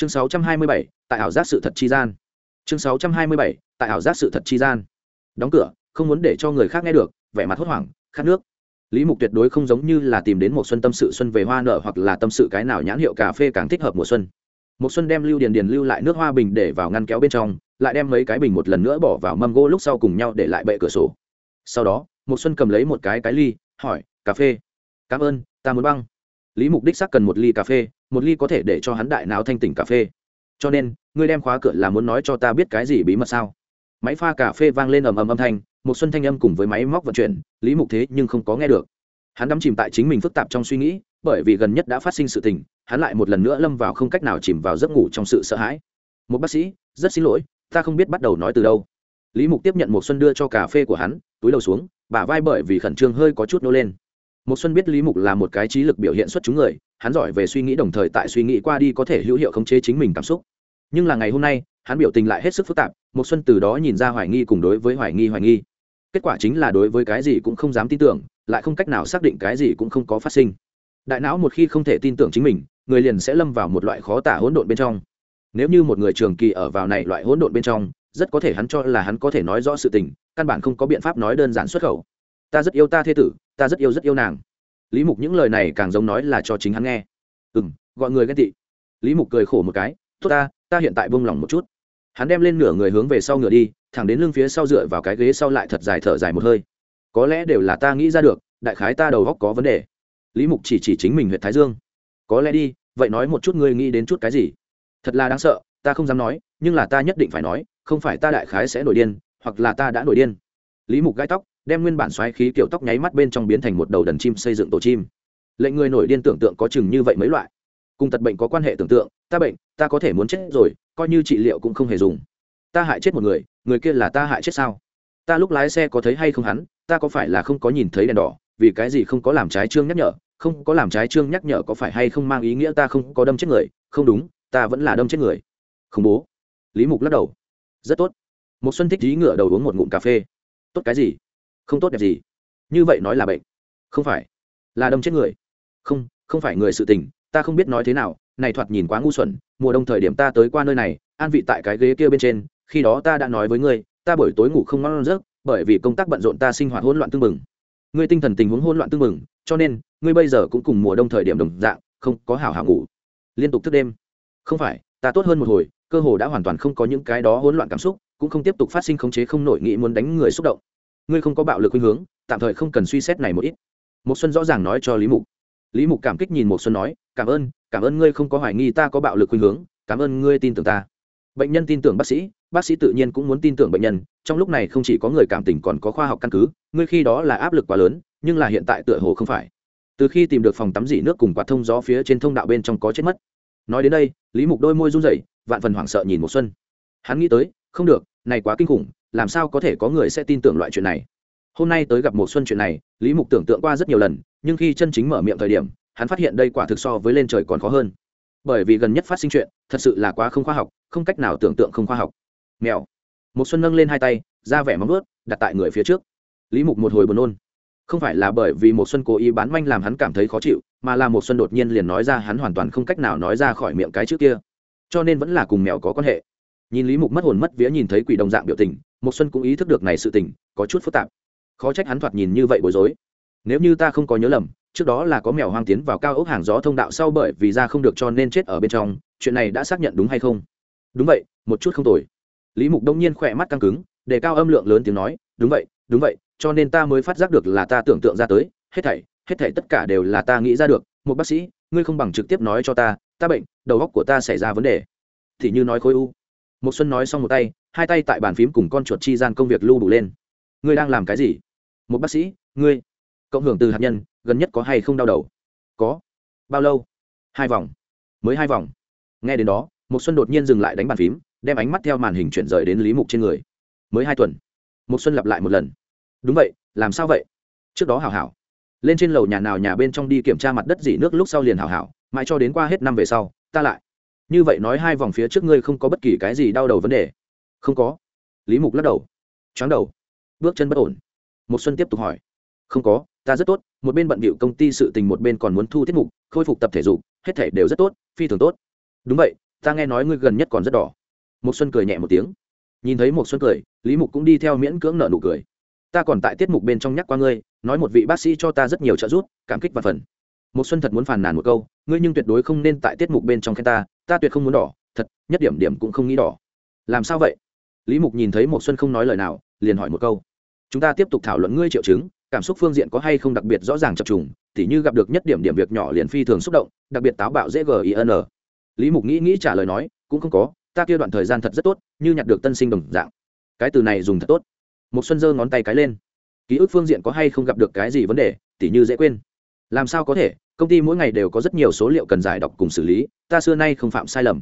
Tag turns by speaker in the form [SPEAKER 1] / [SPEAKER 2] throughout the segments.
[SPEAKER 1] chương 627, tại ảo giác sự thật chi gian. Chương 627, tại ảo giác sự thật chi gian. Đóng cửa không muốn để cho người khác nghe được vẻ mặt hốt hoảng khát nước. Lý mục tuyệt đối không giống như là tìm đến một xuân tâm sự xuân về hoa nở hoặc là tâm sự cái nào nhãn hiệu cà phê càng thích hợp mùa xuân. Một xuân đem lưu điền điền lưu lại nước hoa bình để vào ngăn kéo bên trong lại đem mấy cái bình một lần nữa bỏ vào mâm gỗ lúc sau cùng nhau để lại bệ cửa sổ. Sau đó một xuân cầm lấy một cái cái ly hỏi cà phê cảm ơn ta muốn băng lý mục đích xác cần một ly cà phê, một ly có thể để cho hắn đại não thanh tỉnh cà phê. Cho nên, ngươi đem khóa cửa là muốn nói cho ta biết cái gì bí mật sao? Máy pha cà phê vang lên ầm ầm âm thanh, một xuân thanh âm cùng với máy móc vận chuyển, lý mục thế nhưng không có nghe được. Hắn đắm chìm tại chính mình phức tạp trong suy nghĩ, bởi vì gần nhất đã phát sinh sự tình, hắn lại một lần nữa lâm vào không cách nào chìm vào giấc ngủ trong sự sợ hãi. Một bác sĩ, rất xin lỗi, ta không biết bắt đầu nói từ đâu. Lý mục tiếp nhận một xuân đưa cho cà phê của hắn, túi đầu xuống, bả vai bởi vì khẩn trương hơi có chút nô lên một xuân biết lý mục là một cái trí lực biểu hiện xuất chúng người, hắn giỏi về suy nghĩ đồng thời tại suy nghĩ qua đi có thể hữu hiệu khống chế chính mình cảm xúc. Nhưng là ngày hôm nay, hắn biểu tình lại hết sức phức tạp một xuân từ đó nhìn ra hoài nghi cùng đối với hoài nghi hoài nghi. Kết quả chính là đối với cái gì cũng không dám tin tưởng, lại không cách nào xác định cái gì cũng không có phát sinh. Đại não một khi không thể tin tưởng chính mình, người liền sẽ lâm vào một loại khó tả hỗn độn bên trong. Nếu như một người trường kỳ ở vào này loại hỗn độn bên trong, rất có thể hắn cho là hắn có thể nói rõ sự tình, căn bản không có biện pháp nói đơn giản xuất khẩu ta rất yêu ta thê tử, ta rất yêu rất yêu nàng. Lý mục những lời này càng giống nói là cho chính hắn nghe. Ừ m gọi người ghen tị. Lý mục cười khổ một cái, tốt ta ta hiện tại buông lỏng một chút. Hắn đem lên nửa người hướng về sau ngựa đi, thẳng đến lưng phía sau dựa vào cái ghế sau lại thật dài thở dài một hơi. Có lẽ đều là ta nghĩ ra được, đại khái ta đầu góc có vấn đề. Lý mục chỉ chỉ chính mình huyện thái dương. Có lẽ đi, vậy nói một chút ngươi nghĩ đến chút cái gì? Thật là đáng sợ, ta không dám nói, nhưng là ta nhất định phải nói, không phải ta đại khái sẽ nổi điên, hoặc là ta đã nổi điên. Lý mục gai tóc đem nguyên bản xoáy khí kiểu tóc nháy mắt bên trong biến thành một đầu đần chim xây dựng tổ chim. Lệnh người nổi điên tưởng tượng có chừng như vậy mấy loại. Cùng tật bệnh có quan hệ tưởng tượng, ta bệnh, ta có thể muốn chết rồi, coi như trị liệu cũng không hề dùng. Ta hại chết một người người kia là ta hại chết sao? Ta lúc lái xe có thấy hay không hắn, ta có phải là không có nhìn thấy đèn đỏ, vì cái gì không có làm trái chương nhắc nhở, không có làm trái chương nhắc nhở có phải hay không mang ý nghĩa ta không có đâm chết người, không đúng, ta vẫn là đâm chết người. Khủng bố. Lý mục lắc đầu. Rất tốt. Một xuân thích dí ngựa đầu uống một ngụm cà phê. Tốt cái gì? Không tốt đẹp gì. Như vậy nói là bệnh. Không phải. Là đâm chết người. Không không phải người sự tình, ta không biết nói thế nào, này thoạt nhìn quá ngu xuẩn, mùa đông thời điểm ta tới qua nơi này, an vị tại cái ghế kia bên trên, khi đó ta đã nói với ngươi, ta buổi tối ngủ không ngon giấc, bởi vì công tác bận rộn ta sinh hoạt hỗn loạn tương mừng ngươi tinh thần tình huống hỗn loạn tương mừng cho nên, ngươi bây giờ cũng cùng mùa đông thời điểm đồng dạng, không có hảo hảo ngủ. Liên tục thức đêm. Không phải, ta tốt hơn một hồi, cơ hồ đã hoàn toàn không có những cái đó hỗn loạn cảm xúc, cũng không tiếp tục phát sinh khống chế không nổi nghĩ muốn đánh người xúc động ngươi không có bạo lực khuynh hướng, tạm thời không cần suy xét này một ít. Một xuân rõ ràng nói cho lý mục. Lý mục cảm kích nhìn một xuân nói, cảm ơn cảm ơn ngươi không có hoài nghi ta có bạo lực khuynh hướng, cảm ơn ngươi tin tưởng ta. Bệnh nhân tin tưởng bác sĩ bác sĩ tự nhiên cũng muốn tin tưởng bệnh nhân, trong lúc này không chỉ có người cảm tình còn có khoa học căn cứ, ngươi khi đó là áp lực quá lớn, nhưng là hiện tại tựa hồ không phải. Từ khi tìm được phòng tắm dỉ nước cùng quạt thông gió phía trên thông đạo bên trong có chết mất. Nói đến đây, lý mục đôi môi run rẩy, vạn phần hoảng sợ nhìn một xuân. Hắn nghĩ tới, không được, này quá kinh khủng làm sao có thể có người sẽ tin tưởng loại chuyện này? Hôm nay tới gặp một xuân chuyện này, lý mục tưởng tượng qua rất nhiều lần, nhưng khi chân chính mở miệng thời điểm, hắn phát hiện đây quả thực so với lên trời còn khó hơn. Bởi vì gần nhất phát sinh chuyện, thật sự là quá không khoa học, không cách nào tưởng tượng không khoa học. Mèo. Một xuân nâng lên hai tay, ra vẻ móng ướt đặt tại người phía trước. Lý mục một hồi buồn nôn. Không phải là bởi vì một xuân cố ý bán manh làm hắn cảm thấy khó chịu, mà là một xuân đột nhiên liền nói ra hắn hoàn toàn không cách nào nói ra khỏi miệng cái trước kia. Cho nên vẫn là cùng mèo có quan hệ. Nhìn lý mục mất hồn mất vía nhìn thấy quỷ đồng dạng biểu tình một xuân cũng ý thức được này sự tình, có chút phức tạp. Khó trách hắn thoạt nhìn như vậy bối rối. Nếu như ta không có nhớ lầm, trước đó là có mèo hoang tiến vào cao ốc hàng gió thông đạo sau bởi vì ra không được cho nên chết ở bên trong, chuyện này đã xác nhận đúng hay không? Đúng vậy, một chút không tồi. Lý mục đông nhiên khỏe mắt căng cứng, để cao âm lượng lớn tiếng nói, đúng vậy đúng vậy, cho nên ta mới phát giác được là ta tưởng tượng ra tới, hết thảy hết thảy tất cả đều là ta nghĩ ra được. Một bác sĩ, ngươi không bằng trực tiếp nói cho ta ta bệnh, đầu óc của ta xảy ra vấn đề. Thì như nói khối u. Một xuân nói xong một tay hai tay tại bàn phím cùng con chuột chi gian công việc lưu đủ lên. Ngươi đang làm cái gì? Một bác sĩ, ngươi. Cộng hưởng từ hạt nhân, gần nhất có hay không đau đầu? Có. Bao lâu? Hai vòng. Mới hai vòng. Nghe đến đó một xuân đột nhiên dừng lại đánh bàn phím, đem ánh mắt theo màn hình chuyển rời đến lý mục trên người. Mới hai tuần. Một xuân lặp lại một lần. Đúng vậy, làm sao vậy? Trước đó hảo hảo. Lên trên lầu nhà nào nhà bên trong đi kiểm tra mặt đất dỉ nước lúc sau liền hảo hảo, mãi cho đến qua hết năm về sau, ta lại. Như vậy nói hai vòng phía trước ngươi không có bất kỳ cái gì đau đầu vấn đề không có. Lý mục lắc đầu. Chóng đầu. Bước chân bất ổn. Một xuân tiếp tục hỏi. Không có, ta rất tốt, một bên bận bịu công ty sự tình một bên còn muốn thu tiết mục, khôi phục tập thể dục, hết thể đều rất tốt, phi thường tốt. Đúng vậy, ta nghe nói ngươi gần nhất còn rất đỏ. Một xuân cười nhẹ một tiếng. Nhìn thấy một xuân cười, lý mục cũng đi theo miễn cưỡng nợ nụ cười. Ta còn tại tiết mục bên trong nhắc qua ngươi, nói một vị bác sĩ cho ta rất nhiều trợ giúp, cảm kích và phần. Một xuân thật muốn phàn nàn một câu, ngươi nhưng tuyệt đối không nên tại tiết mục bên trong khen ta ta tuyệt không muốn đỏ, thật, nhất điểm điểm cũng không nghĩ đỏ. Làm sao vậy? Lý mục nhìn thấy một xuân không nói lời nào, liền hỏi một câu. Chúng ta tiếp tục thảo luận ngươi triệu chứng, cảm xúc phương diện có hay không đặc biệt rõ ràng chập trùng, tỉ như gặp được nhất điểm điểm việc nhỏ liền phi thường xúc động, đặc biệt táo bạo dễ gin lý mục nghĩ nghĩ trả lời nói, cũng không có, ta kia đoạn thời gian thật rất tốt, như nhặt được tân sinh đồng dạng. Cái từ này dùng thật tốt. Một xuân giơ ngón tay cái lên. Ký ức phương diện có hay không gặp được cái gì vấn đề, tỉ như dễ quên. Làm sao có thể, công ty mỗi ngày đều có rất nhiều số liệu cần giải đọc cùng xử lý, ta xưa nay không phạm sai lầm.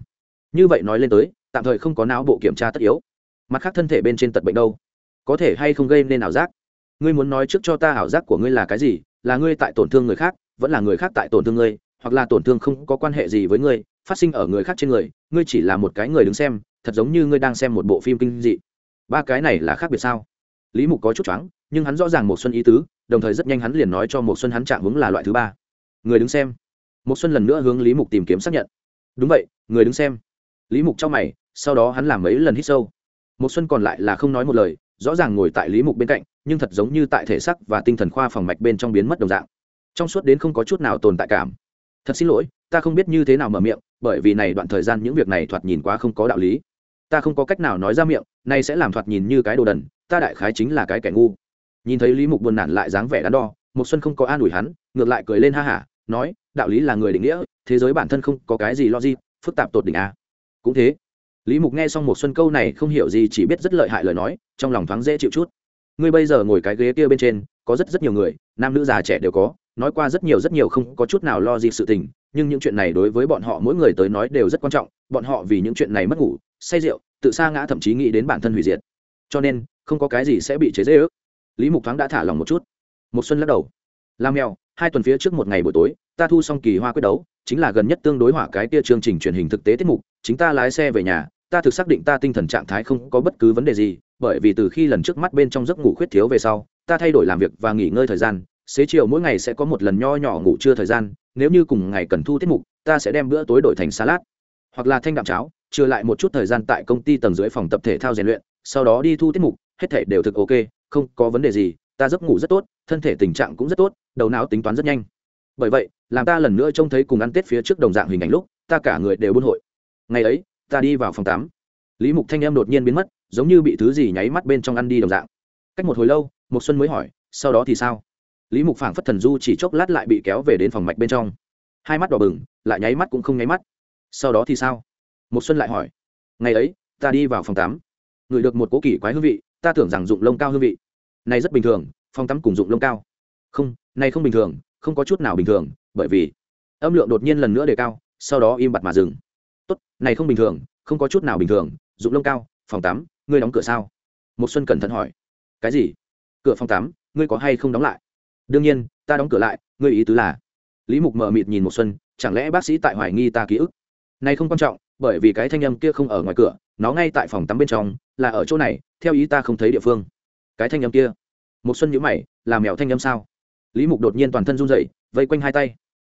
[SPEAKER 1] Như vậy nói lên tới, tạm thời không có não bộ kiểm tra tất yếu mặt khác thân thể bên trên tật bệnh đâu? Có thể hay không gây nên ảo giác? Ngươi muốn nói trước cho ta ảo giác của ngươi là cái gì? Là ngươi tại tổn thương người khác, vẫn là người khác tại tổn thương ngươi, hoặc là tổn thương không có quan hệ gì với ngươi, phát sinh ở người khác trên người, ngươi chỉ là một cái người đứng xem, thật giống như ngươi đang xem một bộ phim kinh dị. Ba cái này là khác biệt sao? Lý mục có chút choáng, nhưng hắn rõ ràng một xuân ý tứ, đồng thời rất nhanh hắn liền nói cho một xuân hắn chạm hướng là loại thứ ba. Người đứng xem. Một xuân lần nữa hướng lý mục tìm kiếm xác nhận. Đúng vậy, người đứng xem. Lý mục cho mày, sau đó hắn làm mấy lần hít sâu một xuân còn lại là không nói một lời rõ ràng ngồi tại lý mục bên cạnh nhưng thật giống như tại thể sắc và tinh thần khoa phòng mạch bên trong biến mất đồng dạng. Trong suốt đến không có chút nào tồn tại cảm. Thật xin lỗi ta không biết như thế nào mở miệng bởi vì này đoạn thời gian những việc này thoạt nhìn quá không có đạo lý. Ta không có cách nào nói ra miệng nay sẽ làm thoạt nhìn như cái đồ đần ta đại khái chính là cái kẻ ngu. Nhìn thấy lý mục buồn nản lại dáng vẻ đắn đo một xuân không có an ủi hắn ngược lại cười lên ha hả nói đạo lý là người định nghĩa thế giới bản thân không có cái gì lo gì, phức tạp tột đỉnh a cũng thế lý mục nghe xong một xuân câu này không hiểu gì, chỉ biết rất lợi hại lời nói, trong lòng thoáng dễ chịu chút. Ngươi bây giờ ngồi cái ghế kia bên trên, có rất rất nhiều người, nam nữ già trẻ đều có, nói qua rất nhiều rất nhiều không có chút nào lo gì sự tình, nhưng những chuyện này đối với bọn họ mỗi người tới nói đều rất quan trọng, bọn họ vì những chuyện này mất ngủ, say rượu, tự sa ngã thậm chí nghĩ đến bản thân hủy diệt. Cho nên, không có cái gì sẽ bị chế dễ ước lý mục thoáng đã thả lòng một chút. Một xuân lắc đầu. Làm mèo, hai tuần phía trước một ngày buổi tối, ta thu xong kỳ hoa quyết đấu, chính là gần nhất tương đối hỏa cái kia chương trình truyền hình thực tế tiết mục, chính ta lái xe về nhà ta thực xác định ta tinh thần trạng thái không có bất cứ vấn đề gì, bởi vì từ khi lần trước mắt bên trong giấc ngủ khuyết thiếu về sau, ta thay đổi làm việc và nghỉ ngơi thời gian, xế chiều mỗi ngày sẽ có một lần nho nhỏ ngủ trưa thời gian, nếu như cùng ngày cần thu tiết mục, ta sẽ đem bữa tối đổi thành salad, hoặc là thanh đạm cháo, trừ lại một chút thời gian tại công ty tầng dưới phòng tập thể thao rèn luyện, sau đó đi thu tiết mục, hết thể đều thực ok, không có vấn đề gì, ta giấc ngủ rất tốt, thân thể tình trạng cũng rất tốt, đầu não tính toán rất nhanh. Bởi vậy, làm ta lần nữa trông thấy cùng ăn tết phía trước đồng dạng hình ảnh lúc, ta cả người đều buôn hội. Ngày ấy ta đi vào phòng tắm lý mục thanh em đột nhiên biến mất, giống như bị thứ gì nháy mắt bên trong ăn đi đồng dạng. Cách một hồi lâu một xuân mới hỏi, sau đó thì sao? Lý mục phảng phất thần du chỉ chốc lát lại bị kéo về đến phòng mạch bên trong. Hai mắt đỏ bừng, lại nháy mắt cũng không nháy mắt. Sau đó thì sao? Một xuân lại hỏi, ngày ấy, ta đi vào phòng tắm ngửi được một cố kỳ quái hương vị, ta tưởng rằng dụng lông cao hương vị. Này rất bình thường, phòng tắm cùng dụng lông cao. Không, này không bình thường, không có chút nào bình thường, bởi vì âm lượng đột nhiên lần nữa đề cao, sau đó im bặt mà dừng tốt, này không bình thường, không có chút nào bình thường. Dụng lông cao, phòng tắm, ngươi đóng cửa sao? Một xuân cẩn thận hỏi. Cái gì? Cửa phòng tắm, ngươi có hay không đóng lại? Đương nhiên, ta đóng cửa lại, ngươi ý tứ là? Lý mục mờ mịt nhìn một xuân, chẳng lẽ bác sĩ tại hoài nghi ta ký ức? Này không quan trọng, bởi vì cái thanh âm kia không ở ngoài cửa, nó ngay tại phòng tắm bên trong, là ở chỗ này, theo ý ta không thấy địa phương. Cái thanh âm kia. Một xuân nhíu mày, là mèo thanh âm sao? Lý mục đột nhiên toàn thân run rẩy, vây quanh hai tay.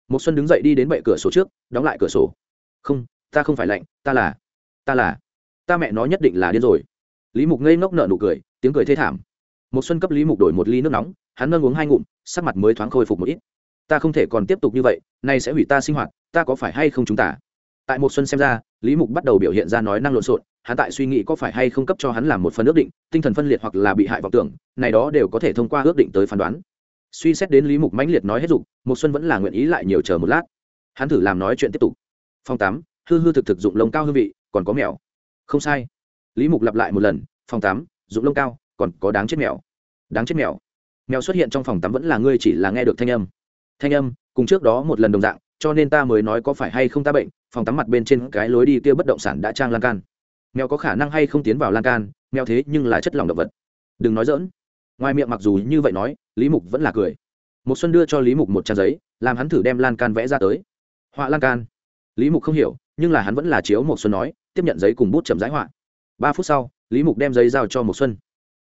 [SPEAKER 1] Một xuân đứng dậy đi đến bệ cửa sổ trước, đóng lại cửa sổ. Không ta không phải lạnh, ta là ta là, ta mẹ nó nhất định là điên rồi. Lý mục ngây ngốc nợ nụ cười, tiếng cười thê thảm. Một xuân cấp lý mục đổi một ly nước nóng, hắn nâng uống hai ngụm, sắc mặt mới thoáng khôi phục một ít. Ta không thể còn tiếp tục như vậy, nay sẽ hủy ta sinh hoạt, ta có phải hay không chúng ta? Tại một xuân xem ra, lý mục bắt đầu biểu hiện ra nói năng lộn xộn, hắn tại suy nghĩ có phải hay không cấp cho hắn làm một phần ước định, tinh thần phân liệt hoặc là bị hại vọng tưởng, này đó đều có thể thông qua ước định tới phán đoán. Suy xét đến lý mục mãnh liệt nói hết dục, một xuân vẫn là nguyện ý lại nhiều chờ một lát. Hắn thử làm nói chuyện tiếp tục. Phòng tám hư hư thực thực dụng lông cao hương vị, còn có mèo. Không sai. Lý mục lặp lại một lần, phòng tắm, dụng lông cao, còn có đáng chết mèo. Đáng chết mèo. Mèo xuất hiện trong phòng tắm vẫn là ngươi chỉ là nghe được thanh âm. Thanh âm, cùng trước đó một lần đồng dạng, cho nên ta mới nói có phải hay không ta bệnh, phòng tắm mặt bên trên cái lối đi kia bất động sản đã trang lan can. Mèo có khả năng hay không tiến vào lan can, mèo thế nhưng là chất lỏng động vật. Đừng nói dỡn ngoài miệng mặc dù như vậy nói, lý mục vẫn là cười. Một xuân đưa cho lý mục một trang giấy, làm hắn thử đem lan can vẽ ra tới. Họa lan can. Lý mục không hiểu nhưng là hắn vẫn là chiếu một xuân nói, tiếp nhận giấy cùng bút chậm giải họa. Ba phút sau, lý mục đem giấy giao cho một xuân.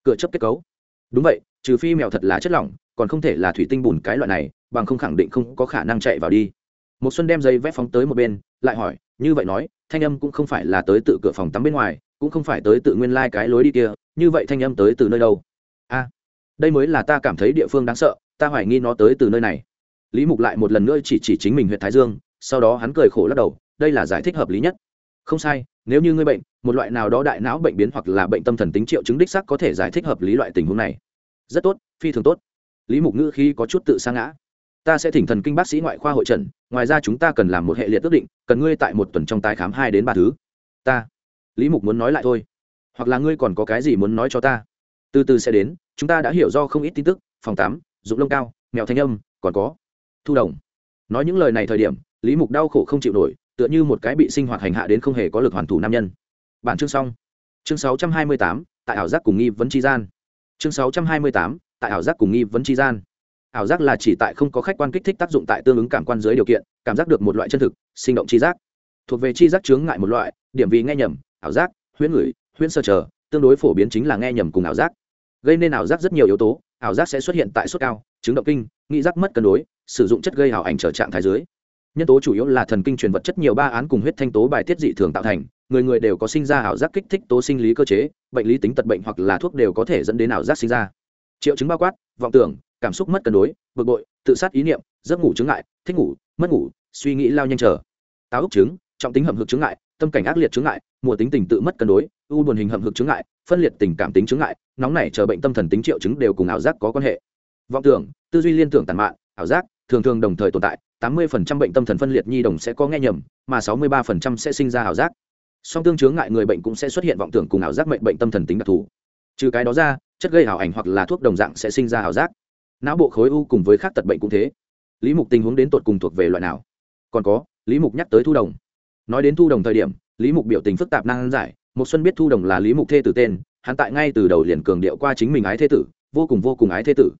[SPEAKER 1] Cửa chấp kết cấu. Đúng vậy, trừ phi mèo thật là chất lỏng, còn không thể là thủy tinh bùn cái loại này, bằng không khẳng định không có khả năng chạy vào đi. Một xuân đem giấy vẽ phóng tới một bên, lại hỏi, như vậy nói, thanh âm cũng không phải là tới tự cửa phòng tắm bên ngoài, cũng không phải tới tự nguyên lai cái lối đi kia, như vậy thanh âm tới từ nơi đâu? A, đây mới là ta cảm thấy địa phương đáng sợ, ta hoài nghi nó tới từ nơi này. Lý mục lại một lần nữa chỉ chỉ chính mình huyện thái dương, sau đó hắn cười khổ lắc đầu đây là giải thích hợp lý nhất. Không sai, nếu như ngươi bệnh, một loại nào đó đại não bệnh biến hoặc là bệnh tâm thần tính triệu chứng đích xác có thể giải thích hợp lý loại tình huống này. Rất tốt, phi thường tốt. Lý mục ngữ khi có chút tự sa ngã. Ta sẽ thỉnh thần kinh bác sĩ ngoại khoa hội trần, ngoài ra chúng ta cần làm một hệ liệt ước định, cần ngươi tại một tuần trong tái khám hai đến ba thứ. Ta. Lý mục muốn nói lại thôi. Hoặc là ngươi còn có cái gì muốn nói cho ta? Từ từ sẽ đến, chúng ta đã hiểu do không ít tin tức, phòng tám dụng lông cao, mèo thanh âm, còn có thu đồng. Nói những lời này thời điểm, lý mục đau khổ không chịu nổi tựa như một cái bị sinh hoạt hành hạ đến không hề có lực hoàn thủ nam nhân. Bản chương xong. Chương sáu trăm hai mươi tám, tại ảo giác cùng nghi vấn chi gian. Chương sáu trăm hai mươi tám, tại ảo giác cùng nghi vấn chi gian. Ảo giác là chỉ tại không có khách quan kích thích tác dụng tại tương ứng cảm quan dưới điều kiện, cảm giác được một loại chân thực, sinh động chi giác. Thuộc về chi giác chướng ngại một loại, điểm vì nghe nhầm, ảo giác, huyễn ngửi, huyễn sơ chờ, tương đối phổ biến chính là nghe nhầm cùng ảo giác. Gây nên ảo giác rất nhiều yếu tố, ảo giác sẽ xuất hiện tại sốt cao, chứng động kinh nghĩ giác mất cân đối, sử dụng chất gây ảo ảnh trở trạng thái dưới nhân tố chủ yếu là thần kinh truyền vật chất nhiều ba án cùng huyết thanh tố bài tiết dị thường tạo thành, người người đều có sinh ra ảo giác kích thích tố sinh lý cơ chế, bệnh lý tính tật bệnh hoặc là thuốc đều có thể dẫn đến ảo giác sinh ra. Triệu chứng bao quát, vọng tưởng, cảm xúc mất cân đối, bực bội, tự sát ý niệm, giấc ngủ chứng ngại, thích ngủ, mất ngủ, suy nghĩ lao nhanh chờ. Táo úc chứng, trọng tính hầm hực chứng ngại, tâm cảnh ác liệt chứng ngại, mùa tính tình tự mất cân đối, u buồn hình hầm hực chứng ngại, phân liệt tình cảm tính chứng ngại, nóng nảy chờ bệnh tâm thần tính triệu chứng đều cùng ảo giác có quan hệ. Vọng tưởng, tư duy liên tưởng tàn mạn, ảo giác, thường thường đồng thời tồn tại tám mươi bệnh tâm thần phân liệt nhi đồng sẽ có nghe nhầm, mà 63% sẽ sinh ra ảo giác. Song tương chướng ngại người bệnh cũng sẽ xuất hiện vọng tưởng cùng ảo giác mệnh bệnh tâm thần tính đặc thù. Trừ cái đó ra, chất gây ảo ảnh hoặc là thuốc đồng dạng sẽ sinh ra ảo giác. Não bộ khối u cùng với các tật bệnh cũng thế. Lý mục tình huống đến tột cùng thuộc về loại nào? Còn có, lý mục nhắc tới thu đồng. Nói đến thu đồng thời điểm, lý mục biểu tình phức tạp năng giải. Một xuân biết thu đồng là lý mục thê tử tên, hắn tại ngay từ đầu liền cường điệu qua chính mình ái thê tử, vô cùng vô cùng ái thê tử.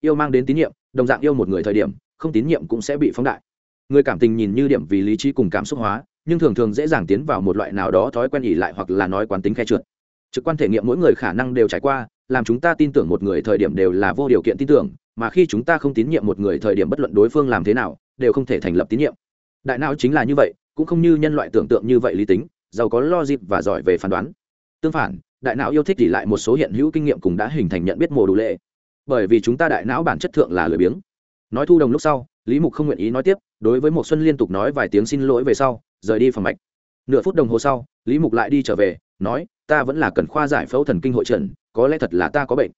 [SPEAKER 1] Yêu mang đến tín nhiệm, đồng dạng yêu một người thời điểm không tín nhiệm cũng sẽ bị phóng đại. Người cảm tình nhìn như điểm vì lý trí cùng cảm xúc hóa, nhưng thường thường dễ dàng tiến vào một loại nào đó thói quen ỉ lại hoặc là nói quán tính khe trượt. Trực quan thể nghiệm mỗi người khả năng đều trải qua, làm chúng ta tin tưởng một người thời điểm đều là vô điều kiện tin tưởng, mà khi chúng ta không tín nhiệm một người thời điểm bất luận đối phương làm thế nào, đều không thể thành lập tín nhiệm. Đại não chính là như vậy, cũng không như nhân loại tưởng tượng như vậy lý tính, giàu có logic và giỏi về phán đoán. Tương phản, đại não yêu thích thì lại một số hiện hữu kinh nghiệm cùng đã hình thành nhận biết mồ đủ lệ. Bởi vì chúng ta đại não bản chất thượng là lười biếng nói thu đồng lúc sau lý mục không nguyện ý nói tiếp đối với một xuân liên tục nói vài tiếng xin lỗi về sau rời đi phòng mạch. Nửa phút đồng hồ sau lý mục lại đi trở về nói ta vẫn là cần khoa giải phẫu thần kinh hội trần có lẽ thật là ta có bệnh.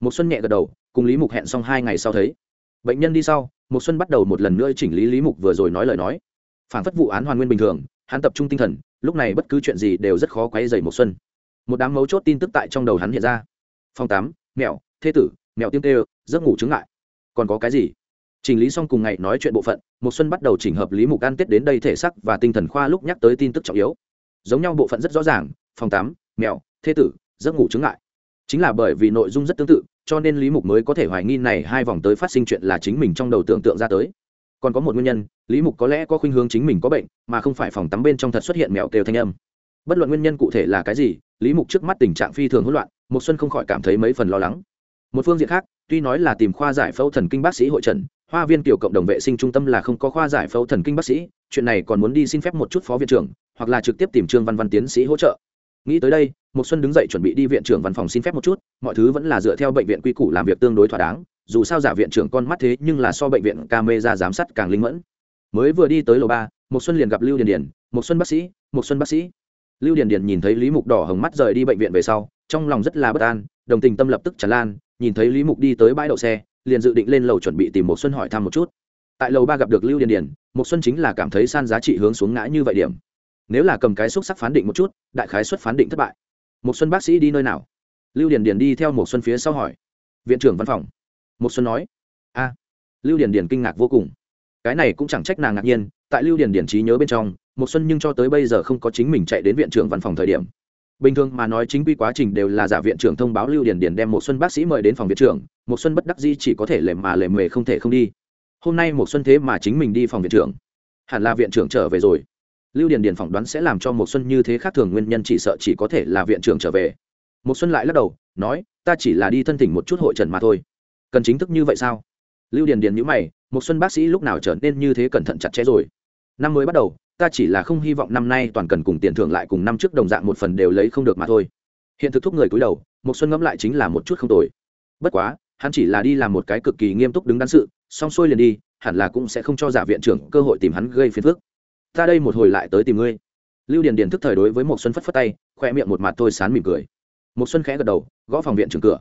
[SPEAKER 1] Một xuân nhẹ gật đầu cùng lý mục hẹn xong hai ngày sau thấy. Bệnh nhân đi sau một xuân bắt đầu một lần nữa chỉnh lý lý mục vừa rồi nói lời nói. Phản phất vụ án hoàn nguyên bình thường hắn tập trung tinh thần lúc này bất cứ chuyện gì đều rất khó quay dày một xuân. Một đám mấu chốt tin tức tại trong đầu hắn hiện ra. Phòng tám mèo, thế tử mèo tiêm tê giấc ngủ chứng lại còn có cái gì? Chỉnh lý xong cùng ngày nói chuyện bộ phận một xuân bắt đầu chỉnh hợp lý mục an tết đến đây thể sắc và tinh thần khoa lúc nhắc tới tin tức trọng yếu. Giống nhau bộ phận rất rõ ràng phòng tắm, mẹo thế tử giấc ngủ chứng lại chính là bởi vì nội dung rất tương tự cho nên lý mục mới có thể hoài nghi này hai vòng tới phát sinh chuyện là chính mình trong đầu tưởng tượng ra tới. Còn có một nguyên nhân lý mục có lẽ có khuynh hướng chính mình có bệnh mà không phải phòng tắm bên trong thật xuất hiện mèo kêu thanh âm. Bất luận nguyên nhân cụ thể là cái gì lý mục trước mắt tình trạng phi thường hỗn loạn một xuân không khỏi cảm thấy mấy phần lo lắng. Một phương diện khác tuy nói là tìm khoa giải phẫu thần kinh bác sĩ hội trần hoa viên tiểu cộng đồng vệ sinh trung tâm là không có khoa giải phẫu thần kinh bác sĩ, chuyện này còn muốn đi xin phép một chút phó viện trưởng, hoặc là trực tiếp tìm trương văn văn tiến sĩ hỗ trợ. Nghĩ tới đây một xuân đứng dậy chuẩn bị đi viện trưởng văn phòng xin phép một chút, mọi thứ vẫn là dựa theo bệnh viện quy củ làm việc tương đối thỏa đáng, dù sao giả viện trưởng con mắt thế nhưng là so bệnh viện camera giám sát càng linh mẫn. Mới vừa đi tới lầu ba một xuân liền gặp lưu điền điền một xuân bác sĩ một xuân bác sĩ. Lưu điền điền nhìn thấy lý mục đỏ hồng mắt rời đi bệnh viện về sau, trong lòng rất là bất an, đồng tình tâm lập tức tràn lan, nhìn thấy lý mục đi tới bãi đậu xe liền dự định lên lầu chuẩn bị tìm một xuân hỏi thăm một chút. Tại lầu ba gặp được lưu điền điền một xuân chính là cảm thấy san giá trị hướng xuống ngã như vậy điểm. Nếu là cầm cái xúc sắc phán định một chút, đại khái xuất phán định thất bại. Một xuân bác sĩ đi nơi nào? Lưu điền điền đi theo một xuân phía sau hỏi. Viện trưởng văn phòng. Một xuân nói. A. Lưu điền điền kinh ngạc vô cùng. Cái này cũng chẳng trách nàng ngạc nhiên, tại lưu điền điền trí nhớ bên trong một xuân nhưng cho tới bây giờ không có chính mình chạy đến viện trưởng văn phòng thời điểm bình thường mà nói chính quy quá trình đều là giả viện trưởng thông báo lưu điền điền đem một xuân bác sĩ mời đến phòng viện trưởng một xuân bất đắc di chỉ có thể lề mà lề mề không thể không đi. Hôm nay một xuân thế mà chính mình đi phòng viện trưởng. Hẳn là viện trưởng trở về rồi. Lưu điền điền phỏng đoán sẽ làm cho một xuân như thế khác thường nguyên nhân chỉ sợ chỉ có thể là viện trưởng trở về. Một xuân lại lắc đầu, nói, ta chỉ là đi thân thỉnh một chút hội trần mà thôi. Cần chính thức như vậy sao? Lưu điền điền nhíu mày một xuân bác sĩ lúc nào trở nên như thế cẩn thận chặt chẽ rồi? Năm mới bắt đầu ta chỉ là không hy vọng năm nay toàn cần cùng tiền thưởng lại cùng năm trước đồng dạng một phần đều lấy không được mà thôi. Hiện thực thúc người cúi đầu một xuân ngẫm lại chính là một chút không tồi. Bất quá, hắn chỉ là đi làm một cái cực kỳ nghiêm túc đứng đắn sự, xong xuôi liền đi, hẳn là cũng sẽ không cho giả viện trưởng cơ hội tìm hắn gây phiền phức. Ta đây một hồi lại tới tìm ngươi. Lưu điền điền thức thời đối với một xuân phất phất tay khoe miệng một mặt thôi sán mỉm cười. Một xuân khẽ gật đầu, gõ phòng viện trưởng cửa.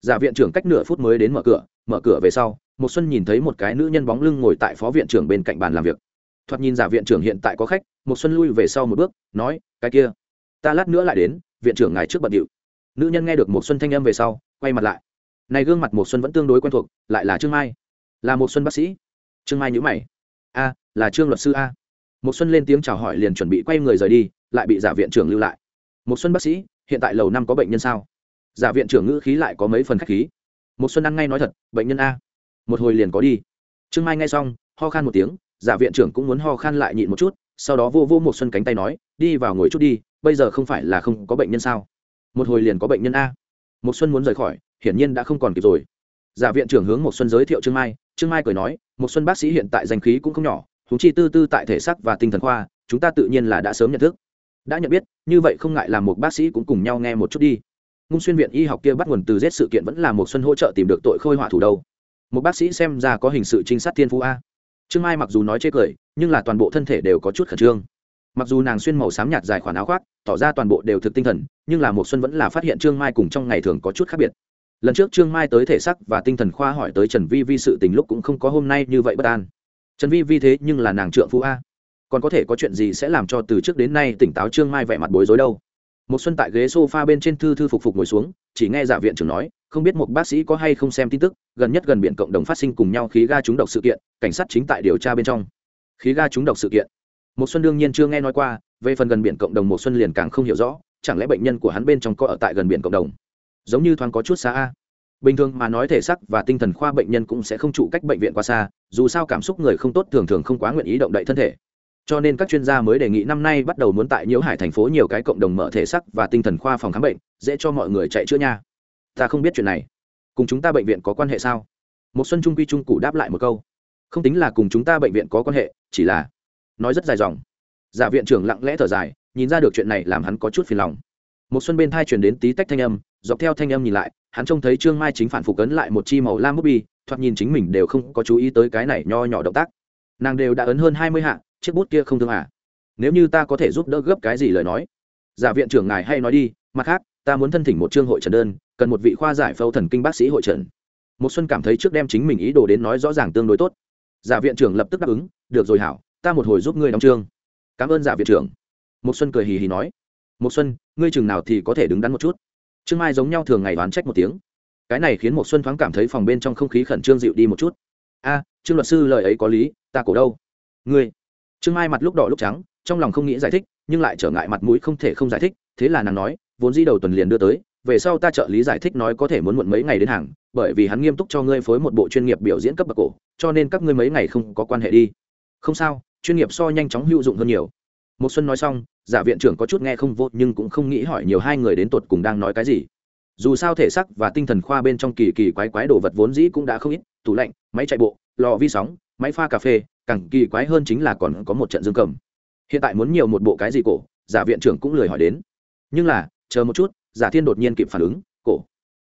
[SPEAKER 1] Giả viện trưởng cách nửa phút mới đến mở cửa mở cửa về sau một xuân nhìn thấy một cái nữ nhân bóng lưng ngồi tại phó viện trưởng bên cạnh bàn làm việc thoạt nhìn giả viện trưởng hiện tại có khách một xuân lui về sau một bước, nói, cái kia, ta lát nữa lại đến, viện trưởng ngài trước bận điệu. Nữ nhân nghe được một xuân thanh âm về sau, quay mặt lại. Này gương mặt một xuân vẫn tương đối quen thuộc, lại là trương mai. Là một xuân bác sĩ. Trương mai nhíu mày. A, là trương luật sư a. Một xuân lên tiếng chào hỏi liền chuẩn bị quay người rời đi, lại bị giả viện trưởng lưu lại. Một xuân bác sĩ, hiện tại lầu năm có bệnh nhân sao? Giả viện trưởng ngữ khí lại có mấy phần khách khí. Một xuân ăn ngay nói thật, bệnh nhân a. Một hồi liền có đi. Trương mai nghe xong, ho khan một tiếng giả viện trưởng cũng muốn ho khan lại nhịn một chút, sau đó vô vô một xuân cánh tay nói, đi vào ngồi chút đi, bây giờ không phải là không có bệnh nhân sao? Một hồi liền có bệnh nhân a. Một xuân muốn rời khỏi, hiển nhiên đã không còn kịp rồi. Giả viện trưởng hướng một xuân giới thiệu trương mai trương mai cười nói, một xuân bác sĩ hiện tại danh khí cũng không nhỏ chúng chi tư tư tại thể xác và tinh thần khoa, chúng ta tự nhiên là đã sớm nhận thức. Đã nhận biết, như vậy không ngại làm một bác sĩ cũng cùng nhau nghe một chút đi. Ngung xuyên viện y học kia bắt nguồn từ giết sự kiện vẫn là một xuân hỗ trợ tìm được tội khôi họa thủ đâu. Một bác sĩ xem ra có hình sự trinh sát thiên phú a trương mai mặc dù nói chê cười, nhưng là toàn bộ thân thể đều có chút khẩn trương. Mặc dù nàng xuyên màu xám nhạt dài khoản áo khoác, tỏ ra toàn bộ đều thực tinh thần, nhưng là một xuân vẫn là phát hiện trương mai cùng trong ngày thường có chút khác biệt. Lần trước trương mai tới thể sắc và tinh thần khoa hỏi tới trần vi vi sự tình lúc cũng không có hôm nay như vậy bất an. Trần vi vi thế nhưng là nàng trượng phu a. Còn có thể có chuyện gì sẽ làm cho từ trước đến nay tỉnh táo trương mai vẻ mặt bối rối đâu? Một xuân tại ghế sofa bên trên thư thư phục phục ngồi xuống, chỉ nghe giả viện trưởng nói không biết một bác sĩ có hay không xem tin tức, gần nhất gần biển cộng đồng phát sinh cùng nhau khí ga trúng độc sự kiện, cảnh sát chính tại điều tra bên trong. Khí ga trúng độc sự kiện. Một xuân đương nhiên chưa nghe nói qua, về phần gần biển cộng đồng một xuân liền càng không hiểu rõ, chẳng lẽ bệnh nhân của hắn bên trong có ở tại gần biển cộng đồng? Giống như thoáng có chút xa a. Bình thường mà nói thể xác và tinh thần khoa bệnh nhân cũng sẽ không trụ cách bệnh viện quá xa, dù sao cảm xúc người không tốt thường thường không quá nguyện ý động đậy thân thể. Cho nên các chuyên gia mới đề nghị năm nay bắt đầu muốn tại nhiễu hải thành phố nhiều cái cộng đồng mở thể xác và tinh thần khoa phòng khám bệnh, dễ cho mọi người chạy chữa nha ta không biết chuyện này. Cùng chúng ta bệnh viện có quan hệ sao? Một xuân trung quy trung cụ đáp lại một câu. Không tính là cùng chúng ta bệnh viện có quan hệ, chỉ là nói rất dài dòng. Giả viện trưởng lặng lẽ thở dài, nhìn ra được chuyện này làm hắn có chút phiền lòng. Một xuân bên thai truyền đến tí tách thanh âm, dọc theo thanh âm nhìn lại, hắn trông thấy trương mai chính phản phục ấn lại một chi màu lam bút bi thoạt nhìn chính mình đều không có chú ý tới cái này nho nhỏ động tác. Nàng đều đã ấn hơn hai mươi hạ, chiếc bút kia không thương à? Nếu như ta có thể giúp đỡ gấp cái gì lời nói? Giả viện trưởng ngài hay nói đi, mặt khác, ta muốn thân thỉnh một chương hội trần đơn cần một vị khoa giải phẫu thần kinh bác sĩ hội trần. Một xuân cảm thấy trước đem chính mình ý đồ đến nói rõ ràng tương đối tốt. Giả viện trưởng lập tức đáp ứng, được rồi hảo, ta một hồi giúp ngươi đóng trương. Cảm ơn giả viện trưởng. Một xuân cười hì hì nói. Một xuân, ngươi chừng nào thì có thể đứng đắn một chút? Trương mai giống nhau thường ngày đoán trách một tiếng. Cái này khiến một xuân thoáng cảm thấy phòng bên trong không khí khẩn trương dịu đi một chút. A, trương luật sư lời ấy có lý, ta cổ đâu? Ngươi. Trương mai mặt lúc đỏ lúc trắng, trong lòng không nghĩ giải thích, nhưng lại trở ngại mặt mũi không thể không giải thích, thế là nàng nói, vốn di đầu tuần liền đưa tới về sau ta trợ lý giải thích nói có thể muốn muộn mấy ngày đến hàng, bởi vì hắn nghiêm túc cho ngươi phối một bộ chuyên nghiệp biểu diễn cấp bậc cổ, cho nên các ngươi mấy ngày không có quan hệ đi. Không sao, chuyên nghiệp so nhanh chóng hữu dụng hơn nhiều. Một xuân nói xong, giả viện trưởng có chút nghe không vô nhưng cũng không nghĩ hỏi nhiều hai người đến tột cùng đang nói cái gì. Dù sao thể sắc và tinh thần khoa bên trong kỳ kỳ quái quái đồ vật vốn dĩ cũng đã không ít, tủ lạnh, máy chạy bộ, lò vi sóng, máy pha cà phê, càng kỳ quái hơn chính là còn có một trận dương cầm. Hiện tại muốn nhiều một bộ cái gì cổ, giả viện trưởng cũng lười hỏi đến. Nhưng là, chờ một chút giả thiên đột nhiên kịp phản ứng, cổ,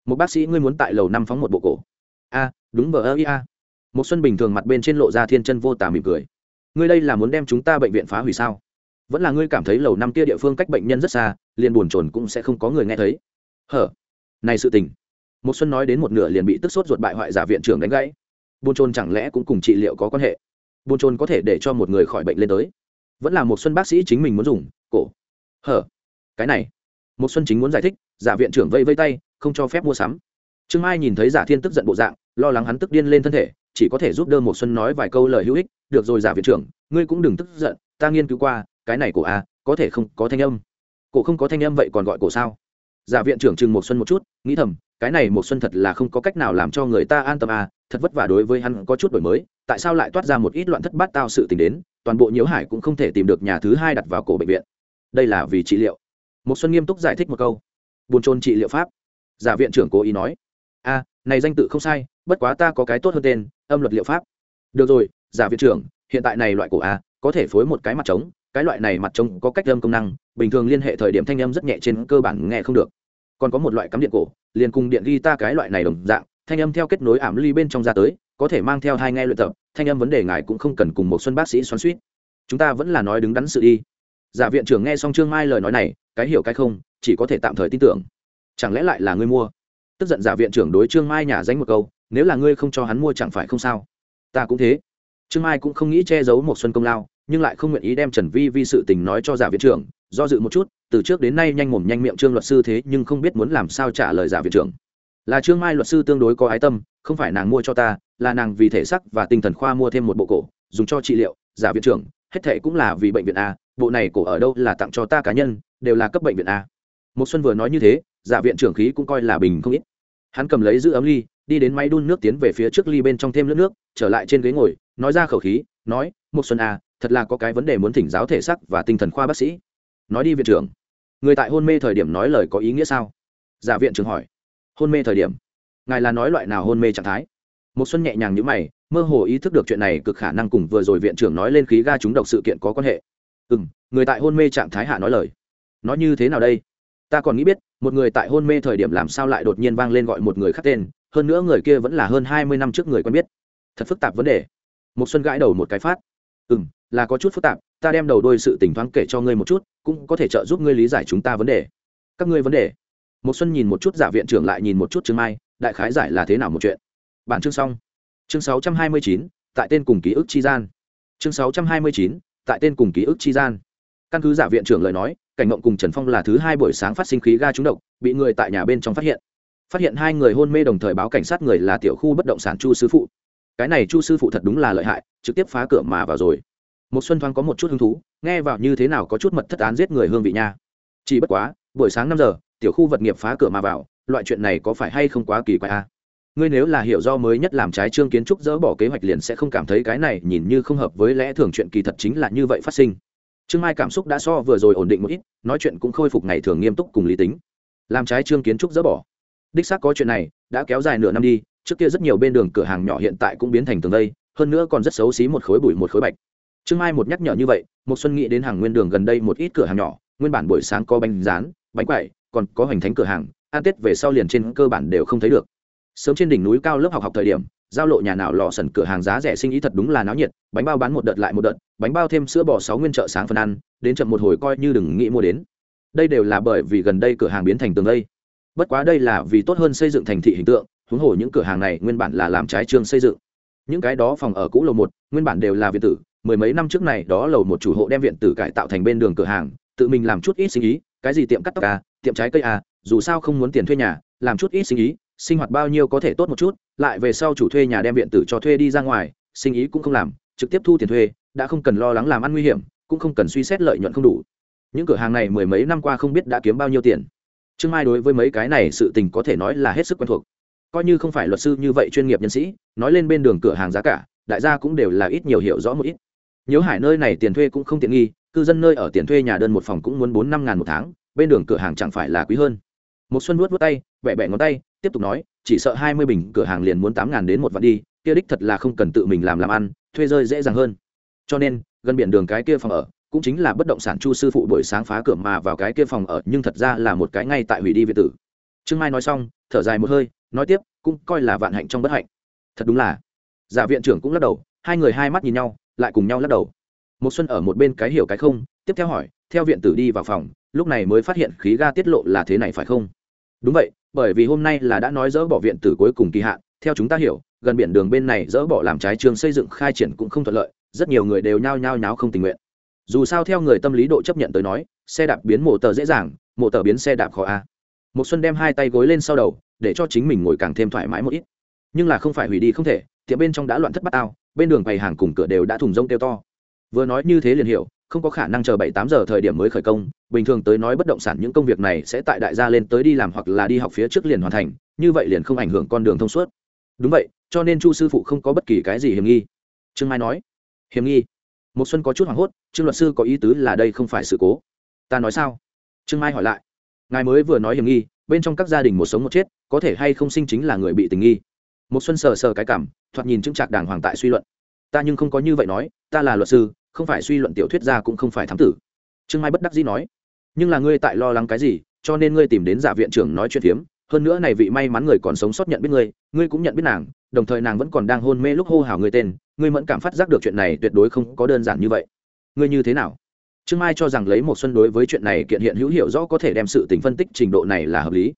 [SPEAKER 1] một bác sĩ ngươi muốn tại lầu năm phóng một bộ cổ. A, đúng vờ ơ ia một xuân bình thường mặt bên trên lộ ra thiên chân vô tà mỉm cười. Ngươi đây là muốn đem chúng ta bệnh viện phá hủy sao? Vẫn là ngươi cảm thấy lầu năm kia địa phương cách bệnh nhân rất xa, liền buồn chồn cũng sẽ không có người nghe thấy. Hở, này sự tình. Một xuân nói đến một nửa liền bị tức sốt ruột bại hoại giả viện trưởng đánh gãy. Buồn chồn chẳng lẽ cũng cùng trị liệu có quan hệ? Buồn chồn có thể để cho một người khỏi bệnh lên tới. Vẫn là một xuân bác sĩ chính mình muốn dùng, cổ, hở, cái này một xuân chính muốn giải thích, giả viện trưởng vây vây tay, không cho phép mua sắm. Trương mai nhìn thấy giả thiên tức giận bộ dạng, lo lắng hắn tức điên lên thân thể, chỉ có thể giúp đỡ một xuân nói vài câu lời hữu ích, được rồi giả viện trưởng, ngươi cũng đừng tức giận, ta nghiên cứu qua, cái này của a, có thể không có thanh âm. Cổ không có thanh âm vậy còn gọi cổ sao? Giả viện trưởng chừng một xuân một chút, nghĩ thầm, cái này một xuân thật là không có cách nào làm cho người ta an tâm à thật vất vả đối với hắn có chút đổi mới, tại sao lại toát ra một ít loạn thất bát tao sự tình đến, toàn bộ nhiễu hải cũng không thể tìm được nhà thứ hai đặt vào cổ bệnh viện. Đây là vì trị liệu một xuân nghiêm túc giải thích một câu. Buồn trôn trị liệu pháp. Giả viện trưởng cố ý nói. A này danh tự không sai, bất quá ta có cái tốt hơn tên, âm luật liệu pháp. Được rồi, giả viện trưởng, hiện tại này loại cổ a, có thể phối một cái mặt trống, cái loại này mặt trống có cách âm công năng, bình thường liên hệ thời điểm thanh âm rất nhẹ trên cơ bản nghe không được. Còn có một loại cắm điện cổ, liền cùng điện guitar cái loại này đồng dạng, thanh âm theo kết nối ảm ly bên trong ra tới, có thể mang theo hai nghe luyện tập, thanh âm vấn đề ngài cũng không cần cùng một xuân bác sĩ xoắn suýt. Chúng ta vẫn là nói đứng đắn sự đi giả viện trưởng nghe xong trương mai lời nói này, cái hiểu cái không, chỉ có thể tạm thời tin tưởng. Chẳng lẽ lại là ngươi mua? Tức giận giả viện trưởng đối trương mai nhà danh một câu, nếu là ngươi không cho hắn mua chẳng phải không sao? Ta cũng thế. Trương mai cũng không nghĩ che giấu một xuân công lao, nhưng lại không nguyện ý đem trần vi vi sự tình nói cho giả viện trưởng, do dự một chút, từ trước đến nay nhanh mồm nhanh miệng trương luật sư thế nhưng không biết muốn làm sao trả lời giả viện trưởng. Là trương mai luật sư tương đối có ái tâm, không phải nàng mua cho ta, là nàng vì thể sắc và tinh thần khoa mua thêm một bộ cổ, dùng cho trị liệu, giả viện trưởng, hết thệ cũng là vì bệnh viện a bộ này cổ ở đâu là tặng cho ta cá nhân, đều là cấp bệnh viện a. Một xuân vừa nói như thế giả viện trưởng khí cũng coi là bình không ít. Hắn cầm lấy giữ ấm ly, đi đến máy đun nước tiến về phía trước ly bên trong thêm nước nước, trở lại trên ghế ngồi, nói ra khẩu khí, nói, một xuân a, thật là có cái vấn đề muốn thỉnh giáo thể sắc và tinh thần khoa bác sĩ. Nói đi viện trưởng. Người tại hôn mê thời điểm nói lời có ý nghĩa sao? Giả viện trưởng hỏi. Hôn mê thời điểm? Ngài là nói loại nào hôn mê trạng thái? Một xuân nhẹ nhàng như mày, mơ hồ ý thức được chuyện này cực khả năng cùng vừa rồi viện trưởng nói lên khí ga trúng độc sự kiện có quan hệ ừ m người tại hôn mê trạng thái hạ nói lời. Nói như thế nào đây? Ta còn nghĩ biết một người tại hôn mê thời điểm làm sao lại đột nhiên vang lên gọi một người khác tên hơn nữa người kia vẫn là hơn hai mươi năm trước người quen biết. Thật phức tạp vấn đề. Một xuân gãi đầu một cái phát. Ừ m là có chút phức tạp ta đem đầu đôi sự tỉnh thoáng kể cho ngươi một chút cũng có thể trợ giúp ngươi lý giải chúng ta vấn đề. Các ngươi vấn đề. Một xuân nhìn một chút giả viện trưởng lại nhìn một chút chương mai đại khái giải là thế nào một chuyện. Bản chương xong. Chương 629, tại tên cùng ký ức chi gian. Chương 629, tại tên cùng ký ức chi gian. Căn cứ giả viện trưởng lời nói, cảnh ngộng cùng trần phong là thứ hai buổi sáng phát sinh khí ga trúng độc, bị người tại nhà bên trong phát hiện. Phát hiện hai người hôn mê đồng thời báo cảnh sát người là tiểu khu bất động sản chu sư phụ. Cái này chu sư phụ thật đúng là lợi hại, trực tiếp phá cửa mà vào rồi. Một xuân thoáng có một chút hứng thú, nghe vào như thế nào có chút mật thất án giết người hương vị nha. Chỉ bất quá, buổi sáng năm giờ, tiểu khu vật nghiệp phá cửa mà vào, loại chuyện này có phải hay không quá kỳ quái a à? Ngươi nếu là hiểu do mới nhất làm trái trương kiến trúc dỡ bỏ kế hoạch liền sẽ không cảm thấy cái này nhìn như không hợp với lẽ thường chuyện kỳ thật chính là như vậy phát sinh. Trương mai cảm xúc đã so vừa rồi ổn định một ít, nói chuyện cũng khôi phục ngày thường nghiêm túc cùng lý tính. Làm trái trương kiến trúc dỡ bỏ. Đích xác có chuyện này, đã kéo dài nửa năm đi, trước kia rất nhiều bên đường cửa hàng nhỏ hiện tại cũng biến thành tường đây hơn nữa còn rất xấu xí một khối bụi một khối bạch. Trương mai một nhắc nhở như vậy, một xuân nghĩ đến hàng nguyên đường gần đây một ít cửa hàng nhỏ, nguyên bản buổi sáng có bánh rán, bánh quậy còn có hoành thánh cửa hàng, ăn tết về sau liền trên cơ bản đều không thấy được sớm trên đỉnh núi cao lớp học học thời điểm, giao lộ nhà nào lò sần cửa hàng giá rẻ sinh ý thật đúng là náo nhiệt, bánh bao bán một đợt lại một đợt, bánh bao thêm sữa bò sáu nguyên chợ sáng phần ăn, đến chậm một hồi coi như đừng nghĩ mua đến. Đây đều là bởi vì gần đây cửa hàng biến thành tường đây. Bất quá đây là vì tốt hơn xây dựng thành thị hình tượng, huống hồ những cửa hàng này nguyên bản là làm trái trường xây dựng. Những cái đó phòng ở cũ lầu một, nguyên bản đều là viện tử, mười mấy năm trước này đó lầu một chủ hộ đem viện tử cải tạo thành bên đường cửa hàng, tự mình làm chút ít sinh ý, cái gì tiệm cắt tóc à tiệm trái cây à dù sao không muốn tiền thuê nhà, làm chút ít sinh ý sinh hoạt bao nhiêu có thể tốt một chút, lại về sau chủ thuê nhà đem viện tử cho thuê đi ra ngoài, sinh ý cũng không làm, trực tiếp thu tiền thuê, đã không cần lo lắng làm ăn nguy hiểm, cũng không cần suy xét lợi nhuận không đủ. Những cửa hàng này mười mấy năm qua không biết đã kiếm bao nhiêu tiền. Trương mai đối với mấy cái này sự tình có thể nói là hết sức quen thuộc. Coi như không phải luật sư như vậy chuyên nghiệp nhân sĩ, nói lên bên đường cửa hàng giá cả, đại gia cũng đều là ít nhiều hiểu rõ một ít. Nhớ hải nơi này tiền thuê cũng không tiện nghi, cư dân nơi ở tiền thuê nhà đơn một phòng cũng muốn bốn năm ngàn một tháng, bên đường cửa hàng chẳng phải là quý hơn một xuân vuốt vuốt tay, vẻ vẻ ngón tay, tiếp tục nói, chỉ sợ hai mươi bình cửa hàng liền muốn tám ngàn đến một vạn đi, kia đích thật là không cần tự mình làm làm ăn, thuê rơi dễ dàng hơn. Cho nên, gần biển đường cái kia phòng ở, cũng chính là bất động sản chu sư phụ buổi sáng phá cửa mà vào cái kia phòng ở, nhưng thật ra là một cái ngay tại hủy đi việt tử. Trương mai nói xong, thở dài một hơi, nói tiếp, cũng coi là vạn hạnh trong bất hạnh. Thật đúng là. Giả viện trưởng cũng lắc đầu, hai người hai mắt nhìn nhau, lại cùng nhau lắc đầu. Một xuân ở một bên cái hiểu cái không, tiếp theo hỏi, theo viện tử đi vào phòng, lúc này mới phát hiện khí ga tiết lộ là thế này phải không? Đúng vậy, bởi vì hôm nay là đã nói dỡ bỏ viện tử cuối cùng kỳ hạn, theo chúng ta hiểu, gần biển đường bên này dỡ bỏ làm trái trường xây dựng khai triển cũng không thuận lợi, rất nhiều người đều nhao nhao nháo không tình nguyện. Dù sao theo người tâm lý độ chấp nhận tới nói, xe đạp biến mộ tờ dễ dàng mộ tờ biến xe đạp khó a. Một xuân đem hai tay gối lên sau đầu, để cho chính mình ngồi càng thêm thoải mái một ít. Nhưng là không phải hủy đi không thể, tiệm bên trong đã loạn thất bát ao bên đường bày hàng cùng cửa đều đã thùng rông kêu to. Vừa nói như thế liền hiểu không có khả năng chờ bảy tám giờ thời điểm mới khởi công, bình thường tới nói bất động sản những công việc này sẽ tại đại gia lên tới đi làm hoặc là đi học phía trước liền hoàn thành, như vậy liền không ảnh hưởng con đường thông suốt. Đúng vậy, cho nên chu sư phụ không có bất kỳ cái gì hiểm nghi. Trương mai nói, hiểm nghi? Một xuân có chút hoảng hốt, trương luật sư có ý tứ là đây không phải sự cố. Ta nói sao? Trương mai hỏi lại, ngài mới vừa nói hiểm nghi, bên trong các gia đình một sống một chết, có thể hay không sinh chính là người bị tình nghi? Một xuân sờ sờ cái cảm, thoạt nhìn chứng trạc đàng hoàng tại suy luận. Ta nhưng không có như vậy nói, ta là luật sư không phải suy luận tiểu thuyết gia cũng không phải thám tử. Trương mai bất đắc dĩ nói, nhưng là ngươi tại lo lắng cái gì, cho nên ngươi tìm đến giả viện trưởng nói chuyện phiếm. Hơn nữa này vị may mắn người còn sống sót nhận biết ngươi ngươi cũng nhận biết nàng, đồng thời nàng vẫn còn đang hôn mê lúc hô hào người tên. Ngươi mẫn cảm phát giác được chuyện này tuyệt đối không có đơn giản như vậy. Ngươi như thế nào? Trương mai cho rằng lấy một xuân đối với chuyện này kiện hiện hữu hiệu rõ có thể đem sự tình phân tích trình độ này là hợp lý.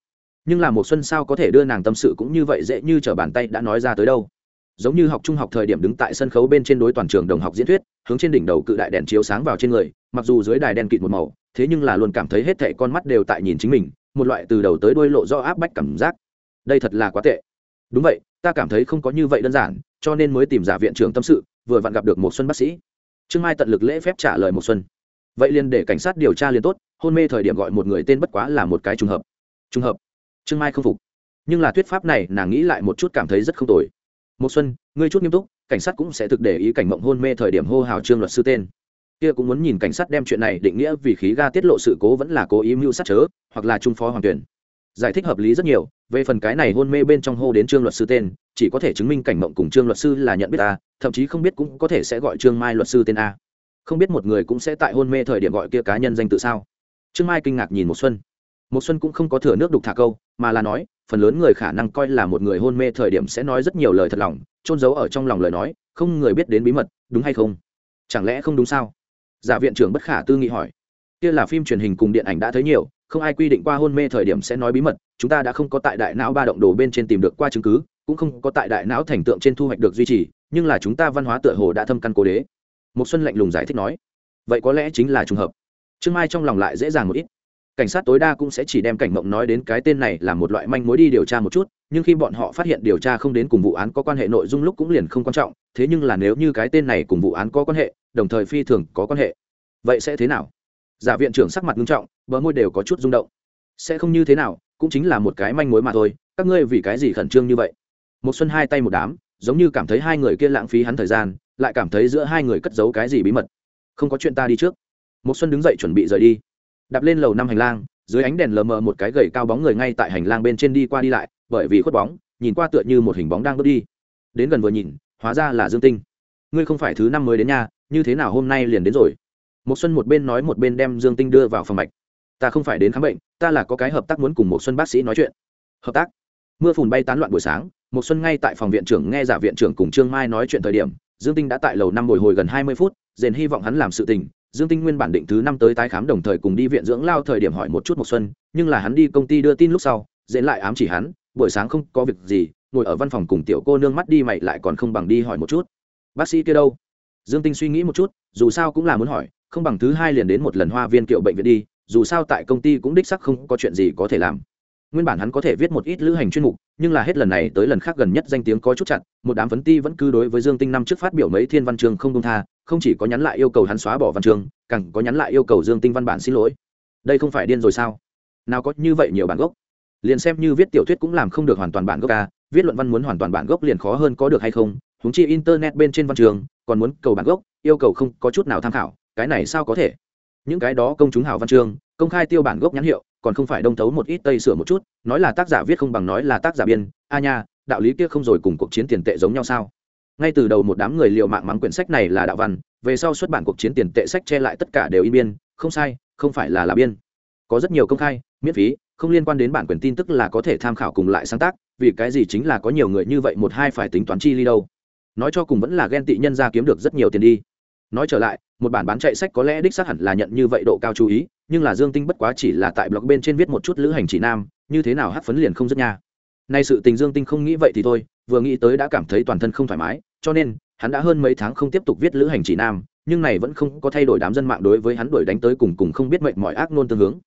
[SPEAKER 1] Nhưng là một xuân sao có thể đưa nàng tâm sự cũng như vậy dễ như trở bàn tay đã nói ra tới đâu. Giống như học trung học thời điểm đứng tại sân khấu bên trên đối toàn trường đồng học diễn thuyết hướng trên đỉnh đầu cự đại đèn chiếu sáng vào trên người, mặc dù dưới đài đèn kịt một màu, thế nhưng là luôn cảm thấy hết thệ con mắt đều tại nhìn chính mình, một loại từ đầu tới đuôi lộ do áp bách cảm giác. Đây thật là quá tệ. Đúng vậy, ta cảm thấy không có như vậy đơn giản, cho nên mới tìm giả viện trưởng tâm sự, vừa vặn gặp được một xuân bác sĩ. Trương mai tận lực lễ phép trả lời một xuân. Vậy liền để cảnh sát điều tra liền tốt, hôn mê thời điểm gọi một người tên bất quá là một cái trùng hợp. Trùng hợp? Trương mai không phục. Nhưng là thuyết pháp này nàng nghĩ lại một chút cảm thấy rất không tồi. Một xuân, ngươi chút nghiêm túc cảnh sát cũng sẽ thực để ý cảnh mộng hôn mê thời điểm hô hào trương luật sư tên. Kia cũng muốn nhìn cảnh sát đem chuyện này định nghĩa vì khí ga tiết lộ sự cố vẫn là cố ý mưu sát chớ, hoặc là trung phó hoàng tuyển. Giải thích hợp lý rất nhiều, về phần cái này hôn mê bên trong hô đến trương luật sư tên, chỉ có thể chứng minh cảnh mộng cùng trương luật sư là nhận biết a, thậm chí không biết cũng có thể sẽ gọi trương mai luật sư tên a. Không biết một người cũng sẽ tại hôn mê thời điểm gọi kia cá nhân danh tự sao? Trương mai kinh ngạc nhìn một xuân một xuân cũng không có thừa nước đục thả câu, mà là nói, phần lớn người khả năng coi là một người hôn mê thời điểm sẽ nói rất nhiều lời thật lòng trôn giấu ở trong lòng lời nói, không người biết đến bí mật, đúng hay không? Chẳng lẽ không đúng sao? Giả viện trưởng bất khả tư nghị hỏi. Kia là phim truyền hình cùng điện ảnh đã thấy nhiều, không ai quy định qua hôn mê thời điểm sẽ nói bí mật, chúng ta đã không có tại đại não ba động đồ bên trên tìm được qua chứng cứ, cũng không có tại đại não thành tượng trên thu hoạch được duy trì, nhưng là chúng ta văn hóa tựa hồ đã thâm căn cố đế. Một xuân lạnh lùng giải thích nói. Vậy có lẽ chính là trùng hợp. Trương mai trong lòng lại dễ dàng một ít cảnh sát tối đa cũng sẽ chỉ đem cảnh mộng nói đến cái tên này là một loại manh mối đi điều tra một chút, nhưng khi bọn họ phát hiện điều tra không đến cùng vụ án có quan hệ nội dung lúc cũng liền không quan trọng, thế nhưng là nếu như cái tên này cùng vụ án có quan hệ, đồng thời phi thường có quan hệ. Vậy sẽ thế nào? Giả viện trưởng sắc mặt nghiêm trọng, bờ môi đều có chút rung động. Sẽ không như thế nào, cũng chính là một cái manh mối mà thôi, các ngươi vì cái gì khẩn trương như vậy? Một xuân hai tay một đám, giống như cảm thấy hai người kia lãng phí hắn thời gian, lại cảm thấy giữa hai người cất giấu cái gì bí mật. Không có chuyện ta đi trước. Một xuân đứng dậy chuẩn bị rời đi đạp lên lầu năm hành lang, dưới ánh đèn lờ mờ một cái gầy cao bóng người ngay tại hành lang bên trên đi qua đi lại, bởi vì khuất bóng, nhìn qua tựa như một hình bóng đang bước đi. Đến gần vừa nhìn, hóa ra là dương tinh. Ngươi không phải thứ năm mới đến nhà như thế nào hôm nay liền đến rồi? Một xuân một bên nói một bên đem dương tinh đưa vào phòng mạch. Ta không phải đến khám bệnh, ta là có cái hợp tác muốn cùng một xuân bác sĩ nói chuyện. Hợp tác? Mưa phùn bay tán loạn buổi sáng một xuân ngay tại phòng viện trưởng nghe giả viện trưởng cùng trương mai nói chuyện thời điểm, dương tinh đã tại lầu năm bồi hồi gần hai mươi phút, dền hy vọng hắn làm sự tình dương tinh nguyên bản định thứ năm tới tái khám đồng thời cùng đi viện dưỡng lao thời điểm hỏi một chút một xuân, nhưng là hắn đi công ty đưa tin lúc sau dễ lại ám chỉ hắn, buổi sáng không có việc gì, ngồi ở văn phòng cùng tiểu cô nương mắt đi mày lại còn không bằng đi hỏi một chút. Bác sĩ kia đâu? Dương tinh suy nghĩ một chút, dù sao cũng là muốn hỏi, không bằng thứ hai liền đến một lần hoa viên kiệu bệnh viện đi, dù sao tại công ty cũng đích sắc không có chuyện gì có thể làm. Nguyên bản hắn có thể viết một ít lữ hành chuyên mục, nhưng là hết lần này tới lần khác gần nhất danh tiếng có chút chặn một đám phấn ti vẫn cứ đối với dương tinh năm trước phát biểu mấy thiên văn chương không công tha không chỉ có nhắn lại yêu cầu hắn xóa bỏ văn chương, càng có nhắn lại yêu cầu dương tinh văn bản xin lỗi. Đây không phải điên rồi sao? Nào có như vậy nhiều bản gốc? Liền xem như viết tiểu thuyết cũng làm không được hoàn toàn bản gốc ca viết luận văn muốn hoàn toàn bản gốc liền khó hơn có được hay không? Húng chi internet bên trên văn trường, còn muốn cầu bản gốc, yêu cầu không có chút nào tham khảo, cái này sao có thể? Những cái đó công chúng hào văn chương, công khai tiêu bản gốc nhãn hiệu, còn không phải đông thấu một ít tây sửa một chút, nói là tác giả viết không bằng nói là tác giả biên. A nha, đạo lý kia không rồi cùng cuộc chiến tiền tệ giống nhau sao? Ngay từ đầu một đám người liệu mạng mắng quyển sách này là đạo văn, về sau xuất bản cuộc chiến tiền tệ sách che lại tất cả đều in biên không sai, không phải là là biên. Có rất nhiều công khai, miễn phí, không liên quan đến bản quyền tin tức là có thể tham khảo cùng lại sáng tác, vì cái gì chính là có nhiều người như vậy một hai phải tính toán chi ly đâu. Nói cho cùng vẫn là ghen tị nhân ra kiếm được rất nhiều tiền đi. Nói trở lại, một bản bán chạy sách có lẽ đích xác hẳn là nhận như vậy độ cao chú ý, nhưng là dương tinh bất quá chỉ là tại blog bên trên viết một chút lữ hành chỉ nam, như thế nào hát phấn liền không rất nha. Nay sự tình dương tinh không nghĩ vậy thì thôi, vừa nghĩ tới đã cảm thấy toàn thân không thoải mái cho nên, hắn đã hơn mấy tháng không tiếp tục viết lữ hành chỉ nam, nhưng này vẫn không có thay đổi đám dân mạng đối với hắn đuổi đánh tới cùng cùng không biết mệnh mọi ác nôn tương hướng.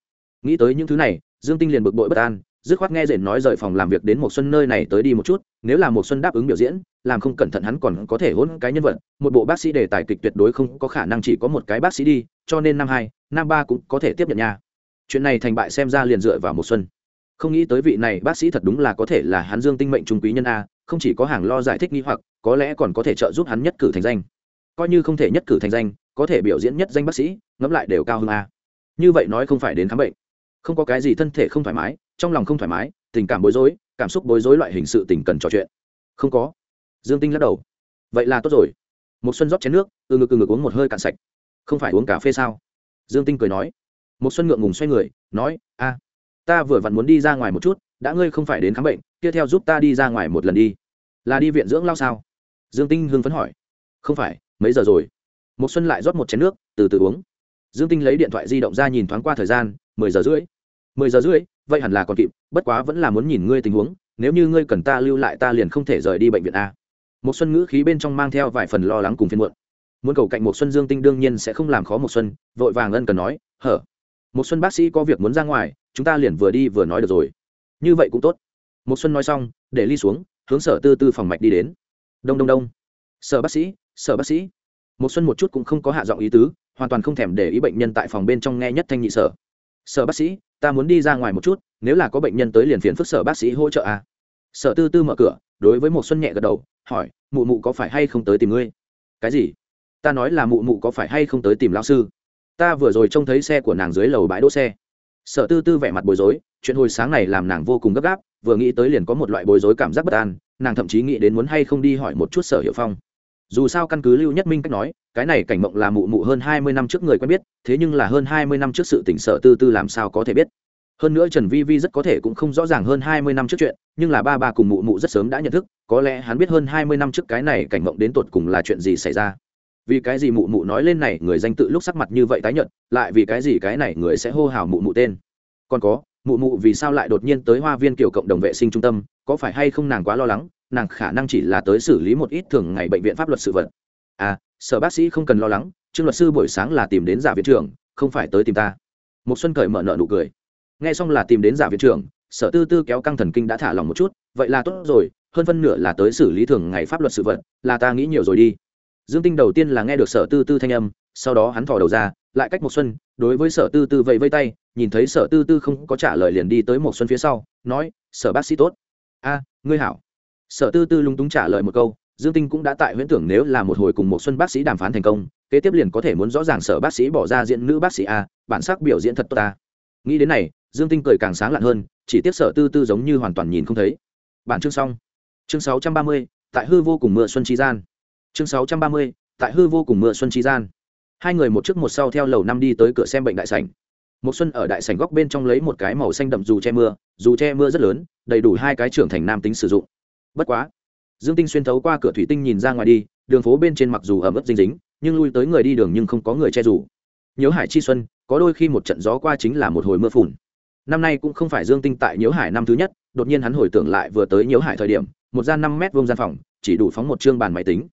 [SPEAKER 1] Nghĩ tới những thứ này, dương tinh liền bực bội bất an, dứt khoát nghe rền nói rời phòng làm việc đến một xuân nơi này tới đi một chút, nếu là một xuân đáp ứng biểu diễn, làm không cẩn thận hắn còn có thể hỗn cái nhân vật, một bộ bác sĩ đề tài kịch tuyệt đối không có khả năng chỉ có một cái bác sĩ đi, cho nên năm hai, năm ba cũng có thể tiếp nhận nha. Chuyện này thành bại xem ra liền dựa vào một xuân không nghĩ tới vị này bác sĩ thật đúng là có thể là hắn dương tinh mệnh trung quý nhân a, không chỉ có hàng lo giải thích nghi hoặc, có lẽ còn có thể trợ giúp hắn nhất cử thành danh. Coi như không thể nhất cử thành danh, có thể biểu diễn nhất danh bác sĩ, ngẫm lại đều cao hơn a. Như vậy nói không phải đến khám bệnh. Không có cái gì thân thể không thoải mái, trong lòng không thoải mái, tình cảm bối rối, cảm xúc bối rối loại hình sự tình cần trò chuyện. Không có. Dương tinh lắc đầu. Vậy là tốt rồi. Một xuân rót chén nước, từ ngực từ ngực uống một hơi cạn sạch. Không phải uống cà phê sao? Dương tinh cười nói. Một xuân ngượng ngùng xoay người, nói, a ta vừa vặn muốn đi ra ngoài một chút, đã ngươi không phải đến khám bệnh, kia theo giúp ta đi ra ngoài một lần đi. Là đi viện dưỡng lao sao? Dương tinh hưng phấn hỏi. Không phải, mấy giờ rồi? Một xuân lại rót một chén nước, từ từ uống. Dương tinh lấy điện thoại di động ra nhìn thoáng qua thời gian, mười giờ rưỡi. Mười giờ rưỡi, vậy hẳn là còn kịp, bất quá vẫn là muốn nhìn ngươi tình huống, nếu như ngươi cần ta lưu lại ta liền không thể rời đi bệnh viện a. Một xuân ngữ khí bên trong mang theo vài phần lo lắng cùng phiên muộn. Muốn cầu cạnh một xuân dương tinh đương nhiên sẽ không làm khó một xuân, vội vàng ân cần nói, hở một xuân bác sĩ có việc muốn ra ngoài, chúng ta liền vừa đi vừa nói được rồi. Như vậy cũng tốt. Một xuân nói xong, để ly xuống, hướng sở tư tư phòng mạch đi đến. Đông đông đông. Sở bác sĩ, sở bác sĩ. Một xuân một chút cũng không có hạ giọng ý tứ, hoàn toàn không thèm để ý bệnh nhân tại phòng bên trong nghe nhất thanh nhị sở. Sở bác sĩ, ta muốn đi ra ngoài một chút, nếu là có bệnh nhân tới liền phiền phức sở bác sĩ hỗ trợ à. sở tư tư mở cửa, đối với một xuân nhẹ gật đầu, hỏi, mụ mụ có phải hay không tới tìm ngươi? Cái gì? Ta nói là mụ mụ có phải hay không tới tìm lão sư? Ta vừa rồi trông thấy xe của nàng dưới lầu bãi đỗ xe. Sở tư tư vẻ mặt bối rối, chuyện hồi sáng này làm nàng vô cùng gấp gáp, vừa nghĩ tới liền có một loại bối rối cảm giác bất an, nàng thậm chí nghĩ đến muốn hay không đi hỏi một chút sở hiệu phong. Dù sao căn cứ lưu nhất minh cách nói, cái này cảnh mộng là mụ mụ hơn hai mươi năm trước người quen biết, thế nhưng là hơn hai mươi năm trước sự tỉnh sở tư tư làm sao có thể biết. Hơn nữa trần vi vi rất có thể cũng không rõ ràng hơn hai mươi năm trước chuyện, nhưng là ba ba cùng mụ mụ rất sớm đã nhận thức, có lẽ hắn biết hơn hai mươi năm trước cái này cảnh mộng đến tột cùng là chuyện gì xảy ra vì cái gì mụ mụ nói lên này, người danh tự lúc sắc mặt như vậy tái nhận lại vì cái gì cái này người sẽ hô hào mụ mụ tên? Còn có, mụ mụ vì sao lại đột nhiên tới hoa viên kiểu cộng đồng vệ sinh trung tâm, có phải hay không nàng quá lo lắng, nàng khả năng chỉ là tới xử lý một ít thường ngày bệnh viện pháp luật sự vật. À sở bác sĩ không cần lo lắng trương luật sư buổi sáng là tìm đến giả viện trưởng, không phải tới tìm ta. Một xuân cởi mở nợ nụ cười. Nghe xong là tìm đến giả viện trưởng, sở tư tư kéo căng thần kinh đã thả lòng một chút, vậy là tốt rồi, hơn phân nửa là tới xử lý thường ngày pháp luật sự vật, là ta nghĩ nhiều rồi đi dương tinh đầu tiên là nghe được sở tư tư thanh âm, sau đó hắn thò đầu ra, lại cách một xuân, đối với sở tư tư vẫy vây tay, nhìn thấy sở tư tư không có trả lời liền đi tới một xuân phía sau, nói, sở bác sĩ tốt. A, ngươi hảo. Sở tư tư lung túng trả lời một câu, dương tinh cũng đã tại huyễn tưởng nếu là một hồi cùng một xuân bác sĩ đàm phán thành công, kế tiếp liền có thể muốn rõ ràng sở bác sĩ bỏ ra diện nữ bác sĩ a, bản sắc biểu diễn thật tốt ta. Nghĩ đến này, dương tinh cười càng sáng lạn hơn, chỉ tiếp sở tư tư giống như hoàn toàn nhìn không thấy. Bản chương xong. Chương sáu trăm ba mươi, tại hư vô cùng mưa xuân trí gian chương sáu trăm ba mươi, tại hư vô cùng mưa xuân trí gian. Hai người một trước một sau theo lầu năm đi tới cửa xem bệnh đại sảnh. Một xuân ở đại sảnh góc bên trong lấy một cái màu xanh đậm dù che mưa, dù che mưa rất lớn, đầy đủ hai cái trưởng thành nam tính sử dụng. Bất quá, dương tinh xuyên thấu qua cửa thủy tinh nhìn ra ngoài đi, đường phố bên trên mặc dù ẩm ướt dính dính, nhưng lui tới người đi đường nhưng không có người che dù. Nhớ hải chi xuân, có đôi khi một trận gió qua chính là một hồi mưa phùn. Năm nay cũng không phải dương tinh tại nhớ hải năm thứ nhất, đột nhiên hắn hồi tưởng lại vừa tới nhớ hải thời điểm, một gian năm mét vuông gian phòng, chỉ đủ phóng một chương bàn máy tính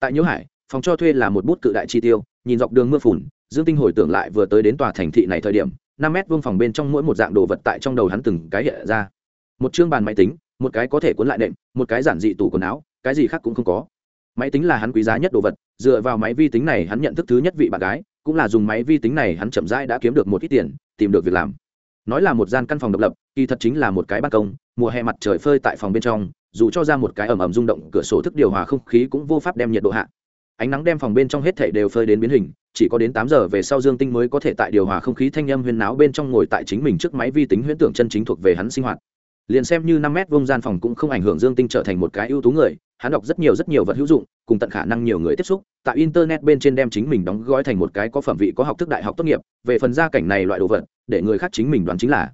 [SPEAKER 1] tại nhiễu hải, phòng cho thuê là một bút cự đại chi tiêu, nhìn dọc đường mưa phùn, dương tinh hồi tưởng lại vừa tới đến tòa thành thị này thời điểm, năm mét vuông phòng bên trong mỗi một dạng đồ vật tại trong đầu hắn từng cái hiện ra. Một chương bàn máy tính, một cái có thể cuốn lại đệm một cái giản dị tủ quần áo, cái gì khác cũng không có. Máy tính là hắn quý giá nhất đồ vật, dựa vào máy vi tính này hắn nhận thức thứ nhất vị bạn gái, cũng là dùng máy vi tính này hắn chậm rãi đã kiếm được một ít tiền, tìm được việc làm. Nói là một gian căn phòng độc lập, kỳ thật chính là một cái ban công, mùa hè mặt trời phơi tại phòng bên trong dù cho ra một cái ẩm ẩm rung động, cửa sổ thức điều hòa không khí cũng vô pháp đem nhiệt độ hạ. Ánh nắng đem phòng bên trong hết thể đều phơi đến biến hình, chỉ có đến tám giờ về sau dương tinh mới có thể tại điều hòa không khí thanh âm huyên náo bên trong ngồi tại chính mình trước máy vi tính huyễn tưởng chân chính thuộc về hắn sinh hoạt. Liền xem như năm mét vông gian phòng cũng không ảnh hưởng dương tinh trở thành một cái ưu tú người, hắn đọc rất nhiều rất nhiều vật hữu dụng, cùng tận khả năng nhiều người tiếp xúc, tại internet bên trên đem chính mình đóng gói thành một cái có phẩm vị có học thức đại học tốt nghiệp, về phần gia cảnh này loại đồ vật, để người khác chính mình đoán chính là.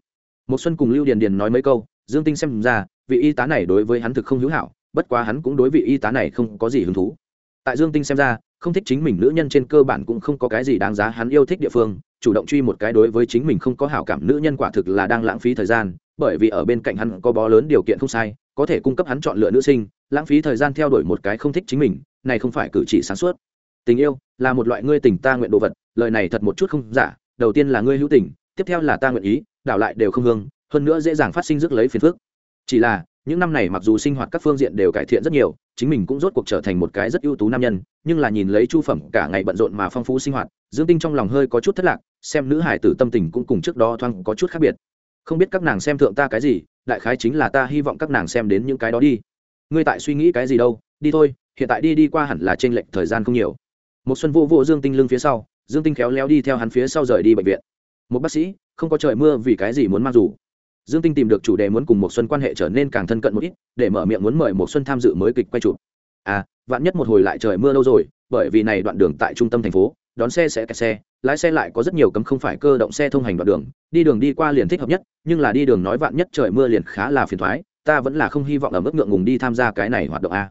[SPEAKER 1] Một xuân cùng lưu điền điền nói mấy câu, dương tinh xem ra vị y tá này đối với hắn thực không hữu hảo, bất quá hắn cũng đối vị y tá này không có gì hứng thú. Tại dương tinh xem ra, không thích chính mình nữ nhân trên cơ bản cũng không có cái gì đáng giá hắn yêu thích địa phương, chủ động truy một cái đối với chính mình không có hảo cảm nữ nhân quả thực là đang lãng phí thời gian, bởi vì ở bên cạnh hắn có bó lớn điều kiện không sai, có thể cung cấp hắn chọn lựa nữ sinh, lãng phí thời gian theo đuổi một cái không thích chính mình, này không phải cử chỉ sáng suốt. Tình yêu là một loại ngươi tình ta nguyện đồ vật, lời này thật một chút không giả, đầu tiên là ngươi hữu tình, tiếp theo là ta nguyện ý, đảo lại đều không hương, hơn nữa dễ dàng phát sinh rước lấy phiền phước chỉ là, những năm này mặc dù sinh hoạt các phương diện đều cải thiện rất nhiều, chính mình cũng rốt cuộc trở thành một cái rất ưu tú nam nhân, nhưng là nhìn lấy chu phẩm cả ngày bận rộn mà phong phú sinh hoạt, dương tinh trong lòng hơi có chút thất lạc, xem nữ hải tử tâm tình cũng cùng trước đó thoáng có chút khác biệt. Không biết các nàng xem thượng ta cái gì, đại khái chính là ta hy vọng các nàng xem đến những cái đó đi. Ngươi tại suy nghĩ cái gì đâu, đi thôi, hiện tại đi đi qua hẳn là t r ê n lệch thời gian không nhiều. Một xuân vô vô dương tinh lưng phía sau, dương tinh khéo léo đi theo hắn phía sau rời đi bệnh viện. Một bác sĩ, không có trời mưa vì cái gì muốn mang dù dương tinh tìm được chủ đề muốn cùng một xuân quan hệ trở nên càng thân cận một ít, để mở miệng muốn mời một xuân tham dự mới kịch quay chụp. À vạn nhất một hồi lại trời mưa lâu rồi, bởi vì này đoạn đường tại trung tâm thành phố, đón xe sẽ kẹt xe, lái xe lại có rất nhiều cấm không phải cơ động xe thông hành đoạn đường, đi đường đi qua liền thích hợp nhất, nhưng là đi đường nói vạn nhất trời mưa liền khá là phiền thoái, ta vẫn là không hy vọng ở mức ngượng ngùng đi tham gia cái này hoạt động a.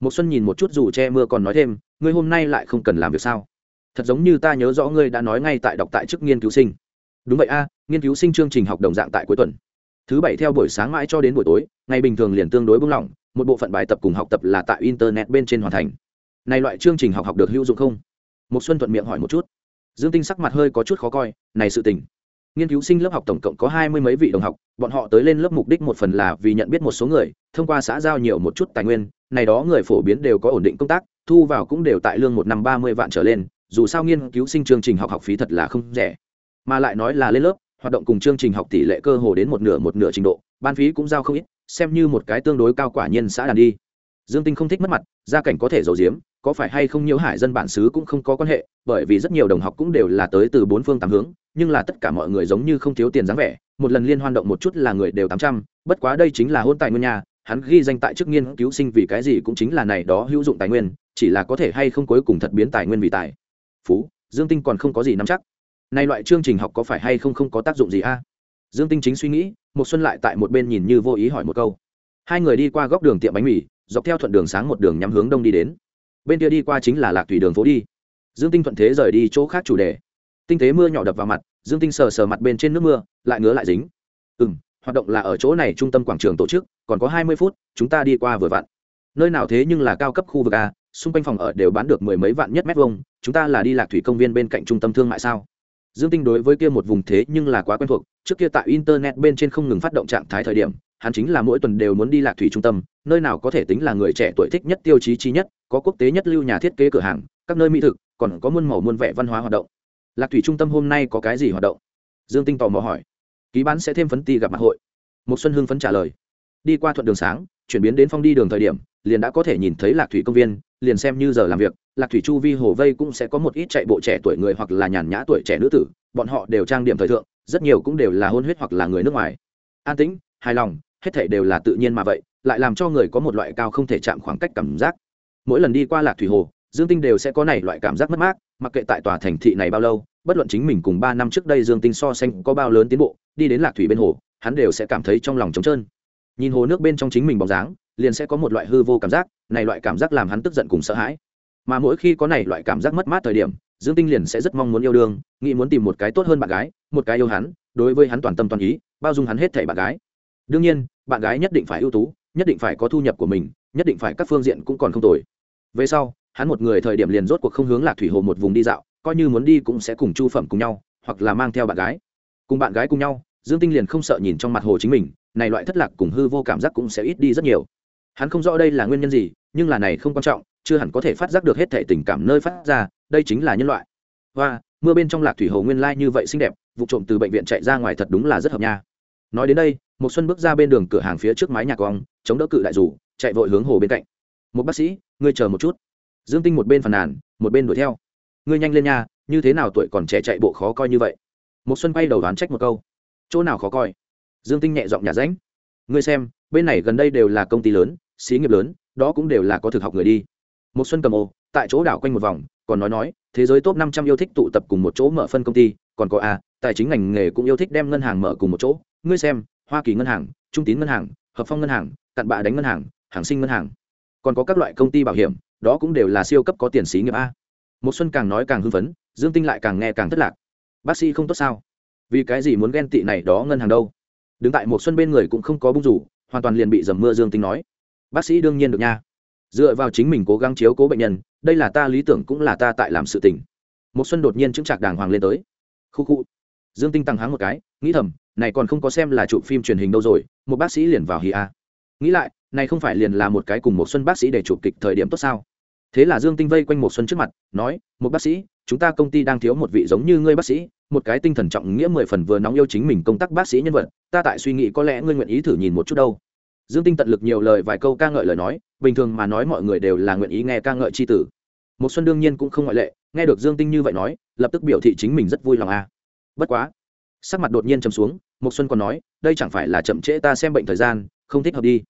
[SPEAKER 1] Một xuân nhìn một chút dù che mưa còn nói thêm, ngươi hôm nay lại không cần làm việc sao? Thật giống như ta nhớ rõ ngươi đã nói ngay tại đọc tại chức nghiên cứu sinh. Đúng vậy a, nghiên cứu sinh chương trình học đồng dạng tại cuối tuần thứ bảy theo buổi sáng mãi cho đến buổi tối, ngày bình thường liền tương đối bung lỏng, một bộ phận bài tập cùng học tập là tại internet bên trên hoàn thành. Này loại chương trình học học được hữu dụng không? Một xuân thuận miệng hỏi một chút. Dương tinh sắc mặt hơi có chút khó coi, này sự tình. Nghiên cứu sinh lớp học tổng cộng có hai mươi mấy vị đồng học, bọn họ tới lên lớp mục đích một phần là vì nhận biết một số người, thông qua xã giao nhiều một chút tài nguyên, này đó người phổ biến đều có ổn định công tác, thu vào cũng đều tại lương một năm ba mươi vạn trở lên, dù sao nghiên cứu sinh chương trình học học phí thật là không rẻ. Mà lại nói là lên lớp hoạt động cùng chương trình học tỷ lệ cơ hồ đến một nửa một nửa trình độ ban phí cũng giao không ít xem như một cái tương đối cao quả nhiên xã đàn đi. Dương tinh không thích mất mặt gia cảnh có thể giàu diếm, có phải hay không nhiễu hải dân bản xứ cũng không có quan hệ bởi vì rất nhiều đồng học cũng đều là tới từ bốn phương tám hướng nhưng là tất cả mọi người giống như không thiếu tiền dáng vẻ một lần liên hoan động một chút là người đều tám trăm bất quá đây chính là hôn tài nguyên nhà hắn ghi danh tại chức nghiên cứu sinh vì cái gì cũng chính là này đó hữu dụng tài nguyên chỉ là có thể hay không cuối cùng thật biến tài nguyên vì tài. Phú dương tinh còn không có gì nắm chắc nay loại chương trình học có phải hay không không có tác dụng gì a? Dương tinh chính suy nghĩ một xuân lại tại một bên nhìn như vô ý hỏi một câu. Hai người đi qua góc đường tiệm bánh mì, dọc theo thuận đường sáng một đường nhắm hướng đông đi đến. Bên kia đi qua chính là lạc thủy đường phố đi. Dương tinh thuận thế rời đi chỗ khác chủ đề. Tinh tế mưa nhỏ đập vào mặt, dương tinh sờ sờ mặt bên trên nước mưa, lại ngứa lại dính. Ừ m hoạt động là ở chỗ này trung tâm quảng trường tổ chức, còn có hai mươi phút, chúng ta đi qua vừa vặn. Nơi nào thế nhưng là cao cấp khu vực a, xung quanh phòng ở đều bán được mười mấy vạn nhất mét vuông, chúng ta là đi lạc thủy công viên bên cạnh trung tâm thương mại sao? Dương tinh đối với kia một vùng thế nhưng là quá quen thuộc, trước kia tại internet bên trên không ngừng phát động trạng thái thời điểm, hắn chính là mỗi tuần đều muốn đi lạc thủy trung tâm, nơi nào có thể tính là người trẻ tuổi thích nhất, tiêu chí chi nhất, có quốc tế nhất lưu nhà thiết kế cửa hàng, các nơi mỹ thực, còn có muôn màu muôn vẻ văn hóa hoạt động. Lạc thủy trung tâm hôm nay có cái gì hoạt động? Dương tinh tò mò hỏi. Ký bán sẽ thêm phấn ti gặp mặt hội. Một xuân Hương phấn trả lời. Đi qua thuận đường sáng chuyển biến đến phong đi đường thời điểm, liền đã có thể nhìn thấy lạc thủy công viên, liền xem như giờ làm việc, lạc thủy chu vi hồ vây cũng sẽ có một ít chạy bộ trẻ tuổi người hoặc là nhàn nhã tuổi trẻ nữ tử, bọn họ đều trang điểm thời thượng, rất nhiều cũng đều là hôn huyết hoặc là người nước ngoài. An tĩnh, hài lòng, hết thể đều là tự nhiên mà vậy, lại làm cho người có một loại cao không thể chạm khoảng cách cảm giác. Mỗi lần đi qua lạc thủy hồ, dương tinh đều sẽ có này loại cảm giác mất mát, mặc kệ tại tòa thành thị này bao lâu, bất luận chính mình cùng ba năm trước đây dương tinh so sánh có bao lớn tiến bộ, đi đến lạc thủy bên hồ, hắn đều sẽ cảm thấy trong lòng trống trơn nhìn hồ nước bên trong chính mình bóng dáng, liền sẽ có một loại hư vô cảm giác, này loại cảm giác làm hắn tức giận cùng sợ hãi. Mà mỗi khi có này loại cảm giác mất mát thời điểm, dương tinh liền sẽ rất mong muốn yêu đương, nghĩ muốn tìm một cái tốt hơn bạn gái, một cái yêu hắn, đối với hắn toàn tâm toàn ý, bao dung hắn hết thảy bạn gái. Đương nhiên, bạn gái nhất định phải ưu tú, nhất định phải có thu nhập của mình, nhất định phải các phương diện cũng còn không tồi. Về sau, hắn một người thời điểm liền rốt cuộc không hướng lạc thủy hồ một vùng đi dạo, coi như muốn đi cũng sẽ cùng chu phẩm cùng nhau, hoặc là mang theo bạn gái. Cùng bạn gái cùng nhau, dương tinh liền không sợ nhìn trong mặt hồ chính mình này loại thất lạc cùng hư vô cảm giác cũng sẽ ít đi rất nhiều. Hắn không rõ đây là nguyên nhân gì, nhưng là này không quan trọng, chưa hẳn có thể phát giác được hết thể tình cảm nơi phát ra, đây chính là nhân loại. Và mưa bên trong lạc thủy hồ nguyên lai như vậy xinh đẹp, vụ trộm từ bệnh viện chạy ra ngoài thật đúng là rất hợp nha. Nói đến đây, một xuân bước ra bên đường cửa hàng phía trước mái nhà cong, chống đỡ cự đại rủ, chạy vội hướng hồ bên cạnh. Một bác sĩ, ngươi chờ một chút. Dương tinh một bên phàn nàn, một bên đuổi theo. Ngươi nhanh lên nha, như thế nào tuổi còn trẻ chạy bộ khó coi như vậy? Một xuân bay đầu đoán trách một câu. Chỗ nào khó coi? Dương tinh nhẹ giọng nhà ránh. Ngươi xem, bên này gần đây đều là công ty lớn, xí nghiệp lớn, đó cũng đều là có thực học người đi. Một xuân cầm ô, tại chỗ đảo quanh một vòng, còn nói nói, thế giới top năm trăm yêu thích tụ tập cùng một chỗ mở phân công ty, còn có a, tài chính ngành nghề cũng yêu thích đem ngân hàng mở cùng một chỗ. Ngươi xem, hoa kỳ ngân hàng, trung tín ngân hàng, hợp phong ngân hàng, cặn bạ đánh ngân hàng hàng sinh ngân hàng. Còn có các loại công ty bảo hiểm, đó cũng đều là siêu cấp có tiền xí nghiệp a. Một xuân càng nói càng hưng phấn, dương tinh lại càng nghe càng thất lạc. Bác sĩ không tốt sao? Vì cái gì muốn ghen tị này đó ngân hàng đâu? Đứng tại một xuân bên người cũng không có bung rủ, hoàn toàn liền bị dầm mưa dương tinh nói. Bác sĩ đương nhiên được nha. Dựa vào chính mình cố gắng chiếu cố bệnh nhân, đây là ta lý tưởng cũng là ta tại làm sự tình. Một xuân đột nhiên chứng trạc đàng hoàng lên tới. Khu khu. Dương tinh tăng háng một cái, nghĩ thầm, này còn không có xem là chụp phim truyền hình đâu rồi, một bác sĩ liền vào hì a. Nghĩ lại, này không phải liền là một cái cùng một xuân bác sĩ để chụp kịch thời điểm tốt sao? Thế là dương tinh vây quanh một xuân trước mặt, nói, một bác sĩ chúng ta công ty đang thiếu một vị giống như ngươi bác sĩ, một cái tinh thần trọng nghĩa mười phần vừa nóng yêu chính mình công tác bác sĩ nhân vật, ta tại suy nghĩ có lẽ ngươi nguyện ý thử nhìn một chút đâu. Dương tinh tận lực nhiều lời vài câu ca ngợi lời nói, bình thường mà nói mọi người đều là nguyện ý nghe ca ngợi c h i tử. Một xuân đương nhiên cũng không ngoại lệ, nghe được dương tinh như vậy nói, lập tức biểu thị chính mình rất vui lòng a à. bất quá, sắc mặt đột nhiên chấm xuống một xuân còn nói, đây chẳng phải là chậm trễ ta xem bệnh thời gian, không thích hợp đi.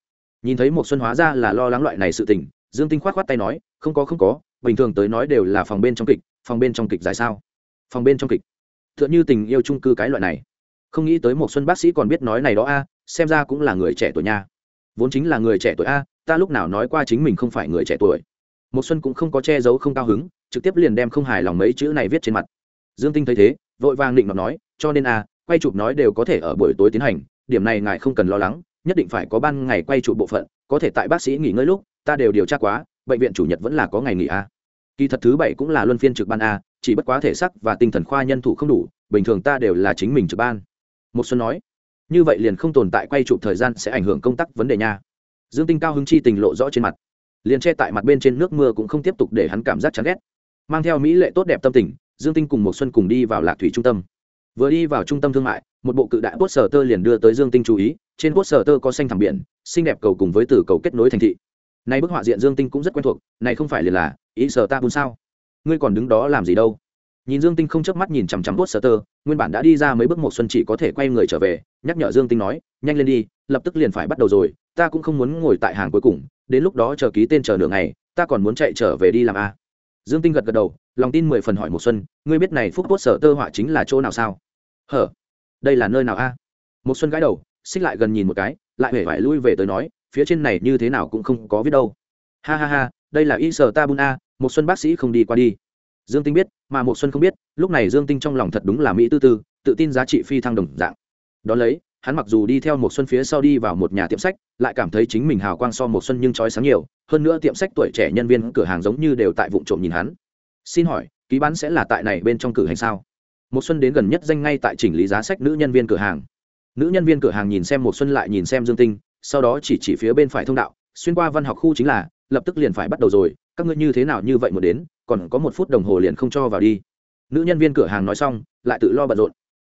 [SPEAKER 1] Nhìn thấy một xuân hóa ra là lo lắng loại này sự tình, dương tinh khoát khoát tay nói, không có không có, bình thường tới nói đều là phòng bên trong kịch phòng bên trong kịch dài sao? Phòng bên trong kịch? T h ư ợ n h ư tình yêu trung cư cái loại này. Không nghĩ tới một xuân bác sĩ còn biết nói này đó a, xem ra cũng là người trẻ tuổi nha. Vốn chính là người trẻ tuổi a, ta lúc nào nói qua chính mình không phải người trẻ tuổi. Một xuân cũng không có che giấu không cao hứng, trực tiếp liền đem không hài lòng mấy chữ này viết trên mặt. Dương tinh thấy thế, vội vàng định mà nói, cho nên a, quay chụp nói đều có thể ở buổi tối tiến hành, điểm này ngài không cần lo lắng, nhất định phải có ban ngày quay chụp bộ phận, có thể tại bác sĩ nghỉ ngơi lúc, ta đều điều tra quá, bệnh viện chủ nhật vẫn là có ngày nghỉ a kỳ thật thứ bảy cũng là luân phiên trực ban a, chỉ bất quá thể sắc và tinh thần khoa nhân thủ không đủ, bình thường ta đều là chính mình trực ban. Một xuân nói, như vậy liền không tồn tại quay chụp thời gian sẽ ảnh hưởng công tác vấn đề nha. Dương tinh cao hứng chi tình lộ rõ trên mặt. Liền che tại mặt bên trên nước mưa cũng không tiếp tục để hắn cảm giác chán ghét. Mang theo mỹ lệ tốt đẹp tâm tình, dương tinh cùng một xuân cùng đi vào lạc thủy trung tâm. Vừa đi vào trung tâm thương mại, một bộ cự đại bốt sở tơ liền đưa tới dương tinh chú ý, trên bốt sở tơ có xanh thẳm biển, xinh đẹp cầu cùng với từ cầu kết nối thành thị. Nay bức họa diện dương tinh cũng rất quen thuộc, này không phải liền là ý sở ta buồn sao? Ngươi còn đứng đó làm gì đâu? Nhìn dương tinh không chớp mắt nhìn chằm chằm bốt sở tơ, nguyên bản đã đi ra mấy bước một xuân chỉ có thể quay người trở về, nhắc nhở dương tinh nói, nhanh lên đi, lập tức liền phải bắt đầu rồi, ta cũng không muốn ngồi tại hàng cuối cùng, đến lúc đó chờ ký tên chờ nửa ngày, ta còn muốn chạy trở về đi làm a. Dương tinh gật gật đầu, lòng tin mười phần hỏi một xuân, ngươi biết này phúc bốt sở tơ họa chính là chỗ nào sao? Hở, đây là nơi nào a? Một xuân gãi đầu, xích lại gần nhìn một cái, lại hể vải lui về tới nói, phía trên này như thế nào cũng không có viết đâu. Ha ha ha đây là y sở ta bun a, một xuân bác sĩ không đi qua đi. Dương tinh biết, mà một xuân không biết, lúc này dương tinh trong lòng thật đúng là mỹ tư tư, tự tin giá trị phi thăng đồng dạng. Đón lấy, hắn mặc dù đi theo một xuân phía sau đi vào một nhà tiệm sách, lại cảm thấy chính mình hào quang so một xuân nhưng trói sáng nhiều, hơn nữa tiệm sách tuổi trẻ nhân viên cửa hàng giống như đều tại vụng trộm nhìn hắn. Xin hỏi, ký bán sẽ là tại này bên trong cử hành sao? Một xuân đến gần nhất danh ngay tại chỉnh lý giá sách nữ nhân viên cửa hàng. Nữ nhân viên cửa hàng nhìn xem một xuân lại nhìn xem dương tinh, sau đó chỉ chỉ phía bên phải thông đạo, xuyên qua văn học khu chính là lập tức liền phải bắt đầu rồi, các ngươi như thế nào như vậy một đến, còn có một phút đồng hồ liền không cho vào đi. Nữ nhân viên cửa hàng nói xong, lại tự lo bận rộn.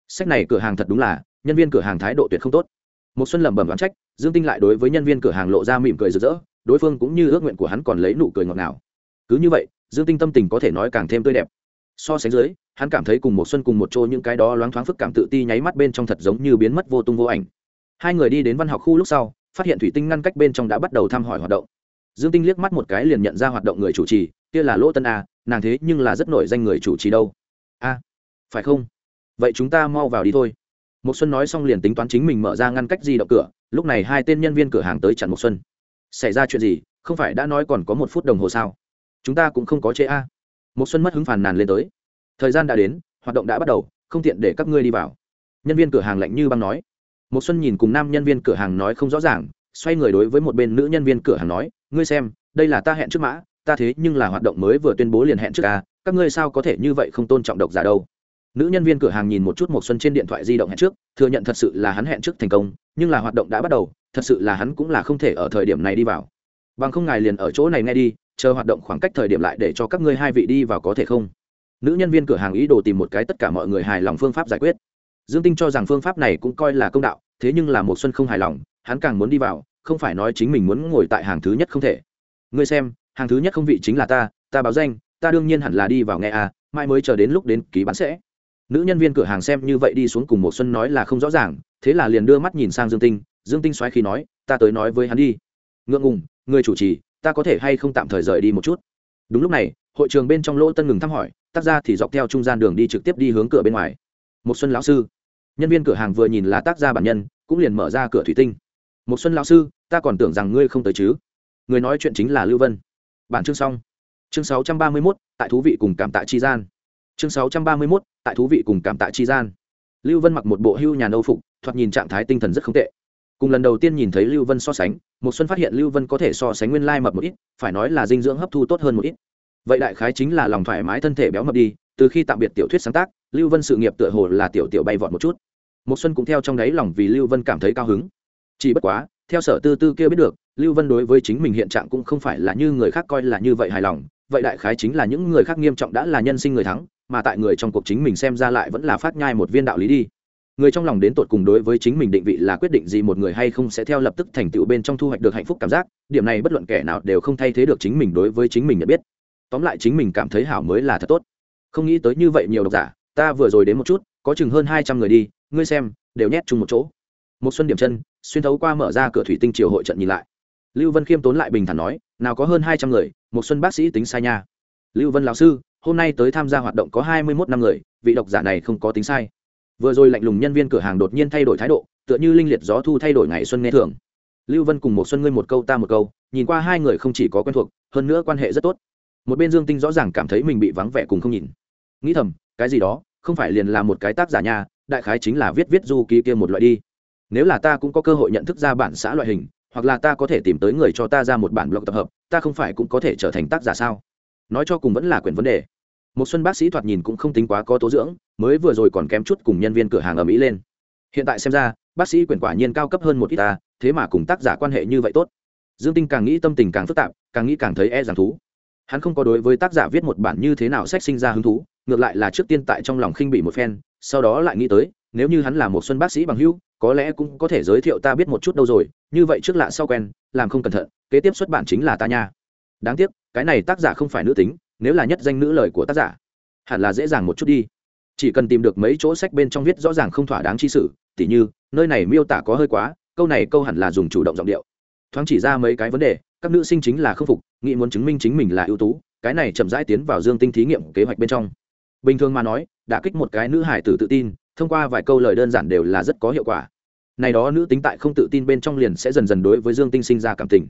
[SPEAKER 1] Sách này cửa hàng thật đúng là, nhân viên cửa hàng thái độ tuyệt không tốt. Một xuân lẩm bẩm đoán trách, dương tinh lại đối với nhân viên cửa hàng lộ ra mỉm cười rực rỡ, đối phương cũng như ước nguyện của hắn còn lấy nụ cười ngọt ngào. Cứ như vậy, dương tinh tâm tình có thể nói càng thêm tươi đẹp. So sánh dưới, hắn cảm thấy cùng một xuân cùng một chỗ những cái đó loáng thoáng phức cảm tự ti nháy mắt bên trong thật giống như biến mất vô tung vô ảnh. Hai người đi đến văn học khu lúc sau, phát hiện thủy tinh ngăn cách bên trong đã bắt đầu thăm hỏi hoạt động dương tinh liếc mắt một cái liền nhận ra hoạt động người chủ trì, kia là lỗ tân a, nàng thế nhưng là rất nổi danh người chủ trì đâu. A, phải không? Vậy chúng ta mau vào đi thôi. Một xuân nói xong liền tính toán chính mình mở ra ngăn cách di động cửa, lúc này hai tên nhân viên cửa hàng tới chặn một xuân. Xảy ra chuyện gì? Không phải đã nói còn có một phút đồng hồ sao? Chúng ta cũng không có chế a. Một xuân mất hứng phàn nàn lên tới. Thời gian đã đến, hoạt động đã bắt đầu, không tiện để các ngươi đi vào. Nhân viên cửa hàng lạnh như băng nói. Một xuân nhìn cùng nam nhân viên cửa hàng nói không rõ ràng xoay người đối với một bên nữ nhân viên cửa hàng nói, ngươi xem, đây là ta hẹn trước mã, ta thế nhưng là hoạt động mới vừa tuyên bố liền hẹn trước ca các ngươi sao có thể như vậy không tôn trọng độc giả đâu? Nữ nhân viên cửa hàng nhìn một chút một xuân trên điện thoại di động hẹn trước, thừa nhận thật sự là hắn hẹn trước thành công, nhưng là hoạt động đã bắt đầu, thật sự là hắn cũng là không thể ở thời điểm này đi vào. Bằng không ngài liền ở chỗ này nghe đi, chờ hoạt động khoảng cách thời điểm lại để cho các ngươi hai vị đi vào có thể không? Nữ nhân viên cửa hàng ý đồ tìm một cái tất cả mọi người hài lòng phương pháp giải quyết. Dương tinh cho rằng phương pháp này cũng coi là công đạo, thế nhưng là một xuân không hài lòng, hắn càng muốn đi vào không phải nói chính mình muốn ngồi tại hàng thứ nhất không thể. Ngươi xem, hàng thứ nhất không vị chính là ta ta báo danh, ta đương nhiên hẳn là đi vào nghe à mai mới chờ đến lúc đến ký bán sẽ. Nữ nhân viên cửa hàng xem như vậy đi xuống cùng một xuân nói là không rõ ràng, thế là liền đưa mắt nhìn sang dương tinh dương tinh xoáy khi nói, ta tới nói với hắn đi. Ngượng ngùng người chủ trì, ta có thể hay không tạm thời rời đi một chút? Đúng lúc này, hội trường bên trong lỗ tân ngừng thăm hỏi, tác ra thì dọc theo trung gian đường đi trực tiếp đi hướng cửa bên ngoài. Một xuân lão sư. Nhân viên cửa hàng vừa nhìn là tác gia bản nhân, cũng liền mở ra cửa thủy tinh một xuân lão sư ta còn tưởng rằng ngươi không tới chứ. Người nói chuyện chính là lưu vân. Bản chương xong. Chương 631, tại thú vị cùng cảm tạ chi gian. Chương 631, tại thú vị cùng cảm tạ chi gian. Lưu vân mặc một bộ hưu nhà nâu phục thoạt nhìn trạng thái tinh thần rất không tệ. Cùng lần đầu tiên nhìn thấy lưu vân so sánh một xuân phát hiện lưu vân có thể so sánh nguyên lai mập một ít phải nói là dinh dưỡng hấp thu tốt hơn một ít. Vậy đại khái chính là lòng thoải mái thân thể béo mập đi từ khi tạm biệt tiểu thuyết sáng tác lưu vân sự nghiệp tựa hồ là tiểu tiểu bay vọt một chút. Một xuân cũng theo trong đấy lòng vì lưu vân cảm thấy cao hứng chỉ bất quá, theo sở tư tư kia biết được, lưu vân đối với chính mình hiện trạng cũng không phải là như người khác coi là như vậy hài lòng. Vậy đại khái chính là những người khác nghiêm trọng đã là nhân sinh người thắng, mà tại người trong cuộc chính mình xem ra lại vẫn là phát nhai một viên đạo lý đi. Người trong lòng đến tột cùng đối với chính mình định vị là quyết định gì, một người hay không sẽ theo lập tức thành tựu bên trong thu hoạch được hạnh phúc cảm giác. Điểm này bất luận kẻ nào đều không thay thế được chính mình đối với chính mình nhận biết. Tóm lại chính mình cảm thấy hảo mới là thật tốt. Không nghĩ tới như vậy nhiều độc giả, ta vừa rồi đến một chút, có chừng hơn hai trăm người đi, ngươi xem, đều nhét chung một chỗ một xuân điểm chân, xuyên thấu qua mở ra cửa thủy tinh triều hội trận nhìn lại. Lưu vân khiêm tốn lại bình thản nói, nào có hơn hai trăm người, một xuân bác sĩ tính sai nha. Lưu vân lão sư, hôm nay tới tham gia hoạt động có hai mươi mốt năm người, vị độc giả này không có tính sai. Vừa rồi lạnh lùng nhân viên cửa hàng đột nhiên thay đổi thái độ, tựa như linh liệt gió thu thay đổi ngày xuân nghe thường. Lưu vân cùng một xuân ngươi một câu ta một câu, nhìn qua hai người không chỉ có quen thuộc, hơn nữa quan hệ rất tốt. Một bên dương tinh rõ ràng cảm thấy mình bị vắng vẻ cùng không nhìn. Nghĩ thầm, cái gì đó, không phải liền là một cái tác giả nha, đại khái chính là viết viết du ký kia một loại đi nếu là ta cũng có cơ hội nhận thức ra bản xã loại hình, hoặc là ta có thể tìm tới người cho ta ra một bản blog tập hợp, ta không phải cũng có thể trở thành tác giả sao? Nói cho cùng vẫn là quyền vấn đề. Một xuân bác sĩ thoạt nhìn cũng không tính quá có tố dưỡng, mới vừa rồi còn kém chút cùng nhân viên cửa hàng ở mỹ lên. Hiện tại xem ra, bác sĩ quyền quả nhiên cao cấp hơn một ít ta, thế mà cùng tác giả quan hệ như vậy tốt. Dương tinh càng nghĩ tâm tình càng phức tạp, càng nghĩ càng thấy e rằng thú. Hắn không có đối với tác giả viết một bản như thế nào sách sinh ra hứng thú, ngược lại là trước tiên tại trong lòng khinh bị một phen, sau đó lại nghĩ tới, nếu như hắn là một xuân bác sĩ bằng hữu có lẽ cũng có thể giới thiệu ta biết một chút đâu rồi, như vậy trước lạ sau quen, làm không cẩn thận, kế tiếp xuất bản chính là ta nha. Đáng tiếc, cái này tác giả không phải nữ tính, nếu là nhất danh nữ lời của tác giả, hẳn là dễ dàng một chút đi. Chỉ cần tìm được mấy chỗ sách bên trong viết rõ ràng không thỏa đáng chi sử tỉ như, nơi này miêu tả có hơi quá, câu này câu hẳn là dùng chủ động giọng điệu. Thoáng chỉ ra mấy cái vấn đề, các nữ sinh chính là không phục, nghĩ muốn chứng minh chính mình là ưu tú, cái này chậm rãi tiến vào dương tinh thí nghiệm kế hoạch bên trong. Bình thường mà nói, đã kích một cái nữ hải tử tự tin thông qua vài câu lời đơn giản đều là rất có hiệu quả. Này đó nữ tính tại không tự tin bên trong liền sẽ dần dần đối với dương tinh sinh ra cảm tình.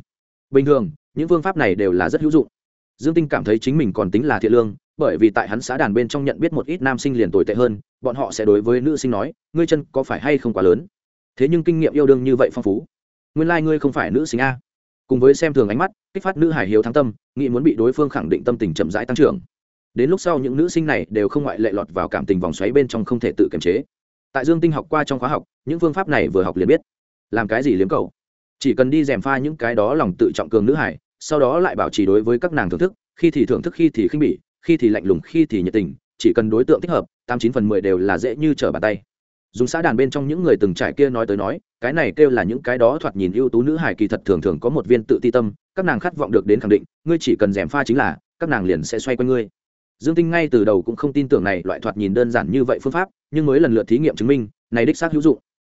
[SPEAKER 1] Bình thường, những phương pháp này đều là rất hữu dụng. Dương tinh cảm thấy chính mình còn tính là thiện lương, bởi vì tại hắn xã đàn bên trong nhận biết một ít nam sinh liền tồi tệ hơn, bọn họ sẽ đối với nữ sinh nói, ngươi chân có phải hay không quá lớn? Thế nhưng kinh nghiệm yêu đương như vậy phong phú. Nguyên lai、like、ngươi không phải nữ sinh a. Cùng với xem thường ánh mắt, kích phát nữ hải hiếu thắng tâm, nghĩ muốn bị đối phương khẳng định tâm tình chậm rãi tăng trưởng đến lúc sau những nữ sinh này đều không ngoại lệ lọt vào cảm tình vòng xoáy bên trong không thể tự kiềm chế. Tại dương tinh học qua trong khóa học, những phương pháp này vừa học liền biết. Làm cái gì liếm cầu chỉ cần đi dèm pha những cái đó lòng tự trọng cường nữ hải, sau đó lại bảo trì đối với các nàng thưởng thức, khi thì thưởng thức, khi thì khinh bỉ, khi thì lạnh lùng, khi thì nhiệt tình, chỉ cần đối tượng thích hợp, tám chín phần mười đều là dễ như trở bàn tay. Dùng xã đàn bên trong những người từng trải kia nói tới nói, cái này kêu là những cái đó thoạt nhìn ưu tú nữ hải kỳ thật thường thường có một viên tự ti tâm, các nàng khát vọng được đến khẳng định, ngươi chỉ cần rèm pha chính là, các nàng liền sẽ xoay quanh ngươi dương tinh ngay từ đầu cũng không tin tưởng này loại thoạt nhìn đơn giản như vậy phương pháp, nhưng mới lần lượt thí nghiệm chứng minh, này đích xác hữu dụng.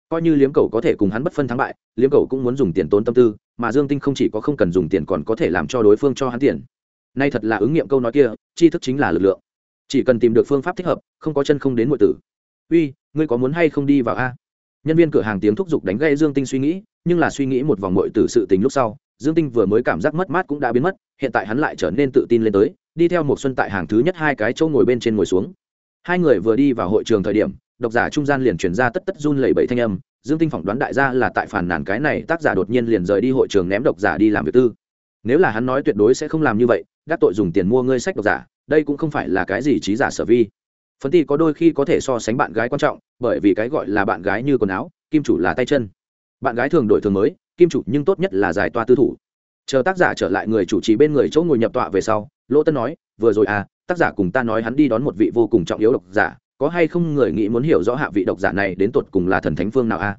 [SPEAKER 1] Coi như liếm cầu có thể cùng hắn bất phân thắng bại, liếm cầu cũng muốn dùng tiền tốn tâm tư, mà dương tinh không chỉ có không cần dùng tiền còn có thể làm cho đối phương cho hắn tiền. Nay thật là ứng nghiệm câu nói kia, tri thức chính là lực lượng. Chỉ cần tìm được phương pháp thích hợp, không có chân không đến mọi tử. Uy, ngươi có muốn hay không đi vào a? Nhân viên cửa hàng tiếng thúc giục đánh gây dương tinh suy nghĩ, nhưng là suy nghĩ một vòng mọi tử sự tình lúc sau, dương tinh vừa mới cảm giác mất mát cũng đã biến mất, hiện tại hắn lại trở nên tự tin lên tới đi theo một xuân tại hàng thứ nhất hai cái chỗ ngồi bên trên ngồi xuống. Hai người vừa đi vào hội trường thời điểm, độc giả trung gian liền chuyển ra tất tất run lẩy bẩy thanh âm, dương tinh phỏng đoán đại gia là tại phản nàn cái này, tác giả đột nhiên liền rời đi hội trường ném độc giả đi làm việc tư. Nếu là hắn nói tuyệt đối sẽ không làm như vậy gác tội dùng tiền mua ngươi sách độc giả, đây cũng không phải là cái gì trí giả sở vi. Phấn ti có đôi khi có thể so sánh bạn gái quan trọng, bởi vì cái gọi là bạn gái như quần áo, kim chủ là tay chân. Bạn gái thường đổi thường mới, kim chủ nhưng tốt nhất là giải toa tư thủ. Chờ tác giả trở lại người chủ trì bên người chỗ ngồi nhập tọa về sau lỗ tân nói, vừa rồi à tác giả cùng ta nói hắn đi đón một vị vô cùng trọng yếu độc giả, có hay không người nghĩ muốn hiểu rõ hạ vị độc giả này đến tột cùng là thần thánh phương nào a à?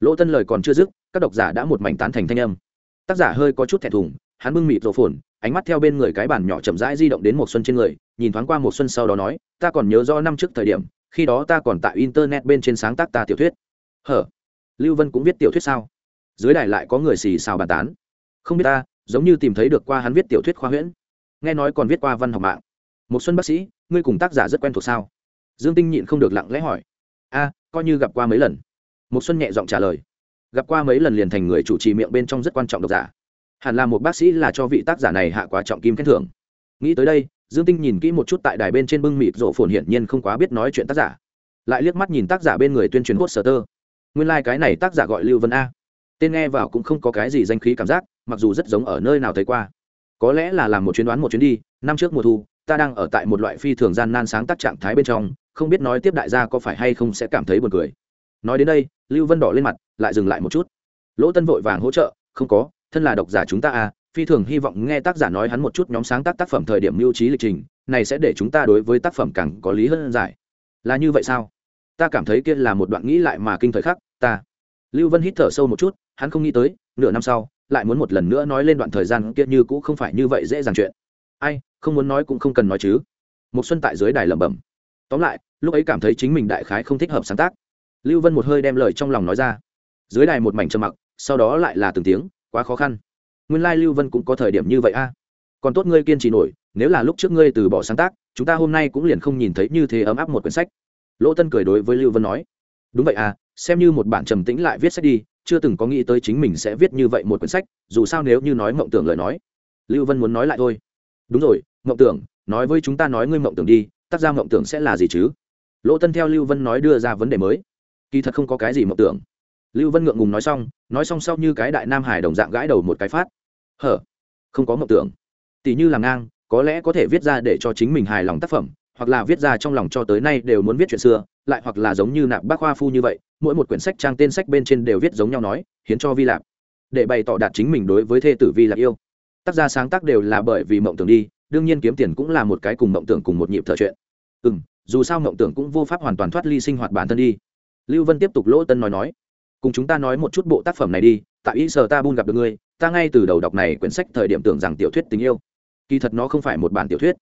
[SPEAKER 1] lỗ tân lời còn chưa dứt, các độc giả đã một mảnh tán thành thanh âm. Tác giả hơi có chút thẹn thùng, hắn bưng mịt rổ phồn, ánh mắt theo bên người cái bàn nhỏ chậm rãi di động đến một xuân trên người, nhìn thoáng qua một xuân sau đó nói, ta còn nhớ rõ năm trước thời điểm, khi đó ta còn tại internet bên trên sáng tác ta tiểu thuyết. Hở? Lưu vân cũng viết tiểu thuyết sao? Dưới đài lại có người xì xào bàn tán. Không biết ta, giống như tìm thấy được qua hắn viết tiểu thuyết khoa huyễn nghe nói còn viết qua văn học mạng. Một xuân bác sĩ, ngươi cùng tác giả rất quen thuộc sao? Dương tinh nhịn không được lặng lẽ hỏi. A, coi như gặp qua mấy lần. Một xuân nhẹ giọng trả lời. Gặp qua mấy lần liền thành người chủ trì miệng bên trong rất quan trọng độc giả. Hẳn là một bác sĩ là cho vị tác giả này hạ quá trọng kim khen thưởng. Nghĩ tới đây, dương tinh nhìn kỹ một chút tại đài bên trên bưng mịt rộ phồn hiển nhiên không quá biết nói chuyện tác giả. Lại liếc mắt nhìn tác giả bên người tuyên truyền hốt sở tơ. Nguyên lai、like、cái này tác giả gọi lưu vân a. Tên nghe vào cũng không có cái gì danh khí cảm giác, mặc dù rất giống ở nơi nào thấy qua có lẽ là làm một chuyến đoán một chuyến đi, năm trước mùa thu, ta đang ở tại một loại phi thường gian nan sáng tác trạng thái bên trong, không biết nói tiếp đại gia có phải hay không sẽ cảm thấy buồn cười. Nói đến đây, lưu vân đỏ lên mặt, lại dừng lại một chút. Lỗ tân vội vàng hỗ trợ, không có, thân là độc giả chúng ta à phi thường hy vọng nghe tác giả nói hắn một chút nhóm sáng tác tác phẩm thời điểm mưu trí lịch trình, này sẽ để chúng ta đối với tác phẩm càng có lý hơn giải. Là như vậy sao? Ta cảm thấy kia là một đoạn nghĩ lại mà kinh thời khắc, ta. Lưu vân hít thở sâu một chút, hắn không nghĩ tới, nửa năm sau lại muốn một lần nữa nói lên đoạn thời gian kia như cũ không phải như vậy dễ dàng chuyện. Ai, không muốn nói cũng không cần nói chứ. Một xuân tại dưới đài lẩm bẩm. Tóm lại, lúc ấy cảm thấy chính mình đại khái không thích hợp sáng tác. Lưu vân một hơi đem lời trong lòng nói ra. Dưới đài một mảnh trầm mặc, sau đó lại là từng tiếng, quá khó khăn. Nguyên lai lưu vân cũng có thời điểm như vậy a. Còn tốt ngươi kiên trì nổi, nếu là lúc trước ngươi từ bỏ sáng tác, chúng ta hôm nay cũng liền không nhìn thấy như thế ấm áp một quyển sách. Lỗ tân cười đối với lưu vân nói. Đúng vậy à xem như một bản trầm tĩnh lại viết sách đi chưa từng có nghĩ tới chính mình sẽ viết như vậy một quyển sách, dù sao nếu như nói mộng tưởng lời nói, lưu vân muốn nói lại thôi. Đúng rồi, mộng tưởng, nói với chúng ta nói ngươi mộng tưởng đi, tác ra mộng tưởng sẽ là gì chứ? Lỗ tân theo lưu vân nói đưa ra vấn đề mới. Kỳ thật không có cái gì mộng tưởng. Lưu vân ngượng ngùng nói xong nói xong sau như cái đại nam hải đồng dạng gãi đầu một cái phát. Hở? Không có mộng tưởng. Tỷ như làm ngang, có lẽ có thể viết ra để cho chính mình hài lòng tác phẩm, hoặc là viết ra trong lòng cho tới nay đều muốn viết chuyện xưa, lại hoặc là giống như nạp bác khoa phu như vậy mỗi một quyển sách trang tên sách bên trên đều viết giống nhau nói, hiến cho vi lạp để bày tỏ đạt chính mình đối với thê tử vi lạp yêu. Tác gia sáng tác đều là bởi vì mộng tưởng đi, đương nhiên kiếm tiền cũng là một cái cùng mộng tưởng cùng một nhịp thợ chuyện. Ừ m dù sao mộng tưởng cũng vô pháp hoàn toàn thoát ly sinh hoạt bản thân đi. Lưu vân tiếp tục lỗ tân nói nói, cùng chúng ta nói một chút bộ tác phẩm này đi, tại ý sờ ta bun gặp được ngươi, ta ngay từ đầu đọc này quyển sách thời điểm tưởng rằng tiểu thuyết tình yêu. Kỳ thật nó không phải một bản tiểu thuyết.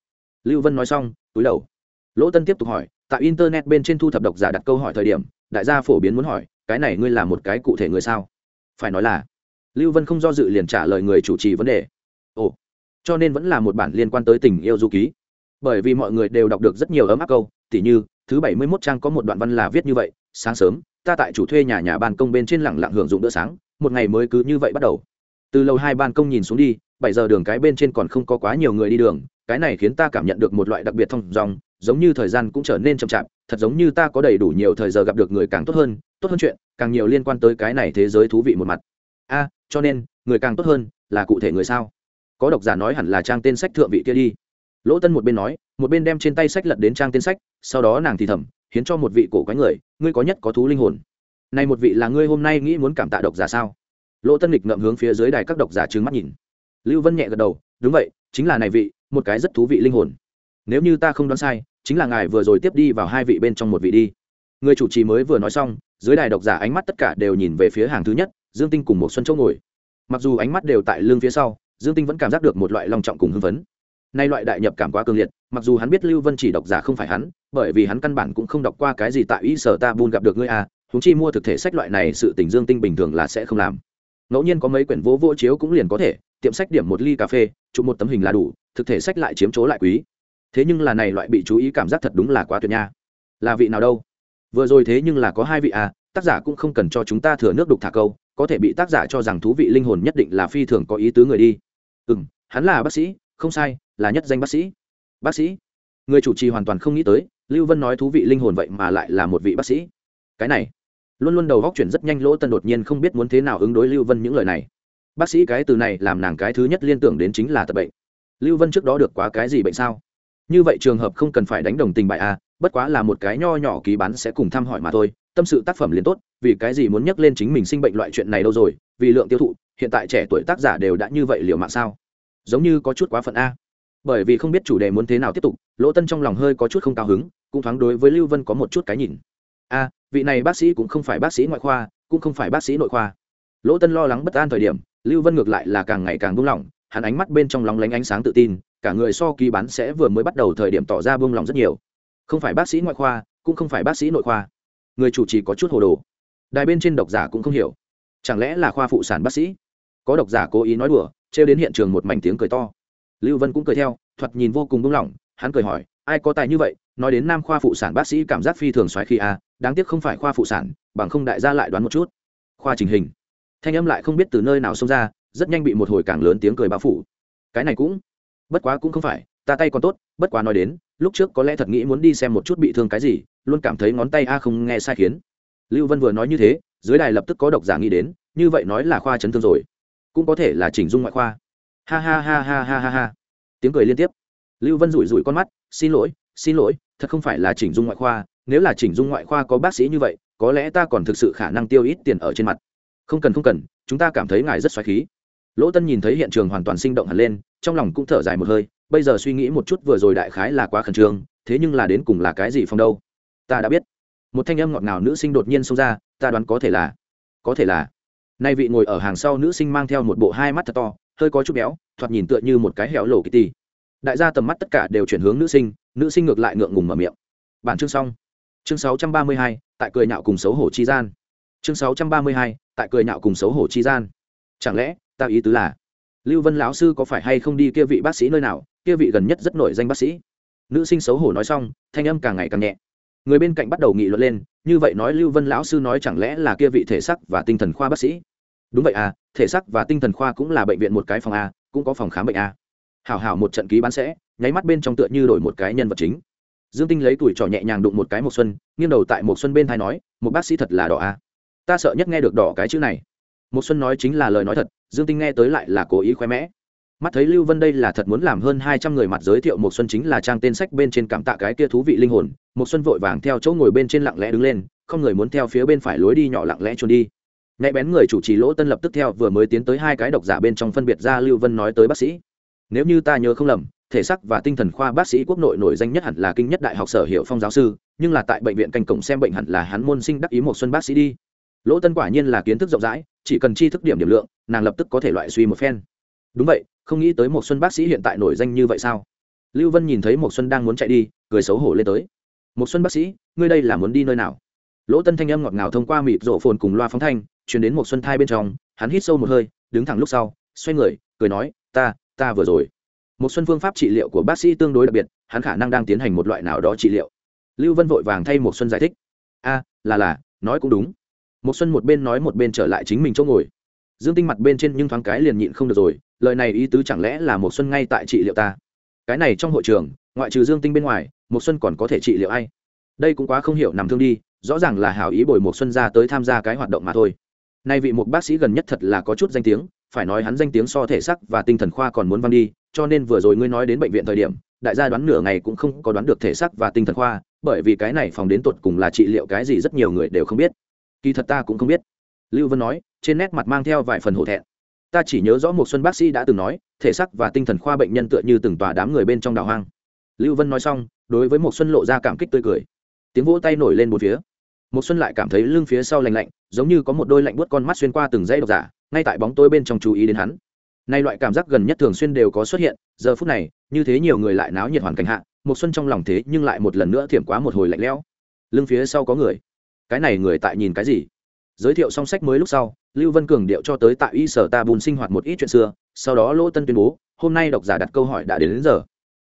[SPEAKER 1] Lưu vân nói xong, túi đầu. Lỗ tân tiếp tục hỏi, tại internet bên trên thu thập độc giả đặt câu hỏi thời điểm đại gia phổ biến muốn hỏi, cái này ngươi là một cái cụ thể người sao? Phải nói là, lưu vân không do dự liền trả lời người chủ trì vấn đề. Ồ, cho nên vẫn là một bản liên quan tới tình yêu du ký. Bởi vì mọi người đều đọc được rất nhiều ấm áp câu, tỉ như, thứ bảy mươi mốt trang có một đoạn văn là viết như vậy, sáng sớm, ta tại chủ thuê nhà nhà ban công bên trên lẳng lặng hưởng dụng bữa sáng, một ngày mới cứ như vậy bắt đầu. Từ lầu hai ban công nhìn xuống đi, bảy giờ đường cái bên trên còn không có quá nhiều người đi đường, cái này khiến ta cảm nhận được một loại đặc biệt thông dòng giống như thời gian cũng trở nên chậm chạp thật giống như ta có đầy đủ nhiều thời giờ gặp được người càng tốt hơn tốt hơn chuyện, càng nhiều liên quan tới cái này thế giới thú vị một mặt. A, cho nên, người càng tốt hơn là cụ thể người sao? Có độc giả nói hẳn là trang tên sách thượng vị kia đi. Lỗ tân một bên nói, một bên đem trên tay sách lật đến trang tên sách, sau đó nàng thì thầm, hiến cho một vị cổ quái người, ngươi có nhất có thú linh hồn. Này một vị là ngươi hôm nay nghĩ muốn cảm tạ độc giả sao? Lỗ tân lịch ngậm hướng phía dưới đài các độc giả trừng mắt nhìn. Lưu vân nhẹ gật đầu, đúng vậy, chính là này vị, một cái rất thú vị linh hồn. Nếu như ta không đoán sai chính là ngài vừa rồi tiếp đi vào hai vị bên trong một vị đi. Người chủ trì mới vừa nói xong, dưới đài độc giả ánh mắt tất cả đều nhìn về phía hàng thứ nhất, dương tinh cùng một xuân chỗ ngồi. Mặc dù ánh mắt đều tại lưng phía sau, dương tinh vẫn cảm giác được một loại long trọng cùng hưng phấn. Nay loại đại nhập cảm quá cường liệt, mặc dù hắn biết lưu vân chỉ độc giả không phải hắn, bởi vì hắn căn bản cũng không đọc qua cái gì tại y sở ta buôn gặp được ngươi à húng chi mua thực thể sách loại này sự tình dương tinh bình thường là sẽ không làm. Ngẫu nhiên có mấy quyển vỗ vỗ chiếu cũng liền có thể, tiệm sách điểm một ly cà phê, chụp một tấm hình là đủ, thực thể sách lại chiếm chỗ lại quý thế nhưng là này loại bị chú ý cảm giác thật đúng là quá tuyệt nha. Là vị nào đâu? Vừa rồi thế nhưng là có hai vị à tác giả cũng không cần cho chúng ta thừa nước đục thả câu, có thể bị tác giả cho rằng thú vị linh hồn nhất định là phi thường có ý tứ người đi. Ừ m hắn là bác sĩ, không sai, là nhất danh bác sĩ. Bác sĩ? Người chủ trì hoàn toàn không nghĩ tới, lưu vân nói thú vị linh hồn vậy mà lại là một vị bác sĩ. Cái này, luôn luôn đầu góc chuyển rất nhanh, lỗ tân đột nhiên không biết muốn thế nào ứng đối lưu vân những lời này. Bác sĩ cái từ này làm nàng cái thứ nhất liên tưởng đến chính là tập bệnh. Lưu vân trước đó được quá cái gì bệnh sao? Như vậy trường hợp không cần phải đánh đồng tình bại a, bất quá là một cái nho nhỏ ký bán sẽ cùng thăm hỏi mà thôi. Tâm sự tác phẩm liền tốt, vì cái gì muốn nhắc lên chính mình sinh bệnh loại chuyện này đâu rồi, vì lượng tiêu thụ, hiện tại trẻ tuổi tác giả đều đã như vậy liều mạng sao? Giống như có chút quá phận a. Bởi vì không biết chủ đề muốn thế nào tiếp tục, lỗ tân trong lòng hơi có chút không cao hứng, cũng thoáng đối với lưu vân có một chút cái nhìn. A, vị này bác sĩ cũng không phải bác sĩ ngoại khoa, cũng không phải bác sĩ nội khoa. Lỗ tân lo lắng bất an thời điểm, lưu vân ngược lại là càng ngày càng buông lỏng, hắn ánh mắt bên trong lóng lánh ánh sáng tự tin cả người so ký bán sẽ vừa mới bắt đầu thời điểm tỏ ra buông lòng rất nhiều. Không phải bác sĩ ngoại khoa, cũng không phải bác sĩ nội khoa. Người chủ trì có chút hồ đồ. Đài bên trên độc giả cũng không hiểu. Chẳng lẽ là khoa phụ sản bác sĩ? Có độc giả cố ý nói đùa, trêu đến hiện trường một mảnh tiếng cười to. Lưu vân cũng cười theo, thoạt nhìn vô cùng buông lỏng, hắn cười hỏi, ai có tài như vậy? Nói đến nam khoa phụ sản bác sĩ cảm giác phi thường xoáy khi a à, đáng tiếc không phải khoa phụ sản, bằng không đại gia lại đoán một chút. Khoa trình hình. Thanh âm lại không biết từ nơi nào xông ra, rất nhanh bị một hồi càng lớn tiếng cười bao phủ. Cái này cũng bất quá cũng không phải, ta tay còn tốt, bất quá nói đến, lúc trước có lẽ thật nghĩ muốn đi xem một chút bị thương cái gì, luôn cảm thấy ngón tay a không nghe sai khiến. Lưu vân vừa nói như thế, dưới đài lập tức có độc giả nghĩ đến, như vậy nói là khoa chấn thương rồi. Cũng có thể là chỉnh dung ngoại khoa. Ha ha ha ha ha ha ha. Tiếng cười liên tiếp. Lưu vân rủi rủi con mắt, xin lỗi xin lỗi, thật không phải là chỉnh dung ngoại khoa, nếu là chỉnh dung ngoại khoa có bác sĩ như vậy, có lẽ ta còn thực sự khả năng tiêu ít tiền ở trên mặt. Không cần không cần, chúng ta cảm thấy ngài rất xoáy khí lỗ tân nhìn thấy hiện trường hoàn toàn sinh động hẳn lên trong lòng cũng thở dài một hơi bây giờ suy nghĩ một chút vừa rồi đại khái là quá khẩn trương thế nhưng là đến cùng là cái gì phong đâu? Ta đã biết. Một thanh âm ngọt ngào nữ sinh đột nhiên xông ra ta đoán có thể là có thể là. Nay vị ngồi ở hàng sau nữ sinh mang theo một bộ hai mắt thật to hơi có chút béo thoạt nhìn tựa như một cái hẻo lổ kitty đại gia tầm mắt tất cả đều chuyển hướng nữ sinh nữ sinh ngược lại ngượng ngùng mở miệng. Bản chương xong. Chương 632, tại cười nhạo cùng xấu hổ chi gian. Chương 632, tại cười nhạo cùng xấu hổ chi gian. Chẳng lẽ ta ý tứ là, lưu vân lão sư có phải hay không đi kia vị bác sĩ nơi nào? Kia vị gần nhất rất nổi danh bác sĩ. Nữ sinh xấu hổ nói xong, thanh âm càng ngày càng nhẹ. Người bên cạnh bắt đầu nghị luận lên, như vậy nói lưu vân lão sư nói chẳng lẽ là kia vị thể sắc và tinh thần khoa bác sĩ? Đúng vậy à thể sắc và tinh thần khoa cũng là bệnh viện một cái phòng a, cũng có phòng khám bệnh a. Hảo hảo một trận ký bán sẽ, nháy mắt bên trong tựa như đổi một cái nhân vật chính. Dương tinh lấy tuổi trò nhẹ nhàng đụng một cái một xuân, nghiêng đầu tại một xuân bên thai nói một bác sĩ thật là đỏ a. Ta sợ nhất nghe được đỏ cái chữ này một xuân nói chính là lời nói thật, dương tinh nghe tới lại là cố ý khoe mẽ. Mắt thấy lưu vân đây là thật muốn làm hơn hai trăm người mặt giới thiệu một xuân chính là trang tên sách bên trên cảm tạ cái kia thú vị linh hồn. Một xuân vội vàng theo chỗ ngồi bên trên lặng lẽ đứng lên, không người muốn theo phía bên phải lối đi nhỏ lặng lẽ trốn đi. Nhạy bén người chủ trì lỗ tân lập tức theo vừa mới tiến tới hai cái độc giả bên trong phân biệt ra lưu vân nói tới bác sĩ. Nếu như ta nhớ không lầm, thể sắc và tinh thần khoa bác sĩ quốc nội nổi danh nhất hẳn là kinh nhất đại học sở hiệu phong giáo sư, nhưng là tại bệnh viện canh cổng xem bệnh hẳn là hắn môn sinh đắc ý một xuân bác sĩ đi lỗ tân quả nhiên là kiến thức rộng rãi, chỉ cần chi thức điểm điểm lượng, nàng lập tức có thể loại suy một phen. Đúng vậy, không nghĩ tới một xuân bác sĩ hiện tại nổi danh như vậy sao? Lưu vân nhìn thấy một xuân đang muốn chạy đi, cười xấu hổ lên tới. Một xuân bác sĩ, ngươi đây là muốn đi nơi nào? Lỗ tân thanh âm ngọt ngào thông qua mịt rộ phồn cùng loa phóng thanh, truyền đến một xuân thai bên trong, hắn hít sâu một hơi, đứng thẳng lúc sau, xoay người, cười nói, ta ta vừa rồi. Một xuân phương pháp trị liệu của bác sĩ tương đối đặc biệt, hắn khả năng đang tiến hành một loại nào đó trị liệu. Lưu vân vội vàng thay một xuân giải thích. A, là là, nói cũng đúng một xuân một bên nói một bên trở lại chính mình chỗ ngồi. Dương tinh mặt bên trên nhưng thoáng cái liền nhịn không được rồi, lời này ý tứ chẳng lẽ là một xuân ngay tại trị liệu ta? Cái này trong hội trường, ngoại trừ dương tinh bên ngoài một xuân còn có thể trị liệu ai? Đây cũng quá không hiểu nằm thương đi, rõ ràng là hảo ý bồi một xuân ra tới tham gia cái hoạt động mà thôi. Nay vị một bác sĩ gần nhất thật là có chút danh tiếng, phải nói hắn danh tiếng so thể sắc và tinh thần khoa còn muốn văng đi, cho nên vừa rồi ngươi nói đến bệnh viện thời điểm, đại gia đoán nửa ngày cũng không có đoán được thể sắc và tinh thần khoa, bởi vì cái này phòng đến tột cùng là trị liệu cái gì rất nhiều người đều không biết kỳ thật ta cũng không biết. Lưu vân nói, trên nét mặt mang theo vài phần hổ thẹn. Ta chỉ nhớ rõ một xuân bác sĩ đã từng nói, thể xác và tinh thần khoa bệnh nhân tựa như từng tòa đám người bên trong đảo hoang. Lưu vân nói xong, đối với một xuân lộ ra cảm kích tươi cười. Tiếng vỗ tay nổi lên một phía. Một xuân lại cảm thấy lưng phía sau lạnh lạnh, giống như có một đôi lạnh buốt con mắt xuyên qua từng dây độc giả, ngay tại bóng tối bên trong chú ý đến hắn. Nay loại cảm giác gần nhất thường xuyên đều có xuất hiện, giờ phút này, như thế nhiều người lại náo nhiệt hoàn cảnh hạ, một xuân trong lòng thế nhưng lại một lần nữa thiểm quá một hồi lạnh lẽo. Lưng phía sau có người cái này người tại nhìn cái gì? Giới thiệu xong sách mới lúc sau lưu vân cường điệu cho tới tại y sở ta bùn sinh hoạt một ít chuyện xưa sau đó lỗ tân tuyên bố hôm nay độc giả đặt câu hỏi đã đến, đến giờ.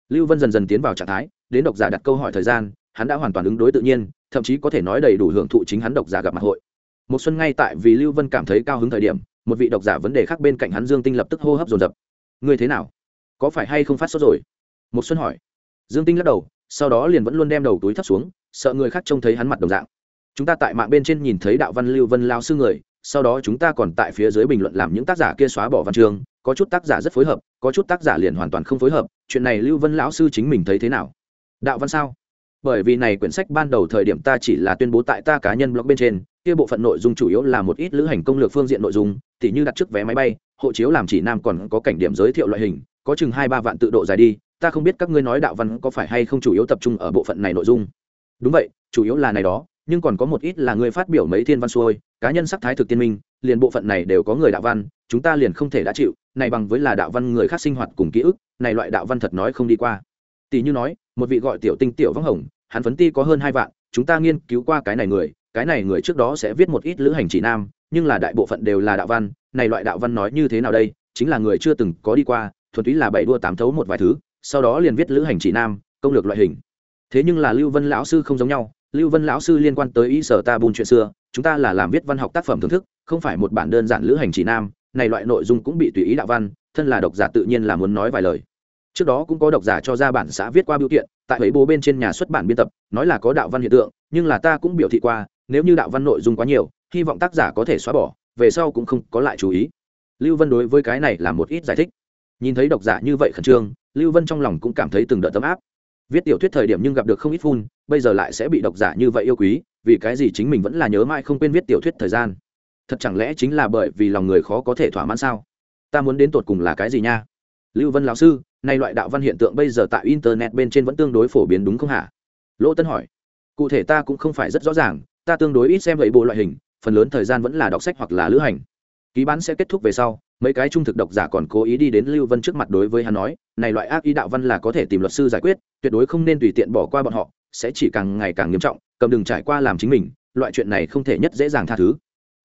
[SPEAKER 1] Lưu vân dần dần tiến vào trạng thái đến độc giả đặt câu hỏi thời gian hắn đã hoàn toàn ứng đối tự nhiên thậm chí có thể nói đầy đủ hưởng thụ chính hắn độc giả gặp mặt hội. Một xuân ngay tại vì lưu vân cảm thấy cao hứng thời điểm một vị độc giả vấn đề khác bên cạnh hắn dương tinh lập tức hô hấp dồn dập. Ngươi thế nào? Có phải hay không phát sốt rồi? Một xuân hỏi. Dương tinh lắc đầu sau đó liền vẫn luôn đem đầu túi thấp xuống sợ người khác trông thấy hắn mặt đồng dạng chúng ta tại mạng bên trên nhìn thấy đạo văn lưu vân lao sư người, sau đó chúng ta còn tại phía dưới bình luận làm những tác giả kia xóa bỏ văn chương, có chút tác giả rất phối hợp, có chút tác giả liền hoàn toàn không phối hợp, chuyện này lưu vân lão sư chính mình thấy thế nào? Đạo văn sao? Bởi vì này quyển sách ban đầu thời điểm ta chỉ là tuyên bố tại ta cá nhân blog bên trên, kia bộ phận nội dung chủ yếu là một ít lữ hành công lược phương diện nội dung, tỉ như đặt trước vé máy bay, hộ chiếu làm chỉ nam còn có cảnh điểm giới thiệu loại hình, có chừng hai ba vạn tự độ dài đi, ta không biết các ngươi nói đạo văn có phải hay không chủ yếu tập trung ở bộ phận này nội dung. Đúng vậy, chủ yếu là này đó nhưng còn có một ít là người phát biểu mấy thiên văn xuôi, cá nhân sắc thái thực tiên minh, liền bộ phận này đều có người đạo văn, chúng ta liền không thể đã chịu, này bằng với là đạo văn người khác sinh hoạt cùng ký ức, này loại đạo văn thật nói không đi qua. Tỷ như nói, một vị gọi tiểu tinh tiểu vắng hồng, hắn phấn ti có hơn hai vạn, chúng ta nghiên cứu qua cái này người, cái này người trước đó sẽ viết một ít lữ hành chỉ nam, nhưng là đại bộ phận đều là đạo văn, này loại đạo văn nói như thế nào đây, chính là người chưa từng có đi qua, thuần túy là bảy đua tám thấu một vài thứ, sau đó liền viết lữ hành chỉ nam, công lược loại hình. Thế nhưng là lưu vân lão sư không giống nhau lưu vân lão sư liên quan tới ý sở ta bùn chuyện xưa, chúng ta là làm viết văn học tác phẩm thưởng thức, không phải một bản đơn giản lữ hành chỉ nam, này loại nội dung cũng bị tùy ý đạo văn, thân là độc giả tự nhiên là muốn nói vài lời. Trước đó cũng có độc giả cho ra bản xã viết qua biểu kiện, tại ấy bố bên trên nhà xuất bản biên tập, nói là có đạo văn hiện tượng, nhưng là ta cũng biểu thị qua, nếu như đạo văn nội dung quá nhiều, hy vọng tác giả có thể xóa bỏ, về sau cũng không có lại chú ý. Lưu vân đối với cái này là một ít giải thích. Nhìn thấy độc giả như vậy khẩn trương, lưu vân trong lòng cũng cảm thấy từng đợt tấm áp viết tiểu thuyết thời điểm nhưng gặp được không ít phun, bây giờ lại sẽ bị độc giả như vậy yêu quý, vì cái gì chính mình vẫn là nhớ mãi không quên viết tiểu thuyết thời gian? Thật chẳng lẽ chính là bởi vì lòng người khó có thể thỏa mãn sao? Ta muốn đến tột cùng là cái gì nha? Lưu vân lão sư, nay loại đạo văn hiện tượng bây giờ tại internet bên trên vẫn tương đối phổ biến đúng không hả? Lỗ tân hỏi. Cụ thể ta cũng không phải rất rõ ràng, ta tương đối ít xem vậy bộ loại hình, phần lớn thời gian vẫn là đọc sách hoặc là lữ hành. Ký bán sẽ kết thúc về sau mấy cái trung thực độc giả còn cố ý đi đến lưu vân trước mặt đối với hắn nói, này loại ác ý đạo văn là có thể tìm luật sư giải quyết, tuyệt đối không nên tùy tiện bỏ qua bọn họ, sẽ chỉ càng ngày càng nghiêm trọng, cầm đừng trải qua làm chính mình, loại chuyện này không thể nhất dễ dàng tha thứ.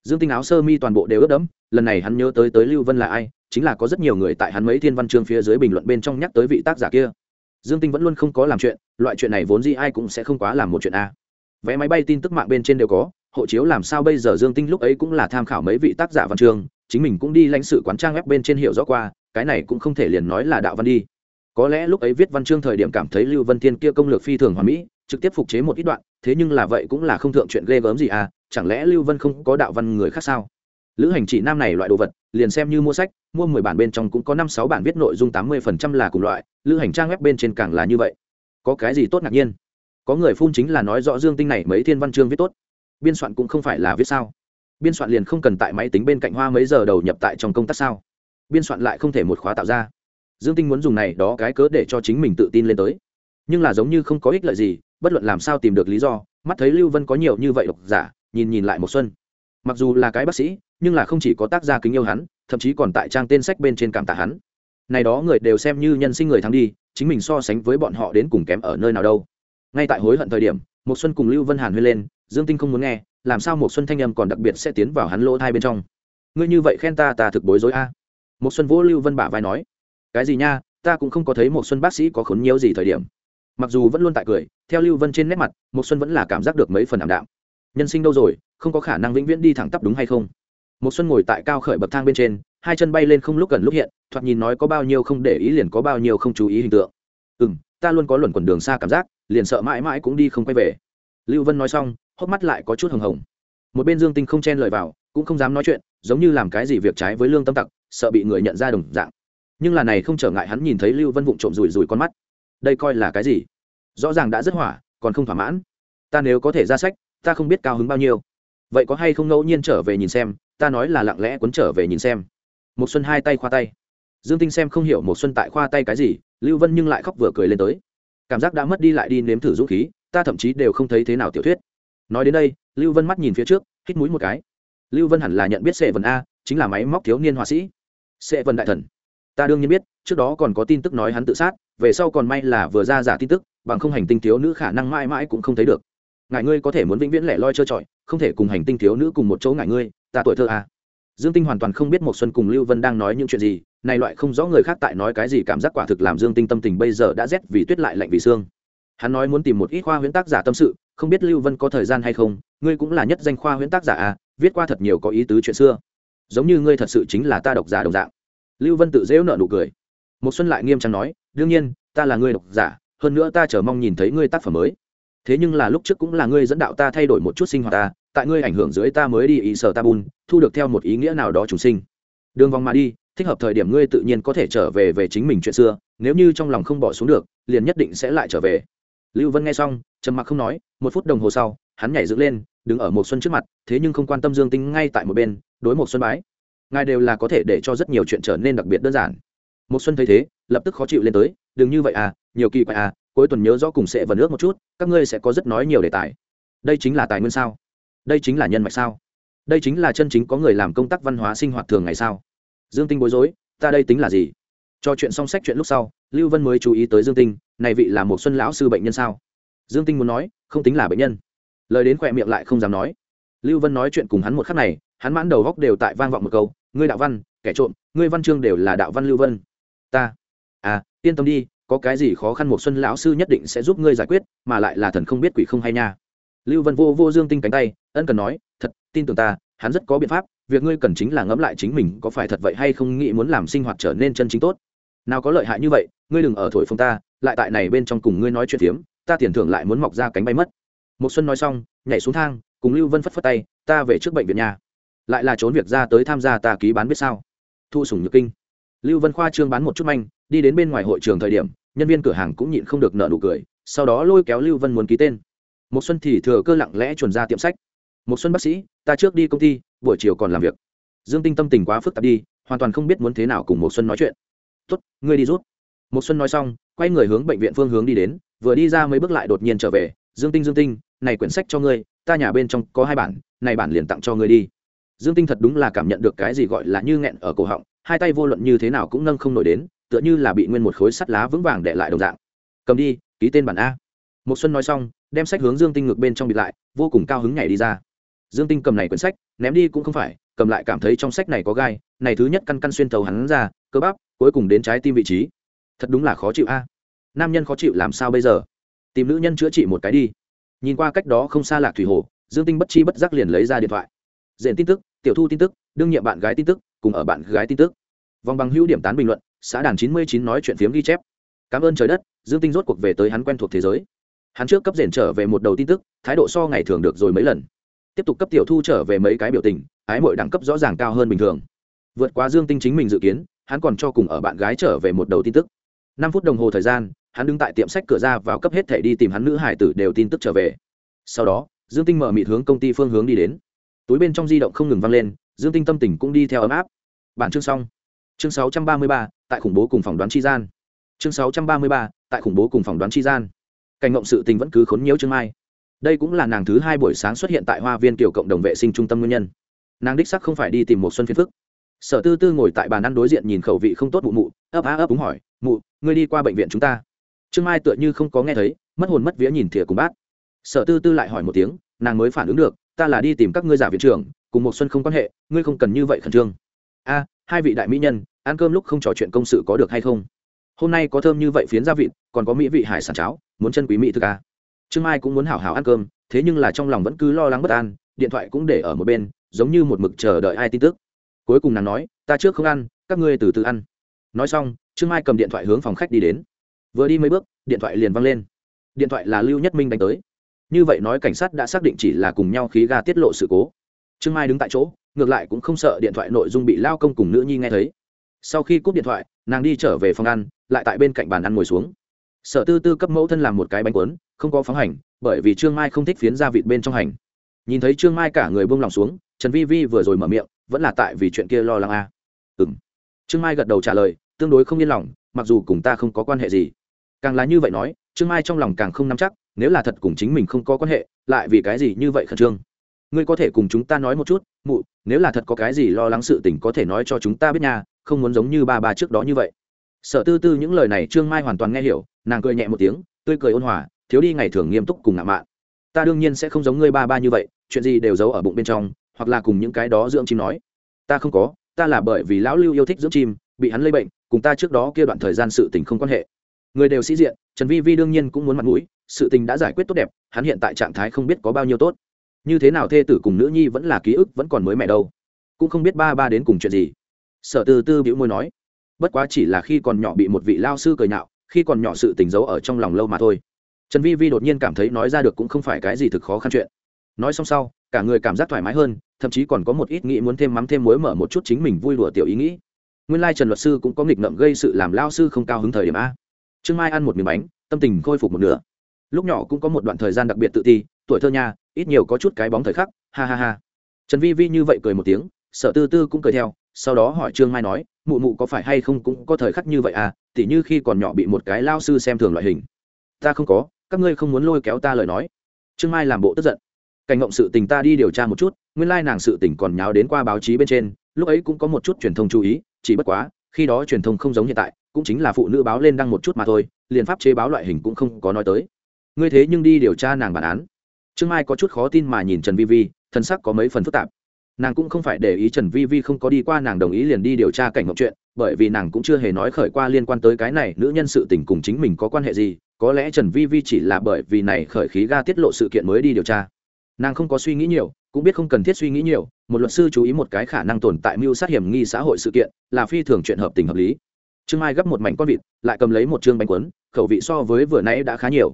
[SPEAKER 1] Dương tinh áo sơ mi toàn bộ đều ướt đẫm, lần này hắn nhớ tới tới lưu vân là ai, chính là có rất nhiều người tại hắn mấy thiên văn chương phía dưới bình luận bên trong nhắc tới vị tác giả kia. Dương tinh vẫn luôn không có làm chuyện, loại chuyện này vốn gì ai cũng sẽ không quá làm một chuyện a. Vé máy bay tin tức mạng bên trên đều có, hộ chiếu làm sao bây giờ dương tinh lúc ấy cũng là tham khảo mấy vị tác giả văn chương chính mình cũng đi lãnh sự quán trang web bên trên hiểu rõ qua, cái này cũng không thể liền nói là đạo văn đi. Có lẽ lúc ấy viết văn chương thời điểm cảm thấy lưu vân thiên kia công lược phi thường hoàn mỹ, trực tiếp phục chế một ít đoạn, thế nhưng là vậy cũng là không thượng chuyện ghê gớm gì à chẳng lẽ lưu vân không có đạo văn người khác sao? Lữ hành chỉ nam này loại đồ vật, liền xem như mua sách, mua mười bản bên trong cũng có năm sáu bản viết nội dung tám mươi phần trăm là cùng loại, lữ hành trang web bên trên càng là như vậy. Có cái gì tốt ngạc nhiên? Có người phun chính là nói rõ dương tinh này mấy thiên văn chương viết tốt. Biên soạn cũng không phải là viết sao? Biên soạn liền không cần tại máy tính bên cạnh hoa mấy giờ đầu nhập tại trong công tác sao? Biên soạn lại không thể một khóa tạo ra. Dương tinh muốn dùng này đó cái cớ để cho chính mình tự tin lên tới. Nhưng là giống như không có ích lợi gì, bất luận làm sao tìm được lý do, mắt thấy lưu vân có nhiều như vậy độc giả, nhìn nhìn lại một xuân. Mặc dù là cái bác sĩ, nhưng là không chỉ có tác gia kính yêu hắn, thậm chí còn tại trang tên sách bên trên cảm tạ hắn. Này đó người đều xem như nhân sinh người thắng đi, chính mình so sánh với bọn họ đến cùng kém ở nơi nào đâu. Ngay tại hối hận thời điểm, một xuân cùng lưu vân hàn huyên lên, dương tinh không muốn nghe làm sao một xuân thanh âm còn đặc biệt sẽ tiến vào hắn lỗ thai bên trong? Ngươi như vậy khen ta ta thực bối rối a. Một xuân vỗ lưu vân bả vai nói cái gì nha ta cũng không có thấy một xuân bác sĩ có khốn nhiều gì thời điểm. Mặc dù vẫn luôn tại cười theo lưu vân trên nét mặt một xuân vẫn là cảm giác được mấy phần ảm đạm. Nhân sinh đâu rồi không có khả năng vĩnh viễn đi thẳng tắp đúng hay không? Một xuân ngồi tại cao khởi bậc thang bên trên hai chân bay lên không lúc gần lúc hiện thoạt nhìn nói có bao nhiêu không để ý liền có bao nhiêu không chú ý hình tượng. Ừm, ta luôn có luẩn quẩn đường xa cảm giác liền sợ mãi mãi cũng đi không quay về. Lưu vân nói xong hốc mắt lại có chút hồng hồng. Một bên dương tinh không chen lời vào, cũng không dám nói chuyện, giống như làm cái gì việc trái với lương tâm tặc, sợ bị người nhận ra đồng dạng. Nhưng là này không trở ngại hắn nhìn thấy lưu vân vụng trộm rủi rủi con mắt. Đây coi là cái gì? Rõ ràng đã rất hỏa, còn không thỏa mãn. Ta nếu có thể ra sách, ta không biết cao hứng bao nhiêu. Vậy có hay không ngẫu nhiên trở về nhìn xem, ta nói là lặng lẽ cuốn trở về nhìn xem. Một xuân hai tay khoa tay. Dương tinh xem không hiểu một xuân tại khoa tay cái gì, lưu vân nhưng lại khóc vừa cười lên tới. Cảm giác đã mất đi lại đi nếm thử dũng khí, ta thậm chí đều không thấy thế nào tiểu thuyết nói đến đây, lưu vân mắt nhìn phía trước, hít mũi một cái. Lưu vân hẳn là nhận biết sệ vần a, chính là máy móc thiếu niên họa sĩ. Sệ vần đại thần. Ta đương nhiên biết, trước đó còn có tin tức nói hắn tự sát, về sau còn may là vừa ra giả tin tức, bằng không hành tinh thiếu nữ khả năng mãi mãi cũng không thấy được. Ngài ngươi có thể muốn vĩnh viễn lẻ loi trơ trọi, không thể cùng hành tinh thiếu nữ cùng một chỗ ngài ngươi, ta tuổi thơ à. dương tinh hoàn toàn không biết một xuân cùng lưu vân đang nói những chuyện gì, này loại không rõ người khác tại nói cái gì cảm giác quả thực làm dương tinh tâm tình bây giờ đã rét vì tuyết lại lạnh vì xương. Hắn nói muốn tìm một ít khoa huyễn tác giả tâm sự không biết lưu vân có thời gian hay không, ngươi cũng là nhất danh khoa huyễn tác giả à viết qua thật nhiều có ý tứ chuyện xưa. Giống như ngươi thật sự chính là ta độc giả đồng dạng. Lưu vân tự dễu nợ nụ cười. Một xuân lại nghiêm trang nói, đương nhiên, ta là ngươi độc giả, hơn nữa ta chờ mong nhìn thấy ngươi tác phẩm mới. Thế nhưng là lúc trước cũng là ngươi dẫn đạo ta thay đổi một chút sinh hoạt ta, tại ngươi ảnh hưởng dưới ta mới đi ý sở ta bun thu được theo một ý nghĩa nào đó trùng sinh. Đường vòng mà đi, thích hợp thời điểm ngươi tự nhiên có thể trở về về chính mình chuyện xưa, nếu như trong lòng không bỏ xuống được, liền nhất định sẽ lại trở về. Lưu vân nghe xong trầm mặc không nói, một phút đồng hồ sau, hắn nhảy dựng lên, đứng ở một xuân trước mặt, thế nhưng không quan tâm dương tinh ngay tại một bên, đối một xuân bái. Ngài đều là có thể để cho rất nhiều chuyện trở nên đặc biệt đơn giản. Một xuân thấy thế, lập tức khó chịu lên tới, đừng như vậy à nhiều kỳ quái à cuối tuần nhớ rõ cùng sẽ vần nước một chút, các ngươi sẽ có rất nói nhiều đề tài. Đây chính là tài nguyên sao? Đây chính là nhân mạch sao? Đây chính là chân chính có người làm công tác văn hóa sinh hoạt thường ngày sao? Dương tinh bối rối, ta đây tính là gì? Cho chuyện xong sách chuyện lúc sau, lưu vân mới chú ý tới dương tinh, này vị là một xuân lão sư bệnh nhân sao? Dương tinh muốn nói, không tính là bệnh nhân. Lời đến khỏe miệng lại không dám nói. Lưu vân nói chuyện cùng hắn một khắc này, hắn mãn đầu góc đều tại vang vọng một câu, ngươi đạo văn, kẻ trộm, ngươi văn chương đều là đạo văn lưu vân. Ta? À yên tâm đi, có cái gì khó khăn một xuân lão sư nhất định sẽ giúp ngươi giải quyết, mà lại là thần không biết quỷ không hay nha. Lưu vân vô vô dương tinh cánh tay, ân cần nói, thật, tin tưởng ta, hắn rất có biện pháp, việc ngươi cần chính là ngẫm lại chính mình có phải thật vậy hay không nghĩ muốn làm sinh hoạt trở nên chân chính tốt. Nào có lợi hại như vậy, ngươi đừng ở thổi phồng ta, lại tại này bên trong cùng ngươi nói chuyện phiếm ta tiền thưởng lại muốn mọc ra cánh bay mất. Một xuân nói xong, nhảy xuống thang, cùng lưu vân phất phất tay, ta về trước bệnh viện nhà. Lại là trốn việc ra tới tham gia ta ký bán biết sao. Thu sủng nhược kinh. Lưu vân khoa trương bán một chút manh, đi đến bên ngoài hội trường thời điểm, nhân viên cửa hàng cũng nhịn không được nợ nụ cười, sau đó lôi kéo lưu vân muốn ký tên. Một xuân thì thừa cơ lặng lẽ chuẩn ra tiệm sách. Một xuân bác sĩ, ta trước đi công ty, buổi chiều còn làm việc. Dương tinh tâm tình quá phức tạp đi, hoàn toàn không biết muốn thế nào cùng một xuân nói chuyện. Tốt, ngươi đi rút. Một xuân nói xong, quay người hướng bệnh viện phương hướng đi đến vừa đi ra mấy bước lại đột nhiên trở về, dương tinh dương tinh, này quyển sách cho ngươi, ta nhà bên trong có hai bản, này bản liền tặng cho ngươi đi. Dương tinh thật đúng là cảm nhận được cái gì gọi là như nghẹn ở cổ họng, hai tay vô luận như thế nào cũng nâng không nổi đến, tựa như là bị nguyên một khối sắt lá vững vàng để lại đồng dạng. Cầm đi, ký tên bản a. Một xuân nói xong, đem sách hướng dương tinh ngược bên trong bịt lại, vô cùng cao hứng nhảy đi ra. Dương tinh cầm này quyển sách, ném đi cũng không phải, cầm lại cảm thấy trong sách này có gai, này thứ nhất căn căn xuyên thấu hắn ra, cơ bắp, cuối cùng đến trái tim vị trí. Thật đúng là khó chịu a nam nhân khó chịu làm sao bây giờ? Tìm nữ nhân chữa trị một cái đi. Nhìn qua cách đó không xa lạc thủy hồ, dương tinh bất chi bất giác liền lấy ra điện thoại. Diện tin tức, tiểu thu tin tức, đương nhiệm bạn gái tin tức, cùng ở bạn gái tin tức. Vòng bằng hữu điểm tán bình luận, xã đàn chín mươi chín nói chuyện phiếm ghi chép. Cảm ơn trời đất, dương tinh rốt cuộc về tới hắn quen thuộc thế giới. Hắn trước cấp rền trở về một đầu tin tức, thái độ so ngày thường được rồi mấy lần. Tiếp tục cấp tiểu thu trở về mấy cái biểu tình, ái mội đẳng cấp rõ ràng cao hơn bình thường. Vượt qua dương tinh chính mình dự kiến, hắn còn cho cùng ở bạn gái trở về một đầu tin tức. Năm phút đồng hồ thời gian hắn đứng tại tiệm sách cửa ra vào cấp hết thẻ đi tìm hắn nữ hải tử đều tin tức trở về. Sau đó dương tinh mở mịt hướng công ty phương hướng đi đến. Túi bên trong di động không ngừng văng lên dương tinh tâm tình cũng đi theo ấm áp. Bản chương xong. Chương 633, tại khủng bố cùng phỏng đoán chi gian. Chương 633, tại khủng bố cùng phỏng đoán chi gian. Cảnh ngộng sự tình vẫn cứ khốn nhiễu chương mai. Đây cũng là nàng thứ hai buổi sáng xuất hiện tại hoa viên kiểu cộng đồng vệ sinh trung tâm nguyên nhân. Nàng đích sắc không phải đi tìm một xuân phiên phức. Sở tư tư ngồi tại bàn ăn đối diện nhìn khẩu vị không tốt mụ mụ ấp á ấp đúng hỏi mụ ngươi đi qua bệnh viện chúng ta trương mai tựa như không có nghe thấy, mất hồn mất vía nhìn thìa cùng bát. Sở tư tư lại hỏi một tiếng, nàng mới phản ứng được, ta là đi tìm các ngươi giả viện trưởng, cùng một xuân không quan hệ, ngươi không cần như vậy khẩn trương. A, hai vị đại mỹ nhân, ăn cơm lúc không trò chuyện công sự có được hay không? Hôm nay có thơm như vậy phiến gia vị, còn có mỹ vị hải sản cháo, muốn chân quý mỹ thực à. trương mai cũng muốn hảo hảo ăn cơm, thế nhưng là trong lòng vẫn cứ lo lắng bất an, điện thoại cũng để ở một bên, giống như một mực chờ đợi ai tin tức. Cuối cùng nàng nói, ta trước không ăn, các ngươi từ từ ăn. Nói xong, trương mai cầm điện thoại hướng phòng khách đi đến vừa đi mấy bước điện thoại liền văng lên. Điện thoại là lưu nhất minh đánh tới. Như vậy nói cảnh sát đã xác định chỉ là cùng nhau khí ga tiết lộ sự cố. Trương mai đứng tại chỗ ngược lại cũng không sợ điện thoại nội dung bị lao công cùng nữ nhi nghe thấy. Sau khi cúp điện thoại nàng đi trở về phòng ăn lại tại bên cạnh bàn ăn ngồi xuống. Sở tư tư cấp mẫu thân làm một cái bánh cuốn, không có phóng hành bởi vì trương mai không thích phiến ra vịt bên trong hành. Nhìn thấy trương mai cả người buông lòng xuống trần vi vi vừa rồi mở miệng vẫn là tại vì chuyện kia lo lắng a. À. ừ m trương mai gật đầu trả lời tương đối không yên lòng mặc dù cùng ta không có quan hệ gì càng là như vậy nói, trương mai trong lòng càng không nắm chắc, nếu là thật cùng chính mình không có quan hệ, lại vì cái gì như vậy khẩn trương? Ngươi có thể cùng chúng ta nói một chút, mụ, nếu là thật có cái gì lo lắng sự tình có thể nói cho chúng ta biết nha, không muốn giống như ba ba trước đó như vậy. Sở tư tư những lời này trương mai hoàn toàn nghe hiểu, nàng cười nhẹ một tiếng, tươi cười ôn hòa, thiếu đi ngày thường nghiêm túc cùng ngạo mạn. Ta đương nhiên sẽ không giống ngươi ba ba như vậy, chuyện gì đều giấu ở bụng bên trong, hoặc là cùng những cái đó dưỡng chim nói. Ta không có, ta là bởi vì lão lưu yêu thích dưỡng chim, bị hắn lây bệnh, cùng ta trước đó kia đoạn thời gian sự tình không quan hệ người đều sĩ diện, trần vi vi đương nhiên cũng muốn mặt mũi, sự tình đã giải quyết tốt đẹp, hắn hiện tại trạng thái không biết có bao nhiêu tốt. Như thế nào thê tử cùng nữ nhi vẫn là ký ức vẫn còn mới mẹ đâu. Cũng không biết ba ba đến cùng chuyện gì. Sở tư tư bĩu môi nói, bất quá chỉ là khi còn nhỏ bị một vị lao sư cười nhạo, khi còn nhỏ sự tình giấu ở trong lòng lâu mà thôi. Trần vi vi đột nhiên cảm thấy nói ra được cũng không phải cái gì thực khó khăn chuyện. Nói xong sau, cả người cảm giác thoải mái hơn, thậm chí còn có một ít nghĩ muốn thêm mắm thêm muối mở một chút chính mình vui đùa tiểu ý nghĩ. Nguyên lai trần luật sư cũng có nghịch ngợm gây sự làm lao sư không cao hứng thời điểm a trương mai ăn một miếng bánh, tâm tình khôi phục một nửa. Lúc nhỏ cũng có một đoạn thời gian đặc biệt tự ti, tuổi thơ nha, ít nhiều có chút cái bóng thời khắc, ha ha ha. Trần vi vi như vậy cười một tiếng, sở tư tư cũng cười theo, sau đó hỏi trương mai nói, mụ mụ có phải hay không cũng có thời khắc như vậy à? Tỉ như khi còn nhỏ bị một cái lao sư xem thường loại hình. Ta không có, các ngươi không muốn lôi kéo ta lời nói. Trương mai làm bộ tức giận. Cảnh ngộng sự tình ta đi điều tra một chút, nguyên lai nàng sự tình còn nháo đến qua báo chí bên trên, lúc ấy cũng có một chút truyền thông chú ý, chỉ bất quá, khi đó truyền thông không giống hiện tại cũng chính là phụ nữ báo lên đăng một chút mà thôi, liền pháp chế báo loại hình cũng không có nói tới. Ngươi thế nhưng đi điều tra nàng bản án. Trương mai có chút khó tin mà nhìn trần vi vi, thân sắc có mấy phần phức tạp. Nàng cũng không phải để ý trần vi vi không có đi qua nàng đồng ý liền đi điều tra cảnh ngọc chuyện, bởi vì nàng cũng chưa hề nói khởi qua liên quan tới cái này nữ nhân sự tình cùng chính mình có quan hệ gì, có lẽ trần vi vi chỉ là bởi vì này khởi khí ga tiết lộ sự kiện mới đi điều tra. Nàng không có suy nghĩ nhiều, cũng biết không cần thiết suy nghĩ nhiều, một luật sư chú ý một cái khả năng tồn tại mưu sát hiểm nghi xã hội sự kiện, là phi thường chuyện hợp tình hợp lý trương mai gấp một mảnh con vịt, lại cầm lấy một chương bánh quấn khẩu vị so với vừa nãy đã khá nhiều.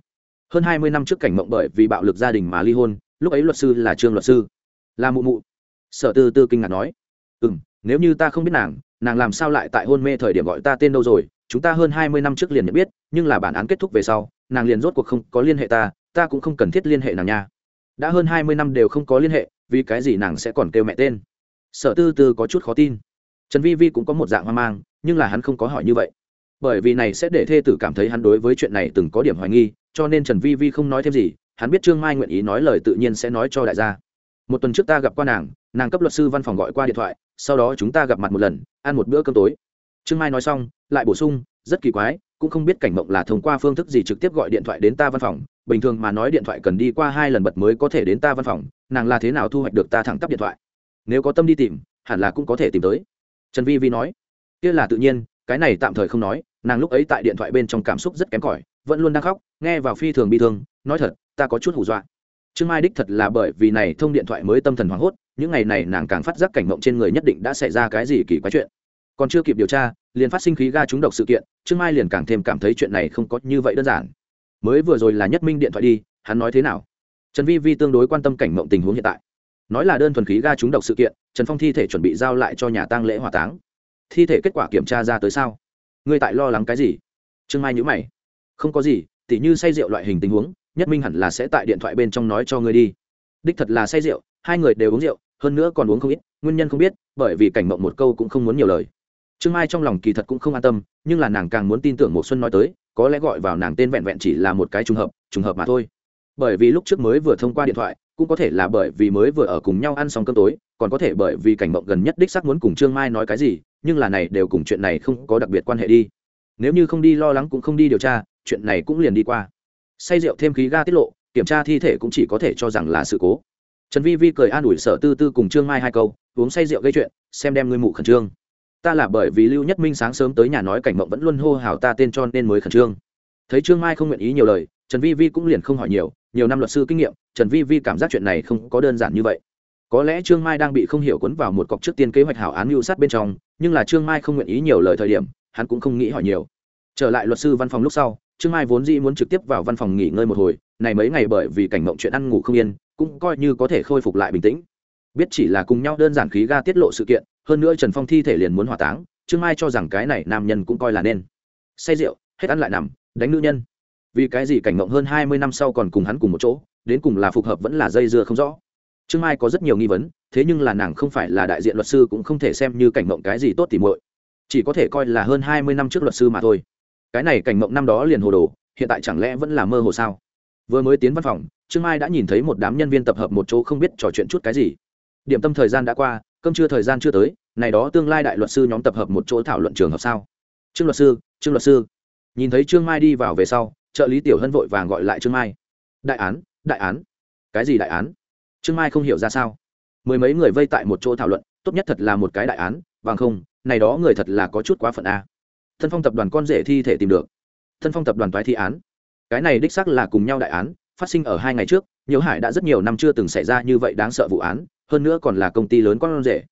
[SPEAKER 1] Hơn hai mươi năm trước cảnh mộng bởi vì bạo lực gia đình mà ly hôn, lúc ấy luật sư là trương luật sư. Là mụ mụ. Sở tư tư kinh ngạc nói ừ m nếu như ta không biết nàng nàng làm sao lại tại hôn mê thời điểm gọi ta tên đâu rồi? Chúng ta hơn hai mươi năm trước liền nhận biết, nhưng là bản án kết thúc về sau, nàng liền rốt cuộc không có liên hệ ta ta cũng không cần thiết liên hệ nàng nha. Đã hơn hai mươi năm đều không có liên hệ, vì cái gì nàng sẽ còn kêu mẹ tên? Sở tư tư có chút khó tin. Trần vi vi cũng có một dạng hoang mang nhưng là hắn không có hỏi như vậy. Bởi vì này sẽ để thê tử cảm thấy hắn đối với chuyện này từng có điểm hoài nghi, cho nên trần vi vi không nói thêm gì, hắn biết trương mai nguyện ý nói lời tự nhiên sẽ nói cho đại gia. Một tuần trước ta gặp qua nàng nàng cấp luật sư văn phòng gọi qua điện thoại, sau đó chúng ta gặp mặt một lần, ăn một bữa cơm tối. Trương mai nói xong, lại bổ sung, rất kỳ quái, cũng không biết cảnh mộng là thông qua phương thức gì trực tiếp gọi điện thoại đến ta văn phòng, bình thường mà nói điện thoại cần đi qua hai lần bật mới có thể đến ta văn phòng, nàng là thế nào thu hoạch được ta thẳng tắp điện thoại? Nếu có tâm đi tìm, hẳn là cũng có thể tìm tới. Trần vi vi nói kia là tự nhiên, cái này tạm thời không nói, nàng lúc ấy tại điện thoại bên trong cảm xúc rất kém cỏi, vẫn luôn đang khóc, nghe vào phi thường bi thương, nói thật, ta có chút hù dọa. Trương mai đích thật là bởi vì này thông điện thoại mới tâm thần hoảng hốt, những ngày này nàng càng phát giác cảnh mộng trên người nhất định đã xảy ra cái gì kỳ quái chuyện. Còn chưa kịp điều tra, liền phát sinh khí ga trúng độc sự kiện, trương mai liền càng thêm cảm thấy chuyện này không có như vậy đơn giản. Mới vừa rồi là nhất minh điện thoại đi, hắn nói thế nào? Trần vi vi tương đối quan tâm cảnh mộng tình huống hiện tại. Nói là đơn thuần khí ga trúng độc sự kiện, trần phong thi thể chuẩn bị giao lại cho nhà tang lễ hỏa táng thi thể kết quả kiểm tra ra tới sao? Ngươi tại lo lắng cái gì? Trương mai nhữ mày. Không có gì, tỉ như say rượu loại hình tình huống, nhất minh hẳn là sẽ tại điện thoại bên trong nói cho ngươi đi. Đích thật là say rượu, hai người đều uống rượu, hơn nữa còn uống không ít, nguyên nhân không biết, bởi vì cảnh mộng một câu cũng không muốn nhiều lời. Trương mai trong lòng kỳ thật cũng không an tâm, nhưng là nàng càng muốn tin tưởng một xuân nói tới, có lẽ gọi vào nàng tên vẹn vẹn chỉ là một cái trùng hợp trùng hợp mà thôi. Bởi vì lúc trước mới vừa thông qua điện thoại, cũng có thể là bởi vì mới vừa ở cùng nhau ăn xong cơm tối, còn có thể bởi vì cảnh mộng gần nhất đích xác muốn cùng trương mai nói cái gì nhưng là này đều cùng chuyện này không có đặc biệt quan hệ đi. Nếu như không đi lo lắng cũng không đi điều tra, chuyện này cũng liền đi qua. Say rượu thêm khí ga tiết lộ, kiểm tra thi thể cũng chỉ có thể cho rằng là sự cố. Trần vi vi cười an ủi sở tư tư cùng trương mai hai câu, uống say rượu gây chuyện, xem đem ngươi mụ khẩn trương. Ta là bởi vì lưu nhất minh sáng sớm tới nhà nói cảnh mộng vẫn luôn hô hào ta tên cho nên mới khẩn trương. Thấy trương mai không nguyện ý nhiều lời, trần vi vi cũng liền không hỏi nhiều nhiều năm luật sư kinh nghiệm, trần vi vi cảm giác chuyện này không có đơn giản như vậy có lẽ trương mai đang bị không hiểu cuốn vào một cọc trước tiên kế hoạch hảo án mưu sát bên trong, nhưng là trương mai không nguyện ý nhiều lời thời điểm, hắn cũng không nghĩ hỏi nhiều. Trở lại luật sư văn phòng lúc sau, trương mai vốn dĩ muốn trực tiếp vào văn phòng nghỉ ngơi một hồi, này mấy ngày bởi vì cảnh mộng chuyện ăn ngủ không yên, cũng coi như có thể khôi phục lại bình tĩnh. Biết chỉ là cùng nhau đơn giản khí ga tiết lộ sự kiện, hơn nữa trần phong thi thể liền muốn hỏa táng, trương mai cho rằng cái này nam nhân cũng coi là nên. Say rượu, hết ăn lại nằm, đánh nữ nhân. Vì cái gì cảnh mộng hơn hai mươi năm sau còn cùng hắn cùng một chỗ, đến cùng là phục hợp vẫn là dây dưa không rõ trương mai có rất nhiều nghi vấn, thế nhưng là nàng không phải là đại diện luật sư cũng không thể xem như cảnh mộng cái gì tốt tỉ muội. Chỉ có thể coi là hơn hai mươi năm trước luật sư mà thôi. Cái này cảnh mộng năm đó liền hồ đồ, hiện tại chẳng lẽ vẫn là mơ hồ sao? Vừa mới tiến văn phòng, trương mai đã nhìn thấy một đám nhân viên tập hợp một chỗ không biết trò chuyện chút cái gì. Điểm tâm thời gian đã qua, cơm trưa thời gian chưa tới, này đó tương lai đại luật sư nhóm tập hợp một chỗ thảo luận trường hợp sao? Trương luật sư, trương luật sư. Nhìn thấy trương mai đi vào về sau, trợ lý tiểu hân vội vàng gọi lại trương mai. Đại án đại án. Cái gì đại án? Trương mai không hiểu ra sao. Mười mấy người vây tại một chỗ thảo luận, tốt nhất thật là một cái đại án, bằng không, này đó người thật là có chút quá phận a. Thân phong tập đoàn con rể thi thể tìm được. Thân phong tập đoàn toái thi án. Cái này đích xác là cùng nhau đại án, phát sinh ở hai ngày trước, nhiều hải đã rất nhiều năm chưa từng xảy ra như vậy đáng sợ vụ án, hơn nữa còn là công ty lớn con rể.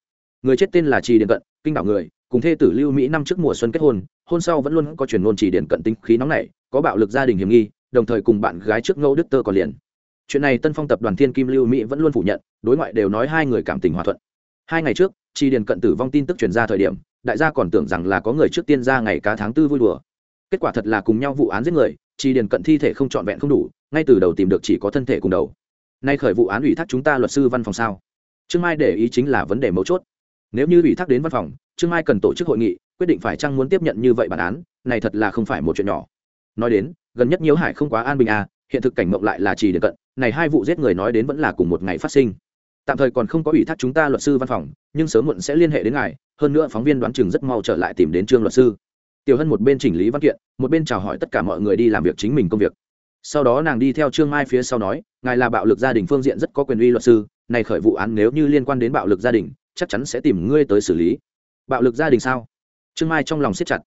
[SPEAKER 1] Người chết tên là trì điện cận, kinh đảo người, cùng thê tử lưu mỹ năm trước mùa xuân kết hôn hôn sau vẫn luôn có truyền ngôn trì điện cận tính khí nóng nảy, có bạo lực gia đình hiểm nghi, đồng thời cùng bạn gái trước ngẫu đức tơ còn liền chuyện này tân phong tập đoàn thiên kim lưu mỹ vẫn luôn phủ nhận, đối ngoại đều nói hai người cảm tình hòa thuận. Hai ngày trước Chi Điền cận tử vong tin tức truyền ra thời điểm, đại gia còn tưởng rằng là có người trước tiên ra ngày cá tháng tư vui đùa. Kết quả thật là cùng nhau vụ án giết người Chi điền cận thi thể không trọn vẹn không đủ, ngay từ đầu tìm được chỉ có thân thể cùng đầu. Nay khởi vụ án ủy thác chúng ta luật sư văn phòng sao? Trương mai để ý chính là vấn đề mấu chốt. Nếu như ủy thác đến văn phòng, trương mai cần tổ chức hội nghị, quyết định phải chăng muốn tiếp nhận như vậy bản án, này thật là không phải một chuyện nhỏ. Nói đến, gần nhất nhiễu hải không quá an bình à hiện thực cảnh mộng lại là trì được cận, này hai vụ giết người nói đến vẫn là cùng một ngày phát sinh. Tạm thời còn không có ủy thác chúng ta luật sư văn phòng, nhưng sớm muộn sẽ liên hệ đến ngài, hơn nữa phóng viên đoán chừng rất mau trở lại tìm đến trương luật sư. Tiểu hân một bên chỉnh lý văn kiện, một bên chào hỏi tất cả mọi người đi làm việc chính mình công việc. Sau đó nàng đi theo trương mai phía sau nói, ngài là bạo lực gia đình phương diện rất có quyền uy luật sư, này khởi vụ án nếu như liên quan đến bạo lực gia đình, chắc chắn sẽ tìm ngươi tới xử lý. Bạo lực gia đình sao? Trương mai trong lòng siết chặt.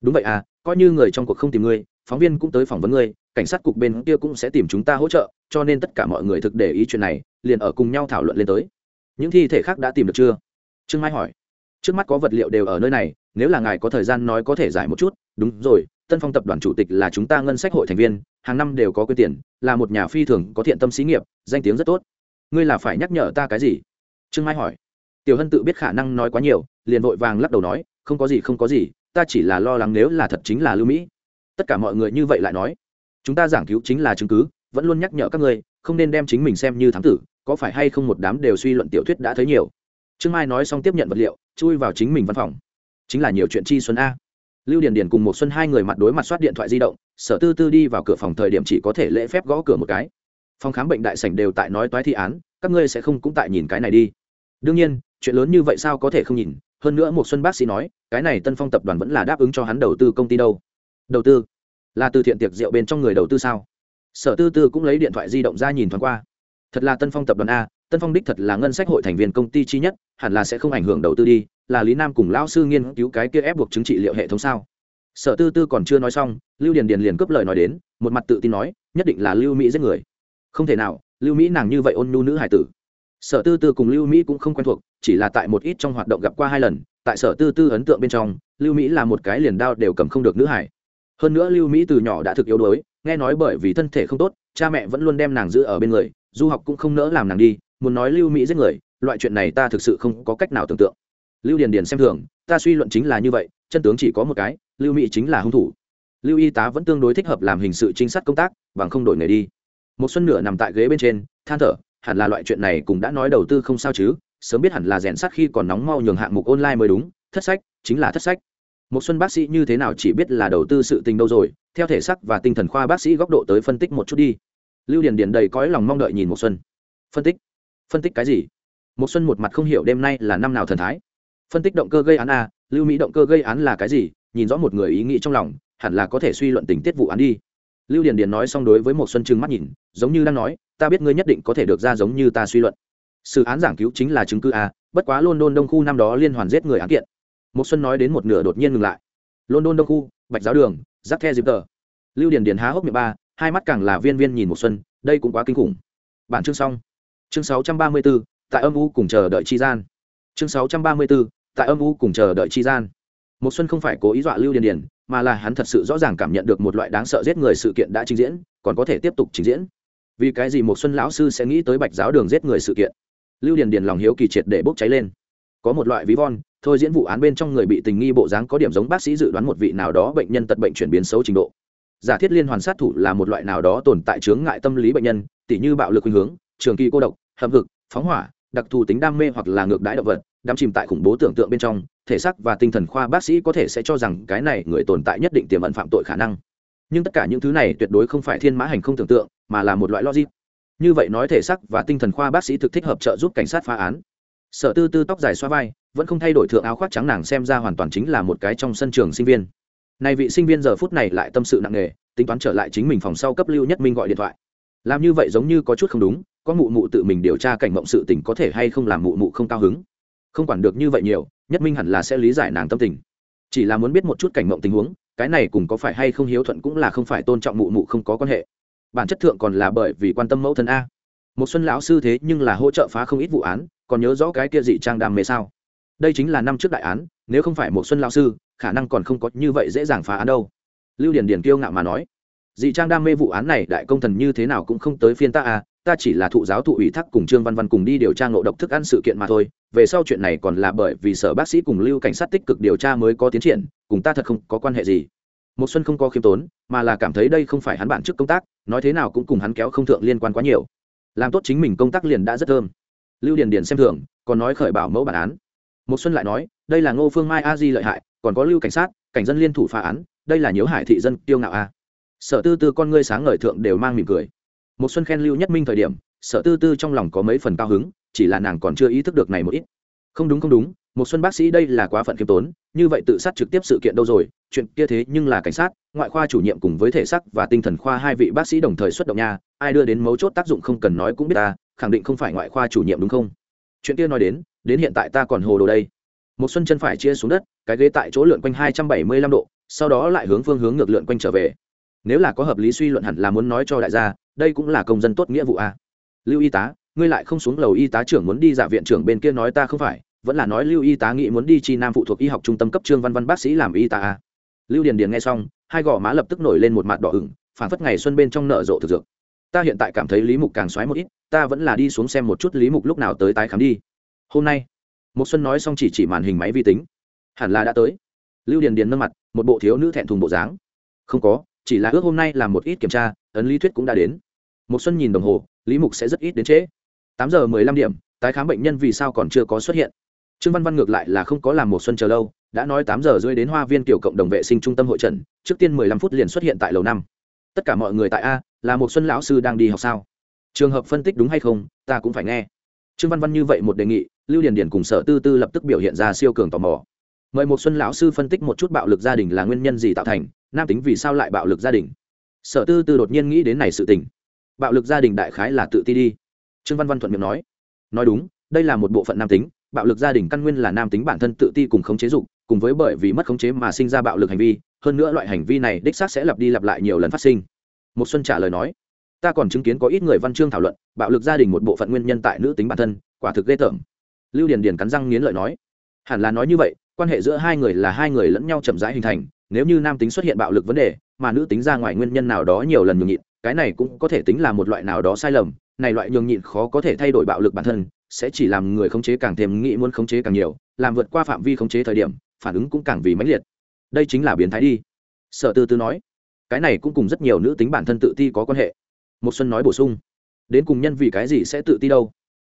[SPEAKER 1] Đúng vậy à coi như người trong cuộc không tìm ngươi, phóng viên cũng tới phỏng vấn ngươi cảnh sát cục bên kia cũng sẽ tìm chúng ta hỗ trợ, cho nên tất cả mọi người thực để ý chuyện này, liền ở cùng nhau thảo luận lên tới. Những thi thể khác đã tìm được chưa? Trương mai hỏi. Trước mắt có vật liệu đều ở nơi này, nếu là ngài có thời gian nói có thể giải một chút, đúng rồi, tân phong tập đoàn chủ tịch là chúng ta ngân sách hội thành viên, hàng năm đều có quyền tiền, là một nhà phi thường có thiện tâm xí nghiệp, danh tiếng rất tốt. Ngươi là phải nhắc nhở ta cái gì? Trương mai hỏi. Tiểu hân tự biết khả năng nói quá nhiều, liền vội vàng lắc đầu nói, không có gì, không có gì, ta chỉ là lo lắng nếu là thật chính là lưu mỹ. Tất cả mọi người như vậy lại nói chúng ta giảng cứu chính là chứng cứ, vẫn luôn nhắc nhở các ngươi, không nên đem chính mình xem như thám tử, có phải hay không một đám đều suy luận tiểu thuyết đã thấy nhiều. Trương mai nói xong tiếp nhận vật liệu, chui vào chính mình văn phòng. Chính là nhiều chuyện chi xuân a. Lưu điền điền cùng một xuân hai người mặt đối mặt soát điện thoại di động, sở tư tư đi vào cửa phòng thời điểm chỉ có thể lễ phép gõ cửa một cái. Phòng khám bệnh đại sảnh đều tại nói toái thi án, các ngươi sẽ không cũng tại nhìn cái này đi. Đương nhiên, chuyện lớn như vậy sao có thể không nhìn? Hơn nữa một xuân bác sĩ nói, cái này tân phong tập đoàn vẫn là đáp ứng cho hắn đầu tư công ty đâu. Đầu tư? Là từ thiện tiệc rượu bên trong người đầu tư sao? Sở tư tư cũng lấy điện thoại di động ra nhìn thoáng qua. Thật là tân phong tập đoàn a, tân phong đích thật là ngân sách hội thành viên công ty chi nhất, hẳn là sẽ không ảnh hưởng đầu tư đi, là lý nam cùng lão sư nghiên cứu cái kia ép buộc chứng trị liệu hệ thống sao? Sở tư tư còn chưa nói xong, lưu điền điền liền cướp lời nói đến, một mặt tự tin nói, nhất định là lưu mỹ giết người. Không thể nào, lưu mỹ nàng như vậy ôn nhu nữ hải tử. Sở tư tư cùng lưu mỹ cũng không quen thuộc, chỉ là tại một ít trong hoạt động gặp qua hai lần, tại sở tư tư ấn tượng bên trong, lưu mỹ là một cái liền đao đều cầm không được nữ hải hơn nữa lưu mỹ từ nhỏ đã thực yếu đuối, nghe nói bởi vì thân thể không tốt, cha mẹ vẫn luôn đem nàng giữ ở bên người, du học cũng không nỡ làm nàng đi, muốn nói lưu mỹ giết người, loại chuyện này ta thực sự không có cách nào tưởng tượng. Lưu điền điền xem thường, ta suy luận chính là như vậy, chân tướng chỉ có một cái, lưu mỹ chính là hung thủ. Lưu y tá vẫn tương đối thích hợp làm hình sự trinh sát công tác, bằng không đổi nghề đi. Một xuân nửa nằm tại ghế bên trên, than thở, hẳn là loại chuyện này cũng đã nói đầu tư không sao chứ, sớm biết hẳn là rèn sắt khi còn nóng mau nhường hạng mục online mới đúng, thất sách, chính là thất sách một xuân bác sĩ như thế nào chỉ biết là đầu tư sự tình đâu rồi, theo thể sắc và tinh thần khoa bác sĩ góc độ tới phân tích một chút đi. Lưu điền điền đầy cõi lòng mong đợi nhìn một xuân. Phân tích? Phân tích cái gì? Một xuân một mặt không hiểu đêm nay là năm nào thần thái. Phân tích động cơ gây án a, lưu mỹ động cơ gây án là cái gì, nhìn rõ một người ý nghĩ trong lòng, hẳn là có thể suy luận tình tiết vụ án đi. Lưu điền điền nói xong đối với một xuân trừng mắt nhìn, giống như đang nói, ta biết ngươi nhất định có thể được ra giống như ta suy luận. Sự án giảng cứu chính là chứng cứ a, bất quá london đông khu năm đó liên hoàn giết người án kiện một xuân nói đến một nửa đột nhiên ngừng lại. London đông khu bạch giáo đường giáp the dịp tờ. Lưu điền điền há hốc miệng ba hai mắt càng là viên viên nhìn một xuân đây cũng quá kinh khủng. Bản chương xong. Chương 634, tại âm u cùng chờ đợi chi gian. Chương 634, tại âm u cùng chờ đợi chi gian. Một xuân không phải cố ý dọa lưu điền điền mà là hắn thật sự rõ ràng cảm nhận được một loại đáng sợ giết người sự kiện đã trình diễn còn có thể tiếp tục trình diễn. Vì cái gì một xuân lão sư sẽ nghĩ tới bạch giáo đường giết người sự kiện? Lưu điền điền lòng hiếu kỳ triệt để bốc cháy lên có một loại ví von, thôi diễn vụ án bên trong người bị tình nghi bộ dáng có điểm giống bác sĩ dự đoán một vị nào đó bệnh nhân tật bệnh chuyển biến xấu trình độ. Giả thiết liên hoàn sát thủ là một loại nào đó tồn tại chướng ngại tâm lý bệnh nhân, tỉ như bạo lực khuynh hướng, trường kỳ cô độc hầm hực, phóng hỏa, đặc thù tính đam mê hoặc là ngược đãi động vật, đắm chìm tại khủng bố tưởng tượng bên trong, thể xác và tinh thần khoa bác sĩ có thể sẽ cho rằng cái này người tồn tại nhất định tiềm ẩn phạm tội khả năng. Nhưng tất cả những thứ này tuyệt đối không phải thiên mã hành không tưởng tượng, mà là một loại logic. Như vậy nói thể xác và tinh thần khoa bác sĩ thực thích hợp trợ giúp cảnh sát phá án sở tư tư tóc dài xoa vai, vẫn không thay đổi thượng áo khoác trắng nàng xem ra hoàn toàn chính là một cái trong sân trường sinh viên. Này vị sinh viên giờ phút này lại tâm sự nặng nề, tính toán trở lại chính mình phòng sau cấp lưu nhất minh gọi điện thoại. Làm như vậy giống như có chút không đúng, có mụ mụ tự mình điều tra cảnh mộng sự tình có thể hay không làm mụ mụ không cao hứng. Không quản được như vậy nhiều, nhất minh hẳn là sẽ lý giải nàng tâm tình. Chỉ là muốn biết một chút cảnh mộng tình huống, cái này cùng có phải hay không hiếu thuận cũng là không phải tôn trọng mụ mụ không có quan hệ. Bản chất thượng còn là bởi vì quan tâm mẫu thân a. Một xuân lão sư thế nhưng là hỗ trợ phá không ít vụ án còn nhớ rõ cái kia dị trang đam mê sao? Đây chính là năm trước đại án, nếu không phải một xuân lão sư, khả năng còn không có như vậy dễ dàng phá án đâu. Lưu điền điền kiêu ngạo mà nói. Dị trang đam mê vụ án này đại công thần như thế nào cũng không tới phiên ta à ta chỉ là thụ giáo thụ ủy thác cùng trương văn văn cùng đi điều tra ngộ độc thức ăn sự kiện mà thôi, về sau chuyện này còn là bởi vì sở bác sĩ cùng lưu cảnh sát tích cực điều tra mới có tiến triển, cùng ta thật không có quan hệ gì. Một xuân không có khiêm tốn, mà là cảm thấy đây không phải hắn bản chức công tác, nói thế nào cũng cùng hắn kéo không thượng liên quan quá nhiều. Làm tốt chính mình công tác liền đã rất thơm lưu điền điền xem thường, còn nói khởi bảo mẫu bản án. Một xuân lại nói, đây là ngô phương mai a di lợi hại, còn có lưu cảnh sát, cảnh dân liên thủ phá án, đây là nhớ hải thị dân tiêu ngạo a. Sở tư tư con ngươi sáng ngời thượng đều mang mỉm cười. Một xuân khen lưu nhất minh thời điểm, sở tư tư trong lòng có mấy phần cao hứng, chỉ là nàng còn chưa ý thức được này một ít. Không đúng không đúng một xuân bác sĩ đây là quá phận kiêm tốn, như vậy tự sát trực tiếp sự kiện đâu rồi, chuyện kia thế nhưng là cảnh sát, ngoại khoa chủ nhiệm cùng với thể xác và tinh thần khoa hai vị bác sĩ đồng thời xuất động nha, ai đưa đến mấu chốt tác dụng không cần nói cũng biết ta khẳng định không phải ngoại khoa chủ nhiệm đúng không? Chuyện kia nói đến đến hiện tại ta còn hồ đồ đây. Một xuân chân phải chia xuống đất, cái ghế tại chỗ lượn quanh hai trăm bảy mươi lăm độ, sau đó lại hướng phương hướng ngược lượn quanh trở về. Nếu là có hợp lý suy luận hẳn là muốn nói cho đại gia, đây cũng là công dân tốt nghĩa vụ a lưu y tá, ngươi lại không xuống lầu y tá trưởng muốn đi giả viện trưởng bên kia nói ta không phải, vẫn là nói lưu y tá nghĩ muốn đi chi nam phụ thuộc y học trung tâm cấp trương văn văn bác sĩ làm y tá a lưu điền điền nghe xong, hai gò má lập tức nổi lên một mặt đỏ ửng phản phất ngày xuân bên trong nở rộ thực dược. Ta hiện tại cảm thấy lý mục càng xoáy một ít ta vẫn là đi xuống xem một chút lý mục lúc nào tới tái khám đi. Hôm nay một xuân nói xong chỉ chỉ màn hình máy vi tính. Hẳn là đã tới. Lưu điền điền nâng mặt, một bộ thiếu nữ thẹn thùng bộ dáng. Không có, chỉ là ước hôm nay làm một ít kiểm tra, ấn lý thuyết cũng đã đến. Một xuân nhìn đồng hồ, lý mục sẽ rất ít đến trễ. Tám giờ mười lăm điểm, tái khám bệnh nhân vì sao còn chưa có xuất hiện? Trương văn văn ngược lại là không có làm một xuân chờ lâu, đã nói tám giờ rưỡi đến hoa viên tiểu cộng đồng vệ sinh trung tâm hội trần trước tiên mười lăm phút liền xuất hiện tại lầu năm. Tất cả mọi người tại a, là một xuân lão sư đang đi học sao? Trường hợp phân tích đúng hay không, ta cũng phải nghe. Trương văn văn như vậy một đề nghị, lưu điền điền cùng sở tư tư lập tức biểu hiện ra siêu cường tò mò. Mời một xuân lão sư phân tích một chút bạo lực gia đình là nguyên nhân gì tạo thành, nam tính vì sao lại bạo lực gia đình. Sở tư tư đột nhiên nghĩ đến này sự tình. Bạo lực gia đình đại khái là tự ti đi. Trương văn văn thuận miệng nói. Nói đúng, đây là một bộ phận nam tính, bạo lực gia đình căn nguyên là nam tính bản thân tự ti cùng khống chế dục, cùng với bởi vì mất khống chế mà sinh ra bạo lực hành vi, hơn nữa loại hành vi này đích xác sẽ lặp đi lặp lại nhiều lần phát sinh. Một xuân trả lời nói ta còn chứng kiến có ít người văn chương thảo luận, bạo lực gia đình một bộ phận nguyên nhân tại nữ tính bản thân, quả thực ghê tởm. Lưu điền điền cắn răng nghiến lợi nói, hẳn là nói như vậy, quan hệ giữa hai người là hai người lẫn nhau chậm rãi hình thành, nếu như nam tính xuất hiện bạo lực vấn đề, mà nữ tính ra ngoài nguyên nhân nào đó nhiều lần nhường nhịn, cái này cũng có thể tính là một loại nào đó sai lầm, này loại nhường nhịn khó có thể thay đổi bạo lực bản thân, sẽ chỉ làm người khống chế càng thêm nghĩ muốn khống chế càng nhiều, làm vượt qua phạm vi khống chế thời điểm, phản ứng cũng càng vì mãnh liệt. Đây chính là biến thái đi. Sở tư tư nói, cái này cũng cùng rất nhiều nữ tính bản thân tự ti có quan hệ một xuân nói bổ sung, đến cùng nhân vì cái gì sẽ tự ti đâu?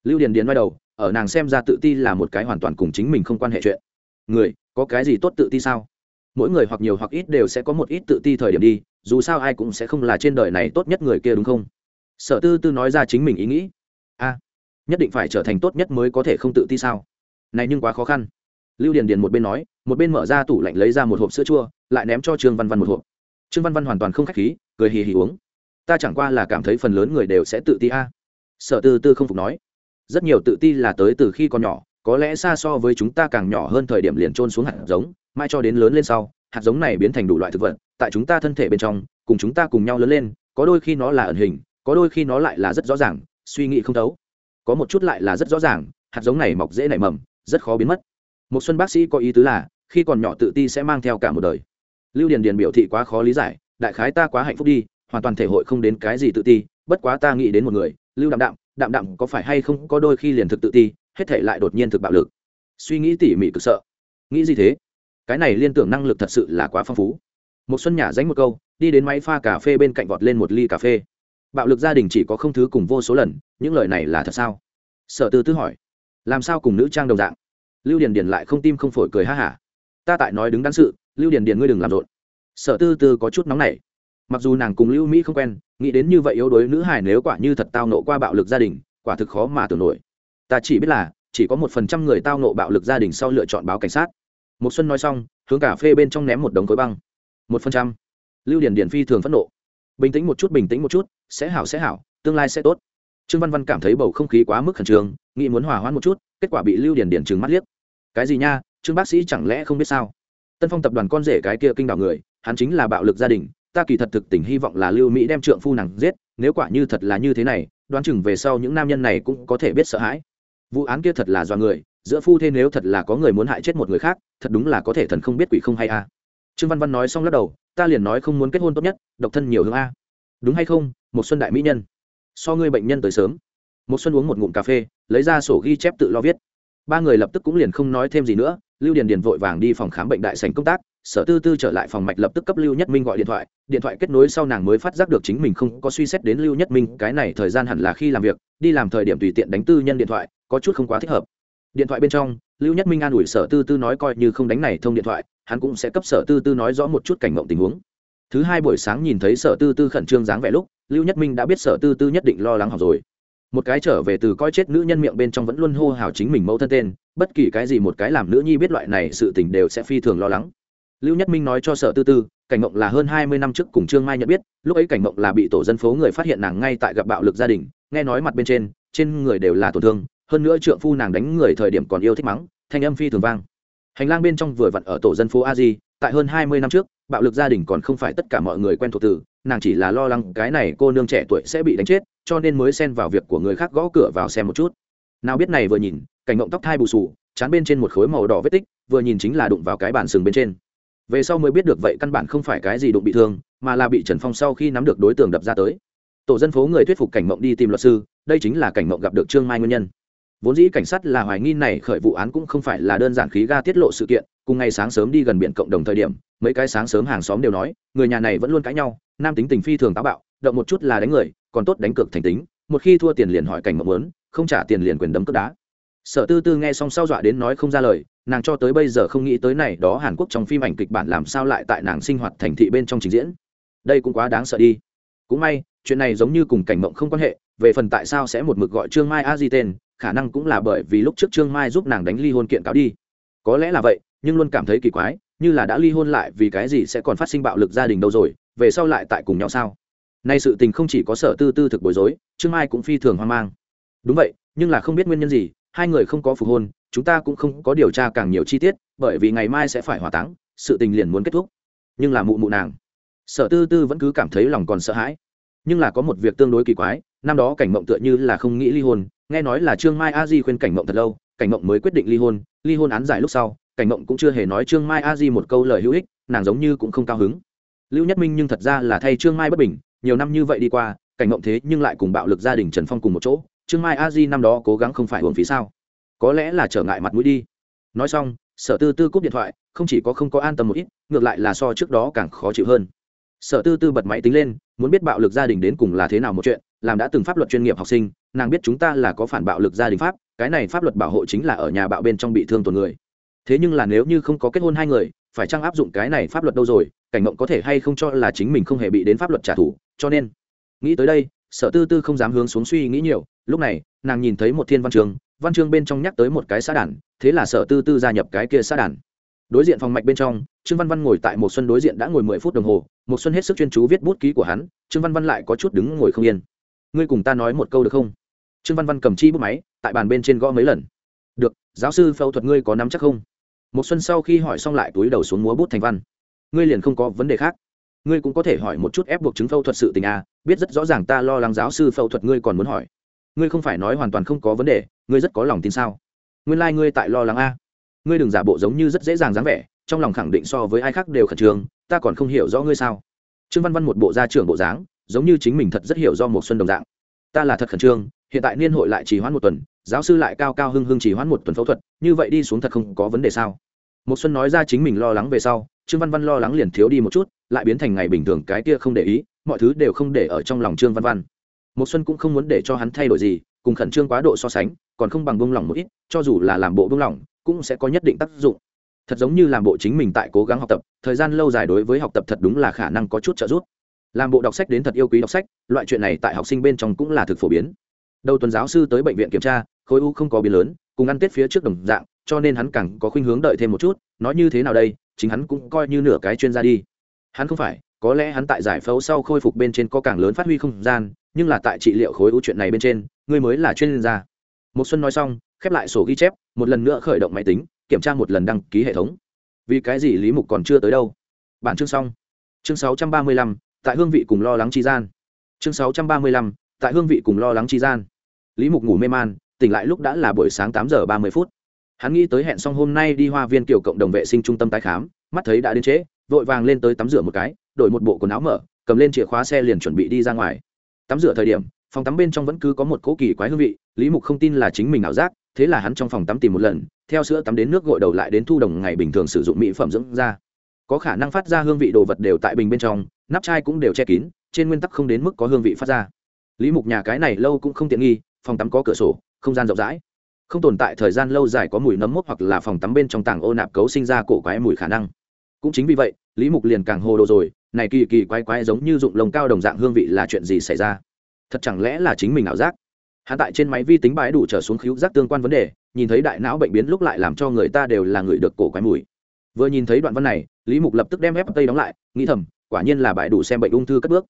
[SPEAKER 1] Lưu điền điền nói đầu, ở nàng xem ra tự ti là một cái hoàn toàn cùng chính mình không quan hệ chuyện. Người, có cái gì tốt tự ti sao? Mỗi người hoặc nhiều hoặc ít đều sẽ có một ít tự ti thời điểm đi, dù sao ai cũng sẽ không là trên đời này tốt nhất người kia đúng không? Sở tư tư nói ra chính mình ý nghĩ. A, nhất định phải trở thành tốt nhất mới có thể không tự ti sao? Này nhưng quá khó khăn. Lưu điền điền một bên nói, một bên mở ra tủ lạnh lấy ra một hộp sữa chua, lại ném cho trương văn văn một hộp. Trương văn văn hoàn toàn không k h á c h khí, cười hì hì uống ta chẳng qua là cảm thấy phần lớn người đều sẽ tự ti a. Sở tư tư không phục nói. Rất nhiều tự ti là tới từ khi còn nhỏ, có lẽ xa so với chúng ta càng nhỏ hơn thời điểm liền trôn xuống hạt giống, mai cho đến lớn lên sau, hạt giống này biến thành đủ loại thực vật, tại chúng ta thân thể bên trong, cùng chúng ta cùng nhau lớn lên, có đôi khi nó là ẩn hình, có đôi khi nó lại là rất rõ ràng, suy nghĩ không thấu. Có một chút lại là rất rõ ràng, hạt giống này mọc dễ nảy mầm, rất khó biến mất. Một xuân bác sĩ có ý tứ là, khi còn nhỏ tự ti sẽ mang theo cả một đời. Lưu điền điền biểu thị quá khó lý giải, đại khái ta quá hạnh phúc đi hoàn toàn thể hội không đến cái gì tự ti, bất quá ta nghĩ đến một người, lưu đạm đạm đạm đạm có phải hay không có đôi khi liền thực tự ti, hết thể lại đột nhiên thực bạo lực. Suy nghĩ tỉ mỉ cực sợ. Nghĩ gì thế? Cái này liên tưởng năng lực thật sự là quá phong phú. Một xuân nhả dánh một câu, đi đến máy pha cà phê bên cạnh vọt lên một ly cà phê. Bạo lực gia đình chỉ có không thứ cùng vô số lần, những lời này là thật sao? Sở tư tư hỏi. Làm sao cùng nữ trang đồng dạng? Lưu điền điền lại không tim không phổi cười ha hả. Ta tại nói đứng đắn sự, lưu điền điền ngươi đừng làm rộn. Sở tư tư có chút nóng nảy mặc dù nàng cùng lưu mỹ không quen, nghĩ đến như vậy yếu đuối nữ hải nếu quả như thật tao nộ qua bạo lực gia đình, quả thực khó mà tưởng nổi. Ta chỉ biết là, chỉ có một phần trăm người tao nộ bạo lực gia đình sau lựa chọn báo cảnh sát. Một xuân nói xong, hướng cà phê bên trong ném một đống khối băng. Một phần trăm. Lưu điển điển phi thường phẫn nộ. Bình tĩnh một chút, bình tĩnh một chút, sẽ hảo sẽ hảo, tương lai sẽ tốt. Trương văn văn cảm thấy bầu không khí quá mức khẩn trương, nghĩ muốn hòa hoãn một chút, kết quả bị lưu điển điển trừng mắt liếc. Cái gì nha, trương bác sĩ chẳng lẽ không biết sao? Tân phong tập đoàn con rể cái kia kinh đảo người, hắn chính là bạo lực gia đình ta kỳ thật thực tình hy vọng là lưu mỹ đem trượng phu nàng giết, nếu quả như thật là như thế này, đoán chừng về sau những nam nhân này cũng có thể biết sợ hãi. Vụ án kia thật là do người, giữa phu thế nếu thật là có người muốn hại chết một người khác, thật đúng là có thể thần không biết quỷ không hay a. Trương văn văn nói xong lắc đầu, ta liền nói không muốn kết hôn tốt nhất, độc thân nhiều hướng a. Đúng hay không, một xuân đại mỹ nhân. So ngươi bệnh nhân tới sớm. Một xuân uống một ngụm cà phê, lấy ra sổ ghi chép tự lo viết. Ba người lập tức cũng liền không nói thêm gì nữa, lưu điền điền vội vàng đi phòng khám bệnh đại sành công tác sở tư tư trở lại phòng mạch lập tức cấp lưu nhất minh gọi điện thoại điện thoại kết nối sau nàng mới phát giác được chính mình không có suy xét đến lưu nhất minh, cái này thời gian hẳn là khi làm việc, đi làm thời điểm tùy tiện đánh tư nhân điện thoại, có chút không quá thích hợp. Điện thoại bên trong, lưu nhất minh an ủi sở tư tư nói coi như không đánh này thông điện thoại, hắn cũng sẽ cấp sở tư tư nói rõ một chút cảnh mộng tình huống. Thứ hai buổi sáng nhìn thấy sở tư tư khẩn trương dáng vẻ lúc, lưu nhất minh đã biết sở tư tư nhất định lo lắng học rồi. Một cái trở về từ coi chết nữ nhân miệng bên trong vẫn luôn hô hào chính mình mẫu thân tên, bất kỳ cái gì một cái làm nữ nhi biết loại này sự tình đều sẽ phi thường lo lắng lưu nhất minh nói cho sở tư tư, cảnh mộng là hơn hai mươi năm trước cùng trương mai nhận biết, lúc ấy cảnh mộng là bị tổ dân phố người phát hiện nàng ngay tại gặp bạo lực gia đình, nghe nói mặt bên trên trên người đều là tổn thương, hơn nữa trượng phu nàng đánh người thời điểm còn yêu thích mắng, thanh âm phi thường vang. Hành lang bên trong vừa vặn ở tổ dân phố a di, tại hơn hai mươi năm trước, bạo lực gia đình còn không phải tất cả mọi người quen thuộc từ, nàng chỉ là lo lắng cái này cô nương trẻ tuổi sẽ bị đánh chết, cho nên mới xen vào việc của người khác gõ cửa vào xem một chút. Nào biết này vừa nhìn, cảnh mộng tóc thai bù sù chán bên trên một khối màu đỏ vết tích, vừa nhìn chính là đụng vào cái bàn sừng bên trên về sau mới biết được vậy căn bản không phải cái gì đụng bị thương, mà là bị trần phong sau khi nắm được đối tượng đập ra tới. Tổ dân phố người thuyết phục cảnh mộng đi tìm luật sư, đây chính là cảnh mộng gặp được trương mai nguyên nhân. Vốn dĩ cảnh sát là hoài nghi này khởi vụ án cũng không phải là đơn giản khí ga tiết lộ sự kiện, cùng ngày sáng sớm đi gần biển cộng đồng thời điểm, mấy cái sáng sớm hàng xóm đều nói, người nhà này vẫn luôn cãi nhau, nam tính tình phi thường táo bạo, động một chút là đánh người, còn tốt đánh cược thành tính, một khi thua tiền liền hỏi cảnh mộng lớn không trả tiền liền quyền đấm cướp đá. Sở tư tư nghe xong sau dọa đến nói không ra lời nàng cho tới bây giờ không nghĩ tới này đó hàn quốc trong phim ảnh kịch bản làm sao lại tại nàng sinh hoạt thành thị bên trong trình diễn. Đây cũng quá đáng sợ đi. Cũng may, chuyện này giống như cùng cảnh mộng không quan hệ, về phần tại sao sẽ một mực gọi trương mai a di tên, khả năng cũng là bởi vì lúc trước trương mai giúp nàng đánh ly hôn kiện cáo đi. Có lẽ là vậy, nhưng luôn cảm thấy kỳ quái, như là đã ly hôn lại vì cái gì sẽ còn phát sinh bạo lực gia đình đâu rồi, về sau lại tại cùng nhau sao? Nay sự tình không chỉ có sở tư tư thực bối rối, trương mai cũng phi thường hoang mang. Đúng vậy, nhưng là không biết nguyên nhân gì, hai người không có phục hôn chúng ta cũng không có điều tra càng nhiều chi tiết, bởi vì ngày mai sẽ phải hỏa táng, sự tình liền muốn kết thúc. Nhưng là mụ mụ nàng, sở tư tư vẫn cứ cảm thấy lòng còn sợ hãi. Nhưng là có một việc tương đối kỳ quái, năm đó cảnh mộng tựa như là không nghĩ ly hôn, nghe nói là trương mai a di khuyên cảnh mộng thật lâu, cảnh mộng mới quyết định ly hôn ly hôn án giải lúc sau, cảnh mộng cũng chưa hề nói trương mai a di một câu lời hữu ích, nàng giống như cũng không cao hứng. Lưu nhất minh nhưng thật ra là thay trương mai bất bình, nhiều năm như vậy đi qua, cảnh mộng thế nhưng lại cùng bạo lực gia đình trần phong cùng một chỗ, trương mai a di năm đó cố gắng không phải hưởng phí sao? Có lẽ là trở ngại mặt mũi đi. Nói xong, sở tư tư cúp điện thoại, không chỉ có không có an tâm một ít, ngược lại là so trước đó càng khó chịu hơn. Sở tư tư bật máy tính lên, muốn biết bạo lực gia đình đến cùng là thế nào một chuyện, làm đã từng pháp luật chuyên nghiệp học sinh, nàng biết chúng ta là có phản bạo lực gia đình pháp, cái này pháp luật bảo hộ chính là ở nhà bạo bên trong bị thương tổn người. Thế nhưng là nếu như không có kết hôn hai người, phải chăng áp dụng cái này pháp luật đâu rồi, cảnh mộng có thể hay không cho là chính mình không hề bị đến pháp luật trả thù, cho nên, nghĩ tới đây, sở tư tư không dám hướng xuống suy nghĩ nhiều, lúc này, nàng nhìn thấy một thiên văn trường văn chương bên trong nhắc tới một cái xã đàn, thế là sở tư tư gia nhập cái kia xã đàn. Đối diện phòng mạch bên trong, trương văn văn ngồi tại một xuân đối diện đã ngồi mười phút đồng hồ, một xuân hết sức chuyên chú viết bút ký của hắn, trương văn văn lại có chút đứng ngồi không yên. Ngươi cùng ta nói một câu được không? Trương văn văn cầm chi bút máy, tại bàn bên trên gõ mấy lần. Được, giáo sư phẫu thuật ngươi có nắm chắc không? Một xuân sau khi hỏi xong lại túi đầu xuống múa bút thành văn. Ngươi liền không có vấn đề khác. Ngươi cũng có thể hỏi một chút ép buộc chứng phẫu thuật sự tình à biết rất rõ ràng ta lo lắng giáo sư phẫu thuật ngươi còn muốn hỏi. Ngươi không phải nói hoàn toàn không có vấn đề ngươi rất có lòng tin sao? Nguyên lai、like、ngươi tại lo lắng a. Ngươi đừng giả bộ giống như rất dễ dàng dáng vẻ, trong lòng khẳng định so với ai khác đều khẩn trương, ta còn không hiểu rõ ngươi sao. Trương văn văn một bộ gia trưởng bộ dáng, giống như chính mình thật rất hiểu do một xuân đồng dạng. Ta là thật khẩn trương, hiện tại niên hội lại chỉ hoãn một tuần, giáo sư lại cao cao hưng hưng chỉ hoãn một tuần phẫu thuật, như vậy đi xuống thật không có vấn đề sao? Một xuân nói ra chính mình lo lắng về sau, trương văn văn lo lắng liền thiếu đi một chút, lại biến thành ngày bình thường cái kia không để ý, mọi thứ đều không để ở trong lòng trương văn văn. Một xuân cũng không muốn để cho hắn thay đổi gì, cùng khẩn trương quá độ so sánh còn không bằng bông lỏng một ít, cho dù là làm bộ bông lỏng, cũng sẽ có nhất định tác dụng. Thật giống như làm bộ chính mình tại cố gắng học tập, thời gian lâu dài đối với học tập thật đúng là khả năng có chút trợ giúp. Làm bộ đọc sách đến thật yêu quý đọc sách, loại chuyện này tại học sinh bên trong cũng là thực phổ biến. Đầu tuần giáo sư tới bệnh viện kiểm tra, khối u không có biến lớn, cùng ăn tết phía trước đồng dạng, cho nên hắn càng có khuynh hướng đợi thêm một chút, nói như thế nào đây, chính hắn cũng coi như nửa cái chuyên gia đi. Hắn không phải, có lẽ hắn tại giải phẫu sau khôi phục bên trên có càng lớn phát huy không gian, nhưng là tại trị liệu khối u chuyện này bên trên ngươi mới là chuyên gia một xuân nói xong khép lại sổ ghi chép một lần nữa khởi động máy tính kiểm tra một lần đăng ký hệ thống. Vì cái gì lý mục còn chưa tới đâu? Bản chương xong. Chương 635, tại hương vị cùng lo lắng chi gian. Chương 635, tại hương vị cùng lo lắng chi gian. Lý mục ngủ mê man tỉnh lại lúc đã là buổi sáng tám giờ ba mươi phút. Hắn nghĩ tới hẹn xong hôm nay đi hoa viên kiểu cộng đồng vệ sinh trung tâm tái khám mắt thấy đã đến trễ vội vàng lên tới tắm rửa một cái đổi một bộ quần áo mở cầm lên chìa khóa xe liền chuẩn bị đi ra ngoài. Tắm rửa thời điểm phòng tắm bên trong vẫn cứ có một cỗ kỳ quái hương vị, lý mục không tin là chính mình ảo giác, thế là hắn trong phòng tắm tìm một lần, theo sữa tắm đến nước gội đầu lại đến thu đồng ngày bình thường sử dụng mỹ phẩm dưỡng da. Có khả năng phát ra hương vị đồ vật đều tại bình bên trong, nắp chai cũng đều che kín, trên nguyên tắc không đến mức có hương vị phát ra. Lý mục nhà cái này lâu cũng không tiện nghi, phòng tắm có cửa sổ, không gian rộng rãi. Không tồn tại thời gian lâu dài có mùi nấm mốc hoặc là phòng tắm bên trong tảng ô nạp cấu sinh ra cổ quái mùi khả năng. Cũng chính vì vậy, lý mục liền càng hồ đồ rồi, này kỳ kỳ quái quái giống như dụng lồng cao đồng dạng hương vị là chuyện gì xảy ra? Thật chẳng lẽ là chính mình ảo giác? Hạ tại trên máy vi tính bãi đủ trở xuống khíu giác tương quan vấn đề, nhìn thấy đại não bệnh biến lúc lại làm cho người ta đều là người được cổ quái mùi. Vừa nhìn thấy đoạn văn này, lý mục lập tức đem ép tây đóng lại, nghĩ thầm, quả nhiên là bãi đủ xem bệnh ung thư cất bước.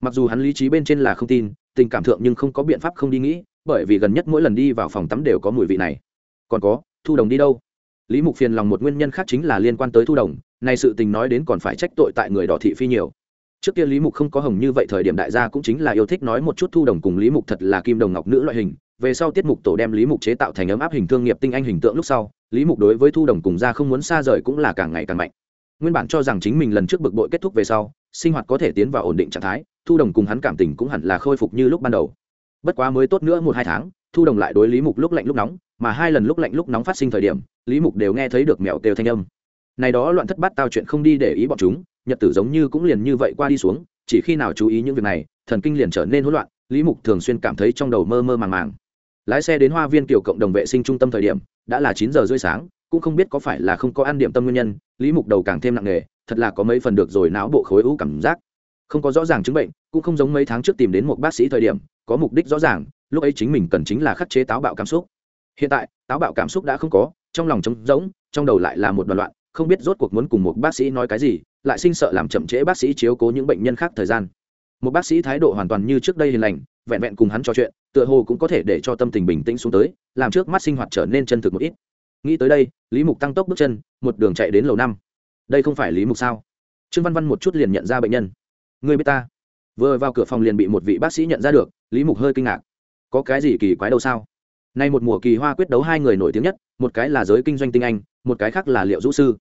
[SPEAKER 1] Mặc dù hắn lý trí bên trên là không tin, tình cảm thượng nhưng không có biện pháp không đi nghĩ, bởi vì gần nhất mỗi lần đi vào phòng tắm đều có mùi vị này. Còn có, thu đồng đi đâu? Lý mục phiền lòng một nguyên nhân khác chính là liên quan tới thu đồng này sự tình nói đến còn phải trách tội tại người đỏ thị phi nhiều trước kia lý mục không có hồng như vậy, thời điểm đại gia cũng chính là yêu thích nói một chút thu đồng cùng lý mục thật là kim đồng ngọc nữ loại hình. Về sau tiết mục tổ đem lý mục chế tạo thành ấm áp hình thương nghiệp tinh anh hình tượng lúc sau, lý mục đối với thu đồng cùng gia không muốn xa rời cũng là càng ngày càng mạnh. Nguyên bản cho rằng chính mình lần trước bực bội kết thúc về sau, sinh hoạt có thể tiến vào ổn định trạng thái, thu đồng cùng hắn cảm tình cũng hẳn là khôi phục như lúc ban đầu. Bất quá mới tốt nữa một hai tháng, thu đồng lại đối lý mục lúc lạnh lúc nóng, mà hai lần lúc lạnh lúc nóng phát sinh thời điểm, lý mục đều nghe thấy được mèo têu thanh âm. Này đó loạn thất bát tao chuyện không đi để ý bọn chúng nhật tử giống như cũng liền như vậy qua đi xuống, chỉ khi nào chú ý những việc này, thần kinh liền trở nên hỗn loạn, lý mục thường xuyên cảm thấy trong đầu mơ mơ màng màng. Lái xe đến hoa viên kiểu cộng đồng vệ sinh trung tâm thời điểm, đã là chín giờ rưỡi sáng, cũng không biết có phải là không có ăn điểm tâm nguyên nhân, lý mục đầu càng thêm nặng nề, thật là có mấy phần được rồi não bộ khối u cảm giác. Không có rõ ràng chứng bệnh, cũng không giống mấy tháng trước tìm đến một bác sĩ thời điểm, có mục đích rõ ràng, lúc ấy chính mình cần chính là khắc chế táo bạo cảm xúc. Hiện tại, táo bạo cảm xúc đã không có, trong lòng trống rỗng, trong đầu lại là một đoạn loạn, không biết rốt cuộc muốn cùng một bác sĩ nói cái gì lại sinh sợ làm chậm trễ bác sĩ chiếu cố những bệnh nhân khác thời gian. Một bác sĩ thái độ hoàn toàn như trước đây hiền lành, vẹn vẹn cùng hắn trò chuyện, tựa hồ cũng có thể để cho tâm tình bình tĩnh xuống tới, làm trước mắt sinh hoạt trở nên chân thực một ít. Nghĩ tới đây, lý mục tăng tốc bước chân, một đường chạy đến lầu năm. Đây không phải lý mục sao? Trương văn văn một chút liền nhận ra bệnh nhân. Người biết ta? Vừa vào cửa phòng liền bị một vị bác sĩ nhận ra được, lý mục hơi kinh ngạc. Có cái gì kỳ quái đâu sao? Nay một mùa kỳ hoa quyết đấu hai người nổi tiếng nhất, một cái là giới kinh doanh tinh anh, một cái khác là liệu dũ sư.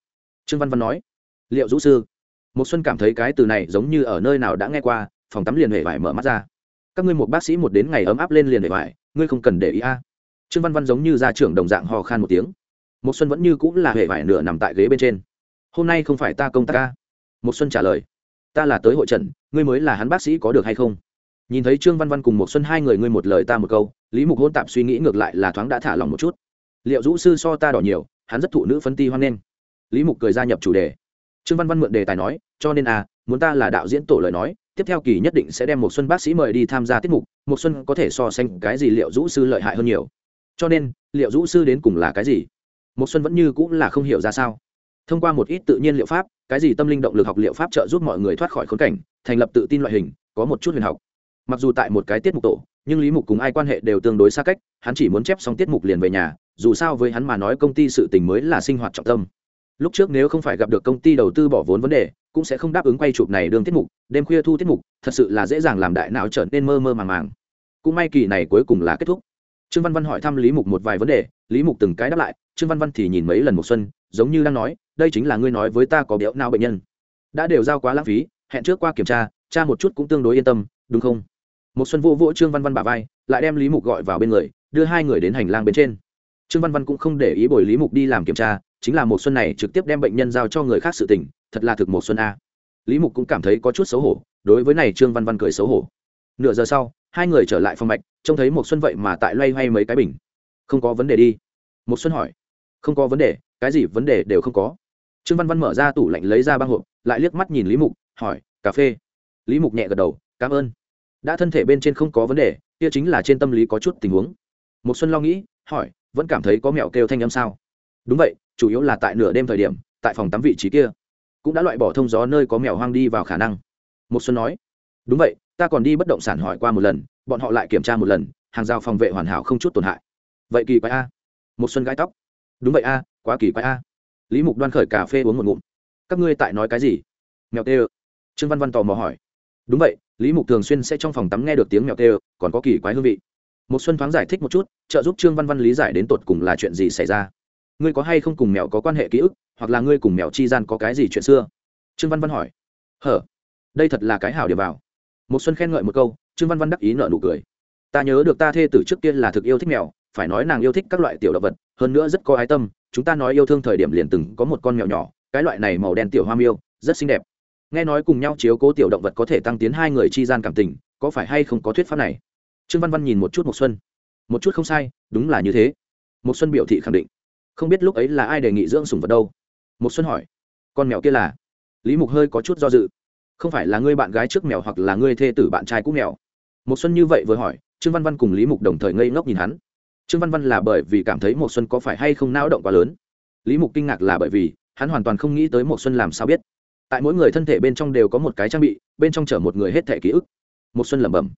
[SPEAKER 1] Trương văn văn nói liệu dũ sư? Một xuân cảm thấy cái từ này giống như ở nơi nào đã nghe qua, phòng tắm liền hề vải mở mắt ra. Các ngươi một bác sĩ một đến ngày ấm áp lên liền hề vải, ngươi không cần để ý a. Trương văn văn giống như gia trưởng đồng dạng hò khan một tiếng. Một xuân vẫn như cũng là hề vải nửa nằm tại ghế bên trên. Hôm nay không phải ta công tác ca một xuân trả lời. Ta là tới hội trần, ngươi mới là hắn bác sĩ có được hay không? Nhìn thấy trương văn văn cùng một xuân hai người ngươi một lời ta một câu, lý mục hôn tạp suy nghĩ ngược lại là thoáng đã thả lòng một chút. Liệu dũ sư so ta đỏ nhiều, hắn rất thụ nữ phấn ti hoan nghênh. Lý mục cười gia nhập chủ đề trương văn văn mượn đề tài nói, cho nên à muốn ta là đạo diễn tổ lời nói, tiếp theo kỳ nhất định sẽ đem một xuân bác sĩ mời đi tham gia tiết mục một xuân có thể so sánh cái gì liệu dũ sư lợi hại hơn nhiều. Cho nên, liệu dũ sư đến cùng là cái gì? Một xuân vẫn như cũng là không hiểu ra sao. Thông qua một ít tự nhiên liệu pháp, cái gì tâm linh động lực học liệu pháp trợ giúp mọi người thoát khỏi khốn cảnh, thành lập tự tin loại hình, có một chút huyền học. Mặc dù tại một cái tiết mục tổ, nhưng lý mục cùng ai quan hệ đều tương đối xa cách, hắn chỉ muốn chép xong tiết mục liền về nhà, dù sao với hắn mà nói công ty sự tình mới là sinh hoạt trọng tâm lúc trước nếu không phải gặp được công ty đầu tư bỏ vốn vấn đề, cũng sẽ không đáp ứng quay chụp này đương tiết mục, đêm khuya thu tiết mục, thật sự là dễ dàng làm đại não trở nên mơ mơ màng màng. Cũng may kỳ này cuối cùng là kết thúc. Trương văn văn hỏi thăm lý mục một vài vấn đề, lý mục từng cái đáp lại, trương văn văn thì nhìn mấy lần một xuân, giống như đang nói, đây chính là ngươi nói với ta có béo não bệnh nhân. Đã đều giao quá lãng phí, hẹn trước qua kiểm tra tra một chút cũng tương đối yên tâm, đúng không? Một xuân vô vỗ trương văn văn bả vai, lại đem lý mục gọi vào bên người, đưa hai người đến hành lang bên trên. Trương văn văn cũng không để ý bồi lý mục đi làm kiểm tra chính là một xuân này trực tiếp đem bệnh nhân giao cho người khác sự tình, thật là thực một xuân a. Lý mục cũng cảm thấy có chút xấu hổ, đối với này trương văn văn cười xấu hổ. Nửa giờ sau, hai người trở lại phòng mạch, trông thấy một xuân vậy mà tại loay hoay mấy cái bình. Không có vấn đề đi. Một xuân hỏi. Không có vấn đề, cái gì vấn đề đều không có. Trương văn văn mở ra tủ lạnh lấy ra băng hộp, lại liếc mắt nhìn lý mục, hỏi, cà phê? Lý mục nhẹ gật đầu, cảm ơn. Đã thân thể bên trên không có vấn đề, kia chính là trên tâm lý có chút tình huống. Một xuân lo nghĩ, hỏi, vẫn cảm thấy có mẹo kêu thanh âm sao? Đúng vậy chủ yếu là tại nửa đêm thời điểm, tại phòng tắm vị trí kia, cũng đã loại bỏ thông gió nơi có mèo hoang đi vào khả năng. Một xuân nói, đúng vậy, ta còn đi bất động sản hỏi qua một lần, bọn họ lại kiểm tra một lần, hàng rào phòng vệ hoàn hảo không chút tổn hại. Vậy kỳ quái a. Một xuân gãi tóc, đúng vậy a, quá kỳ quái a. Lý mục đoan khởi cà phê uống một ngụm, các ngươi tại nói cái gì? Mèo tê trương văn văn tò mò hỏi, đúng vậy, lý mục thường xuyên sẽ trong phòng tắm nghe được tiếng mèo tê còn có kỳ quái hương vị. Một xuân thoáng giải thích một chút, trợ giúp trương văn văn lý giải đến tột cùng là chuyện gì xảy ra ngươi có hay không cùng mèo có quan hệ ký ức, hoặc là ngươi cùng mèo chi gian có cái gì chuyện xưa? Trương văn văn hỏi. Hở, đây thật là cái hảo điểm vào. Một xuân khen ngợi một câu, trương văn văn đắc ý nở nụ cười. Ta nhớ được ta thê tử trước kia là thực yêu thích mèo, phải nói nàng yêu thích các loại tiểu động vật, hơn nữa rất có ái tâm, chúng ta nói yêu thương thời điểm liền từng có một con mèo nhỏ, cái loại này màu đen tiểu hoa miêu, rất xinh đẹp. Nghe nói cùng nhau chiếu cố tiểu động vật có thể tăng tiến hai người chi gian cảm tình, có phải hay không có thuyết pháp này? Trương văn văn nhìn một chút một xuân. Một chút không sai, đúng là như thế. Một xuân biểu thị khẳng định không biết lúc ấy là ai đề nghị dưỡng sủng vật đâu. Một xuân hỏi. Con mèo kia là? Lý mục hơi có chút do dự. Không phải là ngươi bạn gái trước mèo hoặc là ngươi thê tử bạn trai cũ mèo? Một xuân như vậy vừa hỏi, trương văn văn cùng lý mục đồng thời ngây ngốc nhìn hắn. Trương văn văn là bởi vì cảm thấy một xuân có phải hay không não động quá lớn. Lý mục kinh ngạc là bởi vì, hắn hoàn toàn không nghĩ tới một xuân làm sao biết. Tại mỗi người thân thể bên trong đều có một cái trang bị, bên trong chở một người hết thẻ ký ức. Một xuân lẩm bẩm.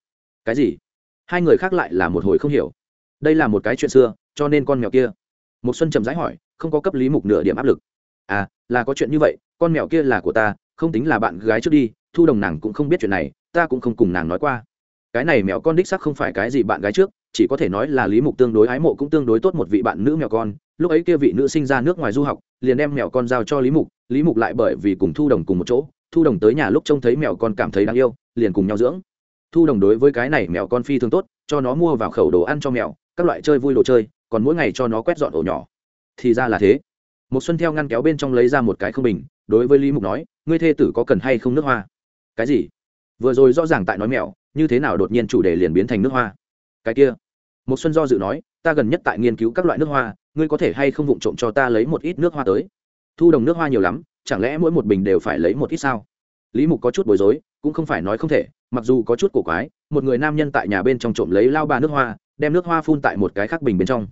[SPEAKER 1] Cái gì? Hai người khác lại là một hồi không hiểu. Đây là một cái chuyện xưa, cho nên con mèo kia một xuân chậm rãi hỏi, không có cấp lý mục nửa điểm áp lực. À là có chuyện như vậy, con mèo kia là của ta, không tính là bạn gái trước đi, thu đồng nàng cũng không biết chuyện này, ta cũng không cùng nàng nói qua. Cái này mèo con đích sắc không phải cái gì bạn gái trước, chỉ có thể nói là lý mục tương đối ái mộ cũng tương đối tốt một vị bạn nữ mèo con. Lúc ấy kia vị nữ sinh ra nước ngoài du học, liền đem mèo con giao cho lý mục lý mục lại bởi vì cùng thu đồng cùng một chỗ, thu đồng tới nhà lúc trông thấy mèo con cảm thấy đáng yêu, liền cùng nhau dưỡng. Thu đồng đối với cái này mèo con phi thường tốt, cho nó mua vào khẩu đồ ăn cho mèo, các loại chơi vui đồ chơi còn mỗi ngày cho nó quét dọn ổ nhỏ. Thì ra là thế. Một xuân theo ngăn kéo bên trong lấy ra một cái không bình, đối với lý mục nói, ngươi thê tử có cần hay không nước hoa? Cái gì? Vừa rồi rõ ràng tại nói mèo, như thế nào đột nhiên chủ đề liền biến thành nước hoa? Cái kia. Một xuân do dự nói, ta gần nhất tại nghiên cứu các loại nước hoa, ngươi có thể hay không vụng trộm cho ta lấy một ít nước hoa tới? Thu đồng nước hoa nhiều lắm, chẳng lẽ mỗi một bình đều phải lấy một ít sao? Lý mục có chút bối rối, cũng không phải nói không thể, mặc dù có chút cổ quái, một người nam nhân tại nhà bên trong trộm lấy lao ba nước hoa, đem nước hoa phun tại một cái khác bình bên trong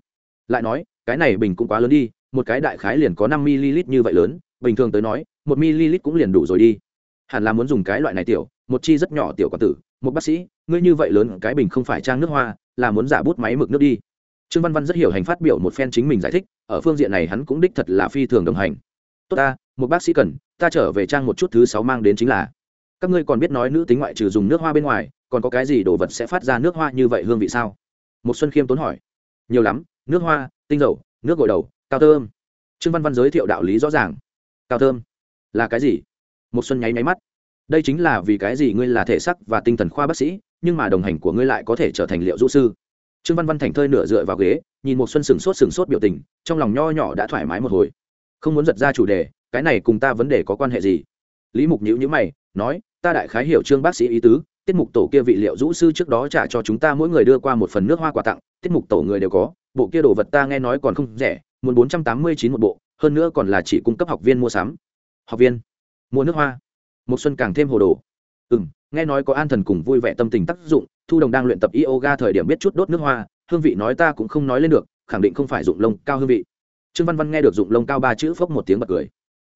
[SPEAKER 1] lại nói, cái này bình cũng quá lớn đi, một cái đại khái liền có năm ml như vậy lớn, bình thường tới nói, một ml cũng liền đủ rồi đi. Hẳn là muốn dùng cái loại này tiểu, một chi rất nhỏ tiểu quả tử, một bác sĩ, ngươi như vậy lớn, cái bình không phải trang nước hoa, là muốn giả bút máy mực nước đi. Trương văn văn rất hiểu hành phát biểu một phen chính mình giải thích, ở phương diện này hắn cũng đích thật là phi thường đồng hành. Tốt ta, một bác sĩ cần, ta trở về trang một chút thứ sáu mang đến chính là. Các ngươi còn biết nói nữ tính ngoại trừ dùng nước hoa bên ngoài, còn có cái gì đồ vật sẽ phát ra nước hoa như vậy hương vị sao? Một xuân khiêm tốn hỏi. Nhiều lắm nước hoa, tinh dầu, nước gội đầu, cao thơm. Trương văn văn giới thiệu đạo lý rõ ràng. Cao thơm là cái gì? Một xuân nháy máy mắt. Đây chính là vì cái gì ngươi là thể sắc và tinh thần khoa bác sĩ, nhưng mà đồng hành của ngươi lại có thể trở thành liệu du sư. Trương văn văn thành thơi nửa dựa vào ghế, nhìn một xuân sừng sốt sừng sốt biểu tình, trong lòng nho nhỏ đã thoải mái một hồi. Không muốn giật ra chủ đề, cái này cùng ta vấn đề có quan hệ gì? Lý mục nhữ nhữ mày, nói, ta đại khái hiểu trương bác sĩ ý tứ tiết mục tổ kia vị liệu rũ sư trước đó trả cho chúng ta mỗi người đưa qua một phần nước hoa quà tặng, tiết mục tổ người đều có, bộ kia đồ vật ta nghe nói còn không rẻ, muốn bốn trăm tám mươi chín một bộ, hơn nữa còn là chỉ cung cấp học viên mua sắm. Học viên, mua nước hoa. Một xuân càng thêm hồ đồ. Ừ m nghe nói có an thần cùng vui vẻ tâm tình tác dụng, thu đồng đang luyện tập yoga thời điểm biết chút đốt nước hoa, hương vị nói ta cũng không nói lên được, khẳng định không phải dụng lông cao hương vị. Trương văn văn nghe được dụng lông cao ba chữ phốc một tiếng bật cười.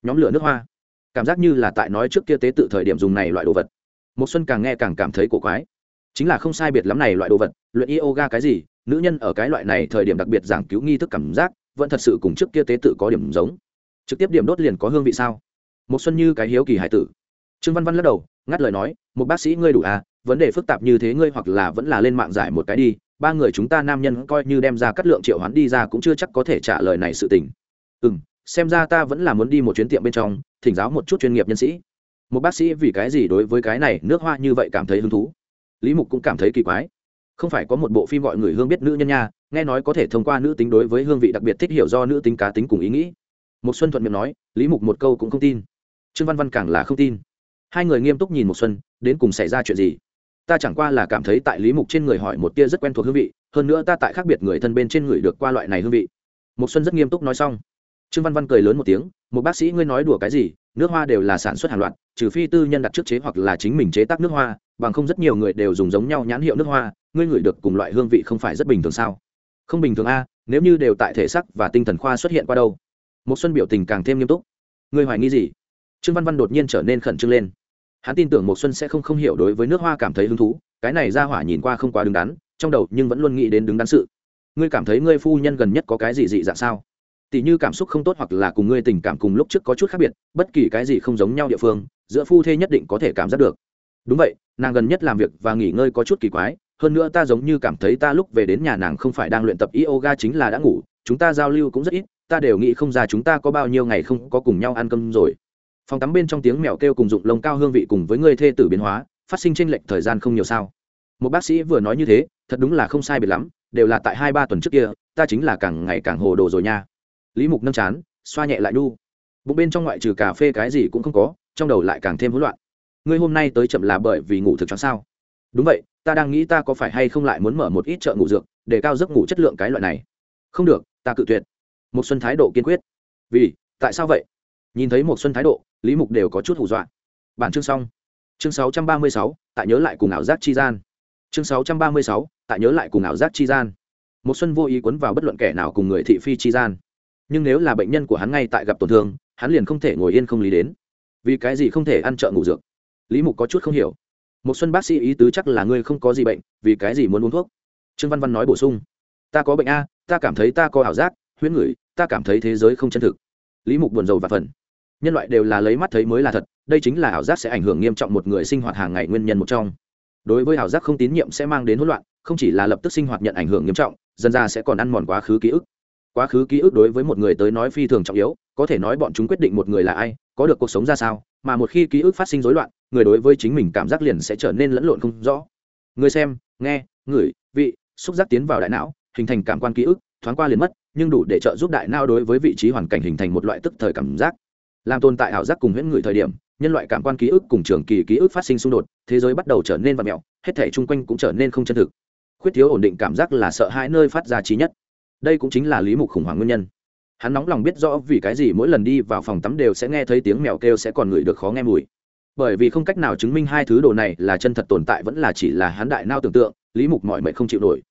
[SPEAKER 1] Nhóm lửa nước hoa. Cảm giác như là tại nói trước kia tế tự thời điểm dùng này loại đồ vật một xuân càng nghe càng cảm thấy cổ quái. Chính là không sai biệt lắm này loại đồ vật, luyện yoga cái gì, nữ nhân ở cái loại này thời điểm đặc biệt giảng cứu nghi thức cảm giác, vẫn thật sự cùng trước kia tế tự có điểm giống. Trực tiếp điểm đốt liền có hương vị sao? Một xuân như cái hiếu kỳ hải tử. Trương văn văn lắc đầu, ngắt lời nói một bác sĩ ngươi đủ à vấn đề phức tạp như thế ngươi hoặc là vẫn là lên mạng giải một cái đi, ba người chúng ta nam nhân coi như đem ra cắt lượng triệu hoán đi ra cũng chưa chắc có thể trả lời này sự tình. Ừ xem ra ta vẫn là muốn đi một chuyến tiệm bên trong, thỉnh giáo một chút chuyên nghiệp nhân sĩ một bác sĩ vì cái gì đối với cái này nước hoa như vậy cảm thấy hứng thú? Lý mục cũng cảm thấy kỳ quái. Không phải có một bộ phim gọi người hương biết nữ nhân nha, nghe nói có thể thông qua nữ tính đối với hương vị đặc biệt thích hiểu do nữ tính cá tính cùng ý nghĩ. Một xuân thuận miệng nói, lý mục một câu cũng không tin. Trương văn văn càng là không tin. Hai người nghiêm túc nhìn một xuân, đến cùng xảy ra chuyện gì? Ta chẳng qua là cảm thấy tại lý mục trên người hỏi một tia rất quen thuộc hương vị, hơn nữa ta tại khác biệt người thân bên trên người được qua loại này hương vị. Một xuân rất nghiêm túc nói xong. Trương văn văn cười lớn một tiếng một bác sĩ, ngươi nói đùa cái gì? Nước hoa đều là sản xuất hàng loạt, trừ phi tư nhân đặt trước chế hoặc là chính mình chế tác nước hoa, bằng không rất nhiều người đều dùng giống nhau nhãn hiệu nước hoa, ngươi ngửi được cùng loại hương vị không phải rất bình thường sao? Không bình thường a, nếu như đều tại thể sắc và tinh thần khoa xuất hiện qua đâu? Một xuân biểu tình càng thêm nghiêm túc. Ngươi hoài nghi gì? Trương văn văn đột nhiên trở nên khẩn trương lên. Hắn tin tưởng một xuân sẽ không không hiểu đối với nước hoa cảm thấy hứng thú, cái này ra hỏa nhìn qua không quá đứng đắn, trong đầu nhưng vẫn luôn nghĩ đến đứng đắn sự. Ngươi cảm thấy ngươi phu nhân gần nhất có cái gì dị dạng sao? Tỷ như cảm xúc không tốt hoặc là cùng ngươi tình cảm cùng lúc trước có chút khác biệt, bất kỳ cái gì không giống nhau địa phương, giữa phu thê nhất định có thể cảm giác được. Đúng vậy, nàng gần nhất làm việc và nghỉ ngơi có chút kỳ quái, hơn nữa ta giống như cảm thấy ta lúc về đến nhà nàng không phải đang luyện tập yoga chính là đã ngủ, chúng ta giao lưu cũng rất ít, ta đều nghĩ không ra chúng ta có bao nhiêu ngày không có cùng nhau ăn cơm rồi. Phòng tắm bên trong tiếng mèo kêu cùng dụng lông cao hương vị cùng với ngươi thê tử biến hóa, phát sinh tranh lệch thời gian không nhiều sao. Một bác sĩ vừa nói như thế, thật đúng là không sai biệt lắm, đều là tại hai ba tuần trước kia, ta chính là càng ngày càng hồ đồ rồi nha lý mục nâng chán xoa nhẹ lại nhu. Bụng bên trong ngoại trừ cà phê cái gì cũng không có trong đầu lại càng thêm hỗn loạn. Ngươi hôm nay tới chậm là bởi vì ngủ thực cho sao? Đúng vậy ta đang nghĩ ta có phải hay không lại muốn mở một ít chợ ngủ dược để cao giấc ngủ chất lượng cái loại này. Không được ta cự tuyệt. Một xuân thái độ kiên quyết. Vì tại sao vậy? Nhìn thấy một xuân thái độ lý mục đều có chút hù dọa. Bản chương xong. Chương 636, tại nhớ lại cùng ảo giác chi gian. Chương 636, tại nhớ lại cùng ảo giác chi gian. Một xuân vô ý cuốn vào bất luận kẻ nào cùng người thị phi chi gian nhưng nếu là bệnh nhân của hắn ngay tại gặp tổn thương, hắn liền không thể ngồi yên không lý đến. Vì cái gì không thể ăn trợ ngủ dược? Lý mục có chút không hiểu. Một xuân bác sĩ ý tứ chắc là ngươi không có gì bệnh, vì cái gì muốn uống thuốc? Trương văn văn nói bổ sung. Ta có bệnh a, ta cảm thấy ta có ảo giác huyễn ngửi, ta cảm thấy thế giới không chân thực. Lý mục buồn rầu và phần nhân loại đều là lấy mắt thấy mới là thật, đây chính là ảo giác sẽ ảnh hưởng nghiêm trọng một người sinh hoạt hàng ngày nguyên nhân một trong. Đối với ảo giác không tín nhiệm sẽ mang đến hỗn loạn, không chỉ là lập tức sinh hoạt nhận ảnh hưởng nghiêm trọng, dần ra sẽ còn ăn mòn quá khứ ký ức quá khứ ký ức đối với một người tới nói phi thường trọng yếu, có thể nói bọn chúng quyết định một người là ai, có được cuộc sống ra sao, mà một khi ký ức phát sinh rối loạn, người đối với chính mình cảm giác liền sẽ trở nên lẫn lộn không rõ. Người xem, nghe, ngửi, vị, xúc giác tiến vào đại não, hình thành cảm quan ký ức, thoáng qua liền mất, nhưng đủ để trợ giúp đại não đối với vị trí hoàn cảnh hình thành một loại tức thời cảm giác. Làm tồn tại ảo giác cùng huyễn người thời điểm, nhân loại cảm quan ký ức cùng trường kỳ ký ức phát sinh xung đột, thế giới bắt đầu trở nên vật mẹo, hết thể chung quanh cũng trở nên không chân thực. Khuyết thiếu ổn định cảm giác là sợ hãi nơi phát ra trí nhất đây cũng chính là lý mục khủng hoảng nguyên nhân. Hắn nóng lòng biết rõ vì cái gì mỗi lần đi vào phòng tắm đều sẽ nghe thấy tiếng mèo kêu sẽ còn ngửi được khó nghe mùi. Bởi vì không cách nào chứng minh hai thứ đồ này là chân thật tồn tại vẫn là chỉ là hắn đại nao tưởng tượng, lý mục mọi mệnh không chịu nổi.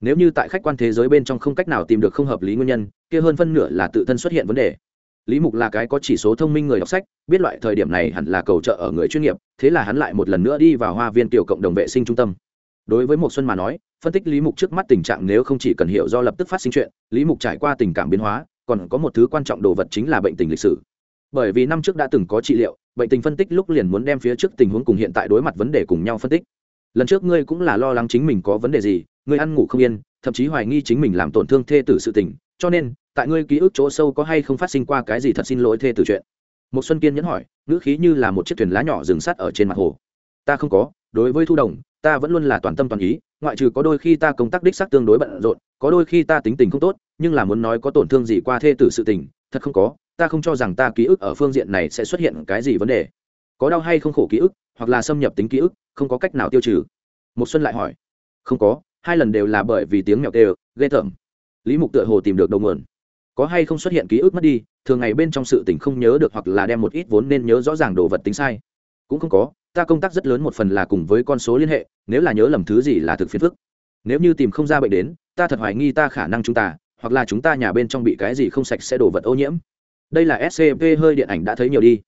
[SPEAKER 1] Nếu như tại khách quan thế giới bên trong không cách nào tìm được không hợp lý nguyên nhân, kia hơn phân nửa là tự thân xuất hiện vấn đề. Lý mục là cái có chỉ số thông minh người đọc sách, biết loại thời điểm này hẳn là cầu trợ ở người chuyên nghiệp, thế là hắn lại một lần nữa đi vào hoa viên tiểu cộng đồng vệ sinh trung tâm. Đối với một xuân mà nói phân tích lý mục trước mắt tình trạng nếu không chỉ cần hiểu do lập tức phát sinh chuyện, lý mục trải qua tình cảm biến hóa, còn có một thứ quan trọng đồ vật chính là bệnh tình lịch sử. Bởi vì năm trước đã từng có trị liệu, bệnh tình phân tích lúc liền muốn đem phía trước tình huống cùng hiện tại đối mặt vấn đề cùng nhau phân tích. Lần trước ngươi cũng là lo lắng chính mình có vấn đề gì, ngươi ăn ngủ không yên, thậm chí hoài nghi chính mình làm tổn thương thê tử sự tình, cho nên, tại ngươi ký ức chỗ sâu có hay không phát sinh qua cái gì thật xin lỗi thê tử chuyện? Một xuân kiên nhẫn hỏi, ngữ khí như là một chiếc thuyền lá nhỏ dừng sắt ở trên mặt hồ ta không có, đối với thu đồng, ta vẫn luôn là toàn tâm toàn ý, ngoại trừ có đôi khi ta công tác đích xác tương đối bận rộn, có đôi khi ta tính tình không tốt, nhưng là muốn nói có tổn thương gì qua thê tử sự tình, thật không có, ta không cho rằng ta ký ức ở phương diện này sẽ xuất hiện cái gì vấn đề. Có đau hay không khổ ký ức, hoặc là xâm nhập tính ký ức, không có cách nào tiêu trừ. Một xuân lại hỏi. Không có, hai lần đều là bởi vì tiếng mèo kêu, ghê tởm. Lý mục tựa hồ tìm được đầu nguồn. Có hay không xuất hiện ký ức mất đi, thường ngày bên trong sự tình không nhớ được hoặc là đem một ít vốn nên nhớ rõ ràng đồ vật tính sai. Cũng không có ta công tác rất lớn một phần là cùng với con số liên hệ, nếu là nhớ lầm thứ gì là thực phiền phức. Nếu như tìm không ra bệnh đến, ta thật hoài nghi ta khả năng chúng ta, hoặc là chúng ta nhà bên trong bị cái gì không sạch sẽ đổ vật ô nhiễm. Đây là scp hơi điện ảnh đã thấy nhiều đi.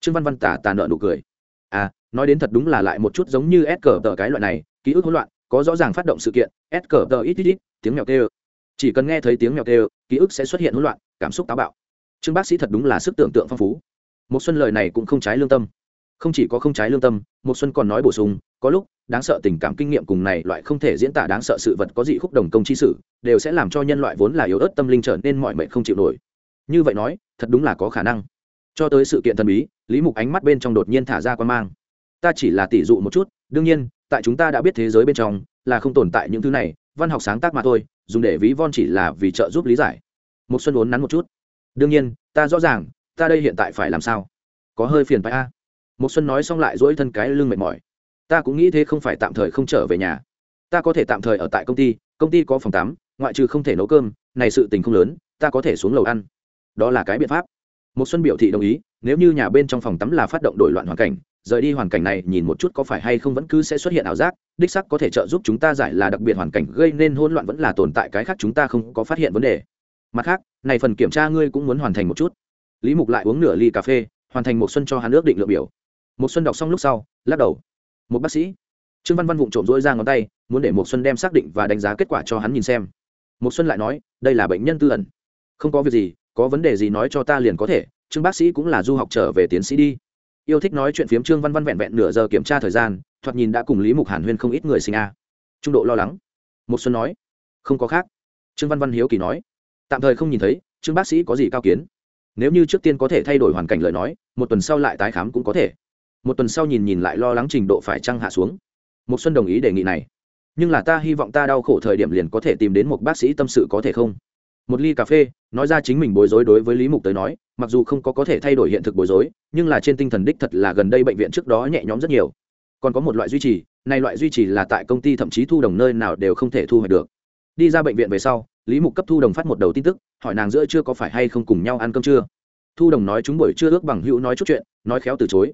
[SPEAKER 1] Trương văn văn tả tà nợ nụ cười. À nói đến thật đúng là lại một chút giống như s cờ tờ cái loại này, ký ức hỗn loạn, có rõ ràng phát động sự kiện, s cờ tờ ít ít ít, tiếng mèo kêu. Chỉ cần nghe thấy tiếng mèo kêu, ký ức sẽ xuất hiện hỗn loạn, cảm xúc táo bạo. Trương bác sĩ thật đúng là sức tưởng tượng phong phú. Một xuân lời này cũng không trái lương tâm không chỉ có không trái lương tâm một xuân còn nói bổ sung, có lúc, đáng sợ tình cảm kinh nghiệm cùng này loại không thể diễn tả đáng sợ sự vật có dị khúc đồng công chi sử đều sẽ làm cho nhân loại vốn là yếu ớt tâm linh trở nên mọi mệnh không chịu nổi. Như vậy nói, thật đúng là có khả năng. Cho tới sự kiện thần bí, lý mục ánh mắt bên trong đột nhiên thả ra quan mang. Ta chỉ là tỷ dụ một chút, đương nhiên, tại chúng ta đã biết thế giới bên trong, là không tồn tại những thứ này, văn học sáng tác mà thôi, dùng để ví von chỉ là vì trợ giúp lý giải. Một xuân uốn nắn một chút. Đương nhiên, ta rõ ràng, ta đây hiện tại phải làm sao? Có hơi phiền phải a một xuân nói xong lại dỗi thân cái lưng mệt mỏi. Ta cũng nghĩ thế không phải tạm thời không trở về nhà. Ta có thể tạm thời ở tại công ty công ty có phòng tắm, ngoại trừ không thể nấu cơm, này sự tình không lớn, ta có thể xuống lầu ăn. Đó là cái biện pháp. Một xuân biểu thị đồng ý, nếu như nhà bên trong phòng tắm là phát động đổi loạn hoàn cảnh, rời đi hoàn cảnh này nhìn một chút có phải hay không vẫn cứ sẽ xuất hiện ảo giác, đích sắc có thể trợ giúp chúng ta giải là đặc biệt hoàn cảnh gây nên hỗn loạn vẫn là tồn tại cái khác chúng ta không có phát hiện vấn đề. Mặt khác, này phần kiểm tra ngươi cũng muốn hoàn thành một chút. Lý mục lại uống nửa ly cà phê, hoàn thành một xuân cho hắn ước định lượng biểu một xuân đọc xong lúc sau, lắc đầu. Một bác sĩ, trương văn văn vụng trộm rỗi ra ngón tay, muốn để một xuân đem xác định và đánh giá kết quả cho hắn nhìn xem. Một xuân lại nói, đây là bệnh nhân tư ẩn. Không có việc gì, có vấn đề gì nói cho ta liền có thể, trương bác sĩ cũng là du học trở về tiến sĩ đi. Yêu thích nói chuyện phiếm trương văn văn vẹn vẹn nửa giờ kiểm tra thời gian, thoạt nhìn đã cùng lý mục hàn huyên không ít người sinh a. Trung độ lo lắng. Một xuân nói, không có khác. Trương văn văn hiếu kỳ nói, tạm thời không nhìn thấy, trương bác sĩ có gì cao kiến? Nếu như trước tiên có thể thay đổi hoàn cảnh lời nói, một tuần sau lại tái khám cũng có thể một tuần sau nhìn nhìn lại lo lắng trình độ phải trăng hạ xuống. Một xuân đồng ý đề nghị này. Nhưng là ta hy vọng ta đau khổ thời điểm liền có thể tìm đến một bác sĩ tâm sự có thể không? Một ly cà phê, nói ra chính mình bối rối đối với lý mục tới nói, mặc dù không có có thể thay đổi hiện thực bối rối, nhưng là trên tinh thần đích thật là gần đây bệnh viện trước đó nhẹ nhõm rất nhiều. Còn có một loại duy trì, này loại duy trì là tại công ty thậm chí thu đồng nơi nào đều không thể thu hoạch được. Đi ra bệnh viện về sau, lý mục cấp thu đồng phát một đầu tin tức, hỏi nàng giữa chưa có phải hay không cùng nhau ăn cơm chưa? Thu đồng nói chúng buổi trưa ước bằng hữu nói chút chuyện, nói khéo từ chối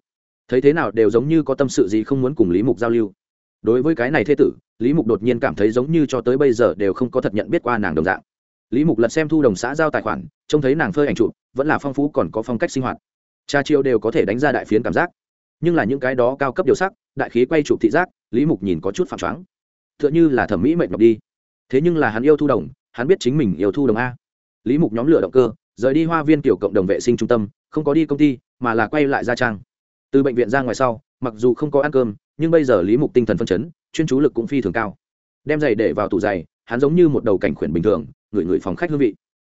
[SPEAKER 1] thấy thế nào đều giống như có tâm sự gì không muốn cùng lý mục giao lưu. Đối với cái này thê tử, lý mục đột nhiên cảm thấy giống như cho tới bây giờ đều không có thật nhận biết qua nàng đồng dạng. Lý mục lật xem thu đồng xã giao tài khoản, trông thấy nàng phơi ảnh chụp, vẫn là phong phú còn có phong cách sinh hoạt. Cha chiêu đều có thể đánh ra đại phiến cảm giác. Nhưng là những cái đó cao cấp điều sắc, đại khí quay chụp thị giác, lý mục nhìn có chút phản choáng. T h ư ợ n h ư là thẩm mỹ mệnh ngọc đi. Thế nhưng là hắn yêu thu đồng, hắn biết chính mình yêu thu đồng a. Lý mục nhóm lửa động cơ, rời đi hoa viên kiểu cộng đồng vệ sinh trung tâm, không có đi công ty, mà là quay lại gia trang từ bệnh viện ra ngoài sau, mặc dù không có ăn cơm, nhưng bây giờ lý mục tinh thần phân chấn, chuyên chú lực cũng phi thường cao. Đem giày để vào tủ giày, hắn giống như một đầu cảnh khuyển bình thường, ngửi ngửi phòng khách hương vị.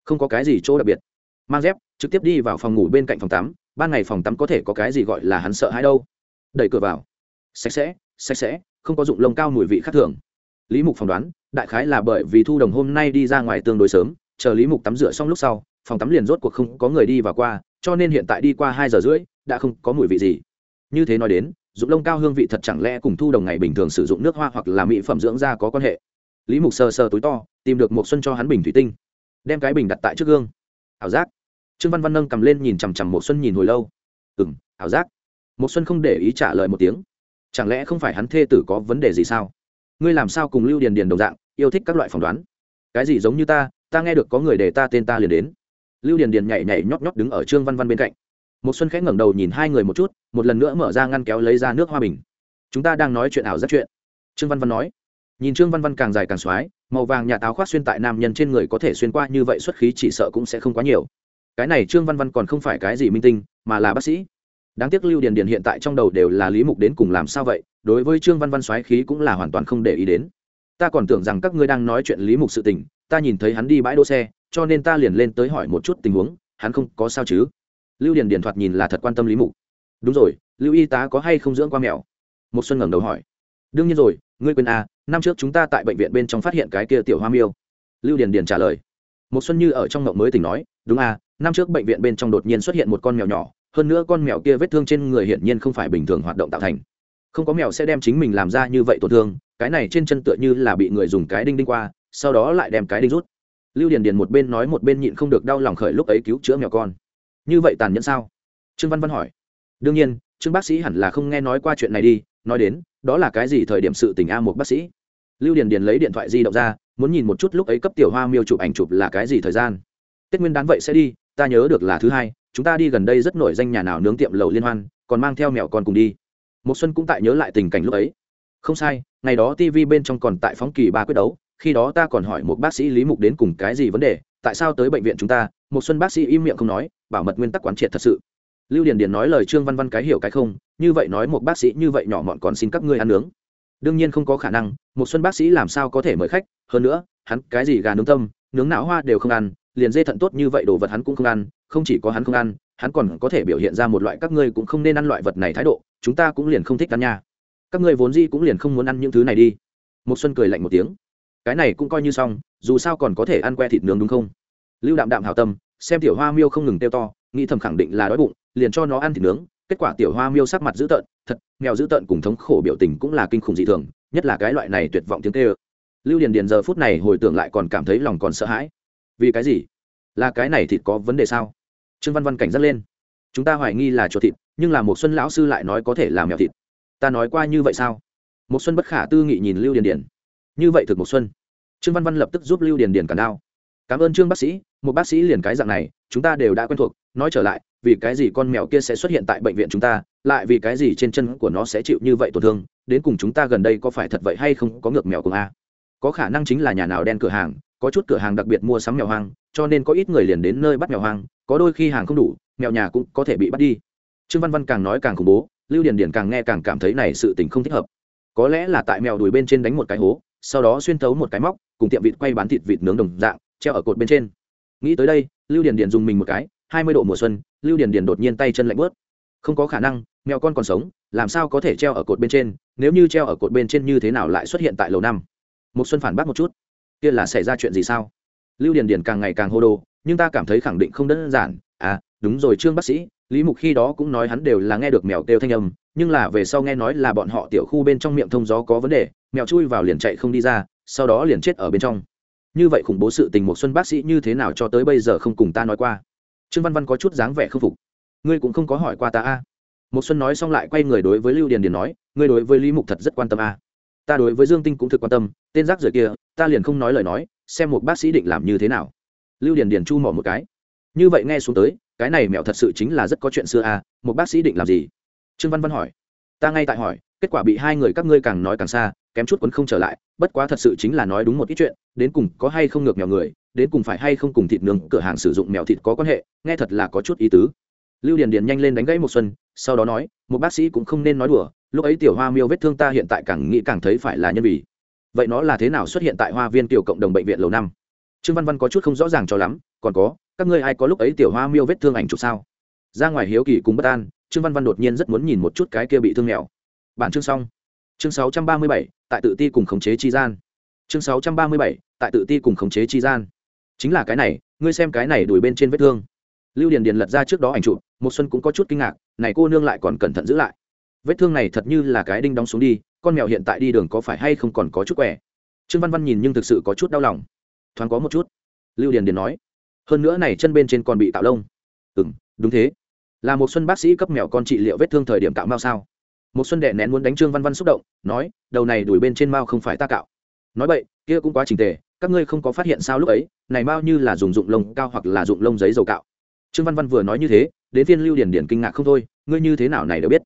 [SPEAKER 1] Không có cái gì chỗ đặc biệt. Mang dép, trực tiếp đi vào phòng ngủ bên cạnh phòng tắm, ban ngày phòng tắm có thể có cái gì gọi là hắn sợ hãi đâu. Đẩy cửa vào. Sạch sẽ sạch sẽ, không có dụng lông cao mùi vị khác thường. Lý mục phỏng đoán, đại khái là bởi vì thu đồng hôm nay đi ra ngoài tương đối sớm, chờ lý mục tắm rửa xong lúc sau, phòng tắm liền rốt cuộc không có người đi vào qua, cho nên hiện tại đi qua hai giờ rưỡi đã không có mùi vị gì. Như thế nói đến dụng lông cao hương vị thật chẳng lẽ cùng thu đồng ngày bình thường sử dụng nước hoa hoặc là mỹ phẩm dưỡng da có quan hệ? Lý mục sờ sờ túi to tìm được một xuân cho hắn bình thủy tinh. Đem cái bình đặt tại trước gương. Ảo giác. Trương văn văn nâng cầm lên nhìn chằm chằm một xuân nhìn hồi lâu. Ừm, m ảo giác. Một xuân không để ý trả lời một tiếng. Chẳng lẽ không phải hắn thê tử có vấn đề gì sao? Ngươi làm sao cùng lưu điền điền đồng dạng yêu thích các loại phỏng đoán? Cái gì giống như ta ta nghe được có người để ta tên ta liền đến. Lưu điền điền nhảy nhảy nhót nhót đứng ở trương văn văn bên cạnh một xuân khẽ ngẩng đầu nhìn hai người một chút, một lần nữa mở ra ngăn kéo lấy ra nước hoa bình. Chúng ta đang nói chuyện ảo giác chuyện. Trương văn văn nói. Nhìn trương văn văn càng dài càng xoái, màu vàng nhà táo khoác xuyên tại nam nhân trên người có thể xuyên qua như vậy xuất khí chỉ sợ cũng sẽ không quá nhiều. Cái này trương văn văn còn không phải cái gì minh tinh, mà là bác sĩ. Đáng tiếc lưu điền điền hiện tại trong đầu đều là lý mục đến cùng làm sao vậy, đối với trương văn văn xoáy khí cũng là hoàn toàn không để ý đến. Ta còn tưởng rằng các ngươi đang nói chuyện lý mục sự tình, ta nhìn thấy hắn đi bãi đỗ xe, cho nên ta liền lên tới hỏi một chút tình huống, hắn không có sao chứ? Lưu điền điền thoạt nhìn là thật quan tâm lý mục. Đúng rồi, lưu y tá có hay không dưỡng qua mèo? Một xuân ngẩng đầu hỏi. Đương nhiên rồi, ngươi quên à năm trước chúng ta tại bệnh viện bên trong phát hiện cái kia tiểu hoa miêu. Lưu điền điền trả lời. Một xuân như ở trong ngộng mới tỉnh nói, đúng à năm trước bệnh viện bên trong đột nhiên xuất hiện một con mèo nhỏ, hơn nữa con mèo kia vết thương trên người hiển nhiên không phải bình thường hoạt động tạo thành. Không có mèo sẽ đem chính mình làm ra như vậy tổn thương, cái này trên chân tựa như là bị người dùng cái đinh đinh qua, sau đó lại đem cái đinh rút. Lưu điền điền một bên nói một bên nhịn không được đau lòng khởi lúc ấy cứu chữa mèo con như vậy tàn nhẫn sao? Trương văn văn hỏi. Đương nhiên, trương bác sĩ hẳn là không nghe nói qua chuyện này đi, nói đến, đó là cái gì thời điểm sự tình a một bác sĩ? Lưu điền điền lấy điện thoại di động ra, muốn nhìn một chút lúc ấy cấp tiểu hoa miêu chụp ảnh chụp là cái gì thời gian. Tết nguyên đán vậy sẽ đi, ta nhớ được là thứ hai, chúng ta đi gần đây rất nổi danh nhà nào nướng tiệm lầu liên hoan, còn mang theo mẹo con cùng đi. Một xuân cũng tại nhớ lại tình cảnh lúc ấy. Không sai, ngày đó tv bên trong còn tại phóng kỳ ba quyết đấu, khi đó ta còn hỏi một bác sĩ lý mục đến cùng cái gì vấn đề, tại sao tới bệnh viện chúng ta một xuân bác sĩ im miệng không nói, bảo mật nguyên tắc quán triệt thật sự. Lưu điền điền nói lời trương văn văn cái hiểu cái không, như vậy nói một bác sĩ như vậy nhỏ mọn còn xin các ngươi ăn nướng. Đương nhiên không có khả năng một xuân bác sĩ làm sao có thể mời khách, hơn nữa, hắn cái gì gà nướng tâm, nướng não hoa đều không ăn, liền dê thận tốt như vậy đồ vật hắn cũng không ăn, không chỉ có hắn không ăn, hắn còn có thể biểu hiện ra một loại các ngươi cũng không nên ăn loại vật này thái độ, chúng ta cũng liền không thích ăn nha. Các ngươi vốn gì cũng liền không muốn ăn những thứ này đi. Một xuân cười lạnh một tiếng. Cái này cũng coi như xong, dù sao còn có thể ăn que thịt nướng đúng không? Lưu đạm đạm hảo tâm, xem tiểu hoa miêu không ngừng teo to, nghĩ thầm khẳng định là đói bụng, liền cho nó ăn thịt nướng, kết quả tiểu hoa miêu sắc mặt dữ tợn, thật nghèo dữ tợn cùng thống khổ biểu tình cũng là kinh khủng dị thường, nhất là cái loại này tuyệt vọng tiếng kêu. Lưu điền điền giờ phút này hồi tưởng lại còn cảm thấy lòng còn sợ hãi. Vì cái gì? Là cái này thịt có vấn đề sao? Trương văn văn cảnh giác lên. Chúng ta hoài nghi là chuột thịt, nhưng là một xuân lão sư lại nói có thể làm mèo thịt. Ta nói qua như vậy sao? Một xuân bất khả tư nghị nhìn lưu điền điền. Như vậy thực một xuân. Trương văn văn lập tức giúp lưu điền điền cả đao cảm ơn trương bác sĩ, một bác sĩ liền cái dạng này, chúng ta đều đã quen thuộc, nói trở lại, vì cái gì con mèo kia sẽ xuất hiện tại bệnh viện chúng ta, lại vì cái gì trên chân của nó sẽ chịu như vậy tổn thương, đến cùng chúng ta gần đây có phải thật vậy hay không, có ngược mèo cùng a? Có khả năng chính là nhà nào đen cửa hàng, có chút cửa hàng đặc biệt mua sắm mèo hoang, cho nên có ít người liền đến nơi bắt mèo hoang, có đôi khi hàng không đủ, mèo nhà cũng có thể bị bắt đi. Trương văn văn càng nói càng khủng bố, lưu điền điền càng nghe càng cảm thấy này sự tình không thích hợp. Có lẽ là tại mèo đùi bên trên đánh một cái hố, sau đó xuyên thấu một cái móc, cùng tiệm vịt quay bán thịt vịt nướng đồng dạng treo ở cột bên trên. Nghĩ tới đây, lưu điền điền dùng mình một cái, hai mươi độ mùa xuân, lưu điền điền đột nhiên tay chân lạnh bớt không có khả năng, mèo con còn sống, làm sao có thể treo ở cột bên trên, nếu như treo ở cột bên trên như thế nào lại xuất hiện tại lầu năm? Một xuân phản bác một chút. Kia là xảy ra chuyện gì sao? Lưu điền điền càng ngày càng hô đồ, nhưng ta cảm thấy khẳng định không đơn giản. À đúng rồi trương bác sĩ, lý mục khi đó cũng nói hắn đều là nghe được mèo kêu thanh âm, nhưng là về sau nghe nói là bọn họ tiểu khu bên trong miệng thông gió có vấn đề, mèo chui vào liền chạy không đi ra, sau đó liền chết ở bên trong như vậy khủng bố sự tình một xuân bác sĩ như thế nào cho tới bây giờ không cùng ta nói qua. Trương văn văn có chút dáng vẻ không phục. Ngươi cũng không có hỏi qua ta a. Một xuân nói xong lại quay người đối với lưu điền điền nói, ngươi đối với lý mục thật rất quan tâm a. Ta đối với dương tinh cũng thực quan tâm, tên rác rưởi kia, ta liền không nói lời nói, xem một bác sĩ định làm như thế nào. Lưu điền điền chu mỏ một cái. Như vậy nghe xuống tới, cái này mẹo thật sự chính là rất có chuyện xưa a. một bác sĩ định làm gì? Trương văn văn hỏi. Ta ngay tại hỏi, kết quả bị hai người các ngươi càng nói càng xa kém chút quấn không trở lại, bất quá thật sự chính là nói đúng một ít chuyện, đến cùng có hay không ngược mèo người, đến cùng phải hay không cùng thịt nướng cửa hàng sử dụng mèo thịt có quan hệ, nghe thật là có chút ý tứ. Lưu điền điền nhanh lên đánh gãy một xuân, sau đó nói, một bác sĩ cũng không nên nói đùa, lúc ấy tiểu hoa miêu vết thương ta hiện tại càng nghĩ càng thấy phải là nhân vì. Vậy nó là thế nào xuất hiện tại hoa viên tiểu cộng đồng bệnh viện lầu năm? Trương văn văn có chút không rõ ràng cho lắm, còn có, các ngươi ai có lúc ấy tiểu hoa miêu vết thương ảnh chụp sao? Ra ngoài hiếu kỳ cùng bất an, trương văn văn đột nhiên rất muốn nhìn một chút cái kia bị thương mèo. Bản chương xong chương 637, tại tự ti cùng khống chế chi gian. Chương 637, tại tự ti cùng khống chế chi gian. Chính là cái này ngươi xem cái này đuổi bên trên vết thương. Lưu điền điền lật ra trước đó ảnh chụp một xuân cũng có chút kinh ngạc này cô nương lại còn cẩn thận giữ lại. Vết thương này thật như là cái đinh đóng xuống đi con mèo hiện tại đi đường có phải hay không còn có chút quẻ trương văn văn nhìn nhưng thực sự có chút đau lòng. Thoáng có một chút. Lưu điền điền nói hơn nữa này chân bên trên còn bị tạo lông. Ừ đúng thế. Là một xuân bác sĩ cấp mèo con trị liệu vết thương thời điểm tạo mau sao? Một xuân đệ nén muốn đánh trương văn văn xúc động, nói, đầu này đuổi bên trên mao không phải ta cạo. Nói vậy, kia cũng quá trình tề, các ngươi không có phát hiện sao lúc ấy, này mao như là dùng dụng lông cao hoặc là dụng lông giấy dầu cạo. Trương văn văn vừa nói như thế, đến phiên lưu điển điển kinh ngạc không thôi, ngươi như thế nào này đều biết.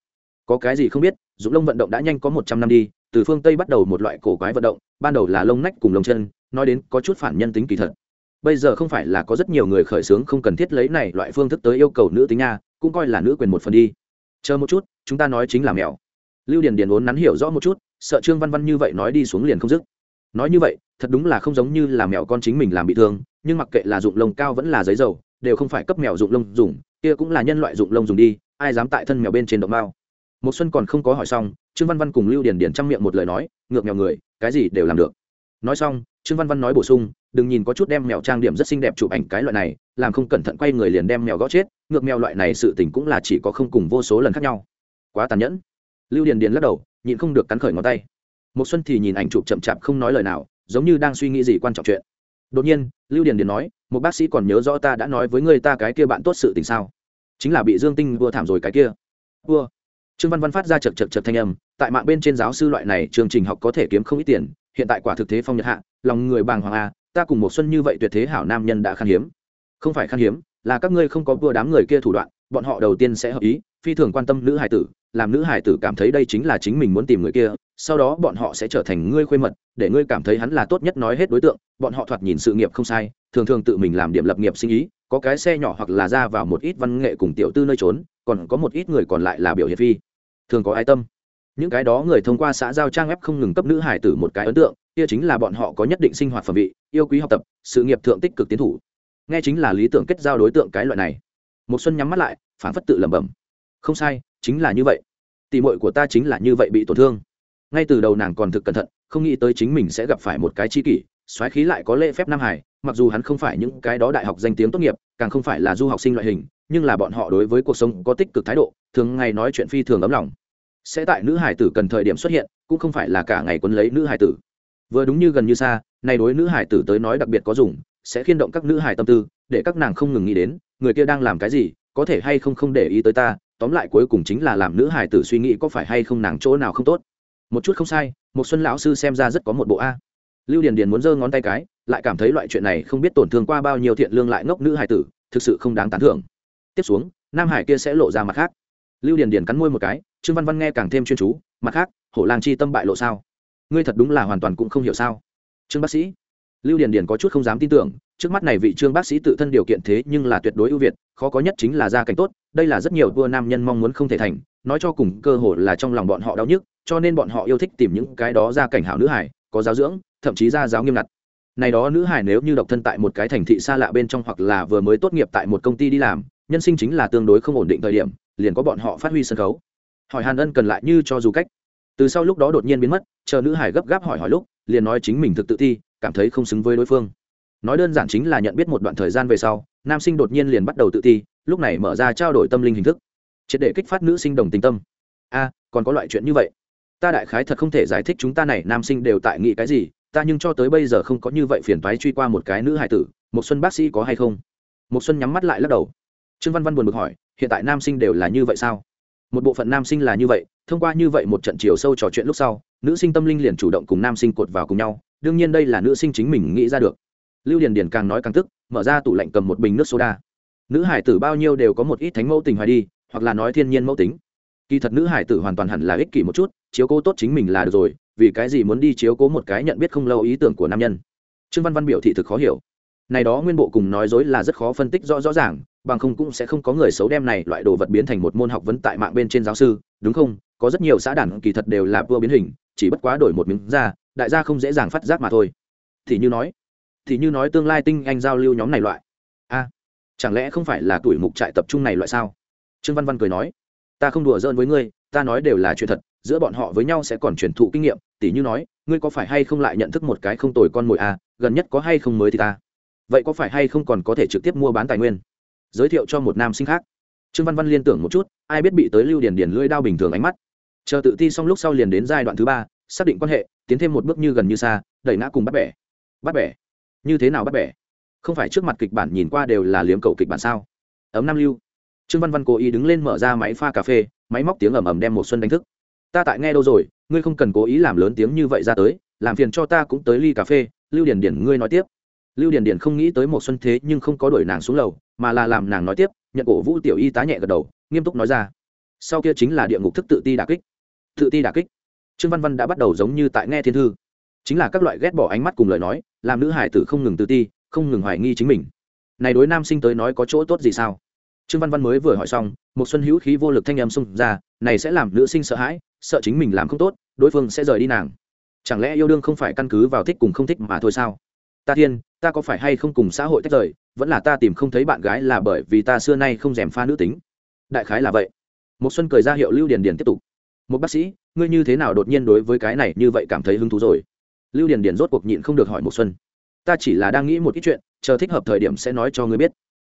[SPEAKER 1] Có cái gì không biết, dụng lông vận động đã nhanh có một trăm năm đi, từ phương tây bắt đầu một loại cổ quái vận động, ban đầu là lông nách cùng lông chân, nói đến có chút phản nhân tính kỳ thật. Bây giờ không phải là có rất nhiều người khởi xướng không cần thiết lấy này loại phương thức tới yêu cầu nữ tính nha cũng coi là nữ quyền một phần đi chờ một chút, chúng ta nói chính là mèo. Lưu điền điền vốn nắn hiểu rõ một chút, sợ trương văn văn như vậy nói đi xuống liền không dứt. Nói như vậy, thật đúng là không giống như là mèo con chính mình làm bị thương, nhưng mặc kệ là dụng lông cao vẫn là giấy dầu, đều không phải cấp mèo dụng lông dùng, kia cũng là nhân loại dụng lông dùng đi, ai dám tại thân mèo bên trên động mao. Một xuân còn không có hỏi xong, trương văn văn cùng lưu điền điền trong miệng một lời nói, ngược mèo người, cái gì đều làm được. Nói xong, trương văn văn nói bổ sung, đừng nhìn có chút đem mèo trang điểm rất xinh đẹp chụp ảnh cái loại này, làm không cẩn thận quay người liền đem mèo gõ chết ngược mèo loại này sự tình cũng là chỉ có không cùng vô số lần khác nhau. Quá tàn nhẫn. Lưu điền điền lắc đầu, nhịn không được cắn khởi ngón tay. Một xuân thì nhìn ảnh chụp chậm chạp không nói lời nào, giống như đang suy nghĩ gì quan trọng chuyện. Đột nhiên, lưu điền điền nói một bác sĩ còn nhớ rõ ta đã nói với người ta cái kia bạn tốt sự tình sao? Chính là bị dương tinh vua thảm rồi cái kia. Vua. Trương văn văn phát ra chật chật chật thanh âm, tại mạng bên trên giáo sư loại này chương trình học có thể kiếm không ít tiền, hiện tại quả thực thế phong nhật hạ, lòng người bàng hoàng a ta cùng một xuân như vậy tuyệt thế hảo nam nhân đã khan hiếm. Không phải khan hiếm là các ngươi không có vừa đám người kia thủ đoạn, bọn họ đầu tiên sẽ hợp ý, phi thường quan tâm nữ hải tử, làm nữ hải tử cảm thấy đây chính là chính mình muốn tìm người kia, sau đó bọn họ sẽ trở thành ngươi khuê mật, để ngươi cảm thấy hắn là tốt nhất nói hết đối tượng, bọn họ thoạt nhìn sự nghiệp không sai, thường thường tự mình làm điểm lập nghiệp sinh ý, có cái xe nhỏ hoặc là ra vào một ít văn nghệ cùng tiểu tư nơi trốn, còn có một ít người còn lại là biểu hiện phi. Thường có ai tâm. Những cái đó người thông qua xã giao trang web không ngừng cấp nữ hải tử một cái ấn tượng, kia chính là bọn họ có nhất định sinh hoạt phẩm vị, yêu quý học tập, sự nghiệp thượng tích cực tiến thủ nghe chính là lý tưởng kết giao đối tượng cái loại này. Một xuân nhắm mắt lại phản phất tự lẩm bẩm. Không sai, chính là như vậy. Tỷ muội của ta chính là như vậy bị tổn thương. Ngay từ đầu nàng còn thực cẩn thận, không nghĩ tới chính mình sẽ gặp phải một cái chi kỷ, xoáy khí lại có lễ phép nam hải, mặc dù hắn không phải những cái đó đại học danh tiếng tốt nghiệp, càng không phải là du học sinh loại hình, nhưng là bọn họ đối với cuộc sống có tích cực thái độ, thường ngày nói chuyện phi thường ấm lòng. Sẽ tại nữ hải tử cần thời điểm xuất hiện, cũng không phải là cả ngày quấn lấy nữ hải tử. Vừa đúng như gần như xa này đối nữ hải tử tới nói đặc biệt có dùng sẽ khiên động các nữ hải tâm tư, để các nàng không ngừng nghĩ đến, người kia đang làm cái gì, có thể hay không không để ý tới ta, tóm lại cuối cùng chính là làm nữ hải tử suy nghĩ có phải hay không nàng chỗ nào không tốt. Một chút không sai một xuân lão sư xem ra rất có một bộ a. Lưu điền điền muốn giơ ngón tay cái, lại cảm thấy loại chuyện này không biết tổn thương qua bao nhiêu thiện lương lại ngốc nữ hải tử, thực sự không đáng tán thưởng. Tiếp xuống, nam hải kia sẽ lộ ra mặt khác. Lưu điền điền cắn môi một cái, trương văn văn nghe càng thêm chuyên chú, mặt khác, hổ lang chi tâm bại lộ sao? Ngươi thật đúng là hoàn toàn cũng không hiểu sao? Trương bác sĩ lưu điền điền có chút không dám tin tưởng, trước mắt này vị trương bác sĩ tự thân điều kiện thế nhưng là tuyệt đối ưu việt, khó có nhất chính là gia cảnh tốt, đây là rất nhiều vua nam nhân mong muốn không thể thành, nói cho cùng cơ hội là trong lòng bọn họ đau nhức, cho nên bọn họ yêu thích tìm những cái đó gia cảnh hảo nữ hải, có giáo dưỡng, thậm chí gia giáo nghiêm ngặt. Này đó nữ hải nếu như độc thân tại một cái thành thị xa lạ bên trong hoặc là vừa mới tốt nghiệp tại một công ty đi làm, nhân sinh chính là tương đối không ổn định thời điểm, liền có bọn họ phát huy sân khấu. Hỏi hàn ân cần lại như cho dù cách. Từ sau lúc đó đột nhiên biến mất, chờ nữ hải gấp gáp hỏi hỏi lúc liền nói chính mình thực tự ti, cảm thấy không xứng với đối phương. Nói đơn giản chính là nhận biết một đoạn thời gian về sau nam sinh đột nhiên liền bắt đầu tự ti lúc này mở ra trao đổi tâm linh hình thức. Triệt để kích phát nữ sinh đồng tình tâm. A còn có loại chuyện như vậy. Ta đại khái thật không thể giải thích chúng ta này nam sinh đều tại nghĩ cái gì ta nhưng cho tới bây giờ không có như vậy phiền toái truy qua một cái nữ hải tử một xuân bác sĩ có hay không? Một xuân nhắm mắt lại lắc đầu. Trương văn văn buồn bực hỏi hiện tại nam sinh đều là như vậy sao? Một bộ phận nam sinh là như vậy thông qua như vậy một trận chiều sâu trò chuyện lúc sau nữ sinh tâm linh liền chủ động cùng nam sinh cột vào cùng nhau, đương nhiên đây là nữ sinh chính mình nghĩ ra được. Lưu điền điền càng nói càng tức, mở ra tủ lạnh cầm một bình nước soda. Nữ hải tử bao nhiêu đều có một ít thánh mẫu tình hoài đi, hoặc là nói thiên nhiên mẫu tính. Kỳ thật nữ hải tử hoàn toàn hẳn là ích kỷ một chút, chiếu cố tốt chính mình là được rồi, vì cái gì muốn đi chiếu cố một cái nhận biết không lâu ý tưởng của nam nhân. Trương văn văn biểu thị thực khó hiểu. Này đó nguyên bộ cùng nói dối là rất khó phân tích rõ rõ ràng, bằng không cũng sẽ không có người xấu đem này loại đồ vật biến thành một môn học vấn tại mạng bên trên giáo sư, đúng không? Có rất nhiều xã đản kỳ thật đều là vua biến hình chỉ bất quá đổi một miếng ra, đại gia không dễ dàng phát giác mà thôi. Thì như nói, thì như nói tương lai tinh anh giao lưu nhóm này loại. A, chẳng lẽ không phải là tuổi mục trại tập trung này loại sao? Trương văn văn cười nói, ta không đùa giỡn với ngươi, ta nói đều là chuyện thật, giữa bọn họ với nhau sẽ còn truyền thụ kinh nghiệm. Tỉ như nói, ngươi có phải hay không lại nhận thức một cái không tồi con mồi a gần nhất có hay không mới thì ta? Vậy có phải hay không còn có thể trực tiếp mua bán tài nguyên? Giới thiệu cho một nam sinh khác. Trương văn văn liên tưởng một chút, ai biết bị tới lưu điền điền lưỡi đao bình thường ánh mắt chờ tự ti xong lúc sau liền đến giai đoạn thứ ba, xác định quan hệ, tiến thêm một bước như gần như xa, đẩy ngã cùng bắt bẻ. Bắt bẻ? Như thế nào bắt bẻ? Không phải trước mặt kịch bản nhìn qua đều là liếm cầu kịch bản sao? Ấm nam lưu. Trương văn văn cố ý đứng lên mở ra máy pha cà phê, máy móc tiếng ầm ầm đem một xuân đánh thức. Ta tại nghe đâu rồi, ngươi không cần cố ý làm lớn tiếng như vậy ra tới, làm phiền cho ta cũng tới ly cà phê, lưu điển điển ngươi nói tiếp. Lưu điển điển không nghĩ tới một xuân thế nhưng không có đuổi nàng xuống lầu, mà là làm nàng nói tiếp, nhận cổ vũ tiểu y tá nhẹ gật đầu, nghiêm túc nói ra. Sau kia chính là địa ngục thức tự ti đả kích tự ti đà kích. Trương văn văn đã bắt đầu giống như tại nghe thiên thư. Chính là các loại ghét bỏ ánh mắt cùng lời nói, làm nữ hải tử không ngừng tự ti, không ngừng hoài nghi chính mình. Này đối nam sinh tới nói có chỗ tốt gì sao? Trương văn văn mới vừa hỏi xong, một xuân hữu khí vô lực thanh em xung ra, này sẽ làm nữ sinh sợ hãi, sợ chính mình làm không tốt, đối phương sẽ rời đi nàng. Chẳng lẽ yêu đương không phải căn cứ vào thích cùng không thích mà thôi sao? Ta thiên, ta có phải hay không cùng xã hội tách rời, vẫn là ta tìm không thấy bạn gái là bởi vì ta xưa nay không dèm pha nữ tính. Đại khái là vậy. Một xuân cười ra hiệu lưu điền điền tiếp tục một bác sĩ, ngươi như thế nào đột nhiên đối với cái này như vậy cảm thấy hứng thú rồi? Lưu điền điền rốt cuộc nhịn không được hỏi một xuân. Ta chỉ là đang nghĩ một ít chuyện, chờ thích hợp thời điểm sẽ nói cho ngươi biết.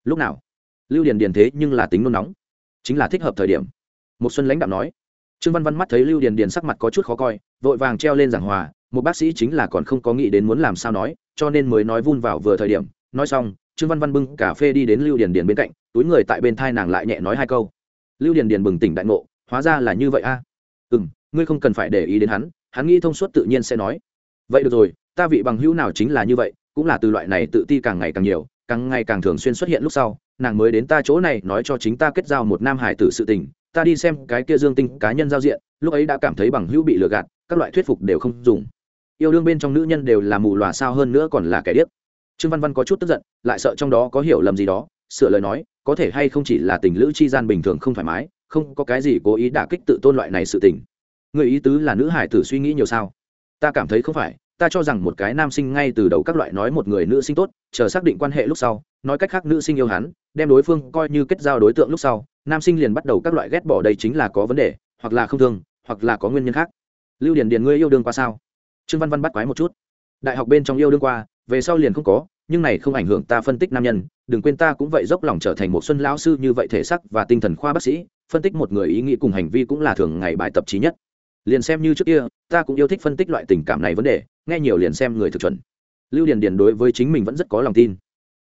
[SPEAKER 1] Lúc nào? Lưu điền điền thế nhưng là tính nôn nóng. Chính là thích hợp thời điểm. Một xuân lãnh đạo nói. Trương văn văn mắt thấy lưu điền điền sắc mặt có chút khó coi, vội vàng treo lên giảng hòa, một bác sĩ chính là còn không có nghĩ đến muốn làm sao nói, cho nên mới nói vun vào vừa thời điểm. Nói xong, trương văn văn bưng cà phê đi đến lưu điền điền bên cạnh, túi người tại bên thai nàng lại nhẹ nói hai câu. Lưu điền điền bừng tỉnh đại ngộ, hóa ra là như vậy a. à? Ừ m ngươi không cần phải để ý đến hắn hắn nghĩ thông suốt tự nhiên sẽ nói. Vậy được rồi, ta vị bằng hữu nào chính là như vậy, cũng là từ loại này tự ti càng ngày càng nhiều, càng ngày càng thường xuyên xuất hiện lúc sau, nàng mới đến ta chỗ này nói cho chính ta kết giao một nam hải tử sự tình, ta đi xem cái kia dương tinh cá nhân giao diện, lúc ấy đã cảm thấy bằng hữu bị lừa gạt, các loại thuyết phục đều không dùng. Yêu đương bên trong nữ nhân đều là mù lòa sao hơn nữa còn là kẻ điếc. Trương văn văn có chút tức giận, lại sợ trong đó có hiểu lầm gì đó, sửa lời nói, có thể hay không chỉ là tình lữ chi gian bình thường không thoải mái không có cái gì cố ý đả kích tự tôn loại này sự tình. Người ý tứ là nữ hải tử suy nghĩ nhiều sao? Ta cảm thấy không phải, ta cho rằng một cái nam sinh ngay từ đầu các loại nói một người nữ sinh tốt, chờ xác định quan hệ lúc sau, nói cách khác nữ sinh yêu hắn, đem đối phương coi như kết giao đối tượng lúc sau, nam sinh liền bắt đầu các loại ghét bỏ đây chính là có vấn đề, hoặc là không thương, hoặc là có nguyên nhân khác. Lưu điển điền, ngươi yêu đương qua sao? Trương văn văn bắt quái một chút. Đại học bên trong yêu đương qua, về sau liền không có, nhưng này không ảnh hưởng ta phân tích nam nhân, đừng quên ta cũng vậy dốc lòng trở thành một xuân lão sư như vậy thể sắc và tinh thần khoa bác sĩ phân tích một người ý nghĩ cùng hành vi cũng là thường ngày bài tập trí nhất. Liền xem như trước kia, ta cũng yêu thích phân tích loại tình cảm này vấn đề, nghe nhiều liền xem người thực chuẩn. Lưu điền điền đối với chính mình vẫn rất có lòng tin.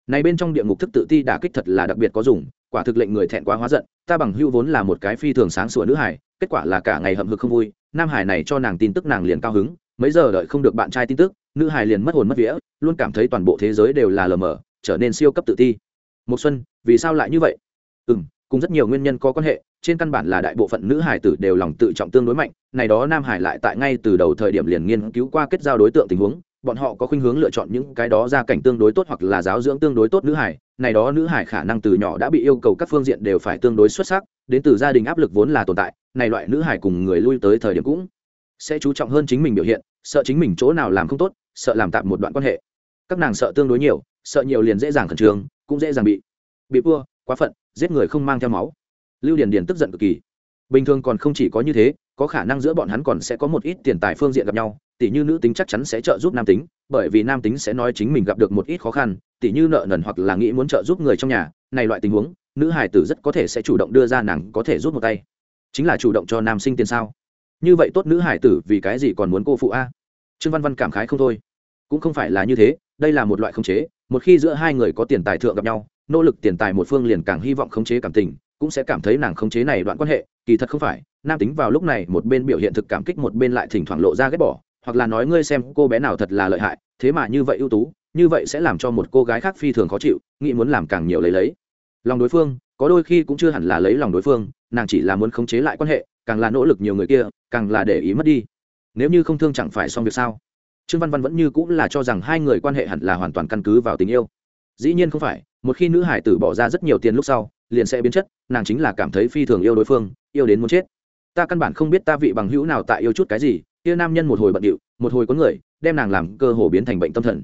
[SPEAKER 1] Này bên trong địa ngục thức tự ti đả kích thật là đặc biệt có dùng, quả thực lệnh người thẹn quá hóa giận, ta bằng hưu vốn là một cái phi thường sáng sủa nữ hải kết quả là cả ngày hậm hực không vui, nam hải này cho nàng tin tức nàng liền cao hứng, mấy giờ đợi không được bạn trai tin tức, nữ hải liền mất hồn mất vía, luôn cảm thấy toàn bộ thế giới đều là lờ mờ, trở nên siêu cấp tự ti. Một xuân, vì sao lại như vậy? Ừ cũng cùng rất nhiều nguyên nhân có quan hệ trên căn bản là đại bộ phận nữ hải tử đều lòng tự trọng tương đối mạnh, này đó nam hải lại tại ngay từ đầu thời điểm liền nghiên cứu qua kết giao đối tượng tình huống, bọn họ có khuynh hướng lựa chọn những cái đó gia cảnh tương đối tốt hoặc là giáo dưỡng tương đối tốt nữ hải, này đó nữ hải khả năng từ nhỏ đã bị yêu cầu các phương diện đều phải tương đối xuất sắc, đến từ gia đình áp lực vốn là tồn tại, này loại nữ hải cùng người lui tới thời điểm cũng sẽ chú trọng hơn chính mình biểu hiện, sợ chính mình chỗ nào làm không tốt, sợ làm tạm một đoạn quan hệ. Các nàng sợ tương đối nhiều, sợ nhiều liền dễ dàng khẩn trương, cũng dễ dàng bị bị vua quá phận, giết người không mang theo máu lưu điền điền tức giận cực kỳ. Bình thường còn không chỉ có như thế, có khả năng giữa bọn hắn còn sẽ có một ít tiền tài phương diện gặp nhau tỷ như nữ tính chắc chắn sẽ trợ giúp nam tính, bởi vì nam tính sẽ nói chính mình gặp được một ít khó khăn tỷ như nợ nần hoặc là nghĩ muốn trợ giúp người trong nhà, này loại tình huống, nữ hải tử rất có thể sẽ chủ động đưa ra nàng có thể rút một tay. Chính là chủ động cho nam sinh tiền sao? Như vậy tốt nữ hải tử vì cái gì còn muốn cô phụ a? Trương văn văn cảm khái không thôi. Cũng không phải là như thế, đây là một loại khống chế, một khi giữa hai người có tiền tài thượng gặp nhau, nỗ lực tiền tài một phương liền càng hy vọng khống chế cảm tình cũng sẽ cảm thấy nàng khống chế này đoạn quan hệ, kỳ thật không phải, nam tính vào lúc này một bên biểu hiện thực cảm kích một bên lại thỉnh thoảng lộ ra ghét bỏ, hoặc là nói ngươi xem cô bé nào thật là lợi hại, thế mà như vậy ưu tú, như vậy sẽ làm cho một cô gái khác phi thường khó chịu, nghĩ muốn làm càng nhiều lấy lấy. Lòng đối phương, có đôi khi cũng chưa hẳn là lấy lòng đối phương, nàng chỉ là muốn khống chế lại quan hệ, càng là nỗ lực nhiều người kia, càng là để ý mất đi. Nếu như không thương chẳng phải xong việc sao? Trương văn văn vẫn như cũng là cho rằng hai người quan hệ hẳn là hoàn toàn căn cứ vào tình yêu. Dĩ nhiên không phải, một khi nữ hải tử bỏ ra rất nhiều tiền lúc sau liền sẽ biến chất, nàng chính là cảm thấy phi thường yêu đối phương, yêu đến muốn chết. Ta căn bản không biết ta vị bằng hữu nào tại yêu chút cái gì, kia nam nhân một hồi bận điệu, một hồi có người, đem nàng làm cơ hồ biến thành bệnh tâm thần.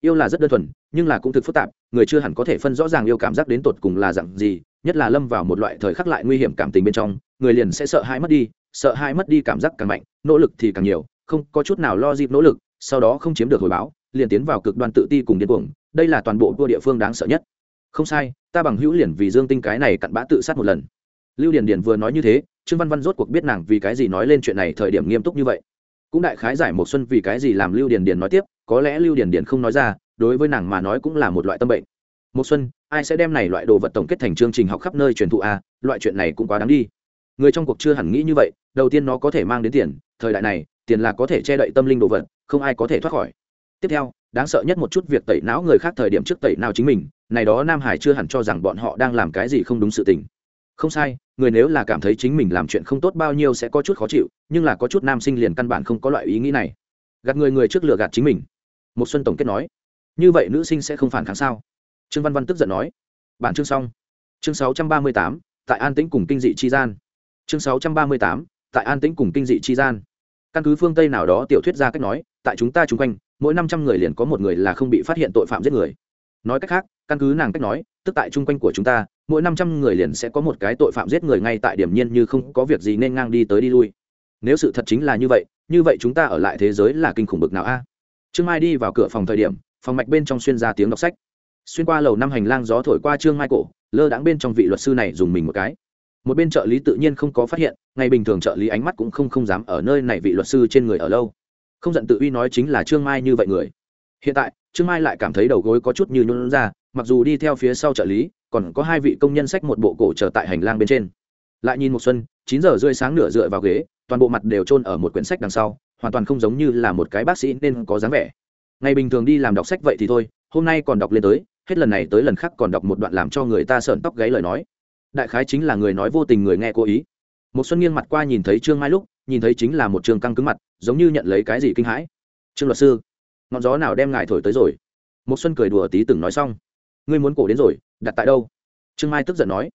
[SPEAKER 1] Yêu là rất đơn thuần, nhưng là cũng thực phức tạp, người chưa hẳn có thể phân rõ ràng yêu cảm giác đến tột cùng là dặn gì, nhất là lâm vào một loại thời khắc lại nguy hiểm cảm tình bên trong, người liền sẽ sợ hãi mất đi, sợ hãi mất đi cảm giác càng mạnh, nỗ lực thì càng nhiều, không có chút nào lo dịp nỗ lực, sau đó không chiếm được hồi báo, liền tiến vào cực đoan tự ti cùng điên cuồng, đây là toàn bộ vua địa phương đáng sợ nhất không sai, ta bằng hữu liền vì dương tinh cái này cặn bã tự sát một lần. Lưu điền điền vừa nói như thế, trương văn văn rốt cuộc biết nàng vì cái gì nói lên chuyện này thời điểm nghiêm túc như vậy. Cũng đại khái giải một xuân vì cái gì làm lưu điền điền nói tiếp, có lẽ lưu điền điền không nói ra, đối với nàng mà nói cũng là một loại tâm bệnh. Một xuân, ai sẽ đem này loại đồ vật tổng kết thành chương trình học khắp nơi truyền thụ a loại chuyện này cũng quá đáng đi. Người trong cuộc chưa hẳn nghĩ như vậy, đầu tiên nó có thể mang đến tiền, thời đại này, tiền là có thể che đậy tâm linh đồ vật, không ai có thể thoát khỏi. Tiếp theo, đáng sợ nhất một chút việc tẩy não người khác thời điểm trước tẩy não chính mình này đó nam hải chưa hẳn cho rằng bọn họ đang làm cái gì không đúng sự tình. Không sai người nếu là cảm thấy chính mình làm chuyện không tốt bao nhiêu sẽ có chút khó chịu nhưng là có chút nam sinh liền căn bản không có loại ý nghĩ này. Gạt người người trước lừa gạt chính mình. Một xuân tổng kết nói như vậy nữ sinh sẽ không phản kháng sao? Trương văn văn tức giận nói bản chương xong. Chương 638, tại an tĩnh cùng kinh dị chi gian. Chương 638, tại an tĩnh cùng kinh dị chi gian. Căn cứ phương tây nào đó tiểu thuyết ra cách nói tại chúng ta chung quanh mỗi năm trăm người liền có một người là không bị phát hiện tội phạm giết người. Nói cách khác căn cứ nàng cách nói, tức tại chung quanh của chúng ta, mỗi năm trăm người liền sẽ có một cái tội phạm giết người ngay tại điểm nhiên như không có việc gì nên ngang đi tới đi lui. Nếu sự thật chính là như vậy như vậy chúng ta ở lại thế giới là kinh khủng bực nào a? Trương mai đi vào cửa phòng thời điểm, phòng mạch bên trong xuyên ra tiếng đọc sách. Xuyên qua lầu năm hành lang gió thổi qua trương mai cổ, lơ đãng bên trong vị luật sư này dùng mình một cái. Một bên trợ lý tự nhiên không có phát hiện, ngày bình thường trợ lý ánh mắt cũng không không dám ở nơi này vị luật sư trên người ở lâu. Không giận tự uy nói chính là trương mai như vậy người. Hiện tại, trương mai lại cảm thấy đầu gối có chút như nhuận ra mặc dù đi theo phía sau trợ lý, còn có hai vị công nhân sách một bộ cổ trở tại hành lang bên trên. Lại nhìn một xuân, chín giờ rưỡi sáng nửa dựa vào ghế, toàn bộ mặt đều trôn ở một quyển sách đằng sau, hoàn toàn không giống như là một cái bác sĩ nên có dáng vẻ. Ngày bình thường đi làm đọc sách vậy thì thôi, hôm nay còn đọc lên tới, hết lần này tới lần khác còn đọc một đoạn làm cho người ta sợn tóc gáy lời nói. Đại khái chính là người nói vô tình người nghe cố ý. Một xuân nghiêng mặt qua nhìn thấy trương mai lúc, nhìn thấy chính là một trường căng cứng mặt, giống như nhận lấy cái gì kinh hãi. Trương luật sư, ngọn gió nào đem ngài thổi tới rồi? Một xuân cười đùa tí từng nói xong ngươi muốn cổ đến rồi đặt tại đâu? Trương mai tức giận nói.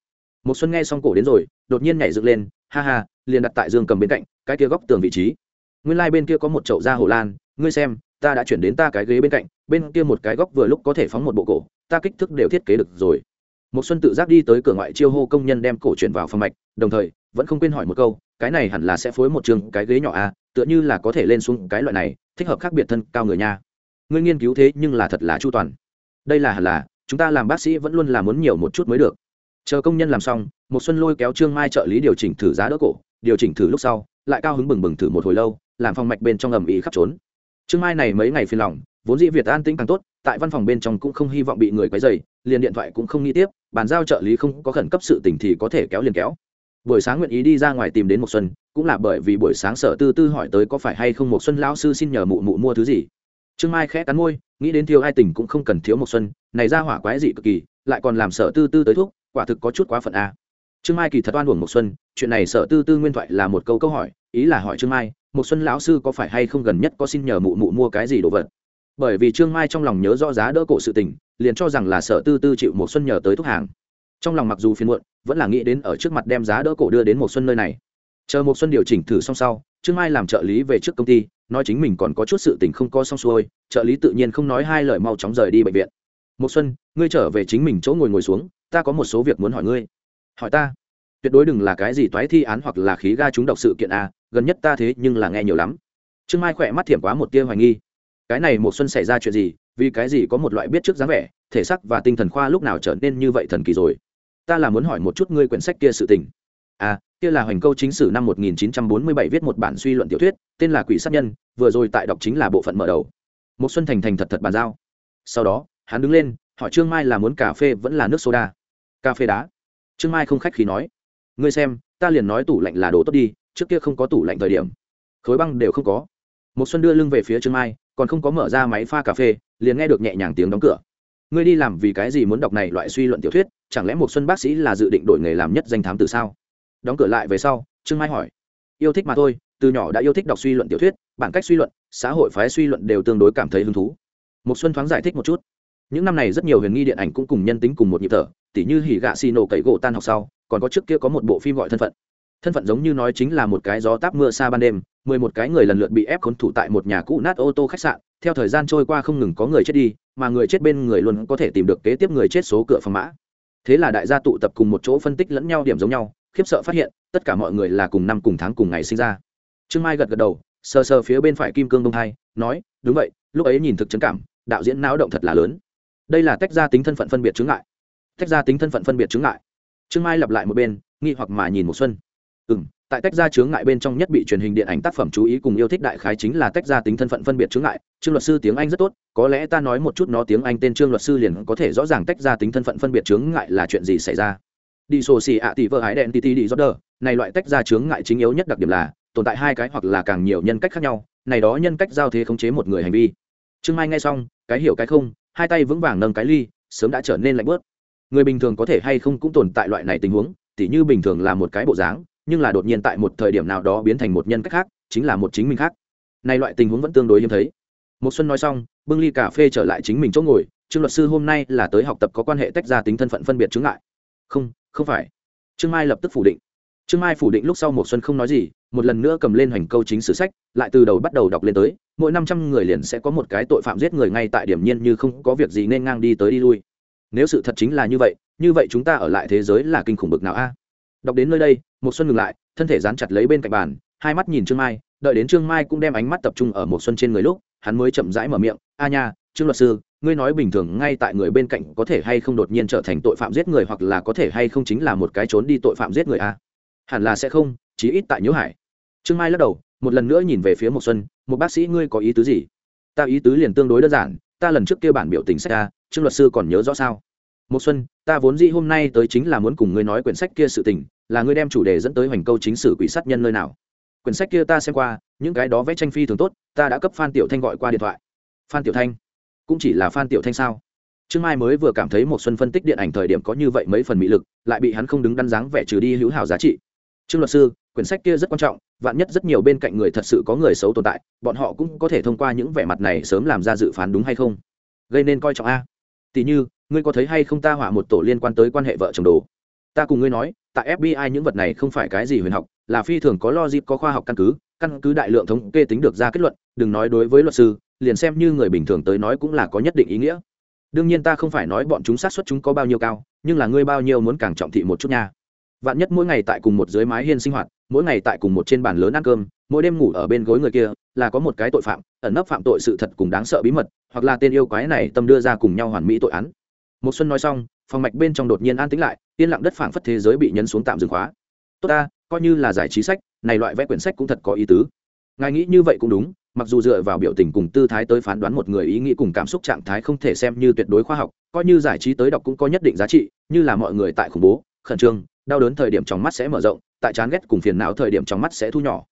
[SPEAKER 1] Một xuân nghe xong cổ đến rồi đột nhiên nhảy dựng lên ha ha liền đặt tại dương cầm bên cạnh cái kia góc tường vị trí. Nguyên Lai bên kia có một chậu da hồ lan ngươi xem ta đã chuyển đến ta cái ghế bên cạnh bên kia một cái góc vừa lúc có thể phóng một bộ cổ ta kích thước đều thiết kế được rồi. Một xuân tự giác đi tới cửa ngoại chiêu hô công nhân đem cổ chuyển vào phòng mạch đồng thời vẫn không quên hỏi một câu cái này hẳn là sẽ phối một trường cái ghế nhỏ a à, tựa như là có thể lên xuống cái loại này thích hợp khác biệt thân cao người nha. Ngươi nghiên cứu thế nhưng là thật là chu toàn. Đây là hẳn là chúng ta làm bác sĩ vẫn luôn là muốn nhiều một chút mới được. Chờ công nhân làm xong một xuân lôi kéo trương mai trợ lý điều chỉnh thử giá đỡ cổ điều chỉnh thử lúc sau lại cao hứng bừng bừng thử một hồi lâu làm phòng mạch bên trong ầm ĩ khắp trốn. Trương mai này mấy ngày phiền lòng vốn dĩ việt an tĩnh càng tốt tại văn phòng bên trong cũng không hy vọng bị người quấy rầy, liền điện thoại cũng không nghĩ tiếp bàn giao trợ lý không có khẩn cấp sự tình thì có thể kéo liền kéo. Buổi sáng nguyện ý đi ra ngoài tìm đến một xuân cũng là bởi vì buổi sáng sở tư tư hỏi tới có phải hay không một xuân lão sư xin nhờ mụ mụ mua thứ gì trương mai khẽ cắn môi, nghĩ đến thiếu ai tỉnh cũng không cần thiếu một xuân, này ra hỏa quái dị cực kỳ, lại còn làm sở tư tư tới thuốc, quả thực có chút quá phận a. Trương mai kỳ thật oan uổng một xuân, chuyện này sở tư tư nguyên thoại là một câu câu hỏi, ý là hỏi trương mai một xuân lão sư có phải hay không gần nhất có xin nhờ mụ mụ mua cái gì đồ vật? Bởi vì trương mai trong lòng nhớ rõ giá đỡ cổ sự tình, liền cho rằng là sở tư tư chịu một xuân nhờ tới thuốc hàng. Trong lòng mặc dù phiền muộn, vẫn là nghĩ đến ở trước mặt đem giá đỡ cổ đưa đến một xuân nơi này. Chờ một xuân điều chỉnh thử xong sau, trương mai làm trợ lý về trước công ty nói chính mình còn có chút sự tình không có xong xuôi, trợ lý tự nhiên không nói hai lời mau chóng rời đi bệnh viện. Một xuân, ngươi trở về chính mình chỗ ngồi ngồi xuống, ta có một số việc muốn hỏi ngươi. Hỏi ta? Tuyệt đối đừng là cái gì toái thi án hoặc là khí ga trúng độc sự kiện a gần nhất ta thế nhưng là nghe nhiều lắm. Trương mai khỏe mắt thiểm quá một tia hoài nghi. Cái này một xuân xảy ra chuyện gì, vì cái gì có một loại biết trước dáng vẻ, thể sắc và tinh thần khoa lúc nào trở nên như vậy thần kỳ rồi? Ta là muốn hỏi một chút ngươi quyển sách kia sự tình. À kia là hoành câu chính sử năm 1947 viết một bản suy luận tiểu thuyết, tên là quỷ sát nhân, vừa rồi tại đọc chính là bộ phận mở đầu. Một xuân thành thành thật thật bàn giao. Sau đó, hắn đứng lên, hỏi trương mai là muốn cà phê vẫn là nước soda? Cà phê đá. Trương mai không khách khí nói. Ngươi xem, ta liền nói tủ lạnh là đồ tốt đi, trước kia không có tủ lạnh thời điểm. Khối băng đều không có. Một xuân đưa lưng về phía trương mai, còn không có mở ra máy pha cà phê, liền nghe được nhẹ nhàng tiếng đóng cửa. Ngươi đi làm vì cái gì muốn đọc này loại suy luận tiểu thuyết? Chẳng lẽ một xuân bác sĩ là dự định đổi nghề làm nhất danh thám từ sao? Đóng cửa lại về sau, trương mai hỏi, yêu thích mà thôi, từ nhỏ đã yêu thích đọc suy luận tiểu thuyết, bản cách suy luận, xã hội phái suy luận đều tương đối cảm thấy hứng thú. Một xuân thoáng giải thích một chút, những năm này rất nhiều huyền nghi điện ảnh cũng cùng nhân tính cùng một nhịp thở, tỉ như hỉ gạ xì nổ cậy gỗ tan học sau, còn có trước kia có một bộ phim gọi thân phận. Thân phận giống như nói chính là một cái gió táp mưa xa ban đêm, mười một cái người lần lượt bị ép khốn thủ tại một nhà cũ nát ô tô khách sạn, theo thời gian trôi qua không ngừng có người chết đi, mà người chết bên người luôn có thể tìm được kế tiếp người chết số cửa phòng mã. Thế là đại gia tụ tập cùng một chỗ phân tích lẫn nhau điểm giống nhau khiếp sợ phát hiện, tất cả mọi người là cùng năm cùng tháng cùng ngày sinh ra. Trương mai gật gật đầu, sờ sờ phía bên phải kim cương đông thai, nói, đúng vậy, lúc ấy nhìn thực chấn cảm, đạo diễn não động thật là lớn. Đây là tách ra tính thân phận phân biệt chứng ngại. Tách ra tính thân phận phân biệt chứng ngại. Trương mai lặp lại một bên, nghi hoặc mà nhìn một xuân. Ừ m tại tách ra chướng ngại bên trong nhất bị truyền hình điện ảnh tác phẩm chú ý cùng yêu thích đại khái chính là tách ra tính thân phận phân biệt chướng ngại. Trương luật sư tiếng anh rất tốt, có lẽ ta nói một chút nó tiếng anh tên trương luật sư liền có thể rõ ràng tách ra tính thân phận phân biệt chướng ngại là chuyện gì xảy ra đi sổ xì ạ tỷ vợ ái đen tt đi đờ. Này loại tách ra chướng ngại chính yếu nhất đặc điểm là, tồn tại hai cái hoặc là càng nhiều nhân cách khác nhau, này đó nhân cách giao thế khống chế một người hành vi. Trương mai nghe xong, cái hiểu cái không, hai tay vững vàng nâng cái ly, sớm đã trở nên lạnh bớt. Người bình thường có thể hay không cũng tồn tại loại này tình huống, tỉ như bình thường là một cái bộ dáng, nhưng là đột nhiên tại một thời điểm nào đó biến thành một nhân cách khác, chính là một chính mình khác. Này loại tình huống vẫn tương đối hiếm thấy. Một xuân nói xong, bưng ly cà phê trở lại chính mình chỗ ngồi, trương luật sư, hôm nay là tới học tập có quan hệ tách ra tính thân phận phân biệt chứng ngại. Không không phải. Trương mai lập tức phủ định. Trương mai phủ định lúc sau một xuân không nói gì, một lần nữa cầm lên hoành câu chính sử sách, lại từ đầu bắt đầu đọc lên tới, mỗi năm trăm người liền sẽ có một cái tội phạm giết người ngay tại điểm nhiên như không có việc gì nên ngang đi tới đi lui. Nếu sự thật chính là như vậy như vậy chúng ta ở lại thế giới là kinh khủng bực nào a? Đọc đến nơi đây một xuân ngừng lại, thân thể dán chặt lấy bên cạnh bàn, hai mắt nhìn trương mai, đợi đến trương mai cũng đem ánh mắt tập trung ở một xuân trên người lúc, hắn mới chậm rãi mở miệng, a nha trương luật sư, ngươi nói bình thường ngay tại người bên cạnh có thể hay không đột nhiên trở thành tội phạm giết người hoặc là có thể hay không chính là một cái trốn đi tội phạm giết người à? hẳn là sẽ không, chí ít tại nhớ hải. Trương mai lắc đầu, một lần nữa nhìn về phía một xuân một bác sĩ, ngươi có ý tứ gì? Ta ý tứ liền tương đối đơn giản, ta lần trước kia bản biểu tình sách ra trương luật sư còn nhớ rõ sao? Một xuân, ta vốn dĩ hôm nay tới chính là muốn cùng ngươi nói quyển sách kia sự tình, là ngươi đem chủ đề dẫn tới hoành câu chính sử quỷ sát nhân nơi nào. Quyển sách kia ta xem qua, những cái đó vẽ tranh phi thường tốt, ta đã cấp phan tiểu thanh gọi qua điện thoại. Phan tiểu thanh cũng chỉ là phan tiểu thanh sao? Trương mai mới vừa cảm thấy một xuân phân tích điện ảnh thời điểm có như vậy mấy phần mỹ lực, lại bị hắn không đứng đắn dáng vẻ trừ đi hữu hảo giá trị. Trương luật sư, quyển sách kia rất quan trọng, vạn nhất rất nhiều bên cạnh người thật sự có người xấu tồn tại, bọn họ cũng có thể thông qua những vẻ mặt này sớm làm ra dự phán đúng hay không? Gây nên coi trọng a. Tỷ như, ngươi có thấy hay không ta hỏa một tổ liên quan tới quan hệ vợ chồng đồ? Ta cùng ngươi nói, tại fbi những vật này không phải cái gì huyền học, là phi thường có logic, có khoa học căn cứ căn cứ đại lượng thống kê tính được ra kết luận, đừng nói đối với luật sư liền xem như người bình thường tới nói cũng là có nhất định ý nghĩa. Đương nhiên ta không phải nói bọn chúng sát xuất chúng có bao nhiêu cao, nhưng là ngươi bao nhiêu muốn càng trọng thị một chút nha. Vạn nhất mỗi ngày tại cùng một dưới mái hiên sinh hoạt, mỗi ngày tại cùng một trên bàn lớn ăn cơm, mỗi đêm ngủ ở bên gối người kia, là có một cái tội phạm, ẩn nấp phạm tội sự thật cùng đáng sợ bí mật, hoặc là tên yêu quái này tâm đưa ra cùng nhau hoàn mỹ tội án. Một xuân nói xong, phòng mạch bên trong đột nhiên an tĩnh lại, yên lặng đất phảng phất thế giới bị nhấn xuống tạm dừng khóa. Tốt ta, coi như là giải trí sách, này loại vẽ quyển sách cũng thật có ý tứ. Ngài nghĩ như vậy cũng đúng mặc dù dựa vào biểu tình cùng tư thái tới phán đoán một người ý nghĩ cùng cảm xúc trạng thái không thể xem như tuyệt đối khoa học, coi như giải trí tới đọc cũng có nhất định giá trị, như là mọi người tại khủng bố, khẩn trương, đau đớn thời điểm trong mắt sẽ mở rộng, tại chán ghét cùng phiền não thời điểm trong mắt sẽ thu nhỏ.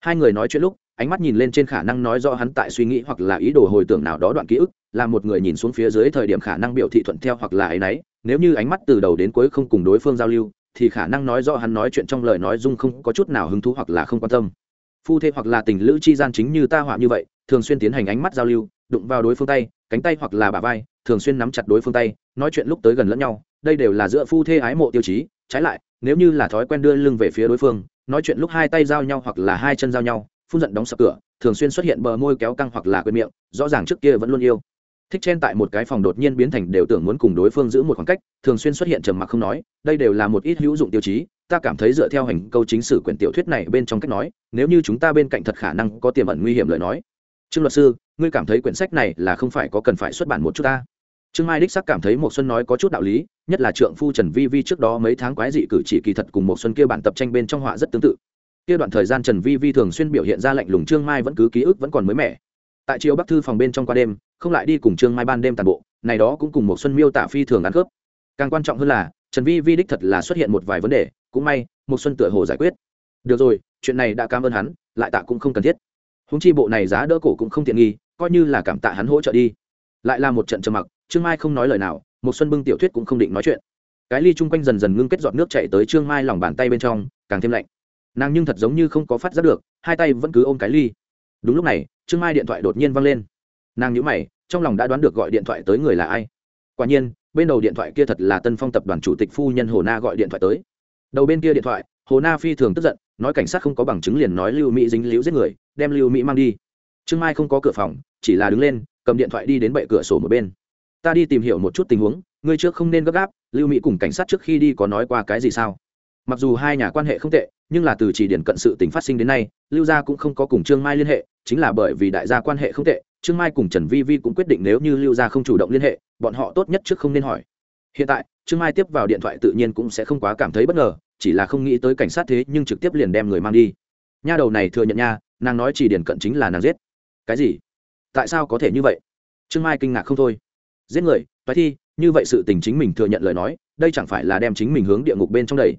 [SPEAKER 1] Hai người nói chuyện lúc, ánh mắt nhìn lên trên khả năng nói do hắn tại suy nghĩ hoặc là ý đồ hồi tưởng nào đó đoạn ký ức, là một người nhìn xuống phía dưới thời điểm khả năng biểu thị thuận theo hoặc là ấy nấy, nếu như ánh mắt từ đầu đến cuối không cùng đối phương giao lưu, thì khả năng nói do hắn nói chuyện trong lời nói dung không có chút nào hứng thú hoặc là không quan tâm phu thê hoặc là tình lữ chi gian chính như ta họa như vậy, thường xuyên tiến hành ánh mắt giao lưu, đụng vào đối phương tay, cánh tay hoặc là bả vai, thường xuyên nắm chặt đối phương tay, nói chuyện lúc tới gần lẫn nhau, đây đều là giữa phu thê ái mộ tiêu chí. Trái lại, nếu như là thói quen đưa lưng về phía đối phương, nói chuyện lúc hai tay giao nhau hoặc là hai chân giao nhau, phun giận đóng sập cửa, thường xuyên xuất hiện bờ môi kéo căng hoặc là quên miệng, rõ ràng trước kia vẫn luôn yêu. Thích chen tại một cái phòng đột nhiên biến thành đều tưởng muốn cùng đối phương giữ một khoảng cách, thường xuyên xuất hiện trầm mặc không nói, đây đều là một ít hữu dụng tiêu chí ta cảm thấy dựa theo hành câu chính sử quyển tiểu thuyết này bên trong cách nói, nếu như chúng ta bên cạnh thật khả năng có tiềm ẩn nguy hiểm lời nói. Trương luật sư, ngươi cảm thấy quyển sách này là không phải có cần phải xuất bản một chút ta? Trương mai đích sắc cảm thấy một xuân nói có chút đạo lý, nhất là trượng phu trần vi vi trước đó mấy tháng quái dị cử chỉ kỳ thật cùng một xuân kia bản tập tranh bên trong họa rất tương tự. Kia đoạn thời gian trần vi vi thường xuyên biểu hiện ra lạnh lùng, trương mai vẫn cứ ký ức vẫn còn mới mẻ. Tại chiều bắc thư phòng bên trong qua đêm, không lại đi cùng trương mai ban đêm toàn bộ, này đó cũng cùng một xuân miêu tả phi thường ăn khớp. Càng quan trọng hơn là, trần vi vi đích thật là xuất hiện một vài vấn đề cũng may một xuân tựa hồ giải quyết. Được rồi, chuyện này đã cảm ơn hắn, lại tạ cũng không cần thiết. Húng chi bộ này giá đỡ cổ cũng không tiện nghi, coi như là cảm tạ hắn hỗ trợ đi. Lại là một trận trầm mặc, trương mai không nói lời nào một xuân bưng tiểu thuyết cũng không định nói chuyện. Cái ly chung quanh dần dần ngưng kết giọt nước chảy tới trương mai lòng bàn tay bên trong, càng thêm lạnh. Nàng nhưng thật giống như không có phát giác được, hai tay vẫn cứ ôm cái ly. Đúng lúc này, trương mai điện thoại đột nhiên văng lên. Nàng nhíu mày, trong lòng đã đoán được gọi điện thoại tới người là ai. Quả nhiên, bên đầu điện thoại kia thật là tân phong tập đoàn chủ tịch phu nhân hồ na gọi điện thoại tới đầu bên kia điện thoại, hồ na phi thường tức giận, nói cảnh sát không có bằng chứng liền nói lưu mỹ dính líu giết người, đem lưu mỹ mang đi. Trương mai không có cửa phòng, chỉ là đứng lên, cầm điện thoại đi đến bệ cửa sổ một bên. Ta đi tìm hiểu một chút tình huống, ngươi trước không nên gấp gáp, lưu mỹ cùng cảnh sát trước khi đi có nói qua cái gì sao? Mặc dù hai nhà quan hệ không tệ, nhưng là từ chỉ điển cận sự tình phát sinh đến nay, lưu gia cũng không có cùng trương mai liên hệ, chính là bởi vì đại gia quan hệ không tệ, trương mai cùng trần vi vi cũng quyết định nếu như lưu gia không chủ động liên hệ, bọn họ tốt nhất trước không nên hỏi. Hiện tại, trương mai tiếp vào điện thoại tự nhiên cũng sẽ không quá cảm thấy bất ngờ chỉ là không nghĩ tới cảnh sát thế nhưng trực tiếp liền đem người mang đi. Nha đầu này thừa nhận nha, nàng nói chỉ điển cận chính là nàng giết. Cái gì? Tại sao có thể như vậy? Trương mai kinh ngạc không thôi. Giết người, toái thi, như vậy sự tình chính mình thừa nhận lời nói, đây chẳng phải là đem chính mình hướng địa ngục bên trong đầy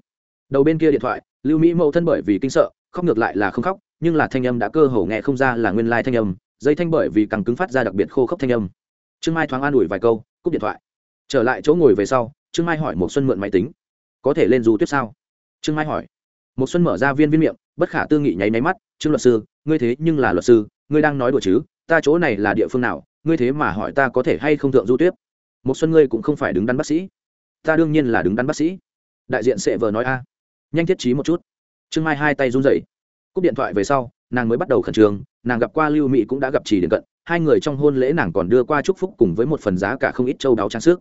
[SPEAKER 1] đầu bên kia điện thoại, lưu mỹ mẫu thân bởi vì kinh sợ, khóc ngược lại là không khóc, nhưng là thanh âm đã cơ hồ nghe không ra là nguyên lai thanh âm, dây thanh bởi vì càng cứng phát ra đặc biệt khô khốc thanh âm. Trương mai thoáng an ủi vài câu, cúp điện thoại. Trở lại chỗ ngồi về sau, trương mai hỏi một xuân mượn máy tính. Có thể lên du tuyết sao? Trương mai hỏi. Một xuân mở ra viên viên miệng, bất khả tư nghị nháy máy mắt, trương luật sư, ngươi thế nhưng là luật sư, ngươi đang nói đùa chứ? Ta chỗ này là địa phương nào, ngươi thế mà hỏi ta có thể hay không thượng du tuyết một xuân ngươi cũng không phải đứng đắn bác sĩ. Ta đương nhiên là đứng đắn bác sĩ. Đại diện sệ vờ nói a. Nhanh thiết trí một chút. Trương mai hai tay run rẩy. Cúp điện thoại về sau, nàng mới bắt đầu khẩn trương, nàng gặp qua lưu mỹ cũng đã gặp Chỉ điền cận, hai người trong hôn lễ nàng còn đưa qua chúc phúc cùng với một phần giá cả không ít châu đáo trang sức.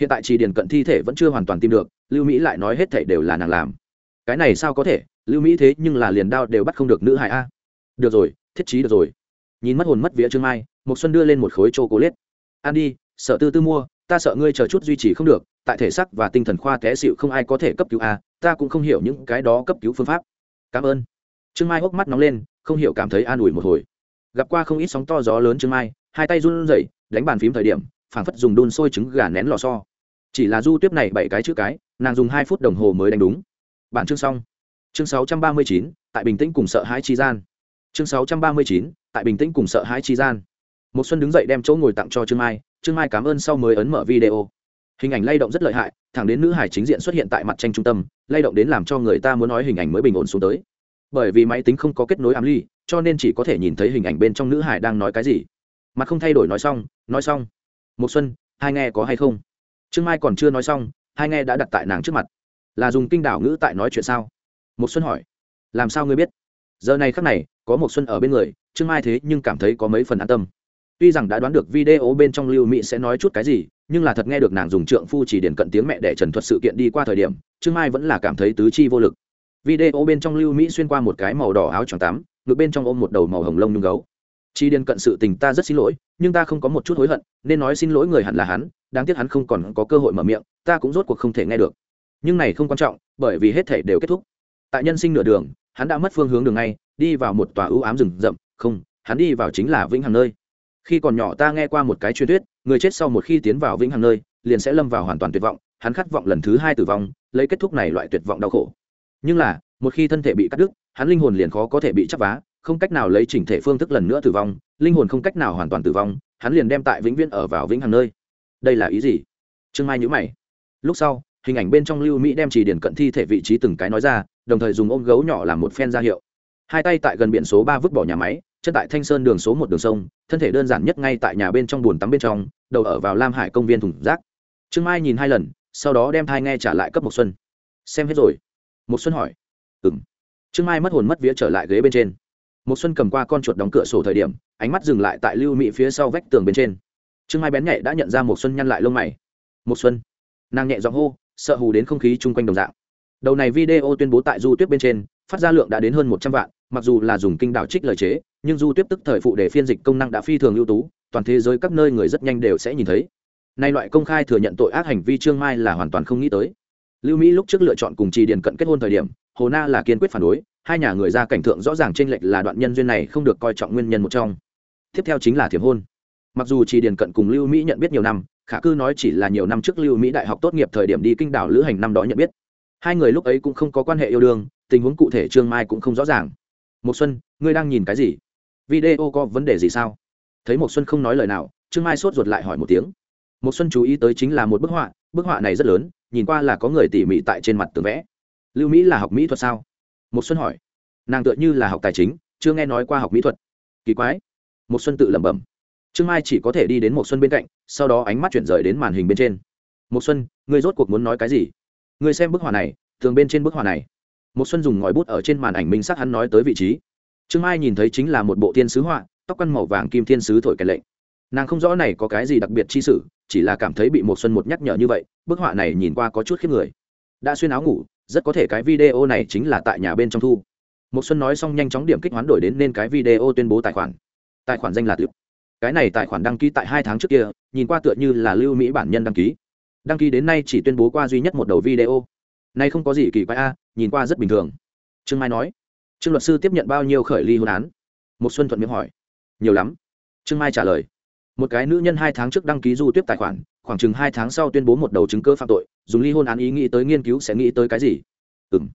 [SPEAKER 1] Hiện tại Chỉ điền cận thi thể vẫn chưa hoàn toàn tìm được, lưu mỹ lại nói hết thể đều là nàng làm cái này sao có thể, lưu mỹ thế nhưng là liền đao đều bắt không được nữ hải a. Được rồi, thiết trí được rồi. Nhìn mất hồn mất vía trương mai một xuân đưa lên một khối chô cố lết ăn đi, sợ tư tư mua, ta sợ ngươi chờ chút duy trì không được, tại thể sắc và tinh thần khoa té xịu không ai có thể cấp cứu a, ta cũng không hiểu những cái đó cấp cứu phương pháp. Cảm ơn. Trương mai hốc mắt nóng lên, không hiểu cảm thấy an ủi một hồi. Gặp qua không ít sóng to gió lớn trương mai, hai tay run rẩy, đánh bàn phím thời điểm, phảng phất dùng đun sôi trứng gà nén lò so chỉ là du tiếp này bảy cái chữ cái, nàng dùng hai phút đồng hồ mới đánh đúng bản chương xong. Chương sáu trăm ba mươi chín, tại bình tĩnh cùng sợ hãi chi gian. Chương sáu trăm ba mươi chín, tại bình tĩnh cùng sợ hãi chi gian. Một xuân đứng dậy đem chỗ ngồi tặng cho trương mai. Trương mai cảm ơn sau mới ấn mở video. Hình ảnh lay động rất lợi hại, thẳng đến nữ hải chính diện xuất hiện tại mặt tranh trung tâm, lay động đến làm cho người ta muốn nói hình ảnh mới bình ổn xuống tới. Bởi vì máy tính không có kết nối ám ly, cho nên chỉ có thể nhìn thấy hình ảnh bên trong nữ hải đang nói cái gì. Mặt không thay đổi nói xong nói xong. Một xuân, hai nghe có hay không? Trương mai còn chưa nói xong, hai nghe đã đặt tại nàng trước mặt là dùng kinh đảo ngữ tại nói chuyện sao? Một xuân hỏi. Làm sao ngươi biết? Giờ này khắc này, có một xuân ở bên người, trương mai thế nhưng cảm thấy có mấy phần an tâm. Tuy rằng đã đoán được video bên trong lưu mỹ sẽ nói chút cái gì, nhưng là thật nghe được nàng dùng trượng phu chỉ điển cận tiếng mẹ để trần thuật sự kiện đi qua thời điểm, trương mai vẫn là cảm thấy tứ chi vô lực. Video bên trong lưu mỹ xuyên qua một cái màu đỏ áo choàng tắm ngược bên trong ôm một đầu màu hồng lông nhung gấu. Chi điên cận sự tình ta rất xin lỗi, nhưng ta không có một chút hối hận, nên nói xin lỗi người hẳn là hắn, đáng tiếc hắn không còn có cơ hội mở miệng, ta cũng rốt cuộc không thể nghe được nhưng này không quan trọng, bởi vì hết thể đều kết thúc. Tại nhân sinh nửa đường, hắn đã mất phương hướng đường ngay, đi vào một tòa ưu ám rừng rậm. Không, hắn đi vào chính là vĩnh hằng nơi. Khi còn nhỏ ta nghe qua một cái truyền thuyết, người chết sau một khi tiến vào vĩnh hằng nơi, liền sẽ lâm vào hoàn toàn tuyệt vọng, hắn khát vọng lần thứ hai tử vong, lấy kết thúc này loại tuyệt vọng đau khổ. Nhưng là, một khi thân thể bị cắt đứt, hắn linh hồn liền khó có thể bị chấp vá, không cách nào lấy chỉnh thể phương thức lần nữa tử vong, linh hồn không cách nào hoàn toàn tử vong, hắn liền đem tại vĩnh viễn ở vào vĩnh hằng nơi. Đây là ý gì? Trương mai nhữ mày. Lúc sau hình ảnh bên trong lưu mỹ đem chỉ điển cận thi thể vị trí từng cái nói ra, đồng thời dùng ôm gấu nhỏ làm một phen ra hiệu. Hai tay tại gần biển số ba vứt bỏ nhà máy, chân tại thanh sơn đường số một đường sông, thân thể đơn giản nhất ngay tại nhà bên trong bùn tắm bên trong, đầu ở vào lam hải công viên thùng rác. Trương mai nhìn hai lần, sau đó đem thai nghe trả lại cấp một xuân. Xem hết rồi. Một xuân hỏi. Ừng trương mai mất hồn mất vía trở lại ghế bên trên. Một xuân cầm qua con chuột đóng cửa sổ thời điểm, ánh mắt dừng lại tại lưu mỹ phía sau vách tường bên trên. Trương mai bén nhạy đã nhận ra một xuân nhăn lại lông mày. Một xuân. Nàng nhẹ giọng hô sợ hù đến không khí chung quanh đồng dạng. Đầu này video tuyên bố tại du tuyết bên trên, phát ra lượng đã đến hơn một trăm vạn, mặc dù là dùng kinh đảo trích lời chế, nhưng du Tuyết tức thời phụ để phiên dịch công năng đã phi thường ưu tú, toàn thế giới các nơi người rất nhanh đều sẽ nhìn thấy. Nay loại công khai thừa nhận tội ác hành vi trương mai là hoàn toàn không nghĩ tới. Lưu mỹ lúc trước lựa chọn cùng trì điền cận kết hôn thời điểm, hồ na là kiên quyết phản đối, hai nhà người ra cảnh thượng rõ ràng t r ê n lệch là đoạn nhân duyên này không được coi trọng nguyên nhân một trong. Tiếp theo chính là thiểm hôn. Mặc dù trì điền cận cùng lưu mỹ nhận biết nhiều năm khả cư nói chỉ là nhiều năm trước lưu mỹ đại học tốt nghiệp thời điểm đi kinh đảo lữ hành năm đó nhận biết. Hai người lúc ấy cũng không có quan hệ yêu đương, tình huống cụ thể trương mai cũng không rõ ràng. Một xuân, ngươi đang nhìn cái gì? Video có vấn đề gì sao? Thấy một xuân không nói lời nào, trương mai sốt ruột lại hỏi một tiếng. Một xuân chú ý tới chính là một bức họa bức họa này rất lớn, nhìn qua là có người tỉ mỉ tại trên mặt tường vẽ. Lưu mỹ là học mỹ thuật sao? Một xuân hỏi. Nàng tựa như là học tài chính, chưa nghe nói qua học mỹ thuật. Kỳ quái. Một xuân tự lẩm bẩm trương mai chỉ có thể đi đến một xuân bên cạnh, sau đó ánh mắt chuyển rời đến màn hình bên trên. Một xuân, ngươi rốt cuộc muốn nói cái gì? Ngươi xem bức họa này thường bên trên bức họa này. Một xuân dùng ngòi bút ở trên màn ảnh minh sắc hắn nói tới vị trí. Trương mai nhìn thấy chính là một bộ thiên sứ họa, tóc căn màu vàng kim thiên sứ thổi kèn lệnh. Nàng không rõ này có cái gì đặc biệt chi sử chỉ là cảm thấy bị một xuân một nhắc nhở như vậy, bức họa này nhìn qua có chút khiếp người. Đã xuyên áo ngủ, rất có thể cái video này chính là tại nhà bên trong thu. Một xuân nói xong nhanh chóng điểm kích hoán đổi đến nên cái video tuyên bố tài khoản. Tài khoản danh là tiệp cái này tài khoản đăng ký tại hai tháng trước kia, nhìn qua tựa như là lưu mỹ bản nhân đăng ký. Đăng ký đến nay chỉ tuyên bố qua duy nhất một đầu video. Nay không có gì kỳ quái a, nhìn qua rất bình thường. Trương mai nói, trương luật sư tiếp nhận bao nhiêu khởi ly hôn án? Một xuân thuận miệng hỏi. Nhiều lắm. Trương mai trả lời, một cái nữ nhân hai tháng trước đăng ký du tiếp tài khoản, khoảng chừng hai tháng sau tuyên bố một đầu chứng cơ phạm tội, dùng ly hôn án ý nghĩ tới nghiên cứu sẽ nghĩ tới cái gì? Ừ m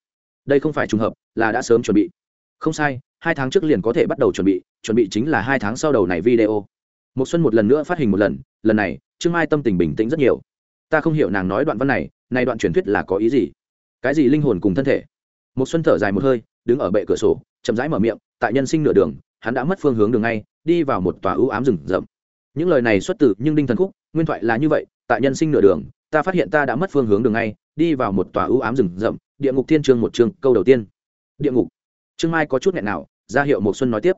[SPEAKER 1] đây không phải trùng hợp, là đã sớm chuẩn bị. Không sai, hai tháng trước liền có thể bắt đầu chuẩn bị chuẩn bị chính là hai tháng sau đầu này video một xuân một lần nữa phát hình một lần lần này, trương mai tâm tình bình tĩnh rất nhiều. Ta không hiểu nàng nói đoạn văn này này đoạn truyền thuyết là có ý gì? Cái gì linh hồn cùng thân thể? Một xuân thở dài một hơi, đứng ở bệ cửa sổ, chậm rãi mở miệng, tại nhân sinh nửa đường, hắn đã mất phương hướng đường ngay, đi vào một tòa ưu ám rừng rậm. Những lời này xuất từ nhưng đinh thần khúc, nguyên thoại là như vậy, tại nhân sinh nửa đường, ta phát hiện ta đã mất phương hướng đường ngay, đi vào một tòa ưu ám rừng rậm, địa ngục thiên chương một chương câu đầu tiên. Địa ngục. Trương mai có chút nghẹn nào, ra hiệu một xuân nói tiếp.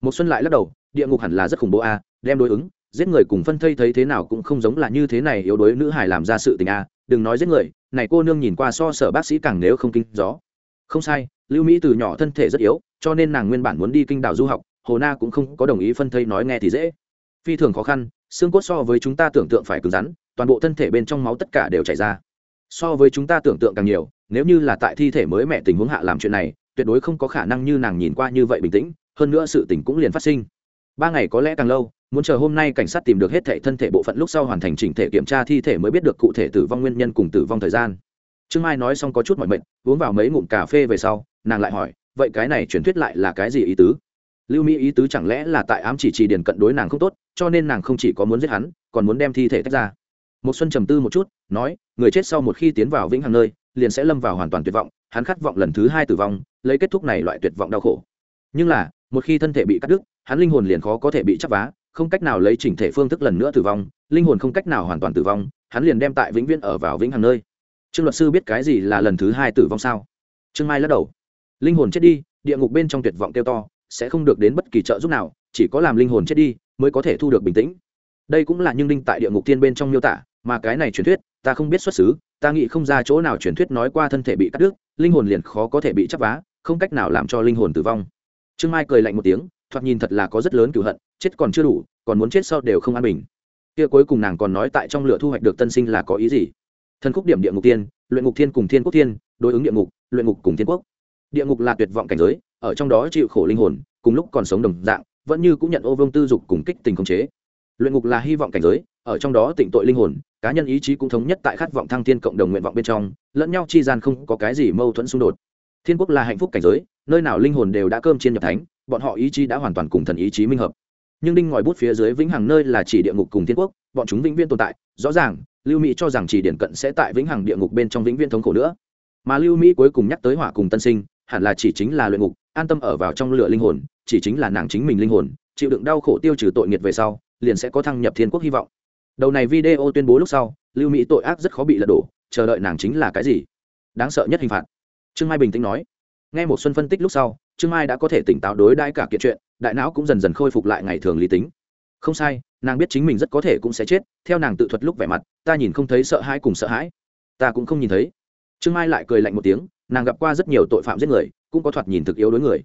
[SPEAKER 1] Một xuân lại lắc đầu, địa ngục hẳn là rất khủng bố a đem đối ứng, giết người cùng phân thây thấy thế nào cũng không giống là như thế này yếu đuối nữ hải làm ra sự tình a đừng nói giết người, này cô nương nhìn qua so sở bác sĩ càng nếu không kinh gió. Không sai, lưu mỹ từ nhỏ thân thể rất yếu, cho nên nàng nguyên bản muốn đi kinh đảo du học, hồ na cũng không có đồng ý phân thây nói nghe thì dễ. Phi thường khó khăn, xương cốt so với chúng ta tưởng tượng phải cứng rắn, toàn bộ thân thể bên trong máu tất cả đều chảy ra. So với chúng ta tưởng tượng càng nhiều, nếu như là tại thi thể mới mẹ tình huống hạ làm chuyện này, tuyệt đối không có khả năng như nàng nhìn qua như vậy bình tĩnh, hơn nữa sự tình cũng liền phát sinh. Ba ngày có lẽ càng lâu muốn chờ hôm nay cảnh sát tìm được hết thể thân thể bộ phận lúc sau hoàn thành chỉnh thể kiểm tra thi thể mới biết được cụ thể tử vong nguyên nhân cùng tử vong thời gian. Trương mai nói xong có chút mọi mệnh uống vào mấy ngụm cà phê về sau, nàng lại hỏi, vậy cái này truyền thuyết lại là cái gì ý tứ? Lưu mỹ ý tứ chẳng lẽ là tại ám chỉ trì điền cận đối nàng không tốt, cho nên nàng không chỉ có muốn giết hắn, còn muốn đem thi thể tách ra. Một xuân trầm tư một chút, nói, người chết sau một khi tiến vào vĩnh hằng nơi, liền sẽ lâm vào hoàn toàn tuyệt vọng, hắn khát vọng lần thứ hai tử vong, lấy kết thúc này loại tuyệt vọng đau khổ. Nhưng là, một khi thân thể bị cắt đứt, hắn linh hồn liền khó có thể bị chắp vá không cách nào lấy chỉnh thể phương thức lần nữa tử vong, linh hồn không cách nào hoàn toàn tử vong, hắn liền đem tại vĩnh viễn ở vào vĩnh hằng nơi. Trương luật sư biết cái gì là lần thứ hai tử vong sao? Trương mai lắc đầu. Linh hồn chết đi, địa ngục bên trong tuyệt vọng kêu to, sẽ không được đến bất kỳ trợ giúp nào, chỉ có làm linh hồn chết đi mới có thể thu được bình tĩnh. Đây cũng là nhưng đinh tại địa ngục tiên bên trong miêu tả, mà cái này truyền thuyết, ta không biết xuất xứ, ta nghĩ không ra chỗ nào truyền thuyết nói qua thân thể bị cắt đứt, linh hồn liền khó có thể bị chắp vá, không cách nào làm cho linh hồn tử vong. Trương mai cười lạnh một tiếng thoạt nhìn thật là có rất lớn cửu hận, chết còn chưa đủ, còn muốn chết sau đều không an bình. Kia cuối cùng nàng còn nói tại trong lửa thu hoạch được tân sinh là có ý gì? Thần khúc điểm địa ngục tiên, luyện ngục thiên cùng thiên quốc thiên, đối ứng địa ngục, luyện ngục cùng thiên quốc. Địa ngục là tuyệt vọng cảnh giới, ở trong đó chịu khổ linh hồn, cùng lúc còn sống đồng dạng, vẫn như cũng nhận ô vương tư dục cùng kích tình khống chế. Luyện ngục là hy vọng cảnh giới, ở trong đó tịnh tội linh hồn, cá nhân ý chí cũng thống nhất tại khát vọng thăng thiên cộng đồng nguyện vọng bên trong, lẫn nhau chi gian không có cái gì mâu thuẫn xung đột. Thiên quốc là hạnh phúc cảnh giới, nơi nào linh hồn đều đã cơm chiên nhập thánh bọn họ ý chí đã hoàn toàn cùng thần ý chí minh hợp. Nhưng đinh ngòi bút phía dưới vĩnh hằng nơi là chỉ địa ngục cùng thiên quốc, bọn chúng vĩnh viễn tồn tại. Rõ ràng, lưu mỹ cho rằng chỉ điển cận sẽ tại vĩnh hằng địa ngục bên trong vĩnh viễn thống khổ nữa. Mà lưu mỹ cuối cùng nhắc tới hỏa cùng tân sinh, hẳn là chỉ chính là luyện ngục, an tâm ở vào trong lửa linh hồn, chỉ chính là nàng chính mình linh hồn, chịu đựng đau khổ tiêu trừ tội nghiệt về sau, liền sẽ có thăng nhập thiên quốc hy vọng. Đầu này video tuyên bố lúc sau, lưu mỹ tội ác rất khó bị lật đổ, chờ đợi nàng chính là cái gì? Đáng sợ nhất hình phạt. Trương mai bình tĩnh nói nghe một xuân phân tích lúc sau, trương mai đã có thể tỉnh táo đối đãi cả kiện chuyện, đại não cũng dần dần khôi phục lại ngày thường lý tính. Không sai, nàng biết chính mình rất có thể cũng sẽ chết, theo nàng tự thuật lúc vẻ mặt, ta nhìn không thấy sợ hãi cùng sợ hãi. Ta cũng không nhìn thấy. Trương mai lại cười lạnh một tiếng, nàng gặp qua rất nhiều tội phạm giết người, cũng có thoạt nhìn thực yếu đối người.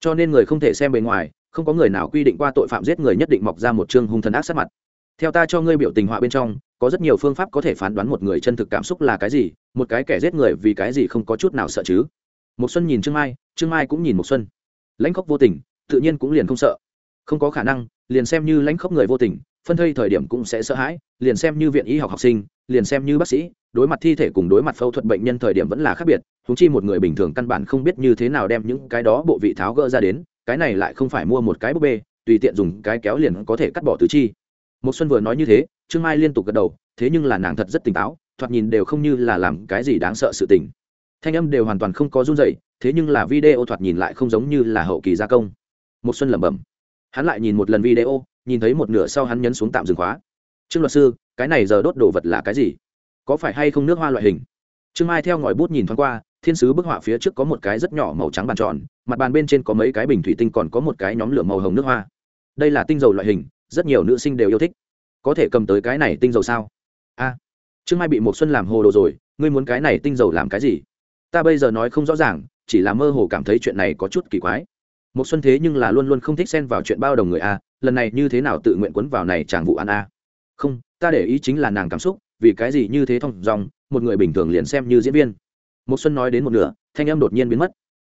[SPEAKER 1] Cho nên người không thể xem bề ngoài, không có người nào quy định qua tội phạm giết người nhất định mọc ra một chương hung thần ác sát mặt. Theo ta cho ngươi biểu tình họa bên trong, có rất nhiều phương pháp có thể phán đoán một người chân thực cảm xúc là cái gì, một cái kẻ giết người vì cái gì không có chút nào sợ chứ một xuân nhìn trương mai trương mai cũng nhìn một xuân. Lãnh khốc vô tình, tự nhiên cũng liền không sợ. Không có khả năng, liền xem như lãnh khốc người vô tình, phân thây thời điểm cũng sẽ sợ hãi, liền xem như viện y học học sinh, liền xem như bác sĩ, đối mặt thi thể cùng đối mặt phẫu thuật bệnh nhân thời điểm vẫn là khác biệt húng chi một người bình thường căn bản không biết như thế nào đem những cái đó bộ vị tháo gỡ ra đến, cái này lại không phải mua một cái búp bê, tùy tiện dùng cái kéo liền có thể cắt bỏ tứ chi. Một xuân vừa nói như thế, trương mai liên tục gật đầu, thế nhưng là nàng thật rất tỉnh táo, thoạt nhìn đều không như là làm cái gì đáng sợ sự tình thanh âm đều hoàn toàn không có run dậy thế nhưng là video thoạt nhìn lại không giống như là hậu kỳ gia công. Một xuân lẩm bẩm. Hắn lại nhìn một lần video, nhìn thấy một nửa sau hắn nhấn xuống tạm dừng khóa. Trương luật sư, cái này giờ đốt đồ vật là cái gì? Có phải hay không nước hoa loại hình? Trương mai theo ngòi bút nhìn thoáng qua, thiên sứ bức họa phía trước có một cái rất nhỏ màu trắng bàn tròn, mặt bàn bên trên có mấy cái bình thủy tinh còn có một cái nhóm lửa màu hồng nước hoa. Đây là tinh dầu loại hình, rất nhiều nữ sinh đều yêu thích. Có thể cầm tới cái này tinh dầu sao? A. Trương mai bị một xuân làm hồ đồ rồi, ngươi muốn cái này tinh dầu làm cái gì? Ta bây giờ nói không rõ ràng, chỉ là mơ hồ cảm thấy chuyện này có chút kỳ quái. Một xuân thế nhưng là luôn luôn không thích xen vào chuyện bao đồng người a, lần này như thế nào tự nguyện quấn vào này chàng vụ án a? Không, ta để ý chính là nàng cảm xúc, vì cái gì như thế thông dòng một người bình thường liền xem như diễn viên. Một xuân nói đến một nửa, thanh âm đột nhiên biến mất.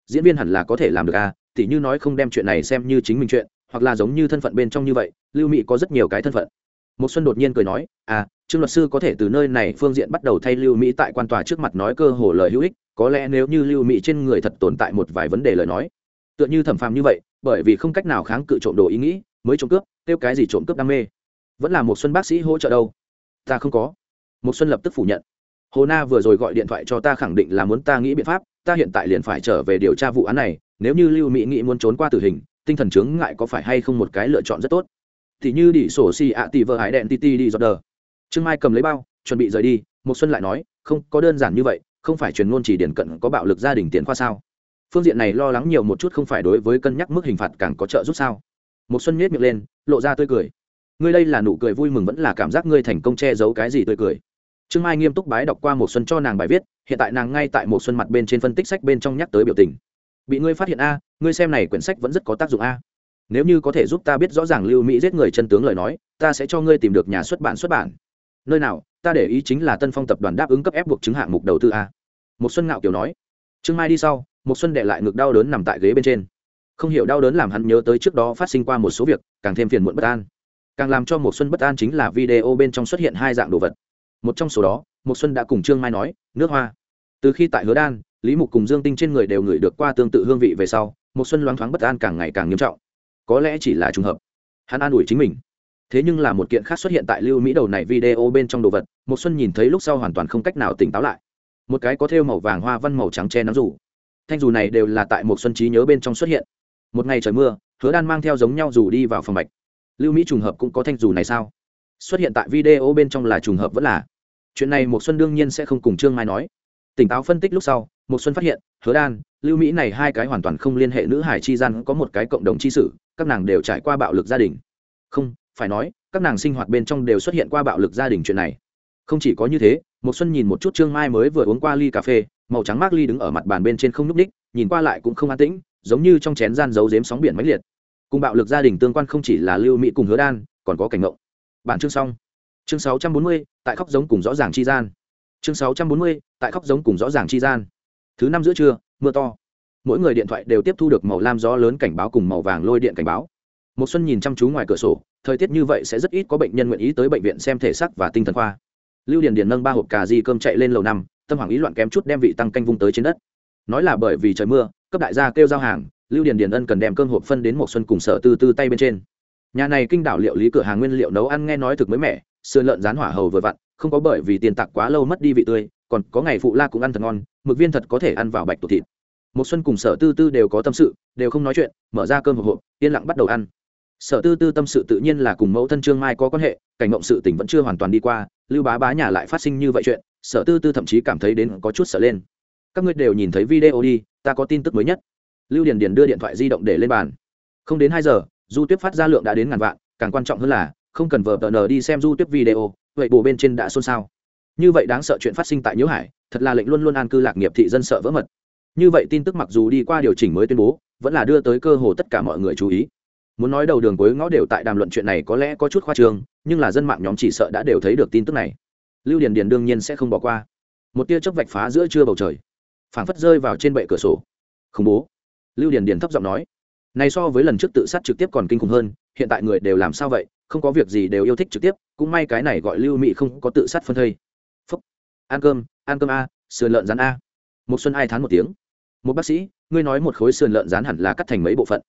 [SPEAKER 1] Diễn viên hẳn là có thể làm được a, tỉ như nói không đem chuyện này xem như chính mình chuyện, hoặc là giống như thân phận bên trong như vậy, lưu mỹ có rất nhiều cái thân phận. Một xuân đột nhiên cười nói à trương luật sư có thể từ nơi này phương diện bắt đầu thay lưu mỹ tại quan tòa trước mặt nói cơ hồ lời hữu ích có lẽ nếu như lưu mỹ trên người thật tồn tại một vài vấn đề lời nói, tựa như thẩm phàm như vậy, bởi vì không cách nào kháng cự trộm đồ ý nghĩ, mới trộm cướp tiêu cái gì trộm cướp đam mê. Vẫn là một xuân bác sĩ hỗ trợ đâu? Ta không có. Một xuân lập tức phủ nhận. Hồ na vừa rồi gọi điện thoại cho ta khẳng định là muốn ta nghĩ biện pháp, ta hiện tại liền phải trở về điều tra vụ án này, nếu như lưu mỹ nghĩ muốn trốn qua tử hình, tinh thần chướng ngại có phải hay không một cái lựa chọn rất tốt. Thì như đi sổ xì ạ tỷ vợ hải đèn ti đi giọt đờ. Trương mai cầm lấy bao, chuẩn bị rời đi, một xuân lại nói, không, có đơn giản như vậy không phải truyền ngôn chỉ điển cận có bạo lực gia đình tiền khoa sao? Phương diện này lo lắng nhiều một chút không phải đối với cân nhắc mức hình phạt càng có trợ giúp sao? Một xuân nhếch miệng lên, lộ ra tươi cười. Ngươi đây là nụ cười vui mừng vẫn là cảm giác ngươi thành công che giấu cái gì tươi cười? Trương mai nghiêm túc bái đọc qua một xuân cho nàng bài viết, hiện tại nàng ngay tại một xuân mặt bên trên phân tích sách bên trong nhắc tới biểu tình. Bị ngươi phát hiện a, ngươi xem này quyển sách vẫn rất có tác dụng a. Nếu như có thể giúp ta biết rõ ràng lưu mỹ giết người chân tướng lời nói, ta sẽ cho ngươi tìm được nhà xuất bản xuất bản. Nơi nào, ta để ý chính là tân phong tập đoàn đáp ứng cấp ép buộc chứng hạng mục đầu tư a một xuân ngạo kiểu nói, trương mai đi sau, một xuân đệ lại ngực đau đớn nằm tại ghế bên trên. Không hiểu đau đớn làm hắn nhớ tới trước đó phát sinh qua một số việc, càng thêm phiền muộn bất an. Càng làm cho một xuân bất an chính là video bên trong xuất hiện hai dạng đồ vật. Một trong số đó, một xuân đã cùng trương mai nói, nước hoa. Từ khi tại hứa đan, lý mục cùng dương tinh trên người đều ngửi được qua tương tự hương vị về sau, một xuân loáng thoáng bất an càng ngày càng nghiêm trọng. Có lẽ chỉ là trùng hợp, hắn an ủi chính mình. Thế nhưng là một kiện khác xuất hiện tại lưu mỹ đầu này video bên trong đồ vật, một xuân nhìn thấy lúc sau hoàn toàn không cách nào tỉnh táo lại một cái có thêu màu vàng hoa văn màu trắng che nắng dù thanh dù này đều là tại một xuân trí nhớ bên trong xuất hiện. Một ngày trời mưa, hứa đan mang theo giống nhau dù đi vào phòng mạch. Lưu mỹ trùng hợp cũng có thanh dù này sao? Xuất hiện tại video bên trong là trùng hợp vẫn là. Chuyện này một xuân đương nhiên sẽ không cùng trương mai nói. Tỉnh táo phân tích lúc sau một xuân phát hiện, hứa đan, lưu mỹ này hai cái hoàn toàn không liên hệ nữ hải chi gian có một cái cộng đồng chi sử các nàng đều trải qua bạo lực gia đình. Không, phải nói, các nàng sinh hoạt bên trong đều xuất hiện qua bạo lực gia đình chuyện này. Không chỉ có như thế một xuân nhìn một chút trương mai mới vừa uống qua ly cà phê màu trắng mác ly đứng ở mặt bàn bên trên không nhúc ních nhìn qua lại cũng không an tĩnh giống như trong chén gian giấu giếm sóng biển mãnh liệt. Cùng bạo lực gia đình tương quan không chỉ là lưu mỹ cùng hứa đan còn có cảnh ngộng. Bản chương xong. Chương 640, tại khóc giống cùng rõ ràng chi gian. Chương 640, tại khóc giống cùng rõ ràng chi gian. Thứ năm giữa trưa mưa to. Mỗi người điện thoại đều tiếp thu được màu lam gió lớn cảnh báo cùng màu vàng lôi điện cảnh báo. Một xuân nhìn chăm chú ngoài cửa sổ thời tiết như vậy sẽ rất ít có bệnh nhân nguyện ý tới bệnh viện xem thể xác và tinh thần khoa lưu điền điền nâng ba hộp cà di cơm chạy lên lầu năm, tâm hoàng ý loạn kém chút đem vị tăng canh vung tới trên đất. Nói là bởi vì trời mưa, cấp đại gia kêu giao hàng, lưu điền điền ân cần đem cơm hộp phân đến một xuân cùng sở tư tư tay bên trên. Nhà này kinh đảo liệu lý cửa hàng nguyên liệu nấu ăn nghe nói thực mới mẻ, sườn lợn rán hỏa hầu vừa vặn, không có bởi vì tiền tặc quá lâu mất đi vị tươi, còn có ngày phụ la cũng ăn thật ngon, mực viên thật có thể ăn vào bạch tổ thịt. Một xuân cùng sở tư tư đều có tâm sự, đều không nói chuyện, mở ra cơm hộp hộp, yên lặng bắt đầu ăn. Sở tư tư tâm sự tự nhiên là cùng mẫu thân trương mai có quan hệ, cảnh ngộng sự tình vẫn chưa hoàn toàn đi qua lưu bá bá nhà lại phát sinh như vậy chuyện, sở tư tư thậm chí cảm thấy đến có chút sợ lên. Các ngươi đều nhìn thấy video đi, ta có tin tức mới nhất. Lưu điền điền đưa điện thoại di động để lên bàn. Không đến hai giờ, du tuyết phát ra lượng đã đến ngàn vạn, càng quan trọng hơn là, không cần vờ tờ nờ đi xem du tuyết video, vậy bù bên trên đã xôn xao. Như vậy đáng sợ chuyện phát sinh tại nhiễu hải, thật là lệnh luôn luôn an cư lạc nghiệp thị dân sợ vỡ mật. Như vậy tin tức mặc dù đi qua điều chỉnh mới tuyên bố, vẫn là đưa tới cơ hồ tất cả mọi người chú ý. Muốn nói đầu đường cuối ngõ đều tại đàm luận chuyện này có lẽ có chút khoa trương nhưng là dân mạng nhóm chỉ sợ đã đều thấy được tin tức này. Lưu điền điền đương nhiên sẽ không bỏ qua. Một tia chớp vạch phá giữa trưa bầu trời. Phảng phất rơi vào trên bệ cửa sổ. Khủng bố. Lưu điền điền thấp giọng nói, này so với lần trước tự sát trực tiếp còn kinh khủng hơn, hiện tại người đều làm sao vậy? Không có việc gì đều yêu thích trực tiếp, cũng may cái này gọi lưu mị không có tự sát phân thây. Phúc. Ăn cơm ăn cơm a, sườn lợn rán a. Một xuân ai thán một tiếng. Một bác sĩ, ngươi nói một khối sườn lợn rán hẳn là cắt thành mấy bộ phận?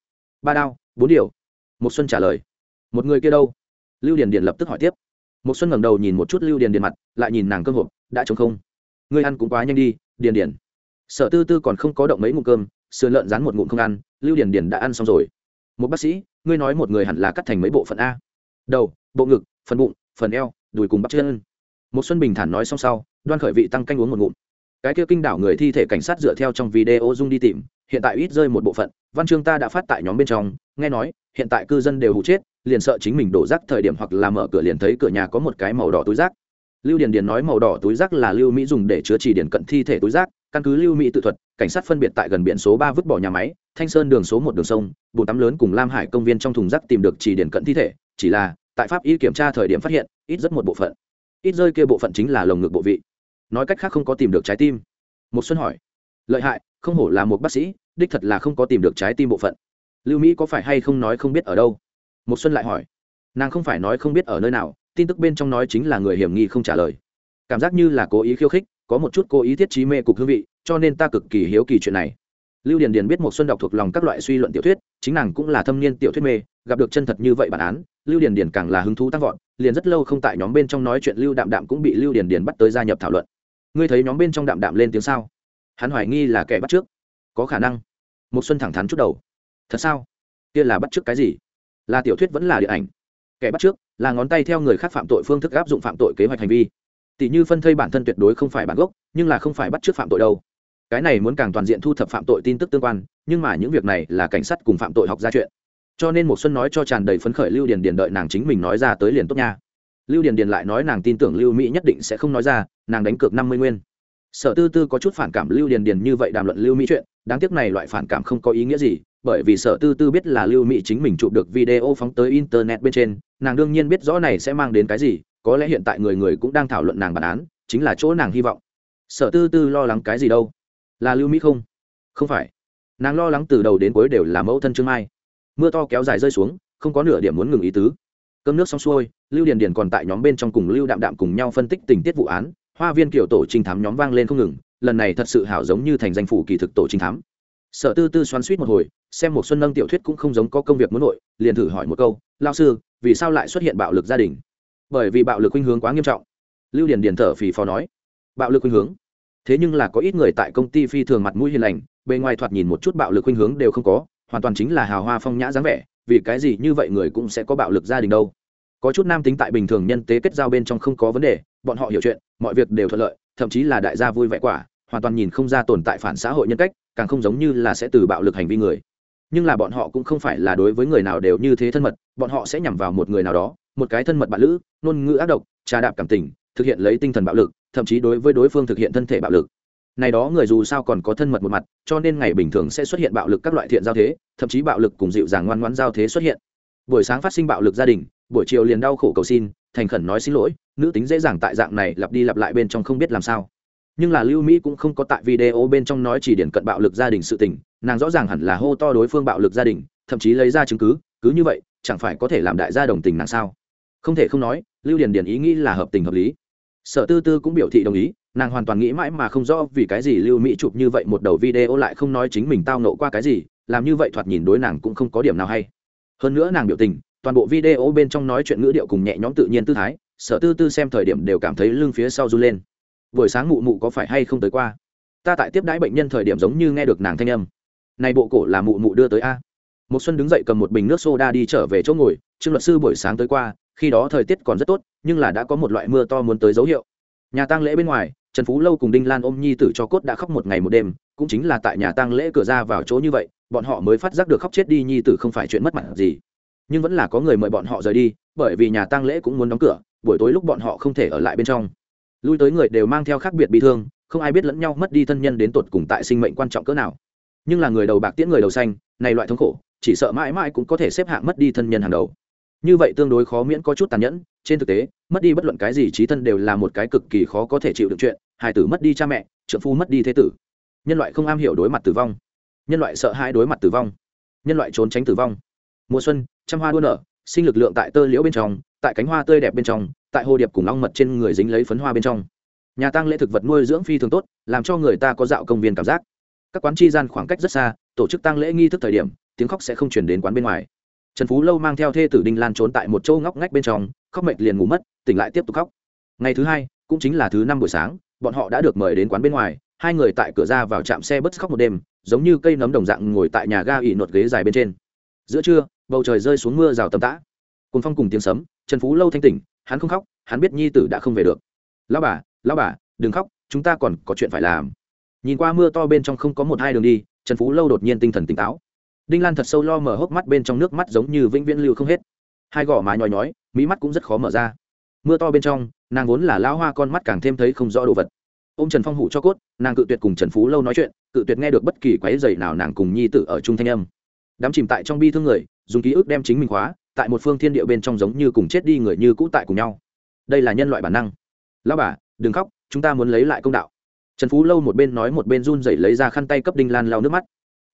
[SPEAKER 1] Ba đao, bốn điều. Một xuân trả lời. Một người kia đâu? Lưu điền điền lập tức hỏi tiếp. Một xuân ngẩng đầu nhìn một chút lưu điền điền mặt, lại nhìn nàng cơm hộp, đã trống không? Ngươi ăn cũng quá nhanh đi, điền điền. Sở tư tư còn không có động mấy ngụm cơm, sườn lợn rán một ngụm không ăn, lưu điền điền đã ăn xong rồi. Một bác sĩ, ngươi nói một người hẳn là cắt thành mấy bộ phận a? Đầu, bộ ngực, phần bụng, phần eo, đùi cùng bắp chân. Một xuân bình thản nói xong sau, đoan khởi vị tăng canh uống một ngụm. Cái kia kinh đảo người thi thể cảnh sát dựa theo trong video dung đi tìm, hiện tại ít rơi một bộ phận, văn chương ta đã phát tại nhóm bên trong, nghe nói, hiện tại cư dân đều hụ chết liền sợ chính mình đổ rác thời điểm hoặc là mở cửa liền thấy cửa nhà có một cái màu đỏ túi rác. Lưu điền điền nói màu đỏ túi rác là lưu mỹ dùng để chứa chỉ điển cận thi thể túi rác, căn cứ lưu mỹ tự thuật, cảnh sát phân biệt tại gần biển số ba vứt bỏ nhà máy, thanh sơn đường số một đường sông bồn tắm lớn cùng lam hải công viên trong thùng rác tìm được chỉ điển cận thi thể, chỉ là, tại pháp y kiểm tra thời điểm phát hiện, ít rất một bộ phận. Ít rơi kia bộ phận chính là lồng ngực bộ vị. Nói cách khác không có tìm được trái tim. Một xuân hỏi, lợi hại, không hổ là một bác sĩ, đích thật là không có tìm được trái tim bộ phận. Lưu mỹ có phải hay không nói không biết ở đâu? Một xuân lại hỏi. Nàng không phải nói không biết ở nơi nào, tin tức bên trong nói chính là người hiểm nghi không trả lời. Cảm giác như là cố ý khiêu khích, có một chút cố ý thiết trí mê cục hương vị, cho nên ta cực kỳ hiếu kỳ chuyện này. Lưu điền điền biết một xuân đọc thuộc lòng các loại suy luận tiểu thuyết, chính nàng cũng là thâm niên tiểu thuyết mê, gặp được chân thật như vậy bản án, lưu điền điền càng là hứng thú tăng vọt, liền rất lâu không tại nhóm bên trong nói chuyện lưu đạm đạm cũng bị lưu điền điền bắt tới gia nhập thảo luận. Ngươi thấy nhóm bên trong đạm đạm lên tiếng sao? Hắn hoài nghi là kẻ bắt trước. Có khả năng. Một xuân thẳng thắn chút đầu. Thật sao? Kia là bắt trước cái gì? Là tiểu thuyết vẫn là điện ảnh. Kẻ bắt trước, là ngón tay theo người khác phạm tội phương thức áp dụng phạm tội kế hoạch hành vi. Tỷ như phân thây bản thân tuyệt đối không phải bản gốc, nhưng là không phải bắt trước phạm tội đâu. Cái này muốn càng toàn diện thu thập phạm tội tin tức tương quan, nhưng mà những việc này là cảnh sát cùng phạm tội học ra chuyện. Cho nên một xuân nói cho tràn đầy phấn khởi lưu điền điền đợi nàng chính mình nói ra tới liền tốt nha. Lưu điền điền lại nói nàng tin tưởng lưu mỹ nhất định sẽ không nói ra, nàng đánh cược năm mươi nguyên. Sở tư tư có chút phản cảm lưu điền điền như vậy đàm luận lưu mỹ chuyện, đáng tiếc này loại phản cảm không có ý nghĩa gì bởi vì sở tư tư biết là lưu mỹ chính mình chụp được video phóng tới internet bên trên, nàng đương nhiên biết rõ này sẽ mang đến cái gì, có lẽ hiện tại người người cũng đang thảo luận nàng bản án, chính là chỗ nàng hy vọng. Sở tư tư lo lắng cái gì đâu? Là lưu mỹ không? Không phải. Nàng lo lắng từ đầu đến cuối đều là mẫu thân trương mai. Mưa to kéo dài rơi xuống, không có nửa điểm muốn ngừng ý tứ. Cơm nước xong xuôi, lưu điền điền còn tại nhóm bên trong cùng lưu đạm đạm cùng nhau phân tích tình tiết vụ án, hoa viên kiểu tổ trinh thám nhóm vang lên không ngừng, lần này thật sự hảo giống như thành danh phủ kỳ thực tổ trinh thám. Sở tư tư xoắn suýt một hồi xem một xuân nâng tiểu thuyết cũng không giống có công việc muốn nội, liền thử hỏi một câu lao sư, vì sao lại xuất hiện bạo lực gia đình? Bởi vì bạo lực khuynh hướng quá nghiêm trọng. Lưu điền điền thở phì phò nói, bạo lực khuynh hướng? Thế nhưng là có ít người tại công ty phi thường mặt mũi hiền lành, bề ngoài thoạt nhìn một chút bạo lực khuynh hướng đều không có, hoàn toàn chính là hào hoa phong nhã dáng vẻ, vì cái gì như vậy người cũng sẽ có bạo lực gia đình đâu? Có chút nam tính tại bình thường nhân tế kết giao bên trong không có vấn đề, bọn họ hiểu chuyện, mọi việc đều thuận lợi, thậm chí là đại gia vui vẻ quả, hoàn toàn nhìn không ra tồn tại phản xã hội nhân cách, càng không giống như là sẽ từ bạo lực hành vi người nhưng là bọn họ cũng không phải là đối với người nào đều như thế thân mật, bọn họ sẽ nhằm vào một người nào đó, một cái thân mật bạn lữ, ngôn ngữ ác độc, trà đạp cảm tình, thực hiện lấy tinh thần bạo lực, thậm chí đối với đối phương thực hiện thân thể bạo lực. Này đó người dù sao còn có thân mật một mặt, cho nên ngày bình thường sẽ xuất hiện bạo lực các loại thiện giao thế, thậm chí bạo lực cùng dịu dàng ngoan ngoãn giao thế xuất hiện. Buổi sáng phát sinh bạo lực gia đình, buổi chiều liền đau khổ cầu xin, thành khẩn nói xin lỗi, nữ tính dễ dàng tại dạng này lặp đi lặp lại bên trong không biết làm sao nhưng là lưu mỹ cũng không có tại video bên trong nói chỉ điển cận bạo lực gia đình sự tình, nàng rõ ràng hẳn là hô to đối phương bạo lực gia đình, thậm chí lấy ra chứng cứ cứ như vậy, chẳng phải có thể làm đại gia đồng tình nàng sao? Không thể không nói, lưu điển điển ý nghĩ là hợp tình hợp lý. Sở tư tư cũng biểu thị đồng ý, nàng hoàn toàn nghĩ mãi mà không rõ vì cái gì lưu mỹ chụp như vậy một đầu video lại không nói chính mình tao nộ qua cái gì, làm như vậy thoạt nhìn đối nàng cũng không có điểm nào hay. Hơn nữa nàng biểu tình, toàn bộ video bên trong nói chuyện ngữ điệu cùng nhẹ nhõm tự nhiên tư thái, sở tư tư xem thời điểm đều cảm thấy lưng phía sau run lên buổi sáng mụ mụ có phải hay không tới qua? Ta tại tiếp đãi bệnh nhân thời điểm giống như nghe được nàng thanh âm. Này bộ cổ là mụ mụ đưa tới a. Một xuân đứng dậy cầm một bình nước soda đi trở về chỗ ngồi, trương luật sư buổi sáng tới qua, khi đó thời tiết còn rất tốt, nhưng là đã có một loại mưa to muốn tới dấu hiệu. Nhà tang lễ bên ngoài, trần phú lâu cùng đinh lan ôm nhi tử cho cốt đã khóc một ngày một đêm, cũng chính là tại nhà tang lễ cửa ra vào chỗ như vậy, bọn họ mới phát giác được khóc chết đi nhi tử không phải chuyện mất mặt gì. Nhưng vẫn là có người mời bọn họ rời đi, bởi vì nhà tang lễ cũng muốn đóng cửa, buổi tối lúc bọn họ không thể ở lại bên trong lui tới người đều mang theo khác biệt bị thương, không ai biết lẫn nhau mất đi thân nhân đến tột cùng tại sinh mệnh quan trọng cỡ nào. Nhưng là người đầu bạc tiễn người đầu xanh, này loại thống khổ, chỉ sợ mãi mãi cũng có thể xếp hạng mất đi thân nhân hàng đầu. Như vậy tương đối khó miễn có chút tàn nhẫn, trên thực tế, mất đi bất luận cái gì trí thân đều là một cái cực kỳ khó có thể chịu được chuyện, hài tử mất đi cha mẹ trợ phu mất đi thế tử. Nhân loại không am hiểu đối mặt tử vong. Nhân loại sợ hãi đối mặt tử vong. Nhân loại trốn tránh tử vong. Mùa xuân, trăm hoa đua nở sinh lực lượng tại tơ liễu bên trong, tại cánh hoa tươi đẹp bên trong, tại hồ điệp cùng long mật trên người dính lấy phấn hoa bên trong. Nhà tăng lễ thực vật nuôi dưỡng phi thường tốt, làm cho người ta có dạo công viên cảm giác. Các quán chi gian khoảng cách rất xa, tổ chức tăng lễ nghi thức thời điểm, tiếng khóc sẽ không chuyển đến quán bên ngoài. Trần phú lâu mang theo thê tử đinh lan trốn tại một chỗ ngóc ngách bên trong, khóc mệt liền ngủ mất, tỉnh lại tiếp tục khóc. Ngày thứ hai, cũng chính là thứ năm buổi sáng, bọn họ đã được mời đến quán bên ngoài, hai người tại cửa ra vào trạm xe bất khóc một đêm, giống như cây nấm đồng dạng ngồi tại nhà ga ỉ nột ghế dài bên trên. Giữa trưa bầu trời rơi xuống mưa rào tầm tã. Cùng phong cùng tiếng sấm, trần phú lâu thanh tỉnh, hắn không khóc, hắn biết nhi tử đã không về được. Lão bà lão bà, đừng khóc, chúng ta còn có chuyện phải làm. Nhìn qua mưa to bên trong không có một hai đường đi, trần phú lâu đột nhiên tinh thần tỉnh táo. Đinh lan thật sâu lo mở hốc mắt bên trong nước mắt giống như vĩnh viễn lưu không hết. Hai gò má nhói nhói mỹ mắt cũng rất khó mở ra. Mưa to bên trong, nàng vốn là lão hoa con mắt càng thêm thấy không rõ đồ vật. Ô m trần phong hủ cho cốt, nàng cự tuyệt cùng trần phú lâu nói chuyện, cự tuyệt nghe được bất kỳ quái dày nào nàng cùng nhi tử ở trung thanh âm. Đám chìm tại trong bi thương người dùng ký ức đem chính mình khóa, tại một phương thiên địa bên trong giống như cùng chết đi người như cũ tại cùng nhau. Đây là nhân loại bản năng. Lão bà, đừng khóc, chúng ta muốn lấy lại công đạo. Trần phú lâu một bên nói một bên run rẩy lấy ra khăn tay cấp đinh lan lau nước mắt.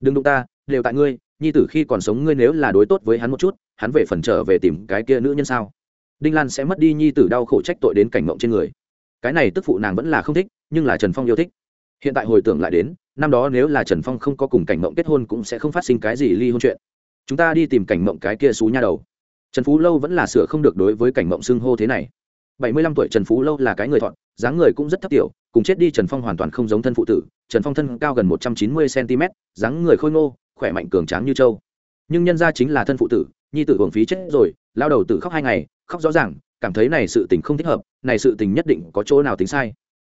[SPEAKER 1] Đừng đụng ta, đều tại ngươi, nhi tử khi còn sống ngươi nếu là đối tốt với hắn một chút, hắn về phần trở về tìm cái kia nữ nhân sao? Đinh lan sẽ mất đi nhi tử đau khổ trách tội đến cảnh mộng trên người. Cái này tức phụ nàng vẫn là không thích, nhưng là trần phong yêu thích. Hiện tại hồi tưởng lại đến, năm đó nếu là trần phong không có cùng cảnh mộng kết hôn cũng sẽ không phát sinh cái gì ly hôn chuyện chúng ta đi tìm cảnh mộng cái kia xú nha đầu. Trần phú lâu vẫn là sửa không được đối với cảnh mộng xưng hô thế này. Bảy mươi lăm tuổi trần phú lâu là cái người thọn, dáng người cũng rất thấp tiểu, cùng chết đi trần phong hoàn toàn không giống thân phụ tử. Trần phong thân cao gần một trăm chín mươi cm dáng người khôi ngô, khỏe mạnh cường tráng như châu nhưng nhân ra chính là thân phụ tử, nhi tử hưởng phí chết rồi, lao đầu tử khóc hai ngày, khóc rõ ràng, cảm thấy này sự tình không thích hợp, này sự tình nhất định có chỗ nào tính sai.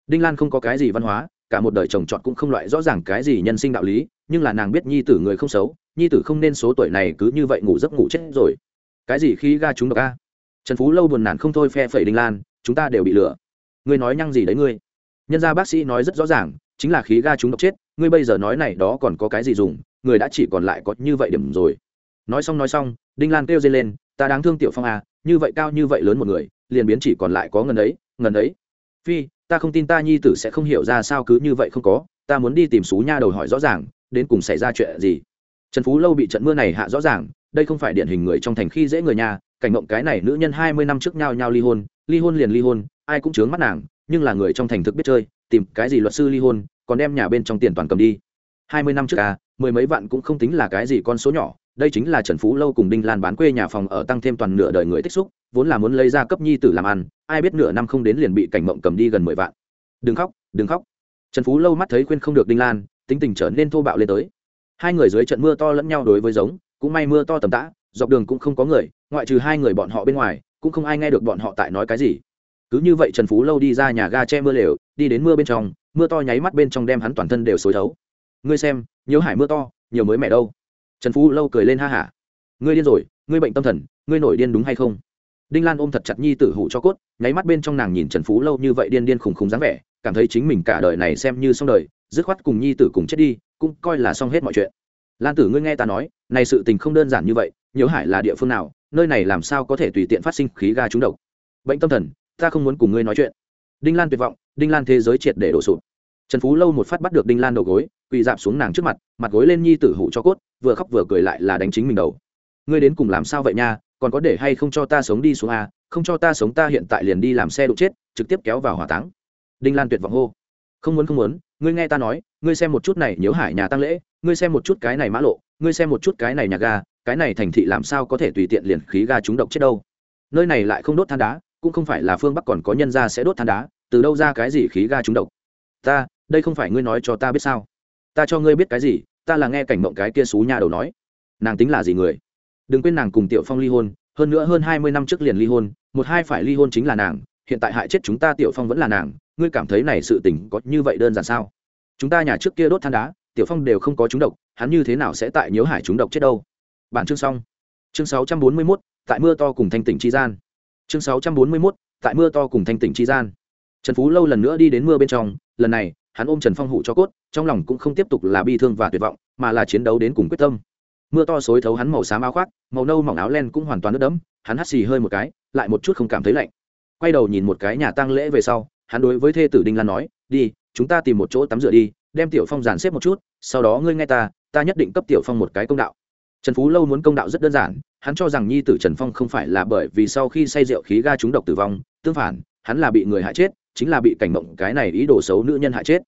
[SPEAKER 1] Đinh lan không có cái gì văn hóa, cả một đời chồng chọn cũng không loại rõ ràng cái gì nhân sinh đạo lý nhưng là nàng biết nhi tử người không xấu, nhi tử không nên số tuổi này cứ như vậy ngủ giấc ngủ chết rồi. Cái gì khi ga chúng độc a? Trần phú lâu buồn nản không thôi phe phẩy đinh lan, chúng ta đều bị lừa. Ngươi nói nhăng gì đấy ngươi? Nhân gia bác sĩ nói rất rõ ràng, chính là khí ga chúng độc chết, ngươi bây giờ nói này đó còn có cái gì dùng, người đã chỉ còn lại có như vậy điểm rồi. Nói xong nói xong, đinh lan kêu dây lên, ta đáng thương tiểu phong à như vậy cao như vậy lớn một người, liền biến chỉ còn lại có ngần ấy ngần ấy. Phi, ta không tin ta nhi tử sẽ không hiểu ra sao cứ như vậy không có, ta muốn đi tìm xú nha đầu hỏi rõ ràng đến cùng xảy ra chuyện gì? Trần phú lâu bị trận mưa này hạ rõ ràng, đây không phải điển hình người trong thành khi dễ người nhà, cảnh mộng cái này nữ nhân hai mươi năm trước nhau nhau ly hôn ly hôn liền ly hôn, ai cũng chướng mắt nàng, nhưng là người trong thành thực biết chơi, tìm cái gì luật sư ly hôn, còn đem nhà bên trong tiền toàn cầm đi. Hai mươi năm trước à mười mấy vạn cũng không tính là cái gì con số nhỏ, đây chính là trần phú lâu cùng đinh lan bán quê nhà phòng ở tăng thêm toàn nửa đời người tích xúc, vốn là muốn lấy ra cấp nhi tử làm ăn, ai biết nửa năm không đến liền bị cảnh mộng cầm đi gần mười vạn. Đừng khóc đừng khóc. Trần phú lâu mắt thấy khuyên không được đinh lan tính tình trở nên thô bạo lên tới. Hai người dưới trận mưa to lẫn nhau đối với giống, cũng may mưa to tầm tã, dọc đường cũng không có người, ngoại trừ hai người bọn họ bên ngoài, cũng không ai nghe được bọn họ tại nói cái gì. Cứ như vậy trần phú lâu đi ra nhà ga che mưa lều, đi đến mưa bên trong, mưa to nháy mắt bên trong đem hắn toàn thân đều xối thấu. Ngươi xem, nhiều hải mưa to, nhiều mới mẻ đâu. Trần phú lâu cười lên ha hả. Ngươi điên rồi, ngươi bệnh tâm thần, ngươi nổi điên đúng hay không? Đinh lan ôm thật chặt nhi tử hụ cho cốt, nháy mắt bên trong nàng nhìn trần phú lâu như vậy điên điên khùng khùng dáng vẻ, cảm thấy chính mình cả đời này xem như xong đời dứt khoát cùng nhi tử cùng chết đi, cũng coi là xong hết mọi chuyện. Lan tử ngươi nghe ta nói, này sự tình không đơn giản như vậy nhớ hải là địa phương nào, nơi này làm sao có thể tùy tiện phát sinh khí ga trúng độc. Bệnh tâm thần, ta không muốn cùng ngươi nói chuyện. Đinh lan tuyệt vọng, đinh lan thế giới triệt để đổ sụp. Trần phú lâu một phát bắt được đinh lan đầu gối, quỳ dạp xuống nàng trước mặt mặt gối lên nhi tử hủ cho cốt, vừa khóc vừa cười lại là đánh chính mình đầu. Ngươi đến cùng làm sao vậy nha, còn có để hay không cho ta sống đi xuống a không cho ta sống ta hiện tại liền đi làm xe đụng chết, trực tiếp kéo vào hỏa táng. Đinh lan tuyệt vọng hô. Không muốn không muốn ngươi nghe ta nói, ngươi xem một chút này nhớ hải nhà tăng lễ, ngươi xem một chút cái này mã lộ, ngươi xem một chút cái này nhà ga, cái này thành thị làm sao có thể tùy tiện liền khí ga trúng độc chết đâu. Nơi này lại không đốt than đá, cũng không phải là phương bắc còn có nhân ra sẽ đốt than đá, từ đâu ra cái gì khí ga trúng độc? Ta, đây không phải ngươi nói cho ta biết sao? Ta cho ngươi biết cái gì, ta là nghe cảnh mộng cái kia xú nhà đầu nói. Nàng tính là gì người? Đừng quên nàng cùng tiểu phong ly hôn, hơn nữa hơn hai mươi năm trước liền ly hôn, một hai phải ly hôn chính là nàng, hiện tại hại chết chúng ta tiểu phong vẫn là nàng ngươi cảm thấy này sự tình có như vậy đơn giản sao? Chúng ta nhà trước kia đốt than đá tiểu phong đều không có trúng độc hắn như thế nào sẽ tại nhớ hải trúng độc chết đâu? Bản chương xong. Chương sáu trăm bốn mươi 641, tại mưa to cùng thanh tỉnh chi gian. Chương sáu trăm bốn mươi 641, tại mưa to cùng thanh tỉnh chi gian. Trần phú lâu lần nữa đi đến mưa bên trong lần này hắn ôm trần phong hụ cho cốt trong lòng cũng không tiếp tục là bi thương và tuyệt vọng mà là chiến đấu đến cùng quyết tâm. Mưa to xối thấu hắn màu xám áo khoác màu nâu mỏng áo len cũng hoàn toàn ướt đẫm hắn hắt xì hơi một cái lại một chút không cảm thấy lạnh. Quay đầu nhìn một cái nhà tang lễ về sau hắn đối với thê tử đinh lan nói, đi, chúng ta tìm một chỗ tắm rửa đi, đem tiểu phong dàn xếp một chút, sau đó ngươi nghe ta ta nhất định cấp tiểu phong một cái công đạo. Trần phú lâu muốn công đạo rất đơn giản, hắn cho rằng nhi tử trần phong không phải là bởi vì sau khi say rượu khí ga trúng độc tử vong, tương phản, hắn là bị người hại chết, chính là bị cảnh mộng cái này ý đồ xấu nữ nhân hại chết.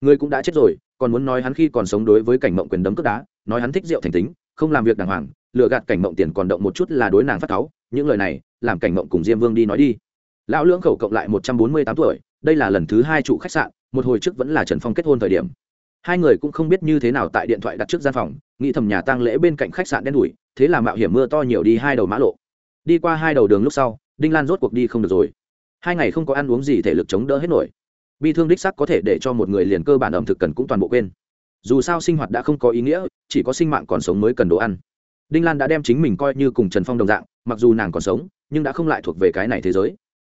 [SPEAKER 1] Người cũng đã chết rồi, còn muốn nói hắn khi còn sống đối với cảnh mộng quyền đấm cướp đá, nói hắn thích rượu thành tính, không làm việc đàng hoàng lựa gạt cảnh mộng tiền còn động một chút là đối nàng phát cáu, những lời này, làm cảnh mộng cùng diêm vương đi nói đi. Lão lưỡng khẩu cộng lại một trăm bốn mươi tám tuổi đây là lần thứ hai trụ khách sạn, một hồi trước vẫn là trần phong kết hôn thời điểm. Hai người cũng không biết như thế nào tại điện thoại đặt trước gian phòng, nghĩ thầm nhà tang lễ bên cạnh khách sạn đen đủi, thế là mạo hiểm mưa to nhiều đi hai đầu mã lộ. Đi qua hai đầu đường lúc sau, đinh lan rốt cuộc đi không được rồi. Hai ngày không có ăn uống gì thể lực chống đỡ hết nổi. Bi thương đích sắc có thể để cho một người liền cơ bản ẩm thực cần cũng toàn bộ quên. Dù sao sinh hoạt đã không có ý nghĩa, chỉ có sinh mạng còn sống mới cần đồ ăn. Đinh lan đã đem chính mình coi như cùng trần phong đồng dạng, mặc dù nàng còn sống, nhưng đã không lại thuộc về cái này thế giới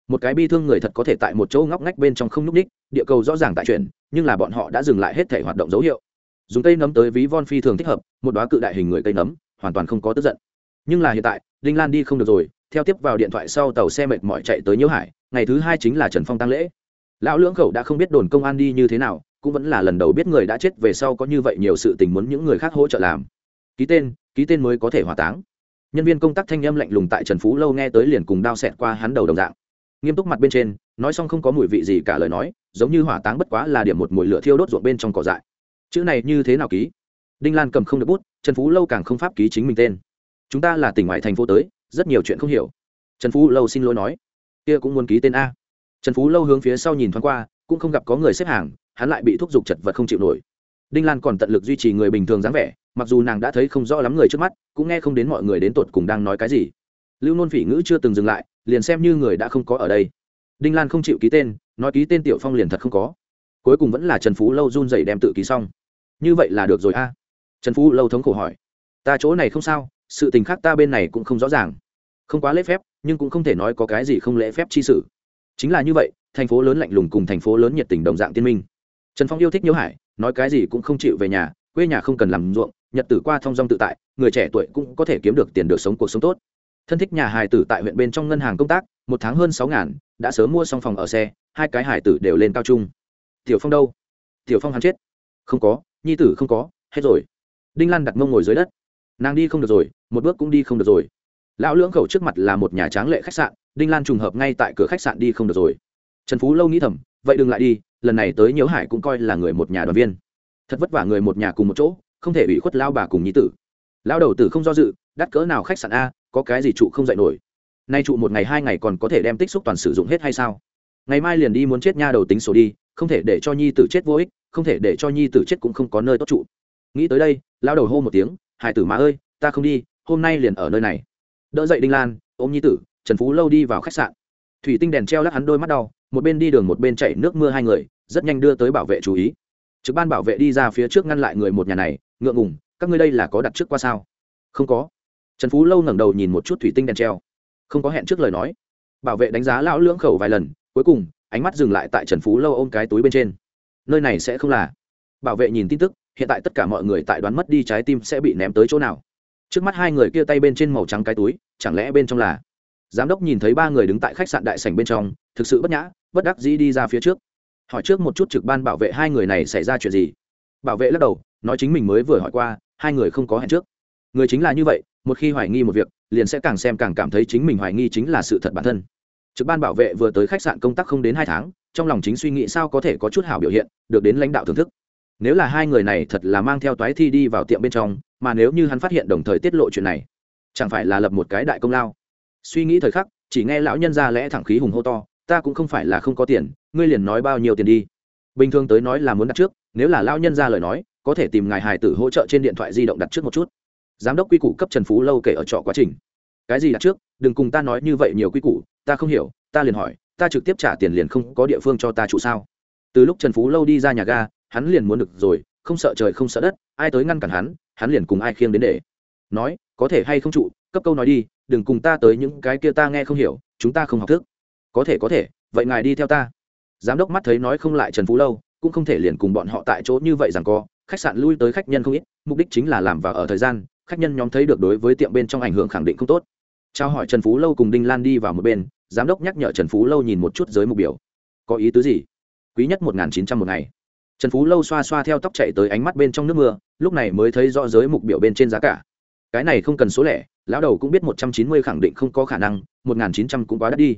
[SPEAKER 1] một cái bi thương người thật có thể tại một chỗ ngóc ngách bên trong không nhúc ních địa cầu rõ ràng tại chuyển, nhưng là bọn họ đã dừng lại hết thể hoạt động dấu hiệu. Dùng cây nấm tới ví von phi thường thích hợp, một đoá cự đại hình người cây nấm, hoàn toàn không có tức giận. Nhưng là hiện tại, đinh lan đi không được rồi, theo tiếp vào điện thoại sau tàu xe mệt mỏi chạy tới nhiễu hải, ngày thứ hai chính là trần phong tăng lễ. Lão lưỡng khẩu đã không biết đồn công an đi như thế nào, cũng vẫn là lần đầu biết người đã chết về sau có như vậy nhiều sự tình muốn những người khác hỗ trợ làm. Ký tên ký tên mới có thể hỏa táng. Nhân viên công tác thanh âm lạnh lùng tại trần phú lâu nghe tới liền cùng đao xẹt qua hắn đầu đồng dạng nghiêm túc mặt bên trên, nói xong không có mùi vị gì cả lời nói, giống như hỏa táng bất quá là điểm một mùi lửa thiêu đốt ruộng bên trong cỏ dại. Chữ này như thế nào ký? Đinh lan cầm không được bút, trần phú lâu càng không pháp ký chính mình tên. Chúng ta là tỉnh ngoại thành phố tới, rất nhiều chuyện không hiểu. Trần phú lâu xin lỗi nói. Kia cũng muốn ký tên a. Trần phú lâu hướng phía sau nhìn thoáng qua, cũng không gặp có người xếp hàng, hắn lại bị thúc giục chật vật không chịu nổi. Đinh lan còn tận lực duy trì người bình thường dáng vẻ, mặc dù nàng đã thấy không rõ lắm người trước mắt, cũng nghe không đến mọi người đến tột cùng đang nói cái gì. Lưu nôn phỉ ngữ chưa từng dừng lại liền xem như người đã không có ở đây. Đinh lan không chịu ký tên, nói ký tên tiểu phong liền thật không có. Cuối cùng vẫn là trần phú lâu run dậy đem tự ký xong. Như vậy là được rồi a. Trần phú lâu thống khổ hỏi. Ta chỗ này không sao, sự tình khác ta bên này cũng không rõ ràng. Không quá lễ phép, nhưng cũng không thể nói có cái gì không lễ phép chi sự. Chính là như vậy, thành phố lớn lạnh lùng cùng thành phố lớn nhiệt tình đồng dạng tiên minh. Trần phong yêu thích nhiễu hải, nói cái gì cũng không chịu về nhà, quê nhà không cần làm ruộng, nhật tử qua thong dong tự tại, người trẻ tuổi cũng có thể kiếm được tiền được sống cuộc sống tốt thân thích nhà hài tử tại huyện bên trong ngân hàng công tác, một tháng hơn sáu ngàn, đã sớm mua xong phòng ở xe, hai cái hải tử đều lên cao trung. Tiểu phong đâu? Tiểu phong hắn chết. Không có, nhi tử không có, hết rồi. Đinh lan đặt mông ngồi dưới đất. Nàng đi không được rồi, một bước cũng đi không được rồi. Lão lưỡng khẩu trước mặt là một nhà tráng lệ khách sạn, đinh lan trùng hợp ngay tại cửa khách sạn đi không được rồi. Trần phú lâu nghĩ thầm, vậy đừng lại đi, lần này tới nhiễu hải cũng coi là người một nhà đoàn viên. Thật vất vả người một nhà cùng một chỗ, không thể ủy khuất lao bà cùng nhi tử. Lao đầu tử không do dự, đắt cỡ nào khách sạn a có cái gì trụ không dạy nổi. Nay trụ một ngày hai ngày còn có thể đem tích xúc toàn sử dụng hết hay sao? Ngày mai liền đi muốn chết nha đầu tính sổ đi, không thể để cho nhi tử chết vô ích, không thể để cho nhi tử chết cũng không có nơi tốt trụ. Nghĩ tới đây lao đầu hô một tiếng, hải tử má ơi, ta không đi, hôm nay liền ở nơi này. Đỡ dậy đinh lan, ôm nhi tử, trần phú lâu đi vào khách sạn. Thủy tinh đèn treo lắc hắn đôi mắt đau, một bên đi đường một bên chạy nước mưa hai người, rất nhanh đưa tới bảo vệ chú ý. Trực ban bảo vệ đi ra phía trước ngăn lại người một nhà này, ngượng ngùng, các ngươi đây là có đặt trước qua sao? Không có trần phú lâu ngẩng đầu nhìn một chút thủy tinh đèn treo. Không có hẹn trước lời nói. Bảo vệ đánh giá lão lưỡng khẩu vài lần, cuối cùng, ánh mắt dừng lại tại trần phú lâu ôm cái túi bên trên. Nơi này sẽ không là. Bảo vệ nhìn tin tức, hiện tại tất cả mọi người tại đoán mất đi trái tim sẽ bị ném tới chỗ nào. Trước mắt hai người kia tay bên trên màu trắng cái túi, chẳng lẽ bên trong là? Giám đốc nhìn thấy ba người đứng tại khách sạn đại sảnh bên trong, thực sự bất nhã, bất đắc dĩ đi ra phía trước. Hỏi trước một chút trực ban bảo vệ hai người này xảy ra chuyện gì. Bảo vệ lắc đầu, nói chính mình mới vừa hỏi qua, hai người không có hẹn trước người chính là như vậy, một khi hoài nghi một việc, liền sẽ càng xem càng cảm thấy chính mình hoài nghi chính là sự thật bản thân. Trực ban bảo vệ vừa tới khách sạn công tác không đến hai tháng, trong lòng chính suy nghĩ sao có thể có chút hảo biểu hiện, được đến lãnh đạo thưởng thức. Nếu là hai người này thật là mang theo toái thi đi vào tiệm bên trong, mà nếu như hắn phát hiện đồng thời tiết lộ chuyện này, chẳng phải là lập một cái đại công lao? Suy nghĩ thời khắc, chỉ nghe lão nhân ra lẽ thẳng khí hùng hô to, ta cũng không phải là không có tiền, ngươi liền nói bao nhiêu tiền đi? Bình thường tới nói là muốn đặt trước, nếu là lão nhân ra lời nói, có thể tìm ngài hài tử hỗ trợ trên điện thoại di động đặt trước một chút giám đốc quy củ cấp trần phú lâu kể ở trọ quá trình. Cái gì đặt trước? Đừng cùng ta nói như vậy nhiều quy củ, ta không hiểu, ta liền hỏi, ta trực tiếp trả tiền liền không có địa phương cho ta trụ sao? Từ lúc trần phú lâu đi ra nhà ga, hắn liền muốn được rồi, không sợ trời không sợ đất, ai tới ngăn cản hắn hắn liền cùng ai khiêng đến để. Nói, có thể hay không trụ, cấp câu nói đi, đừng cùng ta tới những cái kia ta nghe không hiểu, chúng ta không học thức. Có thể có thể, vậy ngài đi theo ta. Giám đốc mắt thấy nói không lại trần phú lâu, cũng không thể liền cùng bọn họ tại chỗ như vậy rằng co, khách sạn lui tới khách nhân không ít, mục đích chính là làm vào ở thời gian khách nhân nhóm thấy được đối với tiệm bên trong ảnh hưởng khẳng định không tốt. Trao hỏi trần phú lâu cùng đinh lan đi vào một bên, giám đốc nhắc nhở trần phú lâu nhìn một chút giới mục biểu. Có ý tứ gì? Quý nhất một nghìn chín trăm một ngày. Trần phú lâu xoa xoa theo tóc chạy tới ánh mắt bên trong nước mưa, lúc này mới thấy rõ giới mục biểu bên trên giá cả. Cái này không cần số lẻ, lão đầu cũng biết một trăm chín mươi khẳng định không có khả năng, một nghìn chín trăm cũng quá đắt đi.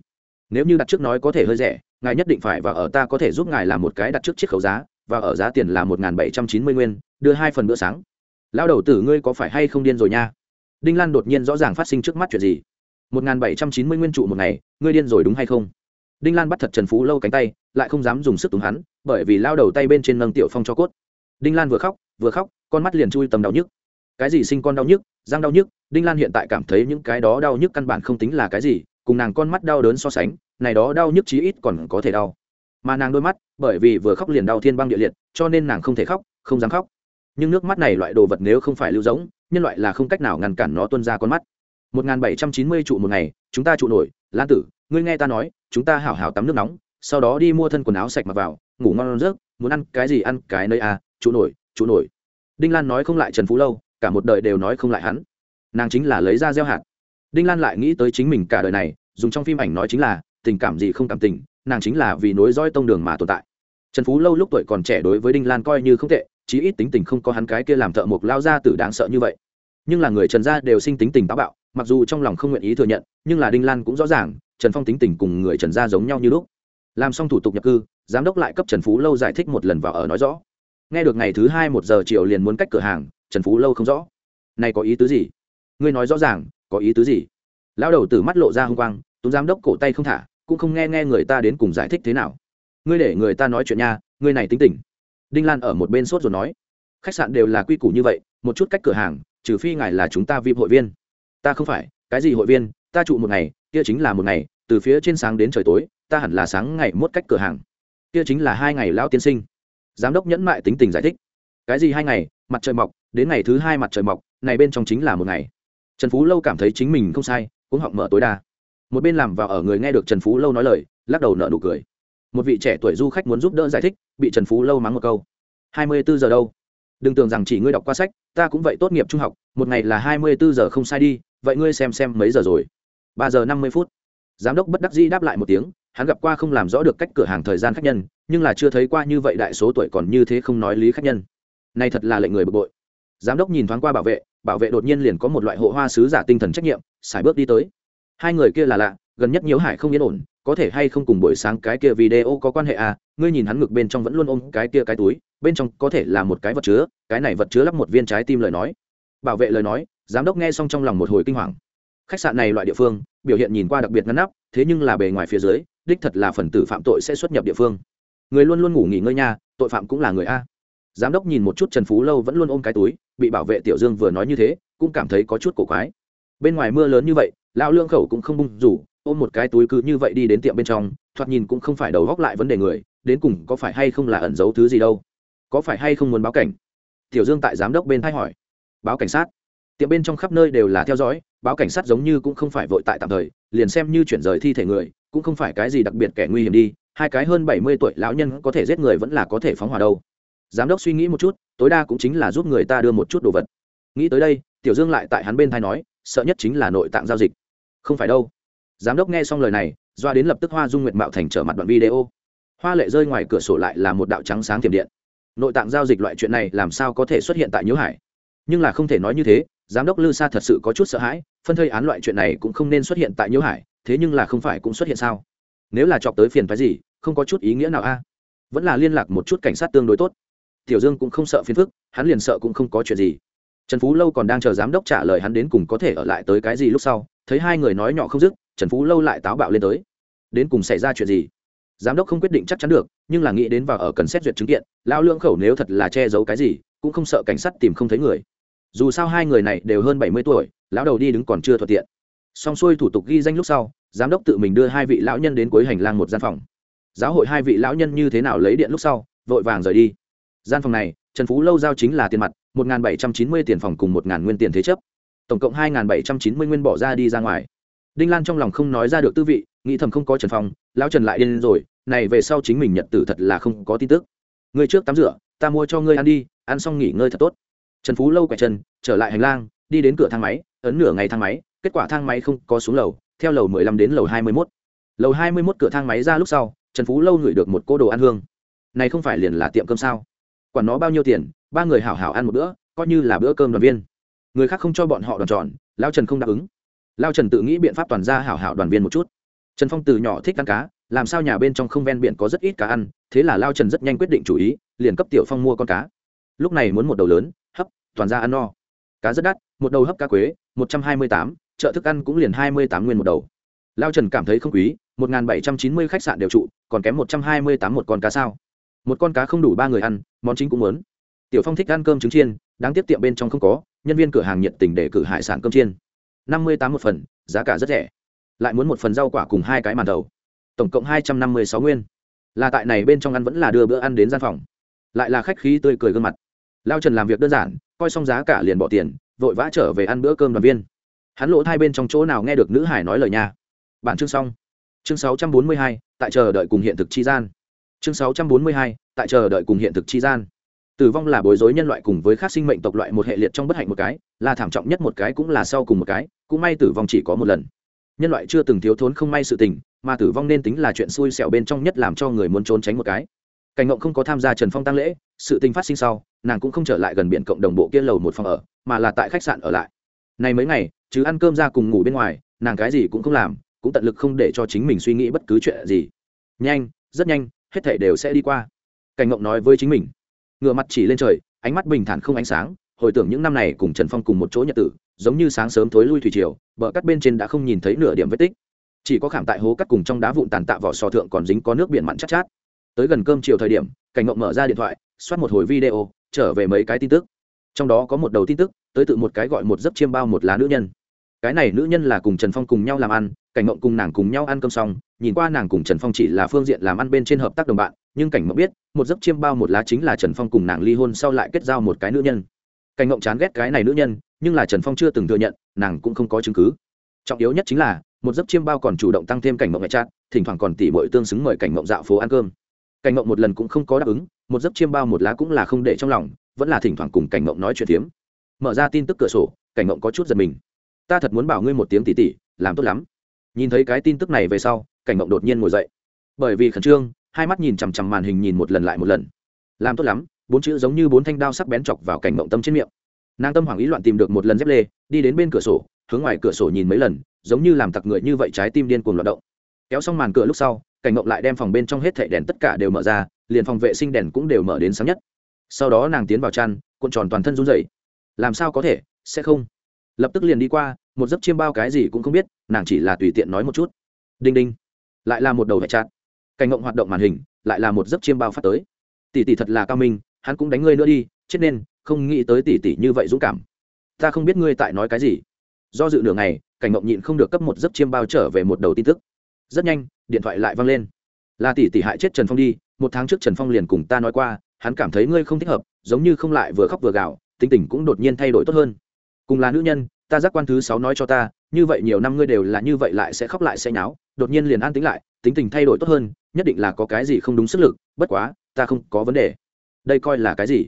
[SPEAKER 1] Nếu như đặt trước nói có thể hơi rẻ, ngài nhất định phải và ở ta có thể giúp ngài làm một cái đặt trước chiết khấu giá, và ở giá tiền là một nghìn bảy trăm chín mươi nguyên, đưa hai phần bữa sáng. Lao đầu tử ngươi có phải hay không điên rồi nha? Đinh lan đột nhiên rõ ràng phát sinh trước mắt chuyện gì. Một nghìn bảy trăm chín mươi nguyên trụ một ngày, ngươi điên rồi đúng hay không? Đinh lan bắt thật trần phú lâu cánh tay, lại không dám dùng sức túng hắn, bởi vì lao đầu tay bên trên nâng tiểu phong cho cốt. Đinh lan vừa khóc vừa khóc, con mắt liền chui tầm đau nhức. Cái gì sinh con đau nhức, răng đau nhức? Đinh lan hiện tại cảm thấy những cái đó đau nhức căn bản không tính là cái gì, cùng nàng con mắt đau đớn so sánh, này đó đau nhức chí ít còn có thể đau. Mà nàng đôi mắt, bởi vì vừa khóc liền đau thiên băng địa liệt, cho nên nàng không thể khóc, không dám khóc nhưng nước mắt này loại đồ vật nếu không phải lưu giống, nhân loại là không cách nào ngăn cản nó tuân ra con mắt. Một nghìn bảy trăm chín mươi trụ một ngày, chúng ta trụ nổi. Lan tử, ngươi nghe ta nói, chúng ta hảo hảo tắm nước nóng, sau đó đi mua thân quần áo sạch mặc vào, ngủ ngon rớt muốn ăn cái gì ăn cái nơi à trụ nổi trụ nổi. Đinh lan nói không lại trần phú lâu, cả một đời đều nói không lại hắn. Nàng chính là lấy ra gieo hạt. Đinh lan lại nghĩ tới chính mình cả đời này, dùng trong phim ảnh nói chính là, tình cảm gì không cảm tình, nàng chính là vì nối roi tông đường mà tồn tại. Trần phú lâu lúc tuổi còn trẻ đối với đinh lan coi như không tệ chí ít tính tình không có hắn cái kia làm thợ mộc lao ra tử đáng sợ như vậy. Nhưng là người trần gia đều sinh tính tình táo bạo, mặc dù trong lòng không nguyện ý thừa nhận, nhưng là đinh lan cũng rõ ràng, trần phong tính tình cùng người trần gia giống nhau như lúc. Làm xong thủ tục nhập cư, giám đốc lại cấp trần phú lâu giải thích một lần vào ở nói rõ. Nghe được ngày thứ hai một giờ chiều liền muốn cách cửa hàng, trần phú lâu không rõ. Này có ý tứ gì? Ngươi nói rõ ràng, có ý tứ gì? Lão đầu từ mắt lộ ra h u n g quang tú giám đốc cổ tay không thả, cũng không nghe nghe người ta đến cùng giải thích thế nào. Ngươi để người ta nói chuyện nha, ngươi này tính tình đinh lan ở một bên sốt rồi nói, khách sạn đều là quy củ như vậy, một chút cách cửa hàng, trừ phi ngài là chúng ta vip hội viên. Ta không phải, cái gì hội viên, ta trụ một ngày, kia chính là một ngày, từ phía trên sáng đến trời tối, ta hẳn là sáng ngày mốt cách cửa hàng. Kia chính là hai ngày lão tiên sinh. Giám đốc nhẫn mại tính tình giải thích, cái gì hai ngày, mặt trời mọc, đến ngày thứ hai mặt trời mọc, này bên trong chính là một ngày. Trần phú lâu cảm thấy chính mình không sai, cũng họng mở tối đa. Một bên làm vào ở người nghe được trần phú lâu nói lời, lắc đầu nợ nụ cười một vị trẻ tuổi du khách muốn giúp đỡ giải thích, bị trần phú lâu mắng một câu. Hai mươi bốn giờ đâu? Đừng tưởng rằng chỉ ngươi đọc qua sách, ta cũng vậy tốt nghiệp trung học, một ngày là hai mươi bốn giờ không sai đi, vậy ngươi xem xem mấy giờ rồi? Ba giờ năm mươi phút. Giám đốc bất đắc dĩ đáp lại một tiếng, hắn gặp qua không làm rõ được cách cửa hàng thời gian khách nhân, nhưng là chưa thấy qua như vậy đại số tuổi còn như thế không nói lý khách nhân. Này thật là lệnh người bực bội. Giám đốc nhìn thoáng qua bảo vệ bảo vệ đột nhiên liền có một loại hộ hoa sứ giả tinh thần trách nhiệm, xài bước đi tới. Hai người kia là lạ, gần nhất nhiễu hải không yên ổn có thể hay không cùng buổi sáng cái kia video có quan hệ à? Ngươi nhìn hắn ngực bên trong vẫn luôn ôm cái kia cái túi, bên trong có thể là một cái vật chứa, cái này vật chứa lắp một viên trái tim lời nói. Bảo vệ lời nói, giám đốc nghe xong trong lòng một hồi kinh hoàng. Khách sạn này loại địa phương, biểu hiện nhìn qua đặc biệt ngăn nắp, thế nhưng là bề ngoài phía dưới, đích thật là phần tử phạm tội sẽ xuất nhập địa phương. Người luôn luôn ngủ nghỉ ngơi nha, tội phạm cũng là người a. Giám đốc nhìn một chút trần phú lâu vẫn luôn ôm cái túi, bị bảo vệ tiểu dương vừa nói như thế, cũng cảm thấy có chút cổ quái. Bên ngoài mưa lớn như vậy, lão lương khẩu cũng không bung rủ ôm một cái túi cứ như vậy đi đến tiệm bên trong, thoạt nhìn cũng không phải đầu góc lại vấn đề người, đến cùng có phải hay không là ẩn giấu thứ gì đâu? Có phải hay không muốn báo cảnh? Tiểu dương tại giám đốc bên thay hỏi. Báo cảnh sát. Tiệm bên trong khắp nơi đều là theo dõi, báo cảnh sát giống như cũng không phải vội tại tạm thời, liền xem như chuyển rời thi thể người, cũng không phải cái gì đặc biệt kẻ nguy hiểm đi, hai cái hơn bảy mươi tuổi lão nhân có thể giết người vẫn là có thể phóng hỏa đâu. Giám đốc suy nghĩ một chút, tối đa cũng chính là giúp người ta đưa một chút đồ vật. Nghĩ tới đây, tiểu dương lại tại hắn bên thay nói, sợ nhất chính là nội tạng giao dịch. Không phải đâu giám đốc nghe xong lời này, doa đến lập tức hoa dung nguyệt mạo thành trở mặt đoạn video. Hoa lệ rơi ngoài cửa sổ lại là một đạo trắng sáng tiềm điện. Nội tạng giao dịch loại chuyện này làm sao có thể xuất hiện tại nhớ hải? Nhưng là không thể nói như thế, giám đốc lư sa thật sự có chút sợ hãi, phân thây án loại chuyện này cũng không nên xuất hiện tại nhớ hải, thế nhưng là không phải cũng xuất hiện sao? Nếu là chọc tới phiền phái gì, không có chút ý nghĩa nào a? Vẫn là liên lạc một chút cảnh sát tương đối tốt. Tiểu dương cũng không sợ phiền phức, hắn liền sợ cũng không có chuyện gì. Trần phú lâu còn đang chờ giám đốc trả lời hắn đến cùng có thể ở lại tới cái gì lúc sau, thấy hai người nói nhỏ không dứt trần phú lâu lại táo bạo lên tới. Đến cùng xảy ra chuyện gì? Giám đốc không quyết định chắc chắn được, nhưng là nghĩ đến vào ở cần xét duyệt chứng kiện lao lương khẩu nếu thật là che giấu cái gì, cũng không sợ cảnh sát tìm không thấy người. Dù sao hai người này đều hơn bảy mươi tuổi, lão đầu đi đứng còn chưa thuận tiện. Xong xuôi thủ tục ghi danh lúc sau, giám đốc tự mình đưa hai vị lão nhân đến cuối hành lang một gian phòng. Giáo hội hai vị lão nhân như thế nào lấy điện lúc sau, vội vàng rời đi. Gian phòng này, trần phú lâu giao chính là tiền mặt, một bảy trăm chín mươi tiền phòng cùng một nguyên tiền thế chấp. Tổng cộng hai bảy trăm chín mươi nguyên bỏ ra đi ra ngoài đinh lan trong lòng không nói ra được tư vị, nghĩ thầm không có trần phong, lão trần lại điên rồi, này về sau chính mình nhật tử thật là không có tin tức. Người trước tắm rửa, ta mua cho ngươi ăn đi, ăn xong nghỉ ngơi thật tốt. Trần phú lâu quẹt chân, trở lại hành lang, đi đến cửa thang máy, ấn nửa ngày thang máy, kết quả thang máy không có xuống lầu, theo lầu mười lăm đến lầu hai mươi mốt. Lầu hai mươi mốt cửa thang máy ra lúc sau, trần phú lâu ngửi được một cô đồ ăn hương. Này không phải liền là tiệm cơm sao? Quản nó bao nhiêu tiền, ba người hảo hảo ăn một bữa, coi như là bữa cơm đoàn viên. Người khác không cho bọn họ đoàn tròn lao trần không đáp ứng lao trần tự nghĩ biện pháp toàn ra hảo hảo đoàn viên một chút. Trần phong từ nhỏ thích ăn cá, làm sao nhà bên trong không ven biển có rất ít cá ăn, thế là lao trần rất nhanh quyết định chủ ý, liền cấp tiểu phong mua con cá. Lúc này muốn một đầu lớn, hấp, toàn ra ăn no. Cá rất đắt, một đầu hấp cá quế, một trăm hai mươi tám, chợ thức ăn cũng liền hai mươi tám nguyên một đầu. Lao trần cảm thấy không quý, một n g h n bảy trăm chín mươi khách sạn đều trụ, còn kém một trăm hai mươi tám một con cá sao? Một con cá không đủ ba người ăn, món chính cũng muốn. Tiểu phong thích ăn cơm trứng chiên, đáng tiếc tiệm bên trong không có, nhân viên cửa hàng nhiệt tình để cử hải sản cơm chiên năm mươi tám một phần, giá cả rất rẻ. Lại muốn một phần rau quả cùng hai cái màn đầu. Tổng cộng hai trăm năm mươi sáu nguyên. Là tại này bên trong ăn vẫn là đưa bữa ăn đến gian phòng. Lại là khách khí tươi cười gương mặt. Lao trần làm việc đơn giản, coi xong giá cả liền bỏ tiền, vội vã trở về ăn bữa cơm đoàn viên. Hắn lỗ hai bên trong chỗ nào nghe được nữ hải nói lời nha. Bản chương xong. Chương sáu trăm bốn mươi hai, tại chờ đợi cùng hiện thực chi gian. Chương sáu trăm bốn mươi hai, tại chờ đợi cùng hiện thực chi gian. Tử vong là bối rối nhân loại cùng với các sinh mệnh tộc loại một hệ liệt trong bất hạnh một cái là thảm trọng nhất một cái cũng là sau cùng một cái, cũng may tử vong chỉ có một lần. Nhân loại chưa từng thiếu thốn không may sự tình, mà tử vong nên tính là chuyện xui xẻo bên trong nhất làm cho người muốn trốn tránh một cái. Cảnh ngộng không có tham gia trần phong tăng lễ, sự tình phát sinh sau, nàng cũng không trở lại gần biển cộng đồng bộ kia lầu một phòng ở, mà là tại khách sạn ở lại. Này mấy ngày, chứ ăn cơm ra cùng ngủ bên ngoài, nàng cái gì cũng không làm, cũng tận lực không để cho chính mình suy nghĩ bất cứ chuyện gì. Nhanh, rất nhanh, hết thể đều sẽ đi qua. Cảnh ngộng nói với chính mình. Ngựa mặt chỉ lên trời, ánh mắt bình thản không ánh sáng hồi tưởng những năm này cùng trần phong cùng một chỗ nhật tử, giống như sáng sớm thối lui thủy triều, bờ cắt bên trên đã không nhìn thấy nửa điểm vết tích. Chỉ có khảm tại hố cắt cùng trong đá vụn tàn tạ vỏ sò thượng còn dính có nước biển mặn chát chát. Tới gần cơm chiều thời điểm, cảnh ngộng mở ra điện thoại xoát một hồi video, trở về mấy cái tin tức. Trong đó có một đầu tin tức, tới tự một cái gọi một giấc chiêm bao một lá nữ nhân. Cái này nữ nhân là cùng trần phong cùng nhau làm ăn, cảnh ngộng cùng nàng cùng nhau ăn cơm xong, nhìn qua nàng cùng trần phong chỉ là phương diện làm ăn bên trên hợp tác đồng bạn, nhưng cảnh ngộng biết, một giấc chiêm bao một lá chính là trần phong cùng nàng ly hôn sau lại kết giao một cái nữ nhân cảnh ngộng chán ghét cái này nữ nhân, nhưng là trần phong chưa từng thừa nhận, nàng cũng không có chứng cứ. Trọng yếu nhất chính là, một giấc chiêm bao còn chủ động tăng thêm cảnh mộng ngoại trát thỉnh thoảng còn tỉ mọi tương xứng mời cảnh mộng dạo phố ăn cơm. Cảnh mộng một lần cũng không có đáp ứng, một giấc chiêm bao một lá cũng là không để trong lòng, vẫn là thỉnh thoảng cùng cảnh mộng nói chuyện phiếm. Mở ra tin tức cửa sổ, cảnh mộng có chút giật mình. Ta thật muốn bảo ngươi một tiếng tỉ tỉ, làm tốt lắm. Nhìn thấy cái tin tức này về sau, cảnh mộng đột nhiên ngồi dậy. Bởi vì khẩn trương, hai mắt nhìn chằm chằm màn hình nhìn một lần lại một lần. Làm tốt lắm bốn chữ giống như bốn thanh đao sắc bén chọc vào cảnh mộng tâm trên miệng. Nàng tâm hoảng ý loạn tìm được một lần dép lê, đi đến bên cửa sổ, hướng ngoài cửa sổ nhìn mấy lần, giống như làm tặc người như vậy trái tim điên cuồng loạt động. Kéo xong màn cửa lúc sau, cảnh mộng lại đem phòng bên trong hết thảy đèn tất cả đều mở ra, liền phòng vệ sinh đèn cũng đều mở đến sáng nhất. Sau đó nàng tiến vào chăn, cuộn tròn toàn thân run rẩy. Làm sao có thể, sẽ không. Lập tức liền đi qua, một giấc chiêm bao cái gì cũng không biết, nàng chỉ là tùy tiện nói một chút. Đinh đinh. Lại là một đầu vạch chặt cảnh ngộng hoạt động màn hình, lại là một giấc chiêm bao phát tới. Tỷ tỷ thật là cao minh hắn cũng đánh ngươi nữa đi, chết nên, không nghĩ tới tỷ tỷ như vậy dũng cảm. Ta không biết ngươi tại nói cái gì. Do dự nửa ngày, cảnh mộng nhịn không được cấp một giấc chiêm bao trở về một đầu tin tức. Rất nhanh, điện thoại lại văng lên. Là tỷ tỷ hại chết trần phong đi, một tháng trước trần phong liền cùng ta nói qua, hắn cảm thấy ngươi không thích hợp, giống như không lại vừa khóc vừa gạo tính tình cũng đột nhiên thay đổi tốt hơn. Cùng là nữ nhân, ta giác quan thứ sáu nói cho ta, như vậy nhiều năm ngươi đều là như vậy lại sẽ khóc lại sẽ nháo, đột nhiên liền an tính lại, tính tình thay đổi tốt hơn, nhất định là có cái gì không đúng sức lực, bất quá, ta không có vấn đề đây coi là cái gì?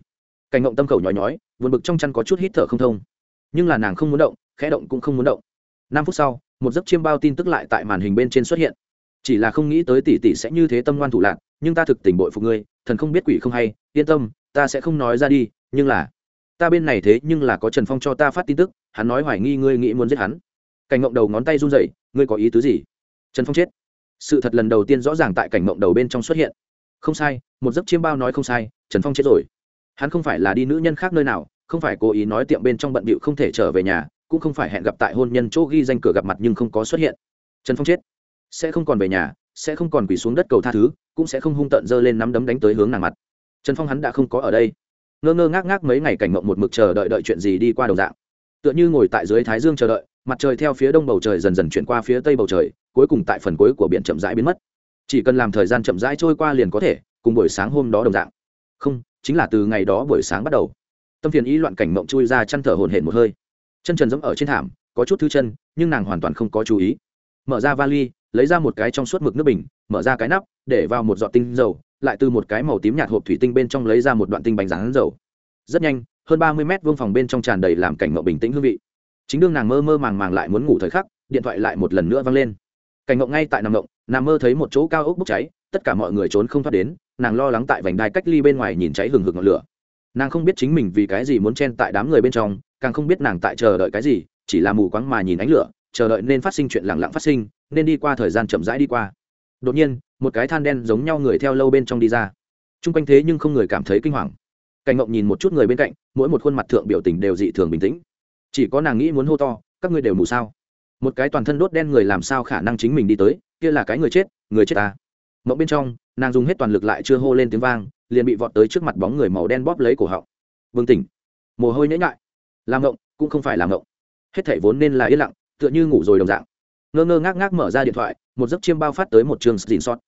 [SPEAKER 1] Cảnh ngộng tâm khẩu nhói nhói vượt bực trong chăn có chút hít thở không thông. Nhưng là nàng không muốn động, khẽ động cũng không muốn động. Năm phút sau, một giấc chiêm bao tin tức lại tại màn hình bên trên xuất hiện. Chỉ là không nghĩ tới tỷ tỷ sẽ như thế tâm ngoan thủ lạc, nhưng ta thực tình bội phục ngươi, thần không biết quỷ không hay, yên tâm, ta sẽ không nói ra đi, nhưng là, ta bên này thế nhưng là có trần phong cho ta phát tin tức, hắn nói hoài nghi ngươi nghĩ muốn giết hắn. Cảnh ngộng đầu ngón tay run rẩy, ngươi có ý tứ gì? Trần phong chết. Sự thật lần đầu tiên rõ ràng tại cảnh ngộng đầu bên trong xuất hiện. Không sai, một giấc chiêm bao nói không sai trần phong chết rồi. Hắn không phải là đi nữ nhân khác nơi nào, không phải cố ý nói tiệm bên trong bận bịu không thể trở về nhà, cũng không phải hẹn gặp tại hôn nhân chỗ ghi danh cửa gặp mặt nhưng không có xuất hiện. Trần phong chết. Sẽ không còn về nhà, sẽ không còn quỳ xuống đất cầu tha thứ, cũng sẽ không hung tợn dơ lên nắm đấm đánh tới hướng nàng mặt. Trần phong hắn đã không có ở đây. Ngơ ngơ ngác ngác mấy ngày cảnh mộng một mực chờ đợi đợi chuyện gì đi qua đầu dạng. Tựa như ngồi tại dưới thái dương chờ đợi, mặt trời theo phía đông bầu trời dần dần chuyển qua phía tây bầu trời, cuối cùng tại phần cuối của biển chậm rãi biến mất. Chỉ cần làm thời gian chậm rãi trôi qua liền có thể, cùng buổi sáng hôm đó đồng dạng không, chính là từ ngày đó buổi sáng bắt đầu. Tâm phiền ý loạn cảnh mộng chui ra chăn thở hồn hển một hơi. Chân trần dẫm ở trên thảm, có chút thư chân, nhưng nàng hoàn toàn không có chú ý. Mở ra vali, lấy ra một cái trong suốt mực nước bình, mở ra cái nắp, để vào một giọt tinh dầu, lại từ một cái màu tím nhạt hộp thủy tinh bên trong lấy ra một đoạn tinh bánh rán dầu. Rất nhanh, hơn ba mươi mét vương phòng bên trong tràn đầy làm cảnh mộng bình tĩnh hương vị. Chính đương nàng mơ mơ màng màng lại muốn ngủ thời khắc, điện thoại lại một lần nữa vang lên. Cảnh mộng ngay tại nằm mộng, nàng mơ thấy một chỗ cao ốc bốc cháy, tất cả mọi người trốn không thoát đến nàng lo lắng tại vành đai cách ly bên ngoài nhìn cháy hừng hực ngọn lửa. Nàng không biết chính mình vì cái gì muốn chen tại đám người bên trong, càng không biết nàng tại chờ đợi cái gì, chỉ là mù quáng mà nhìn ánh lửa, chờ đợi nên phát sinh chuyện lặng lặng phát sinh, nên đi qua thời gian chậm rãi đi qua. Đột nhiên, một cái than đen giống nhau người theo lâu bên trong đi ra. T r u n g quanh thế nhưng không người cảm thấy kinh hoàng. Cảnh ngộng nhìn một chút người bên cạnh, mỗi một khuôn mặt thượng biểu tình đều dị thường bình tĩnh. Chỉ có nàng nghĩ muốn hô to, các ngươi đều mù sao? Một cái toàn thân đốt đen người làm sao khả năng chính mình đi tới, kia là cái người chết người chết ta. Mộng bên trong nàng dùng hết toàn lực lại chưa hô lên tiếng vang liền bị vọt tới trước mặt bóng người màu đen bóp lấy cổ họng. Vương tỉnh. Mồ hôi nhễ ngại, làm ngộng cũng không phải làm ngộng. Hết thảy vốn nên là yên lặng tựa như ngủ rồi đồng dạng. Ngơ ngơ ngác ngác mở ra điện thoại một giấc chiêm bao phát tới một trường screenshot.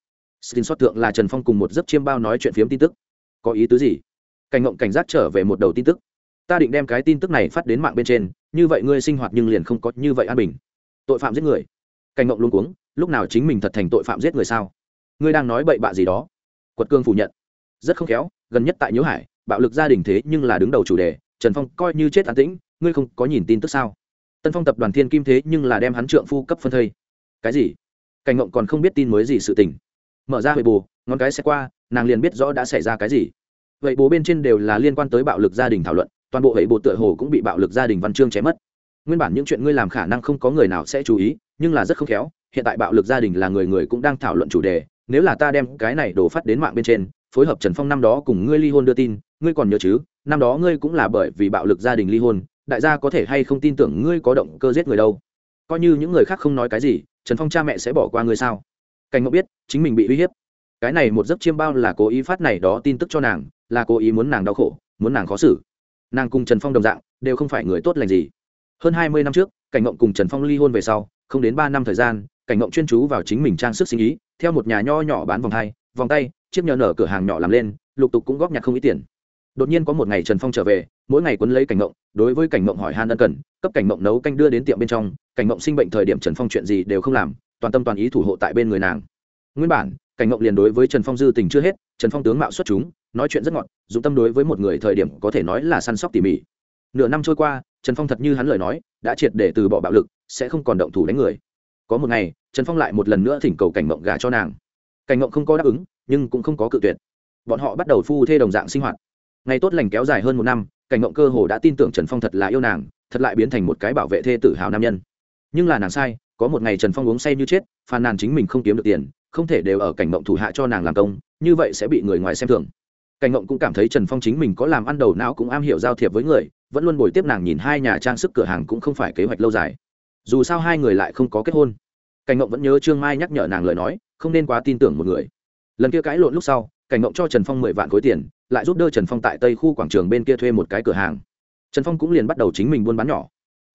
[SPEAKER 1] Screenshot tượng là trần phong cùng một giấc chiêm bao nói chuyện phiếm tin tức. Có ý tứ gì? Cảnh ngộng cảnh giác trở về một đầu tin tức. Ta định đem cái tin tức này phát đến mạng bên trên như vậy ngươi sinh hoạt nhưng liền không có như vậy an bình. Tội phạm giết người. Cảnh ngộng luôn cuống lúc nào chính mình thật thành tội phạm giết người sao? Ngươi đang nói bậy bạ gì đó? Quật cương phủ nhận. Rất không khéo, gần nhất tại nhớ hải, bạo lực gia đình thế nhưng là đứng đầu chủ đề, trần phong coi như chết an tĩnh, ngươi không có nhìn tin tức sao? Tân phong tập đoàn thiên kim thế nhưng là đem hắn trượng phu cấp phân thây. Cái gì? Cảnh ngộng còn không biết tin mới gì sự tình. Mở ra huệ bù ngón cái xe qua, nàng liền biết rõ đã xảy ra cái gì. Vậy bố bên trên đều là liên quan tới bạo lực gia đình thảo luận, toàn bộ hệ bộ tựa hồ cũng bị bạo lực gia đình văn chương chém mất. Nguyên bản những chuyện ngươi làm khả năng không có người nào sẽ chú ý, nhưng là rất không khéo, hiện tại bạo lực gia đình là người người cũng đang thảo luận chủ đề nếu là ta đem cái này đổ phát đến mạng bên trên, phối hợp trần phong năm đó cùng ngươi ly hôn đưa tin, ngươi còn nhớ chứ? Năm đó ngươi cũng là bởi vì bạo lực gia đình ly hôn, đại gia có thể hay không tin tưởng ngươi có động cơ giết người đâu? Coi như những người khác không nói cái gì, trần phong cha mẹ sẽ bỏ qua ngươi sao? Cảnh Ngộ biết, chính mình bị uy hiếp. Cái này một giấc chiêm bao là cố ý phát này đó tin tức cho nàng, là cố ý muốn nàng đau khổ, muốn nàng khó xử. Nàng cùng trần phong đồng dạng, đều không phải người tốt lành gì. Hơn hai mươi năm trước, cảnh ngộng cùng trần phong ly hôn về sau, không đến ba năm thời gian cảnh ngộng chuyên chú vào chính mình trang sức sinh ý, theo một nhà nho nhỏ bán vòng hai, vòng tay, chiếc nhờ nở cửa hàng nhỏ làm lên, lục tục cũng góp nhặt không ít tiền. Đột nhiên có một ngày trần phong trở về, mỗi ngày quấn lấy cảnh ngộng, đối với cảnh ngộng hỏi han ân cần, cấp cảnh ngộng nấu canh đưa đến tiệm bên trong, cảnh ngộng sinh bệnh thời điểm trần phong chuyện gì đều không làm, toàn tâm toàn ý thủ hộ tại bên người nàng. Nguyên bản, cảnh ngộng liền đối với trần phong dư tình chưa hết, trần phong tướng mạo xuất chúng, nói chuyện rất ngọt, dụng tâm đối với một người thời điểm có thể nói là săn sóc tỉ mỉ. Nửa năm trôi qua, trần phong thật như hắn lời nói, đã triệt để từ bỏ bạo lực, sẽ không còn động thủ đánh người có một ngày, trần phong lại một lần nữa thỉnh cầu cảnh mộng gà cho nàng. Cảnh mộng không có đáp ứng, nhưng cũng không có cự tuyệt. Bọn họ bắt đầu phu thê đồng dạng sinh hoạt. Ngày tốt lành kéo dài hơn một năm, cảnh mộng cơ hồ đã tin tưởng trần phong thật là yêu nàng, thật lại biến thành một cái bảo vệ thê tự hào nam nhân. Nhưng là nàng sai, có một ngày trần phong uống say như chết, phàn nàn chính mình không kiếm được tiền, không thể đều ở cảnh mộng thủ hạ cho nàng làm công, như vậy sẽ bị người ngoài xem thường. Cảnh mộng cũng cảm thấy trần phong chính mình có làm ăn đầu não cũng am hiểu giao thiệp với người, vẫn luôn bồi tiếp nàng nhìn hai nhà trang sức cửa hàng cũng không phải kế hoạch lâu dài dù sao hai người lại không có kết hôn. Cảnh ngộng vẫn nhớ trương mai nhắc nhở nàng lời nói, không nên quá tin tưởng một người. Lần kia cãi lộn lúc sau, cảnh ngộng cho trần phong mười vạn khối tiền, lại giúp đỡ trần phong tại tây khu quảng trường bên kia thuê một cái cửa hàng. Trần phong cũng liền bắt đầu chính mình buôn bán nhỏ.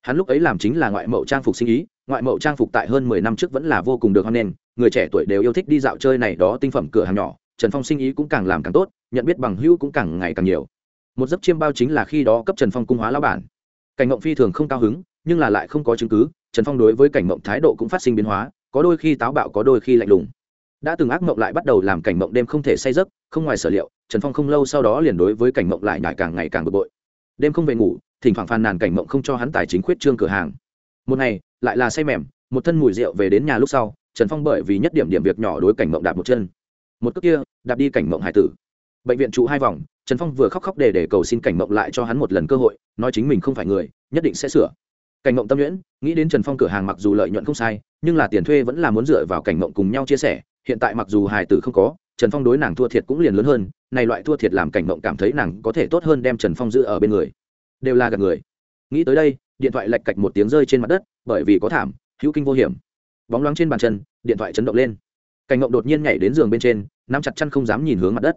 [SPEAKER 1] Hắn lúc ấy làm chính là ngoại mậu trang phục sinh ý, ngoại mậu trang phục tại hơn mười năm trước vẫn là vô cùng được hoan nghênh, người trẻ tuổi đều yêu thích đi dạo chơi này đó tinh phẩm cửa hàng nhỏ, trần phong sinh ý cũng càng làm càng tốt, nhận biết bằng hữu cũng càng ngày càng nhiều. Một giấc chiêm bao chính là khi đó cấp trần phong cung hóa lao bản. Cảnh ngộng phi thường không cao hứng nhưng là lại không có chứng cứ, trần phong đối với cảnh mộng thái độ cũng phát sinh biến hóa, có đôi khi táo bạo, có đôi khi lạnh lùng. Đã từng ác mộng lại bắt đầu làm cảnh mộng đêm không thể say giấc, không ngoài sở liệu, trần phong không lâu sau đó liền đối với cảnh mộng lại nhải càng ngày càng bực bội. Đêm không về ngủ, thỉnh thoảng phàn nàn cảnh mộng không cho hắn tài chính khuyết trương cửa hàng. Một ngày, lại là say mềm, một thân mùi rượu về đến nhà lúc sau, trần phong bởi vì nhất điểm điểm việc nhỏ đối cảnh mộng đạp một chân. Một cước kia, đạp đi cảnh mộng hải tử. Bệnh viện trụ hai vòng, trần phong vừa khóc khóc để để cầu xin cảnh mộng lại cho hắn một lần cơ hội, nói chính mình không phải người, nhất định sẽ sửa cảnh ngộng tâm nhuyễn, nghĩ đến trần phong cửa hàng mặc dù lợi nhuận không sai, nhưng là tiền thuê vẫn là muốn dựa vào cảnh ngộng cùng nhau chia sẻ. Hiện tại mặc dù hài tử không có, trần phong đối nàng thua thiệt cũng liền lớn hơn, này loại thua thiệt làm cảnh ngộng cảm thấy nàng có thể tốt hơn đem trần phong giữ ở bên người. Đều là gặp người. Nghĩ tới đây, điện thoại lạch cạch một tiếng rơi trên mặt đất, bởi vì có thảm, hữu kinh vô hiểm. Bóng loáng trên bàn chân, điện thoại chấn động lên. Cảnh ngộng đột nhiên nhảy đến giường bên trên, nắm chặt chăn không dám nhìn hướng mặt đất.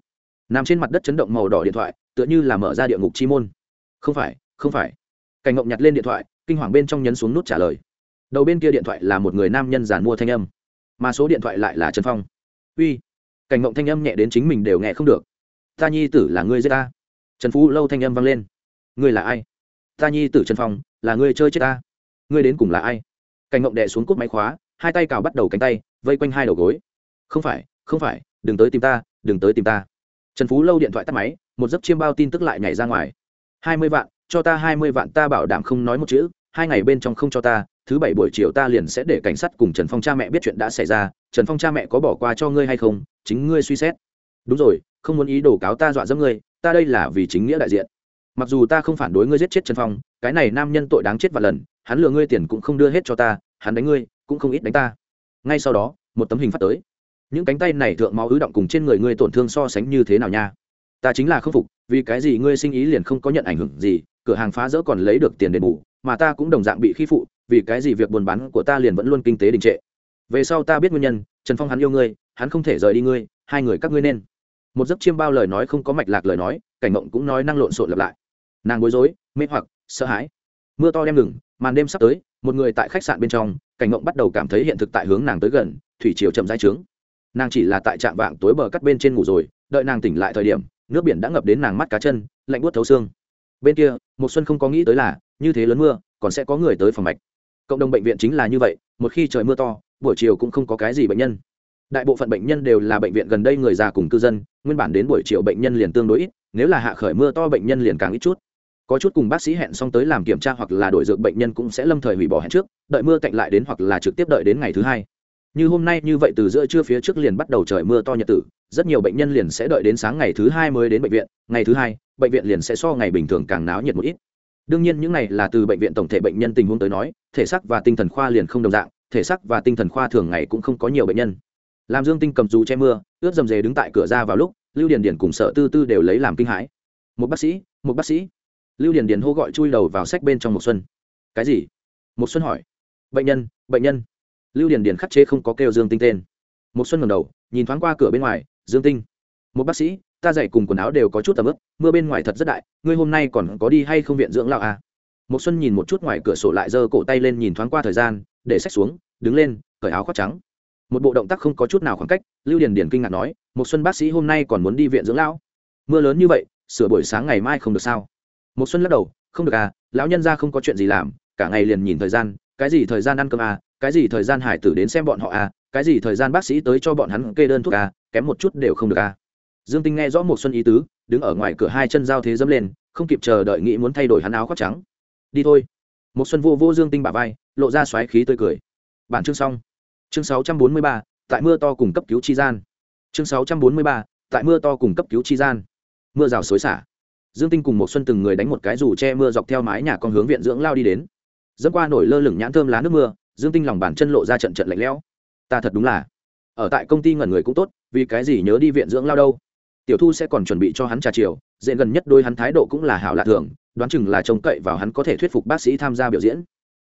[SPEAKER 1] Nằm trên mặt đất chấn động màu đỏ điện thoại, tựa như là mở ra địa ngục chi môn. Không phải không phải. Cảnh ngộng nhặt lên điện thoại kinh hoàng bên trong nhấn xuống nút trả lời. Đầu bên kia điện thoại là một người nam nhân giàn mua thanh âm, mà số điện thoại lại là trần phong. Uy, cảnh ngộng thanh âm nhẹ đến chính mình đều nghe không được. Ta nhi tử là ngươi giết ta. Trần phú lâu thanh âm vang lên. Ngươi là ai? Ta nhi tử trần phong, là ngươi chơi chết ta. Ngươi đến cùng là ai? Cảnh ngộng đè xuống cút máy khóa, hai tay cào bắt đầu cánh tay, vây quanh hai đầu gối. Không phải không phải, đừng tới tìm ta, đừng tới tìm ta. Trần phú lâu điện thoại tắt máy, một giấc chiêm bao tin tức lại nhảy ra ngoài. Hai mươi vạn cho ta hai mươi vạn ta bảo đảm không nói một chữ, hai ngày bên trong không cho ta, thứ bảy buổi chiều ta liền sẽ để cảnh sát cùng trần phong cha mẹ biết chuyện đã xảy ra, trần phong cha mẹ có bỏ qua cho ngươi hay không, chính ngươi suy xét. Đúng rồi, không muốn ý đồ cáo ta dọa dẫm ngươi, ta đây là vì chính nghĩa đại diện. Mặc dù ta không phản đối ngươi giết chết trần phong, cái này nam nhân tội đáng chết và lần, hắn lừa ngươi tiền cũng không đưa hết cho ta, hắn đánh ngươi cũng không ít đánh ta. Ngay sau đó, một tấm hình phát tới. Những cánh tay này thượng máu ứ động cùng trên người ngươi tổn thương so sánh như thế nào nha? Ta chính là không phục, vì cái gì ngươi sinh ý liền không có nhận ảnh hưởng gì cửa hàng phá rỡ còn lấy được tiền đền bù, mà ta cũng đồng dạng bị khi phụ, vì cái gì việc buôn bán của ta liền vẫn luôn kinh tế đình trệ. Về sau ta biết nguyên nhân, trần phong hắn yêu ngươi, hắn không thể rời đi ngươi, hai người các ngươi nên. Một giấc chiêm bao lời nói không có mạch lạc lời nói, cảnh mộng cũng nói năng lộn xộn lặp lại. Nàng bối rối, mê hoặc, sợ hãi. Mưa to đem ngừng, màn đêm sắp tới, một người tại khách sạn bên trong, cảnh mộng bắt đầu cảm thấy hiện thực tại hướng nàng tới gần, thủy chiều chậm dai trướng. Nàng chỉ là tại trạm vạng tối bờ cắt bên trên ngủ rồi, đợi nàng tỉnh lại thời điểm, nước biển đã ngập đến nàng mắt cá chân, lạnh buốt thấu xương bên kia một xuân không có nghĩ tới là, như thế lớn mưa, còn sẽ có người tới phòng mạch. Cộng đồng bệnh viện chính là như vậy, một khi trời mưa to, buổi chiều cũng không có cái gì bệnh nhân. Đại bộ phận bệnh nhân đều là bệnh viện gần đây người già cùng cư dân, nguyên bản đến buổi chiều bệnh nhân liền tương đối ít, nếu là hạ khởi mưa to bệnh nhân liền càng ít chút. Có chút cùng bác sĩ hẹn xong tới làm kiểm tra hoặc là đổi dược bệnh nhân cũng sẽ lâm thời hủy bỏ hẹn trước, đợi mưa cạnh lại đến hoặc là trực tiếp đợi đến ngày thứ hai. Như hôm nay như vậy từ giữa trưa phía trước liền bắt đầu trời mưa to nhật tử rất nhiều bệnh nhân liền sẽ đợi đến sáng ngày thứ hai mới đến bệnh viện, ngày thứ hai, bệnh viện liền sẽ so ngày bình thường càng náo nhiệt một ít. Đương nhiên những này là từ bệnh viện tổng thể bệnh nhân tình huống tới nói, thể xác và tinh thần khoa liền không đồng dạng, thể xác và tinh thần khoa thường ngày cũng không có nhiều bệnh nhân. Làm dương tinh cầm dù che mưa, ướt dầm dề đứng tại cửa ra vào lúc, lưu điền điền cùng sợ tư tư đều lấy làm kinh hãi. Một bác sĩ, một bác sĩ. Lưu điền điền hô gọi chui đầu vào sách bên trong một xuân. Cái gì? Một xuân hỏi. Bệnh nhân bệnh nhân. Lưu điền điền khắc chế không có kêu dương tinh tên. Một xuân ngẩng đầu, nhìn thoáng qua cửa bên ngoài dương tinh. Một bác sĩ, ta dạy cùng quần áo đều có chút tầm ướp mưa bên ngoài thật rất đại, ngươi hôm nay còn có đi hay không viện dưỡng lão à? Một xuân nhìn một chút ngoài cửa sổ lại giơ cổ tay lên nhìn thoáng qua thời gian, để sách xuống, đứng lên, cởi áo khoác trắng. Một bộ động tác không có chút nào khoảng cách, lưu điền điền kinh ngạc nói một xuân bác sĩ hôm nay còn muốn đi viện dưỡng lão? Mưa lớn như vậy, sửa buổi sáng ngày mai không được sao? Một xuân lắc đầu, không được à lão nhân ra không có chuyện gì làm, cả ngày liền nhìn thời gian, cái gì thời gian ăn cơm à cái gì thời gian hải tử đến xem bọn họ à cái gì thời gian bác sĩ tới cho bọn hắn kê đơn thuốc à kém một chút đều không được a dương tinh nghe rõ một xuân ý tứ đứng ở ngoài cửa hai chân giao thế dẫm lên không kịp chờ đợi nghĩ muốn thay đổi hắn áo khoác trắng. Đi thôi. Một xuân vô vô dương tinh bả vai lộ ra xoáy khí tươi cười. Bản chương xong. Chương 643, tại mưa to cùng cấp cứu chi gian. Chương 643, tại mưa to cùng cấp cứu chi gian. Mưa rào xối xả. Dương tinh cùng một xuân từng người đánh một cái dù che mưa dọc theo mái nhà con hướng viện dưỡng lao đi đến. Dẫm qua nổi lơ lửng nhãn thơm lá nước mưa dương tinh lòng bàn chân lộ ra trận trận lạnh lẽo. Ta thật đúng là ở tại công ty ngẩn người cũng tốt vì cái gì nhớ đi viện dưỡng lao đâu? Tiểu thu sẽ còn chuẩn bị cho hắn trà chiều, dễ gần nhất đôi hắn thái độ cũng là hảo lạ thường, đoán chừng là trông cậy vào hắn có thể thuyết phục bác sĩ tham gia biểu diễn.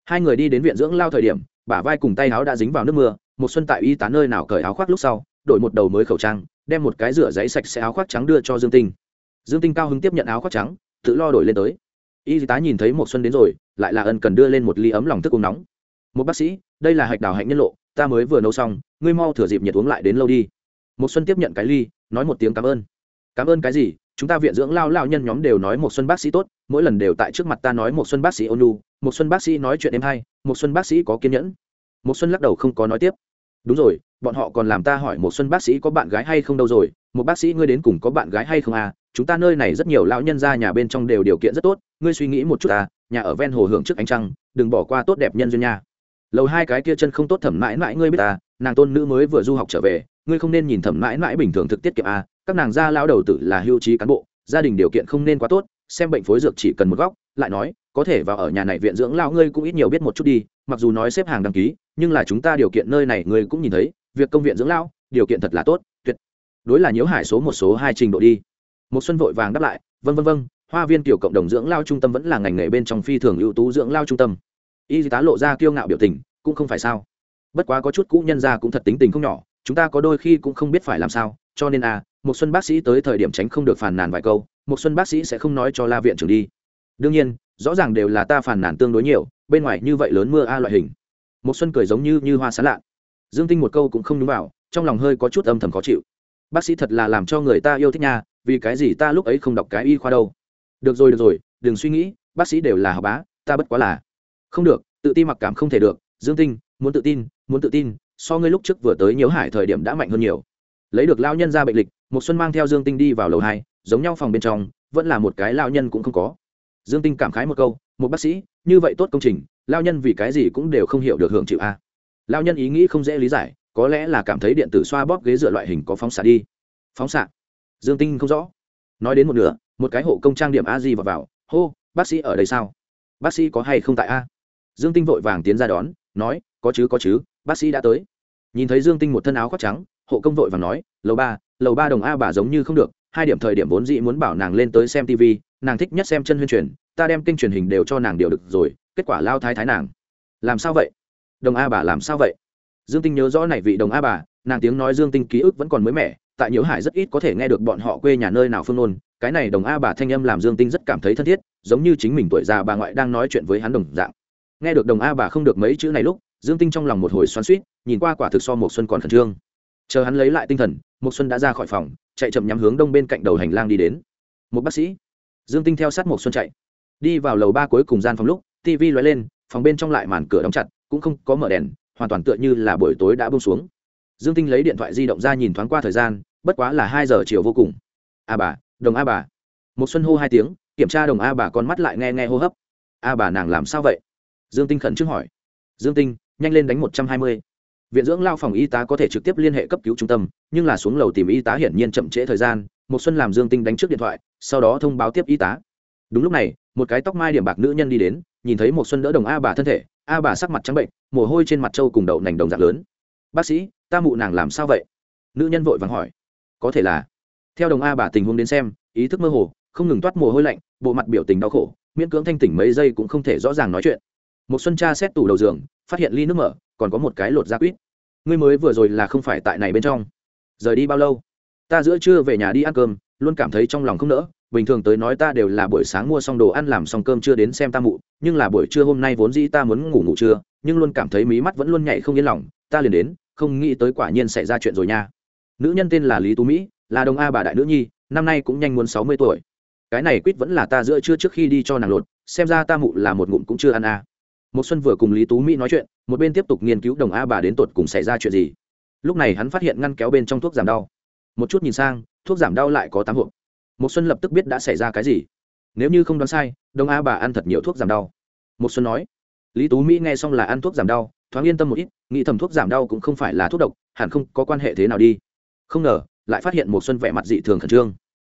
[SPEAKER 1] Hai người đi đến viện dưỡng lao thời điểm, bả vai cùng tay áo đã dính vào nước mưa, một xuân tại y tá nơi nào cởi áo khoác lúc sau, đổi một đầu mới khẩu trang, đem một cái rửa giấy sạch sẽ áo khoác trắng đưa cho dương tinh. Dương tinh cao hứng tiếp nhận áo khoác trắng, tự lo đổi lên tới. Y tá nhìn thấy một xuân đến rồi, lại là ân cần đưa lên một ly ấm lòng thức uống nóng. Một bác sĩ, đây là hạch đào hạnh nhân lộ, ta mới vừa nấu xong, ngươi mau thừa dịp nhiệt uống lại đến lâu đi một xuân tiếp nhận cái ly, nói một tiếng cảm ơn. Cảm ơn cái gì? Chúng ta viện dưỡng lao lao nhân nhóm đều nói một xuân bác sĩ tốt, mỗi lần đều tại trước mặt ta nói một xuân bác sĩ ônu một xuân bác sĩ nói chuyện em hay một xuân bác sĩ có kiên nhẫn. Một xuân lắc đầu không có nói tiếp. Đúng rồi, bọn họ còn làm ta hỏi một xuân bác sĩ có bạn gái hay không đâu rồi một bác sĩ ngươi đến cùng có bạn gái hay không à? Chúng ta nơi này rất nhiều lão nhân ra nhà bên trong đều điều kiện rất tốt, ngươi suy nghĩ một chút à nhà ở ven hồ hưởng trước ánh trăng, đừng bỏ qua tốt đẹp nhân duyên nha. Lầu hai cái kia chân không tốt thẩm mãi mãi ngươi biết à nàng tôn nữ mới vừa du học trở về ngươi không nên nhìn thẩm mãi mãi bình thường thực tiết kiệm à các nàng gia lao đầu tử là hưu trí cán bộ, gia đình điều kiện không nên quá tốt, xem bệnh phối dược chỉ cần một góc, lại nói, có thể vào ở nhà này viện dưỡng lao ngươi cũng ít nhiều biết một chút đi, mặc dù nói xếp hàng đăng ký, nhưng là chúng ta điều kiện nơi này ngươi cũng nhìn thấy, việc công viện dưỡng lao điều kiện thật là tốt, tuyệt. Đối là nhiễu hải số một số hai trình độ đi. Một xuân vội vàng đáp lại, vân vân vân, hoa viên tiểu cộng đồng dưỡng lao trung tâm vẫn là ngành nghề bên trong phi thường ưu tú dưỡng lao trung tâm. Y tá lộ ra kiêu ngạo biểu tình, cũng không phải sao. Bất quá có chút cũ nhân ra cũng thật tính tình không nhỏ chúng ta có đôi khi cũng không biết phải làm sao, cho nên à một xuân bác sĩ tới thời điểm tránh không được phàn nàn vài câu một xuân bác sĩ sẽ không nói cho la viện trưởng đi. Đương nhiên, rõ ràng đều là ta phàn nàn tương đối nhiều, bên ngoài như vậy lớn mưa a loại hình. Một xuân cười giống như như hoa sán lạ. Dương tinh một câu cũng không đúng vào, trong lòng hơi có chút âm thầm khó chịu. Bác sĩ thật là làm cho người ta yêu thích nha, vì cái gì ta lúc ấy không đọc cái y khoa đâu. Được rồi được rồi, đừng suy nghĩ, bác sĩ đều là học bá, ta bất quá là. Không được, tự ti mặc cảm không thể được. Dương tinh, muốn tự tin, muốn tự tin so ngươi lúc trước vừa tới nhiễu hải thời điểm đã mạnh hơn nhiều. Lấy được lao nhân ra bệnh lịch một xuân mang theo dương tinh đi vào lầu hai, giống nhau phòng bên trong, vẫn là một cái lao nhân cũng không có. Dương tinh cảm khái một câu một bác sĩ, như vậy tốt công trình lao nhân vì cái gì cũng đều không hiểu được hưởng chịu a. Lao nhân ý nghĩ không dễ lý giải, có lẽ là cảm thấy điện tử xoa bóp ghế dựa loại hình có phóng xạ đi. Phóng xạ? Dương tinh không rõ. Nói đến một nửa, một cái hộ công trang điểm a di vào vào, hô, bác sĩ ở đây sao? Bác sĩ có hay không tại a? Dương tinh vội vàng tiến ra đón, nói có chứ có chứ, bác sĩ đã tới. Nhìn thấy dương tinh một thân áo khoác trắng, hộ công vội vàng nói, lầu ba lầu ba đồng a bà giống như không được, hai điểm thời điểm vốn dĩ muốn bảo nàng lên tới xem tv nàng thích nhất xem chân huyên truyền, ta đem kênh truyền hình đều cho nàng điều được rồi, kết quả lao thái thái nàng. Làm sao vậy? Đồng a bà làm sao vậy? Dương tinh nhớ rõ này vị đồng a bà, nàng tiếng nói dương tinh ký ức vẫn còn mới mẻ, tại nhiễu hải rất ít có thể nghe được bọn họ quê nhà nơi nào phương nôn cái này đồng a bà thanh âm làm dương tinh rất cảm thấy thân thiết, giống như chính mình tuổi già bà ngoại đang nói chuyện với hắn đồng dạng. Nghe được đồng a bà không được mấy chữ này lúc dương tinh trong lòng một hồi xoắn suýt, nhìn qua quả thực so một xuân còn khẩn trương. Chờ hắn lấy lại tinh thần một xuân đã ra khỏi phòng, chạy chậm nhắm hướng đông bên cạnh đầu hành lang đi đến. Một bác sĩ. Dương tinh theo sát một xuân chạy. Đi vào lầu ba cuối cùng gian phòng lúc tv lóe lên, phòng bên trong lại màn cửa đóng chặt, cũng không có mở đèn, hoàn toàn tựa như là buổi tối đã bông xuống. Dương tinh lấy điện thoại di động ra nhìn thoáng qua thời gian, bất quá là hai giờ chiều vô cùng. A bà, đồng a bà. Một xuân hô hai tiếng, kiểm tra đồng a bà con mắt lại nghe nghe hô hấp. A bà nàng làm sao vậy? Dương tinh khẩn trương hỏi. Dương tinh nhanh lên đánh một trăm hai mươi. Viện dưỡng lao phòng y tá có thể trực tiếp liên hệ cấp cứu trung tâm, nhưng là xuống lầu tìm y tá hiển nhiên chậm trễ thời gian một xuân làm dương tinh đánh trước điện thoại, sau đó thông báo tiếp y tá. Đúng lúc này, một cái tóc mai điểm bạc nữ nhân đi đến, nhìn thấy một xuân đỡ đồng a bà thân thể, a bà sắc mặt trắng bệnh, mồ hôi trên mặt trâu cùng đậu nành đồng dạng lớn. Bác sĩ, ta mụ nàng làm sao vậy? Nữ nhân vội vàng hỏi. Có thể là. Theo đồng a bà tình huống đến xem, ý thức mơ hồ, không ngừng toát mồ hôi lạnh, bộ mặt biểu tình đau khổ, miễn cưỡng thanh tỉnh mấy giây cũng không thể rõ ràng nói chuyện. Một xuân cha xét tủ đầu giường phát hiện ly nước mở, còn có một cái lột da quýt. Ngươi mới vừa rồi là không phải tại này bên trong. Rời đi bao lâu? Ta giữa trưa về nhà đi ăn cơm, luôn cảm thấy trong lòng không nỡ. Bình thường tới nói ta đều là buổi sáng mua xong đồ ăn làm xong cơm chưa đến xem ta mụ, nhưng là buổi trưa hôm nay vốn dĩ ta muốn ngủ ngủ trưa, nhưng luôn cảm thấy mí mắt vẫn luôn nhảy không yên lòng. Ta liền đến, không nghĩ tới quả nhiên xảy ra chuyện rồi nha. Nữ nhân tên là lý tú mỹ, là đồng a bà đại nữ nhi, năm nay cũng nhanh muốn sáu mươi tuổi. Cái này quýt vẫn là ta giữa trưa trước khi đi cho nàng lột, xem ra ta mụ là một ngụm cũng chưa ăn a. à một xuân vừa cùng lý tú mỹ nói chuyện, một bên tiếp tục nghiên cứu đồng a bà đến tột cùng xảy ra chuyện gì. Lúc này hắn phát hiện ngăn kéo bên trong thuốc giảm đau. Một chút nhìn sang, thuốc giảm đau lại có tám hộp. Một xuân lập tức biết đã xảy ra cái gì. Nếu như không đoán sai, đồng a bà ăn thật nhiều thuốc giảm đau. Một xuân nói, lý tú mỹ nghe xong là ăn thuốc giảm đau, thoáng yên tâm một ít, nghĩ thầm thuốc giảm đau cũng không phải là thuốc độc, hẳn không có quan hệ thế nào đi. Không ngờ, lại phát hiện một xuân vẻ mặt dị thường khẩn trương.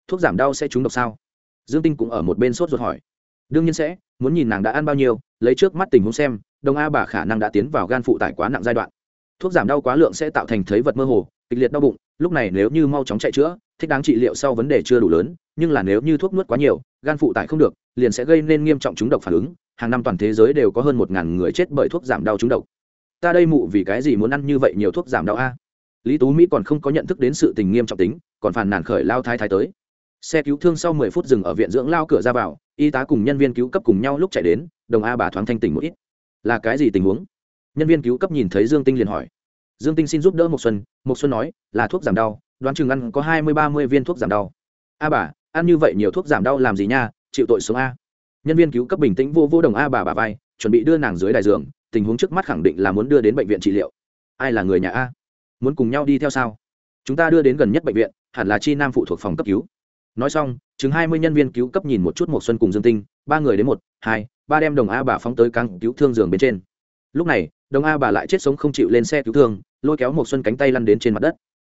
[SPEAKER 1] Thuốc giảm đau sẽ trúng độc sao? Dương tinh cũng ở một bên sốt ruột hỏi. Đương nhiên sẽ muốn nhìn nàng đã ăn bao nhiêu, lấy trước mắt tình huống xem đồng a bà khả năng đã tiến vào gan phụ tải quá nặng giai đoạn. Thuốc giảm đau quá lượng sẽ tạo thành thấy vật mơ hồ, kịch liệt đau bụng, lúc này nếu như mau chóng chạy chữa, thích đáng trị liệu sau vấn đề chưa đủ lớn, nhưng là nếu như thuốc nuốt quá nhiều, gan phụ tải không được, liền sẽ gây nên nghiêm trọng trúng độc phản ứng. Hàng năm toàn thế giới đều có hơn một ngàn người chết bởi thuốc giảm đau trúng độc. Ta đây mụ vì cái gì muốn ăn như vậy nhiều thuốc giảm đau a? Lý tú mỹ còn không có nhận thức đến sự tình nghiêm trọng tính, còn phàn nàn khởi lao thái thái tới. Xe cứu thương sau mười phút dừng ở viện dưỡng lao cửa ra vào y tá cùng nhân viên cứu cấp cùng nhau lúc chạy đến, đồng a bà thoáng thanh tỉnh một ít. Là cái gì tình huống? Nhân viên cứu cấp nhìn thấy dương tinh liền hỏi. Dương tinh xin giúp đỡ một xuân một xuân nói, là thuốc giảm đau, đoán chừng ăn có hai mươi, ba mươi viên thuốc giảm đau. A bà, ăn như vậy nhiều thuốc giảm đau làm gì nha, chịu tội sống a. Nhân viên cứu cấp bình tĩnh vô vô đồng a bà bà vai, chuẩn bị đưa nàng dưới đài giường, tình huống trước mắt khẳng định là muốn đưa đến bệnh viện trị liệu. Ai là người nhà a? Muốn cùng nhau đi theo sao? Chúng ta đưa đến gần nhất bệnh viện, hẳn là chi nam phụ thuộc phòng cấp cứu nói xong chứng hai mươi nhân viên cứu cấp nhìn một chút một xuân cùng dương tinh, ba người đến một, hai, ba đem đồng a bà phóng tới căng cứu thương giường bên trên. Lúc này, đồng a bà lại chết sống không chịu lên xe cứu thương, lôi kéo một xuân cánh tay lăn đến trên mặt đất.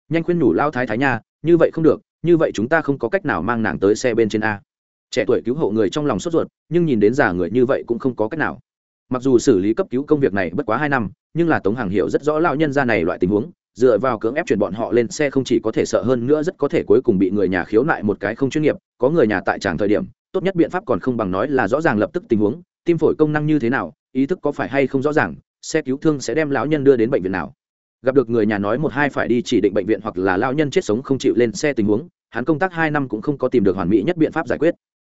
[SPEAKER 1] Nhanh khuyên nhủ lao thái thái nha, như vậy không được, như vậy chúng ta không có cách nào mang nàng tới xe bên trên a. Trẻ tuổi cứu hộ người trong lòng sốt ruột, nhưng nhìn đến già người như vậy cũng không có cách nào. Mặc dù xử lý cấp cứu công việc này bất quá hai năm, nhưng là tống hàng hiểu rất rõ lão nhân ra này loại tình huống dựa vào cưỡng ép chuyển bọn họ lên xe không chỉ có thể sợ hơn nữa rất có thể cuối cùng bị người nhà khiếu nại một cái không chuyên nghiệp, có người nhà tại tràng thời điểm, tốt nhất biện pháp còn không bằng nói là rõ ràng lập tức tình huống, tim phổi công năng như thế nào, ý thức có phải hay không rõ ràng, xe cứu thương sẽ đem lão nhân đưa đến bệnh viện nào. Gặp được người nhà nói một hai phải đi chỉ định bệnh viện hoặc là lão nhân chết sống không chịu lên xe tình huống, hắn công tác hai năm cũng không có tìm được hoàn mỹ nhất biện pháp giải quyết.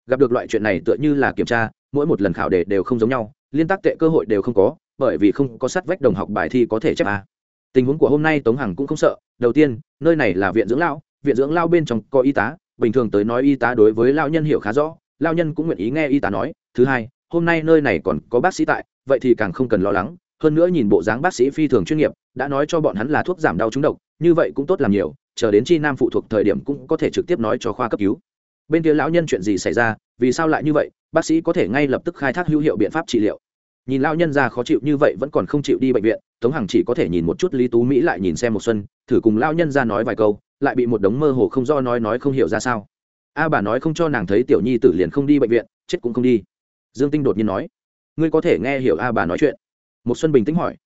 [SPEAKER 1] Gặp được loại chuyện này tựa như là kiểm tra, mỗi một lần khảo đề đều không giống nhau, liên tác tệ cơ hội đều không có, bởi vì không có sát vách đồng học bài thi có thể chép a à tình huống của hôm nay tống hằng cũng không sợ. Đầu tiên, nơi này là viện dưỡng lão, viện dưỡng lao bên trong có y tá. Bình thường tới nói y tá đối với lao nhân hiểu khá rõ lao nhân cũng nguyện ý nghe y tá nói. Thứ hai, hôm nay nơi này còn có bác sĩ tại, vậy thì càng không cần lo lắng. Hơn nữa nhìn bộ dáng bác sĩ phi thường chuyên nghiệp, đã nói cho bọn hắn là thuốc giảm đau trúng độc, như vậy cũng tốt làm nhiều. Chờ đến chi nam phụ thuộc thời điểm cũng có thể trực tiếp nói cho khoa cấp cứu. Bên kia lão nhân chuyện gì xảy ra, vì sao lại như vậy? Bác sĩ có thể ngay lập tức khai thác hữu hiệu biện pháp trị liệu nhìn lão nhân ra khó chịu như vậy vẫn còn không chịu đi bệnh viện, tống hằng chỉ có thể nhìn một chút lý tú mỹ lại nhìn xem một xuân, thử cùng lão nhân ra nói vài câu, lại bị một đống mơ hồ không do nói nói không hiểu ra sao. A bà nói không cho nàng thấy tiểu nhi tử liền không đi bệnh viện, chết cũng không đi. Dương tinh đột nhiên nói, ngươi có thể nghe hiểu a bà nói chuyện. Một xuân bình tĩnh hỏi.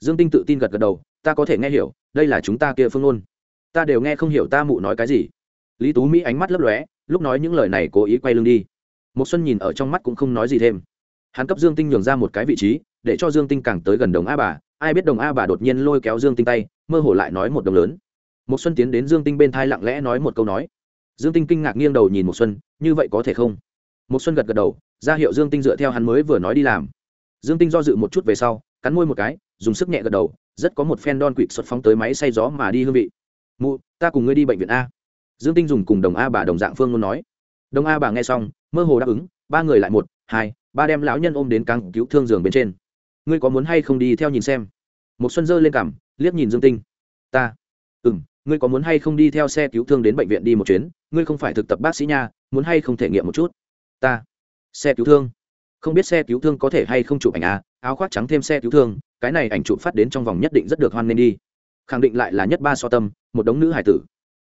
[SPEAKER 1] Dương tinh tự tin gật gật đầu, ta có thể nghe hiểu, đây là chúng ta kia phương ngôn. Ta đều nghe không hiểu ta mụ nói cái gì. Lý tú mỹ ánh mắt lấp lóe, lúc nói những lời này cố ý quay lưng đi. Một xuân nhìn ở trong mắt cũng không nói gì thêm hắn cấp dương tinh nhường ra một cái vị trí, để cho dương tinh càng tới gần đồng a bà. Ai biết đồng a bà đột nhiên lôi kéo dương tinh tay, mơ hồ lại nói một đồng lớn. Một xuân tiến đến dương tinh bên thai lặng lẽ nói một câu nói. Dương tinh kinh ngạc nghiêng đầu nhìn một xuân, như vậy có thể không? Một xuân gật gật đầu, ra hiệu dương tinh dựa theo hắn mới vừa nói đi làm. Dương tinh do dự một chút về sau, cắn môi một cái, dùng sức nhẹ gật đầu, rất có một phen đon quỵt xuất phóng tới máy xay gió mà đi hương vị. Mụ, ta cùng ngươi đi bệnh viện a. Dương tinh dùng cùng đồng a bà đồng dạng phương luôn nói. Đồng a bà nghe xong, mơ hồ đáp ứng, ba người lại một, hai ba đem lão nhân ôm đến căng cứu thương giường bên trên. Ngươi có muốn hay không đi theo nhìn xem? Một xuân dơ lên cằm, liếc nhìn dương tinh. Ta. Ừ m ngươi có muốn hay không đi theo xe cứu thương đến bệnh viện đi một chuyến? Ngươi không phải thực tập bác sĩ nha, muốn hay không thể nghiệm một chút? Ta. Xe cứu thương. Không biết xe cứu thương có thể hay không chụp ảnh à? Áo khoác trắng thêm xe cứu thương, cái này ảnh chụp phát đến trong vòng nhất định rất được hoan nghênh đi. Khẳng định lại là nhất ba so tâm, một đống nữ hải tử.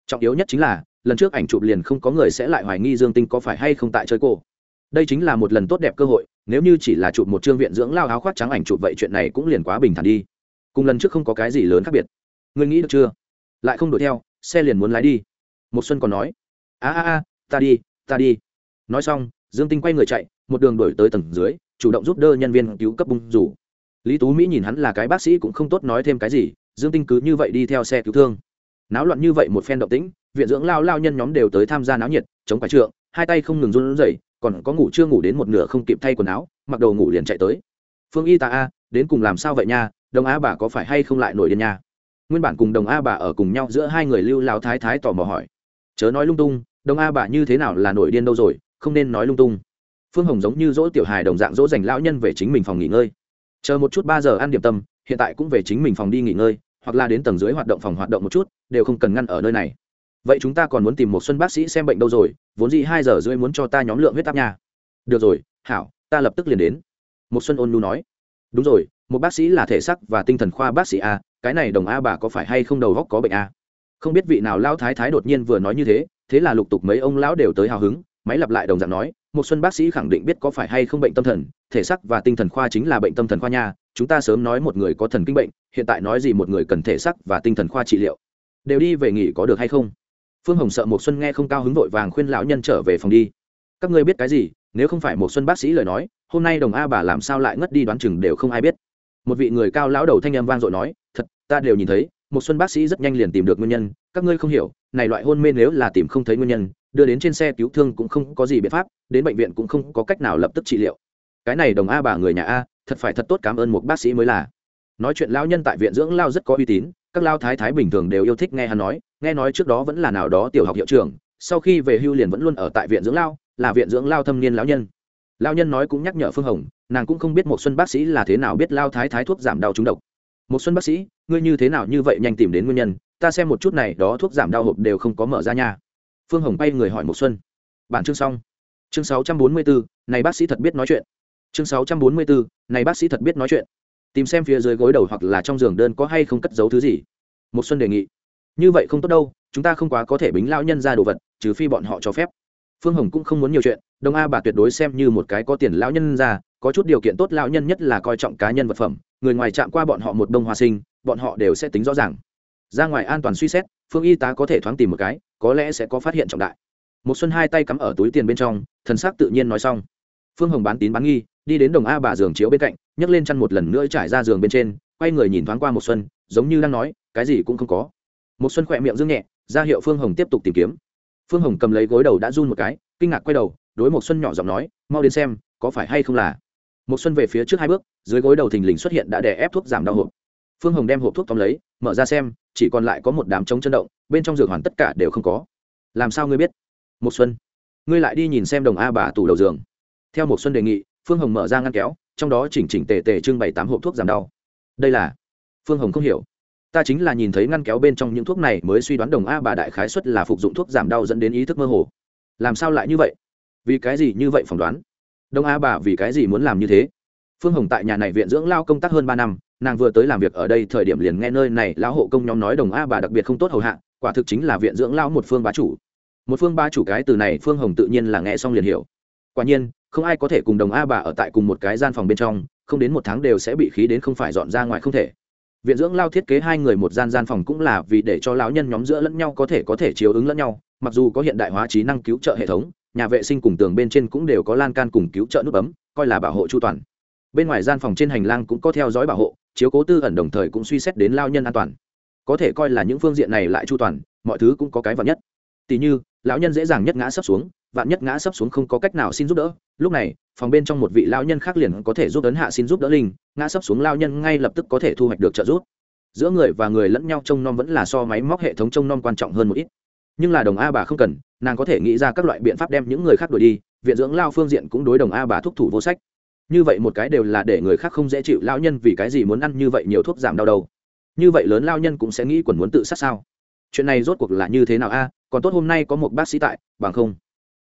[SPEAKER 1] Trọng yếu nhất chính là, lần trước ảnh chụp liền không có người sẽ lại hoài nghi dương tinh có phải hay không tại chơi cô đây chính là một lần tốt đẹp cơ hội, nếu như chỉ là chụp một chương viện dưỡng lao áo khoác trắng ảnh chụp vậy chuyện này cũng liền quá bình thản đi. Cùng lần trước không có cái gì lớn khác biệt. Ngươi nghĩ được chưa? Lại không đuổi theo, xe liền muốn lái đi. Một xuân còn nói, a a a, ta đi ta đi. Nói xong, dương tinh quay người chạy, một đường đuổi tới tầng dưới, chủ động giúp đỡ nhân viên cứu cấp bung rủ. Lý tú mỹ nhìn hắn là cái bác sĩ cũng không tốt nói thêm cái gì, dương tinh cứ như vậy đi theo xe cứu thương. Náo loạn như vậy một phen động tĩnh, viện dưỡng lao lao nhân nhóm đều tới tham gia náo nhiệt, chống phải trượng, hai tay không ngừng run rẩy còn có ngủ chưa ngủ đến một nửa không kịp thay quần áo, mặc đồ ngủ liền chạy tới. Phương y tá a, đến cùng làm sao vậy nha? Đồng a bà có phải hay không lại nổi điên nha? Nguyên bản cùng đồng a bà ở cùng nhau giữa hai người lưu lao thái thái tò mò hỏi. Chớ nói lung tung, đồng a bà như thế nào là nổi điên đâu rồi, không nên nói lung tung. Phương hồng giống như dỗ tiểu hài đồng dạng dỗ dành lão nhân về chính mình phòng nghỉ ngơi. Chờ một chút ba giờ ăn điểm tâm, hiện tại cũng về chính mình phòng đi nghỉ ngơi, hoặc là đến tầng dưới hoạt động phòng hoạt động một chút, đều không cần ngăn ở nơi này. Vậy chúng ta còn muốn tìm một xuân bác sĩ xem bệnh đâu rồi vốn dĩ hai giờ rưỡi muốn cho ta nhóm lượng huyết áp nha. Được rồi, hảo, ta lập tức liền đến. Một xuân ôn nu nói. Đúng rồi, một bác sĩ là thể sắc và tinh thần khoa bác sĩ a, cái này đồng a bà có phải hay không đầu góc có bệnh a? Không biết vị nào lao thái thái đột nhiên vừa nói như thế thế là lục tục mấy ông lão đều tới hào hứng, máy lặp lại đồng dạng nói một xuân bác sĩ khẳng định biết có phải hay không bệnh tâm thần, thể sắc và tinh thần khoa chính là bệnh tâm thần khoa nha, chúng ta sớm nói một người có thần kinh bệnh, hiện tại nói gì một người cần thể sắc và tinh thần khoa trị liệu. Đều đi về nghỉ có được hay không? Phương hồng sợ một xuân nghe không cao hứng vội vàng khuyên lão nhân trở về phòng đi. Các ngươi biết cái gì, nếu không phải một xuân bác sĩ lời nói, hôm nay đồng a bà làm sao lại ngất đi đoán chừng đều không ai biết. Một vị người cao lão đầu thanh âm vang dội nói, thật, ta đều nhìn thấy một xuân bác sĩ rất nhanh liền tìm được nguyên nhân, các ngươi không hiểu, này loại hôn mê nếu là tìm không thấy nguyên nhân, đưa đến trên xe cứu thương cũng không có gì biện pháp, đến bệnh viện cũng không có cách nào lập tức trị liệu. Cái này đồng a bà người nhà a, thật phải thật tốt cảm ơn một bác sĩ mới là. Nói chuyện lão nhân tại viện dưỡng lao rất có uy tín, các lao thái thái bình thường đều yêu thích nghe hắn nói nghe nói trước đó vẫn là nào đó tiểu học hiệu trưởng sau khi về hưu liền vẫn luôn ở tại viện dưỡng lao là viện dưỡng lao thâm niên lão nhân. Lao nhân nói cũng nhắc nhở phương hồng nàng cũng không biết một xuân bác sĩ là thế nào biết lao thái thái thuốc giảm đau trúng độc. Một xuân bác sĩ ngươi như thế nào như vậy nhanh tìm đến nguyên nhân? Ta xem một chút này đó thuốc giảm đau hộp đều không có mở ra nha. Phương hồng bay người hỏi một xuân. Bản chương xong. Chương 644, này bác sĩ thật biết nói chuyện. Chương 644, này bác sĩ thật biết nói chuyện. Tìm xem phía dưới gối đầu hoặc là trong giường đơn có hay không cất giấu thứ gì. Một xuân đề nghị như vậy không tốt đâu, chúng ta không quá có thể bính lao nhân ra đồ vật, trừ phi bọn họ cho phép. Phương hồng cũng không muốn nhiều chuyện, đông a bà tuyệt đối xem như một cái có tiền lão nhân ra, có chút điều kiện tốt lão nhân nhất là coi trọng cá nhân vật phẩm, người ngoài chạm qua bọn họ một đông hoa sinh, bọn họ đều sẽ tính rõ ràng. Ra ngoài an toàn suy xét, phương y tá có thể thoáng tìm một cái, có lẽ sẽ có phát hiện trọng đại. Một xuân hai tay cắm ở túi tiền bên trong, thần sắc tự nhiên nói xong. Phương hồng bán tín bán nghi, đi đến đồng a bà giường chiếu bên cạnh, nhấc lên chăn một lần nữa trải ra giường bên trên, quay người nhìn thoáng qua một xuân, giống như đang nói, cái gì cũng không có một xuân khỏe miệng dương nhẹ, ra hiệu phương hồng tiếp tục tìm kiếm. Phương hồng cầm lấy gối đầu đã run một cái, kinh ngạc quay đầu, đối một xuân nhỏ giọng nói, mau đến xem, có phải hay không là? Một xuân về phía trước hai bước, dưới gối đầu thình lình xuất hiện đã đè ép thuốc giảm đau hộp. Phương hồng đem hộp thuốc tóm lấy, mở ra xem, chỉ còn lại có một đám trống chân động, bên trong giường hoàn tất cả đều không có. Làm sao ngươi biết? Một xuân, ngươi lại đi nhìn xem đồng a bà tủ đầu giường. Theo một xuân đề nghị, phương hồng mở ra ngăn kéo, trong đó chỉnh chỉnh tề tề trưng bày tám hộp thuốc giảm đau. Đây là? Phương hồng không hiểu ta chính là nhìn thấy ngăn kéo bên trong những thuốc này mới suy đoán đồng a bà đại khái xuất là phục dụng thuốc giảm đau dẫn đến ý thức mơ hồ. Làm sao lại như vậy? Vì cái gì như vậy phỏng đoán? Đồng a bà vì cái gì muốn làm như thế? Phương hồng tại nhà này viện dưỡng lao công tác hơn ba năm, nàng vừa tới làm việc ở đây thời điểm liền nghe nơi này lão hộ công nhóm nói đồng a bà đặc biệt không tốt hầu hạ, quả thực chính là viện dưỡng lao một phương bá chủ. Một phương bá chủ cái từ này phương hồng tự nhiên là nghe xong liền hiểu. Quả nhiên, không ai có thể cùng đồng a bà ở tại cùng một cái gian phòng bên trong, không đến một tháng đều sẽ bị khí đến không phải dọn ra ngoài không thể viện dưỡng lao thiết kế hai người một gian gian phòng cũng là vì để cho lão nhân nhóm giữa lẫn nhau có thể có thể chiếu ứng lẫn nhau, mặc dù có hiện đại hóa trí năng cứu trợ hệ thống, nhà vệ sinh cùng tường bên trên cũng đều có lan can cùng cứu trợ nút bấm, coi là bảo hộ chu toàn. Bên ngoài gian phòng trên hành lang cũng có theo dõi bảo hộ, chiếu cố tư ẩn đồng thời cũng suy xét đến lao nhân an toàn. Có thể coi là những phương diện này lại chu toàn, mọi thứ cũng có cái vật nhất. Tỉ như lão nhân dễ dàng nhất ngã sấp xuống, vạn nhất ngã sấp xuống không có cách nào xin giúp đỡ. Lúc này, phòng bên trong một vị lão nhân khác liền có thể giúp ấn hạ xin giúp đỡ linh, ngã sấp xuống lao nhân ngay lập tức có thể thu hoạch được trợ giúp. Giữa người và người lẫn nhau trông nom vẫn là so máy móc hệ thống trông nom quan trọng hơn một ít. Nhưng là đồng a bà không cần, nàng có thể nghĩ ra các loại biện pháp đem những người khác đuổi đi, viện dưỡng lao phương diện cũng đối đồng a bà thúc thủ vô sách. Như vậy một cái đều là để người khác không dễ chịu lao nhân vì cái gì muốn ăn như vậy nhiều thuốc giảm đau đầu. Như vậy lớn lao nhân cũng sẽ nghĩ quần muốn tự sát sao? Chuyện này rốt cuộc là như thế nào a? Còn tốt hôm nay có một bác sĩ tại, bằng không,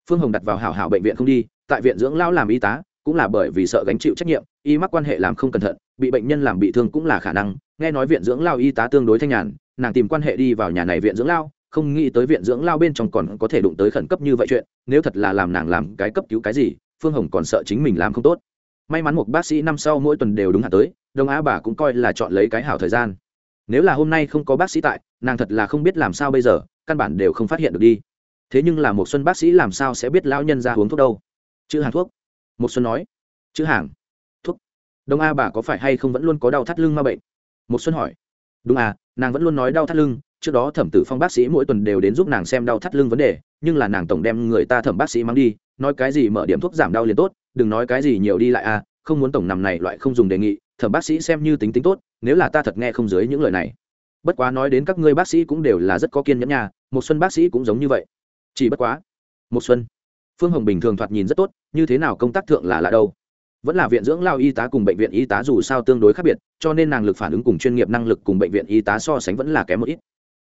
[SPEAKER 1] phương hồng đặt vào hảo hảo bệnh viện không đi, tại viện dưỡng lão làm y tá, cũng là bởi vì sợ gánh chịu trách nhiệm, y mắc quan hệ làm không cẩn thận, bị bệnh nhân làm bị thương cũng là khả năng. Nghe nói viện dưỡng lao y tá tương đối thanh nhàn, nàng tìm quan hệ đi vào nhà này viện dưỡng lao không nghĩ tới viện dưỡng lao bên trong còn có thể đụng tới khẩn cấp như vậy chuyện, nếu thật là làm nàng làm cái cấp cứu cái gì, phương hồng còn sợ chính mình làm không tốt. May mắn một bác sĩ năm sau mỗi tuần đều đúng hạn tới, đông á bà cũng coi là chọn lấy cái hảo thời gian. Nếu là hôm nay không có bác sĩ tại, nàng thật là không biết làm sao bây giờ căn bản đều không phát hiện được đi. Thế nhưng là một xuân bác sĩ làm sao sẽ biết lão nhân ra uống thuốc đâu? Chữ hàng thuốc. Một xuân nói. Chữ hàng. Thuốc. Đông a bà có phải hay không vẫn luôn có đau thắt lưng ma bệnh? Một xuân hỏi. Đúng à nàng vẫn luôn nói đau thắt lưng. Trước đó thẩm tử phong bác sĩ mỗi tuần đều đến giúp nàng xem đau thắt lưng vấn đề, nhưng là nàng tổng đem người ta thẩm bác sĩ mang đi, nói cái gì mở điểm thuốc giảm đau liền tốt, đừng nói cái gì nhiều đi lại à không muốn tổng nằm này loại không dùng đề nghị, thẩm bác sĩ xem như tính tính tốt, nếu là ta thật nghe không dưới những lời này bất quá nói đến các ngươi bác sĩ cũng đều là rất có kiên nhẫn nha một xuân bác sĩ cũng giống như vậy. Chỉ bất quá một xuân, phương hồng bình thường thoạt nhìn rất tốt, như thế nào công tác thượng là lạ đâu. Vẫn là viện dưỡng lao y tá cùng bệnh viện y tá dù sao tương đối khác biệt, cho nên nàng lực phản ứng cùng chuyên nghiệp năng lực cùng bệnh viện y tá so sánh vẫn là kém một ít.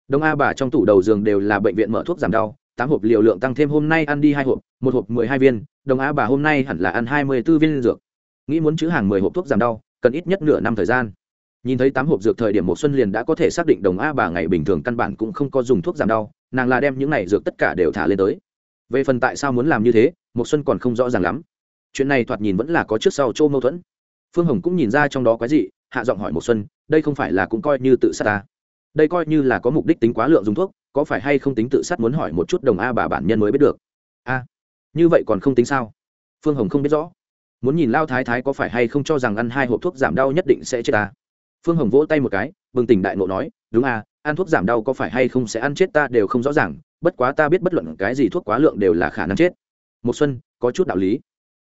[SPEAKER 1] Đông a bà trong tủ đầu giường đều là bệnh viện mở thuốc giảm đau, tám hộp liều lượng tăng thêm hôm nay ăn đi hai hộp, một hộp mười hai viên đồng a bà hôm nay hẳn là ăn hai mươi b ố viên dược. Nghĩ muốn chữ hàng mười hộp thuốc giảm đau, cần ít nhất nửa năm thời gian nhìn thấy tám hộp dược thời điểm một xuân liền đã có thể xác định đồng a bà ngày bình thường căn bản cũng không có dùng thuốc giảm đau, nàng là đem những này dược tất cả đều thả lên tới. Về phần tại sao muốn làm như thế một xuân còn không rõ ràng lắm. Chuyện này thoạt nhìn vẫn là có trước sau chỗ mâu thuẫn. Phương hồng cũng nhìn ra trong đó quái gì hạ giọng hỏi một xuân, đây không phải là cũng coi như tự sát ta? Đây coi như là có mục đích tính quá lượng dùng thuốc, có phải hay không tính tự sát muốn hỏi một chút đồng a bà bản nhân mới biết được? A, như vậy còn không tính sao? Phương hồng không biết rõ. Muốn nhìn lao thái thái có phải hay không cho rằng ăn hai hộp thuốc giảm đau nhất định sẽ chết ta? Phương hồng vỗ tay một cái, bừng tỉnh đại nộ nói, đúng à ăn thuốc giảm đau có phải hay không sẽ ăn chết ta đều không rõ ràng, bất quá ta biết bất luận cái gì thuốc quá lượng đều là khả năng chết. Một xuân, có chút đạo lý.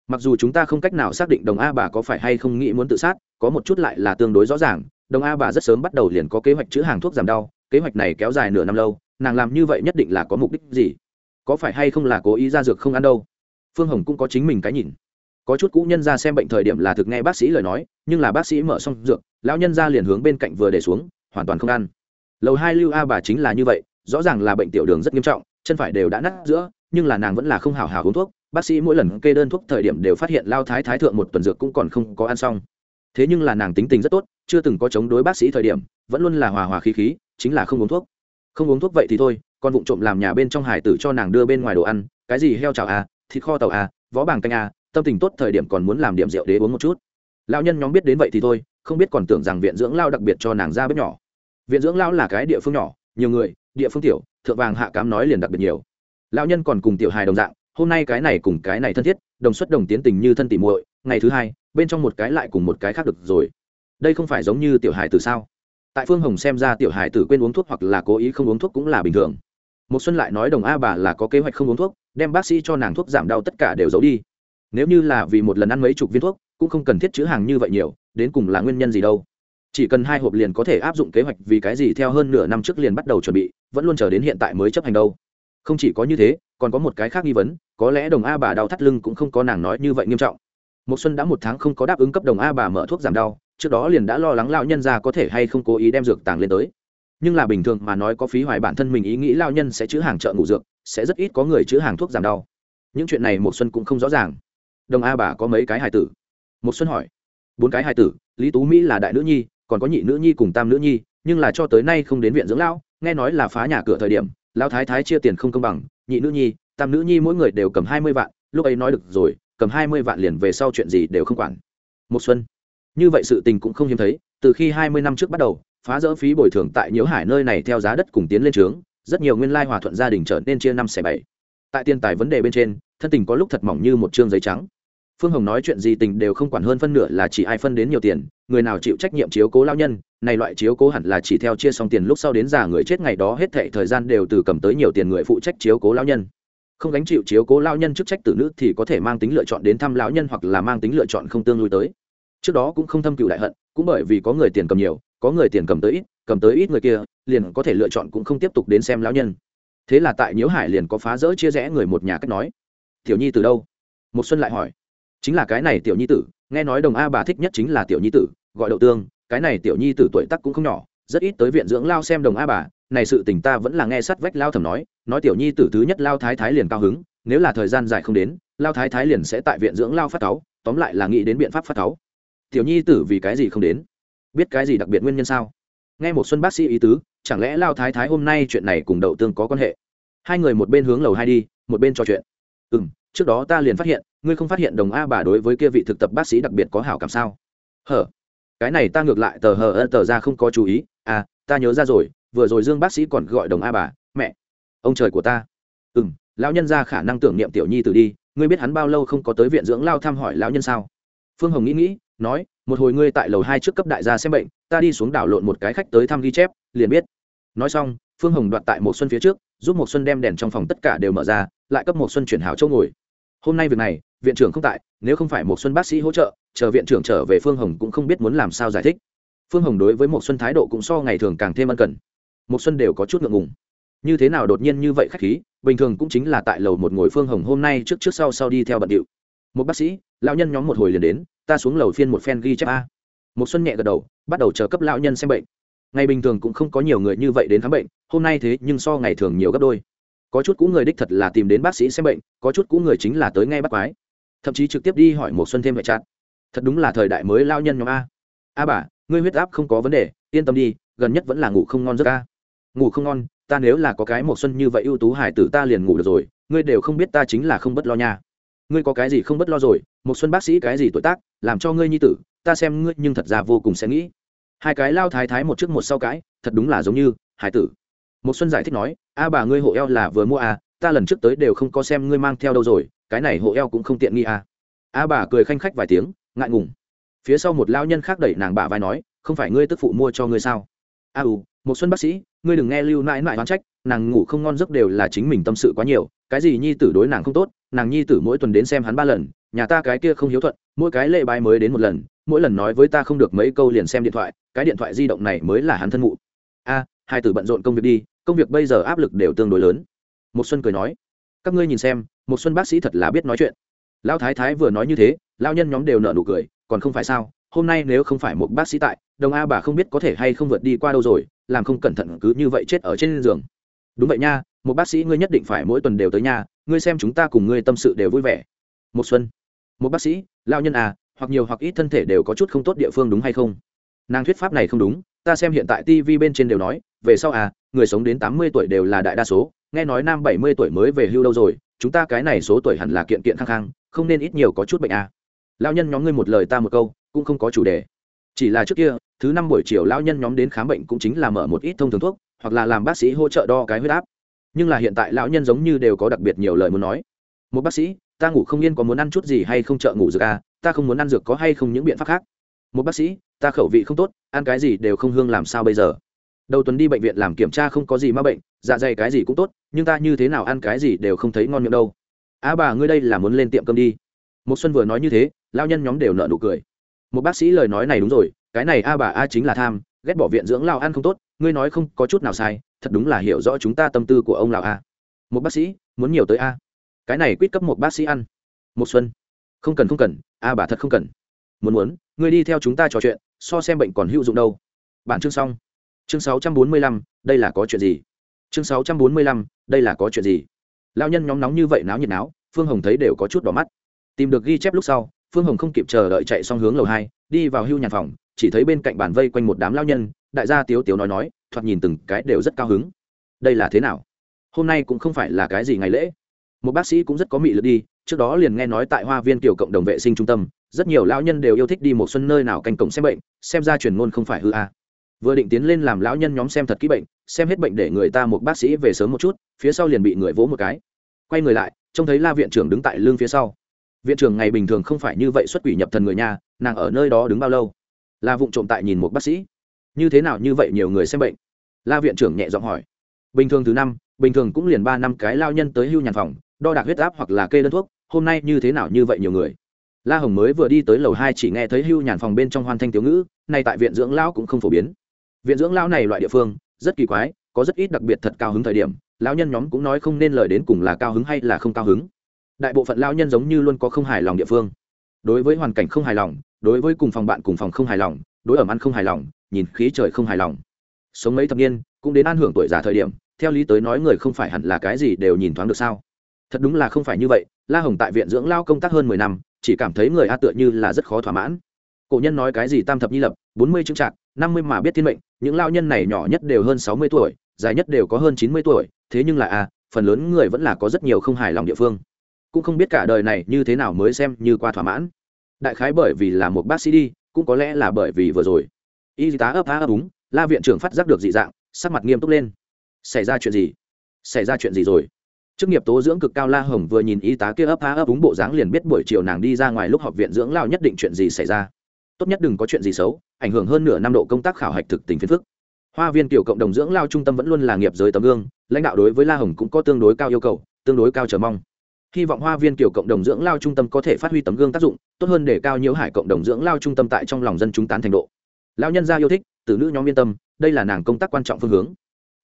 [SPEAKER 1] Mặc dù chúng ta không cách nào xác định đồng a bà có phải hay không nghĩ muốn tự sát, có một chút lại là tương đối rõ ràng, đồng a bà rất sớm bắt đầu liền có kế hoạch chữa hàng thuốc giảm đau, kế hoạch này kéo dài nửa năm lâu, nàng làm như vậy nhất định là có mục đích gì? Có phải hay không là cố ý ra dược không ăn đâu? Phương hồng cũng có chính mình cái nhìn. Có chút cũ nhân ra xem bệnh thời điểm là thực nghe bác sĩ lời nói, nhưng là bác sĩ mở xong dược lão nhân ra liền hướng bên cạnh vừa để xuống, hoàn toàn không ăn. Lầu hai lưu a bà chính là như vậy, rõ ràng là bệnh tiểu đường rất nghiêm trọng, chân phải đều đã nát giữa, nhưng là nàng vẫn là không hào hào uống thuốc. Bác sĩ mỗi lần kê đơn thuốc thời điểm đều phát hiện lao thái thái thượng một tuần dược cũng còn không có ăn xong. Thế nhưng là nàng tính tình rất tốt, chưa từng có chống đối bác sĩ thời điểm, vẫn luôn là hòa hòa khí khí, chính là không uống thuốc. Không uống thuốc vậy thì thôi còn vụng trộm làm nhà bên trong hải tử cho nàng đưa bên ngoài đồ ăn, cái gì heo chảo à thịt kho tàu à vó bàng canh à tâm tình tốt thời điểm còn muốn làm điểm rượu đế uống một chút. Lão nhân nhóm biết đến vậy thì thôi không biết còn tưởng rằng viện dưỡng lao đặc biệt cho nàng ra bếp nhỏ. Viện dưỡng lao là cái địa phương nhỏ, nhiều người, địa phương tiểu, thượng vàng hạ cám nói liền đặc biệt nhiều. Lão nhân còn cùng tiểu hài đồng dạng, hôm nay cái này cùng cái này thân thiết, đồng xuất đồng tiến tình như thân tỉ muội, ngày thứ hai, bên trong một cái lại cùng một cái khác được rồi. Đây không phải giống như tiểu hài từ sao? Tại phương hồng xem ra tiểu hài tử quên uống thuốc hoặc là cố ý không uống thuốc cũng là bình thường. Một xuân lại nói đồng a bà là có kế hoạch không uống thuốc, đem bác sĩ cho nàng thuốc giảm đau tất cả đều giấu đi. Nếu như là vì một lần ăn mấy chục viên thuốc, cũng không cần thiết chữ hàng như vậy nhiều đến cùng là nguyên nhân gì đâu. Chỉ cần hai hộp liền có thể áp dụng kế hoạch vì cái gì theo hơn nửa năm trước liền bắt đầu chuẩn bị, vẫn luôn chờ đến hiện tại mới chấp hành đâu. Không chỉ có như thế, còn có một cái khác nghi vấn, có lẽ đồng a bà đau thắt lưng cũng không có nàng nói như vậy nghiêm trọng. Một xuân đã một tháng không có đáp ứng cấp đồng a bà mở thuốc giảm đau, trước đó liền đã lo lắng lão nhân ra có thể hay không cố ý đem dược tàng lên tới. Nhưng là bình thường mà nói có phí hoài bản thân mình ý nghĩ lao nhân sẽ chữ hàng chợ ngủ dược, sẽ rất ít có người chữ hàng thuốc giảm đau. Những chuyện này một xuân cũng không rõ ràng. Đồng a bà có mấy cái hài tử? Một xuân hỏi bốn cái hài tử, lý tú mỹ là đại nữ nhi, còn có nhị nữ nhi cùng tam nữ nhi, nhưng là cho tới nay không đến viện dưỡng lão, nghe nói là phá nhà cửa thời điểm, lão thái thái chia tiền không công bằng, nhị nữ nhi, tam nữ nhi mỗi người đều cầm hai mươi vạn, lúc ấy nói được rồi, cầm hai mươi vạn liền về sau chuyện gì đều không quản. Một xuân, như vậy sự tình cũng không hiếm thấy, từ khi hai mươi năm trước bắt đầu, phá rỡ phí bồi thường tại nhiễu hải nơi này theo giá đất cùng tiến lên trướng, rất nhiều nguyên lai hòa thuận gia đình trở nên chia năm xẻ bảy. Tại tiền tài vấn đề bên trên, thân tình có lúc thật mỏng như một chương giấy trắng phương hồng nói chuyện gì tình đều không quản hơn phân nửa là chỉ ai phân đến nhiều tiền, người nào chịu trách nhiệm chiếu cố lao nhân, này loại chiếu cố hẳn là chỉ theo chia xong tiền lúc sau đến già người chết ngày đó hết thệ thời gian đều từ cầm tới nhiều tiền người phụ trách chiếu cố lao nhân. Không gánh chịu chiếu cố lao nhân chức trách tử nữ thì có thể mang tính lựa chọn đến thăm lão nhân hoặc là mang tính lựa chọn không tương lui tới. Trước đó cũng không thâm cựu đại hận, cũng bởi vì có người tiền cầm nhiều, có người tiền cầm tới ít, cầm tới ít người kia, liền có thể lựa chọn cũng không tiếp tục đến xem lão nhân. Thế là tại nhiễu hải liền có phá rỡ chia rẽ người một nhà cách nói. Tiểu nhi từ đâu? Một xuân lại hỏi chính là cái này tiểu nhi tử, nghe nói đồng a bà thích nhất chính là tiểu nhi tử, gọi đậu tương, cái này tiểu nhi tử tuổi tắc cũng không nhỏ, rất ít tới viện dưỡng lao xem đồng a bà, này sự tình ta vẫn là nghe sắt vách lao thầm nói nói tiểu nhi tử thứ nhất lao thái thái liền cao hứng, nếu là thời gian dài không đến, lao thái thái liền sẽ tại viện dưỡng lao phát cáu, tóm lại là nghĩ đến biện pháp phát cáu. Tiểu nhi tử vì cái gì không đến? Biết cái gì đặc biệt nguyên nhân sao? Nghe một xuân bác sĩ ý tứ, chẳng lẽ lao thái thái hôm nay chuyện này cùng đậu tương có quan hệ? Hai người một bên hướng lầu hai đi, một bên trò chuyện. Ừ trước đó ta liền phát hiện, ngươi không phát hiện đồng a bà đối với kia vị thực tập bác sĩ đặc biệt có hảo cảm sao? Hở, cái này ta ngược lại tờ hờ ơ tờ ra không có chú ý. À ta nhớ ra rồi, vừa rồi dương bác sĩ còn gọi đồng a bà, mẹ, ông trời của ta. Ừ m lão nhân ra khả năng tưởng niệm tiểu nhi từ đi, ngươi biết hắn bao lâu không có tới viện dưỡng lao thăm hỏi lão nhân sao? Phương hồng nghĩ nghĩ, nói, một hồi ngươi tại lầu hai trước cấp đại gia xem bệnh, ta đi xuống đảo lộn một cái khách tới thăm ghi chép, liền biết. Nói xong, phương hồng đoạt tại một xuân phía trước, giúp một xuân đem đèn trong phòng tất cả đều mở ra lại cấp một xuân chuyển hảo châu ngồi. Hôm nay việc này, viện trưởng không tại, nếu không phải một xuân bác sĩ hỗ trợ, chờ viện trưởng trở về phương hồng cũng không biết muốn làm sao giải thích. Phương hồng đối với một xuân thái độ cũng so ngày thường càng thêm ân cần. Một xuân đều có chút ngượng ngùng. Như thế nào đột nhiên như vậy khách khí, bình thường cũng chính là tại lầu một ngồi phương hồng hôm nay trước trước sau sau đi theo bận điệu. Một bác sĩ, lão nhân nhóm một hồi liền đến, ta xuống lầu phiên một phen ghi chép a. Một xuân nhẹ gật đầu, bắt đầu chờ cấp lão nhân xem bệnh. Ngày bình thường cũng không có nhiều người như vậy đến khám bệnh, hôm nay thế nhưng so ngày thường nhiều gấp đôi có chút cũ người đích thật là tìm đến bác sĩ xem bệnh, có chút cũ người chính là tới ngay bắt quái. Thậm chí trực tiếp đi hỏi một xuân thêm vệ chặt thật đúng là thời đại mới lao nhân nhóm a. A bà, ngươi huyết áp không có vấn đề, yên tâm đi, gần nhất vẫn là ngủ không ngon giấc a. Ngủ không ngon, ta nếu là có cái một xuân như vậy ưu tú hải tử ta liền ngủ được rồi, ngươi đều không biết ta chính là không bất lo nha. Ngươi có cái gì không bất lo rồi một xuân bác sĩ cái gì tuổi tác, làm cho ngươi nhi tử, ta xem ngươi nhưng thật ra vô cùng sẽ nghĩ. Hai cái lao thái thái một trước một sau cái, thật đúng là giống như, hải tử một xuân giải thích nói a bà ngươi hộ eo là vừa mua à ta lần trước tới đều không có xem ngươi mang theo đâu rồi cái này hộ eo cũng không tiện nghi à. A bà cười khanh khách vài tiếng ngại ngùng. Phía sau một lao nhân khác đẩy nàng bà vai nói không phải ngươi tức phụ mua cho ngươi sao? A ừ, u, một xuân bác sĩ ngươi đừng nghe lưu nãi nãi oán trách nàng ngủ không ngon giấc đều là chính mình tâm sự quá nhiều cái gì nhi tử đối nàng không tốt nàng nhi tử mỗi tuần đến xem hắn ba lần nhà ta cái kia không hiếu thuận mỗi cái lễ bài mới đến một lần mỗi lần nói với ta không được mấy câu liền xem điện thoại cái điện thoại di động này mới là hắn thân mụ. A hai tử bận rộn công việc đi công việc bây giờ áp lực đều tương đối lớn. Một xuân cười nói, các ngươi nhìn xem một xuân bác sĩ thật là biết nói chuyện. Lão thái thái vừa nói như thế, lão nhân nhóm đều nở nụ cười, còn không phải sao, hôm nay nếu không phải một bác sĩ tại, đồng a bà không biết có thể hay không vượt đi qua đâu rồi, làm không cẩn thận cứ như vậy chết ở trên giường. Đúng vậy nha, một bác sĩ ngươi nhất định phải mỗi tuần đều tới nhà, ngươi xem chúng ta cùng ngươi tâm sự đều vui vẻ. Một xuân, một bác sĩ, lão nhân à hoặc nhiều hoặc ít thân thể đều có chút không tốt địa phương đúng hay không? Nàng thuyết pháp này không đúng, ta xem hiện tại tv bên trên đều nói, về sau à người sống đến tám mươi tuổi đều là đại đa số, nghe nói nam bảy mươi tuổi mới về hưu đâu rồi, chúng ta cái này số tuổi hẳn là kiện kiện khang khang không nên ít nhiều có chút bệnh à. Lao nhân nhóm ngươi một lời ta một câu, cũng không có chủ đề. Chỉ là trước kia, thứ năm buổi chiều lao nhân nhóm đến khám bệnh cũng chính là mở một ít thông thường thuốc, hoặc là làm bác sĩ hỗ trợ đo cái huyết áp. Nhưng là hiện tại lão nhân giống như đều có đặc biệt nhiều lời muốn nói. Một bác sĩ, ta ngủ không yên có muốn ăn chút gì hay không trợ ngủ dược à ta không muốn ăn dược có hay không những biện pháp khác. Một bác sĩ, ta khẩu vị không tốt, ăn cái gì đều không hương làm sao bây giờ? Đầu tuần đi bệnh viện làm kiểm tra không có gì m a bệnh dạ dày cái gì cũng tốt, nhưng ta như thế nào ăn cái gì đều không thấy ngon miệng đâu. Á bà, ngươi đây là muốn lên tiệm cơm đi. Một xuân vừa nói như thế lao nhân nhóm đều nợ nụ cười. Một bác sĩ lời nói này đúng rồi, cái này a bà a chính là tham, ghét bỏ viện dưỡng lao ăn không tốt, ngươi nói không có chút nào sai, thật đúng là hiểu rõ chúng ta tâm tư của ông lào a. Một bác sĩ, muốn nhiều tới a. Cái này quyết cấp một bác sĩ ăn. Một xuân, không cần không cần a bà thật không cần. Muốn muốn, ngươi đi theo chúng ta trò chuyện, so xem bệnh còn hữu dụng đâu. Bản chương xong chương sáu trăm bốn mươi lăm, đây là có chuyện gì? Chương sáu trăm bốn mươi lăm, đây là có chuyện gì? Lao nhân nhóm nóng như vậy náo nhiệt náo, phương hồng thấy đều có chút đỏ mắt. Tìm được ghi chép lúc sau, phương hồng không kịp chờ đợi chạy xong hướng lầu hai, đi vào hưu nhàn phòng, chỉ thấy bên cạnh bàn vây quanh một đám lao nhân, đại gia tiếu tiếu nói nói, thoạt nhìn từng cái đều rất cao hứng. Đây là thế nào? Hôm nay cũng không phải là cái gì ngày lễ. Một bác sĩ cũng rất có mị lực đi, trước đó liền nghe nói tại hoa viên kiểu cộng đồng vệ sinh trung tâm, rất nhiều lão nhân đều yêu thích đi một xuân nơi nào canh cổng xem bệnh, xem ra truyền ngôn không phải hư a vừa định tiến lên làm lão nhân nhóm xem thật kỹ bệnh, xem hết bệnh để người ta một bác sĩ về sớm một chút, phía sau liền bị người vỗ một cái. Quay người lại, trông thấy la viện trưởng đứng tại lưng phía sau. Viện trưởng ngày bình thường không phải như vậy xuất quỷ nhập thần người nhà nàng ở nơi đó đứng bao lâu? La vụng trộm tại nhìn một bác sĩ. Như thế nào như vậy nhiều người xem bệnh? La viện trưởng nhẹ giọng hỏi. Bình thường thứ năm, bình thường cũng liền ba năm cái lao nhân tới hưu nhàn phòng, đo đạc huyết áp hoặc là kê đơn thuốc, hôm nay như thế nào như vậy nhiều người? La hồng mới vừa đi tới lầu hai chỉ nghe thấy hưu nhàn phòng bên trong hoan thanh tiểu ngữ, nay tại viện dưỡng lão cũng không phổ biến viện dưỡng lão này loại địa phương, rất kỳ quái, có rất ít đặc biệt thật cao hứng thời điểm, lão nhân nhóm cũng nói không nên lời đến cùng là cao hứng hay là không cao hứng. Đại bộ phận lão nhân giống như luôn có không hài lòng địa phương. Đối với hoàn cảnh không hài lòng, đối với cùng phòng bạn cùng phòng không hài lòng, đối ẩm ăn không hài lòng, nhìn khí trời không hài lòng. Sống mấy thập niên, cũng đến an hưởng tuổi già thời điểm, theo lý tới nói người không phải hẳn là cái gì đều nhìn thoáng được sao? Thật đúng là không phải như vậy, la hồng tại viện dưỡng lao công tác hơn mười năm, chỉ cảm thấy người a tựa như là rất khó thỏa mãn. Cổ nhân nói cái gì tam thập nhi lập, bốn mươi chững trạc năm mươi mà biết thiên mệnh những lao nhân này nhỏ nhất đều hơn sáu mươi tuổi, dài nhất đều có hơn chín mươi tuổi, thế nhưng là a phần lớn người vẫn là có rất nhiều không hài lòng địa phương. Cũng không biết cả đời này như thế nào mới xem như qua thỏa mãn. Đại khái bởi vì là một bác sĩ đi, cũng có lẽ là bởi vì vừa rồi. Y tá ấp á ấp úng, la viện trưởng phát giác được dị dạng, sắc mặt nghiêm túc lên. Xảy ra chuyện gì? Xảy ra chuyện gì rồi? Chức nghiệp tố dưỡng cực cao la hồng vừa nhìn y tá kia ấp á ấp úng bộ dáng liền biết buổi chiều nàng đi ra ngoài lúc học viện dưỡng lao nhất định chuyện gì xảy ra tốt nhất đừng có chuyện gì xấu, ảnh hưởng hơn nửa năm độ công tác khảo hạch thực tình phiền phức. Hoa viên kiểu cộng đồng dưỡng lao trung tâm vẫn luôn là nghiệp giới tấm gương, lãnh đạo đối với la hồng cũng có tương đối cao yêu cầu, tương đối cao chờ mong. Hy vọng hoa viên kiểu cộng đồng dưỡng lao trung tâm có thể phát huy tấm gương tác dụng, tốt hơn để cao nhiễu hải cộng đồng dưỡng lao trung tâm tại trong lòng dân chúng tán thành độ. Lao nhân gia yêu thích từ nữ nhóm yên tâm, đây là nàng công tác quan trọng phương hướng.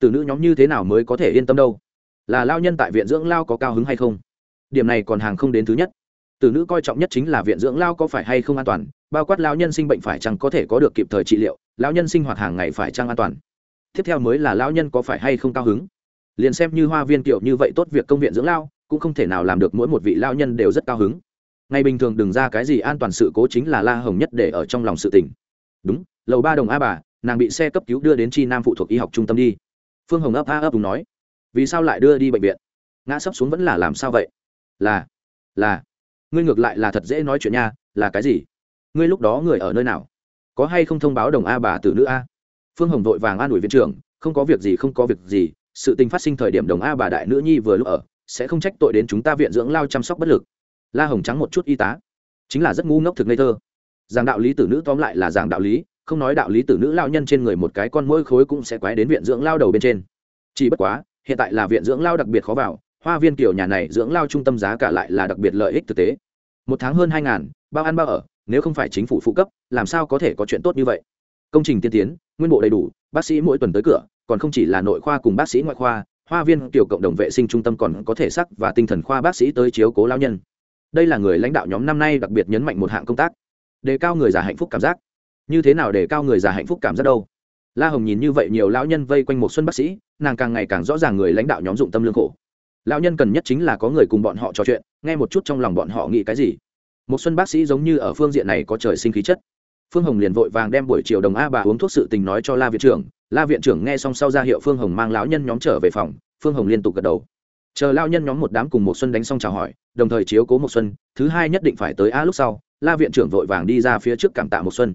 [SPEAKER 1] Từ nữ nhóm như thế nào mới có thể yên tâm đâu? Là lao nhân tại viện dưỡng lao có cao hứng hay không? Điểm này còn hàng không đến thứ nhất từ nữ coi trọng nhất chính là viện dưỡng lao có phải hay không an toàn, bao quát lao nhân sinh bệnh phải chăng có thể có được kịp thời trị liệu lao nhân sinh hoạt hàng ngày phải chăng an toàn. Tiếp theo mới là lao nhân có phải hay không cao hứng. Liền xem như hoa viên kiểu như vậy tốt việc công viện dưỡng lao, cũng không thể nào làm được mỗi một vị lao nhân đều rất cao hứng. Ngày bình thường đừng ra cái gì an toàn sự cố chính là la hồng nhất để ở trong lòng sự tình. Đúng, lầu ba đồng a bà, nàng bị xe cấp cứu đưa đến chi nam phụ thuộc y học trung tâm đi. Phương hồng ấp a ấp đúng nói, vì sao lại đưa đi bệnh viện? Ngã sấp xuống vẫn là làm sao vậy? Là là ngươi ngược lại là thật dễ nói chuyện nha, là cái gì? Ngươi lúc đó người ở nơi nào? Có hay không thông báo đồng a bà tử nữ a? Phương hồng vội vàng an ủi viện trưởng, không có việc gì, không có việc gì, sự tình phát sinh thời điểm đồng a bà đại nữ nhi vừa lúc ở, sẽ không trách tội đến chúng ta viện dưỡng lao chăm sóc bất lực. La hồng trắng một chút y tá. Chính là rất ngu ngốc thực ngây thơ. Giảng đạo lý tử nữ tóm lại là giảng đạo lý, không nói đạo lý tử nữ lao nhân trên người một cái con mỗi khối cũng sẽ quái đến viện dưỡng lao đầu bên trên. Chỉ bất quá, hiện tại là viện dưỡng lao đặc biệt khó vào hoa viên kiểu nhà này dưỡng lao trung tâm giá cả lại là đặc biệt lợi ích thực tế. Một tháng hơn hai ngàn, bao ăn bao ở, nếu không phải chính phủ phụ cấp, làm sao có thể có chuyện tốt như vậy? Công trình tiên tiến, nguyên bộ đầy đủ, bác sĩ mỗi tuần tới cửa, còn không chỉ là nội khoa cùng bác sĩ ngoại khoa, hoa viên kiểu cộng đồng vệ sinh trung tâm còn có thể sắc và tinh thần khoa bác sĩ tới chiếu cố lao nhân. Đây là người lãnh đạo nhóm năm nay đặc biệt nhấn mạnh một hạng công tác. Đề cao người già hạnh phúc cảm giác. Như thế nào để cao người già hạnh phúc cảm giác đâu? La hồng nhìn như vậy nhiều lão nhân vây quanh một xuân bác sĩ, nàng càng ngày càng rõ ràng người lãnh đạo nhóm dụng tâm lương khổ lão nhân cần nhất chính là có người cùng bọn họ trò chuyện, nghe một chút trong lòng bọn họ nghĩ cái gì. Một xuân bác sĩ giống như ở phương diện này có trời sinh khí chất. Phương hồng liền vội vàng đem buổi chiều đồng a bà uống thuốc sự tình nói cho la viện trưởng. La viện trưởng nghe xong sau ra hiệu phương hồng mang lão nhân nhóm trở về phòng, phương hồng liên tục gật đầu. Chờ lao nhân nhóm một đám cùng một xuân đánh xong chào hỏi, đồng thời chiếu cố một xuân, thứ hai nhất định phải tới a lúc sau, la viện trưởng vội vàng đi ra phía trước cảm tạ một xuân.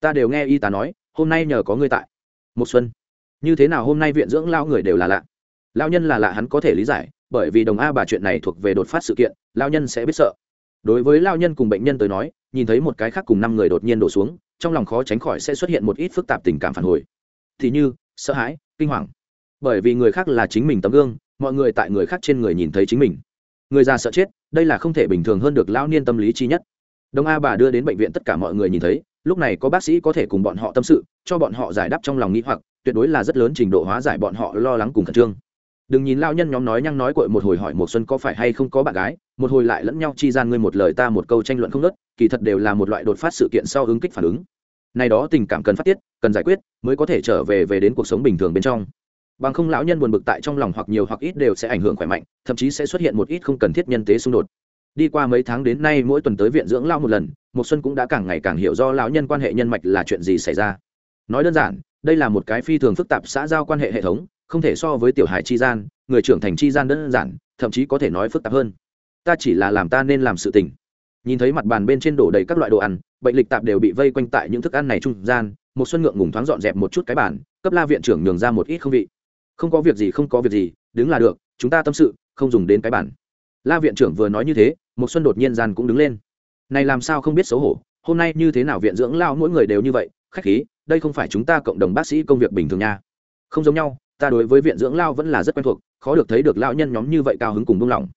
[SPEAKER 1] Ta đều nghe y tá nói, hôm nay nhờ có ngươi tại. Một xuân. Như thế nào hôm nay viện dưỡng lao người đều là lạ. Lao nhân là lạ hắn có thể lý giải bởi vì đồng a bà chuyện này thuộc về đột phát sự kiện, lao nhân sẽ biết sợ. Đối với lao nhân cùng bệnh nhân tới nói, nhìn thấy một cái khác cùng năm người đột nhiên đổ xuống, trong lòng khó tránh khỏi sẽ xuất hiện một ít phức tạp tình cảm phản hồi. Thì như, sợ hãi, kinh hoàng. Bởi vì người khác là chính mình tấm gương, mọi người tại người khác trên người nhìn thấy chính mình. Người già sợ chết, đây là không thể bình thường hơn được lão niên tâm lý chi nhất. Đồng a bà đưa đến bệnh viện tất cả mọi người nhìn thấy, lúc này có bác sĩ có thể cùng bọn họ tâm sự, cho bọn họ giải đáp trong lòng nghĩ hoặc, tuyệt đối là rất lớn trình độ hóa giải bọn họ lo lắng cùng khẩn trương đừng nhìn lao nhân nhóm nói nhăng nói cội một hồi hỏi một xuân có phải hay không có bạn gái, một hồi lại lẫn nhau chi gian ngươi một lời ta một câu tranh luận không nớt kỳ thật đều là một loại đột phát sự kiện sau ứng kích phản ứng. Này đó tình cảm cần phát tiết, cần giải quyết, mới có thể trở về về đến cuộc sống bình thường bên trong. Bằng không lão nhân buồn bực tại trong lòng hoặc nhiều hoặc ít đều sẽ ảnh hưởng khỏe mạnh, thậm chí sẽ xuất hiện một ít không cần thiết nhân tế xung đột. Đi qua mấy tháng đến nay mỗi tuần tới viện dưỡng lao một lần, một xuân cũng đã càng ngày càng hiểu do lão nhân quan hệ nhân mạch là chuyện gì xảy ra. Nói đơn giản, đây là một cái phi thường phức tạp xã giao quan hệ hệ thống không thể so với tiểu hài chi gian, người trưởng thành chi gian đơn giản, thậm chí có thể nói phức tạp hơn. Ta chỉ là làm ta nên làm sự tình. Nhìn thấy mặt bàn bên trên đổ đầy các loại đồ ăn, bệnh lịch tạp đều bị vây quanh tại những thức ăn này trung gian, một xuân ngượng ngùng thoáng dọn dẹp một chút cái bàn, cấp la viện trưởng nhường ra một ít không vị. Không có việc gì, không có việc gì, đứng là được, chúng ta tâm sự, không dùng đến cái bàn. la viện trưởng vừa nói như thế, một xuân đột nhiên gian cũng đứng lên. Này làm sao không biết xấu hổ, hôm nay như thế nào viện dưỡng lao mỗi người đều như vậy, khách khí, đây không phải chúng ta cộng đồng bác sĩ công việc bình thường nha. Không giống nhau ta đối với viện dưỡng lao vẫn là rất quen thuộc, khó được thấy được lao nhân nhóm như vậy cao hứng cùng buông lỏng.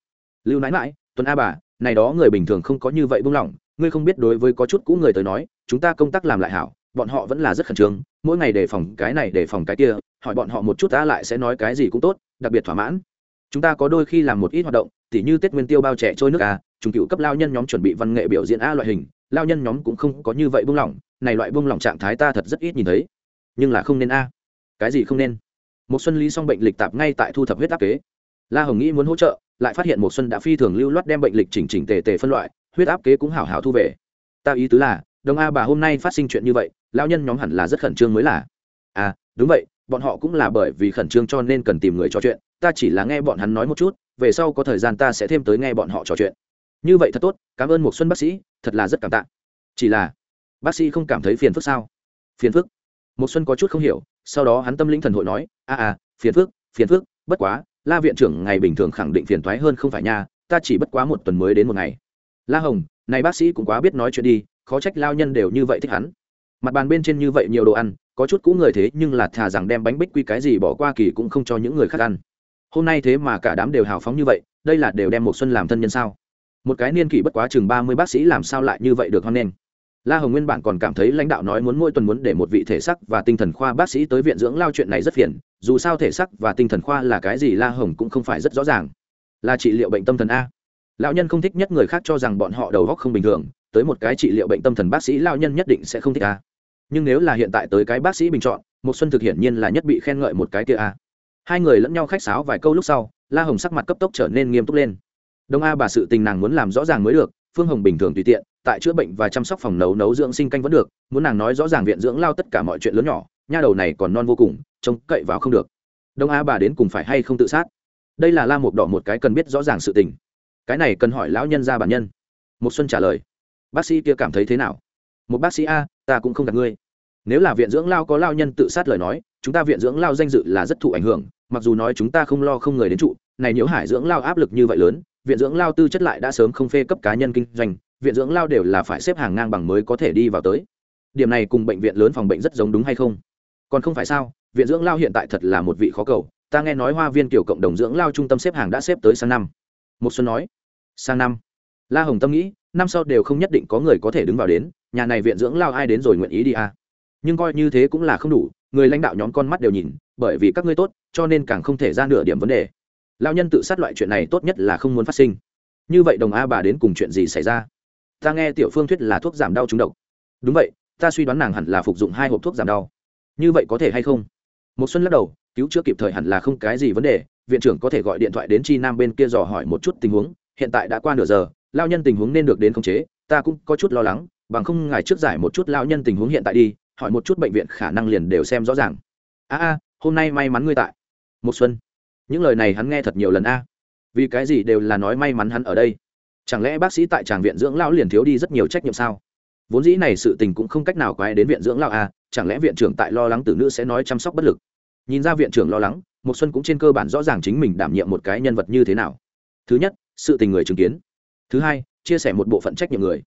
[SPEAKER 1] Lưu nãi mãi tuấn a bà, này đó người bình thường không có như vậy buông lỏng, ngươi không biết đối với có chút cũ người tới nói, chúng ta công tác làm lại hảo, bọn họ vẫn là rất khẩn trương, mỗi ngày đề phòng cái này, đề phòng cái kia, hỏi bọn họ một chút ta lại sẽ nói cái gì cũng tốt, đặc biệt thỏa mãn. Chúng ta có đôi khi làm một ít hoạt động, tỉ như tết nguyên tiêu bao trẻ trôi nước a chúng cựu cấp lao nhân nhóm chuẩn bị văn nghệ biểu diễn a loại hình, lao nhân nhóm cũng không có như vậy buông lỏng, này loại buông lỏng trạng thái ta thật rất ít nhìn thấy. Nhưng là không nên a. Cái gì không nên? Một xuân lý xong bệnh lịch tạp ngay tại thu thập huyết áp kế. La hồng nghĩ muốn hỗ trợ, lại phát hiện một xuân đã phi thường lưu loát đem bệnh lịch chỉnh chỉnh tề tề phân loại, huyết áp kế cũng hảo hảo thu về. Ta ý tứ là đồng a bà hôm nay phát sinh chuyện như vậy, lão nhân nhóm hẳn là rất khẩn trương mới là. À đúng vậy, bọn họ cũng là bởi vì khẩn trương cho nên cần tìm người trò chuyện, ta chỉ là nghe bọn hắn nói một chút, về sau có thời gian ta sẽ thêm tới nghe bọn họ trò chuyện. Như vậy thật tốt, cảm ơn một xuân bác sĩ, thật là rất cảm tạ. Chỉ là, bác sĩ không cảm thấy phiền phức sao? Phiền phức? Một xuân có chút không hiểu sau đó hắn tâm linh thần hội nói a a, à phiền phức phiền phức bất quá la viện trưởng ngày bình thường khẳng định phiền thoái hơn không phải nha ta chỉ bất quá một tuần mới đến một ngày. La hồng này bác sĩ cũng quá biết nói chuyện đi khó trách lao nhân đều như vậy thích hắn. Mặt bàn bên trên như vậy nhiều đồ ăn có chút cũ người thế nhưng là thà rằng đem bánh bích quy cái gì bỏ qua kỳ cũng không cho những người khác ăn. Hôm nay thế mà cả đám đều hào phóng như vậy đây là đều đem một xuân làm thân nhân sao? Một cái niên kỷ bất quá chừng ba mươi bác sĩ làm sao lại như vậy được hoan nghênh? La hồng nguyên bản còn cảm thấy lãnh đạo nói muốn mỗi tuần muốn để một vị thể sắc và tinh thần khoa bác sĩ tới viện dưỡng lao chuyện này rất phiền, dù sao thể sắc và tinh thần khoa là cái gì la hồng cũng không phải rất rõ ràng. Là trị liệu bệnh tâm thần a. Lão nhân không thích nhất người khác cho rằng bọn họ đầu óc không bình thường, tới một cái trị liệu bệnh tâm thần bác sĩ lão nhân nhất định sẽ không thích a. Nhưng nếu là hiện tại tới cái bác sĩ bình chọn một xuân thực hiển nhiên là nhất bị khen ngợi một cái kia a. Hai người lẫn nhau khách sáo vài câu lúc sau, la hồng sắc mặt cấp tốc trở nên nghiêm túc lên. Đông a bà sự tình nàng muốn làm rõ ràng mới được phương hồng bình thường tùy tiện, tại chữa bệnh và chăm sóc phòng nấu nấu dưỡng sinh canh vẫn được, muốn nàng nói rõ ràng viện dưỡng lao tất cả mọi chuyện lớn nhỏ, nha đầu này còn non vô cùng, trông cậy vào không được. Đông a bà đến cùng phải hay không tự sát? Đây là la mục đỏ một cái cần biết rõ ràng sự tình. Cái này cần hỏi lão nhân ra bản nhân. Một xuân trả lời. Bác sĩ kia cảm thấy thế nào? Một bác sĩ a, ta cũng không gặp ngươi. Nếu là viện dưỡng lao có lao nhân tự sát lời nói, chúng ta viện dưỡng lao danh dự là rất thụ ảnh hưởng, mặc dù nói chúng ta không lo không người đến trụ, này nếu hải dưỡng lao áp lực như vậy lớn viện dưỡng lao tư chất lại đã sớm không phê cấp cá nhân kinh doanh, viện dưỡng lao đều là phải xếp hàng ngang bằng mới có thể đi vào tới. Điểm này cùng bệnh viện lớn phòng bệnh rất giống đúng hay không? Còn không phải sao, viện dưỡng lao hiện tại thật là một vị khó cầu, ta nghe nói hoa viên kiểu cộng đồng dưỡng lao trung tâm xếp hàng đã xếp tới sang năm. Một xuân nói, sang năm. La hồng tâm nghĩ, năm sau đều không nhất định có người có thể đứng vào đến, nhà này viện dưỡng lao ai đến rồi nguyện ý đi à. nhưng coi như thế cũng là không đủ, người lãnh đạo nhóm con mắt đều nhìn, bởi vì các ngươi tốt, cho nên càng không thể ra nửa điểm vấn đề lao nhân tự sát loại chuyện này tốt nhất là không muốn phát sinh. Như vậy đồng a bà đến cùng chuyện gì xảy ra? Ta nghe tiểu phương thuyết là thuốc giảm đau trúng độc. Đúng vậy, ta suy đoán nàng hẳn là phục dụng hai hộp thuốc giảm đau. Như vậy có thể hay không? Một xuân lắc đầu, cứu chữa kịp thời hẳn là không cái gì vấn đề, viện trưởng có thể gọi điện thoại đến chi nam bên kia dò hỏi một chút tình huống, hiện tại đã qua nửa giờ lao nhân tình huống nên được đến khống chế, ta cũng có chút lo lắng, bằng không ngài trước giải một chút lao nhân tình huống hiện tại đi, hỏi một chút bệnh viện khả năng liền đều xem rõ ràng. A a, hôm nay may mắn ngươi tại. Một xuân những lời này hắn nghe thật nhiều lần a. Vì cái gì đều là nói may mắn hắn ở đây? Chẳng lẽ bác sĩ tại tràng viện dưỡng lão liền thiếu đi rất nhiều trách nhiệm sao? Vốn dĩ này sự tình cũng không cách nào quay đến viện dưỡng lão a, chẳng lẽ viện trưởng tại lo lắng tử nữ sẽ nói chăm sóc bất lực? Nhìn ra viện trưởng lo lắng một xuân cũng trên cơ bản rõ ràng chính mình đảm nhiệm một cái nhân vật như thế nào. Thứ nhất, sự tình người chứng kiến. Thứ hai, chia sẻ một bộ phận trách nhiệm người.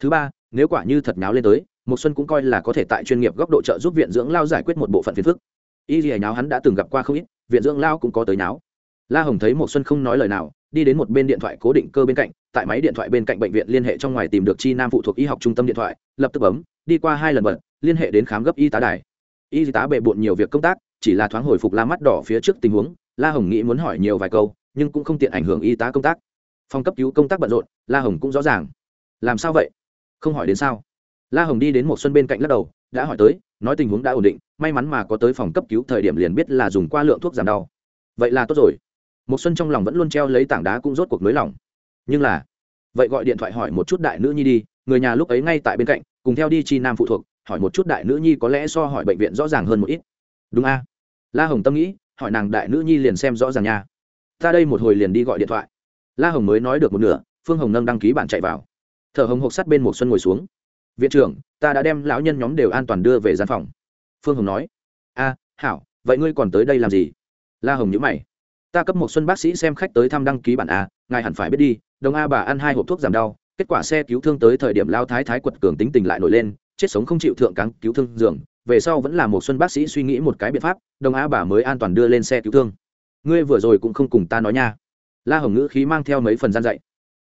[SPEAKER 1] Thứ ba, nếu quả như thật nháo lên tới một xuân cũng coi là có thể tại chuyên nghiệp góc độ trợ giúp viện dưỡng lao giải quyết một bộ phận phiền phức. Y gì nháo hắn đã từng gặp qua không ít viện dưỡng lao cũng có tới náo. La hồng thấy một xuân không nói lời nào, đi đến một bên điện thoại cố định cơ bên cạnh, tại máy điện thoại bên cạnh bệnh viện liên hệ trong ngoài tìm được chi nam phụ thuộc y học trung tâm điện thoại, lập tức bấm, đi qua hai lần bật liên hệ đến khám gấp y tá đài. Y tá bệ bộn nhiều việc công tác, chỉ là thoáng hồi phục la mắt đỏ phía trước tình huống, la hồng nghĩ muốn hỏi nhiều vài câu, nhưng cũng không tiện ảnh hưởng y tá công tác. Phòng cấp cứu công tác bận rộn, la hồng cũng rõ ràng. Làm sao vậy? Không hỏi đến sao? La hồng đi đến một xuân bên cạnh lắc đầu, đã hỏi tới nói tình huống đã ổn định, may mắn mà có tới phòng cấp cứu thời điểm liền biết là dùng qua lượng thuốc giảm đau. Vậy là tốt rồi. Một xuân trong lòng vẫn luôn treo lấy tảng đá cũng rốt cuộc nới lòng nhưng là, vậy gọi điện thoại hỏi một chút đại nữ nhi đi, người nhà lúc ấy ngay tại bên cạnh, cùng theo đi chi nam phụ thuộc, hỏi một chút đại nữ nhi có lẽ so hỏi bệnh viện rõ ràng hơn một ít. Đúng a. La hồng tâm nghĩ, hỏi nàng đại nữ nhi liền xem rõ ràng nha. Ta đây một hồi liền đi gọi điện thoại. La hồng mới nói được một nửa, phương hồng nâng đăng ký bạn chạy vào. Thở hồng hộc sắt bên một xuân ngồi xuống viện trưởng, ta đã đem lão nhân nhóm đều an toàn đưa về gian phòng. Phương hồng nói. A, hảo, vậy ngươi còn tới đây làm gì? La hồng nhữ mày. Ta cấp một xuân bác sĩ xem khách tới thăm đăng ký bản a, ngài hẳn phải biết đi, đồng a bà ăn hai hộp thuốc giảm đau, kết quả xe cứu thương tới thời điểm lao thái thái quật cường tính tình lại nổi lên, chết sống không chịu thượng cắn cứu thương giường, về sau vẫn là một xuân bác sĩ suy nghĩ một cái biện pháp, đồng a bà mới an toàn đưa lên xe cứu thương. Ngươi vừa rồi cũng không cùng ta nói nha. La hồng ngữ khí mang theo mấy phần gian dạy.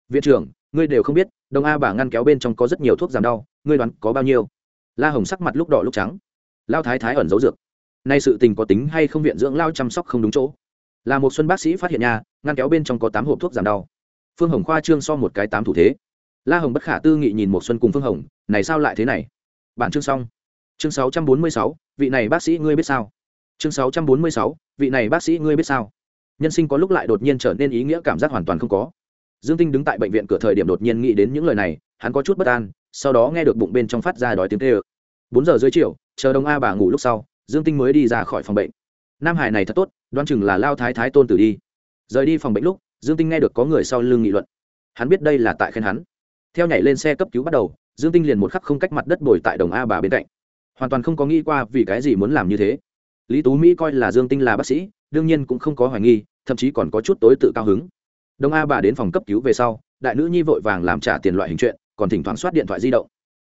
[SPEAKER 1] Viện trưởng, ngươi đều không biết, đồng a bà ngăn kéo bên trong có rất nhiều thuốc giảm đau ngươi đoán có bao nhiêu? La hồng sắc mặt lúc đỏ lúc trắng. Lao thái thái ẩn giấu dược. Nay sự tình có tính hay không viện dưỡng lao chăm sóc không đúng chỗ? Là một xuân bác sĩ phát hiện nhà ngăn kéo bên trong có tám hộp thuốc giảm đau. Phương hồng khoa trương so một cái tám thủ thế. La hồng bất khả tư nghị nhìn một xuân cùng phương hồng, này sao lại thế này? Bản chương xong. Chương sáu trăm bốn mươi sáu, vị này bác sĩ ngươi biết sao? Chương sáu trăm bốn mươi sáu, vị này bác sĩ ngươi biết sao? Nhân sinh có lúc lại đột nhiên trở nên ý nghĩa cảm giác hoàn toàn không có. Dương tinh đứng tại bệnh viện cửa thời điểm đột nhiên nghĩ đến những lời này, hắn có chút bất an sau đó nghe được bụng bên trong phát ra đói tiếng tê ơ. Bốn giờ dưới chiều, chờ đông a bà ngủ lúc sau, dương tinh mới đi ra khỏi phòng bệnh. Nam hải này thật tốt đoan chừng là lao thái thái tôn tử đi. Rời đi phòng bệnh lúc, dương tinh nghe được có người sau lưng nghị luận. Hắn biết đây là tại khen hắn. Theo nhảy lên xe cấp cứu bắt đầu, dương tinh liền một khắc không cách mặt đất bồi tại đồng a bà bên cạnh. Hoàn toàn không có nghĩ qua vì cái gì muốn làm như thế. Lý tú mỹ coi là dương tinh là bác sĩ, đương nhiên cũng không có hoài nghi, thậm chí còn có chút tối tự cao hứng. Đồng a bà đến phòng cấp cứu về sau, đại nữ nhi vội vàng làm trả tiền loại hình chuyện còn thỉnh thoảng soát điện thoại di động.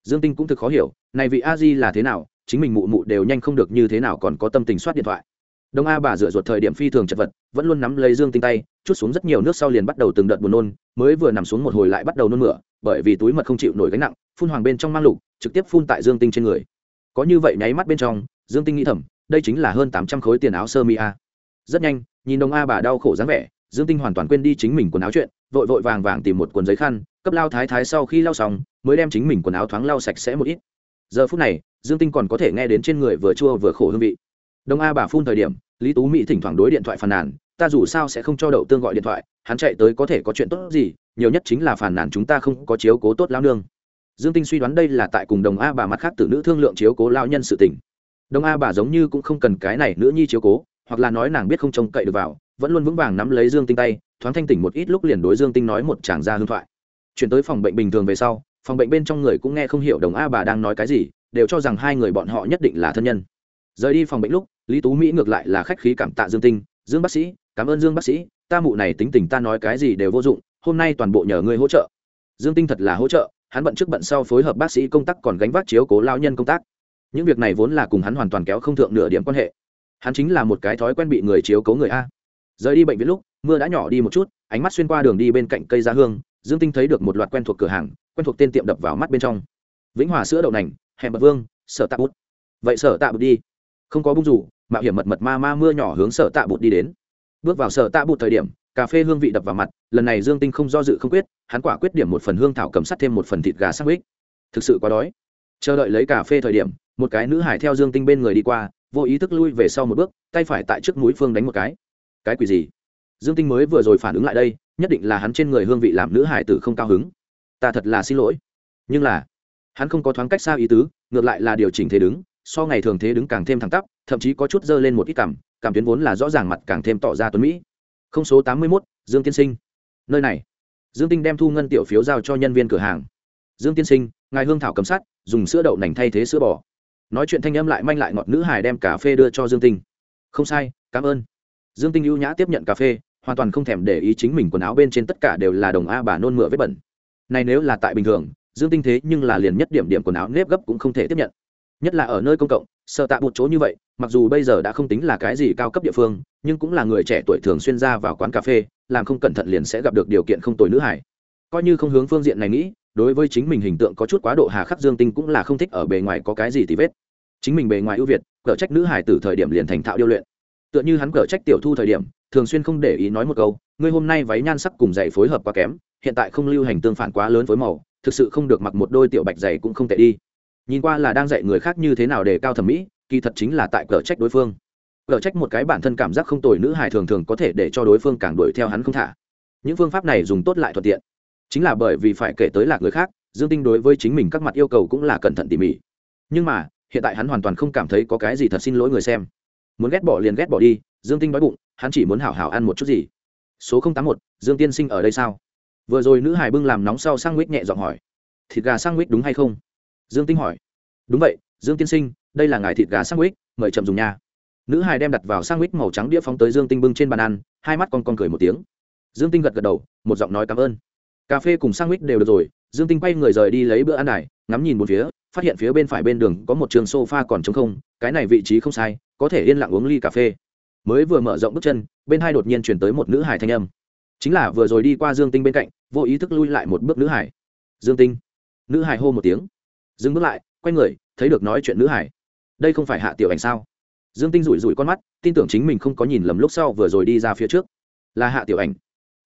[SPEAKER 1] Dương tinh cũng thực khó hiểu, này vị a di là thế nào, chính mình mụ mụ đều nhanh không được như thế nào còn có tâm tình soát điện thoại. Đông a bà rửa ruột thời điểm phi thường chật vật, vẫn luôn nắm lấy dương tinh tay, chút xuống rất nhiều nước sau liền bắt đầu từng đợt buồn nôn, mới vừa nằm xuống một hồi lại bắt đầu nôn mửa, bởi vì túi mật không chịu nổi gánh nặng, phun hoàng bên trong mang lục, trực tiếp phun tại dương tinh trên người. Có như vậy nháy mắt bên trong, dương tinh nghĩ thầm, đây chính là hơn tám trăm khối tiền áo sơ mi a. Rất nhanh, nhìn đông a bà đau khổ dáng vẻ dương tinh hoàn toàn quên đi chính mình quần áo chuyện, vội vội vàng vàng tìm một quần giấy khăn, cấp lao thái thái sau khi lau xong, mới đem chính mình quần áo thoáng lau sạch sẽ một ít. Giờ phút này, dương tinh còn có thể nghe đến trên người vừa chua vừa khổ hương vị. Đông a bà phun thời điểm, lý tú mỹ thỉnh thoảng đối điện thoại phàn nàn, ta dù sao sẽ không cho đậu tương gọi điện thoại, hắn chạy tới có thể có chuyện tốt gì, nhiều nhất chính là phàn nàn chúng ta không có chiếu cố tốt lao nương. Dương tinh suy đoán đây là tại cùng đồng a bà mặt khác tử nữ thương lượng chiếu cố lao nhân sự tình. Đồng a bà giống như cũng không cần cái này nữ nhi chiếu cố, hoặc là nói nàng biết không trông cậy được vào vẫn luôn vững vàng nắm lấy dương tinh tay, thoáng thanh tỉnh một ít lúc liền đối dương tinh nói một tràng ra hương thoại. Chuyển tới phòng bệnh bình thường về sau, phòng bệnh bên trong người cũng nghe không hiểu đồng a bà đang nói cái gì, đều cho rằng hai người bọn họ nhất định là thân nhân. Rời đi phòng bệnh lúc, lý tú mỹ ngược lại là khách khí cảm tạ dương tinh, dương bác sĩ, cảm ơn dương bác sĩ, ta mụ này tính tình ta nói cái gì đều vô dụng, hôm nay toàn bộ nhờ ngươi hỗ trợ. Dương tinh thật là hỗ trợ, hắn bận trước bận sau phối hợp bác sĩ công tác còn gánh vác chiếu cố lao nhân công tác. Những việc này vốn là cùng hắn hoàn toàn kéo không thượng nửa điểm quan hệ. Hắn chính là một cái thói quen bị người chiếu cố người a rời đi bệnh viện lúc, mưa đã nhỏ đi một chút, ánh mắt xuyên qua đường đi bên cạnh cây ra hương, dương tinh thấy được một loạt quen thuộc cửa hàng, quen thuộc tên tiệm đập vào mắt bên trong. Vĩnh hòa sữa đậu nành, hẹn bật vương, sở tạ bút. Vậy sở tạ bút đi. Không có bung rủ, mạo hiểm mật mật ma ma mưa nhỏ hướng sở tạ bút đi đến. Bước vào sở tạ bút thời điểm, cà phê hương vị đập vào mặt, lần này dương tinh không do dự không quyết, hắn quả quyết điểm một phần hương thảo cầm sắt thêm một phần thịt gà sang ích thực sự quá đói. Chờ đợi lấy cà phê thời điểm, một cái nữ hải theo dương tinh bên người đi qua, vô ý thức lui về sau một bước, tay phải tại trước núi phương đánh một cái cái quỷ gì? Dương tinh mới vừa rồi phản ứng lại đây, nhất định là hắn trên người hương vị làm nữ hải tử không cao hứng. Ta thật là xin lỗi. Nhưng là, hắn không có thoáng cách xa ý tứ, ngược lại là điều chỉnh thế đứng, so ngày thường thế đứng càng thêm thẳng tắp, thậm chí có chút dơ lên một ít cảm cảm tuyến vốn là rõ ràng mặt càng thêm tỏ ra tuấn mỹ. Không số tám mươi mốt, dương tiên sinh. Nơi này. Dương tinh đem thu ngân tiểu phiếu giao cho nhân viên cửa hàng. Dương tiên sinh, ngài hương thảo cầm sắt, dùng sữa đậu nành thay thế sữa bò. Nói chuyện thanh âm lại manh lại ngọt, nữ hải đem cà phê đưa cho dương tinh. Không sai, cảm ơn dương tinh ưu nhã tiếp nhận cà phê, hoàn toàn không thèm để ý chính mình quần áo bên trên tất cả đều là đồng a bà nôn mửa vết bẩn. Này nếu là tại bình thường, dương tinh thế nhưng là liền nhất điểm điểm quần áo nếp gấp cũng không thể tiếp nhận. Nhất là ở nơi công cộng, sợ tạ một chỗ như vậy, mặc dù bây giờ đã không tính là cái gì cao cấp địa phương, nhưng cũng là người trẻ tuổi thường xuyên ra vào quán cà phê, làm không cẩn thận liền sẽ gặp được điều kiện không tồi nữ hải coi như không hướng phương diện này nghĩ, đối với chính mình hình tượng có chút quá độ hà khắc dương tinh cũng là không thích ở bề ngoài có cái gì thì vết. Chính mình bề ngoài ưu việt cở trách nữ hải từ thời điểm liền thành thạo điêu luyện tựa như hắn cở trách tiểu thu thời điểm, thường xuyên không để ý nói một câu, ngươi hôm nay váy nhan sắc cùng giày phối hợp quá kém, hiện tại không lưu hành tương phản quá lớn với màu, thực sự không được mặc một đôi tiểu bạch giày cũng không tệ đi. Nhìn qua là đang dạy người khác như thế nào để cao thẩm mỹ, kỳ thật chính là tại cở trách đối phương. Cở trách một cái bản thân cảm giác không tồi nữ hài thường thường có thể để cho đối phương càng đuổi theo hắn không thả. Những phương pháp này dùng tốt lại thuận tiện. Chính là bởi vì phải kể tới lạc người khác, dương tinh đối với chính mình các mặt yêu cầu cũng là cẩn thận tỉ mỉ. Nhưng mà, hiện tại hắn hoàn toàn không cảm thấy có cái gì thật xin lỗi người xem muốn ghét bỏ liền ghét bỏ đi, dương tinh đói bụng, hắn chỉ muốn hảo hảo ăn một chút gì. Số tám một, dương tiên sinh ở đây sao? Vừa rồi nữ hải bưng làm nóng sau sang nguyết nhẹ giọng hỏi. Thịt gà sang nguyết đúng hay không? Dương tinh hỏi. Đúng vậy, dương tiên sinh, đây là ngài thịt gà sang nguyết, mời chậm dùng nha. Nữ hải đem đặt vào sang nguyết màu trắng đĩa phóng tới dương tinh bưng trên bàn ăn, hai mắt con con cười một tiếng. Dương tinh gật gật đầu, một giọng nói cảm ơn. Cà phê cùng sang nguyết đều được rồi dương tinh quay người rời đi lấy bữa ăn này, ngắm nhìn một phía, phát hiện phía bên phải bên đường có một trường sofa còn trống không, cái này vị trí không sai, có thể yên lặng uống ly cà phê. Mới vừa mở rộng bước chân, bên hai đột nhiên chuyển tới một nữ hải thanh âm. Chính là vừa rồi đi qua dương tinh bên cạnh, vô ý thức lui lại một bước nữ hải dương tinh. Nữ hải hô một tiếng. Dừng bước lại, quay người, thấy được nói chuyện nữ hải đây không phải hạ tiểu ảnh sao? Dương tinh rủi rủi con mắt, tin tưởng chính mình không có nhìn lầm lúc sau vừa rồi đi ra phía trước. Là hạ tiểu ảnh.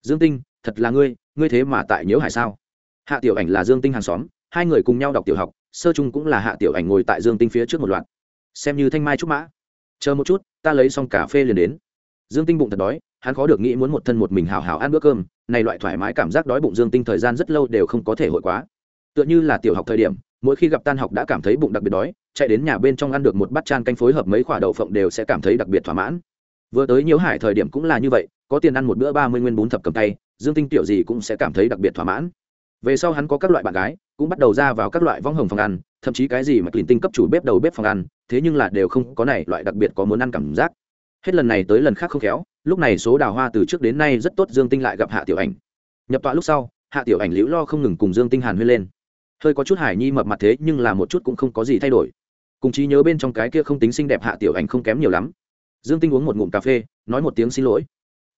[SPEAKER 1] Dương tinh, thật là ngươi ngươi thế mà tại nhớ hải sao? Hạ tiểu ảnh là dương tinh hàng xóm, hai người cùng nhau đọc tiểu học, sơ chung cũng là hạ tiểu ảnh ngồi tại dương tinh phía trước một loạt. Xem như thanh mai trúc mã. Chờ một chút, ta lấy xong cà phê liền đến. Dương tinh bụng thật đói, hắn khó được nghĩ muốn một thân một mình hào hào ăn bữa cơm, này loại thoải mái cảm giác đói bụng dương tinh thời gian rất lâu đều không có thể hội quá. Tựa như là tiểu học thời điểm, mỗi khi gặp tan học đã cảm thấy bụng đặc biệt đói, chạy đến nhà bên trong ăn được một bát chan canh phối hợp mấy quả đậu phộng đều sẽ cảm thấy đặc biệt thỏa mãn. Vừa tới nhiễu hải thời điểm cũng là như vậy, có tiền ăn một bữa ba mươi nguyên bún thập cầm tay, dương tinh tiểu gì cũng sẽ cảm thấy đặc biệt thỏa mãn về sau hắn có các loại bạn gái, cũng bắt đầu ra vào các loại võng hồng phòng ăn, thậm chí cái gì mà clean tinh cấp chủ bếp đầu bếp phòng ăn, thế nhưng là đều không có này loại đặc biệt có muốn ăn cảm giác. Hết lần này tới lần khác không khéo, lúc này số đào hoa từ trước đến nay rất tốt dương tinh lại gặp hạ tiểu ảnh. Nhập tọa lúc sau, hạ tiểu ảnh liễu lo không ngừng cùng dương tinh hàn huyên lên. Hơi có chút hải nhi mập mặt thế nhưng là một chút cũng không có gì thay đổi. Cùng trí nhớ bên trong cái kia không tính xinh đẹp hạ tiểu ảnh không kém nhiều lắm. Dương tinh uống một ngụm cà phê, nói một tiếng xin lỗi.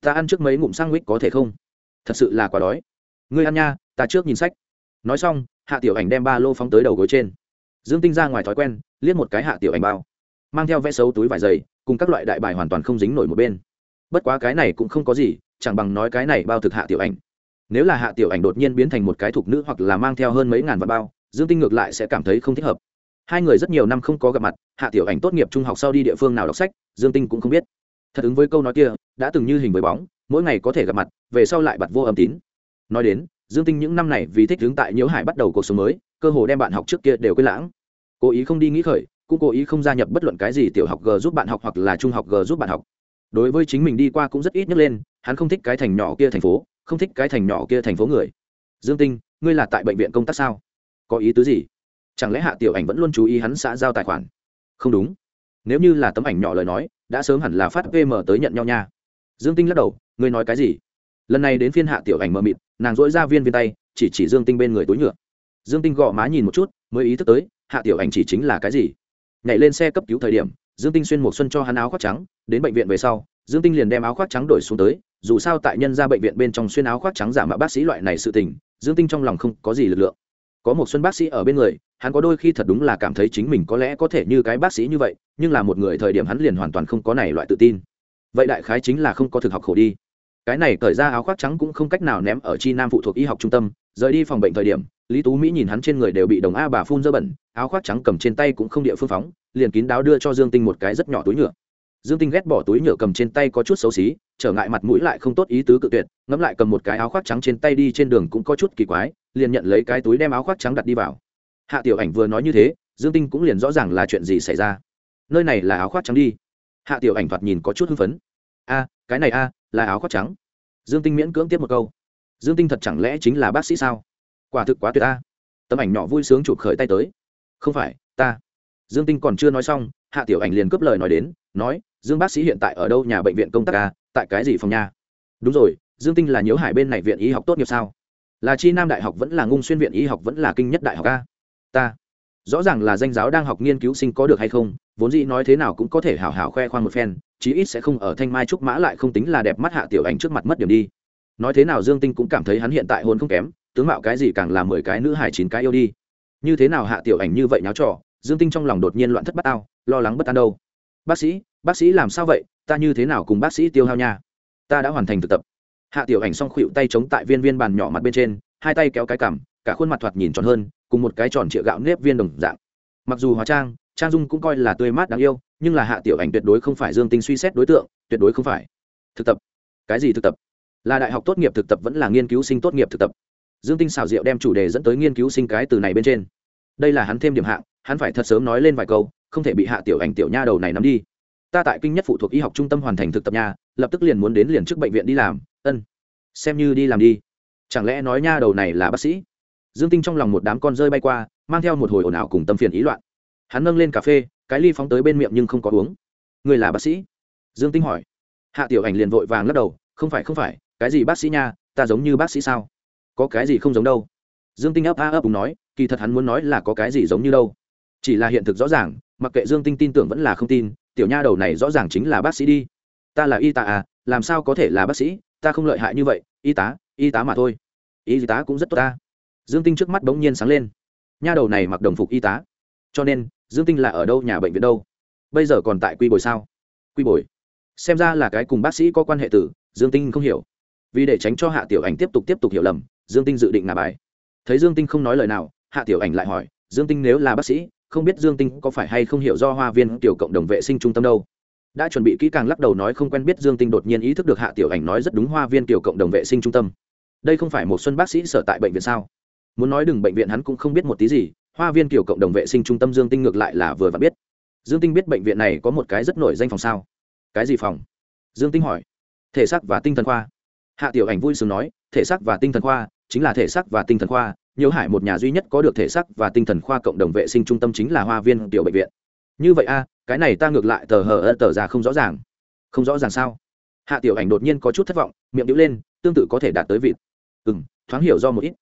[SPEAKER 1] Ta ăn trước mấy ngụm sang nguyết có thể không? Thật sự là quá đói. Ngươi ăn nha ta trước nhìn sách. Nói xong, hạ tiểu ảnh đem ba lô phóng tới đầu gối trên. Dương tinh ra ngoài thói quen, liếc một cái hạ tiểu ảnh bao. Mang theo vẽ xấu túi vải dày, cùng các loại đại bài hoàn toàn không dính nổi một bên. Bất quá cái này cũng không có gì, chẳng bằng nói cái này bao thực hạ tiểu ảnh. Nếu là hạ tiểu ảnh đột nhiên biến thành một cái thục nữ hoặc là mang theo hơn mấy ngàn vạn bao, dương tinh ngược lại sẽ cảm thấy không thích hợp. Hai người rất nhiều năm không có gặp mặt, hạ tiểu ảnh tốt nghiệp trung học sau đi địa phương nào đọc sách, dương tinh cũng không biết. Thật ứng với câu nói kia, đã từng như hình với bóng, mỗi ngày có thể gặp mặt, về sau lại bặt vô âm tín. Nói đến dương tinh những năm này vì thích hướng tại nhiễu hải bắt đầu cuộc sống mới, cơ hồ đem bạn học trước kia đều quên lãng. Cố ý không đi nghĩ khởi, cũng cố ý không gia nhập bất luận cái gì tiểu học g giúp bạn học hoặc là trung học g giúp bạn học. Đối với chính mình đi qua cũng rất ít nhắc lên, hắn không thích cái thành nhỏ kia thành phố, không thích cái thành nhỏ kia thành phố người. Dương tinh, ngươi là tại bệnh viện công tác sao? Có ý tứ gì? Chẳng lẽ hạ tiểu ảnh vẫn luôn chú ý hắn xã giao tài khoản? Không đúng. Nếu như là tấm ảnh nhỏ lời nói, đã sớm hẳn là phát vm tới nhận nhau nha. Dương tinh lắc đầu, ngươi nói cái gì? Lần này đến phiên hạ tiểu ảnh mờ mịt nàng dỗi ra viên viên tay, chỉ chỉ dương tinh bên người túi nhựa. Dương tinh gõ má nhìn một chút, mới ý thức tới, hạ tiểu ảnh chỉ chính là cái gì? Nhảy lên xe cấp cứu thời điểm, dương tinh xuyên một xuân cho hắn áo khoác trắng, đến bệnh viện về sau, dương tinh liền đem áo khoác trắng đổi xuống tới, dù sao tại nhân ra bệnh viện bên trong xuyên áo khoác trắng giả mạo bác sĩ loại này sự tình, dương tinh trong lòng không có gì lực lượng. Có một xuân bác sĩ ở bên người, hắn có đôi khi thật đúng là cảm thấy chính mình có lẽ có thể như cái bác sĩ như vậy, nhưng là một người thời điểm hắn liền hoàn toàn không có này loại tự tin. Vậy đại khái chính là không có thực học khổ đi cái này cởi ra áo khoác trắng cũng không cách nào ném ở chi nam phụ thuộc y học trung tâm, rời đi phòng bệnh thời điểm, lý tú mỹ nhìn hắn trên người đều bị đồng a bà phun dơ bẩn, áo khoác trắng cầm trên tay cũng không địa phương phóng, liền kín đáo đưa cho dương tinh một cái rất nhỏ túi nhựa. Dương tinh ghét bỏ túi nhựa cầm trên tay có chút xấu xí, trở ngại mặt mũi lại không tốt ý tứ cự tuyệt, ngẫm lại cầm một cái áo khoác trắng trên tay đi trên đường cũng có chút kỳ quái, liền nhận lấy cái túi đem áo khoác trắng đặt đi vào. Hạ tiểu ảnh vừa nói như thế, dương tinh cũng liền rõ ràng là chuyện gì xảy ra. Nơi này là áo khoác trắng đi. Hạ tiểu ảnh thoạt nhìn có chút hưng phấn. A, cái này a là áo khoác trắng. Dương tinh miễn cưỡng tiếp một câu. Dương tinh thật chẳng lẽ chính là bác sĩ sao? Quả thực quá tuyệt a. Tấm ảnh nhỏ vui sướng chụp khởi tay tới. Không phải, ta. Dương tinh còn chưa nói xong, hạ tiểu ảnh liền cướp lời nói đến, nói, dương bác sĩ hiện tại ở đâu nhà bệnh viện công tác a tại cái gì phòng nhà? Đúng rồi, dương tinh là nhớ hải bên này viện y học tốt nghiệp sao? Là chi nam đại học vẫn là ngung xuyên viện y học vẫn là kinh nhất đại học a ta rõ ràng là danh giáo đang học nghiên cứu sinh có được hay không, vốn dĩ nói thế nào cũng có thể hào hào khoe khoang một phen, chí ít sẽ không ở thanh mai trúc mã lại không tính là đẹp mắt hạ tiểu ảnh trước mặt mất điểm đi. Nói thế nào dương tinh cũng cảm thấy hắn hiện tại hôn không kém, tướng mạo cái gì càng là mười cái nữ hải chín cái yêu đi. Như thế nào hạ tiểu ảnh như vậy nháo trò, dương tinh trong lòng đột nhiên loạn thất bất ao, lo lắng bất an đâu. Bác sĩ bác sĩ làm sao vậy, ta như thế nào cùng bác sĩ tiêu hao nha? Ta đã hoàn thành thực tập. Hạ tiểu ảnh xong khuỵu tay chống tại viên viên bàn nhỏ mặt bên trên, hai tay kéo cái cằm, cả khuôn mặt thoạt nhìn tròn hơn cùng một cái tròn trịa gạo nếp viên đồng dạng. Mặc dù hóa trang trang dung cũng coi là tươi mát đáng yêu, nhưng là hạ tiểu ảnh tuyệt đối không phải dương tinh suy xét đối tượng, tuyệt đối không phải. Thực tập. Cái gì thực tập? Là đại học tốt nghiệp thực tập vẫn là nghiên cứu sinh tốt nghiệp thực tập. Dương tinh xảo diệu đem chủ đề dẫn tới nghiên cứu sinh cái từ này bên trên. Đây là hắn thêm điểm hạng, hắn phải thật sớm nói lên vài câu, không thể bị hạ tiểu ảnh tiểu nha đầu này nắm đi. Ta tại kinh nhất phụ thuộc y học trung tâm hoàn thành thực tập nha, lập tức liền muốn đến liền trước bệnh viện đi làm, ân. Xem như đi làm đi. Chẳng lẽ nói nha đầu này là bác sĩ? Dương tinh trong lòng một đám con rơi bay qua, mang theo một hồi ồn ào cùng tâm phiền ý loạn. Hắn nâng lên cà phê, cái ly phóng tới bên miệng nhưng không có uống. Người là bác sĩ? Dương tinh hỏi. Hạ tiểu ảnh liền vội vàng lắc đầu, không phải không phải, cái gì bác sĩ nha, ta giống như bác sĩ sao? Có cái gì không giống đâu? Dương tinh ấp a ấp cùng nói, kỳ thật hắn muốn nói là có cái gì giống như đâu. Chỉ là hiện thực rõ ràng, mặc kệ dương tinh tin tưởng vẫn là không tin, tiểu nha đầu này rõ ràng chính là bác sĩ đi. Ta là y tá à làm sao có thể là bác sĩ? Ta không lợi hại như vậy, y tá y tá mà thôi. Y tá cũng rất tốt ta dương tinh trước mắt bỗng nhiên sáng lên. Nha đầu này mặc đồng phục y tá. Cho nên, dương tinh là ở đâu nhà bệnh viện đâu? Bây giờ còn tại quy bồi sao? Quy bồi. Xem ra là cái cùng bác sĩ có quan hệ tử, dương tinh không hiểu. Vì để tránh cho hạ tiểu ảnh tiếp tục tiếp tục hiểu lầm, dương tinh dự định ngả bài. Thấy dương tinh không nói lời nào, hạ tiểu ảnh lại hỏi, dương tinh nếu là bác sĩ, không biết dương tinh có phải hay không hiểu do hoa viên tiểu cộng đồng vệ sinh trung tâm đâu? Đã chuẩn bị kỹ càng lắc đầu nói không quen biết, dương tinh đột nhiên ý thức được hạ tiểu ảnh nói rất đúng hoa viên tiểu cộng đồng vệ sinh trung tâm. Đây không phải một xuân bác sĩ sở tại bệnh viện sao? Muốn nói đừng bệnh viện hắn cũng không biết một tí gì, hoa viên tiểu cộng đồng vệ sinh trung tâm dương tinh ngược lại là vừa và biết. Dương tinh biết bệnh viện này có một cái rất nổi danh phòng sao? Cái gì phòng? Dương tinh hỏi. Thể xác và tinh thần khoa. Hạ tiểu ảnh vui sướng nói, thể xác và tinh thần khoa, chính là thể xác và tinh thần khoa, nhiều hải một nhà duy nhất có được thể xác và tinh thần khoa cộng đồng vệ sinh trung tâm chính là hoa viên tiểu bệnh viện. Như vậy a, cái này ta ngược lại tờ hờ ơ tờ ra không rõ ràng. Không rõ ràng sao? Hạ tiểu ảnh đột nhiên có chút thất vọng, miệng đĩu lên, tương tự có thể đạt tới vịt. Ừ m thoáng hiểu do một ít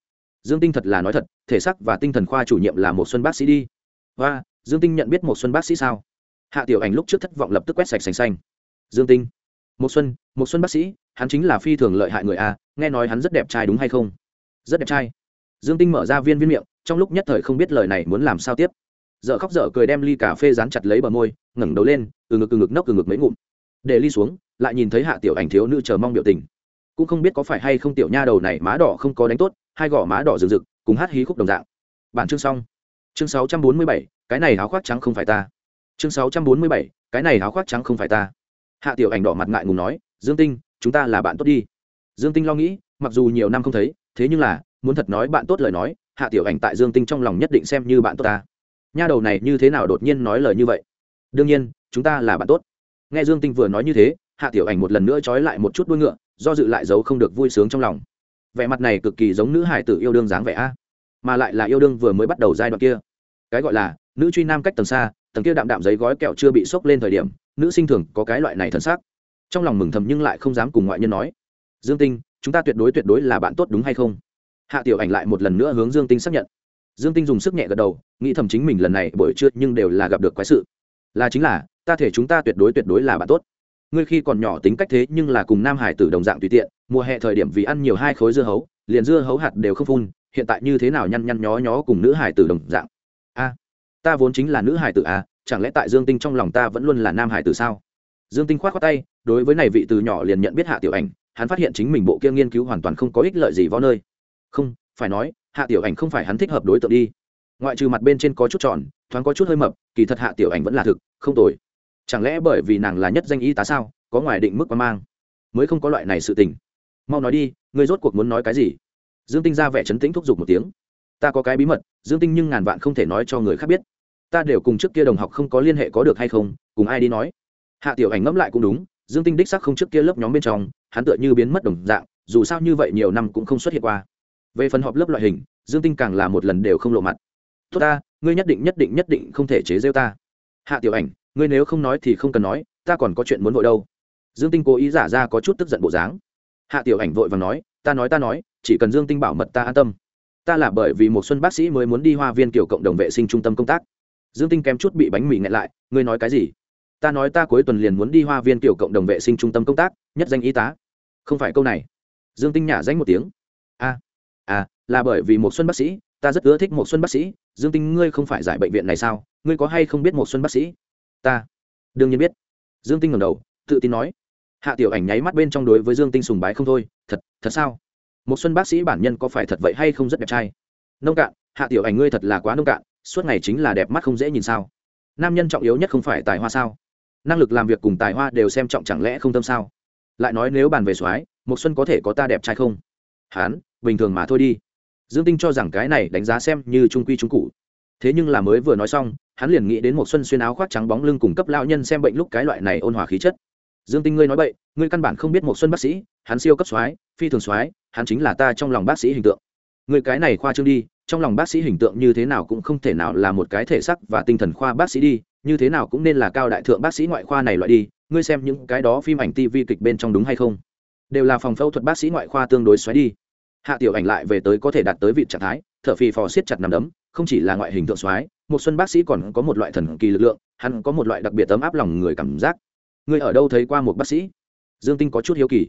[SPEAKER 1] dương tinh thật là nói thật, thể xác và tinh thần khoa chủ nhiệm là một xuân bác sĩ đi. Và dương tinh nhận biết một xuân bác sĩ sao? Hạ tiểu ảnh lúc trước thất vọng lập tức quét sạch sành xanh. Dương tinh, một xuân một xuân bác sĩ, hắn chính là phi thường lợi hại người a, nghe nói hắn rất đẹp trai đúng hay không? Rất đẹp trai. Dương tinh mở ra viên viên miệng, trong lúc nhất thời không biết lời này muốn làm sao tiếp. Dợ khóc dở cười đem ly cà phê dán chặt lấy bờ môi, ngẩng đầu lên, từ ngực từ ngực nốc, từ ngực mấy ngụm. Để ly xuống, lại nhìn thấy hạ tiểu ảnh thiếu nữ chờ mong biểu tình. Cũng không biết có phải hay không tiểu nha đầu này má đỏ không có đánh tốt hai gò má đỏ rực rực, cùng hát hí khúc đồng dạng. Bản chương xong. Chương sáu trăm bốn mươi bảy, cái này áo khoác trắng không phải ta. Chương sáu trăm bốn mươi bảy, cái này áo khoác trắng không phải ta. Hạ tiểu ảnh đỏ mặt ngại ngùng nói, dương tinh, chúng ta là bạn tốt đi. Dương tinh lo nghĩ, mặc dù nhiều năm không thấy, thế nhưng là, muốn thật nói bạn tốt lời nói, hạ tiểu ảnh tại dương tinh trong lòng nhất định xem như bạn tốt ta. Nha đầu này như thế nào đột nhiên nói lời như vậy? Đương nhiên, chúng ta là bạn tốt. Nghe dương tinh vừa nói như thế, hạ tiểu ảnh một lần nữa trói lại một chút đuôi ngựa, do dự lại giấu không được vui sướng trong lòng vẻ mặt này cực kỳ giống nữ hải tử yêu đương dáng vẻ a, mà lại là yêu đương vừa mới bắt đầu giai đoạn kia. Cái gọi là nữ truy nam cách tầng xa, tầng kia đạm đạm giấy gói kẹo chưa bị sốc lên thời điểm, nữ sinh thường có cái loại này thân xác trong lòng mừng thầm nhưng lại không dám cùng ngoại nhân nói. Dương tinh, chúng ta tuyệt đối tuyệt đối là bạn tốt đúng hay không? Hạ tiểu ảnh lại một lần nữa hướng dương tinh xác nhận. Dương tinh dùng sức nhẹ gật đầu, nghĩ thầm chính mình lần này buổi trưa nhưng đều là gặp được quái sự. Là chính là, ta thể chúng ta tuyệt đối tuyệt đối là bạn tốt ngươi khi còn nhỏ tính cách thế nhưng là cùng nam hải tử đồng dạng tùy tiện, mùa hè thời điểm vì ăn nhiều hai khối dưa hấu, liền dưa hấu hạt đều không phun, hiện tại như thế nào nhăn nhăn nhó nhó cùng nữ hải tử đồng dạng? A, ta vốn chính là nữ hải tử a chẳng lẽ tại dương tinh trong lòng ta vẫn luôn là nam hải tử sao? Dương tinh k h o á t khoác tay, đối với này vị từ nhỏ liền nhận biết hạ tiểu ảnh, hắn phát hiện chính mình bộ kia nghiên cứu hoàn toàn không có ích lợi gì vào nơi. Không, phải nói, hạ tiểu ảnh không phải hắn thích hợp đối tượng đi. Ngoại trừ mặt bên trên có chút tròn, thoáng có chút hơi mập, kỳ thật hạ tiểu ảnh vẫn là thực, không tồi chẳng lẽ bởi vì nàng là nhất danh y tá sao? Có ngoài định mức quan mang. Mới không có loại này sự tình. Mau nói đi, ngươi rốt cuộc muốn nói cái gì? Dương tinh ra vẻ chấn tĩnh thúc giục một tiếng. Ta có cái bí mật, dương tinh nhưng ngàn vạn không thể nói cho người khác biết. Ta đều cùng trước kia đồng học không có liên hệ có được hay không, cùng ai đi nói. Hạ tiểu ảnh ngẫm lại cũng đúng, dương tinh đích sắc không trước kia lớp nhóm bên trong, hắn tựa như biến mất đồng dạng, dù sao như vậy nhiều năm cũng không xuất hiện qua. Về phần họp lớp loại hình, dương tinh càng là một lần đều không lộ mặt. Tốt ta, ngươi nhất định nhất định nhất định không thể chế rêu ta. Hạ tiểu ảnh ngươi nếu không nói thì không cần nói, ta còn có chuyện muốn vội đâu. Dương tinh cố ý giả ra có chút tức giận bộ dáng. Hạ tiểu ảnh vội và nói, ta nói ta nói, chỉ cần dương tinh bảo mật ta an tâm. Ta là bởi vì một xuân bác sĩ mới muốn đi hoa viên kiểu cộng đồng vệ sinh trung tâm công tác. Dương tinh kém chút bị bánh mì nghẹn lại, ngươi nói cái gì? Ta nói ta cuối tuần liền muốn đi hoa viên kiểu cộng đồng vệ sinh trung tâm công tác, nhất danh y tá. Không phải câu này. Dương tinh nhả danh một tiếng. A à là bởi vì một xuân bác sĩ, ta rất ưa thích một xuân bác sĩ. Dương tinh ngươi không phải giải bệnh viện này sao? Ngươi có hay không biết một xuân bác sĩ? Ta đương nhiên biết dương tinh ngẩng đầu tự tin nói hạ tiểu ảnh nháy mắt bên trong đối với dương tinh sùng bái không thôi thật thật sao một xuân bác sĩ bản nhân có phải thật vậy hay không rất đẹp trai nông cạn hạ tiểu ảnh ngươi thật là quá nông cạn suốt ngày chính là đẹp mắt không dễ nhìn sao nam nhân trọng yếu nhất không phải tài hoa sao năng lực làm việc cùng tài hoa đều xem trọng chẳng lẽ không tâm sao lại nói nếu bàn về soái, một xuân có thể có ta đẹp trai không? Hán, bình thường mà thôi đi. Dương tinh cho rằng cái này đánh giá xem như trung quy trung cụ. Thế nhưng là mới vừa nói xong hắn liền nghĩ đến một xuân xuyên áo khoác trắng bóng lưng cùng cấp lão nhân xem bệnh lúc cái loại này ôn hòa khí chất. Dương tinh ngươi nói bậy, ngươi căn bản không biết một xuân bác sĩ, hắn siêu cấp soái, phi thường soái, hắn chính là ta trong lòng bác sĩ hình tượng. Người cái này khoa trương đi, trong lòng bác sĩ hình tượng như thế nào cũng không thể nào là một cái thể sắc và tinh thần khoa bác sĩ đi, như thế nào cũng nên là cao đại thượng bác sĩ ngoại khoa này loại đi, ngươi xem những cái đó phim ảnh tv kịch bên trong đúng hay không? Đều là phòng phẫu thuật bác sĩ ngoại khoa tương đối xoáy đi. Hạ tiểu ảnh lại về tới có thể đạt tới vị trạng thái, thở phì phò siết chặt nằm đấm không chỉ là ngoại hình thượng soái, một xuân bác sĩ còn có một loại thần kỳ lực lượng, hắn có một loại đặc biệt tấm áp lòng người cảm giác. Ngươi ở đâu thấy qua một bác sĩ? Dương tinh có chút hiếu kỳ.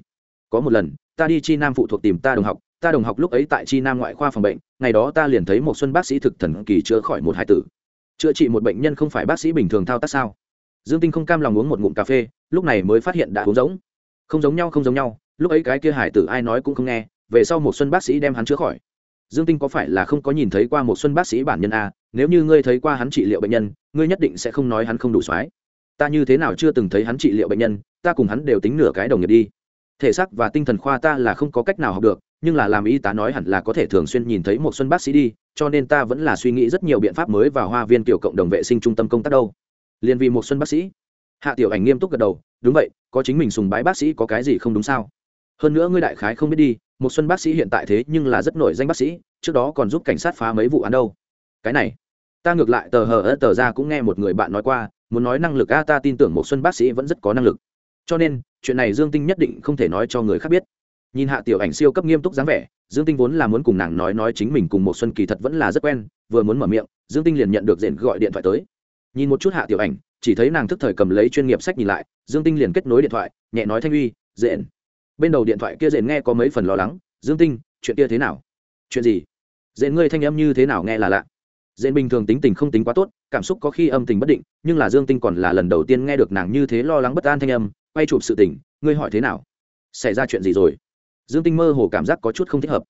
[SPEAKER 1] Có một lần, ta đi chi nam phụ thuộc tìm ta đồng học, ta đồng học lúc ấy tại chi nam ngoại khoa phòng bệnh, ngày đó ta liền thấy một xuân bác sĩ thực thần kỳ chữa khỏi một hải tử. Chữa trị một bệnh nhân không phải bác sĩ bình thường thao tác sao? Dương tinh không cam lòng uống một ngụm cà phê, lúc này mới phát hiện đã uống giống. Không giống nhau, không giống nhau, lúc ấy cái kia hải tử ai nói cũng không nghe, về sau một xuân bác sĩ đem hắn chữa khỏi dương tinh có phải là không có nhìn thấy qua một xuân bác sĩ bản nhân a, nếu như ngươi thấy qua hắn trị liệu bệnh nhân, ngươi nhất định sẽ không nói hắn không đủ soái. Ta như thế nào chưa từng thấy hắn trị liệu bệnh nhân, ta cùng hắn đều tính nửa cái đồng nghiệp đi. Thể xác và tinh thần khoa ta là không có cách nào học được, nhưng là làm y tá nói hẳn là có thể thường xuyên nhìn thấy một xuân bác sĩ đi, cho nên ta vẫn là suy nghĩ rất nhiều biện pháp mới vào hoa viên kiểu cộng đồng vệ sinh trung tâm công tác đâu. Liên vì một xuân bác sĩ. Hạ tiểu ảnh nghiêm túc gật đầu, đúng vậy, có chính mình sùng bái bác sĩ có cái gì không đúng sao? Hơn nữa ngươi đại khái không biết đi một xuân bác sĩ hiện tại thế nhưng là rất nổi danh bác sĩ, trước đó còn giúp cảnh sát phá mấy vụ án đâu. Cái này, ta ngược lại tờ hờ ớt tờ ra cũng nghe một người bạn nói qua, muốn nói năng lực a, ta tin tưởng một xuân bác sĩ vẫn rất có năng lực. Cho nên, chuyện này dương tinh nhất định không thể nói cho người khác biết. Nhìn hạ tiểu ảnh siêu cấp nghiêm túc dáng vẻ, dương tinh vốn là muốn cùng nàng nói nói chính mình cùng một xuân kỳ thật vẫn là rất quen, vừa muốn mở miệng, dương tinh liền nhận được diện gọi điện thoại tới. Nhìn một chút hạ tiểu ảnh, chỉ thấy nàng thức thời cầm lấy chuyên nghiệp sách nhìn lại, dương tinh liền kết nối điện thoại, nhẹ nói thanh uy diện bên đầu điện thoại kia dền nghe có mấy phần lo lắng, dương tinh, chuyện kia thế nào? Chuyện gì? Dền ngươi thanh âm như thế nào nghe là lạ. Dền bình thường tính tình không tính quá tốt, cảm xúc có khi âm tình bất định, nhưng là dương tinh còn là lần đầu tiên nghe được nàng như thế lo lắng bất an thanh âm, quay chụp sự tình, ngươi hỏi thế nào? Xảy ra chuyện gì rồi? Dương tinh mơ hồ cảm giác có chút không thích hợp.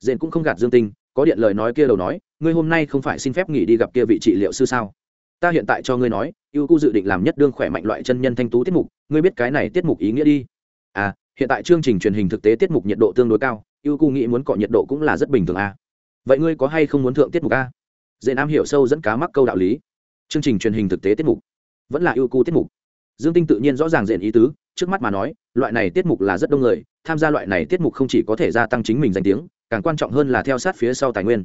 [SPEAKER 1] Dền cũng không gạt dương tinh, có điện lời nói kia đầu nói, ngươi hôm nay không phải xin phép nghỉ đi gặp kia vị trị liệu sư sao? Ta hiện tại cho ngươi nói, ưu cu dự định làm nhất đương khỏe mạnh loại chân nhân thanh tú tiết mục, ngươi biết cái này tiết mục ý nghĩa đi. À hiện tại chương trình truyền hình thực tế tiết mục nhiệt độ tương đối cao ưu cụ nghĩ muốn cọ nhiệt độ cũng là rất bình thường à. vậy ngươi có hay không muốn thượng tiết mục a? Dễ nam hiểu sâu dẫn cá mắc câu đạo lý. Chương trình truyền hình thực tế tiết mục. Vẫn là ưu cụ tiết mục. Dương tinh tự nhiên rõ ràng diện ý tứ, trước mắt mà nói, loại này tiết mục là rất đông người, tham gia loại này tiết mục không chỉ có thể gia tăng chính mình danh tiếng, càng quan trọng hơn là theo sát phía sau tài nguyên.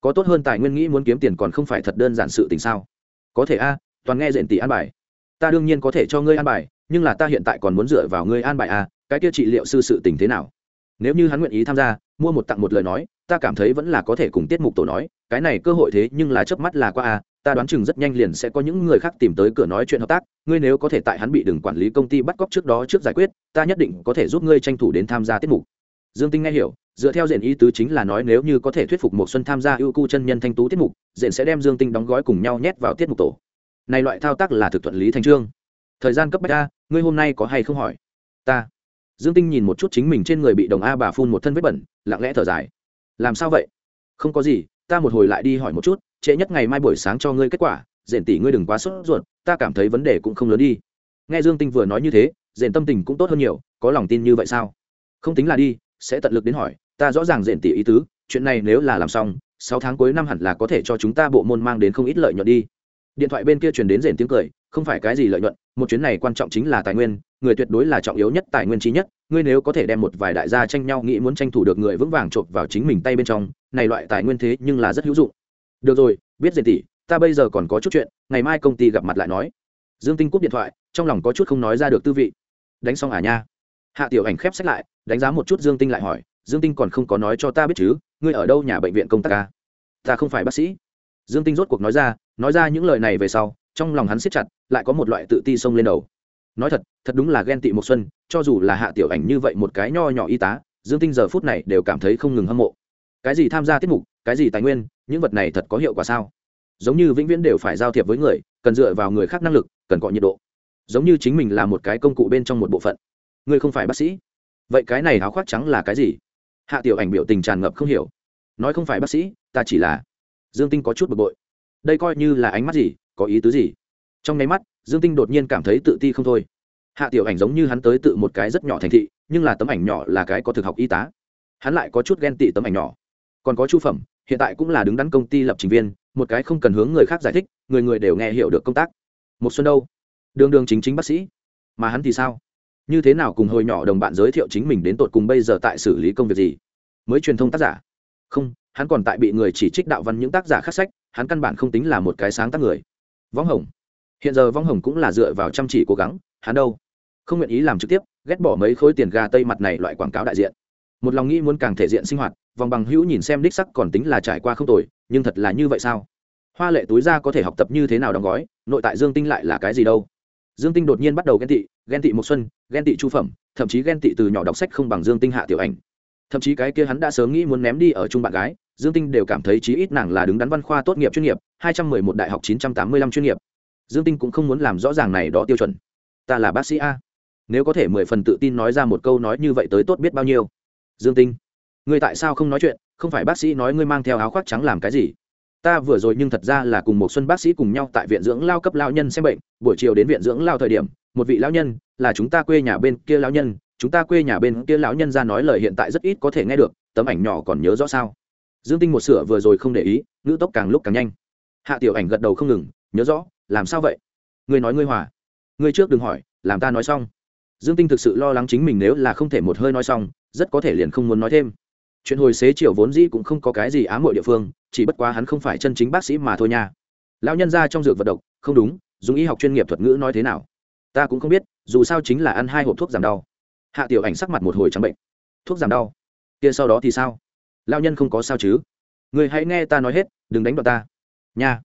[SPEAKER 1] Có tốt hơn tài nguyên nghĩ muốn kiếm tiền còn không phải thật đơn giản sự tình sao? Có thể a, toàn nghe diện tỷ an bài. Ta đương nhiên có thể cho ngươi an bài, nhưng là ta hiện tại còn muốn dựa vào ngươi an bài a cái kia trị liệu sư sự tình thế nào? Nếu như hắn nguyện ý tham gia, mua một tặng một lời nói, ta cảm thấy vẫn là có thể cùng tiết mục tổ nói, cái này cơ hội thế nhưng là chớp mắt là qua a ta đoán chừng rất nhanh liền sẽ có những người khác tìm tới cửa nói chuyện hợp tác, ngươi nếu có thể tại hắn bị đừng quản lý công ty bắt cóc trước đó trước giải quyết, ta nhất định có thể giúp ngươi tranh thủ đến tham gia tiết mục. Dương tinh nghe hiểu, dựa theo diện ý tứ chính là nói nếu như có thể thuyết phục một xuân tham gia ưu cu chân nhân thanh tú tiết mục diện sẽ đem dương tinh đóng gói cùng nhau nhét vào tiết mục tổ. Này loại thao tác là thực thuận lý thành trương. Thời gian cấp bách ta ngươi hôm nay có hay không hỏi? Ta dương tinh nhìn một chút chính mình trên người bị đồng a bà phun một thân vết bẩn, lặng lẽ thở dài. Làm sao vậy? Không có gì, ta một hồi lại đi hỏi một chút, trễ nhất ngày mai buổi sáng cho ngươi kết quả dện tỷ ngươi đừng quá sốt ruột, ta cảm thấy vấn đề cũng không lớn đi. Nghe dương tinh vừa nói như thế dện tâm tình cũng tốt hơn nhiều, có lòng tin như vậy sao? Không tính là đi, sẽ tận lực đến hỏi, ta rõ ràng dện tỷ ý tứ, chuyện này nếu là làm xong, sáu tháng cuối năm hẳn là có thể cho chúng ta bộ môn mang đến không ít lợi nhuận đi. Điện thoại bên kia truyền đến rền tiếng cười, không phải cái gì lợi nhuận một chuyến này quan trọng chính là tài nguyên, người tuyệt đối là trọng yếu nhất, tài nguyên trí nhất. Ngươi nếu có thể đem một vài đại gia tranh nhau nghĩ muốn tranh thủ được người vững vàng chộp vào chính mình tay bên trong, này loại tài nguyên thế nhưng là rất hữu dụng. Được rồi, biết diện tỷ, ta bây giờ còn có chút chuyện, ngày mai công ty gặp mặt lại nói. Dương tinh cúp điện thoại, trong lòng có chút không nói ra được tư vị. Đánh xong à nha. Hạ tiểu ảnh khép sách lại, đánh giá một chút dương tinh lại hỏi, dương tinh còn không có nói cho ta biết chứ, ngươi ở đâu nhà bệnh viện công tác à? ta không phải bác sĩ. Dương tinh rốt cuộc nói ra nói ra những lời này về sau, trong lòng hắn siết chặt lại có một loại tự ti xông lên đầu. Nói thật thật đúng là ghen tị một xuân, cho dù là hạ tiểu ảnh như vậy một cái nho nhỏ y tá, dương tinh giờ phút này đều cảm thấy không ngừng hâm mộ. Cái gì tham gia tiết mục, cái gì tài nguyên, những vật này thật có hiệu quả sao? Giống như vĩnh viễn đều phải giao thiệp với người, cần dựa vào người khác năng lực, cần cọ nhiệt độ. Giống như chính mình là một cái công cụ bên trong một bộ phận. Ngươi không phải bác sĩ. Vậy cái này áo khoác trắng là cái gì? Hạ tiểu ảnh biểu tình tràn ngập không hiểu. Nói không phải bác sĩ, ta chỉ là dương tinh có chút bực bội. Đây coi như là ánh mắt gì, có ý tứ gì? Trong nháy mắt, dương tinh đột nhiên cảm thấy tự ti không thôi. Hạ tiểu ảnh giống như hắn tới tự một cái rất nhỏ thành thị, nhưng là tấm ảnh nhỏ là cái có thực học y tá. Hắn lại có chút ghen tị tấm ảnh nhỏ. Còn có chu phẩm, hiện tại cũng là đứng đắn công ty lập trình viên, một cái không cần hướng người khác giải thích, người người đều nghe hiểu được công tác. Một xuân đâu? Đường đường chính chính bác sĩ. Mà hắn thì sao? Như thế nào cùng hồi nhỏ đồng bạn giới thiệu chính mình đến tột cùng bây giờ tại xử lý công việc gì? Mới truyền thông tác giả. Không, hắn còn tại bị người chỉ trích đạo văn những tác giả khác sách, hắn căn bản không tính là một cái sáng tác người. Võng hồng hiện giờ Vong hồng cũng là dựa vào chăm chỉ cố gắng, hắn đâu? Không nguyện ý làm trực tiếp, ghét bỏ mấy khối tiền gà tây mặt này loại quảng cáo đại diện. Một lòng nghĩ muốn càng thể diện sinh hoạt, vòng bằng hữu nhìn xem đích sắc còn tính là trải qua không tồi, nhưng thật là như vậy sao? Hoa lệ túi ra có thể học tập như thế nào đóng gói, nội tại dương tinh lại là cái gì đâu? Dương tinh đột nhiên bắt đầu ghen tị ghen tị một xuân, ghen tị chu phẩm, thậm chí ghen tị từ nhỏ đọc sách không bằng dương tinh hạ tiểu ảnh. Thậm chí cái kia hắn đã sớm nghĩ muốn ném đi ở chung bạn gái, dương tinh đều cảm thấy chí ít nàng là đứng đắn văn khoa tốt nghiệp chuyên nghiệp, hai trăm mười một đại học chín trăm tám mươi lăm chuyên nghiệp dương tinh cũng không muốn làm rõ ràng này đó tiêu chuẩn. Ta là bác sĩ a. Nếu có thể mười phần tự tin nói ra một câu nói như vậy tới tốt biết bao nhiêu. Dương tinh người tại sao không nói chuyện? Không phải bác sĩ nói ngươi mang theo áo khoác trắng làm cái gì? Ta vừa rồi nhưng thật ra là cùng một xuân bác sĩ cùng nhau tại viện dưỡng lao cấp lao nhân xem bệnh. Buổi chiều đến viện dưỡng lao thời điểm, một vị lão nhân, là chúng ta quê nhà bên kia lão nhân. Chúng ta quê nhà bên kia lão nhân ra nói lời hiện tại rất ít có thể nghe được, tấm ảnh nhỏ còn nhớ rõ sao? Dương tinh một sửa vừa rồi không để ý, ngữ tốc càng lúc càng nhanh. Hạ tiểu ảnh gật đầu không ngừng nhớ rõ, làm sao vậy? Ngươi nói ngươi hòa. Ngươi trước đừng hỏi, làm ta nói xong. Dương tinh thực sự lo lắng chính mình nếu là không thể một hơi nói xong, rất có thể liền không muốn nói thêm. Chuyện hồi xế chiều vốn dĩ cũng không có cái gì ám hội địa phương, chỉ bất quá hắn không phải chân chính bác sĩ mà thôi nha. Lão nhân ra trong dược vật độc, không đúng, dùng y học chuyên nghiệp thuật ngữ nói thế nào? Ta cũng không biết, dù sao chính là ăn hai hộp thuốc giảm đau. Hạ tiểu ảnh sắc mặt một hồi trắng bệnh. Thuốc giảm đau? Kia sau đó thì sao? Lao nhân không có sao chứ? Người hãy nghe ta nói hết, đừng đánh vào ta. Nha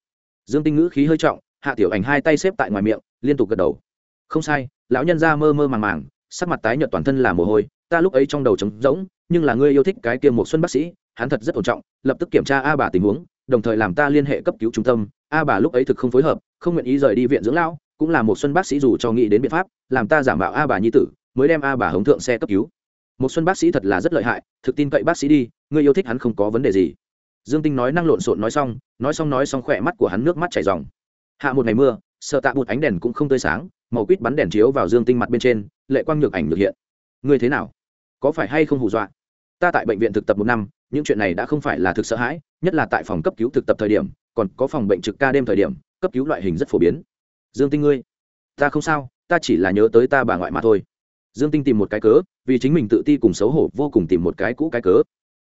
[SPEAKER 1] dương tinh ngữ khí hơi trọng, hạ tiểu ảnh hai tay xếp tại ngoài miệng, liên tục gật đầu. Không sai, lão nhân ra mơ mơ màng màng, sắc mặt tái nhợt toàn thân là mồ hôi, ta lúc ấy trong đầu trống rỗng, nhưng là ngươi yêu thích cái kia một xuân bác sĩ, hắn thật rất ổn trọng, lập tức kiểm tra a bà tình huống, đồng thời làm ta liên hệ cấp cứu trung tâm, a bà lúc ấy thực không phối hợp, không nguyện ý rời đi viện dưỡng lão, cũng là một xuân bác sĩ dù cho nghĩ đến biện pháp, làm ta giảm mạo a bà nhi tử, mới đem a bà hống thượng xe cấp cứu. Một xuân bác sĩ thật là rất lợi hại, thực tin cậy bác sĩ đi, ngươi yêu thích hắn không có vấn đề gì dương tinh nói năng lộn xộn nói xong nói xong nói xong khỏe mắt của hắn nước mắt chảy ròng. Hạ một ngày mưa, sợ tạ bụt ánh đèn cũng không tươi sáng, màu quýt bắn đèn chiếu vào dương tinh mặt bên trên, lệ quang nhược ảnh được hiện. Ngươi thế nào? Có phải hay không hù dọa? Ta tại bệnh viện thực tập một năm, những chuyện này đã không phải là thực sợ hãi, nhất là tại phòng cấp cứu thực tập thời điểm, còn có phòng bệnh trực ca đêm thời điểm, cấp cứu loại hình rất phổ biến. Dương tinh ngươi, ta không sao, ta chỉ là nhớ tới ta bà ngoại mà thôi. Dương tinh tìm một cái cớ, vì chính mình tự ti cùng xấu hổ vô cùng tìm một cái cũ cái cớ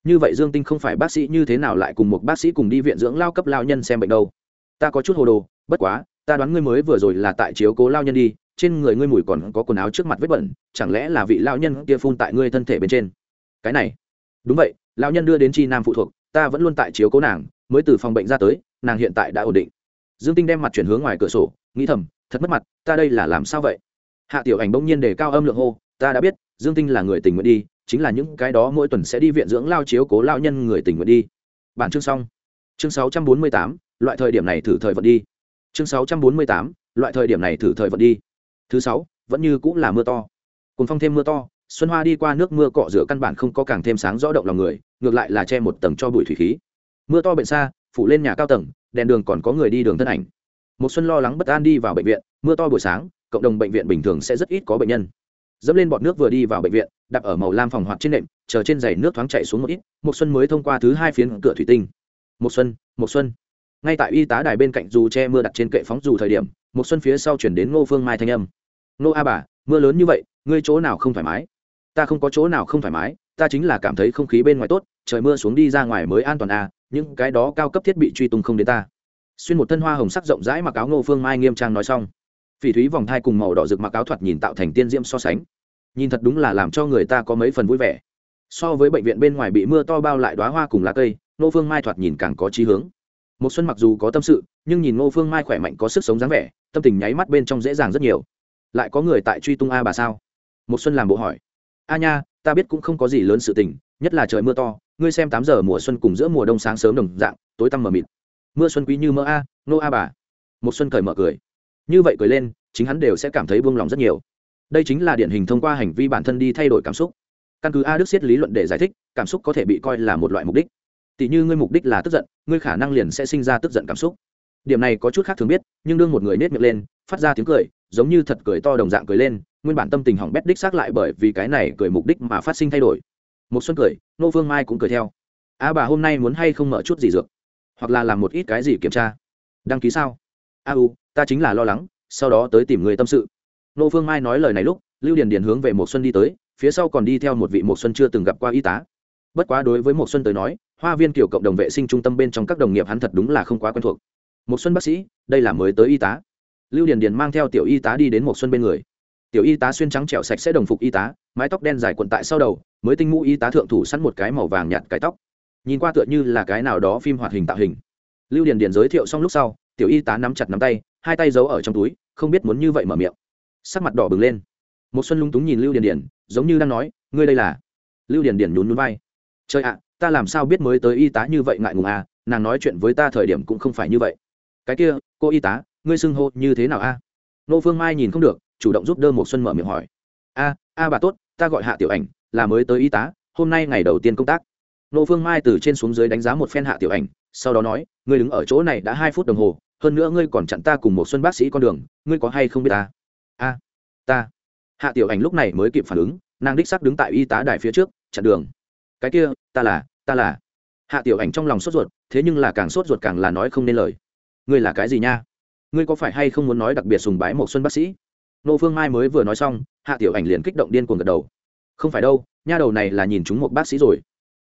[SPEAKER 1] như vậy dương tinh không phải bác sĩ như thế nào lại cùng một bác sĩ cùng đi viện dưỡng lao cấp lao nhân xem bệnh đâu? Ta có chút hồ đồ, bất quá, ta đoán ngươi mới vừa rồi là tại chiếu cố lao nhân đi, trên người ngươi mùi còn có quần áo trước mặt vết bẩn, chẳng lẽ là vị lao nhân kia phun tại ngươi thân thể bên trên? Cái này. Đúng vậy, lao nhân đưa đến chi nam phụ thuộc, ta vẫn luôn tại chiếu cố nàng, mới từ phòng bệnh ra tới, nàng hiện tại đã ổn định. Dương tinh đem mặt chuyển hướng ngoài cửa sổ, nghĩ thầm, thật mất mặt, ta đây là làm sao vậy? Hạ tiểu ảnh bỗng nhiên đề cao âm lượng hô, ta đã biết, dương tinh là người tình nguyện đi chính là những cái đó mỗi tuần sẽ đi viện dưỡng lao chiếu cố lao nhân người tình nguyện đi. Bản chương xong. Chương 648, loại thời điểm này thử thời vận đi. Chương 648, loại thời điểm này thử thời vận đi. Thứ sáu vẫn như cũng là mưa to. Cùng phong thêm mưa to xuân hoa đi qua nước mưa cọ rửa căn bản không có càng thêm sáng rõ động lòng người ngược lại là che một tầng cho bụi thủy khí. Mưa to bệnh xa phủ lên nhà cao tầng đèn đường còn có người đi đường thân ảnh. Một xuân lo lắng bất an đi vào bệnh viện mưa to buổi sáng cộng đồng bệnh viện bình thường sẽ rất ít có bệnh nhân dẫm lên bọt nước vừa đi vào bệnh viện, đặt ở màu lam phòng hoạt trên nệm, chờ trên giày nước thoáng chạy xuống một ít một xuân mới thông qua thứ hai phiến cửa thủy tinh. Một xuân một xuân. Ngay tại y tá đài bên cạnh dù che mưa đặt trên kệ phóng dù thời điểm một xuân phía sau chuyển đến ngô phương mai thanh âm. Ngô a bà, mưa lớn như vậy, ngươi chỗ nào không thoải mái? Ta không có chỗ nào không thoải mái, ta chính là cảm thấy không khí bên ngoài tốt, trời mưa xuống đi ra ngoài mới an toàn à những cái đó cao cấp thiết bị truy tung không đến ta. Xuyên một thân hoa hồng sắc rộng rãi mặc áo ngô phương mai nghiêm trang nói xong phỉ thúy vòng thai cùng màu đỏ rực mặc áo thoạt nhìn tạo thành tiên diễm so sánh. Nhìn thật đúng là làm cho người ta có mấy phần vui vẻ. So với bệnh viện bên ngoài bị mưa to bao lại đoá hoa cùng lá cây, ngô phương mai thoạt nhìn càng có trí hướng. Một xuân mặc dù có tâm sự, nhưng nhìn ngô phương mai khỏe mạnh có sức sống dáng vẻ, tâm tình nháy mắt bên trong dễ dàng rất nhiều. Lại có người tại truy tung a bà sao? Một xuân làm bộ hỏi. A nha, ta biết cũng không có gì lớn sự tình, nhất là trời mưa to, ngươi xem tám giờ mùa xuân cùng giữa mùa đông sáng sớm đồng dạng, tối tăm mờ mịt. Mưa xuân quý như mơ a nô a bà. Một xuân cởi mở cười như vậy cười lên, chính hắn đều sẽ cảm thấy buông lòng rất nhiều. Đây chính là điển hình thông qua hành vi bản thân đi thay đổi cảm xúc. Căn cứ a đức siết lý luận để giải thích, cảm xúc có thể bị coi là một loại mục đích. Tỷ như ngươi mục đích là tức giận, ngươi khả năng liền sẽ sinh ra tức giận cảm xúc. Điểm này có chút khác thường biết, nhưng đương một người nết miệng lên, phát ra tiếng cười, giống như thật cười to đồng dạng cười lên, nguyên bản tâm tình hỏng bét đích xác lại bởi vì cái này cười mục đích mà phát sinh thay đổi. Một xuân cười, nô Vương mai cũng cười theo. A bà, hôm nay muốn hay không mở chút gì dược? Hoặc là làm một ít cái gì kiểm tra? Đăng ký sao? A u ta chính là lo lắng, sau đó tới tìm người tâm sự. Nô phương mai nói lời này lúc, lưu điền điền hướng về một xuân đi tới, phía sau còn đi theo một vị một xuân chưa từng gặp qua y tá. Bất quá đối với một xuân tới nói, hoa viên kiểu cộng đồng vệ sinh trung tâm bên trong các đồng nghiệp hắn thật đúng là không quá quen thuộc. Một xuân bác sĩ, đây là mới tới y tá. Lưu điền điền mang theo tiểu y tá đi đến một xuân bên người. Tiểu y tá xuyên trắng trẻo sạch sẽ đồng phục y tá, mái tóc đen dài cuộn tại sau đầu, mới tinh mũ y tá thượng thủ sẵn một cái màu vàng nhạt cái tóc. Nhìn qua tựa như là cái nào đó phim hoạt hình tạo hình. Lưu điền điền giới thiệu xong lúc sau, tiểu y tá nắm chặt nắm tay hai tay giấu ở trong túi, không biết muốn như vậy mở miệng. Sắc mặt đỏ bừng lên. Một xuân lung túng nhìn lưu điền điền, giống như đang nói, ngươi đây là? Lưu điền điền nhún nhún vai. Trời ạ, ta làm sao biết mới tới y tá như vậy ngại ngùng à nàng nói chuyện với ta thời điểm cũng không phải như vậy. Cái kia, cô y tá, ngươi xưng hô như thế nào a nô phương mai nhìn không được, chủ động giúp đỡ một xuân mở miệng hỏi. A a bà tốt, ta gọi hạ tiểu ảnh, là mới tới y tá, hôm nay ngày đầu tiên công tác. Nô phương mai từ trên xuống dưới đánh giá một phen hạ tiểu ảnh, sau đó nói, ngươi đứng ở chỗ này đã hai phút đồng hồ hơn nữa ngươi còn chặn ta cùng một xuân bác sĩ con đường, ngươi có hay không biết ta? A, ta. Hạ tiểu ảnh lúc này mới kịp phản ứng, nàng đích sắc đứng tại y tá đài phía trước, chặn đường. Cái kia, ta là ta là. Hạ tiểu ảnh trong lòng sốt ruột, thế nhưng là càng sốt ruột càng là nói không nên lời. Ngươi là cái gì nha? Ngươi có phải hay không muốn nói đặc biệt sùng bái một xuân bác sĩ? Nô phương mai mới vừa nói xong, hạ tiểu ảnh liền kích động điên cuồng gật đầu. Không phải đâu, nha đầu này là nhìn chúng một bác sĩ rồi.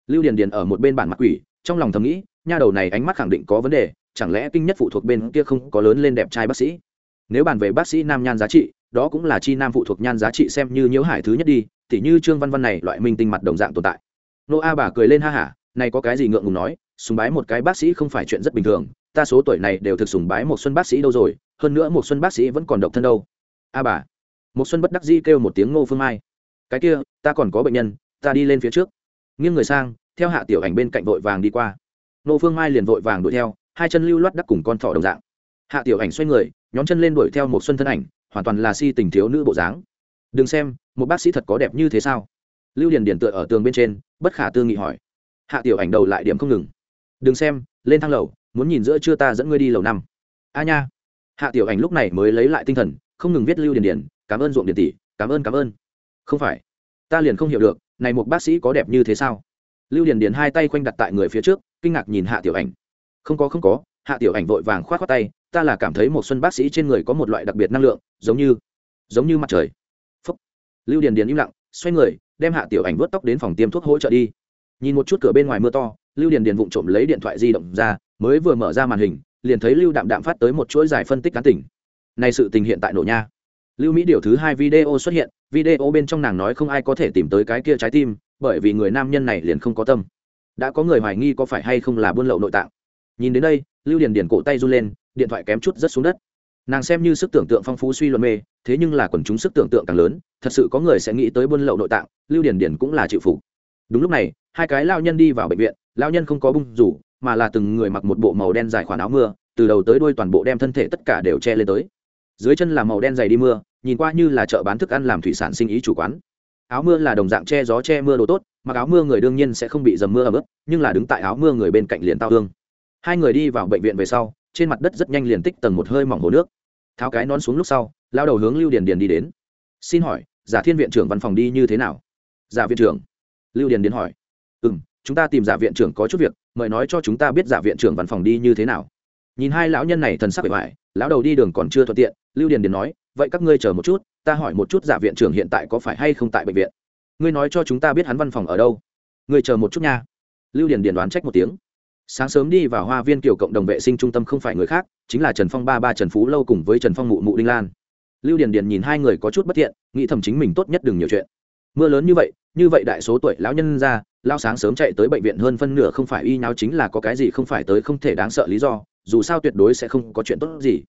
[SPEAKER 1] Lưu điền điền ở một bên bản mặt quỷ, trong lòng thầm nghĩ, nha đầu này ánh mắt khẳng định có vấn đề chẳng lẽ kinh nhất phụ thuộc bên kia không có lớn lên đẹp trai bác sĩ? Nếu bàn về bác sĩ nam nhan giá trị, đó cũng là chi nam phụ thuộc nhan giá trị xem như nhiễu hải thứ nhất đi, tỉ như trương văn văn này loại minh tinh mặt đồng dạng tồn tại. Nô a bà cười lên ha hả, này có cái gì ngượng ngùng nói, sùng bái một cái bác sĩ không phải chuyện rất bình thường, ta số tuổi này đều thực sùng bái một xuân bác sĩ đâu rồi, hơn nữa một xuân bác sĩ vẫn còn độc thân đâu. A bà, một xuân bất đắc dĩ kêu một tiếng ngô phương mai. Cái kia, ta còn có bệnh nhân, ta đi lên phía trước. Nghiêng người sang, theo hạ tiểu ảnh bên cạnh vội vàng đi qua. Ngô phương mai liền vội vàng đuổi theo hai chân lưu loát đắc cùng con thỏ đồng dạng. Hạ tiểu ảnh xoay người nhóm chân lên đuổi theo một xuân thân ảnh, hoàn toàn là si tình thiếu nữ bộ dáng. Đừng xem, một bác sĩ thật có đẹp như thế sao? Lưu điền điền tựa ở tường bên trên, bất khả tư nghị hỏi. Hạ tiểu ảnh đầu lại điểm không ngừng. Đừng xem, lên thang lầu, muốn nhìn giữa chưa ta dẫn ngươi đi lầu năm. A nha. Hạ tiểu ảnh lúc này mới lấy lại tinh thần, không ngừng viết lưu điền điền, cảm ơn ruộng điền tỷ, cảm ơn cảm ơn. Không phải, ta liền không hiểu được, này một bác sĩ có đẹp như thế sao? Lưu điền điền hai tay khoanh đặt tại người phía trước, kinh ngạc nhìn hạ tiểu ảnh không có không có, hạ tiểu ảnh vội vàng khoát á tay, ta là cảm thấy một xuân bác sĩ trên người có một loại đặc biệt năng lượng, giống như giống như mặt trời. Phúc. lưu điền điền im lặng, xoay người, đem hạ tiểu ảnh vớt tóc đến phòng tiêm thuốc hỗ trợ đi. Nhìn một chút cửa bên ngoài mưa to, lưu điền điền vụng trộm lấy điện thoại di động ra, mới vừa mở ra màn hình, liền thấy lưu đạm đạm phát tới một chuỗi dài phân tích cán tỉnh. Này sự tình hiện tại nổ nha. Lưu mỹ điều thứ hai video xuất hiện, video bên trong nàng nói không ai có thể tìm tới cái kia trái tim, bởi vì người nam nhân này liền không có tâm. Đã có người hoài nghi có phải hay không là buôn lậu nội tạng nhìn đến đây, lưu điền điền cổ tay run lên, điện thoại kém chút rất xuống đất. Nàng xem như sức tưởng tượng phong phú suy luận mê, thế nhưng là quần chúng sức tưởng tượng càng lớn, thật sự có người sẽ nghĩ tới buôn lậu nội tạng, lưu điền điền cũng là chịu phục. Đúng lúc này, hai cái lao nhân đi vào bệnh viện, lao nhân không có bung rủ, mà là từng người mặc một bộ màu đen dài khoản áo mưa, từ đầu tới đuôi toàn bộ đem thân thể tất cả đều che lên tới. Dưới chân là màu đen dày đi mưa, nhìn qua như là chợ bán thức ăn làm thủy sản sinh ý chủ quán. Áo mưa là đồng dạng che gió che mưa đồ tốt, mặc áo mưa người đương nhiên sẽ không bị dầm mưa ấm ướt, nhưng là đứng tại áo mưa người bên cạnh liền tao thương hai người đi vào bệnh viện về sau, trên mặt đất rất nhanh liền tích tầng một hơi mỏng hồ nước. Tháo cái nón xuống lúc sau, lao đầu hướng lưu điền điền đi đến. Xin hỏi, giả thiên viện trưởng văn phòng đi như thế nào? Giả viện trưởng. Lưu điền điền hỏi. Ừ m chúng ta tìm giả viện trưởng có chút việc, mời nói cho chúng ta biết giả viện trưởng văn phòng đi như thế nào. Nhìn hai lão nhân này thần sắc bề ngoài, lão đầu đi đường còn chưa thuận tiện, lưu điền điền nói, vậy các ngươi chờ một chút, ta hỏi một chút giả viện trưởng hiện tại có phải hay không tại bệnh viện? Ngươi nói cho chúng ta biết hắn văn phòng ở đâu. Ngươi chờ một chút nha. Lưu điền điền đoán trách một tiếng sáng sớm đi vào hoa viên kiểu cộng đồng vệ sinh trung tâm không phải người khác, chính là trần phong ba ba trần phú lâu cùng với trần phong mụ mụ đinh lan. Lưu điền điền nhìn hai người có chút bất thiện, nghĩ thầm chính mình tốt nhất đừng nhiều chuyện. Mưa lớn như vậy như vậy đại số tuổi lão nhân ra lao sáng sớm chạy tới bệnh viện hơn phân nửa không phải y nháo chính là có cái gì không phải tới không thể đáng sợ lý do, dù sao tuyệt đối sẽ không có chuyện tốt gì.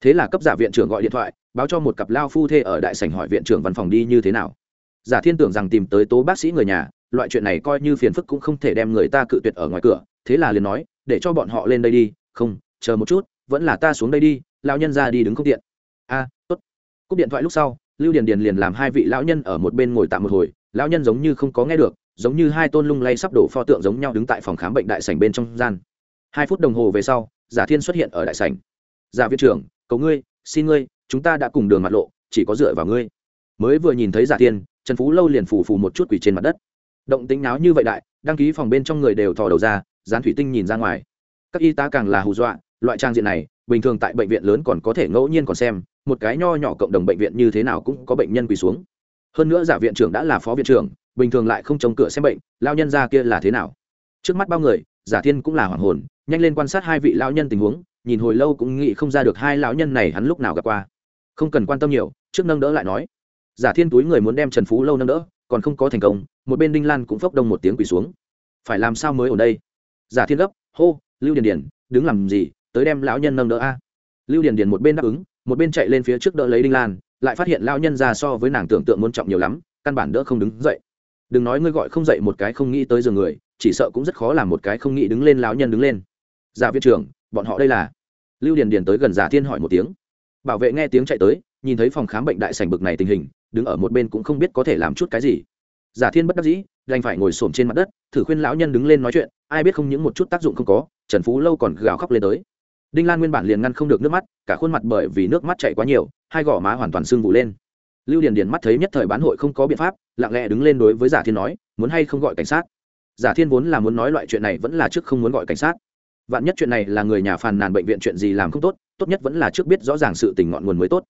[SPEAKER 1] Thế là cấp giả viện trưởng gọi điện thoại, báo cho một cặp lao phu thê ở đại sảnh hỏi viện trưởng văn phòng đi như thế nào. Giả thiên tưởng rằng tìm tới tố bác sĩ người nhà, loại chuyện này coi như phiền phức cũng không thể đem người ta cự tuyệt ở ngoài cửa thế là liền nói, để cho bọn họ lên đây đi, không, chờ một chút, vẫn là ta xuống đây đi, lão nhân ra đi đứng không tiện. A, tốt. Cúp điện thoại lúc sau, lưu điền điền liền làm hai vị lão nhân ở một bên ngồi tạm một hồi, lão nhân giống như không có nghe được, giống như hai tôn lung lay sắp đổ pho tượng giống nhau đứng tại phòng khám bệnh đại sảnh bên trong gian. Hai phút đồng hồ về sau, giả thiên xuất hiện ở đại sảnh. Giả viện trưởng, cầu ngươi, xin ngươi, chúng ta đã cùng đường mặt lộ, chỉ có dựa vào ngươi. Mới vừa nhìn thấy giả thiên, trần phú lâu liền phủ phù một chút quỷ trên mặt đất. Động tính náo như vậy đại, đăng ký phòng bên trong người đều thò đầu ra dán thủy tinh nhìn ra ngoài. Các y tá càng là hù dọa, loại trang diện này, bình thường tại bệnh viện lớn còn có thể ngẫu nhiên còn xem, một cái nho nhỏ cộng đồng bệnh viện như thế nào cũng có bệnh nhân quỳ xuống. Hơn nữa giả viện trưởng đã là phó viện trưởng, bình thường lại không trông cửa xem bệnh, lao nhân ra kia là thế nào? Trước mắt bao người, giả thiên cũng là hoàng hồn, nhanh lên quan sát hai vị lao nhân tình huống, nhìn hồi lâu cũng nghĩ không ra được hai lão nhân này hắn lúc nào gặp qua. Không cần quan tâm nhiều, trước nâng đỡ lại nói. Giả thiên túi người muốn đem trần phú lâu nâng đỡ, còn không có thành công, một bên đinh lan cũng phốc đông một tiếng quỳ xuống. Phải làm sao mới ở đây? Giả thiên gấp, hô, lưu điền điền, đứng làm gì? Tới đem lão nhân nâng đỡ a. Lưu điền điền một bên đáp ứng, một bên chạy lên phía trước đỡ lấy đinh lan, lại phát hiện lão nhân ra so với nàng tưởng tượng muốn trọng nhiều lắm, căn bản đỡ không đứng dậy. Đừng nói ngươi gọi không dậy một cái không nghĩ tới giường người, chỉ sợ cũng rất khó làm một cái không nghĩ đứng lên lão nhân đứng lên. Giả viện trưởng, bọn họ đây là? Lưu điền điền tới gần giả thiên hỏi một tiếng. Bảo vệ nghe tiếng chạy tới, nhìn thấy phòng khám bệnh đại sành bực này tình hình, đứng ở một bên cũng không biết có thể làm chút cái gì. Giả thiên bất đắc dĩ, đành phải ngồi xổm trên mặt đất, thử khuyên lão nhân đứng lên nói chuyện ai biết không những một chút tác dụng không có, trần phú lâu còn gào khóc lên tới. Đinh lan nguyên bản liền ngăn không được nước mắt, cả khuôn mặt bởi vì nước mắt chạy quá nhiều, hai gò má hoàn toàn sưng vụ lên. Lưu điền điền mắt thấy nhất thời bán hội không có biện pháp, lặng lẽ đứng lên đối với giả thiên nói, muốn hay không gọi cảnh sát? Giả thiên vốn là muốn nói loại chuyện này vẫn là trước không muốn gọi cảnh sát. Vạn nhất chuyện này là người nhà phàn nàn bệnh viện chuyện gì làm không tốt tốt nhất vẫn là trước biết rõ ràng sự tình ngọn nguồn mới tốt.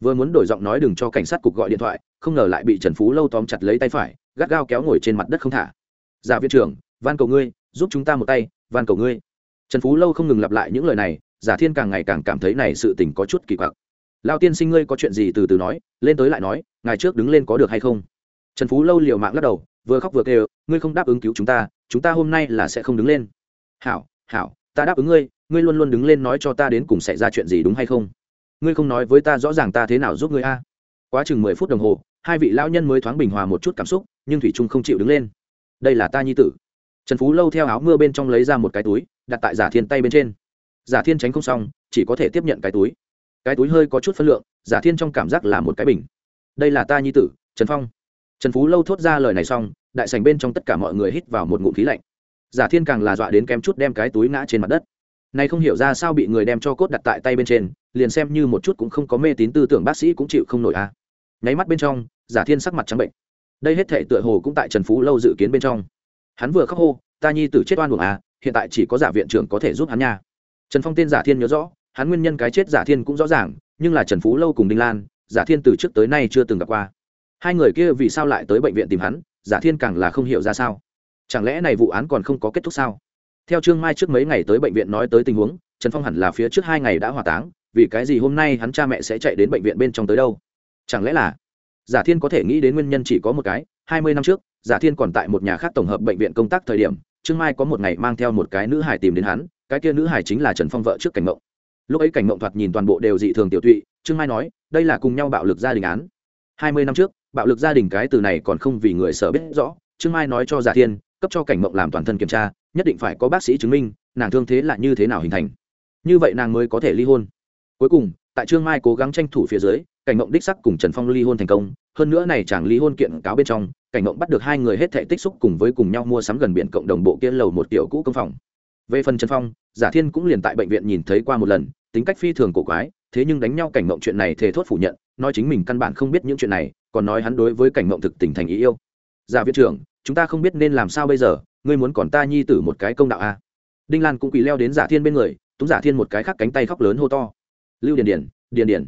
[SPEAKER 1] Vừa muốn đổi giọng nói đừng cho cảnh sát cục gọi điện thoại, không ngờ lại bị trần phú lâu tóm chặt lấy tay phải, gắt gao kéo ngồi trên mặt đất không thả. Giả viện trưởng, van cầu ngươi giúp chúng ta một tay, van cầu ngươi. Trần phú lâu không ngừng lặp lại những lời này, giả thiên càng ngày càng cảm thấy này sự tình có chút kỳ quặc. Lao tiên sinh ngươi có chuyện gì từ từ nói, lên tới lại nói ngày trước đứng lên có được hay không? Trần phú lâu liều mạng lắc đầu, vừa khóc vừa kêu, ngươi không đáp ứng cứu chúng ta chúng ta hôm nay là sẽ không đứng lên. Hảo hảo, ta đáp ứng ngươi ngươi luôn luôn đứng lên nói cho ta đến cùng xảy ra chuyện gì đúng hay không? Ngươi không nói với ta rõ ràng ta thế nào giúp ngươi a? Quá chừng mười phút đồng hồ, hai vị lão nhân mới thoáng bình hòa một chút cảm xúc, nhưng thủy trung không chịu đứng lên. Đây là ta nhi tử trần phú lâu theo áo mưa bên trong lấy ra một cái túi, đặt tại giả thiên tay bên trên. Giả thiên tránh không xong, chỉ có thể tiếp nhận cái túi. Cái túi hơi có chút phân lượng, giả thiên trong cảm giác là một cái bình. Đây là ta nhi tử, trần phong. Trần phú lâu thốt ra lời này xong, đại sành bên trong tất cả mọi người hít vào một ngụm khí lạnh. Giả thiên càng là dọa đến kém chút đem cái túi ngã trên mặt đất. Nay không hiểu ra sao bị người đem cho cốt đặt tại tay bên trên, liền xem như một chút cũng không có mê tín tư tưởng bác sĩ cũng chịu không nổi a à. nháy mắt bên trong, giả thiên sắc mặt trắng bệnh. Đây hết thể tựa hồ cũng tại trần phú lâu dự kiến bên trong hắn vừa khóc hô, ta nhi tử chết oan buồng à hiện tại chỉ có giả viện trưởng có thể giúp hắn nha. Trần phong tên giả thiên nhớ rõ, hắn nguyên nhân cái chết giả thiên cũng rõ ràng, nhưng là trần phú lâu cùng đinh lan, giả thiên từ trước tới nay chưa từng gặp qua. Hai người kia vì sao lại tới bệnh viện tìm hắn, giả thiên càng là không hiểu ra sao. Chẳng lẽ này vụ án còn không có kết thúc sao? Theo trương mai trước mấy ngày tới bệnh viện nói tới tình huống, trần phong hẳn là phía trước hai ngày đã hỏa táng, vì cái gì hôm nay hắn cha mẹ sẽ chạy đến bệnh viện bên trong tới đâu? Chẳng lẽ là giả thiên có thể nghĩ đến nguyên nhân chỉ có một cái, hai mươi năm trước, giả thiên còn tại một nhà khác tổng hợp bệnh viện công tác thời điểm, trương mai có một ngày mang theo một cái nữ hải tìm đến hắn, cái kia nữ hải chính là trần phong vợ trước cảnh mộng. Lúc ấy cảnh mộng thoạt nhìn toàn bộ đều dị thường tiểu tụy, trương mai nói, đây là cùng nhau bạo lực gia đình án. Hai mươi năm trước, bạo lực gia đình cái từ này còn không vì người sở biết rõ, trương mai nói cho giả thiên, cấp cho cảnh mộng làm toàn thân kiểm tra, nhất định phải có bác sĩ chứng minh, nàng thương thế là như thế nào hình thành. Như vậy nàng mới có thể ly hôn. Cuối cùng tại trương mai cố gắng tranh thủ phía dưới, cảnh ngộng đích sắc cùng trần phong ly hôn thành công. Hơn nữa này chàng ly hôn kiện cáo bên trong, cảnh ngộng bắt được hai người hết thể tích xúc cùng với cùng nhau mua sắm gần biển cộng đồng bộ kia lầu một tiểu cũ công phòng. Về phần trần phong, giả thiên cũng liền tại bệnh viện nhìn thấy qua một lần, tính cách phi thường cổ quái, thế nhưng đánh nhau cảnh ngộng chuyện này thề thốt phủ nhận, nói chính mình căn bản không biết những chuyện này, còn nói hắn đối với cảnh ngộng thực tình thành ý yêu. Giả viện trưởng, chúng ta không biết nên làm sao bây giờ, ngươi muốn còn ta nhi tử một cái công đạo a à? đinh lan cũng quỳ leo đến giả thiên bên người túng giả thiên một cái khác cánh tay khóc lớn hô to lưu điền điền điền điền.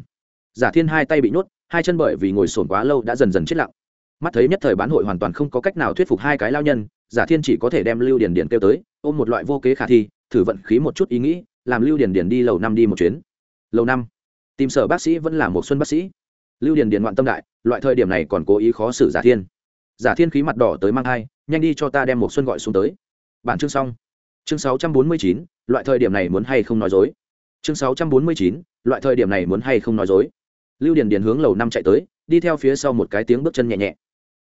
[SPEAKER 1] Giả thiên hai tay bị nhốt hai chân bởi vì ngồi sồn quá lâu đã dần dần chết lặng. Mắt thấy nhất thời bán hội hoàn toàn không có cách nào thuyết phục hai cái lao nhân giả thiên chỉ có thể đem lưu điền điền kêu tới ôm một loại vô kế khả thi thử vận khí một chút ý nghĩ làm lưu điền điền đi lầu năm đi một chuyến. Lầu năm. Tìm sở bác sĩ vẫn là một xuân bác sĩ. Lưu điền điền ngoạn tâm đại loại thời điểm này còn cố ý khó xử giả thiên. Giả thiên khí mặt đỏ tới mang hai, nhanh đi cho ta đem một xuân gọi xuống tới. Bản chương xong. Chương sáu trăm bốn mươi chín loại thời điểm này muốn hay không nói dối chương sáu trăm bốn mươi chín, loại thời điểm này muốn hay không nói dối. Lưu điền điền hướng lầu năm chạy tới, đi theo phía sau một cái tiếng bước chân nhẹ nhẹ.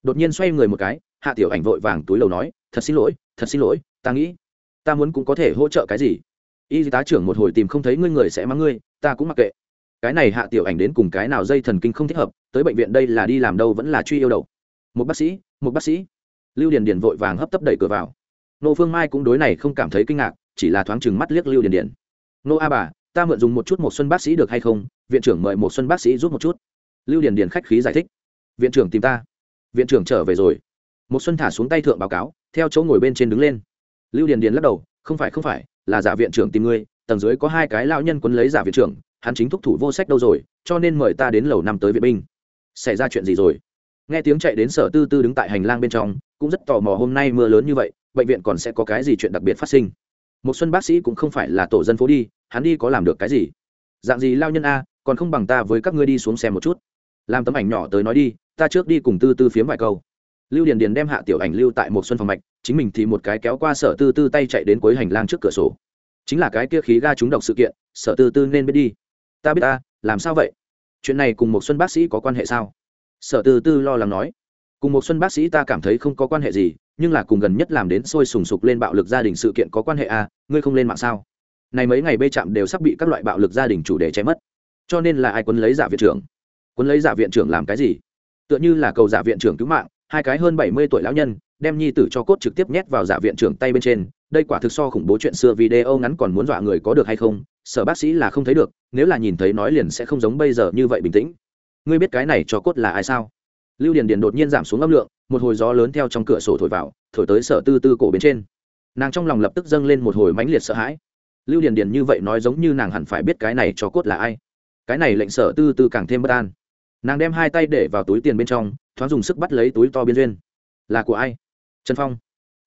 [SPEAKER 1] Đột nhiên xoay người một cái, hạ tiểu ảnh vội vàng túi lầu nói, thật xin lỗi, thật xin lỗi, ta nghĩ, ta muốn cũng có thể hỗ trợ cái gì? Y tá trưởng một hồi tìm không thấy ngươi người sẽ mắng ngươi, ta cũng mặc kệ. Cái này hạ tiểu ảnh đến cùng cái nào dây thần kinh không thích hợp, tới bệnh viện đây là đi làm đâu vẫn là truy yêu đầu. Một bác sĩ, một bác sĩ. Lưu điền điền vội vàng hấp tấp đẩy cửa vào. Nô phương mai cũng đối này không cảm thấy kinh ngạc, chỉ là thoáng chừng mắt liếc lưu điền điền. Nô a bà ta mượn dùng một chút một xuân bác sĩ được hay không? Viện trưởng mời một xuân bác sĩ giúp một chút. Lưu điền điền khách khí giải thích. Viện trưởng tìm ta. Viện trưởng trở về rồi. Một xuân thả xuống tay thượng báo cáo, theo chỗ ngồi bên trên đứng lên. Lưu điền điền lắc đầu, không phải không phải, là giả viện trưởng tìm ngươi, tầng dưới có hai cái lão nhân quấn lấy giả viện trưởng, hắn chính thúc thủ vô sách đâu rồi, cho nên mời ta đến lầu năm tới viện binh. Xảy ra chuyện gì rồi? Nghe tiếng chạy đến sở tư tư đứng tại hành lang bên trong, cũng rất tò mò hôm nay mưa lớn như vậy, bệnh viện còn sẽ có cái gì chuyện đặc biệt phát sinh một xuân bác sĩ cũng không phải là tổ dân phố đi, hắn đi có làm được cái gì? Dạng gì lao nhân a, còn không bằng ta với các ngươi đi xuống xem một chút. Làm tấm ảnh nhỏ tới nói đi, ta trước đi cùng tư tư phiếm vài câu. Lưu điền điền đem hạ tiểu ảnh lưu tại một xuân phòng mạch, chính mình thì một cái kéo qua sở tư tư tay chạy đến cuối hành lang trước cửa sổ. Chính là cái kia khí ga trúng độc sự kiện, sở tư tư nên biết đi. Ta biết ta, làm sao vậy? Chuyện này cùng một xuân bác sĩ có quan hệ sao? Sở tư tư lo lắng nói. Cùng một xuân bác sĩ ta cảm thấy không có quan hệ gì nhưng là cùng gần nhất làm đến sôi sùng sục lên bạo lực gia đình sự kiện có quan hệ à ngươi không lên mạng sao? Này mấy ngày bê chạm đều sắp bị các loại bạo lực gia đình chủ đề che mất. Cho nên là ai quấn lấy giả viện trưởng? Quấn lấy giả viện trưởng làm cái gì? Tựa như là cầu giả viện trưởng cứu mạng, hai cái hơn bảy mươi tuổi lão nhân, đem nhi tử cho cốt trực tiếp nhét vào giả viện trưởng tay bên trên. Đây quả thực so khủng bố chuyện xưa video ngắn còn muốn dọa người có được hay không? Sở bác sĩ là không thấy được, nếu là nhìn thấy nói liền sẽ không giống bây giờ như vậy bình tĩnh. Ngươi biết cái này cho cốt là ai sao? Lưu điền điền đột nhiên giảm xuống âm lượng một hồi gió lớn theo trong cửa sổ thổi vào, thổi tới sở tư tư cổ bên trên. Nàng trong lòng lập tức dâng lên một hồi mãnh liệt sợ hãi. Lưu điền điền như vậy nói giống như nàng hẳn phải biết cái này cho cốt là ai. Cái này lệnh sở tư tư càng thêm bất an. Nàng đem hai tay để vào túi tiền bên trong, thoáng dùng sức bắt lấy túi to biên duyên. Là của ai? Trần phong.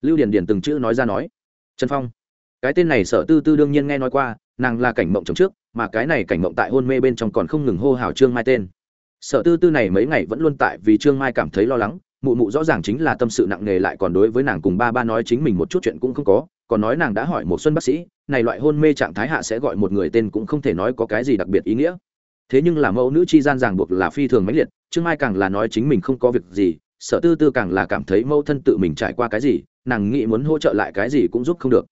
[SPEAKER 1] Lưu điền điền từng chữ nói ra nói. Trần phong. Cái tên này sở tư tư đương nhiên nghe nói qua, nàng là cảnh mộng chồng trước, mà cái này cảnh mộng tại hôn mê bên trong còn không ngừng hô hào trương mai tên. Sở tư tư này mấy ngày vẫn luôn tại vì trương mai cảm thấy lo lắng mụ mụ rõ ràng chính là tâm sự nặng nề lại còn đối với nàng cùng ba ba nói chính mình một chút chuyện cũng không có, còn nói nàng đã hỏi một xuân bác sĩ, này loại hôn mê trạng thái hạ sẽ gọi một người tên cũng không thể nói có cái gì đặc biệt ý nghĩa. Thế nhưng là mẫu nữ chi gian ràng buộc là phi thường mãnh liệt, trương mai càng là nói chính mình không có việc gì, sở tư tư càng là cảm thấy mẫu thân tự mình trải qua cái gì, nàng nghĩ muốn hỗ trợ lại cái gì cũng giúp không được.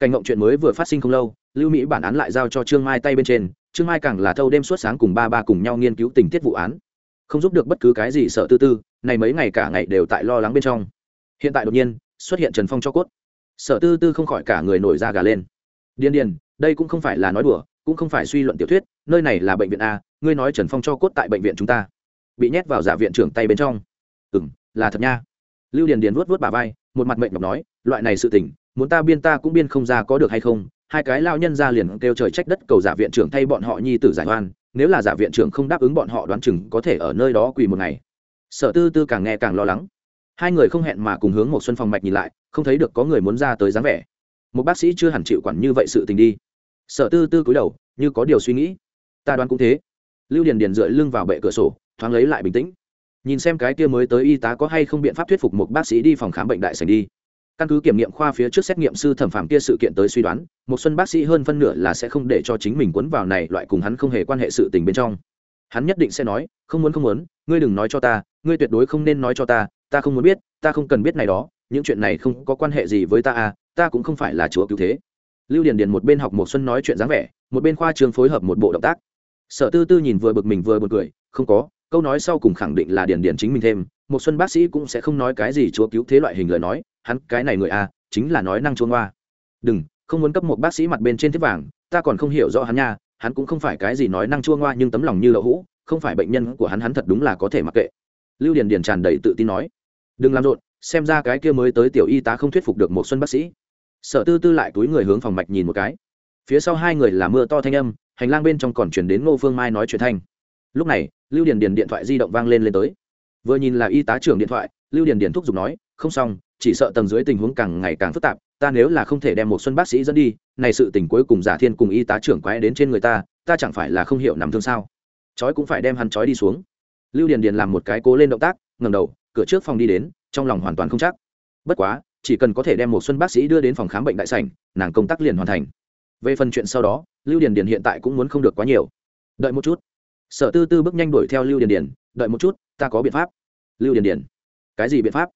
[SPEAKER 1] Cảnh ngộng chuyện mới vừa phát sinh không lâu, lưu mỹ bản án lại giao cho trương mai tay bên trên, trương mai càng là thâu đêm suốt sáng cùng ba ba cùng nhau nghiên cứu tình tiết vụ án không giúp được bất cứ cái gì sợ tư tư, này mấy ngày cả ngày đều tại lo lắng bên trong. Hiện tại đột nhiên, xuất hiện trần phong cho cốt. Sở tư tư không khỏi cả người nổi da gà lên. Điên điền, đây cũng không phải là nói đùa, cũng không phải suy luận tiểu thuyết, nơi này là bệnh viện a, ngươi nói trần phong cho cốt tại bệnh viện chúng ta. Bị nhét vào giả viện trưởng tay bên trong. Ừ m là thật nha. Lưu điền điền vuốt vuốt bà vai, một mặt mệnh ngọc nói, loại này sự tình, muốn ta biên ta cũng biên không ra có được hay không? Hai cái lao nhân ra liền kêu trời trách đất cầu giả viện trưởng thay bọn họ nhi tử giải oan nếu là giả viện trưởng không đáp ứng bọn họ đoán chừng có thể ở nơi đó quỳ một ngày. Sở tư tư càng nghe càng lo lắng. Hai người không hẹn mà cùng hướng một xuân phòng mạch nhìn lại, không thấy được có người muốn ra tới dáng vẻ. Một bác sĩ chưa hẳn chịu quản như vậy sự tình đi. Sở tư tư cúi đầu, như có điều suy nghĩ. Ta đoán cũng thế. Lưu điền điền dựa lưng vào bệ cửa sổ, thoáng lấy lại bình tĩnh. Nhìn xem cái kia mới tới y tá có hay không biện pháp thuyết phục một bác sĩ đi phòng khám bệnh đại sành đi căn cứ kiểm nghiệm khoa phía trước xét nghiệm sư thẩm phạm kia sự kiện tới suy đoán, một xuân bác sĩ hơn phân nửa là sẽ không để cho chính mình cuốn vào này loại cùng hắn không hề quan hệ sự tình bên trong. Hắn nhất định sẽ nói, không muốn không muốn, ngươi đừng nói cho ta, ngươi tuyệt đối không nên nói cho ta ta không muốn biết, ta không cần biết này đó, những chuyện này không có quan hệ gì với ta à ta cũng không phải là chúa cứu thế. Lưu điền điền một bên học một xuân nói chuyện dáng vẻ, một bên khoa trường phối hợp một bộ động tác. Sở tư tư nhìn vừa bực mình vừa buồn cười, không có, câu nói sau cùng khẳng định là điền điền chính mình thêm, một xuân bác sĩ cũng sẽ không nói cái gì chúa cứu thế loại hình lời nói hắn, cái này người a chính là nói năng chuông hoa. Đừng, không muốn cấp một bác sĩ mặt bên trên thiết vàng, ta còn không hiểu rõ hắn nha, hắn cũng không phải cái gì nói năng chuông hoa nhưng tấm lòng như lậu hũ, không phải bệnh nhân của hắn hắn thật đúng là có thể mặc kệ. Lưu điền điền tràn đầy tự tin nói. Đừng làm rộn, xem ra cái kia mới tới tiểu y tá không thuyết phục được một xuân bác sĩ. Sở tư tư lại túi người hướng phòng mạch nhìn một cái. Phía sau hai người là mưa to thanh âm, hành lang bên trong còn chuyển đến ngô phương mai nói chuyện thanh. Lúc này, lưu điền điền điện thoại di động vang lên lên tới. Vừa nhìn là y tá trưởng điện thoại, lưu điền điền thúc giục nói, không xong chỉ sợ tầng dưới tình huống càng ngày càng phức tạp, ta nếu là không thể đem một xuân bác sĩ dẫn đi, này sự tình cuối cùng giả thiên cùng y tá trưởng quái đến trên người ta ta chẳng phải là không hiểu nằm thương sao? Chói cũng phải đem hắn chói đi xuống. Lưu điền điền làm một cái cố lên động tác, ngẩng đầu, cửa trước phòng đi đến, trong lòng hoàn toàn không chắc. Bất quá, chỉ cần có thể đem một xuân bác sĩ đưa đến phòng khám bệnh đại sảnh, nàng công tác liền hoàn thành. Về phần chuyện sau đó, lưu điền điền hiện tại cũng muốn không được quá nhiều. Đợi một chút. Sở tư tư bước nhanh đuổi theo lưu điền điền, đợi một chút, ta có biện pháp. Lưu điền điền, cái gì biện pháp?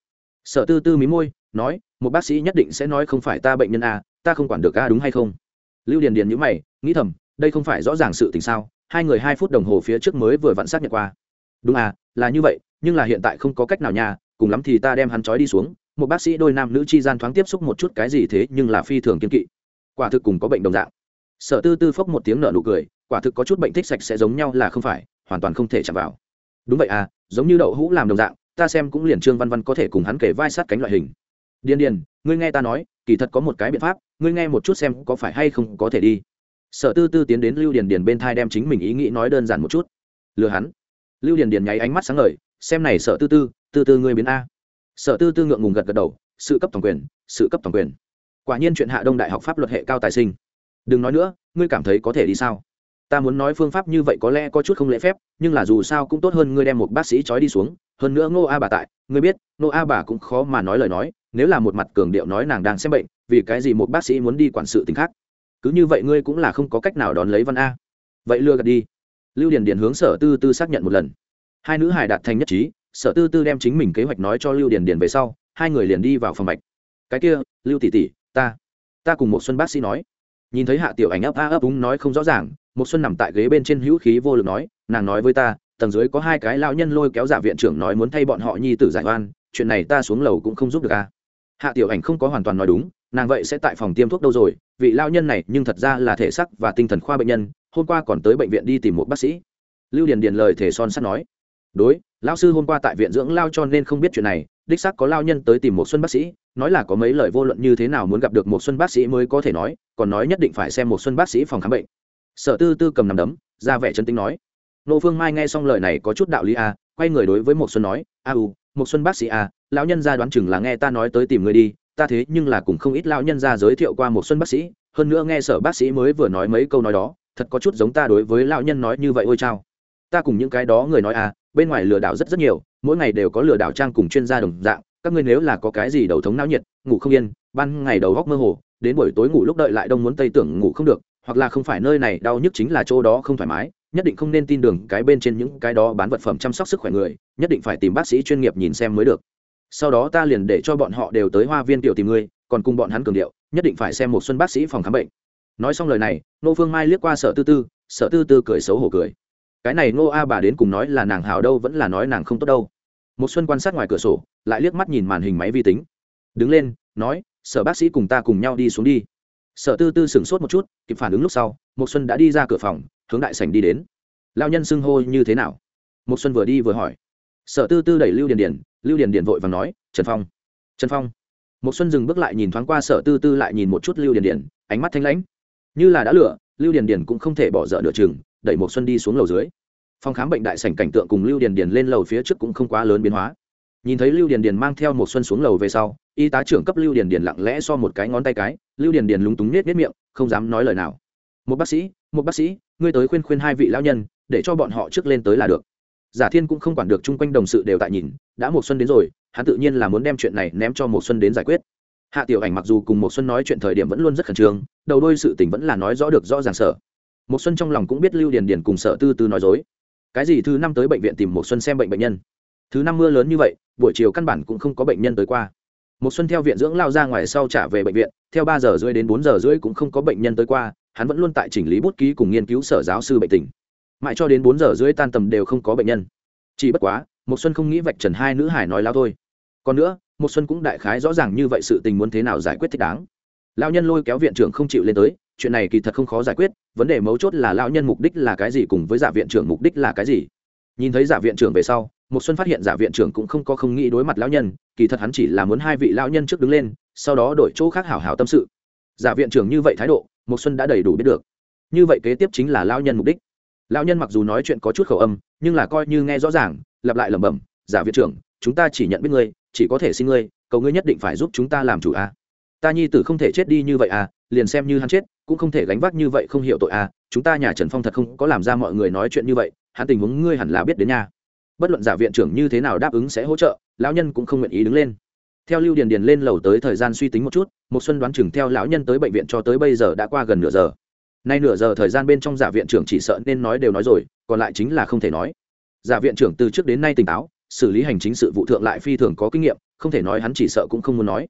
[SPEAKER 1] Sở tư tư mí môi, nói, một bác sĩ nhất định sẽ nói không phải ta bệnh nhân a, ta không quản được a đúng hay không? Lưu điền điền nhữ mày, nghĩ thầm, đây không phải rõ ràng sự tình sao? Hai người hai phút đồng hồ phía trước mới vừa vặn xác nhận qua. Đúng à là như vậy, nhưng là hiện tại không có cách nào nha, cùng lắm thì ta đem hắn trói đi xuống. Một bác sĩ đôi nam nữ chi gian thoáng tiếp xúc một chút cái gì thế, nhưng là phi thường kiên kỵ. Quả thực cùng có bệnh đồng dạng. Sở tư tư phốc một tiếng nở nụ cười, quả thực có chút bệnh thích sạch sẽ giống nhau là không phải, hoàn toàn không thể chạm vào. Đúng vậy à giống như đậu hũ làm đồng dạng ta xem cũng liền trương văn văn có thể cùng hắn kể vai sát cánh loại hình. Điền điền, ngươi nghe ta nói, kỳ thật có một cái biện pháp, ngươi nghe một chút xem có phải hay không có thể đi. Sở tư tư tiến đến lưu điền điền bên thai đem chính mình ý nghĩ nói đơn giản một chút. Lừa hắn. Lưu điền điền nháy ánh mắt sáng ngời, xem này sở tư tư tư tư ngươi biến a. Sở tư tư ngượng ngùng gật gật đầu, sự cấp toàn quyền, sự cấp toàn quyền. Quả nhiên chuyện hạ đông đại học pháp luật hệ cao tài sinh. Đừng nói nữa, ngươi cảm thấy có thể đi sao? Ta muốn nói phương pháp như vậy có lẽ có chút không lễ phép, nhưng là dù sao cũng tốt hơn ngươi đem một bác sĩ trói đi xuống hơn nữa ngô a bà tại, ngươi biết, ngô a bà cũng khó mà nói lời nói, nếu là một mặt cường điệu nói nàng đang xem bệnh, vì cái gì một bác sĩ muốn đi quản sự t khác? Cứ như vậy ngươi cũng là không có cách nào đón lấy văn a. Vậy lừa gạt đi. Lưu điền điền hướng sở tư tư xác nhận một lần. Hai nữ hải đạt thành nhất trí, sở tư tư đem chính mình kế hoạch nói cho lưu điền điền về sau, hai người liền đi vào phòng bạch cái kia, lưu tỷ tỷ, ta ta cùng một xuân bác sĩ nói. Nhìn thấy hạ tiểu ảnh ấp a ấp úng nói không rõ ràng, một xuân nằm tại ghế bên trên hữu khí vô lực nói, nàng nói với ta tầng dưới có hai cái lao nhân lôi kéo giả viện trưởng nói muốn thay bọn họ nhi tử giải oan, chuyện này ta xuống lầu cũng không giúp được a hạ tiểu ảnh không có hoàn toàn nói đúng, nàng vậy sẽ tại phòng tiêm thuốc đâu rồi, vị lao nhân này nhưng thật ra là thể sắc và tinh thần khoa bệnh nhân, hôm qua còn tới bệnh viện đi tìm một bác sĩ. Lưu điền điền lời thể son sắt nói. Đối lao sư hôm qua tại viện dưỡng lao cho nên không biết chuyện này, đích sắc có lao nhân tới tìm một xuân bác sĩ, nói là có mấy lời vô luận như thế nào muốn gặp được một xuân bác sĩ mới có thể nói, còn nói nhất định phải xem một xuân bác sĩ phòng khám bệnh. Sở tư tư cầm nằm đấm, ra vẻ chân tính nói nô phương mai nghe xong lời này có chút đạo lý a à, quay người đối với một xuân nói a u một xuân bác sĩ a à, lão nhân gia đoán chừng là nghe ta nói tới tìm người đi ta thế nhưng là cũng không ít lão nhân gia giới thiệu qua một xuân bác sĩ hơn nữa nghe sở bác sĩ mới vừa nói mấy câu nói đó thật có chút giống ta đối với lão nhân nói như vậy ôi chao. Ta cùng những cái đó người nói à bên ngoài lừa đảo rất rất nhiều mỗi ngày đều có lừa đảo trang cùng chuyên gia đồng dạng các ngươi nếu là có cái gì đầu thống não nhiệt ngủ không yên ban ngày đầu góc mơ hồ đến buổi tối ngủ lúc đợi lại đông muốn tây tưởng ngủ không được hoặc là không phải nơi này đau nhức chính là chỗ đó không thoải mái nhất định không nên tin đường cái bên trên những cái đó bán vật phẩm chăm sóc sức khỏe người, nhất định phải tìm bác sĩ chuyên nghiệp nhìn xem mới được. Sau đó ta liền để cho bọn họ đều tới hoa viên tiểu tìm ngươi, còn cùng bọn hắn cường điệu, nhất định phải xem một xuân bác sĩ phòng khám bệnh. Nói xong lời này nô phương mai liếc qua sở tư tư, sở tư tư cười xấu hổ cười. Cái này nô a bà đến cùng nói là nàng hào đâu vẫn là nói nàng không tốt đâu. Một xuân quan sát ngoài cửa sổ, lại liếc mắt nhìn màn hình máy vi tính. Đứng lên, nói, sở bác sĩ cùng ta cùng nhau đi xuống đi. Sở tư tư sửng sốt một chút, kịp phản ứng lúc sau, một xuân đã đi ra cửa phòng hướng đại sảnh đi đến. Lao nhân xưng hô như thế nào? Một xuân vừa đi vừa hỏi. Sở tư tư đẩy lưu điền điền, lưu điền điền vội vàng nói, trần phong trần phong. Một xuân dừng bước lại nhìn thoáng qua sở tư tư lại nhìn một chút lưu điền điền, ánh mắt thanh lãnh. Như là đã lửa, lưu điền điền cũng không thể bỏ dở nửa chừng, đẩy một xuân đi xuống lầu dưới. Phòng khám bệnh đại sảnh cảnh tượng cùng lưu điền điền lên lầu phía trước cũng không quá lớn biến hóa. Nhìn thấy lưu điền điền mang theo một xuân xuống lầu về sau, y tá trưởng cấp lưu điền điền lặng lẽ so một cái ngón tay cái, lưu điền điền lúng túng nết nết miệng, không dám nói lời nào. Một bác sĩ một bác sĩ ngươi tới khuyên khuyên hai vị lão nhân, để cho bọn họ trước lên tới là được. Giả thiên cũng không quản được chung quanh đồng sự đều tại nhìn, đã một xuân đến rồi, hắn tự nhiên là muốn đem chuyện này ném cho một xuân đến giải quyết. Hạ tiểu ảnh mặc dù cùng một xuân nói chuyện thời điểm vẫn luôn rất khẩn trương, đầu đôi sự tình vẫn là nói rõ được rõ ràng sở. Một xuân trong lòng cũng biết lưu điền điền cùng sở tư tư nói dối. Cái gì thứ năm tới bệnh viện tìm một xuân xem bệnh bệnh nhân? Thứ năm mưa lớn như vậy, buổi chiều căn bản cũng không có bệnh nhân tới qua. Một xuân theo viện dưỡng lao ra ngoài sau trả về bệnh viện, theo ba giờ rưỡi đến bốn giờ rưỡi cũng không có bệnh nhân tới qua hắn vẫn luôn tại chỉnh lý bút ký cùng nghiên cứu sở giáo sư bệnh tình. Mãi cho đến bốn giờ rưỡi tan tầm đều không có bệnh nhân. Chỉ bất quá một xuân không nghĩ vạch trần hai nữ hải nói lao thôi. Còn nữa một xuân cũng đại khái rõ ràng như vậy sự tình muốn thế nào giải quyết thích đáng. Lão nhân lôi kéo viện trưởng không chịu lên tới, chuyện này kỳ thật không khó giải quyết, vấn đề mấu chốt là lão nhân mục đích là cái gì cùng với giả viện trưởng mục đích là cái gì. Nhìn thấy giả viện trưởng về sau một xuân phát hiện giả viện trưởng cũng không có không nghĩ đối mặt lão nhân, kỳ thật hắn chỉ là muốn hai vị lão nhân trước đứng lên, sau đó đổi chỗ khác hảo hảo tâm sự. Giả viện trưởng như vậy thái độ một xuân đã đầy đủ biết được. Như vậy kế tiếp chính là lão nhân mục đích. Lão nhân mặc dù nói chuyện có chút khẩu âm, nhưng là coi như nghe rõ ràng, lặp lại lẩm bẩm, giả viện trưởng, chúng ta chỉ nhận biết ngươi, chỉ có thể xin ngươi, cầu ngươi nhất định phải giúp chúng ta làm chủ a. À. ta nhi tử không thể chết đi như vậy à liền xem như hắn chết, cũng không thể gánh vác như vậy không hiểu tội à chúng ta nhà trần phong thật không có làm ra mọi người nói chuyện như vậy, hắn tình huống ngươi hẳn là biết đến nha. Bất luận giả viện trưởng như thế nào đáp ứng sẽ hỗ trợ, lão nhân cũng không nguyện ý đứng lên theo lưu điền điền lên lầu tới thời gian suy tính một chút một xuân đoán chừng theo lão nhân tới bệnh viện cho tới bây giờ đã qua gần nửa giờ. Nay nửa giờ thời gian bên trong giả viện trưởng chỉ sợ nên nói đều nói rồi, còn lại chính là không thể nói. Giả viện trưởng từ trước đến nay tỉnh táo, xử lý hành chính sự vụ thượng lại phi thường có kinh nghiệm, không thể nói hắn chỉ sợ cũng không muốn nói.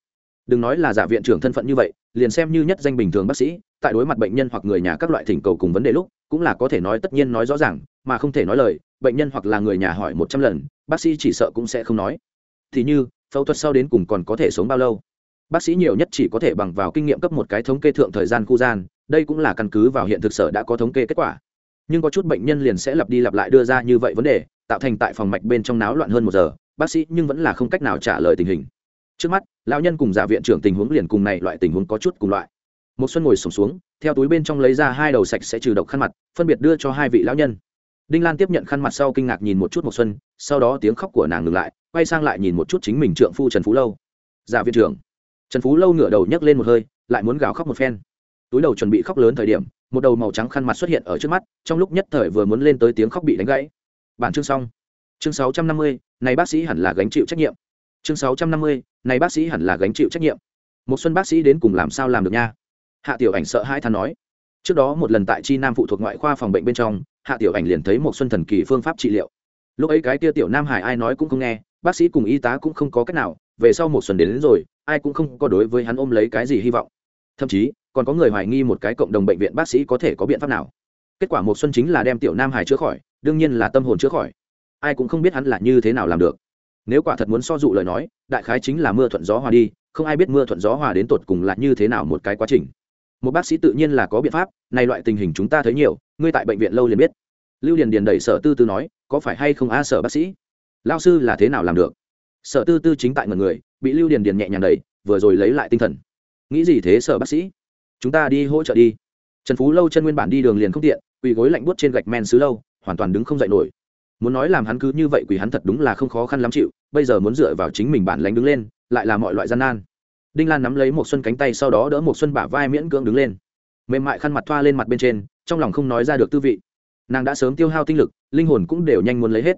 [SPEAKER 1] Đừng nói là giả viện trưởng thân phận như vậy, liền xem như nhất danh bình thường bác sĩ, tại đối mặt bệnh nhân hoặc người nhà các loại thỉnh cầu cùng vấn đề lúc, cũng là có thể nói tất nhiên nói rõ ràng, mà không thể nói lời, bệnh nhân hoặc là người nhà hỏi một trăm lần, bác sĩ chỉ sợ cũng sẽ không nói. Thì như phẫu thuật sau đến cùng còn có thể sống bao lâu? Bác sĩ nhiều nhất chỉ có thể bằng vào kinh nghiệm cấp một cái thống kê thượng thời gian khu gian đây cũng là căn cứ vào hiện thực sở đã có thống kê kết quả. Nhưng có chút bệnh nhân liền sẽ lặp đi lặp lại đưa ra như vậy vấn đề tạo thành tại phòng mạch bên trong náo loạn hơn một giờ bác sĩ nhưng vẫn là không cách nào trả lời tình hình. Trước mắt lão nhân cùng giả viện trưởng tình huống liền cùng này loại tình huống có chút cùng loại. Một xuân ngồi sùng xuống, xuống theo túi bên trong lấy ra hai đầu sạch sẽ trừ độc khăn mặt phân biệt đưa cho hai vị lão nhân. Đinh lan tiếp nhận khăn mặt sau kinh ngạc nhìn một chút một xuân sau đó tiếng khóc của nàng ngừng lại quay sang lại nhìn một chút chính mình trượng phu trần phú lâu. Giả viện trưởng. Trần phú lâu ngửa đầu nhấc lên một hơi, lại muốn gào khóc một phen. Túi đầu chuẩn bị khóc lớn thời điểm, một đầu màu trắng khăn mặt xuất hiện ở trước mắt, trong lúc nhất thời vừa muốn lên tới tiếng khóc bị đánh gãy. Bản chương xong. Chương sáu trăm năm mươi, này bác sĩ hẳn là gánh chịu trách nhiệm. Chương sáu trăm năm mươi, này bác sĩ hẳn là gánh chịu trách nhiệm. Một xuân bác sĩ đến cùng làm sao làm được nha? Hạ tiểu ảnh sợ hai than nói. Trước đó một lần tại chi nam phụ thuộc ngoại khoa phòng bệnh bên trong, hạ tiểu ảnh liền thấy một xuân thần kỳ phương pháp trị liệu. Lúc ấy cái tia tiểu nam hải ai nói cũng không nghe bác sĩ cùng y tá cũng không có cách nào về sau một xuân đến, đến rồi ai cũng không có đối với hắn ôm lấy cái gì hy vọng. Thậm chí còn có người hoài nghi một cái cộng đồng bệnh viện bác sĩ có thể có biện pháp nào. Kết quả một xuân chính là đem tiểu nam hải chữa khỏi đương nhiên là tâm hồn chữa khỏi. Ai cũng không biết hắn là như thế nào làm được. Nếu quả thật muốn so dụ lời nói đại khái chính là mưa thuận gió hòa đi không ai biết mưa thuận gió hòa đến tột cùng là như thế nào một cái quá trình. Một bác sĩ tự nhiên là có biện pháp này loại tình hình chúng ta thấy nhiều ngươi tại bệnh viện lâu liền biết. Lưu điền điền đẩy sở tư tư nói có phải hay không a sở bác sĩ? Lao sư là thế nào làm được? Sở tư tư chính tại ngần người, bị lưu điền điền nhẹ nhàng đẩy, vừa rồi lấy lại tinh thần. Nghĩ gì thế, sở bác sĩ? Chúng ta đi hỗ trợ đi. Trần phú lâu chân nguyên bản đi đường liền không tiện, quỳ gối lạnh buốt trên gạch men xứ lâu, hoàn toàn đứng không dậy nổi. Muốn nói làm hắn cứ như vậy quỳ hắn thật đúng là không khó khăn lắm chịu, bây giờ muốn dựa vào chính mình bản lánh đứng lên, lại là mọi loại gian nan. Đinh lan nắm lấy một xuân cánh tay sau đó đỡ một xuân bả vai miễn cưỡng đứng lên. Mềm mại khăn mặt thoa lên mặt bên trên, trong lòng không nói ra được tư vị. Nàng đã sớm tiêu hao tinh lực, linh hồn cũng đều nhanh muốn lấy hết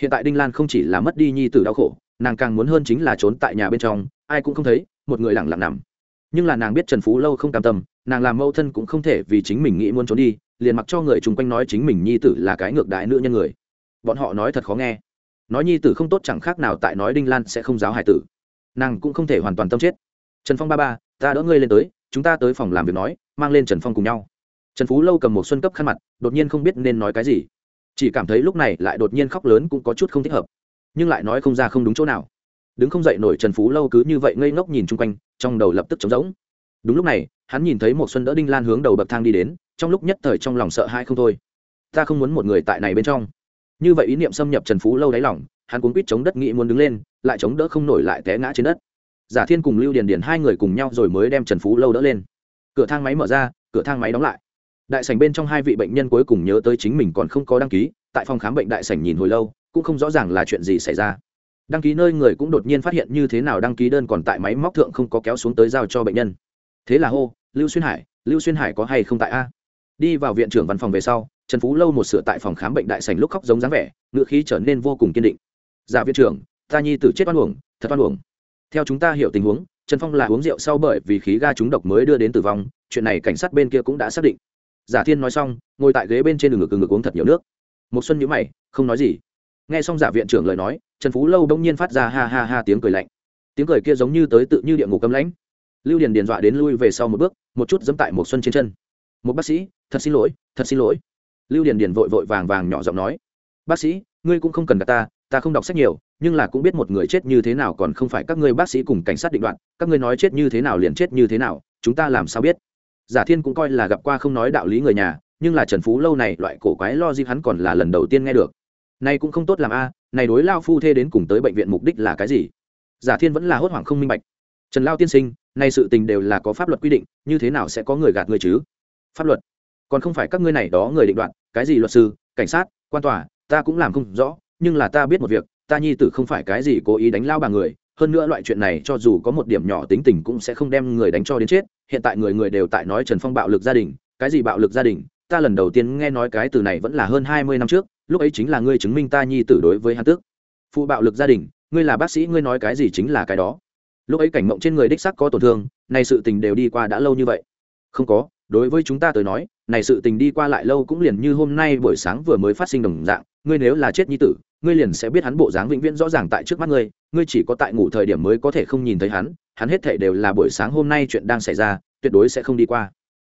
[SPEAKER 1] hiện tại đinh lan không chỉ là mất đi nhi tử đau khổ, nàng càng muốn hơn chính là trốn tại nhà bên trong, ai cũng không thấy, một người lẳng lặng nằm. Nhưng là nàng biết trần phú lâu không cam tâm, nàng làm mâu thân cũng không thể vì chính mình nghĩ muốn trốn đi, liền mặc cho người chung quanh nói chính mình nhi tử là cái ngược đại nữ nhân người. Bọn họ nói thật khó nghe. Nói nhi tử không tốt chẳng khác nào tại nói đinh lan sẽ không giáo hải tử. Nàng cũng không thể hoàn toàn tâm chết. Trần phong ba ba, ta đỡ ngươi lên tới, chúng ta tới phòng làm việc nói, mang lên trần phong cùng nhau. Trần phú lâu cầm một xuân cấp khăn mặt, đột nhiên không biết nên nói cái gì chỉ cảm thấy lúc này lại đột nhiên khóc lớn cũng có chút không thích hợp. Nhưng lại nói không ra không đúng chỗ nào. Đứng không dậy nổi trần phú lâu cứ như vậy ngây ngốc nhìn chung quanh, trong đầu lập tức trống rỗng. Đúng lúc này, hắn nhìn thấy một xuân đỡ đinh lan hướng đầu bậc thang đi đến, trong lúc nhất thời trong lòng sợ hãi không thôi. Ta không muốn một người tại này bên trong. Như vậy ý niệm xâm nhập trần phú lâu đáy lòng, hắn cũng quýt chống đất nghĩ muốn đứng lên, lại chống đỡ không nổi lại té ngã trên đất. Giả thiên cùng lưu điền điền hai người cùng nhau rồi mới đem trần phú lâu đỡ lên. Cửa thang máy mở ra, cửa thang máy đóng lại đại sảnh bên trong hai vị bệnh nhân cuối cùng nhớ tới chính mình còn không có đăng ký, tại phòng khám bệnh đại sảnh nhìn hồi lâu, cũng không rõ ràng là chuyện gì xảy ra. Đăng ký nơi người cũng đột nhiên phát hiện như thế nào đăng ký đơn còn tại máy móc thượng không có kéo xuống tới giao cho bệnh nhân. Thế là hô, lưu xuyên hải, lưu xuyên hải có hay không tại a? Đi vào viện trưởng văn phòng về sau, trần phú lâu một sửa tại phòng khám bệnh đại sành lúc khóc giống dáng vẻ, ngựa khí trở nên vô cùng kiên định. Giả viện trưởng, ta nhi tử chết oan uổng, thật oan uổng. Theo chúng ta hiểu tình huống, trần phong là uống rượu sau bởi vì khí ga trúng độc mới đưa đến tử vong, chuyện này cảnh sát bên kia cũng đã xác định giả thiên nói xong, ngồi tại ghế bên trên đường ngực ngực uống thật nhiều nước. Một xuân nhíu mày, không nói gì. Nghe xong giả viện trưởng lời nói, trần phú lâu đông nhiên phát ra ha ha ha tiếng cười lạnh. Tiếng cười kia giống như tới tự như địa ngục cấm lãnh. Lưu điền điền dọa đến lui về sau một bước, một chút dẫm tại một xuân trên chân. Một bác sĩ, thật xin lỗi, thật xin lỗi. Lưu điền điền vội vội vàng vàng nhỏ giọng nói. Bác sĩ, ngươi cũng không cần cả ta ta không đọc sách nhiều, nhưng là cũng biết một người chết như thế nào còn không phải các ngươi bác sĩ cùng cảnh sát định đoạn các ngươi nói chết như thế nào liền chết như thế nào, chúng ta làm sao biết? Giả thiên cũng coi là gặp qua không nói đạo lý người nhà, nhưng là trần phú lâu này loại cổ quái lo gì hắn còn là lần đầu tiên nghe được. Này cũng không tốt làm a, này đối lao phu thê đến cùng tới bệnh viện mục đích là cái gì? Giả thiên vẫn là hốt hoảng không minh bạch. Trần lao tiên sinh, nay sự tình đều là có pháp luật quy định, như thế nào sẽ có người gạt người chứ? Pháp luật? Còn không phải các ngươi này đó người định đoạt, cái gì luật sư, cảnh sát, quan tòa, ta cũng làm không rõ, nhưng là ta biết một việc, ta nhi tử không phải cái gì cố ý đánh lao bà người, hơn nữa loại chuyện này cho dù có một điểm nhỏ tính tình cũng sẽ không đem người đánh cho đến chết hiện tại người người đều tại nói trần phong bạo lực gia đình, cái gì bạo lực gia đình? Ta lần đầu tiên nghe nói cái từ này vẫn là hơn hai mươi năm trước, lúc ấy chính là ngươi chứng minh ta nhi tử đối với hắn tước phụ bạo lực gia đình, ngươi là bác sĩ, ngươi nói cái gì chính là cái đó. Lúc ấy cảnh mộng trên người đích sắc có tổn thương, này sự tình đều đi qua đã lâu như vậy. Không có, đối với chúng ta tới nói, này sự tình đi qua lại lâu cũng liền như hôm nay buổi sáng vừa mới phát sinh đồng dạng, ngươi nếu là chết nhi tử, ngươi liền sẽ biết hắn bộ dáng vĩnh viễn rõ ràng tại trước mắt ngươi ngươi chỉ có tại ngủ thời điểm mới có thể không nhìn thấy hắn hắn hết thể đều là buổi sáng hôm nay chuyện đang xảy ra, tuyệt đối sẽ không đi qua.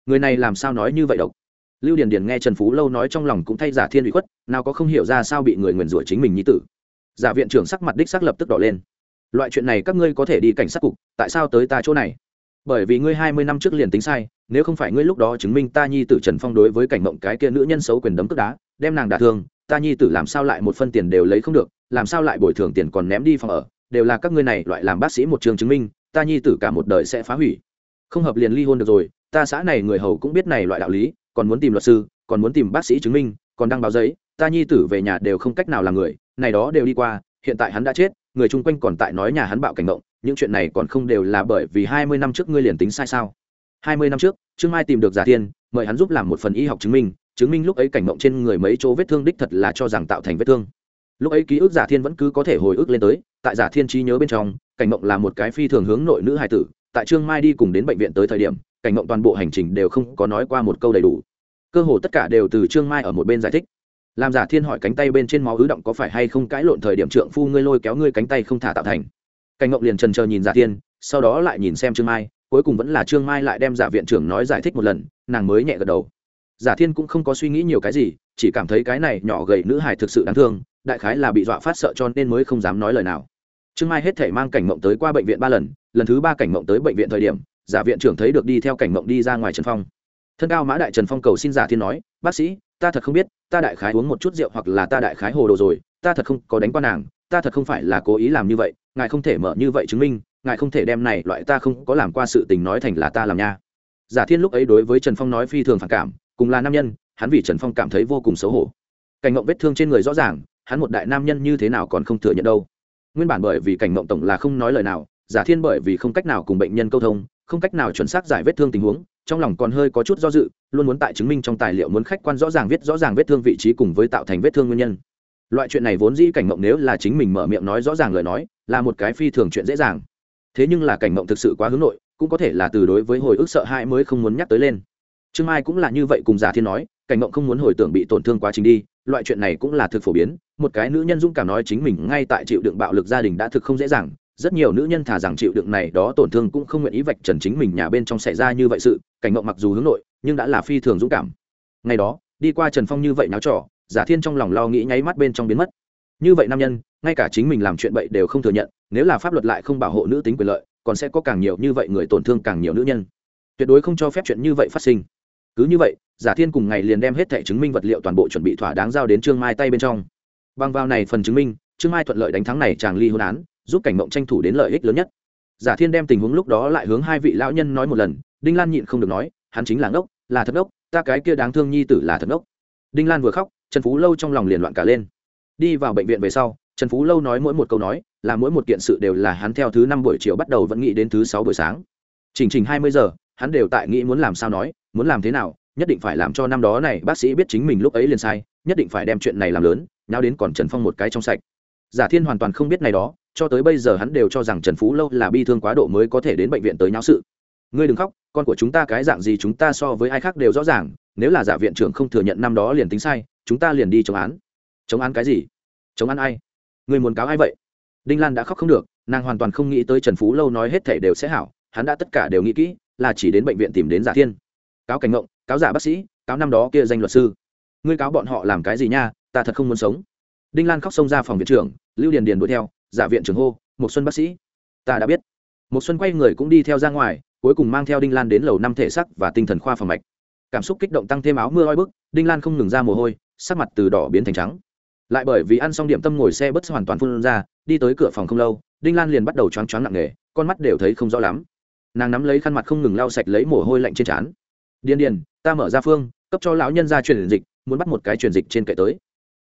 [SPEAKER 1] Người này làm sao nói như vậy độc? Lưu điền điền nghe trần phú lâu nói trong lòng cũng thay giả thiên bị khuất, nào có không hiểu ra sao bị người nguyền rủa chính mình nhi tử. Giả viện trưởng sắc mặt đích sắc lập tức đỏ lên. Loại chuyện này các ngươi có thể đi cảnh sát cục, tại sao tới ta chỗ này? Bởi vì ngươi hai mươi năm trước liền tính sai, nếu không phải ngươi lúc đó chứng minh ta nhi tử trần phong đối với cảnh mộng cái kia nữ nhân xấu quyền đấm cướp đá, đem nàng đả thương, ta nhi tử làm sao lại một phân tiền đều lấy không được, làm sao lại bồi thường tiền còn ném đi phòng ở, đều là các ngươi này loại làm bác sĩ một trường chứng minh ta nhi tử cả một đời sẽ phá hủy. Không hợp liền ly hôn được rồi, ta xã này người hầu cũng biết này loại đạo lý, còn muốn tìm luật sư, còn muốn tìm bác sĩ chứng minh, còn đăng báo giấy, ta nhi tử về nhà đều không cách nào là người, này đó đều đi qua, hiện tại hắn đã chết, người chung quanh còn tại nói nhà hắn bạo cảnh động những chuyện này còn không đều là bởi vì hai mươi năm trước ngươi liền tính sai sao? hai mươi năm trước, trương mai tìm được giả thiên, mời hắn giúp làm một phần y học chứng minh chứng minh lúc ấy cảnh mộng trên người mấy chỗ vết thương đích thật là cho rằng tạo thành vết thương. Lúc ấy ký ức giả thiên vẫn cứ có thể hồi ức lên tới, tại giả thiên trí nhớ bên trong cảnh mộng là một cái phi thường hướng nội nữ hài tử, tại trương mai đi cùng đến bệnh viện tới thời điểm, cảnh mộng toàn bộ hành trình đều không có nói qua một câu đầy đủ. Cơ hồ tất cả đều từ trương mai ở một bên giải thích. Làm giả thiên hỏi cánh tay bên trên máu ứ động có phải hay không cãi lộn thời điểm trượng phu ngươi lôi kéo ngươi cánh tay không thả tạo thành. Cảnh ngộng liền trần chờ nhìn giả thiên, sau đó lại nhìn xem trương mai, cuối cùng vẫn là trương mai lại đem giả viện trưởng nói giải thích một lần, nàng mới nhẹ gật đầu. Giả thiên cũng không có suy nghĩ nhiều cái gì, chỉ cảm thấy cái này nhỏ gầy nữ hài thực sự đáng thương, đại khái là bị dọa phát sợ cho nên mới không dám nói lời nào trương mai hết thể mang cảnh mộng tới qua bệnh viện ba lần lần thứ ba cảnh mộng tới bệnh viện thời điểm, giả viện trưởng thấy được đi theo cảnh mộng đi ra ngoài trần phong. Thân cao mã đại trần phong cầu xin giả thiên nói, bác sĩ, ta thật không biết, ta đại khái uống một chút rượu hoặc là ta đại khái hồ đồ rồi, ta thật không có đánh qua nàng, ta thật không phải là cố ý làm như vậy, ngài không thể mở như vậy chứng minh, ngài không thể đem này loại ta không có làm qua sự tình nói thành là ta làm nha. Giả thiên lúc ấy đối với trần phong nói phi thường phản cảm, cùng là nam nhân, hắn vì trần phong cảm thấy vô cùng xấu hổ. Cảnh ngộng vết thương trên người rõ ràng, hắn một đại nam nhân như thế nào còn không thừa nhận đâu nguyên bản bởi vì cảnh Mộng tổng là không nói lời nào, giả thiên bởi vì không cách nào cùng bệnh nhân câu thông, không cách nào chuẩn xác giải vết thương tình huống, trong lòng còn hơi có chút do dự, luôn muốn tại chứng minh trong tài liệu muốn khách quan rõ ràng viết rõ ràng vết thương vị trí cùng với tạo thành vết thương nguyên nhân. Loại chuyện này vốn dĩ cảnh mộng nếu là chính mình mở miệng nói rõ ràng lời nói, là một cái phi thường chuyện dễ dàng. Thế nhưng là cảnh mộng thực sự quá hướng nội, cũng có thể là từ đối với hồi ức sợ hãi mới không muốn nhắc tới lên. Trương mai cũng là như vậy cùng giả thiên nói cảnh ngộng không muốn hồi tưởng bị tổn thương quá trình đi, loại chuyện này cũng là thực phổ biến. Một cái nữ nhân dũng cảm nói chính mình ngay tại chịu đựng bạo lực gia đình đã thực không dễ dàng. Rất nhiều nữ nhân thả rằng chịu đựng này, đó tổn thương cũng không nguyện ý vạch trần chính mình nhà bên trong xảy ra như vậy sự. Cảnh ngộng mặc dù hướng nội, nhưng đã là phi thường dũng cảm. Ngày đó, đi qua trần phong như vậy náo trò, giả thiên trong lòng lo nghĩ nháy mắt bên trong biến mất. Như vậy nam nhân, ngay cả chính mình làm chuyện bậy đều không thừa nhận, nếu là pháp luật lại không bảo hộ nữ tính quyền lợi, còn sẽ có càng nhiều như vậy người tổn thương càng nhiều nữ nhân. Tuyệt đối không cho phép chuyện như vậy phát sinh cứ như vậy, giả thiên cùng ngày liền đem hết thẻ chứng minh vật liệu toàn bộ chuẩn bị thỏa đáng giao đến trương mai tay bên trong. Bằng vào này phần chứng minh, trương mai thuận lợi đánh thắng này chàng ly hôn án, giúp cảnh mộng tranh thủ đến lợi ích lớn nhất. Giả thiên đem tình huống lúc đó lại hướng hai vị lão nhân nói một lần, đinh lan nhịn không được nói, hắn chính là ngốc, là thật ngốc, ta cái kia đáng thương nhi tử là thật ngốc. Đinh lan vừa khóc, trần phú lâu trong lòng liền loạn cả lên. Đi vào bệnh viện về sau, trần phú lâu nói mỗi một câu nói, là mỗi một kiện sự đều là hắn theo thứ năm buổi chiều bắt đầu vẫn nghĩ đến thứ sáu buổi sáng. Chỉnh trình hai mươi giờ, hắn đều tại nghĩ muốn làm sao nói muốn làm thế nào, nhất định phải làm cho năm đó này bác sĩ biết chính mình lúc ấy liền sai, nhất định phải đem chuyện này làm lớn nhau đến còn trần phong một cái trong sạch. Giả thiên hoàn toàn không biết này đó, cho tới bây giờ hắn đều cho rằng trần phú lâu là bi thương quá độ mới có thể đến bệnh viện tới nháo sự. Ngươi đừng khóc, con của chúng ta cái dạng gì chúng ta so với ai khác đều rõ ràng, nếu là giả viện trưởng không thừa nhận năm đó liền tính sai, chúng ta liền đi chống án. Chống án cái gì? Chống án ai? Người muốn cáo ai vậy? Đinh lan đã khóc không được, nàng hoàn toàn không nghĩ tới trần phú lâu nói hết thể đều sẽ hảo, hắn đã tất cả đều nghĩ kỹ, là chỉ đến bệnh viện tìm đến giả thiên cáo cảnh ngộng, cáo giả bác sĩ, cáo năm đó kia danh luật sư. Ngươi cáo bọn họ làm cái gì nha, ta thật không muốn sống. Đinh lan khóc xông ra phòng viện trưởng, lưu điền điền đuổi theo, giả viện trưởng hô, một xuân bác sĩ. Ta đã biết. Một xuân quay người cũng đi theo ra ngoài, cuối cùng mang theo đinh lan đến lầu năm thể sắc và tinh thần khoa phòng mạch. Cảm xúc kích động tăng thêm áo mưa oi bức, đinh lan không ngừng ra mồ hôi, sắc mặt từ đỏ biến thành trắng. Lại bởi vì ăn xong điểm tâm ngồi xe bất hoàn toàn phun ra, đi tới cửa phòng không lâu, đinh lan liền bắt đầu choáng choáng nặng nề, con mắt đều thấy không rõ lắm. Nàng nắm lấy khăn mặt không ngừng lau sạch lấy mồ hôi lạnh trên trán. Điền điền, ta mở ra phương, cấp cho lão nhân ra truyền dịch, muốn bắt một cái truyền dịch trên kệ tới.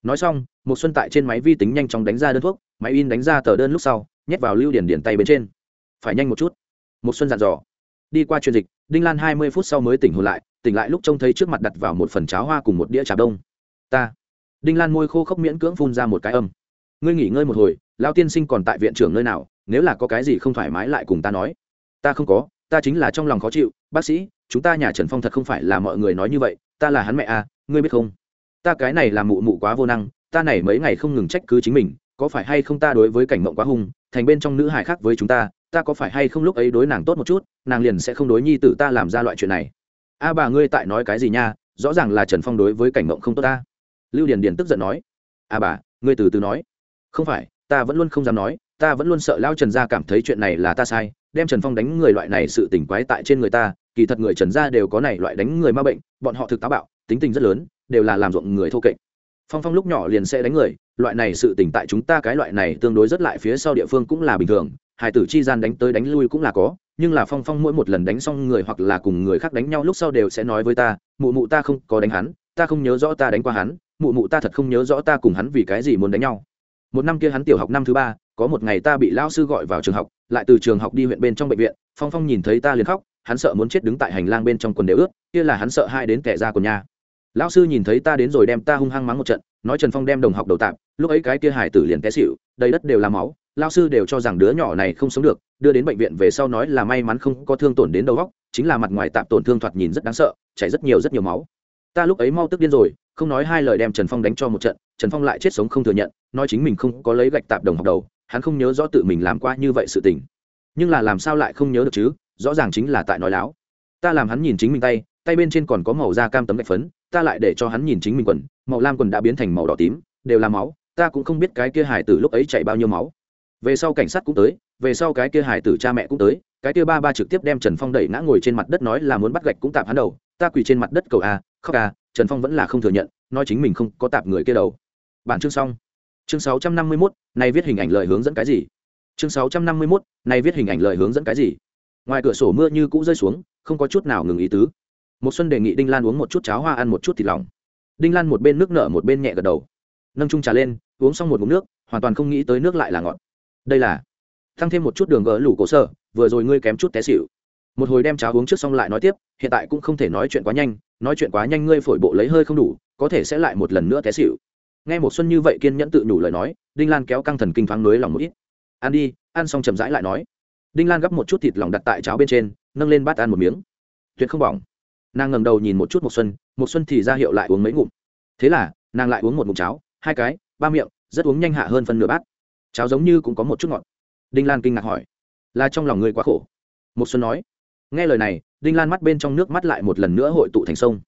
[SPEAKER 1] Nói xong một xuân tại trên máy vi tính nhanh chóng đánh ra đơn thuốc, máy in đánh ra tờ đơn lúc sau, nhét vào lưu Điền Điền tay bên trên. Phải nhanh một chút. Một xuân dặn dò. Đi qua truyền dịch, đinh lan hai mươi phút sau mới tỉnh hồn lại, tỉnh lại lúc trông thấy trước mặt đặt vào một phần cháo hoa cùng một đĩa trà đông. Ta. Đinh lan môi khô khốc miễn cưỡng phun ra một cái âm. Ngươi nghỉ ngơi một hồi lao tiên sinh còn tại viện trưởng nơi nào, nếu là có cái gì không thoải mái lại cùng ta nói. Ta không có, ta chính là trong lòng khó chịu, bác sĩ chúng ta nhà trần phong thật không phải là mọi người nói như vậy, ta là hắn mẹ à ngươi biết không? Ta cái này là mụ mụ quá vô năng, ta này mấy ngày không ngừng trách cứ chính mình, có phải hay không ta đối với cảnh mộng quá hung, thành bên trong nữ hài khác với chúng ta ta có phải hay không lúc ấy đối nàng tốt một chút, nàng liền sẽ không đối nhi tử ta làm ra loại chuyện này. A bà ngươi tại nói cái gì nha, rõ ràng là trần phong đối với cảnh mộng không tốt ta. Lưu điền điền tức giận nói. A bà, ngươi từ từ nói. Không phải, ta vẫn luôn không dám nói, ta vẫn luôn sợ lao trần gia cảm thấy chuyện này là ta sai, đem trần phong đánh người loại này sự tỉnh quái tại trên người ta kỳ thật người trần gia đều có này loại đánh người ma bệnh, bọn họ thực táo bạo, tính tình rất lớn, đều là làm ruộng người thô kệch. Phong phong lúc nhỏ liền sẽ đánh người, loại này sự tỉnh tại chúng ta cái loại này tương đối rất lại phía sau địa phương cũng là bình thường hải tử chi gian đánh tới đánh lui cũng là có, nhưng là phong phong mỗi một lần đánh xong người hoặc là cùng người khác đánh nhau lúc sau đều sẽ nói với ta, mụ mụ ta không có đánh hắn, ta không nhớ rõ ta đánh qua hắn, mụ mụ ta thật không nhớ rõ ta cùng hắn vì cái gì muốn đánh nhau. Một năm kia hắn tiểu học năm thứ ba, có một ngày ta bị lao sư gọi vào trường học, lại từ trường học đi huyện bên trong bệnh viện, phong phong nhìn thấy ta liền khóc hắn sợ muốn chết đứng tại hành lang bên trong quần đều ướt, kia là hắn sợ hai đến kẻ ra của nhà. Lão sư nhìn thấy ta đến rồi đem ta hung hăng mắng một trận, nói trần phong đem đồng học đầu tạm lúc ấy cái kia hải tử liền té xịu đầy đất đều là máu lao sư đều cho rằng đứa nhỏ này không sống được, đưa đến bệnh viện về sau nói là may mắn không có thương tổn đến đầu góc chính là mặt ngoài tạm tổn thương thoạt nhìn rất đáng sợ, chảy rất nhiều rất nhiều máu. Ta lúc ấy mau tức điên rồi, không nói hai lời đem trần phong đánh cho một trận, trần phong lại chết sống không thừa nhận, nói chính mình không có lấy gạch tạp đồng học đầu, hắn không nhớ rõ tự mình làm qua như vậy sự tình. Nhưng là làm sao lại không nhớ được chứ? Rõ ràng chính là tại nói láo. Ta làm hắn nhìn chính mình tay tay bên trên còn có màu da cam tấm gạch phấn, ta lại để cho hắn nhìn chính mình quần, màu lam quần đã biến thành màu đỏ tím, đều là máu, ta cũng không biết cái kia hải tử lúc ấy chảy bao nhiêu máu. Về sau cảnh sát cũng tới, về sau cái kia hải tử cha mẹ cũng tới, cái kia ba ba trực tiếp đem trần phong đẩy ngã ngồi trên mặt đất nói là muốn bắt gạch cũng tạp hắn đầu, ta quỳ trên mặt đất cầu a, khóc a, trần phong vẫn là không thừa nhận, nói chính mình không có tạp người kia đầu. Bản chương xong. Chương sáu trăm năm mươi mốt, này viết hình ảnh lời hướng dẫn cái gì? Chương sáu trăm năm mươi mốt, này viết hình ảnh lời hướng dẫn cái gì? Ngoài cửa sổ mưa như cũ rơi xuống, không có chút nào ngừng ý tứ. Một xuân đề nghị đinh lan uống một chút cháo hoa ăn một chút thịt lòng. Đinh lan một bên nước nở một bên nhẹ gật đầu. Nâng chung trà lên, uống xong một ngụm nước, hoàn toàn không nghĩ tới nước lại là ngọt. Đây là tăng thêm một chút đường gỡ lủ cổ sơ vừa rồi ngươi kém chút té xỉu. Một hồi đem cháo uống trước xong lại nói tiếp, hiện tại cũng không thể nói chuyện quá nhanh, nói chuyện quá nhanh ngươi phổi bộ lấy hơi không đủ, có thể sẽ lại một lần nữa té xỉu. Nghe một xuân như vậy kiên nhẫn tự nhủ lời nói, đinh lan kéo căng thần kinh thoáng nới lòng một ít. Ăn đi, ăn xong chậm rãi lại nói đinh lan gắp một chút thịt lòng đặt tại cháo bên trên, nâng lên bát ăn một miếng. Tuyệt không bỏng. Nàng ngầm đầu nhìn một chút một xuân một xuân thì ra hiệu lại uống mấy ngụm. Thế là, nàng lại uống một ngụm cháo, hai cái, ba miệng, rất uống nhanh hạ hơn phân nửa bát. Cháo giống như cũng có một chút ngọt. Đinh lan kinh ngạc hỏi, là trong lòng người quá khổ? Một xuân nói, nghe lời này, đinh lan mắt bên trong nước mắt lại một lần nữa hội tụ thành sông.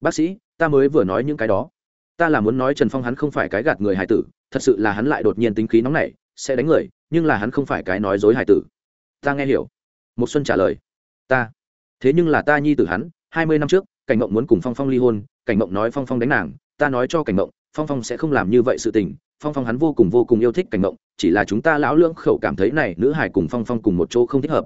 [SPEAKER 1] Bác sĩ, ta mới vừa nói những cái đó. Ta là muốn nói trần phong hắn không phải cái gạt người hải tử, thật sự là hắn lại đột nhiên tính khí nóng nảy, sẽ đánh người, nhưng là hắn không phải cái nói dối hải tử ta nghe hiểu. Một xuân trả lời, ta. Thế nhưng là ta nhi tử hắn, hai mươi năm trước, cảnh mộng muốn cùng phong phong ly hôn, cảnh mộng nói phong phong đánh nàng, ta nói cho cảnh mộng, phong phong sẽ không làm như vậy sự tình, phong phong hắn vô cùng vô cùng yêu thích cảnh mộng, chỉ là chúng ta lão lưỡng khẩu cảm thấy này nữ hải cùng phong phong cùng một chỗ không thích hợp.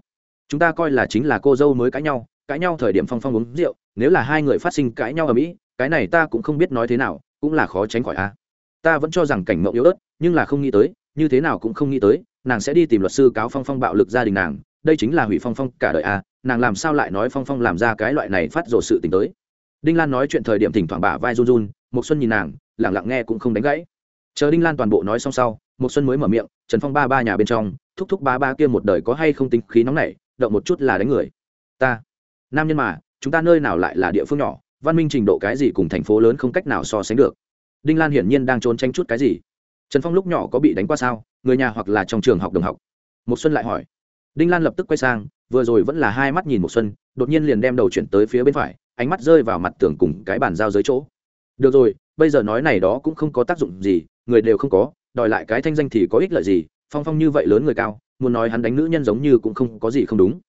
[SPEAKER 1] Chúng ta coi là chính là cô dâu mới cãi nhau cãi nhau thời điểm phong phong uống rượu, nếu là hai người phát sinh cãi nhau ở mỹ, cái này ta cũng không biết nói thế nào, cũng là khó tránh khỏi a. Ta vẫn cho rằng cảnh mộng yếu ớt, nhưng là không nghĩ tới, như thế nào cũng không nghĩ tới nàng sẽ đi tìm luật sư cáo phong phong bạo lực gia đình nàng, đây chính là hủy phong phong cả đời a nàng làm sao lại nói phong phong làm ra cái loại này phát rồ sự t tới. Đinh lan nói chuyện thời điểm thỉnh thoảng bả vai run run một xuân nhìn nàng lẳng lặng nghe cũng không đánh gãy. Chờ đinh lan toàn bộ nói xong sau một xuân mới mở miệng, trần phong ba ba nhà bên trong, thúc thúc ba ba kia một đời có hay không tính khí nóng nảy, động một chút là đánh người. Ta, nam nhân mà, chúng ta nơi nào lại là địa phương nhỏ, văn minh trình độ cái gì cùng thành phố lớn không cách nào so sánh được. Đinh lan hiển nhiên đang trốn tranh chút cái gì. Trần phong lúc nhỏ có bị đánh qua sao? Người nhà hoặc là trong trường học đồng học. Một xuân lại hỏi. Đinh lan lập tức quay sang, vừa rồi vẫn là hai mắt nhìn một xuân, đột nhiên liền đem đầu chuyển tới phía bên phải, ánh mắt rơi vào mặt tường cùng cái bàn giao dưới chỗ. Được rồi, bây giờ nói này đó cũng không có tác dụng gì, người đều không có, đòi lại cái thanh danh thì có ích lợi gì, phong phong như vậy lớn người cao, muốn nói hắn đánh nữ nhân giống như cũng không có gì không đúng.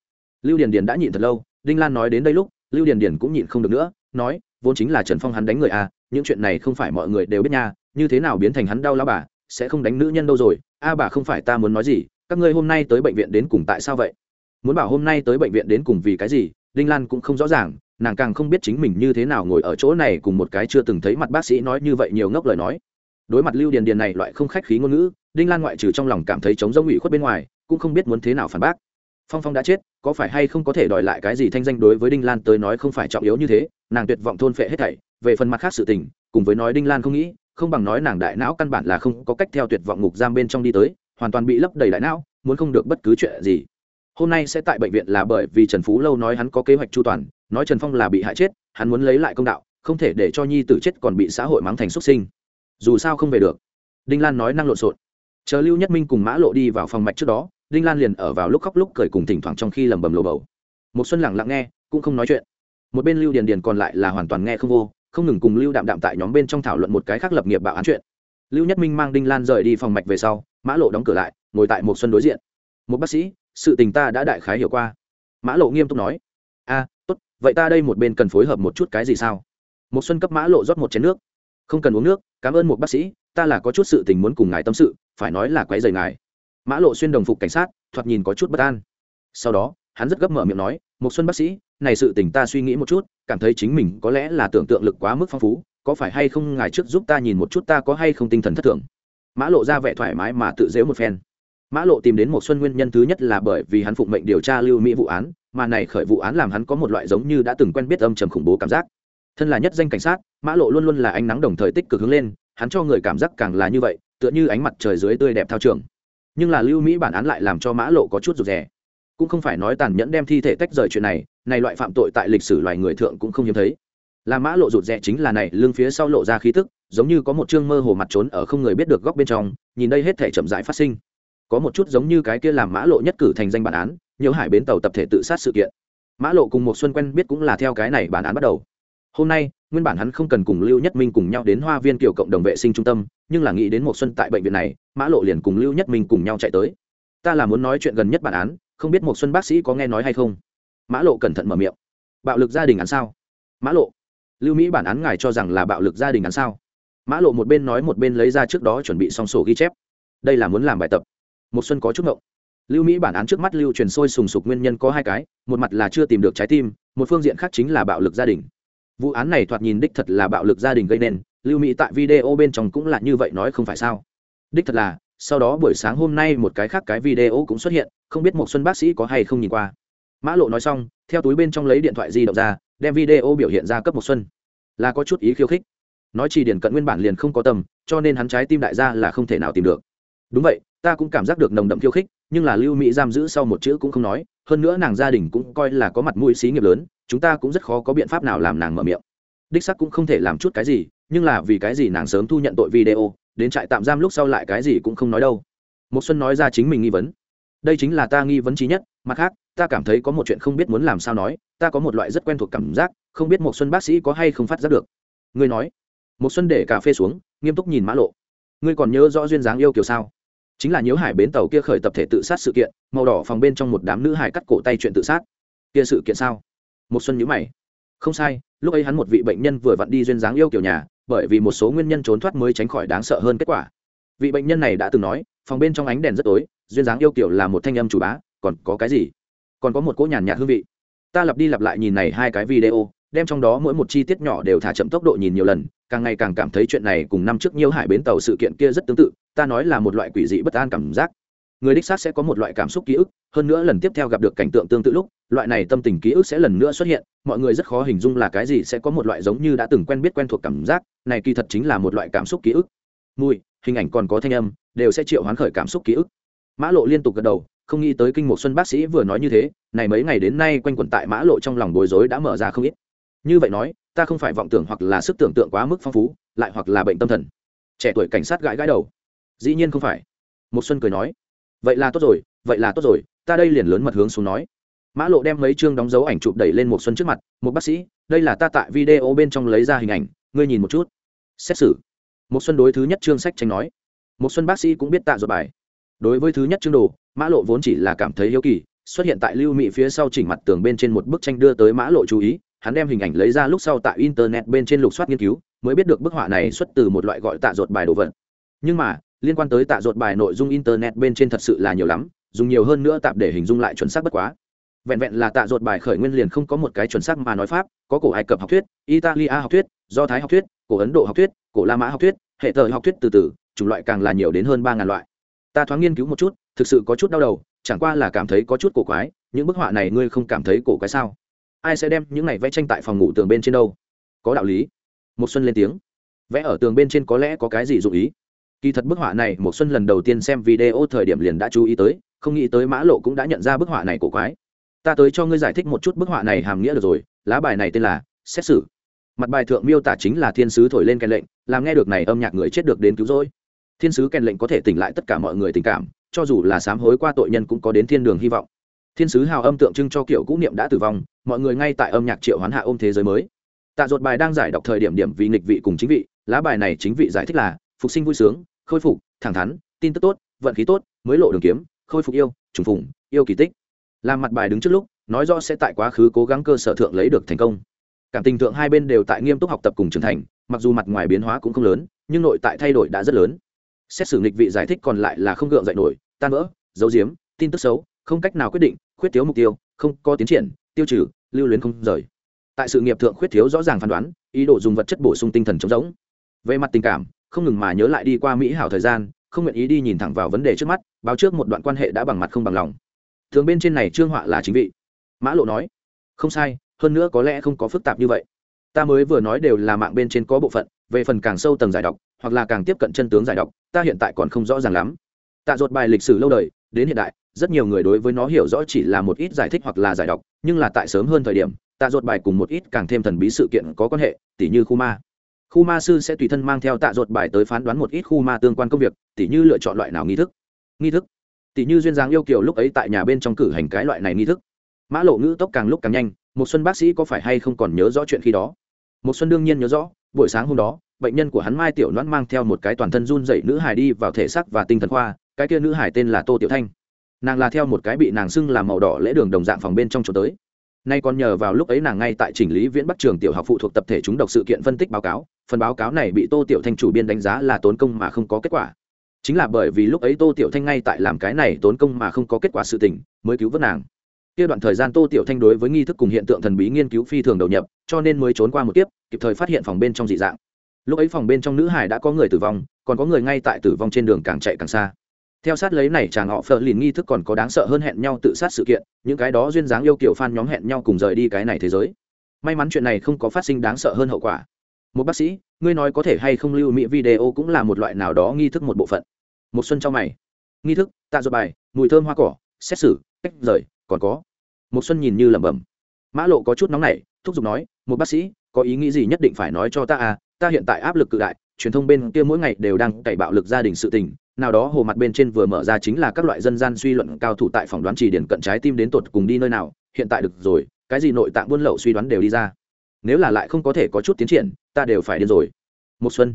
[SPEAKER 1] Lưu điền điền đã nhịn thật lâu, đinh lan nói đến đây lúc, lưu điền điền cũng nhịn không được nữa, nói, vốn chính là trần phong hắn đánh người à những chuyện này không phải mọi người đều biết nha, như thế nào biến thành hắn đau lao bà, sẽ không đánh nữ nhân đâu rồi a bà không phải ta muốn nói gì, các ngươi hôm nay tới bệnh viện đến cùng tại sao vậy? Muốn bảo hôm nay tới bệnh viện đến cùng vì cái gì, đinh lan cũng không rõ ràng, nàng càng không biết chính mình như thế nào ngồi ở chỗ này cùng một cái chưa từng thấy mặt bác sĩ nói như vậy nhiều ngốc lời nói. Đối mặt lưu điền điền này loại không khách khí ngôn ngữ, đinh lan ngoại trừ trong lòng cảm thấy chống giống ủy khuất bên ngoài, cũng không biết muốn thế nào phản bác. Phong phong đã chết, có phải hay không có thể đòi lại cái gì thanh danh đối với đinh lan tới nói không phải trọng yếu như thế, nàng tuyệt vọng thôn phệ hết thảy, về phần mặt khác sự tình, cùng với nói đinh lan không nghĩ không bằng nói nàng đại não căn bản là không có cách theo tuyệt vọng ngục giam bên trong đi tới, hoàn toàn bị lấp đầy đại não, muốn không được bất cứ chuyện gì. Hôm nay sẽ tại bệnh viện là bởi vì trần phú lâu nói hắn có kế hoạch chu toàn, nói trần phong là bị hại chết, hắn muốn lấy lại công đạo, không thể để cho nhi tử chết còn bị xã hội mắng thành xuất sinh. Dù sao không về được. Đinh lan nói năng lộn xộn. Chờ lưu nhất minh cùng mã lộ đi vào phòng mạch trước đó, đinh lan liền ở vào lúc khóc lúc cười cùng thỉnh thoảng trong khi lẩm bẩm lồ bầu. Một xuân lẳng lặng nghe, cũng không nói chuyện. Một bên lưu điền điền còn lại là hoàn toàn nghe không vô không ngừng cùng lưu đạm đạm tại nhóm bên trong thảo luận một cái khác lập nghiệp bạo án chuyện. Lưu nhất minh mang đinh lan rời đi phòng mạch về sau, mã lộ đóng cửa lại, ngồi tại một xuân đối diện. Một bác sĩ, sự tình ta đã đại khái hiểu qua. Mã lộ nghiêm túc nói. A, tốt, vậy ta đây một bên cần phối hợp một chút cái gì sao? Một xuân cấp mã lộ rót một chén nước. Không cần uống nước, cảm ơn một bác sĩ, ta là có chút sự tình muốn cùng ngài tâm sự, phải nói là quấy rầy ngài. Mã lộ xuyên đồng phục cảnh sát, thoạt nhìn có chút bất an. Sau đó, hắn rất gấp mở miệng nói một xuân bác sĩ, này sự tình ta suy nghĩ một chút, cảm thấy chính mình có lẽ là tưởng tượng lực quá mức phong phú, có phải hay không ngài trước giúp ta nhìn một chút ta có hay không tinh thần thất thường? Mã lộ ra vẻ thoải mái mà tự dễu một phen. Mã lộ tìm đến một xuân nguyên nhân thứ nhất là bởi vì hắn phụng mệnh điều tra lưu mỹ vụ án, mà này khởi vụ án làm hắn có một loại giống như đã từng quen biết âm trầm khủng bố cảm giác. Thân là nhất danh cảnh sát, mã lộ luôn luôn là ánh nắng đồng thời tích cực hướng lên, hắn cho người cảm giác càng là như vậy, tựa như ánh mặt trời dưới tươi đẹp thao trường. Nhưng là lưu mỹ bản án lại làm cho mã lộ có chút rụt rè cũng không phải nói tàn nhẫn đem thi thể tách rời chuyện này này loại phạm tội tại lịch sử loài người thượng cũng không hiếm thấy. Là mã lộ rụt rè chính là này, lưng phía sau lộ ra khí tức, giống như có một chương mơ hồ mặt trốn ở không người biết được góc bên trong, nhìn đây hết thể chậm rãi phát sinh. Có một chút giống như cái kia làm mã lộ nhất cử thành danh bản án, nhiều hải bến tàu tập thể tự sát sự kiện. Mã lộ cùng một xuân quen biết cũng là theo cái này bản án bắt đầu. Hôm nay, nguyên bản hắn không cần cùng lưu nhất minh cùng nhau đến hoa viên kiểu cộng đồng vệ sinh trung tâm, nhưng là nghĩ đến một xuân tại bệnh viện này, mã lộ liền cùng lưu nhất minh cùng nhau chạy tới. Ta là muốn nói chuyện gần nhất bản án không biết một xuân bác sĩ có nghe nói hay không. Mã lộ cẩn thận mở miệng. Bạo lực gia đình án sao? Mã lộ, lưu mỹ bản án ngài cho rằng là bạo lực gia đình án sao? Mã lộ một bên nói một bên lấy ra trước đó chuẩn bị xong sổ ghi chép. Đây là muốn làm bài tập. Một xuân có chút ngộng. Lưu mỹ bản án trước mắt lưu truyền sôi sùng sục nguyên nhân có hai cái, một mặt là chưa tìm được trái tim, một phương diện khác chính là bạo lực gia đình. Vụ án này thoạt nhìn đích thật là bạo lực gia đình gây nên, lưu mỹ tại video bên trong cũng là như vậy nói không phải sao? Đích thật là sau đó buổi sáng hôm nay một cái khác cái video cũng xuất hiện, không biết một xuân bác sĩ có hay không nhìn qua. Mã lộ nói xong, theo túi bên trong lấy điện thoại di động ra, đem video biểu hiện ra cấp một xuân. Là có chút ý khiêu khích. Nói chỉ điển cận nguyên bản liền không có tầm, cho nên hắn trái tim đại gia là không thể nào tìm được. Đúng vậy, ta cũng cảm giác được nồng đậm khiêu khích, nhưng là lưu mỹ giam giữ sau một chữ cũng không nói, hơn nữa nàng gia đình cũng coi là có mặt mũi xí nghiệp lớn, chúng ta cũng rất khó có biện pháp nào làm nàng mở miệng. Đích sắc cũng không thể làm chút cái gì, nhưng là vì cái gì nàng sớm thu nhận tội video đến trại tạm giam lúc sau lại cái gì cũng không nói đâu. Một xuân nói ra chính mình nghi vấn. Đây chính là ta nghi vấn trí nhất, mặt khác, ta cảm thấy có một chuyện không biết muốn làm sao nói, ta có một loại rất quen thuộc cảm giác, không biết một xuân bác sĩ có hay không phát giác được. Ngươi nói. Một xuân để cà phê xuống, nghiêm túc nhìn mã lộ. Ngươi còn nhớ rõ duyên dáng yêu kiều sao? Chính là nhớ hải bến tàu kia khởi tập thể tự sát sự kiện, màu đỏ phòng bên trong một đám nữ hải cắt cổ tay chuyện tự sát. Kia sự kiện sao? Một xuân nhíu mày. Không sai, lúc ấy hắn một vị bệnh nhân vừa vặn đi duyên dáng yêu kiểu nhà bởi vì một số nguyên nhân trốn thoát mới tránh khỏi đáng sợ hơn kết quả. Vị bệnh nhân này đã từng nói, phòng bên trong ánh đèn rất tối, duyên dáng yêu kiểu là một thanh âm chủ bá, còn có cái gì? Còn có một cỗ nhàn nhạt hương vị. Ta lặp đi lặp lại nhìn này hai cái video, đem trong đó mỗi một chi tiết nhỏ đều thả chậm tốc độ nhìn nhiều lần, càng ngày càng cảm thấy chuyện này cùng năm trước nhiều hải bến tàu sự kiện kia rất tương tự, ta nói là một loại quỷ dị bất an cảm giác người đích xác sẽ có một loại cảm xúc ký ức, hơn nữa lần tiếp theo gặp được cảnh tượng tương tự lúc, loại này tâm tình ký ức sẽ lần nữa xuất hiện, mọi người rất khó hình dung là cái gì sẽ có một loại giống như đã từng quen biết quen thuộc cảm giác, này kỳ thật chính là một loại cảm xúc ký ức. Mùi, hình ảnh còn có thanh âm, đều sẽ triệu hoán khởi cảm xúc ký ức. Mã lộ liên tục gật đầu, không nghĩ tới kinh mục xuân bác sĩ vừa nói như thế, này mấy ngày đến nay quanh quẩn tại mã lộ trong lòng bối rối đã mở ra không ít. Như vậy nói, ta không phải vọng tưởng hoặc là sức tưởng tượng quá mức phong phú, lại hoặc là bệnh tâm thần. Trẻ tuổi cảnh sát gãi gãi đầu. Dĩ nhiên không phải. Một xuân cười nói vậy là tốt rồi, vậy là tốt rồi, ta đây liền lớn mật hướng xuống nói. Mã lộ đem mấy chương đóng dấu ảnh chụp đẩy lên một xuân trước mặt một bác sĩ, đây là ta tại video bên trong lấy ra hình ảnh, ngươi nhìn một chút. Xét xử. Một xuân đối thứ nhất chương sách tranh nói. Một xuân bác sĩ cũng biết tạ ruột bài. Đối với thứ nhất chương đồ, mã lộ vốn chỉ là cảm thấy hiếu kỳ, xuất hiện tại lưu mỹ phía sau chỉnh mặt tường bên trên một bức tranh đưa tới mã lộ chú ý, hắn đem hình ảnh lấy ra lúc sau tại internet bên trên lục soát nghiên cứu, mới biết được bức họa này xuất từ một loại gọi tạ ruột bài đồ vật. Nhưng mà liên quan tới tạ ruột bài nội dung internet bên trên thật sự là nhiều lắm, dùng nhiều hơn nữa tạm để hình dung lại chuẩn xác bất quá. Vẹn vẹn là tạ ruột bài khởi nguyên liền không có một cái chuẩn xác mà nói pháp, có cổ ai cập học thuyết, italia học thuyết, do thái học thuyết, cổ ấn độ học thuyết, cổ la mã học thuyết, hệ thờ học thuyết từ từ, chủng loại càng là nhiều đến hơn ba ngàn loại. Ta thoáng nghiên cứu một chút, thực sự có chút đau đầu, chẳng qua là cảm thấy có chút cổ quái, những bức họa này ngươi không cảm thấy cổ quái sao? Ai sẽ đem những này vẽ tranh tại phòng ngủ tường bên trên đâu? Có đạo lý. Một xuân lên tiếng. Vẽ ở tường bên trên có lẽ có cái gì dụ ý? Kỳ thật bức họa này một xuân lần đầu tiên xem video thời điểm liền đã chú ý tới, không nghĩ tới mã lộ cũng đã nhận ra bức họa này của quái. Ta tới cho ngươi giải thích một chút bức họa này hàm nghĩa được rồi, lá bài này tên là xét xử. Mặt bài thượng miêu tả chính là thiên sứ thổi lên kèn lệnh, làm nghe được này âm nhạc người chết được đến cứu rỗi. Thiên sứ kèn lệnh có thể tỉnh lại tất cả mọi người tình cảm, cho dù là sám hối qua tội nhân cũng có đến thiên đường hy vọng. Thiên sứ hào âm tượng trưng cho kiểu cũ niệm đã tử vong, mọi người ngay tại âm nhạc triệu hoán hạ ôm thế giới mới. Tạ ruột bài đang giải đọc thời điểm điểm vì nghịch vị cùng chính vị, lá bài này chính vị giải thích là, phục sinh vui sướng khôi phục, thẳng thắn, tin tức tốt, vận khí tốt, mới lộ đường kiếm, khôi phục yêu, trùng phùng, yêu kỳ tích. Làm mặt bài đứng trước lúc, nói rõ sẽ tại quá khứ cố gắng cơ sở thượng lấy được thành công. Cảm tình thượng hai bên đều tại nghiêm túc học tập cùng trưởng thành, mặc dù mặt ngoài biến hóa cũng không lớn, nhưng nội tại thay đổi đã rất lớn. Xét xử nghịch vị giải thích còn lại là không gượng dậy nổi, tan vỡ, giấu diếm tin tức xấu, không cách nào quyết định, khuyết thiếu mục tiêu, không có tiến triển, tiêu trừ, lưu luyến không rời. Tại sự nghiệp thượng khuyết thiếu rõ ràng phán đoán, ý đồ dùng vật chất bổ sung tinh thần chống giống. Về mặt tình cảm không ngừng mà nhớ lại đi qua mỹ hảo thời gian, không nguyện ý đi nhìn thẳng vào vấn đề trước mắt, báo trước một đoạn quan hệ đã bằng mặt không bằng lòng. Thường bên trên này trương họa là chính vị. Mã lộ nói, không sai, hơn nữa có lẽ không có phức tạp như vậy. Ta mới vừa nói đều là mạng bên trên có bộ phận, về phần càng sâu tầng giải đọc, hoặc là càng tiếp cận chân tướng giải đọc, ta hiện tại còn không rõ ràng lắm. Tạ dột bài lịch sử lâu đời, đến hiện đại, rất nhiều người đối với nó hiểu rõ chỉ là một ít giải thích hoặc là giải đọc, nhưng là tại sớm hơn thời điểm, tạ dột bài cùng một ít càng thêm thần bí sự kiện có quan hệ, tỉ như khu ma khu ma sư sẽ tùy thân mang theo tạ ruột bài tới phán đoán một ít khu ma tương quan công việc, tỉ như lựa chọn loại nào nghi thức. Nghi thức? Tỉ như duyên dáng yêu kiều lúc ấy tại nhà bên trong cử hành cái loại này nghi thức. Mã lộ ngữ tốc càng lúc càng nhanh, một xuân bác sĩ có phải hay không còn nhớ rõ chuyện khi đó? Một xuân đương nhiên nhớ rõ, buổi sáng hôm đó, bệnh nhân của hắn mai tiểu noãn mang theo một cái toàn thân run dậy nữ hải đi vào thể xác và tinh thần khoa, cái kia nữ hải tên là tô tiểu thanh. Nàng là theo một cái bị nàng xưng làm màu đỏ lễ đường đồng dạng phòng bên trong chỗ tới. Nay còn nhờ vào lúc ấy nàng ngay tại chỉnh lý viễn bắc trường tiểu học phụ thuộc tập thể chúng độc sự kiện phân tích báo cáo phần báo cáo này bị tô tiểu thanh chủ biên đánh giá là tốn công mà không có kết quả. Chính là bởi vì lúc ấy tô tiểu thanh ngay tại làm cái này tốn công mà không có kết quả sự tình, mới cứu vớt nàng. Kia đoạn thời gian tô tiểu thanh đối với nghi thức cùng hiện tượng thần bí nghiên cứu phi thường đầu nhập, cho nên mới trốn qua một kiếp, kịp thời phát hiện phòng bên trong dị dạng. Lúc ấy phòng bên trong nữ hải đã có người tử vong, còn có người ngay tại tử vong trên đường càng chạy càng xa. Theo sát lấy này, chàng họ phờ lìn nghi thức còn có đáng sợ hơn hẹn nhau tự sát sự kiện, những cái đó duyên dáng yêu kiểu fan nhóm hẹn nhau cùng rời đi cái này thế giới. May mắn chuyện này không có phát sinh đáng sợ hơn hậu quả một bác sĩ, ngươi nói có thể hay không lưu mỹ video cũng là một loại nào đó nghi thức một bộ phận. Một xuân trong mày. Nghi thức, tạ dột bài, mùi thơm hoa cỏ, xét xử, cách rời, còn có. Một xuân nhìn như lẩm bẩm. Mã lộ có chút nóng nảy, thúc giục nói, một bác sĩ, có ý nghĩ gì nhất định phải nói cho ta à? Ta hiện tại áp lực cự đại, truyền thông bên kia mỗi ngày đều đang cày bạo lực gia đình sự tình, nào đó hồ mặt bên trên vừa mở ra chính là các loại dân gian suy luận cao thủ tại phòng đoán chỉ điển cận trái tim đến tột cùng đi nơi nào, hiện tại được rồi, cái gì nội tạng buôn lậu suy đoán đều đi ra nếu là lại không có thể có chút tiến triển ta đều phải điên rồi. Một xuân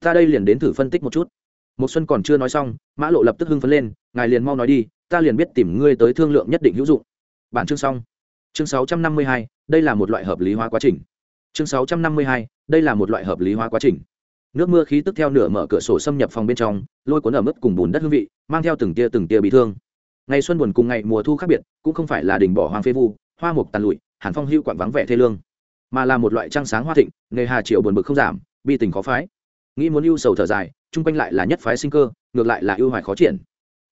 [SPEAKER 1] ta đây liền đến thử phân tích một chút. Một xuân còn chưa nói xong mã lộ lập tức hưng phấn lên ngài liền mau nói đi ta liền biết tìm ngươi tới thương lượng nhất định hữu dụng. Bản chương xong. Chương 652, đây là một loại hợp lý hóa quá trình. Chương 652, đây là một loại hợp lý hóa quá trình. Nước mưa khí tức theo nửa mở cửa sổ xâm nhập phòng bên trong lôi cuốn ở mức cùng bùn đất hương vị mang theo từng tia từng tia bị thương. Ngày xuân buồn cùng ngày mùa thu khác biệt cũng không phải là đỉnh bỏ hoang phế vu hoa mục tàn lụi hàn phong hưu quặn vắng vẻ thê lương mà là một loại trăng sáng hoa thịnh, nghề hà triệu buồn bực không giảm, bi tình khó phái. Nghĩ muốn ưu sầu thở dài, chung quanh lại là nhất phái sinh cơ, ngược lại là ưu hoài khó triển.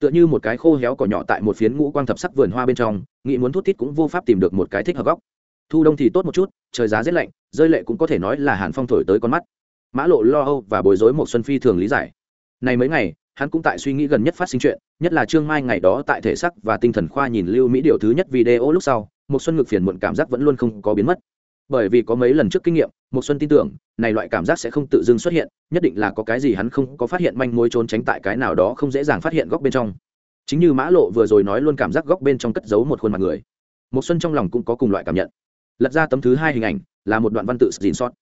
[SPEAKER 1] Tựa như một cái khô héo cỏ nhỏ tại một phiến ngũ quang thập sắc vườn hoa bên trong, nghĩ muốn thút thít cũng vô pháp tìm được một cái thích hợp góc. Thu đông thì tốt một chút, trời giá rét lạnh, rơi lệ cũng có thể nói là hàn phong thổi tới con mắt. Mã lộ lo âu và bối rối một xuân phi thường lý giải. Này mấy ngày, hắn cũng tại suy nghĩ gần nhất phát sinh chuyện, nhất là trương mai ngày đó tại thể sắc và tinh thần khoa nhìn lưu mỹ điều thứ nhất video lúc sau một xuân ngực phiền muộn cảm giác vẫn luôn không có biến mất bởi vì có mấy lần trước kinh nghiệm một xuân tin tưởng, này loại cảm giác sẽ không tự dưng xuất hiện, nhất định là có cái gì hắn không có phát hiện manh mối trốn tránh tại cái nào đó không dễ dàng phát hiện góc bên trong. Chính như mã lộ vừa rồi nói luôn cảm giác góc bên trong cất giấu một khuôn mặt người. Một xuân trong lòng cũng có cùng loại cảm nhận. Lật ra tấm thứ hai hình ảnh, là một đoạn văn tự dìn sót.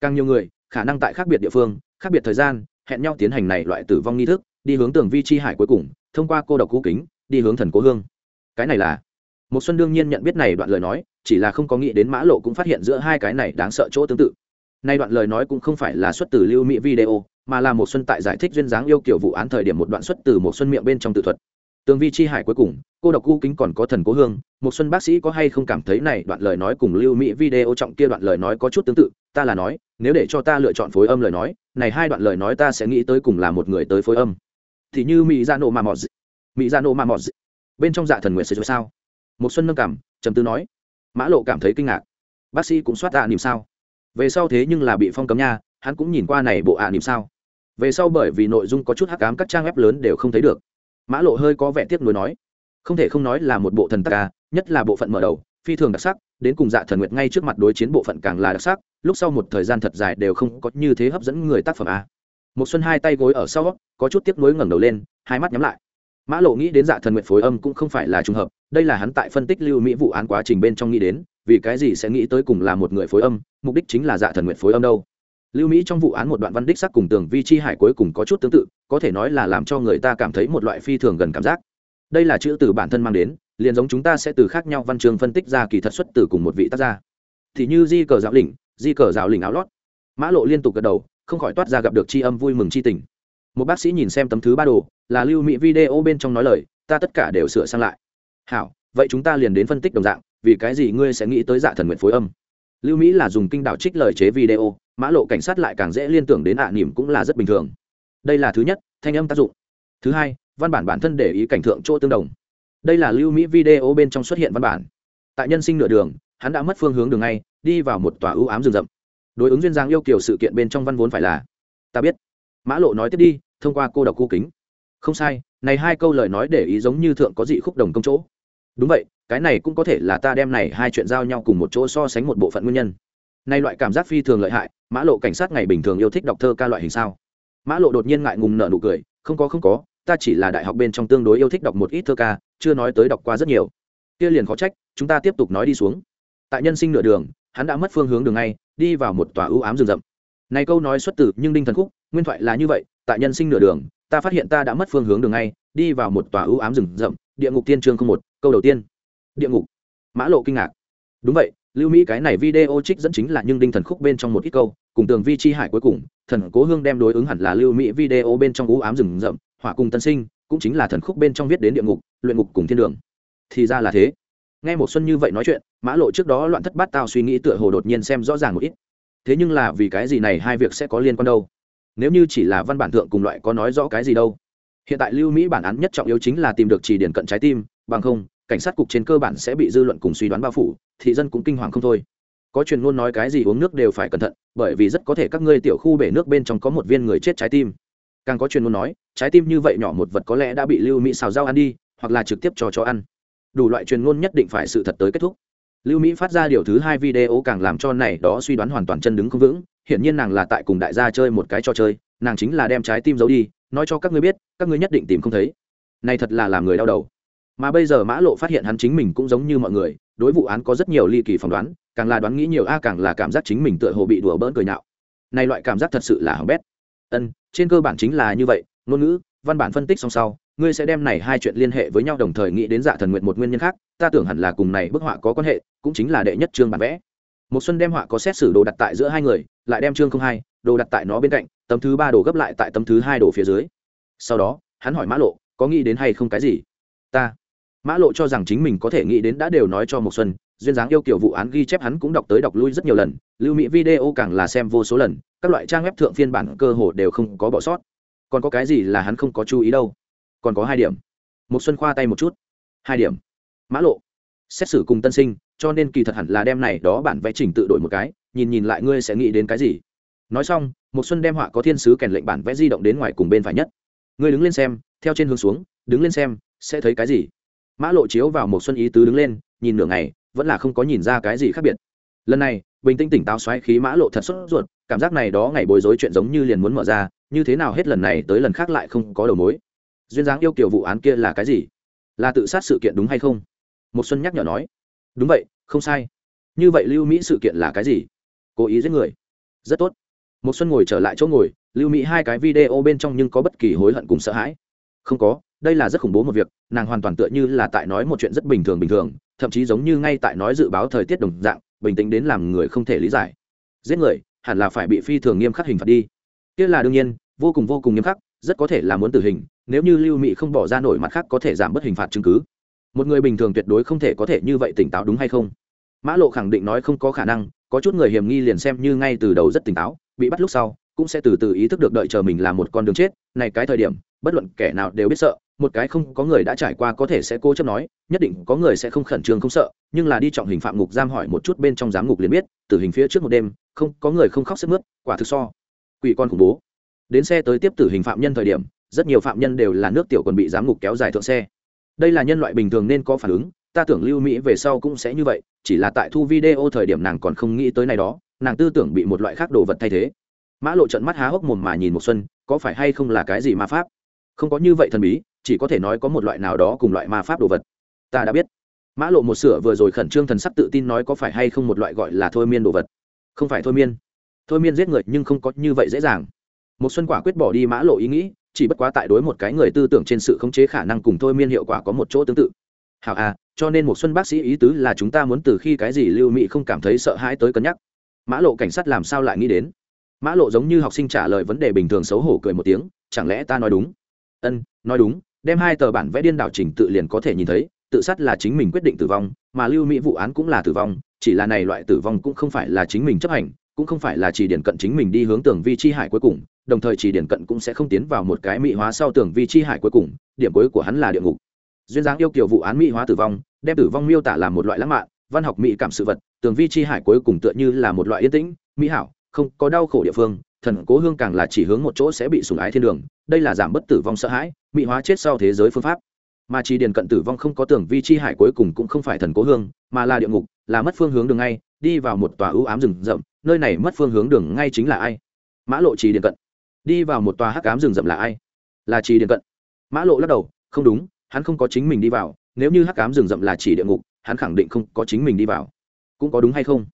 [SPEAKER 1] Càng nhiều người, khả năng tại khác biệt địa phương, khác biệt thời gian, hẹn nhau tiến hành này loại tử vong nghi thức, đi hướng tường vi chi hải cuối cùng, thông qua cô độc cũ kính, đi hướng thần cố hương. Cái này là một xuân đương nhiên nhận biết này đoạn lời nói, chỉ là không có nghĩ đến mã lộ cũng phát hiện giữa hai cái này đáng sợ chỗ tương tự. Nay đoạn lời nói cũng không phải là xuất từ lưu mỹ video, mà là một xuân tại giải thích duyên dáng yêu kiểu vụ án thời điểm một đoạn xuất từ một xuân miệng bên trong tự thuật. Tương vi chi hải cuối cùng, cô độc cu kính còn có thần cố hương một xuân bác sĩ có hay không cảm thấy này đoạn lời nói cùng lưu mỹ video trọng kia đoạn lời nói có chút tương tự? Ta là nói, nếu để cho ta lựa chọn phối âm lời nói, này hai đoạn lời nói ta sẽ nghĩ tới cùng là một người tới phối âm. Thì như mỹ dạ Gia nổ mà mọt mỹ dạ Gia nổ mà mọt bên trong dạ thần nguyện sẽ sao? Một xuân nâng cảm, trầm tư nói, mã lộ cảm thấy kinh ngạc. Bác sĩ cũng soát tạ niệm sao? Về sau thế nhưng là bị phong cấm nha, hắn cũng nhìn qua này bộ ạ niệm sao. Về sau bởi vì nội dung có chút hắc ám các trang web lớn đều không thấy được. Mã lộ hơi có vẻ tiếc nuối nói, không thể không nói là một bộ thần tắc ca nhất là bộ phận mở đầu, phi thường đặc sắc, đến cùng dạ thần nguyệt ngay trước mặt đối chiến bộ phận càng là đặc sắc, lúc sau một thời gian thật dài đều không có như thế hấp dẫn người tác phẩm à. a một xuân hai tay gối ở sau, có chút tiếc nuối ngẩng đầu lên, hai mắt nhắm lại mã lộ nghĩ đến dạ thần nguyện phối âm cũng không phải là trùng hợp đây là hắn tại phân tích lưu mỹ vụ án quá trình bên trong nghĩ đến vì cái gì sẽ nghĩ tới cùng là một người phối âm mục đích chính là dạ thần nguyện phối âm đâu. Lưu mỹ trong vụ án một đoạn văn đích sắc cùng tường vi chi hải cuối cùng có chút tương tự có thể nói là làm cho người ta cảm thấy một loại phi thường gần cảm giác. Đây là chữ từ bản thân mang đến liền giống chúng ta sẽ từ khác nhau văn chương phân tích ra kỳ thật xuất từ cùng một vị tác gia. Thì như di cờ giáo lỉnh, di cờ giáo lỉnh áo lót. Mã lộ liên tục gật đầu không khỏi toát ra gặp được tri âm vui mừng tri tình một bác sĩ nhìn xem tấm thứ ba đồ, là lưu mỹ video bên trong nói lời, ta tất cả đều sửa sang lại. Hảo, vậy chúng ta liền đến phân tích đồng dạng, vì cái gì ngươi sẽ nghĩ tới dạ thần nguyện phối âm? Lưu mỹ là dùng kinh đạo trích lời chế video, mã lộ cảnh sát lại càng dễ liên tưởng đến ạ à nỉm cũng là rất bình thường. Đây là thứ nhất, thanh âm tác dụng. Thứ hai, văn bản bản thân để ý cảnh thượng chỗ tương đồng. Đây là lưu mỹ video bên trong xuất hiện văn bản. Tại nhân sinh nửa đường, hắn đã mất phương hướng đường ngay, đi vào một tòa ưu ám rừng rậm. Đối ứng duyên giang yêu kiều sự kiện bên trong văn vốn phải là, ta biết mã lộ nói tiếp đi, thông qua cô độc cô kính. Không sai, này hai câu lời nói để ý giống như thượng có dị khúc đồng công chỗ. Đúng vậy, cái này cũng có thể là ta đem này hai chuyện giao nhau cùng một chỗ so sánh một bộ phận nguyên nhân. Nay loại cảm giác phi thường lợi hại, mã lộ cảnh sát ngày bình thường yêu thích đọc thơ ca loại hình sao? Mã lộ đột nhiên ngại ngùng nợ nụ cười, không có không có, ta chỉ là đại học bên trong tương đối yêu thích đọc một ít thơ ca, chưa nói tới đọc qua rất nhiều. Kia liền khó trách, chúng ta tiếp tục nói đi xuống. Tại nhân sinh nửa đường, hắn đã mất phương hướng đường ngay, đi vào một tòa ưu ám rừng rậm. Này câu nói xuất từ nhưng đinh thần khúc nguyên thoại là như vậy, tại nhân sinh nửa đường, ta phát hiện ta đã mất phương hướng đường ngay, đi vào một tòa ưu ám rừng rậm, địa ngục tiên trương không một, câu đầu tiên. Địa ngục. Mã lộ kinh ngạc. Đúng vậy, lưu mỹ cái này video trích dẫn chính là nhưng đinh thần khúc bên trong một ít câu, cùng tường vi chi hải cuối cùng, thần cố hương đem đối ứng hẳn là lưu mỹ video bên trong ú ám rừng rậm, hỏa cùng tân sinh, cũng chính là thần khúc bên trong viết đến địa ngục, luyện ngục cùng thiên đường. Thì ra là thế. Nghe một xuân như vậy nói chuyện, mã lộ trước đó loạn thất bát tao suy nghĩ tựa hồ đột nhiên xem rõ ràng một ít. Thế nhưng là vì cái gì này hai việc sẽ có liên quan đâu? Nếu như chỉ là văn bản thượng cùng loại có nói rõ cái gì đâu. Hiện tại lưu mỹ bản án nhất trọng yếu chính là tìm được chỉ điển cận trái tim, bằng không, cảnh sát cục trên cơ bản sẽ bị dư luận cùng suy đoán bao phủ, thị dân cũng kinh hoàng không thôi. Có truyền ngôn nói cái gì uống nước đều phải cẩn thận, bởi vì rất có thể các ngươi tiểu khu bể nước bên trong có một viên người chết trái tim. Càng có truyền ngôn nói, trái tim như vậy nhỏ một vật có lẽ đã bị lưu mỹ xào rau ăn đi, hoặc là trực tiếp cho chó ăn. Đủ loại truyền ngôn nhất định phải sự thật tới kết thúc lưu mỹ phát ra điều thứ hai video càng làm cho này đó suy đoán hoàn toàn chân đứng không vững. Hiển nhiên nàng là tại cùng đại gia chơi một cái trò chơi, nàng chính là đem trái tim giấu đi, nói cho các ngươi biết, các ngươi nhất định tìm không thấy. Này thật là làm người đau đầu. Mà bây giờ mã lộ phát hiện hắn chính mình cũng giống như mọi người, đối vụ án có rất nhiều ly kỳ phỏng đoán, càng là đoán nghĩ nhiều a, càng là cảm giác chính mình tựa hồ bị đùa bỡn cười nhạo. Này loại cảm giác thật sự là hỏng bét. Ân, trên cơ bản chính là như vậy, ngôn ngữ văn bản phân tích song sau, ngươi sẽ đem này hai chuyện liên hệ với nhau đồng thời nghĩ đến dạ thần nguyện một nguyên nhân khác, ta tưởng hẳn là cùng này bức họa có quan hệ, cũng chính là đệ nhất chương bản vẽ. Một xuân đem họa có xét xử đồ đặt tại giữa hai người, lại đem chương không hai, đồ đặt tại nó bên cạnh, tấm thứ ba đồ gấp lại tại tấm thứ hai đồ phía dưới. Sau đó, hắn hỏi mã lộ, có nghĩ đến hay không cái gì? Ta. Mã lộ cho rằng chính mình có thể nghĩ đến đã đều nói cho một xuân, duyên dáng yêu kiểu vụ án ghi chép hắn cũng đọc tới đọc lui rất nhiều lần, lưu mỹ video càng là xem vô số lần, các loại trang web thượng phiên bản cơ hồ đều không có bỏ sót còn có cái gì là hắn không có chú ý đâu? Còn có hai điểm. Một xuân khoa tay một chút. Hai điểm. Mã lộ. Xét xử cùng tân sinh, cho nên kỳ thật hẳn là đem này đó bản vẽ chỉnh tự đổi một cái, nhìn nhìn lại ngươi sẽ nghĩ đến cái gì. Nói xong một xuân đem họa có thiên sứ kèn lệnh bản vẽ di động đến ngoài cùng bên phải nhất. Ngươi đứng lên xem, theo trên hướng xuống, đứng lên xem, sẽ thấy cái gì? Mã lộ chiếu vào một xuân ý tứ đứng lên, nhìn nửa ngày, vẫn là không có nhìn ra cái gì khác biệt. Lần này, bình tĩnh tỉnh táo xoáy khí mã lộ thật sốt ruột, cảm giác này đó ngày bối rối chuyện giống như liền muốn mở ra như thế nào hết lần này tới lần khác lại không có đầu mối? Duyên dáng yêu kiểu vụ án kia là cái gì? Là tự sát sự kiện đúng hay không? Một xuân nhắc nhở nói. Đúng vậy, không sai. Như vậy lưu mỹ sự kiện là cái gì? Cố ý giết người. Rất tốt. Một xuân ngồi trở lại chỗ ngồi, lưu mỹ hai cái video bên trong nhưng có bất kỳ hối hận cùng sợ hãi. Không có, đây là rất khủng bố một việc, nàng hoàn toàn tựa như là tại nói một chuyện rất bình thường bình thường, thậm chí giống như ngay tại nói dự báo thời tiết đồng dạng, bình tĩnh đến làm người không thể lý giải. Giết người, hẳn là phải bị phi thường nghiêm khắc hình phạt đi kia là đương nhiên, vô cùng vô cùng nghiêm khắc, rất có thể là muốn tử hình, nếu như lưu Mị không bỏ ra nổi mặt khác có thể giảm bớt hình phạt chứng cứ. Một người bình thường tuyệt đối không thể có thể như vậy tỉnh táo đúng hay không? Mã lộ khẳng định nói không có khả năng, có chút người hiểm nghi liền xem như ngay từ đầu rất tỉnh táo, bị bắt lúc sau, cũng sẽ từ từ ý thức được đợi chờ mình là một con đường chết, này cái thời điểm, bất luận kẻ nào đều biết sợ, một cái không có người đã trải qua có thể sẽ cố chấp nói, nhất định có người sẽ không khẩn trương không sợ, nhưng là đi trọng hình phạm ngục giam hỏi một chút bên trong giám ngục liền biết, tử hình phía trước một đêm, không, có người không khóc sức mướt, quả thực so quỷ con khủng bố. Đến xe tới tiếp tử hình phạm nhân thời điểm, rất nhiều phạm nhân đều là nước tiểu còn bị giám ngục kéo dài thượng xe. Đây là nhân loại bình thường nên có phản ứng, ta tưởng lưu mỹ về sau cũng sẽ như vậy, chỉ là tại thu video thời điểm nàng còn không nghĩ tới này đó, nàng tư tưởng bị một loại khác đồ vật thay thế. Mã lộ trận mắt há hốc mồm mà nhìn một xuân, có phải hay không là cái gì ma pháp? Không có như vậy thần bí, chỉ có thể nói có một loại nào đó cùng loại ma pháp đồ vật. Ta đã biết. Mã lộ một sửa vừa rồi khẩn trương thần sắc tự tin nói có phải hay không một loại gọi là thôi miên đồ vật. Không phải thôi miên thôi miên giết người nhưng không có như vậy dễ dàng. Một xuân quả quyết bỏ đi mã lộ ý nghĩ, chỉ bất quá tại đối một cái người tư tưởng trên sự khống chế khả năng cùng thôi miên hiệu quả có một chỗ tương tự. Hảo à cho nên một xuân bác sĩ ý tứ là chúng ta muốn từ khi cái gì lưu mỹ không cảm thấy sợ hãi tới cân nhắc. Mã lộ cảnh sát làm sao lại nghĩ đến? Mã lộ giống như học sinh trả lời vấn đề bình thường xấu hổ cười một tiếng, chẳng lẽ ta nói đúng? Ân, nói đúng, đem hai tờ bản vẽ điên đảo chỉnh tự liền có thể nhìn thấy, tự sát là chính mình quyết định tử vong, mà lưu mỹ vụ án cũng là tử vong, chỉ là này loại tử vong cũng không phải là chính mình chấp hành cũng không phải là chỉ điển cận chính mình đi hướng tường vi chi hải cuối cùng, đồng thời chỉ điển cận cũng sẽ không tiến vào một cái mỹ hóa sau tường vi chi hải cuối cùng, điểm cuối của hắn là địa ngục. Duyên dáng yêu kiểu vụ án mỹ hóa tử vong, đem tử vong miêu tả là một loại lãng mạn, văn học mỹ cảm sự vật, tường vi chi hải cuối cùng tựa như là một loại yên tĩnh, mỹ hảo, không có đau khổ địa phương, thần cố hương càng là chỉ hướng một chỗ sẽ bị sủng ái thiên đường, đây là giảm bất tử vong sợ hãi, mỹ hóa chết sau thế giới phương pháp. Mà chỉ điền cận tử vong không có tưởng vi chi hải cuối cùng cũng không phải thần cố hương, mà là địa ngục, là mất phương hướng đường ngay, đi vào một tòa ưu ám rừng rậm nơi này mất phương hướng đường ngay chính là ai? Mã lộ trì điện cận. Đi vào một tòa hắc ám rừng rậm là ai? Là trì điện cận. Mã lộ lắc đầu, không đúng, hắn không có chính mình đi vào, nếu như hắc ám rừng rậm là chỉ địa ngục, hắn khẳng định không có chính mình đi vào. Cũng có đúng hay không?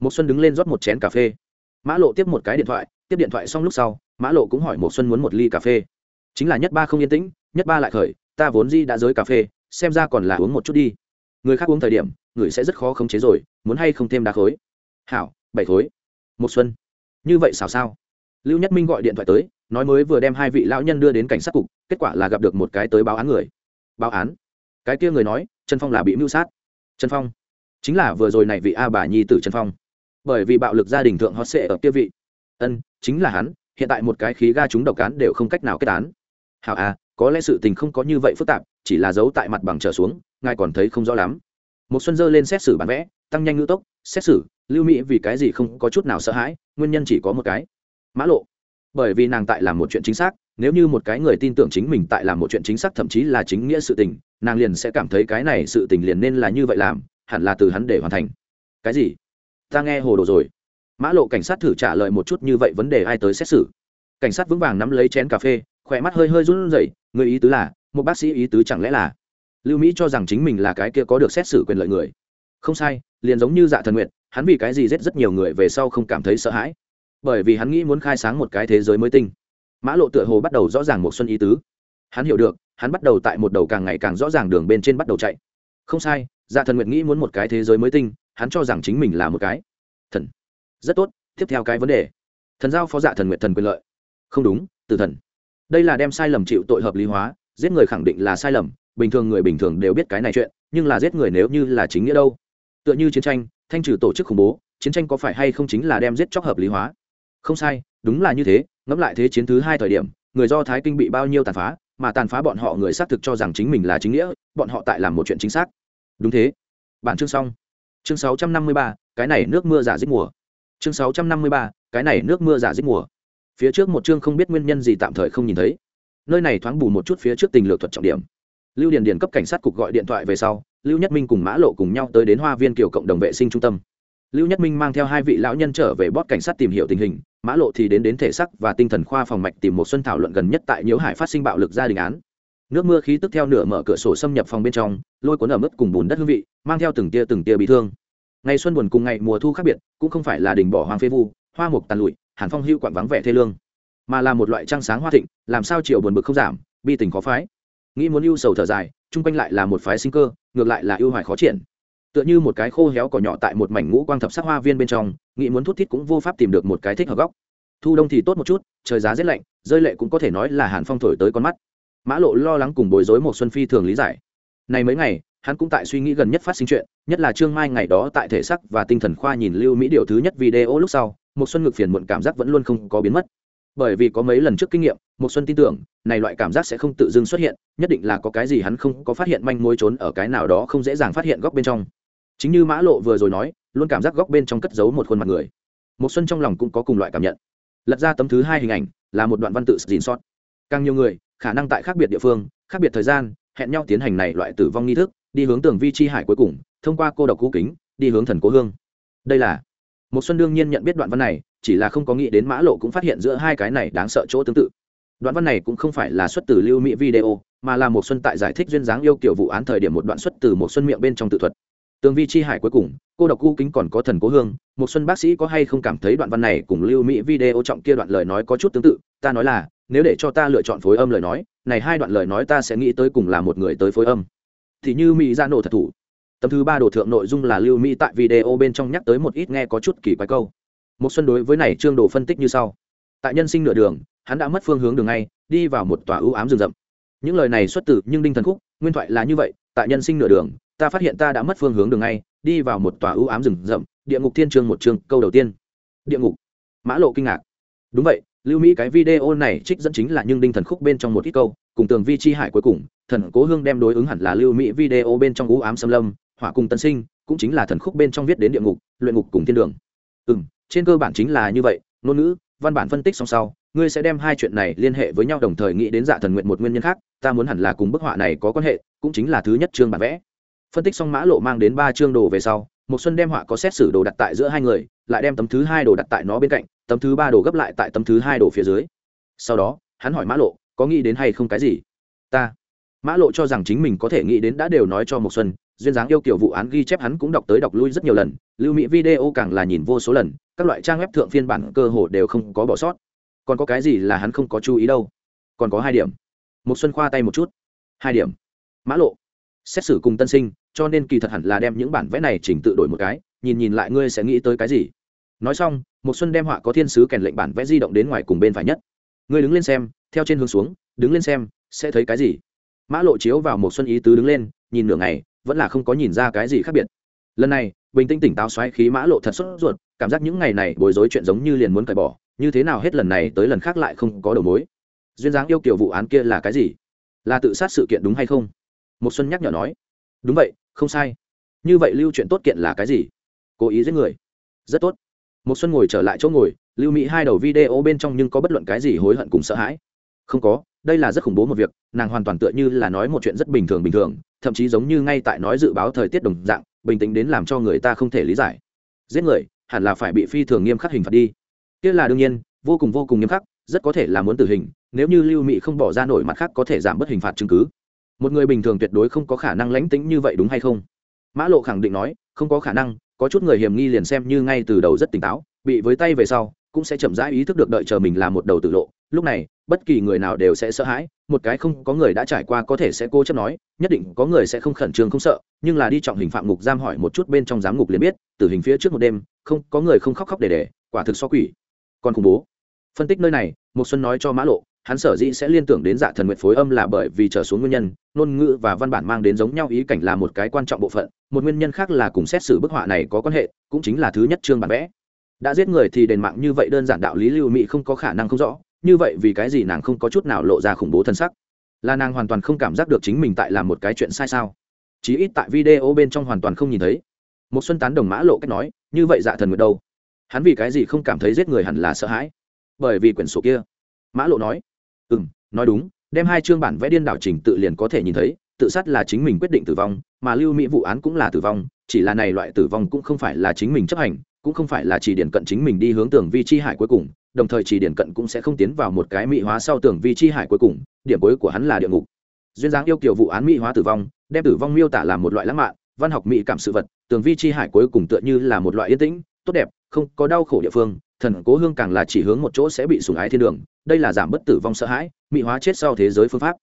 [SPEAKER 1] Một xuân đứng lên rót một chén cà phê. Mã lộ tiếp một cái điện thoại, tiếp điện thoại xong lúc sau, mã lộ cũng hỏi một xuân muốn một ly cà phê. Chính là nhất ba không yên tĩnh, nhất ba lại khởi, ta vốn di đã giới cà phê, xem ra còn là uống một chút đi. Người khác uống thời điểm, người sẽ rất khó khống chế rồi, muốn hay không thêm đá khối. Hảo bảy khối. Một xuân. Như vậy sao sao? Lưu nhất minh gọi điện thoại tới, nói mới vừa đem hai vị lão nhân đưa đến cảnh sát cục, kết quả là gặp được một cái tới báo án người. Báo án? Cái kia người nói, trần phong là bị mưu sát. Trần phong? Chính là vừa rồi này vị a bà nhi tử trần phong. Bởi vì bạo lực gia đình thượng hot sệ ở kia vị. Ân, chính là hắn, hiện tại một cái khí ga chúng độc cán đều không cách nào kết án. Hảo à có lẽ sự tình không có như vậy phức tạp, chỉ là giấu tại mặt bằng trở xuống, ngài còn thấy không rõ lắm. Một xuân dơ lên xét xử bản vẽ, tăng nhanh ngữ tốc, xét xử lưu mỹ vì cái gì không có chút nào sợ hãi, nguyên nhân chỉ có một cái. Mã lộ. Bởi vì nàng tại làm một chuyện chính xác, nếu như một cái người tin tưởng chính mình tại làm một chuyện chính xác thậm chí là chính nghĩa sự tình, nàng liền sẽ cảm thấy cái này sự tình liền nên là như vậy làm, hẳn là từ hắn để hoàn thành. Cái gì? Ta nghe hồ đồ rồi. Mã lộ cảnh sát thử trả lời một chút như vậy vấn đề ai tới xét xử. Cảnh sát vững vàng nắm lấy chén cà phê, khỏe mắt hơi hơi run rẩy, người ý tứ là, một bác sĩ ý tứ chẳng lẽ là? Lưu mỹ cho rằng chính mình là cái kia có được xét xử quyền lợi người. Không sai, liền giống như dạ thần nguyện hắn vì cái gì giết rất nhiều người về sau không cảm thấy sợ hãi? Bởi vì hắn nghĩ muốn khai sáng một cái thế giới mới tinh. Mã lộ tựa hồ bắt đầu rõ ràng một xuân ý tứ. Hắn hiểu được, hắn bắt đầu tại một đầu càng ngày càng rõ ràng đường bên trên bắt đầu chạy. Không sai dạ thần nguyện nghĩ muốn một cái thế giới mới tinh, hắn cho rằng chính mình là một cái thần. Rất tốt, tiếp theo cái vấn đề. Thần giao phó dạ thần nguyện thần quyền lợi. Không đúng từ thần. Đây là đem sai lầm chịu tội hợp lý hóa, giết người khẳng định là sai lầm, bình thường người bình thường đều biết cái này chuyện, nhưng là giết người nếu như là chính nghĩa đâu. Tựa như chiến tranh thanh trừ tổ chức khủng bố, chiến tranh có phải hay không chính là đem giết chóc hợp lý hóa? Không sai, đúng là như thế, ngẫm lại thế chiến thứ hai thời điểm, người do thái kinh bị bao nhiêu tàn phá, mà tàn phá bọn họ người xác thực cho rằng chính mình là chính nghĩa, bọn họ tại làm một chuyện chính xác. Đúng thế. Bản chương xong. Chương sáu trăm năm mươi ba, cái này nước mưa giả giết mùa. Chương sáu trăm năm mươi ba, cái này nước mưa giả giết mùa. Phía trước một chương không biết nguyên nhân gì tạm thời không nhìn thấy. Nơi này thoáng bù một chút phía trước tình lược thuật trọng điểm. Lưu điền điền cấp cảnh sát cục gọi điện thoại về sau lưu nhất minh cùng mã lộ cùng nhau tới đến hoa viên kiểu cộng đồng vệ sinh trung tâm. Lưu nhất minh mang theo hai vị lão nhân trở về bót cảnh sát tìm hiểu tình hình, mã lộ thì đến đến thể sắc và tinh thần khoa phòng mạch tìm một xuân thảo luận gần nhất tại nhiễu hải phát sinh bạo lực gia đình án. Nước mưa khí tức theo nửa mở cửa sổ xâm nhập phòng bên trong, lôi cuốn ở mức cùng bùn đất hương vị, mang theo từng tia từng tia bị thương. Ngày xuân buồn cùng ngày mùa thu khác biệt, cũng không phải là đỉnh bỏ hoang phế vu, hoa mục tàn lụi, hàn phong hưu quặn vắng vẻ thê lương. Mà là một loại trăng sáng hoa thịnh, làm sao chiều buồn bực không giảm, bi tình khó phái. Nghĩ muốn ưu sầu thở dài chung quanh lại là một phái sinh cơ, ngược lại là ưu hoài khó triển. Tựa như một cái khô héo cỏ nhỏ tại một mảnh ngũ quang thập sắc hoa viên bên trong, nghĩ muốn thút thít cũng vô pháp tìm được một cái thích hợp góc. Thu đông thì tốt một chút, trời giá rét lạnh, rơi lệ cũng có thể nói là hàn phong thổi tới con mắt. Mã lộ lo lắng cùng bối rối một xuân phi thường lý giải. Này mấy ngày, hắn cũng tại suy nghĩ gần nhất phát sinh chuyện, nhất là trương mai ngày đó tại thể sắc và tinh thần khoa nhìn lưu mỹ điều thứ nhất video lúc sau một xuân ngực phiền muộn cảm giác vẫn luôn không có biến mất bởi vì có mấy lần trước kinh nghiệm một xuân tin tưởng, này loại cảm giác sẽ không tự dưng xuất hiện, nhất định là có cái gì hắn không có phát hiện manh mối trốn ở cái nào đó không dễ dàng phát hiện góc bên trong. Chính như mã lộ vừa rồi nói, luôn cảm giác góc bên trong cất giấu một khuôn mặt người. Một xuân trong lòng cũng có cùng loại cảm nhận. Lật ra tấm thứ hai hình ảnh, là một đoạn văn tự dìn sót. Càng nhiều người, khả năng tại khác biệt địa phương, khác biệt thời gian, hẹn nhau tiến hành này loại tử vong nghi thức, đi hướng tường vi chi hải cuối cùng, thông qua cô độc cũ kính, đi hướng thần cố hương. Đây là một xuân đương nhiên nhận biết đoạn văn này chỉ là không có nghĩ đến mã lộ cũng phát hiện giữa hai cái này đáng sợ chỗ tương tự. Đoạn văn này cũng không phải là xuất từ lưu mỹ video, mà là một xuân tại giải thích duyên dáng yêu kiểu vụ án thời điểm một đoạn xuất từ một xuân miệng bên trong tự thuật. Tường vi chi hải cuối cùng, cô độc cu kính còn có thần cố hương một xuân bác sĩ có hay không cảm thấy đoạn văn này cùng lưu mỹ video trọng kia đoạn lời nói có chút tương tự? Ta nói là, nếu để cho ta lựa chọn phối âm lời nói, này hai đoạn lời nói ta sẽ nghĩ tới cùng là một người tới phối âm. Thì như mỹ ra nổ thật thủ. Tấm thứ ba đồ thượng nội dung là lưu mỹ tại video bên trong nhắc tới một ít nghe có chút kỳ quái câu một xuân đối với này trương đồ phân tích như sau. Tại nhân sinh nửa đường, hắn đã mất phương hướng đường ngay, đi vào một tòa ưu ám rừng rậm. Những lời này xuất từ nhưng đinh thần khúc, nguyên thoại là như vậy, tại nhân sinh nửa đường, ta phát hiện ta đã mất phương hướng đường ngay, đi vào một tòa ưu ám rừng rậm, địa ngục thiên trường một chương câu đầu tiên. Địa ngục. Mã lộ kinh ngạc. Đúng vậy, lưu mỹ cái video này trích dẫn chính là nhưng đinh thần khúc bên trong một ít câu, cùng tường vi chi hải cuối cùng, thần cố hương đem đối ứng hẳn là lưu mỹ video bên trong ưu ám xâm lâm, hỏa cùng tân sinh, cũng chính là thần khúc bên trong viết đến địa ngục, luyện ngục cùng thiên đường. Ừ trên cơ bản chính là như vậy, ngôn ngữ, văn bản phân tích song sau, ngươi sẽ đem hai chuyện này liên hệ với nhau đồng thời nghĩ đến dạ thần nguyện một nguyên nhân khác, ta muốn hẳn là cùng bức họa này có quan hệ, cũng chính là thứ nhất chương bản vẽ. Phân tích xong mã lộ mang đến ba chương đồ về sau một xuân đem họa có xét xử đồ đặt tại giữa hai người, lại đem tấm thứ hai đồ đặt tại nó bên cạnh, tấm thứ ba đồ gấp lại tại tấm thứ hai đồ phía dưới. Sau đó, hắn hỏi mã lộ, có nghĩ đến hay không cái gì? Ta. Mã lộ cho rằng chính mình có thể nghĩ đến đã đều nói cho một xuân duyên dáng yêu kiểu vụ án ghi chép hắn cũng đọc tới đọc lui rất nhiều lần, lưu mỹ video càng là nhìn vô số lần, các loại trang web thượng phiên bản cơ hồ đều không có bỏ sót. Còn có cái gì là hắn không có chú ý đâu? Còn có hai điểm. Một xuân khoa tay một chút. Hai điểm. Mã lộ. Xét xử cùng tân sinh, cho nên kỳ thật hẳn là đem những bản vẽ này chỉnh tự đổi một cái, nhìn nhìn lại ngươi sẽ nghĩ tới cái gì. Nói xong một xuân đem họa có thiên sứ kèn lệnh bản vẽ di động đến ngoài cùng bên phải nhất. Ngươi đứng lên xem, theo trên hướng xuống, đứng lên xem, sẽ thấy cái gì? Mã lộ chiếu vào một xuân ý tứ đứng lên, nhìn nửa ngày vẫn là không có nhìn ra cái gì khác biệt. Lần này, bình tĩnh tỉnh táo xoáy khí mã lộ thật sốt ruột, cảm giác những ngày này bối rối chuyện giống như liền muốn cởi bỏ, như thế nào hết lần này tới lần khác lại không có đầu mối. Duyên dáng yêu kiểu vụ án kia là cái gì? Là tự sát sự kiện đúng hay không? Một xuân nhắc nhở nói. Đúng vậy, không sai. Như vậy lưu chuyện tốt kiện là cái gì? Cố ý giết người. Rất tốt. Một xuân ngồi trở lại chỗ ngồi, lưu mỹ hai đầu video bên trong nhưng có bất luận cái gì hối hận cùng sợ hãi? Không có đây là rất khủng bố một việc, nàng hoàn toàn tựa như là nói một chuyện rất bình thường bình thường, thậm chí giống như ngay tại nói dự báo thời tiết đồng dạng, bình tĩnh đến làm cho người ta không thể lý giải. Giết người, hẳn là phải bị phi thường nghiêm khắc hình phạt đi. Kia là đương nhiên, vô cùng vô cùng nghiêm khắc, rất có thể là muốn tử hình, nếu như lưu Mị không bỏ ra nổi mặt khác có thể giảm bớt hình phạt chứng cứ. Một người bình thường tuyệt đối không có khả năng lánh tính như vậy đúng hay không? Mã lộ khẳng định nói, không có khả năng, có chút người hiểm nghi liền xem như ngay từ đầu rất tỉnh táo, bị với tay về sau, cũng sẽ chậm rãi ý thức được đợi chờ mình làm một đầu tử lộ lúc này, bất kỳ người nào đều sẽ sợ hãi, một cái không có người đã trải qua có thể sẽ cố chấp nói, nhất định có người sẽ không khẩn trương không sợ, nhưng là đi trọng hình phạm ngục giam hỏi một chút bên trong giám ngục liền biết, tử hình phía trước một đêm, không, có người không khóc khóc để để, quả thực so quỷ. Còn khủng bố. Phân tích nơi này một xuân nói cho mã lộ, hắn sở dĩ sẽ liên tưởng đến dạ thần nguyện phối âm là bởi vì trở xuống nguyên nhân, ngôn ngữ và văn bản mang đến giống nhau ý cảnh là một cái quan trọng bộ phận, một nguyên nhân khác là cùng xét xử bức họa này có quan hệ, cũng chính là thứ nhất chương bản vẽ. Đã giết người thì đền mạng như vậy đơn giản đạo lý lưu mỹ không có khả năng không rõ như vậy vì cái gì nàng không có chút nào lộ ra khủng bố thân sắc? Là nàng hoàn toàn không cảm giác được chính mình tại làm một cái chuyện sai sao? Chí ít tại video bên trong hoàn toàn không nhìn thấy. Một xuân tán đồng mã lộ cách nói, như vậy dạ thần nguyệt đâu? Hắn vì cái gì không cảm thấy giết người hẳn là sợ hãi? Bởi vì quyển sổ kia. Mã lộ nói ừ m nói đúng, đem hai chương bản vẽ điên đảo trình tự liền có thể nhìn thấy, tự sát là chính mình quyết định tử vong, mà lưu mỹ vụ án cũng là tử vong, chỉ là này loại tử vong cũng không phải là chính mình chấp hành cũng không phải là chỉ điển cận chính mình đi hướng tường vi chi hải cuối cùng, đồng thời chỉ điển cận cũng sẽ không tiến vào một cái mỹ hóa sau tường vi chi hải cuối cùng, điểm cuối của hắn là địa ngục. Duyên dáng yêu kiểu vụ án mỹ hóa tử vong, đem tử vong miêu tả là một loại lãng mạn, văn học mỹ cảm sự vật, tường vi chi hải cuối cùng tựa như là một loại yên tĩnh, tốt đẹp, không có đau khổ địa phương, thần cố hương càng là chỉ hướng một chỗ sẽ bị sủng ái thiên đường, đây là giảm bất tử vong sợ hãi, mỹ hóa chết sau thế giới phương pháp.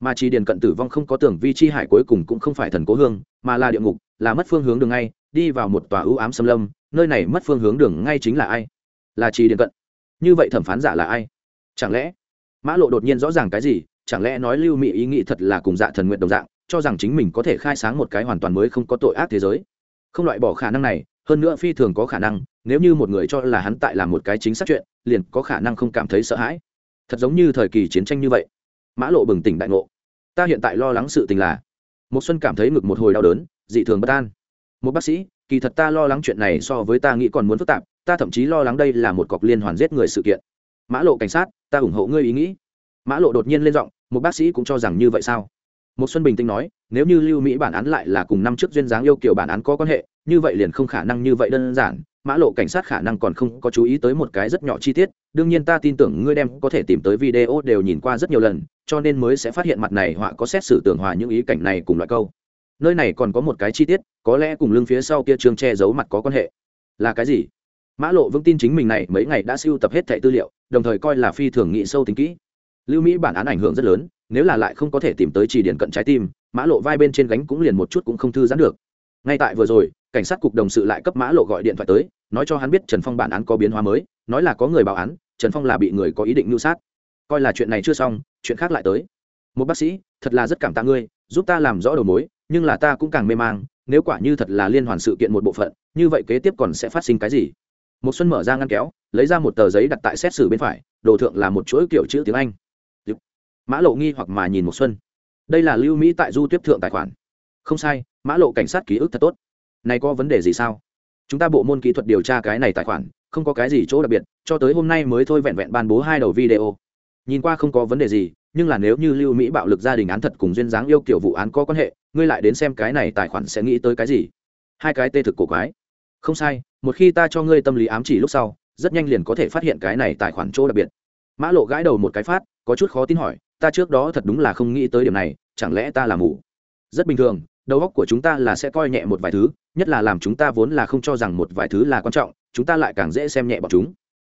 [SPEAKER 1] Mà chỉ điền cận tử vong không có tưởng vi chi hải cuối cùng cũng không phải thần cố hương, mà là địa ngục, là mất phương hướng đường ngay, đi vào một tòa ưu ám xâm lâm nơi này mất phương hướng đường ngay chính là ai? Là trì điện cận. Như vậy thẩm phán giả là ai? Chẳng lẽ mã lộ đột nhiên rõ ràng cái gì? Chẳng lẽ nói lưu mỹ ý nghĩ thật là cùng dạ thần nguyện đồng dạng, cho rằng chính mình có thể khai sáng một cái hoàn toàn mới không có tội ác thế giới? Không loại bỏ khả năng này, hơn nữa phi thường có khả năng, nếu như một người cho là hắn tại làm một cái chính xác chuyện, liền có khả năng không cảm thấy sợ hãi. Thật giống như thời kỳ chiến tranh như vậy. Mã lộ bừng tỉnh đại ngộ. Ta hiện tại lo lắng sự tình là một xuân cảm thấy ngực một hồi đau đớn, dị thường bất an. Một bác sĩ kỳ thật ta lo lắng chuyện này so với ta nghĩ còn muốn phức tạp, ta thậm chí lo lắng đây là một cọc liên hoàn giết người sự kiện. Mã lộ cảnh sát, ta ủng hộ ngươi ý nghĩ. Mã lộ đột nhiên lên giọng, một bác sĩ cũng cho rằng như vậy sao? Một xuân bình tĩnh nói, nếu như lưu mỹ bản án lại là cùng năm trước duyên dáng yêu kiểu bản án có quan hệ, như vậy liền không khả năng như vậy đơn giản. Mã lộ cảnh sát khả năng còn không có chú ý tới một cái rất nhỏ chi tiết, đương nhiên ta tin tưởng ngươi đem có thể tìm tới video đều nhìn qua rất nhiều lần, cho nên mới sẽ phát hiện mặt này họa có xét xử tưởng hòa những ý cảnh này cùng loại câu nơi này còn có một cái chi tiết, có lẽ cùng lưng phía sau kia trương che giấu mặt có quan hệ. Là cái gì? Mã lộ vững tin chính mình này mấy ngày đã siêu tập hết thẻ tư liệu, đồng thời coi là phi thường nghị sâu tính kỹ. Lưu mỹ bản án ảnh hưởng rất lớn, nếu là lại không có thể tìm tới chỉ điển cận trái tim, mã lộ vai bên trên gánh cũng liền một chút cũng không thư giãn được. Ngay tại vừa rồi, cảnh sát cục đồng sự lại cấp mã lộ gọi điện thoại tới, nói cho hắn biết trần phong bản án có biến hóa mới, nói là có người báo án, trần phong là bị người có ý định mưu sát. Coi là chuyện này chưa xong, chuyện khác lại tới. Một bác sĩ, thật là rất cảm tạ ngươi, giúp ta làm rõ đầu mối nhưng là ta cũng càng mê mang, nếu quả như thật là liên hoàn sự kiện một bộ phận, như vậy kế tiếp còn sẽ phát sinh cái gì? Một xuân mở ra ngăn kéo, lấy ra một tờ giấy đặt tại xét xử bên phải, đồ thượng là một chuỗi kiểu chữ tiếng anh. Mã lộ nghi hoặc mà nhìn một xuân. Đây là lưu mỹ tại du tiếp thượng tài khoản. Không sai, mã lộ cảnh sát ký ức thật tốt. Này có vấn đề gì sao? Chúng ta bộ môn kỹ thuật điều tra cái này tài khoản, không có cái gì chỗ đặc biệt, cho tới hôm nay mới thôi vẹn vẹn ban bố hai đầu video. Nhìn qua không có vấn đề gì nhưng là nếu như lưu mỹ bạo lực gia đình án thật cùng duyên dáng yêu kiểu vụ án có quan hệ, ngươi lại đến xem cái này tài khoản sẽ nghĩ tới cái gì? Hai cái tê thực cổ quái. Không sai, một khi ta cho ngươi tâm lý ám chỉ lúc sau, rất nhanh liền có thể phát hiện cái này tài khoản chỗ đặc biệt. Mã lộ gãi đầu một cái phát, có chút khó tin hỏi, ta trước đó thật đúng là không nghĩ tới điểm này, chẳng lẽ ta là mù? Rất bình thường, đầu óc của chúng ta là sẽ coi nhẹ một vài thứ, nhất là làm chúng ta vốn là không cho rằng một vài thứ là quan trọng, chúng ta lại càng dễ xem nhẹ bọn chúng.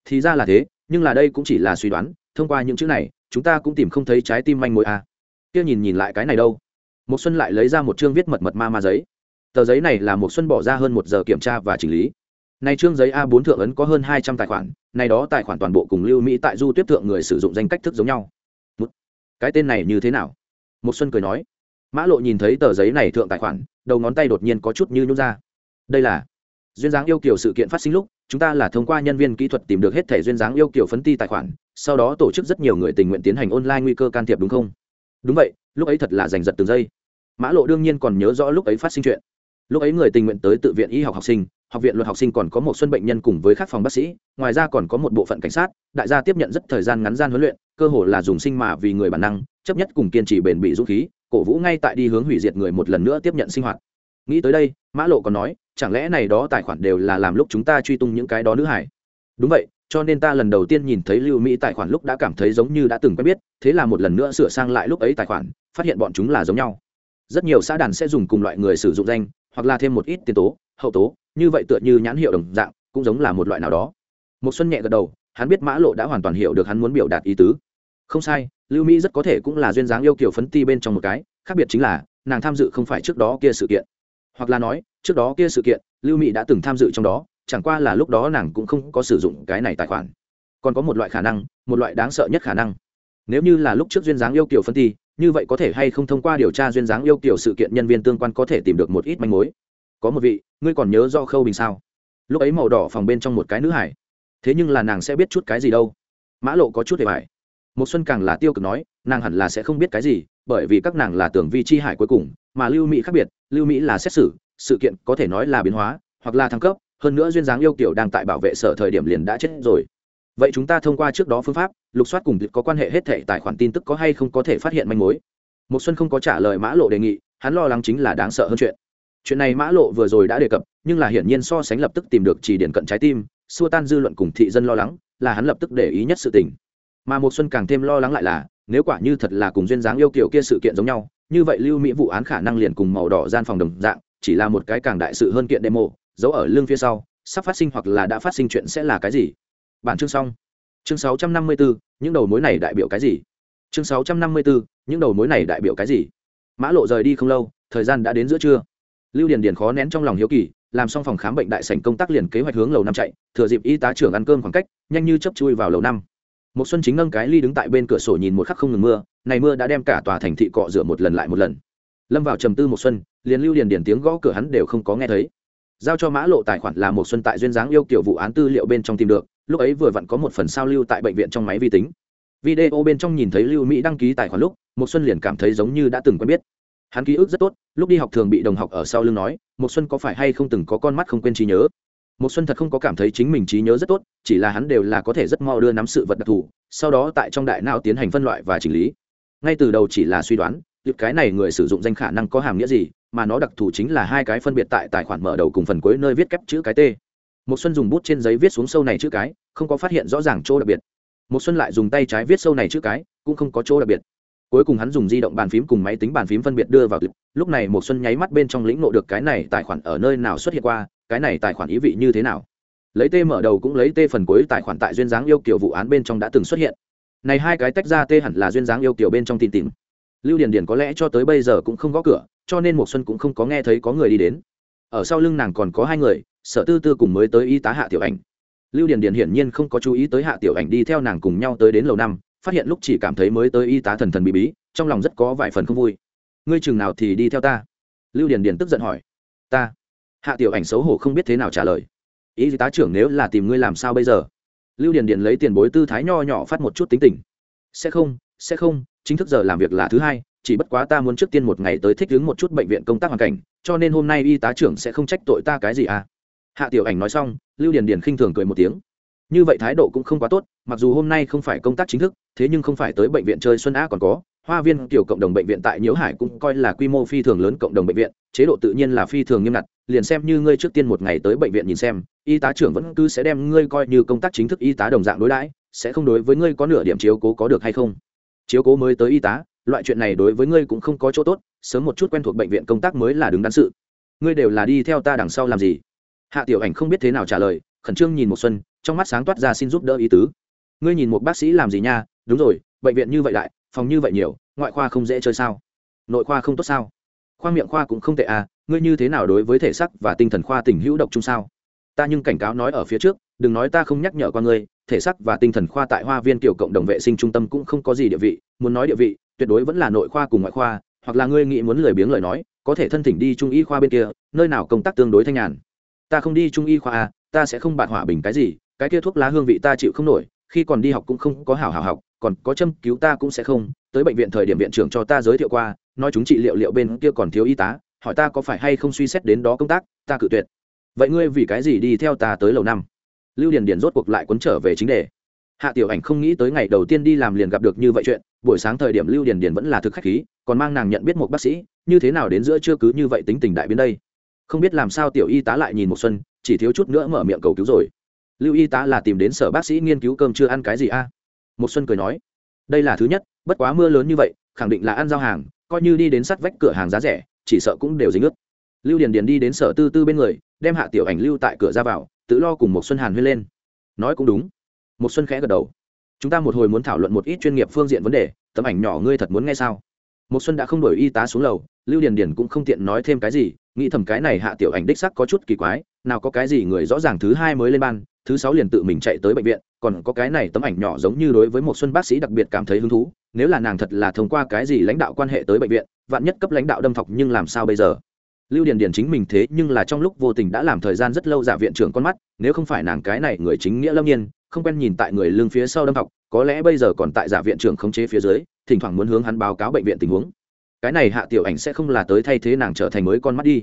[SPEAKER 1] Thì ra là thế, nhưng là đây cũng chỉ là suy đoán, thông qua những chữ này chúng ta cũng tìm không thấy trái tim manh mối à. kia nhìn nhìn lại cái này đâu. Một xuân lại lấy ra một chương viết mật mật ma ma giấy. Tờ giấy này là một xuân bỏ ra hơn một giờ kiểm tra và chỉnh lý. Này chương giấy a 4 thượng ấn có hơn hai trăm tài khoản, này đó tài khoản toàn bộ cùng lưu mỹ tại du tuyết thượng người sử dụng danh cách thức giống nhau. Cái tên này như thế nào? Một xuân cười nói. Mã lộ nhìn thấy tờ giấy này thượng tài khoản, đầu ngón tay đột nhiên có chút như nhún ra. Đây là duyên dáng yêu kiều sự kiện phát sinh lúc, chúng ta là thông qua nhân viên kỹ thuật tìm được hết thẻ duyên dáng yêu kiều phấn ti tài khoản, sau đó tổ chức rất nhiều người tình nguyện tiến hành online nguy cơ can thiệp đúng không? Đúng vậy, lúc ấy thật là giành giật từng giây. Mã lộ đương nhiên còn nhớ rõ lúc ấy phát sinh chuyện. Lúc ấy người tình nguyện tới tự viện y học học sinh, học viện luật học sinh còn có một xuân bệnh nhân cùng với các phòng bác sĩ, ngoài ra còn có một bộ phận cảnh sát, đại gia tiếp nhận rất thời gian ngắn gian huấn luyện, cơ hồ là dùng sinh mà vì người bản năng, chấp nhất cùng kiên trì bền bỉ dũng khí, cổ vũ ngay tại đi hướng hủy diệt người một lần nữa tiếp nhận sinh hoạt. Nghĩ tới đây, mã lộ còn nói chẳng lẽ này đó tài khoản đều là làm lúc chúng ta truy tung những cái đó nữ hải? Đúng vậy, cho nên ta lần đầu tiên nhìn thấy lưu mỹ tài khoản lúc đã cảm thấy giống như đã từng quen biết, thế là một lần nữa sửa sang lại lúc ấy tài khoản, phát hiện bọn chúng là giống nhau. Rất nhiều xã đàn sẽ dùng cùng loại người sử dụng danh, hoặc là thêm một ít tiền tố, hậu tố, như vậy tựa như nhãn hiệu đồng dạng, cũng giống là một loại nào đó. Một xuân nhẹ gật đầu, hắn biết mã lộ đã hoàn toàn hiểu được hắn muốn biểu đạt ý tứ. Không sai, lưu mỹ rất có thể cũng là duyên dáng yêu kiểu phấn ti bên trong một cái, khác biệt chính là, nàng tham dự không phải trước đó kia sự kiện. Hoặc là nói trước đó kia sự kiện, lưu mỹ đã từng tham dự trong đó, chẳng qua là lúc đó nàng cũng không có sử dụng cái này tài khoản. Còn có một loại khả năng, một loại đáng sợ nhất khả năng. Nếu như là lúc trước duyên dáng yêu kiểu phân thi như vậy có thể hay không thông qua điều tra duyên dáng yêu kiểu sự kiện nhân viên tương quan có thể tìm được một ít manh mối. Có một vị, ngươi còn nhớ do khâu bình sao? Lúc ấy màu đỏ phòng bên trong một cái nữ hải. Thế nhưng là nàng sẽ biết chút cái gì đâu. Mã lộ có chút để bài một xuân càng là tiêu cực nói, nàng hẳn là sẽ không biết cái gì, bởi vì các nàng là tưởng vi chi hải cuối cùng, mà lưu mỹ khác biệt, lưu mỹ là xét xử sự kiện có thể nói là biến hóa, hoặc là thăng cấp, hơn nữa duyên dáng yêu kiểu đang tại bảo vệ sở thời điểm liền đã chết rồi. Vậy chúng ta thông qua trước đó phương pháp, lục soát cùng có quan hệ hết thể tài khoản tin tức có hay không có thể phát hiện manh mối? Một xuân không có trả lời mã lộ đề nghị, hắn lo lắng chính là đáng sợ hơn chuyện. Chuyện này mã lộ vừa rồi đã đề cập, nhưng là hiển nhiên so sánh lập tức tìm được chỉ điển cận trái tim, xua tan dư luận cùng thị dân lo lắng, là hắn lập tức để ý nhất sự tình. Mà một xuân càng thêm lo lắng lại là, nếu quả như thật là cùng duyên dáng yêu kiểu kia sự kiện giống nhau, như vậy lưu mỹ vụ án khả năng liền cùng màu đỏ gian phòng đồng dạng chỉ là một cái càng đại sự hơn kiện demo giấu ở lưng phía sau sắp phát sinh hoặc là đã phát sinh chuyện sẽ là cái gì? Bản chương xong. Chương 654, những đầu mối này đại biểu cái gì? Chương 654, những đầu mối này đại biểu cái gì? Mã lộ rời đi không lâu thời gian đã đến giữa trưa. Lưu điền điền khó nén trong lòng hiếu kỳ làm xong phòng khám bệnh đại sảnh công tác liền kế hoạch hướng lầu năm chạy thừa dịp y tá trưởng ăn cơm khoảng cách nhanh như chấp chui vào lầu năm. Một xuân chính nâng cái ly đứng tại bên cửa sổ nhìn một khắc không ngừng mưa này mưa đã đem cả tòa thành thị cọ rửa một lần lại một lần. Lâm vào trầm tư một xuân liền lưu điền điền tiếng gõ cửa hắn đều không có nghe thấy. Giao cho mã lộ tài khoản là một xuân tại duyên dáng yêu kiểu vụ án tư liệu bên trong tìm được, lúc ấy vừa vặn có một phần sao lưu tại bệnh viện trong máy vi tính. Video bên trong nhìn thấy lưu mỹ đăng ký tài khoản lúc một xuân liền cảm thấy giống như đã từng quen biết. Hắn ký ức rất tốt, lúc đi học thường bị đồng học ở sau lưng nói một xuân có phải hay không từng có con mắt không quên trí nhớ? Một xuân thật không có cảm thấy chính mình trí nhớ rất tốt, chỉ là hắn đều là có thể rất mau đưa nắm sự vật đặc thù, sau đó tại trong đại não tiến hành phân loại và chỉnh lý. Ngay từ đầu chỉ là suy đoán việc cái này người sử dụng danh khả năng có hàm nghĩa gì mà nó đặc thù chính là hai cái phân biệt tại tài khoản mở đầu cùng phần cuối nơi viết kép chữ cái t. Một xuân dùng bút trên giấy viết xuống sâu này chữ cái, không có phát hiện rõ ràng chỗ đặc biệt. Một xuân lại dùng tay trái viết sâu này chữ cái, cũng không có chỗ đặc biệt. Cuối cùng hắn dùng di động bàn phím cùng máy tính bàn phím phân biệt đưa vào clip lúc này một xuân nháy mắt bên trong lĩnh ngộ được cái này tài khoản ở nơi nào xuất hiện qua, cái này tài khoản ý vị như thế nào? Lấy t mở đầu cũng lấy t phần cuối tài khoản tại duyên dáng yêu kiểu vụ án bên trong đã từng xuất hiện. Này hai cái tách ra t hẳn là duyên dáng yêu kiểu bên trong tin tìm. Lưu điền điền có lẽ cho tới bây giờ cũng không gõ cửa cho nên một xuân cũng không có nghe thấy có người đi đến. Ở sau lưng nàng còn có hai người, sở tư tư cùng mới tới y tá hạ tiểu ảnh. Lưu điền điền hiển nhiên không có chú ý tới hạ tiểu ảnh đi theo nàng cùng nhau tới đến lầu năm, phát hiện lúc chỉ cảm thấy mới tới y tá thần thần bí bí, trong lòng rất có vài phần không vui. Ngươi chừng nào thì đi theo ta? Lưu điền điền tức giận hỏi. Ta? Hạ tiểu ảnh xấu hổ không biết thế nào trả lời. Y tá trưởng nếu là tìm ngươi làm sao bây giờ? Lưu điền điền lấy tiền bối tư thái nho nhỏ phát một chút tính tình. Sẽ không sẽ không, chính thức giờ làm việc là thứ hai chỉ bất quá ta muốn trước tiên một ngày tới thích ứng một chút bệnh viện công tác hoàn cảnh, cho nên hôm nay y tá trưởng sẽ không trách tội ta cái gì à? Hạ tiểu ảnh nói xong, lưu điền điền khinh thường cười một tiếng. Như vậy thái độ cũng không quá tốt, mặc dù hôm nay không phải công tác chính thức, thế nhưng không phải tới bệnh viện chơi xuân á còn có, hoa viên tiểu cộng đồng bệnh viện tại nhiễu hải cũng coi là quy mô phi thường lớn cộng đồng bệnh viện, chế độ tự nhiên là phi thường nghiêm ngặt, liền xem như ngươi trước tiên một ngày tới bệnh viện nhìn xem, y tá trưởng vẫn cứ sẽ đem ngươi coi như công tác chính thức y tá đồng dạng đối đãi, sẽ không đối với ngươi có nửa điểm chiếu cố có được hay không? Chiếu cố mới tới y tá loại chuyện này đối với ngươi cũng không có chỗ tốt, sớm một chút quen thuộc bệnh viện công tác mới là đứng đắn sự. Ngươi đều là đi theo ta đằng sau làm gì? Hạ tiểu ảnh không biết thế nào trả lời, khẩn trương nhìn một xuân, trong mắt sáng toát ra xin giúp đỡ ý tứ. Ngươi nhìn một bác sĩ làm gì nha? Đúng rồi, bệnh viện như vậy đại, phòng như vậy nhiều, ngoại khoa không dễ chơi sao? Nội khoa không tốt sao? Khoa miệng khoa cũng không tệ à ngươi như thế nào đối với thể sắc và tinh thần khoa tình hữu độc chung sao? Ta nhưng cảnh cáo nói ở phía trước, đừng nói ta không nhắc nhở qua ngươi, thể sắc và tinh thần khoa tại hoa viên kiểu cộng đồng vệ sinh trung tâm cũng không có gì địa vị, muốn nói địa vị tuyệt đối vẫn là nội khoa cùng ngoại khoa, hoặc là ngươi nghĩ muốn lười biếng lời nói, có thể thân thỉnh đi trung y khoa bên kia, nơi nào công tác tương đối thanh nhàn. Ta không đi trung y khoa à ta sẽ không bạt hỏa bình cái gì, cái kia thuốc lá hương vị ta chịu không nổi, khi còn đi học cũng không có hảo hảo học, còn có châm cứu ta cũng sẽ không, tới bệnh viện thời điểm viện trưởng cho ta giới thiệu qua, nói chúng trị liệu liệu bên kia còn thiếu y tá, hỏi ta có phải hay không suy xét đến đó công tác, ta cự tuyệt. Vậy ngươi vì cái gì đi theo ta tới lầu năm? Lưu điền điền rốt cuộc lại cuốn trở về chính đề. Hạ tiểu ảnh không nghĩ tới ngày đầu tiên đi làm liền gặp được như vậy chuyện buổi sáng thời điểm lưu điền điền vẫn là thực khách khí, còn mang nàng nhận biết một bác sĩ, như thế nào đến giữa chưa cứ như vậy tính tình đại biến đây? Không biết làm sao tiểu y tá lại nhìn một xuân, chỉ thiếu chút nữa mở miệng cầu cứu rồi. Lưu y tá là tìm đến sở bác sĩ nghiên cứu cơm chưa ăn cái gì a? Một xuân cười nói, đây là thứ nhất, bất quá mưa lớn như vậy, khẳng định là ăn giao hàng, coi như đi đến sắt vách cửa hàng giá rẻ, chỉ sợ cũng đều dính ướt. Lưu điền điền đi đến sở tư tư bên người, đem hạ tiểu ảnh lưu tại cửa ra vào, tự lo cùng một xuân hàn huyên lên. Nói cũng đúng. Một xuân khẽ gật đầu chúng ta một hồi muốn thảo luận một ít chuyên nghiệp phương diện vấn đề, tấm ảnh nhỏ ngươi thật muốn nghe sao? Một xuân đã không đổi y tá xuống lầu, lưu điền điền cũng không tiện nói thêm cái gì, nghĩ thầm cái này hạ tiểu ảnh đích sắc có chút kỳ quái, nào có cái gì người rõ ràng thứ hai mới lên ban, thứ sáu liền tự mình chạy tới bệnh viện, còn có cái này tấm ảnh nhỏ giống như đối với một xuân bác sĩ đặc biệt cảm thấy hứng thú, nếu là nàng thật là thông qua cái gì lãnh đạo quan hệ tới bệnh viện, vạn nhất cấp lãnh đạo đâm thọc nhưng làm sao bây giờ? Lưu điền điền chính mình thế nhưng là trong lúc vô tình đã làm thời gian rất lâu giả viện trưởng con mắt, nếu không phải nàng cái này người chính nghĩa lâm nhiên, không quen nhìn tại người lưng phía sau đâm học, có lẽ bây giờ còn tại giả viện trưởng khống chế phía dưới, thỉnh thoảng muốn hướng hắn báo cáo bệnh viện tình huống. Cái này hạ tiểu ảnh sẽ không là tới thay thế nàng trở thành mới con mắt đi.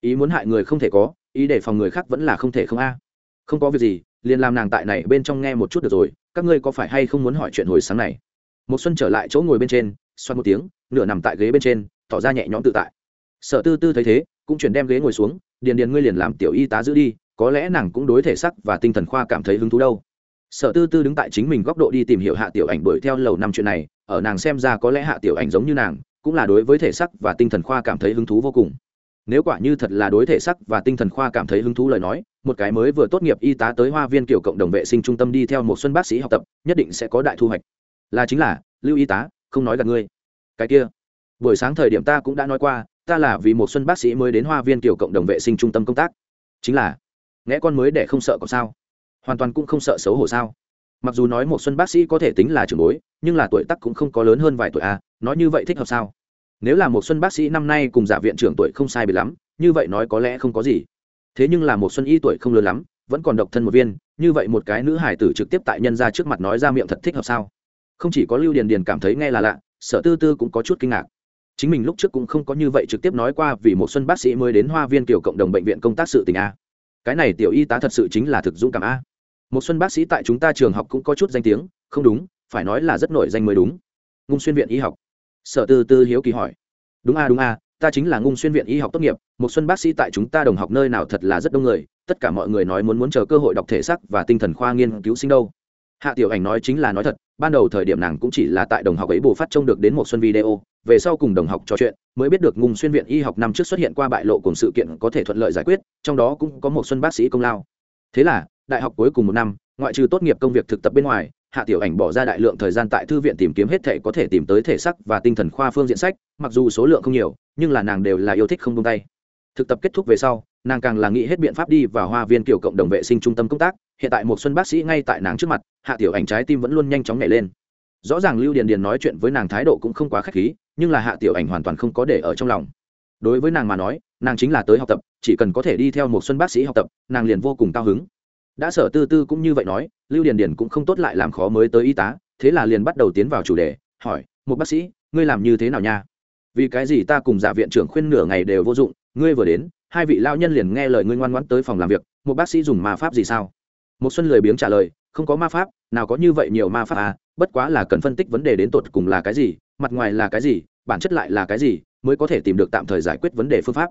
[SPEAKER 1] Ý muốn hại người không thể có, ý để phòng người khác vẫn là không thể không a. Không có việc gì, liền làm nàng tại này bên trong nghe một chút được rồi, các ngươi có phải hay không muốn hỏi chuyện hồi sáng này? Một xuân trở lại chỗ ngồi bên trên xoan một tiếng, nửa nằm tại ghế bên trên, tỏ ra nhẹ nhõm tự tại sợ tư tư thấy thế, cũng chuyển đem ghế ngồi xuống, điền điền ngươi liền làm tiểu y tá giữ đi, có lẽ nàng cũng đối thể sắc và tinh thần khoa cảm thấy hứng thú đâu. Sở tư tư đứng tại chính mình góc độ đi tìm hiểu hạ tiểu ảnh đuổi theo lầu năm chuyện này, ở nàng xem ra có lẽ hạ tiểu ảnh giống như nàng, cũng là đối với thể sắc và tinh thần khoa cảm thấy hứng thú vô cùng. Nếu quả như thật là đối thể sắc và tinh thần khoa cảm thấy hứng thú lời nói, một cái mới vừa tốt nghiệp y tá tới hoa viên kiểu cộng đồng vệ sinh trung tâm đi theo một xuân bác sĩ học tập, nhất định sẽ có đại thu hoạch. Là chính là, lưu y tá, không nói là ngươi. Cái kia, buổi sáng thời điểm ta cũng đã nói qua ta là vì một xuân bác sĩ mới đến hoa viên tiểu cộng đồng vệ sinh trung tâm công tác. Chính là nghe con mới để không sợ có sao? Hoàn toàn cũng không sợ xấu hổ sao? Mặc dù nói một xuân bác sĩ có thể tính là trưởng bối nhưng là tuổi tác cũng không có lớn hơn vài tuổi a à, nói như vậy thích hợp sao? Nếu là một xuân bác sĩ năm nay cùng giả viện trưởng tuổi không sai bị lắm như vậy nói có lẽ không có gì. Thế nhưng là một xuân y tuổi không lớn lắm vẫn còn độc thân một viên như vậy một cái nữ hải tử trực tiếp tại nhân ra trước mặt nói ra miệng thật thích hợp sao? Không chỉ có lưu điền điền cảm thấy nghe là lạ sở tư tư cũng có chút kinh ngạc chính mình lúc trước cũng không có như vậy trực tiếp nói qua vì một xuân bác sĩ mới đến hoa viên kiểu cộng đồng bệnh viện công tác sự tình a. Cái này tiểu y tá thật sự chính là thực dũng cảm a. Một xuân bác sĩ tại chúng ta trường học cũng có chút danh tiếng, không đúng, phải nói là rất nổi danh mới đúng. Ngung xuyên viện y học. Sở tư tư hiếu kỳ hỏi. Đúng a đúng a, ta chính là ngung xuyên viện y học tốt nghiệp, một xuân bác sĩ tại chúng ta đồng học nơi nào thật là rất đông người, tất cả mọi người nói muốn muốn chờ cơ hội đọc thể xác và tinh thần khoa nghiên cứu sinh đâu hạ tiểu ảnh nói chính là nói thật, ban đầu thời điểm nàng cũng chỉ là tại đồng học ấy bù phát trông được đến một xuân video, về sau cùng đồng học trò chuyện, mới biết được ngung xuyên viện y học năm trước xuất hiện qua bại lộ cùng sự kiện có thể thuận lợi giải quyết, trong đó cũng có một xuân bác sĩ công lao. Thế là, đại học cuối cùng một năm, ngoại trừ tốt nghiệp công việc thực tập bên ngoài, hạ tiểu ảnh bỏ ra đại lượng thời gian tại thư viện tìm kiếm hết thể có thể tìm tới thể sắc và tinh thần khoa phương diện sách, mặc dù số lượng không nhiều, nhưng là nàng đều là yêu thích không tung tay. Thực tập kết thúc về sau, nàng càng là nghĩ hết biện pháp đi vào hoa viên kiểu cộng đồng vệ sinh trung tâm công tác hiện tại một xuân bác sĩ ngay tại nàng trước mặt, hạ tiểu ảnh trái tim vẫn luôn nhanh chóng nhảy lên. Rõ ràng lưu điền điền nói chuyện với nàng thái độ cũng không quá khách khí, nhưng là hạ tiểu ảnh hoàn toàn không có để ở trong lòng. Đối với nàng mà nói, nàng chính là tới học tập, chỉ cần có thể đi theo một xuân bác sĩ học tập, nàng liền vô cùng cao hứng. Đã sở tư tư cũng như vậy nói, lưu điền điền cũng không tốt lại làm khó mới tới y tá, thế là liền bắt đầu tiến vào chủ đề, hỏi, một bác sĩ, ngươi làm như thế nào nha? Vì cái gì ta cùng giả viện trưởng khuyên nửa ngày đều vô dụng, ngươi vừa đến, hai vị lao nhân liền nghe lời ngươi ngoan ngoãn tới phòng làm việc, một bác sĩ dùng ma pháp gì sao? Một xuân lười biếng trả lời, không có ma pháp, nào có như vậy nhiều ma pháp à? Bất quá là cần phân tích vấn đề đến tột cùng là cái gì, mặt ngoài là cái gì, bản chất lại là cái gì, mới có thể tìm được tạm thời giải quyết vấn đề phương pháp.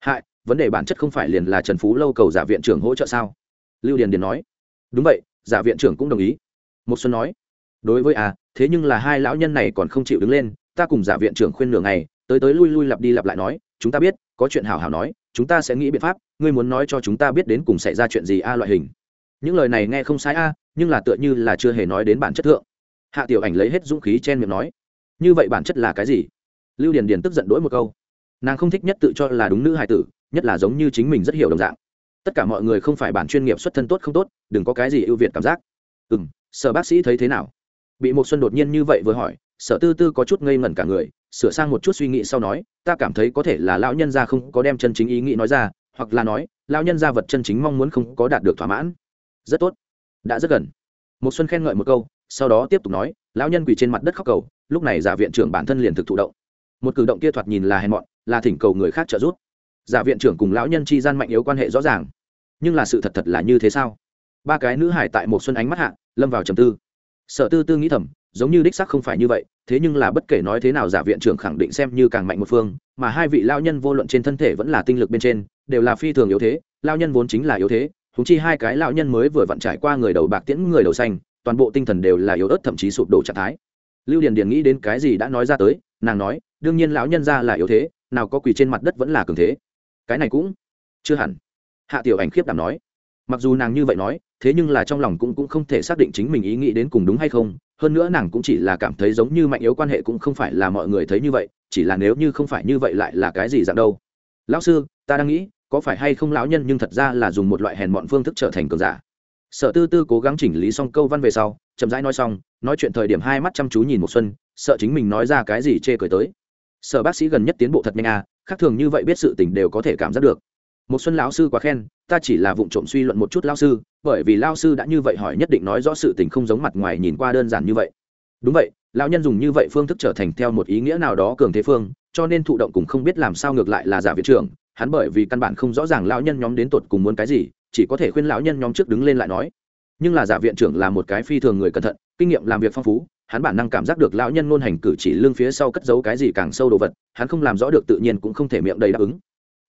[SPEAKER 1] Hại, vấn đề bản chất không phải liền là trần phú lâu cầu giả viện trưởng hỗ trợ sao? Lưu điền điền nói. Đúng vậy, giả viện trưởng cũng đồng ý. Một xuân nói. Đối với à thế nhưng là hai lão nhân này còn không chịu đứng lên, ta cùng giả viện trưởng khuyên nửa ngày, tới tới lui lui lặp đi lặp lại nói, chúng ta biết, có chuyện hảo hảo nói, chúng ta sẽ nghĩ biện pháp, ngươi muốn nói cho chúng ta biết đến cùng xảy ra chuyện gì a loại hình những lời này nghe không sai a à, nhưng là tựa như là chưa hề nói đến bản chất thượng. Hạ tiểu ảnh lấy hết dũng khí chen miệng nói, như vậy bản chất là cái gì? Lưu điền điền tức giận đỗi một câu, nàng không thích nhất tự cho là đúng nữ hài tử, nhất là giống như chính mình rất hiểu đồng dạng. Tất cả mọi người không phải bản chuyên nghiệp xuất thân tốt không tốt, đừng có cái gì ưu việt cảm giác. Ừ m sở bác sĩ thấy thế nào? Bị một xuân đột nhiên như vậy vừa hỏi, sở tư tư có chút ngây ngẩn cả người, sửa sang một chút suy nghĩ sau nói, ta cảm thấy có thể là lão nhân gia không có đem chân chính ý nghĩ nói ra, hoặc là nói, lão nhân gia vật chân chính mong muốn không có đạt được thỏa mãn rất tốt. Đã rất gần. Một xuân khen ngợi một câu, sau đó tiếp tục nói, lão nhân quỳ trên mặt đất khóc cầu, lúc này giả viện trưởng bản thân liền thực thụ động. Một cử động kia thoạt nhìn là hèn mọn, là thỉnh cầu người khác trợ giúp. Giả viện trưởng cùng lão nhân chi gian mạnh yếu quan hệ rõ ràng. Nhưng là sự thật thật là như thế sao? Ba cái nữ hải tại một xuân ánh mắt hạ, lâm vào trầm tư. Sở tư tư nghĩ thầm, giống như đích sắc không phải như vậy, thế nhưng là bất kể nói thế nào giả viện trưởng khẳng định xem như càng mạnh một phương, mà hai vị lao nhân vô luận trên thân thể vẫn là tinh lực bên trên, đều là phi thường yếu thế lao nhân vốn chính là yếu thế húng chi hai cái lão nhân mới vừa vặn trải qua người đầu bạc tiễn, người đầu xanh, toàn bộ tinh thần đều là yếu ớt, thậm chí sụp đổ trạng thái. Lưu điền điền nghĩ đến cái gì đã nói ra tới, nàng nói, đương nhiên lão nhân ra là yếu thế, nào có quỳ trên mặt đất vẫn là cường thế. Cái này cũng chưa hẳn. Hạ tiểu ảnh khiếp đảm nói. Mặc dù nàng như vậy nói, thế nhưng là trong lòng cũng cũng không thể xác định chính mình ý nghĩ đến cùng đúng hay không, hơn nữa nàng cũng chỉ là cảm thấy giống như mạnh yếu quan hệ cũng không phải là mọi người thấy như vậy, chỉ là nếu như không phải như vậy lại là cái gì dạng đâu. Lão sư, ta đang nghĩ có phải hay không lão nhân nhưng thật ra là dùng một loại hèn mọn phương thức trở thành cường giả. Sở tư tư cố gắng chỉnh lý xong câu văn về sau, chậm rãi nói xong, nói chuyện thời điểm hai mắt chăm chú nhìn một xuân, sợ chính mình nói ra cái gì chê cười tới. Sở bác sĩ gần nhất tiến bộ thật nhanh à khác thường như vậy biết sự tình đều có thể cảm giác được. Một xuân lão sư quá khen, ta chỉ là vụng trộm suy luận một chút lão sư, bởi vì lão sư đã như vậy hỏi nhất định nói rõ sự tình không giống mặt ngoài nhìn qua đơn giản như vậy. Đúng vậy, lão nhân dùng như vậy phương thức trở thành theo một ý nghĩa nào đó cường thế phương, cho nên thụ động cũng không biết làm sao ngược lại là giả viện trưởng hắn bởi vì căn bản không rõ ràng lão nhân nhóm đến tột cùng muốn cái gì, chỉ có thể khuyên lão nhân nhóm trước đứng lên lại nói. Nhưng là giả viện trưởng là một cái phi thường người cẩn thận, kinh nghiệm làm việc phong phú, hắn bản năng cảm giác được lão nhân ngôn hành cử chỉ lưng phía sau cất giấu cái gì càng sâu đồ vật, hắn không làm rõ được tự nhiên cũng không thể miệng đầy đáp ứng.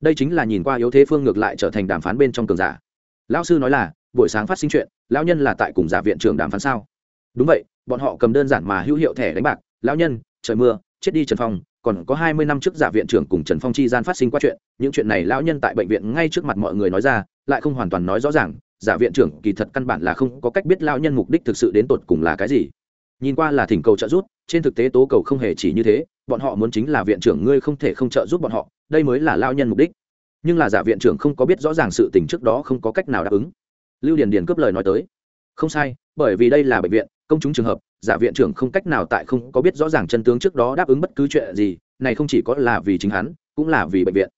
[SPEAKER 1] Đây chính là nhìn qua yếu thế phương ngược lại trở thành đàm phán bên trong cường giả. Lão sư nói là, buổi sáng phát sinh chuyện, lão nhân là tại cùng giả viện trưởng đàm phán sao? Đúng vậy, bọn họ cầm đơn giản mà hữu hiệu thẻ đánh bạc. Lão nhân, trời mưa, chết đi trần phong còn có hai mươi năm trước giả viện trưởng cùng trần phong chi gian phát sinh qua chuyện, những chuyện này lão nhân tại bệnh viện ngay trước mặt mọi người nói ra, lại không hoàn toàn nói rõ ràng, giả viện trưởng kỳ thật căn bản là không có cách biết lão nhân mục đích thực sự đến tột cùng là cái gì. Nhìn qua là thỉnh cầu trợ giúp, trên thực tế tố cầu không hề chỉ như thế, bọn họ muốn chính là viện trưởng ngươi không thể không trợ giúp bọn họ, đây mới là lão nhân mục đích. Nhưng là giả viện trưởng không có biết rõ ràng sự tình trước đó không có cách nào đáp ứng. Lưu điền điền cướp lời nói tới. Không sai, bởi vì đây là bệnh viện công chúng trường hợp, giả viện trưởng không cách nào tại không có biết rõ ràng chân tướng trước đó đáp ứng bất cứ chuyện gì, này không chỉ có là vì chính hắn, cũng là vì bệnh viện.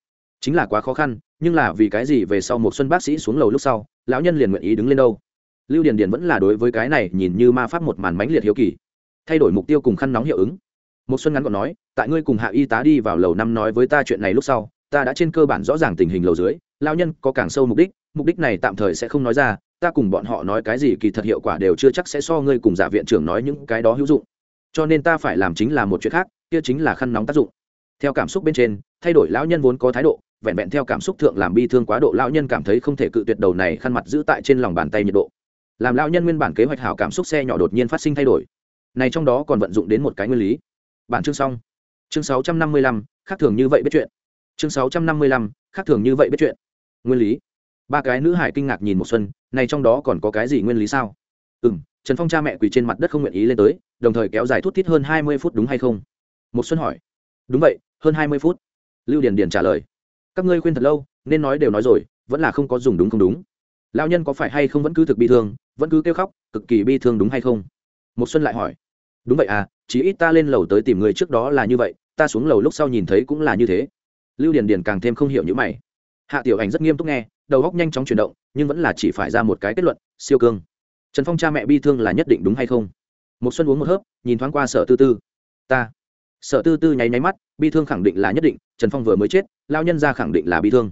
[SPEAKER 1] Chính là quá khó khăn, nhưng là vì cái gì về sau một xuân bác sĩ xuống lầu lúc sau, lão nhân liền nguyện ý đứng lên đâu? Lưu điền điền vẫn là đối với cái này nhìn như ma pháp một màn mãnh liệt hiếu kỳ. Thay đổi mục tiêu cùng khăn nóng hiệu ứng. Một xuân ngắn gọn nói, tại ngươi cùng hạ y tá đi vào lầu năm nói với ta chuyện này lúc sau, ta đã trên cơ bản rõ ràng tình hình lầu dưới, lão nhân có càng sâu mục đích mục đích này tạm thời sẽ không nói ra ta cùng bọn họ nói cái gì kỳ thật hiệu quả đều chưa chắc sẽ so ngươi cùng giả viện trưởng nói những cái đó hữu dụng. Cho nên ta phải làm chính là một chuyện khác, kia chính là khăn nóng tác dụng. Theo cảm xúc bên trên, thay đổi lão nhân vốn có thái độ, vẹn vẹn theo cảm xúc thượng làm bi thương quá độ, lão nhân cảm thấy không thể cự tuyệt đầu này khăn mặt giữ tại trên lòng bàn tay nhiệt độ. Làm lão nhân nguyên bản kế hoạch hảo cảm xúc xe nhỏ đột nhiên phát sinh thay đổi. Này trong đó còn vận dụng đến một cái nguyên lý. Bản chương xong. Chương sáu trăm năm mươi lăm, khác thường như vậy biết chuyện. Chương sáu trăm năm mươi lăm, khác thường như vậy biết chuyện. Nguyên lý ba cái nữ hải kinh ngạc nhìn một xuân, này trong đó còn có cái gì nguyên lý sao? Ừ trần phong cha mẹ quỳ trên mặt đất không nguyện ý lên tới, đồng thời kéo dài thút thít hơn hai mươi phút đúng hay không? Một xuân hỏi. Đúng vậy, hơn hai mươi phút. Lưu điền điền trả lời. Các ngươi khuyên thật lâu, nên nói đều nói rồi, vẫn là không có dùng đúng không đúng. Lao nhân có phải hay không vẫn cứ thực bi thương, vẫn cứ kêu khóc, cực kỳ bi thương đúng hay không? Một xuân lại hỏi. Đúng vậy à chỉ ít ta lên lầu tới tìm người trước đó là như vậy, ta xuống lầu lúc sau nhìn thấy cũng là như thế. Lưu điền điền càng thêm không hiểu như mày. Hạ tiểu ảnh rất nghiêm túc nghe đầu góc nhanh chóng chuyển động, nhưng vẫn là chỉ phải ra một cái kết luận, siêu cương. Trần phong cha mẹ bi thương là nhất định đúng hay không? Một xuân uống một hớp, nhìn thoáng qua sở tư tư. Ta. Sở tư tư nháy nháy mắt, bi thương khẳng định là nhất định, trần phong vừa mới chết lao nhân ra khẳng định là bi thương.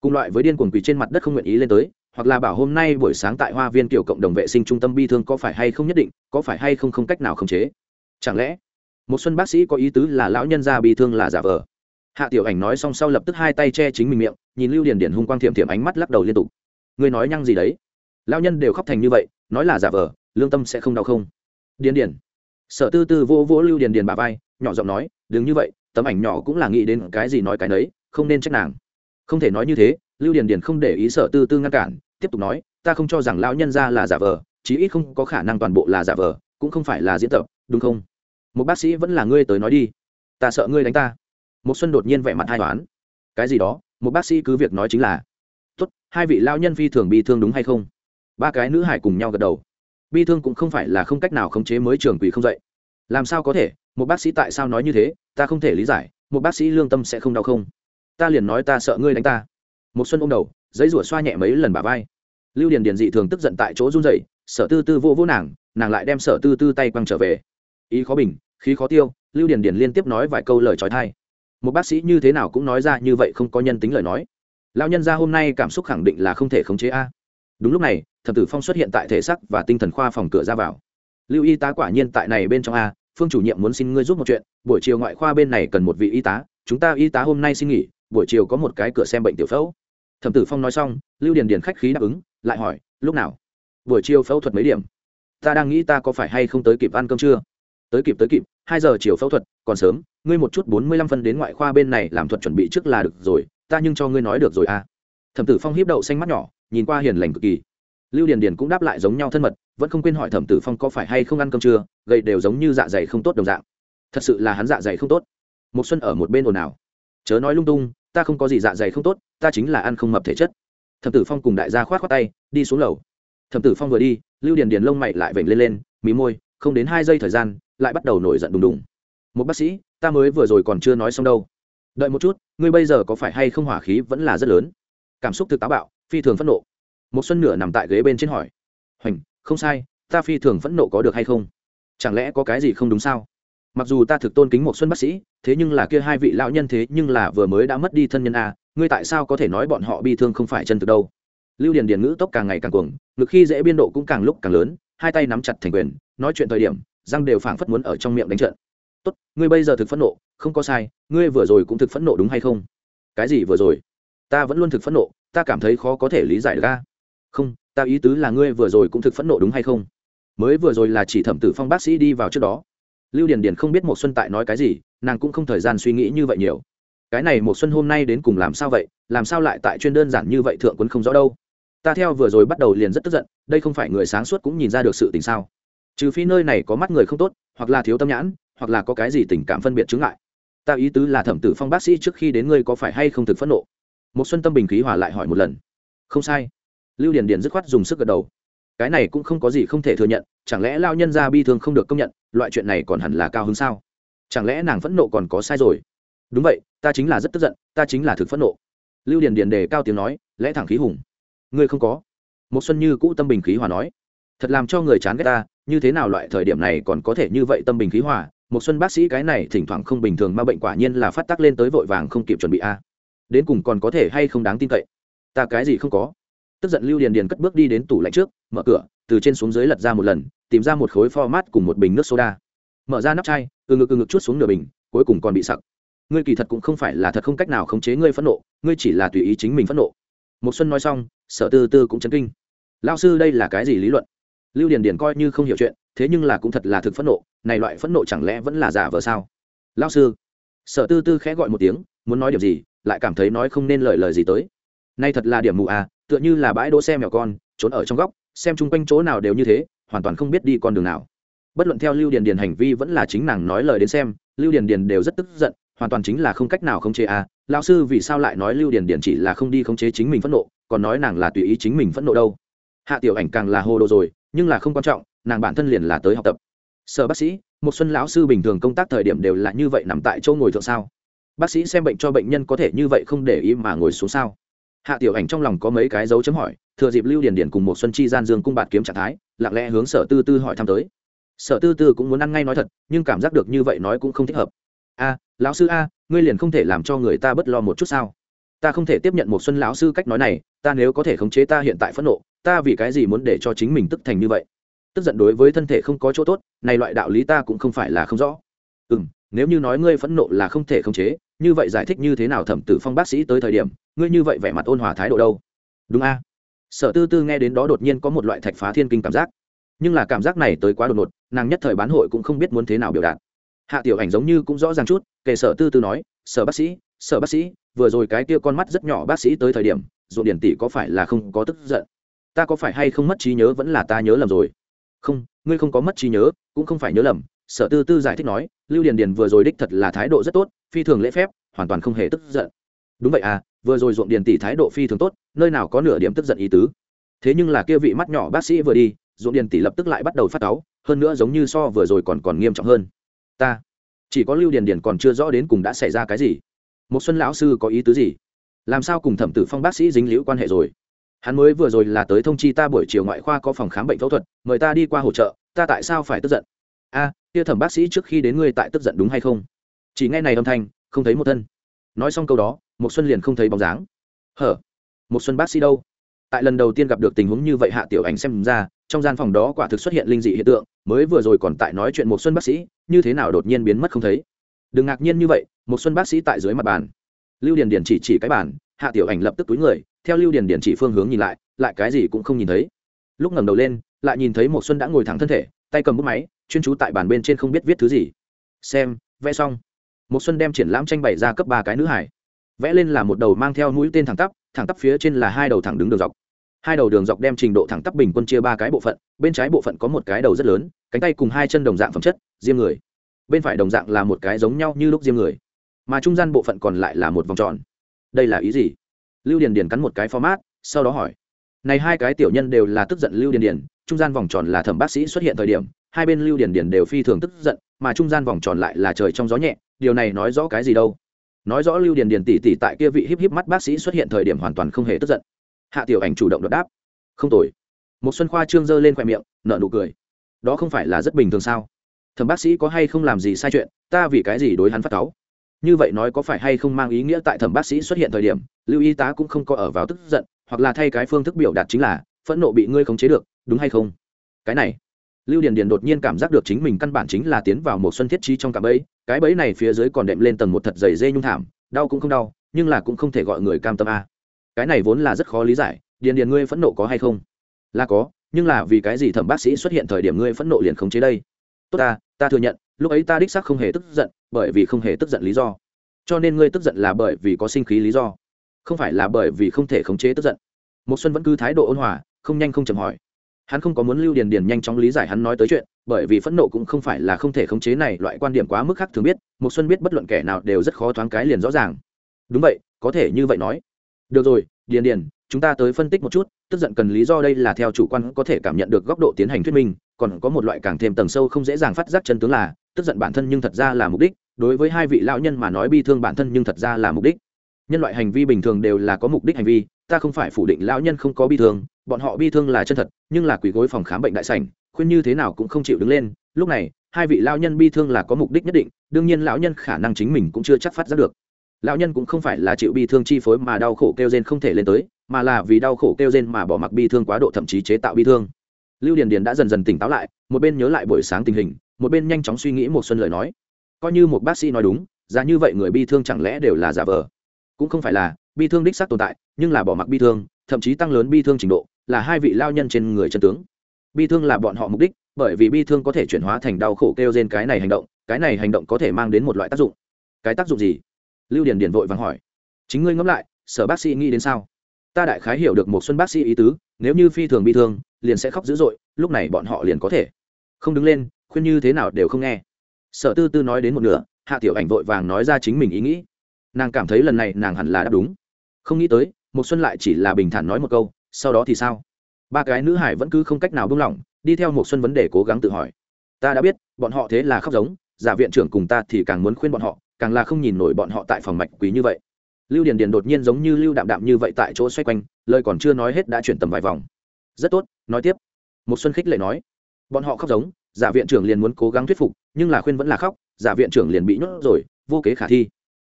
[SPEAKER 1] Cùng loại với điên cuồng quỳ trên mặt đất không nguyện ý lên tới, hoặc là bảo hôm nay buổi sáng tại hoa viên kiểu cộng đồng vệ sinh trung tâm bi thương có phải hay không nhất định, có phải hay không không cách nào khống chế. Chẳng lẽ một xuân bác sĩ có ý tứ là lão nhân ra bi thương là giả vờ? Hạ tiểu ảnh nói xong sau lập tức hai tay che chính mình miệng nhìn lưu Điền Điền hung quang thiệm thiệm ánh mắt lắc đầu liên tục. Ngươi nói nhăng gì đấy? Lão nhân đều khóc thành như vậy nói là giả vờ lương tâm sẽ không đau không? Điền Điền, sở tư tư vô vỗ lưu Điền Điền bà vai nhỏ giọng nói đừng như vậy tấm ảnh nhỏ cũng là nghĩ đến cái gì nói cái đấy không nên trách nàng. Không thể nói như thế lưu Điền Điền không để ý sở tư tư ngăn cản tiếp tục nói ta không cho rằng lão nhân ra là giả vờ chí ít không có khả năng toàn bộ là giả vờ cũng không phải là diễn tập đúng không? Một bác sĩ vẫn là ngươi tới nói đi. Ta sợ ngươi đánh ta một xuân đột nhiên vẻ mặt hai toán cái gì đó? Một bác sĩ cứ việc nói chính là, tốt, hai vị lao nhân phi thường bi thương đúng hay không? Ba cái nữ hải cùng nhau gật đầu. Bi thương cũng không phải là không cách nào khống chế mới trường quỷ không dậy. Làm sao có thể? Một bác sĩ tại sao nói như thế? Ta không thể lý giải. Một bác sĩ lương tâm sẽ không đau không? Ta liền nói ta sợ ngươi đánh ta. Một xuân ôm đầu, giấy rủa xoa nhẹ mấy lần bà vai. Lưu điền điền dị thường tức giận tại chỗ run rẩy sở tư tư vô vô nàng nàng lại đem sở tư tư tay quăng trở về. Ý khó bình, khí khó tiêu, lưu điền điền liên tiếp nói vài câu lời trói thai một bác sĩ như thế nào cũng nói ra như vậy không có nhân tính lời nói. Lão nhân gia hôm nay cảm xúc khẳng định là không thể khống chế a. Đúng lúc này thẩm tử phong xuất hiện tại thể sắc và tinh thần khoa phòng cửa ra vào. Lưu y tá quả nhiên tại này bên trong a, phương chủ nhiệm muốn xin ngươi giúp một chuyện, buổi chiều ngoại khoa bên này cần một vị y tá, chúng ta y tá hôm nay xin nghỉ, buổi chiều có một cái cửa xem bệnh tiểu phẫu. Thẩm tử phong nói xong, lưu điền điền khách khí đáp ứng, lại hỏi, lúc nào? Buổi chiều phẫu thuật mấy điểm? Ta đang nghĩ ta có phải hay không tới kịp ăn cơm trưa tới kịp tới kịp, hai giờ chiều phẫu thuật, còn sớm, ngươi một chút bốn mươi lăm phân đến ngoại khoa bên này làm thuật chuẩn bị trước là được rồi, ta nhưng cho ngươi nói được rồi à. Thẩm tử phong hiếp đậu xanh mắt nhỏ, nhìn qua hiền lành cực kỳ. Lưu điền điền cũng đáp lại giống nhau thân mật, vẫn không quên hỏi thẩm tử phong có phải hay không ăn cơm trưa, gậy đều giống như dạ dày không tốt đồng dạng. Thật sự là hắn dạ dày không tốt. Một xuân ở một bên ồn ào. Chớ nói lung tung, ta không có gì dạ dày không tốt, ta chính là ăn không mập thể chất. Thẩm tử phong cùng đại gia khoát khoát tay, đi xuống lầu. Thẩm tử phong vừa đi, lưu điền điền lông mày lại vểnh lên lên, mí môi, không đến hai giây thời gian lại bắt đầu nổi giận đùng đùng. Một bác sĩ, ta mới vừa rồi còn chưa nói xong đâu. Đợi một chút, ngươi bây giờ có phải hay không hỏa khí vẫn là rất lớn? Cảm xúc thực táo bạo, phi thường phẫn nộ. Một xuân nửa nằm tại ghế bên trên hỏi. Hoành, không sai, ta phi thường phẫn nộ có được hay không? Chẳng lẽ có cái gì không đúng sao? Mặc dù ta thực tôn kính một xuân bác sĩ, thế nhưng là kia hai vị lão nhân thế nhưng là vừa mới đã mất đi thân nhân a, ngươi tại sao có thể nói bọn họ bi thương không phải chân thực đâu? Lưu điền điền ngữ tốc càng ngày càng cuồng, ngực khi dễ biên độ cũng càng lúc càng lớn, hai tay nắm chặt thành quyền, nói chuyện thời điểm răng đều phảng phất muốn ở trong miệng đánh trận. Tốt, ngươi bây giờ thực phẫn nộ, không có sai, ngươi vừa rồi cũng thực phẫn nộ đúng hay không? Cái gì vừa rồi? Ta vẫn luôn thực phẫn nộ, ta cảm thấy khó có thể lý giải ra không, ta ý tứ là ngươi vừa rồi cũng thực phẫn nộ đúng hay không? Mới vừa rồi là chỉ thẩm tử phong bác sĩ đi vào trước đó. Lưu điền điền không biết một xuân tại nói cái gì, nàng cũng không thời gian suy nghĩ như vậy nhiều. Cái này một xuân hôm nay đến cùng làm sao vậy? Làm sao lại tại chuyên đơn giản như vậy thượng quân không rõ đâu? Ta theo vừa rồi bắt đầu liền rất tức giận, đây không phải người sáng suốt cũng nhìn ra được sự tình sao? Trừ phi nơi này có mắt người không tốt, hoặc là thiếu tâm nhãn, hoặc là có cái gì tình cảm phân biệt chứng lại ta ý tứ là thẩm tử phong bác sĩ trước khi đến ngươi có phải hay không thực phẫn nộ? Một xuân tâm bình khí hòa lại hỏi một lần. Không sai. Lưu điền điền dứt khoát dùng sức gật đầu. Cái này cũng không có gì không thể thừa nhận, chẳng lẽ lao nhân gia bi thương không được công nhận, loại chuyện này còn hẳn là cao hơn sao? Chẳng lẽ nàng phẫn nộ còn có sai rồi? Đúng vậy, ta chính là rất tức giận, ta chính là thực phẫn nộ. Lưu điền điền đề cao tiếng nói, lẽ thẳng khí hùng. Ngươi không có. Một xuân như cũ tâm bình khí hòa nói thật làm cho người chán ghét ta, như thế nào loại thời điểm này còn có thể như vậy tâm bình khí hòa, một xuân bác sĩ cái này thỉnh thoảng không bình thường mà bệnh quả nhiên là phát tác lên tới vội vàng không kịp chuẩn bị a. Đến cùng còn có thể hay không đáng tin cậy? Ta cái gì không có? Tức giận lưu điền điền cất bước đi đến tủ lạnh trước, mở cửa, từ trên xuống dưới lật ra một lần, tìm ra một khối format cùng một bình nước soda. Mở ra nắp chai, từ ngực từ ngực chút xuống nửa bình, cuối cùng còn bị sặc. Ngươi kỳ thật cũng không phải là thật không cách nào khống chế ngươi phẫn nộ, ngươi chỉ là tùy ý chính mình phẫn nộ. Một xuân nói xong sở tư tư cũng chấn kinh. Lao sư đây là cái gì lý luận? Lưu điền điền coi như không hiểu chuyện, thế nhưng là cũng thật là thực phẫn nộ, này loại phẫn nộ chẳng lẽ vẫn là giả vờ sao? Lao sư. Sở tư tư khẽ gọi một tiếng, muốn nói điểm gì, lại cảm thấy nói không nên lời lời gì tới. Nay thật là điểm mù à tựa như là bãi đỗ xe mèo con, trốn ở trong góc, xem chung quanh chỗ nào đều như thế, hoàn toàn không biết đi con đường nào. Bất luận theo lưu điền điền hành vi vẫn là chính nàng nói lời đến xem, lưu điền điền đều rất tức giận, hoàn toàn chính là không cách nào khống chế à. Lao sư vì sao lại nói lưu điền điền chỉ là không đi khống chế chính mình phẫn nộ, còn nói nàng là tùy ý chính mình phẫn nộ đâu? Hạ tiểu ảnh càng là hồ đồ rồi nhưng là không quan trọng, nàng bản thân liền là tới học tập. Sở bác sĩ, một xuân lão sư bình thường công tác thời điểm đều là như vậy nằm tại chỗ ngồi thượng sao? Bác sĩ xem bệnh cho bệnh nhân có thể như vậy không để ý mà ngồi xuống sao? Hạ tiểu ảnh trong lòng có mấy cái dấu chấm hỏi, thừa dịp lưu điền điền cùng một xuân chi gian dương cung bạt kiếm trạng thái, lặng lẽ hướng sở tư tư hỏi thăm tới. Sở tư tư cũng muốn ăn ngay nói thật, nhưng cảm giác được như vậy nói cũng không thích hợp. A, lão sư a, ngươi liền không thể làm cho người ta bất lo một chút sao? Ta không thể tiếp nhận một xuân lão sư cách nói này, ta nếu có thể khống chế ta hiện tại phẫn nộ ta vì cái gì muốn để cho chính mình tức thành như vậy? Tức giận đối với thân thể không có chỗ tốt, này loại đạo lý ta cũng không phải là không rõ. Ừ m nếu như nói ngươi phẫn nộ là không thể khống chế, như vậy giải thích như thế nào thẩm tử phong bác sĩ tới thời điểm, ngươi như vậy vẻ mặt ôn hòa thái độ đâu? Đúng a. Sở tư tư nghe đến đó đột nhiên có một loại thạch phá thiên kinh cảm giác. Nhưng là cảm giác này tới quá đột ngột, nàng nhất thời bán hội cũng không biết muốn thế nào biểu đạt. Hạ tiểu ảnh giống như cũng rõ ràng chút, kể sở tư tư nói, sở bác sĩ, sở bác sĩ, vừa rồi cái kia con mắt rất nhỏ bác sĩ tới thời điểm, ruộng điển tỷ có phải là không có tức giận? Ta có phải hay không mất trí nhớ vẫn là ta nhớ lầm rồi? Không, ngươi không có mất trí nhớ, cũng không phải nhớ lầm, sở tư tư giải thích nói, lưu điền điền vừa rồi đích thật là thái độ rất tốt, phi thường lễ phép, hoàn toàn không hề tức giận. Đúng vậy à vừa rồi ruộng điền tỷ thái độ phi thường tốt, nơi nào có nửa điểm tức giận ý tứ. Thế nhưng là kia vị mắt nhỏ bác sĩ vừa đi, ruộng điền tỷ lập tức lại bắt đầu phát táo hơn nữa giống như so vừa rồi còn còn nghiêm trọng hơn. Ta, chỉ có lưu điền điền còn chưa rõ đến cùng đã xảy ra cái gì. Một xuân lão sư có ý tứ gì? Làm sao cùng thẩm tử phong bác sĩ dính liễu quan hệ rồi? Hắn mới vừa rồi là tới thông chi ta buổi chiều ngoại khoa có phòng khám bệnh phẫu thuật, mời ta đi qua hỗ trợ, ta tại sao phải tức giận? A, kia thẩm bác sĩ trước khi đến ngươi tại tức giận đúng hay không? Chỉ nghe này âm thanh, không thấy một thân. Nói xong câu đó một xuân liền không thấy bóng dáng. Hở? Một xuân bác sĩ đâu? Tại lần đầu tiên gặp được tình huống như vậy hạ tiểu ảnh xem ra, trong gian phòng đó quả thực xuất hiện linh dị hiện tượng, mới vừa rồi còn tại nói chuyện một xuân bác sĩ, như thế nào đột nhiên biến mất không thấy. Đừng ngạc nhiên như vậy một xuân bác sĩ tại dưới mặt bàn. Lưu điền điền chỉ chỉ cái bàn, hạ tiểu ảnh lập tức túi người theo lưu điền điền chỉ phương hướng nhìn lại lại cái gì cũng không nhìn thấy. Lúc ngẩng đầu lên, lại nhìn thấy một xuân đã ngồi thẳng thân thể, tay cầm bút máy, chuyên chú tại bàn bên trên không biết viết thứ gì. Xem, vẽ xong. Một xuân đem triển lãm tranh bày ra cấp ba cái nữ hải vẽ lên là một đầu mang theo mũi tên thẳng tắp thẳng tắp phía trên là hai đầu thẳng đứng đường dọc. Hai đầu đường dọc đem trình độ thẳng tắp bình quân chia ba cái bộ phận, bên trái bộ phận có một cái đầu rất lớn, cánh tay cùng hai chân đồng dạng phẩm chất diêm người. Bên phải đồng dạng là một cái giống nhau như lúc diêm người. Mà trung gian bộ phận còn lại là một vòng tròn. Đây là ý gì? Lưu điền điền cắn một cái format, sau đó hỏi, này hai cái tiểu nhân đều là tức giận lưu điền điền, trung gian vòng tròn là thẩm bác sĩ xuất hiện thời điểm, hai bên lưu điền điền đều phi thường tức giận, mà trung gian vòng tròn lại là trời trong gió nhẹ, điều này nói rõ cái gì đâu? Nói rõ lưu điền điền tỷ tỷ tại kia vị híp híp mắt bác sĩ xuất hiện thời điểm hoàn toàn không hề tức giận. Hạ tiểu ảnh chủ động đột đáp, không tồi. Một xuân khoa trương dơ lên khoe miệng, nở nụ cười, đó không phải là rất bình thường sao? Thẩm bác sĩ có hay không làm gì sai chuyện, ta vì cái gì đối hắn phát cáu? Như vậy nói có phải hay không mang ý nghĩa tại thẩm bác sĩ xuất hiện thời điểm, lưu y tá cũng không có ở vào tức giận, hoặc là thay cái phương thức biểu đạt chính là, phẫn nộ bị ngươi khống chế được, đúng hay không? Cái này, lưu điền điền đột nhiên cảm giác được chính mình căn bản chính là tiến vào một xuân thiết trí trong cả bẫy, cái bẫy này phía dưới còn đệm lên tầng một thật dày dê nhung thảm, đau cũng không đau, nhưng là cũng không thể gọi người cam tâm a. Cái này vốn là rất khó lý giải, điền điền ngươi phẫn nộ có hay không? Là có, nhưng là vì cái gì thẩm bác sĩ xuất hiện thời điểm ngươi phẫn nộ liền khống chế đây? Tốt ta ta thừa nhận lúc ấy ta đích xác không hề tức giận, bởi vì không hề tức giận lý do. Cho nên ngươi tức giận là bởi vì có sinh khí lý do, không phải là bởi vì không thể khống chế tức giận. Một xuân vẫn cứ thái độ ôn hòa, không nhanh không chậm hỏi. Hắn không có muốn lưu điền điền nhanh chóng lý giải hắn nói tới chuyện, bởi vì phẫn nộ cũng không phải là không thể khống chế này loại quan điểm quá mức khác thường biết một xuân biết bất luận kẻ nào đều rất khó thoáng cái liền rõ ràng. Đúng vậy, có thể như vậy nói. Được rồi, điền điền, chúng ta tới phân tích một chút, tức giận cần lý do đây là theo chủ quan có thể cảm nhận được góc độ tiến hành thuyết minh, còn có một loại càng thêm tầng sâu không dễ dàng phát giác chân tướng là tức giận bản thân nhưng thật ra là mục đích, đối với hai vị lão nhân mà nói bi thương bản thân nhưng thật ra là mục đích. Nhân loại hành vi bình thường đều là có mục đích hành vi, ta không phải phủ định lão nhân không có bi thương, bọn họ bi thương là chân thật, nhưng là quỷ gối phòng khám bệnh đại sảnh, khuyên như thế nào cũng không chịu đứng lên. Lúc này, hai vị lão nhân bi thương là có mục đích nhất định, đương nhiên lão nhân khả năng chính mình cũng chưa chắc phát giác được. Lão nhân cũng không phải là chịu bi thương chi phối mà đau khổ kêu rên không thể lên tới, mà là vì đau khổ kêu rên mà bỏ mặc bi thương quá độ thậm chí chế tạo bi thương. Lưu điền điền đã dần dần tỉnh táo lại, một bên nhớ lại buổi sáng tình hình một bên nhanh chóng suy nghĩ một xuân lời nói. Coi như một bác sĩ nói đúng ra như vậy người bi thương chẳng lẽ đều là giả vờ? Cũng không phải là, bi thương đích xác tồn tại, nhưng là bỏ mặc bi thương, thậm chí tăng lớn bi thương trình độ, là hai vị lao nhân trên người chân tướng. Bi thương là bọn họ mục đích, bởi vì bi thương có thể chuyển hóa thành đau khổ kêu trên cái này hành động, cái này hành động có thể mang đến một loại tác dụng. Cái tác dụng gì? Lưu điền điền vội vàng hỏi. Chính ngươi ngẫm lại, sở bác sĩ nghĩ đến sao? Ta đại khái hiểu được một xuân bác sĩ ý tứ, nếu như phi thường bi thương, liền sẽ khóc dữ dội, lúc này bọn họ liền có thể. Không đứng lên khuyên như thế nào đều không nghe. Sở tư tư nói đến một nửa, hạ tiểu ảnh vội vàng nói ra chính mình ý nghĩ. Nàng cảm thấy lần này nàng hẳn là đáp đúng. Không nghĩ tới một xuân lại chỉ là bình thản nói một câu, sau đó thì sao? Ba cái nữ hải vẫn cứ không cách nào buông lỏng, đi theo một xuân vấn đề cố gắng tự hỏi. Ta đã biết, bọn họ thế là khóc giống, giả viện trưởng cùng ta thì càng muốn khuyên bọn họ, càng là không nhìn nổi bọn họ tại phòng mạch quý như vậy. Lưu điền điền đột nhiên giống như lưu đạm đạm như vậy tại chỗ xoay quanh, lời còn chưa nói hết đã chuyển tầm vài vòng. Rất tốt, nói tiếp. Một xuân khích lệ nói. Bọn họ khóc giống giả viện trưởng liền muốn cố gắng thuyết phục nhưng là khuyên vẫn là khóc giả viện trưởng liền bị nhốt rồi vô kế khả thi.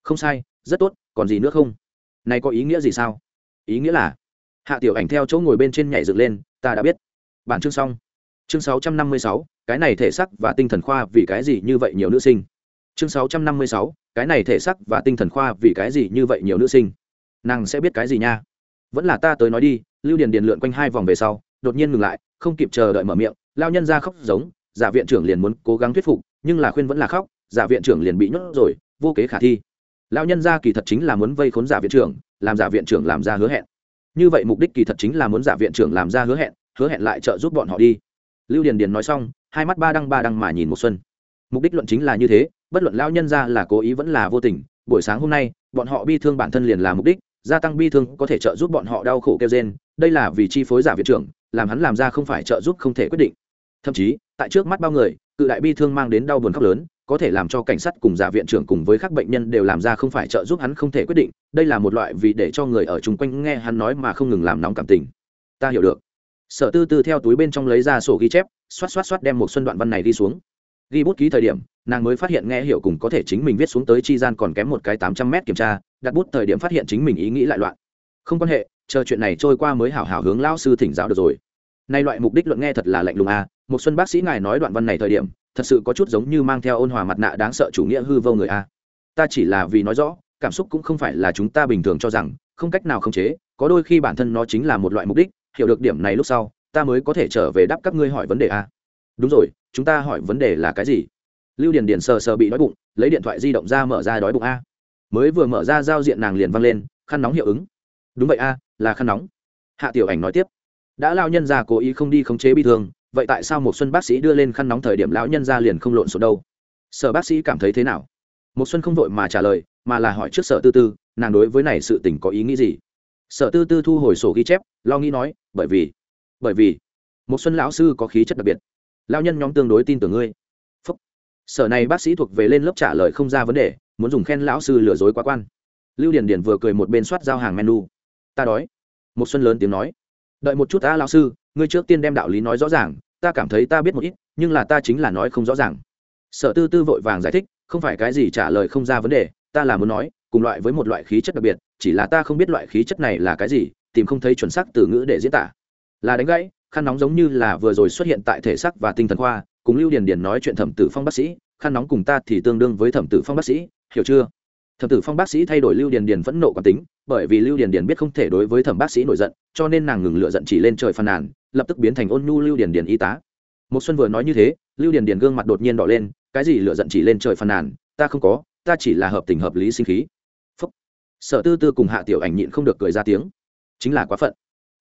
[SPEAKER 1] Không sai rất tốt còn gì nữa không? Này có ý nghĩa gì sao? Ý nghĩa là hạ tiểu ảnh theo chỗ ngồi bên trên nhảy dựng lên ta đã biết. Bản chương xong. Chương 656, cái này thể sắc và tinh thần khoa vì cái gì như vậy nhiều nữ sinh? Chương 656, cái này thể sắc và tinh thần khoa vì cái gì như vậy nhiều nữ sinh? Nàng sẽ biết cái gì nha? Vẫn là ta tới nói đi lưu điền điền lượn quanh hai vòng về sau đột nhiên ngừng lại không kịp chờ đợi mở miệng lao nhân ra khóc giống giả viện trưởng liền muốn cố gắng thuyết phục, nhưng là khuyên vẫn là khóc, giả viện trưởng liền bị nhốt rồi, vô kế khả thi. Lão nhân ra kỳ thật chính là muốn vây khốn giả viện trưởng, làm giả viện trưởng làm ra hứa hẹn. Như vậy mục đích kỳ thật chính là muốn giả viện trưởng làm ra hứa hẹn hứa hẹn lại trợ giúp bọn họ đi. Lưu điền điền nói xong, hai mắt ba đăng ba đăng mà nhìn một xuân. Mục đích luận chính là như thế, bất luận lão nhân ra là cố ý vẫn là vô tình, buổi sáng hôm nay, bọn họ bi thương bản thân liền là mục đích, gia tăng bi thương có thể trợ giúp bọn họ đau khổ kêu gen. đây là vì chi phối giả viện trưởng, làm hắn làm ra không phải trợ giúp không thể quyết định. Thậm chí tại trước mắt bao người, cự đại bi thương mang đến đau buồn khóc lớn, có thể làm cho cảnh sát cùng giả viện trưởng cùng với các bệnh nhân đều làm ra không phải trợ giúp hắn không thể quyết định, đây là một loại vì để cho người ở chung quanh nghe hắn nói mà không ngừng làm nóng cảm tình. Ta hiểu được. Sở tư tư theo túi bên trong lấy ra sổ ghi chép, xoát xoát xoát đem một xuân đoạn văn này đi xuống. Ghi bút ký thời điểm, nàng mới phát hiện nghe hiểu cùng có thể chính mình viết xuống tới chi gian còn kém một cái tám trăm mét kiểm tra, đặt bút thời điểm phát hiện chính mình ý nghĩ lại loạn. Không quan hệ, chờ chuyện này trôi qua mới hảo hảo hướng lao sư thỉnh giáo được rồi. Nay loại mục đích luận nghe thật là lạnh lùng a à một xuân bác sĩ ngài nói đoạn văn này thời điểm, thật sự có chút giống như mang theo ôn hòa mặt nạ đáng sợ chủ nghĩa hư vô người a. Ta chỉ là vì nói rõ, cảm xúc cũng không phải là chúng ta bình thường cho rằng, không cách nào khống chế, có đôi khi bản thân nó chính là một loại mục đích, hiểu được điểm này lúc sau, ta mới có thể trở về đáp các ngươi hỏi vấn đề a. Đúng rồi, chúng ta hỏi vấn đề là cái gì? Lưu điền điền sờ sờ bị đói bụng, lấy điện thoại di động ra mở ra đói bụng a. Mới vừa mở ra giao diện nàng liền văng lên, khăn nóng hiệu ứng. Đúng vậy a, là khăn nóng. Hạ tiểu ảnh nói tiếp. Đã lao nhân ra cố ý không đi khống chế bi thương vậy tại sao một xuân bác sĩ đưa lên khăn nóng thời điểm lão nhân ra liền không lộn xộn đâu? Sở bác sĩ cảm thấy thế nào? Một xuân không vội mà trả lời, mà là hỏi trước sở tư tư, nàng đối với này sự tình có ý nghĩ gì? Sở tư tư thu hồi sổ ghi chép, lo nghĩ nói, bởi vì bởi vì, một xuân lão sư có khí chất đặc biệt. Lão nhân nhóm tương đối tin tưởng ngươi. Phúc. sở này bác sĩ thuộc về lên lớp trả lời không ra vấn đề, muốn dùng khen lão sư lừa dối quá quan. Lưu điển điển vừa cười một bên soát giao hàng menu. Ta đói. Một xuân lớn tiếng nói. Đợi một chút ta lão sư ngươi trước tiên đem đạo lý nói rõ ràng, ta cảm thấy ta biết một ít, nhưng là ta chính là nói không rõ ràng. Sở tư tư vội vàng giải thích, không phải cái gì trả lời không ra vấn đề, ta là muốn nói, cùng loại với một loại khí chất đặc biệt, chỉ là ta không biết loại khí chất này là cái gì, tìm không thấy chuẩn xác từ ngữ để diễn tả. Là đánh gãy, khăn nóng giống như là vừa rồi xuất hiện tại thể xác và tinh thần khoa, cùng lưu điền điền nói chuyện thẩm tử phong bác sĩ, khăn nóng cùng ta thì tương đương với thẩm tử phong bác sĩ, hiểu chưa? Thẩm tử phong bác sĩ thay đổi lưu điền điền phẫn nộ quán tính, bởi vì lưu điền điền biết không thể đối với thẩm bác sĩ nổi giận, cho nên nàng ngừng lựa giận chỉ lên trời phàn nàn, lập tức biến thành ôn nhu lưu điền điền y tá. Một xuân vừa nói như thế, lưu điền điền gương mặt đột nhiên đỏ lên, cái gì lựa giận chỉ lên trời phàn nàn, ta không có, ta chỉ là hợp tình hợp lý sinh khí. Phúc. sở tư tư cùng hạ tiểu ảnh nhịn không được cười ra tiếng. Chính là quá phận.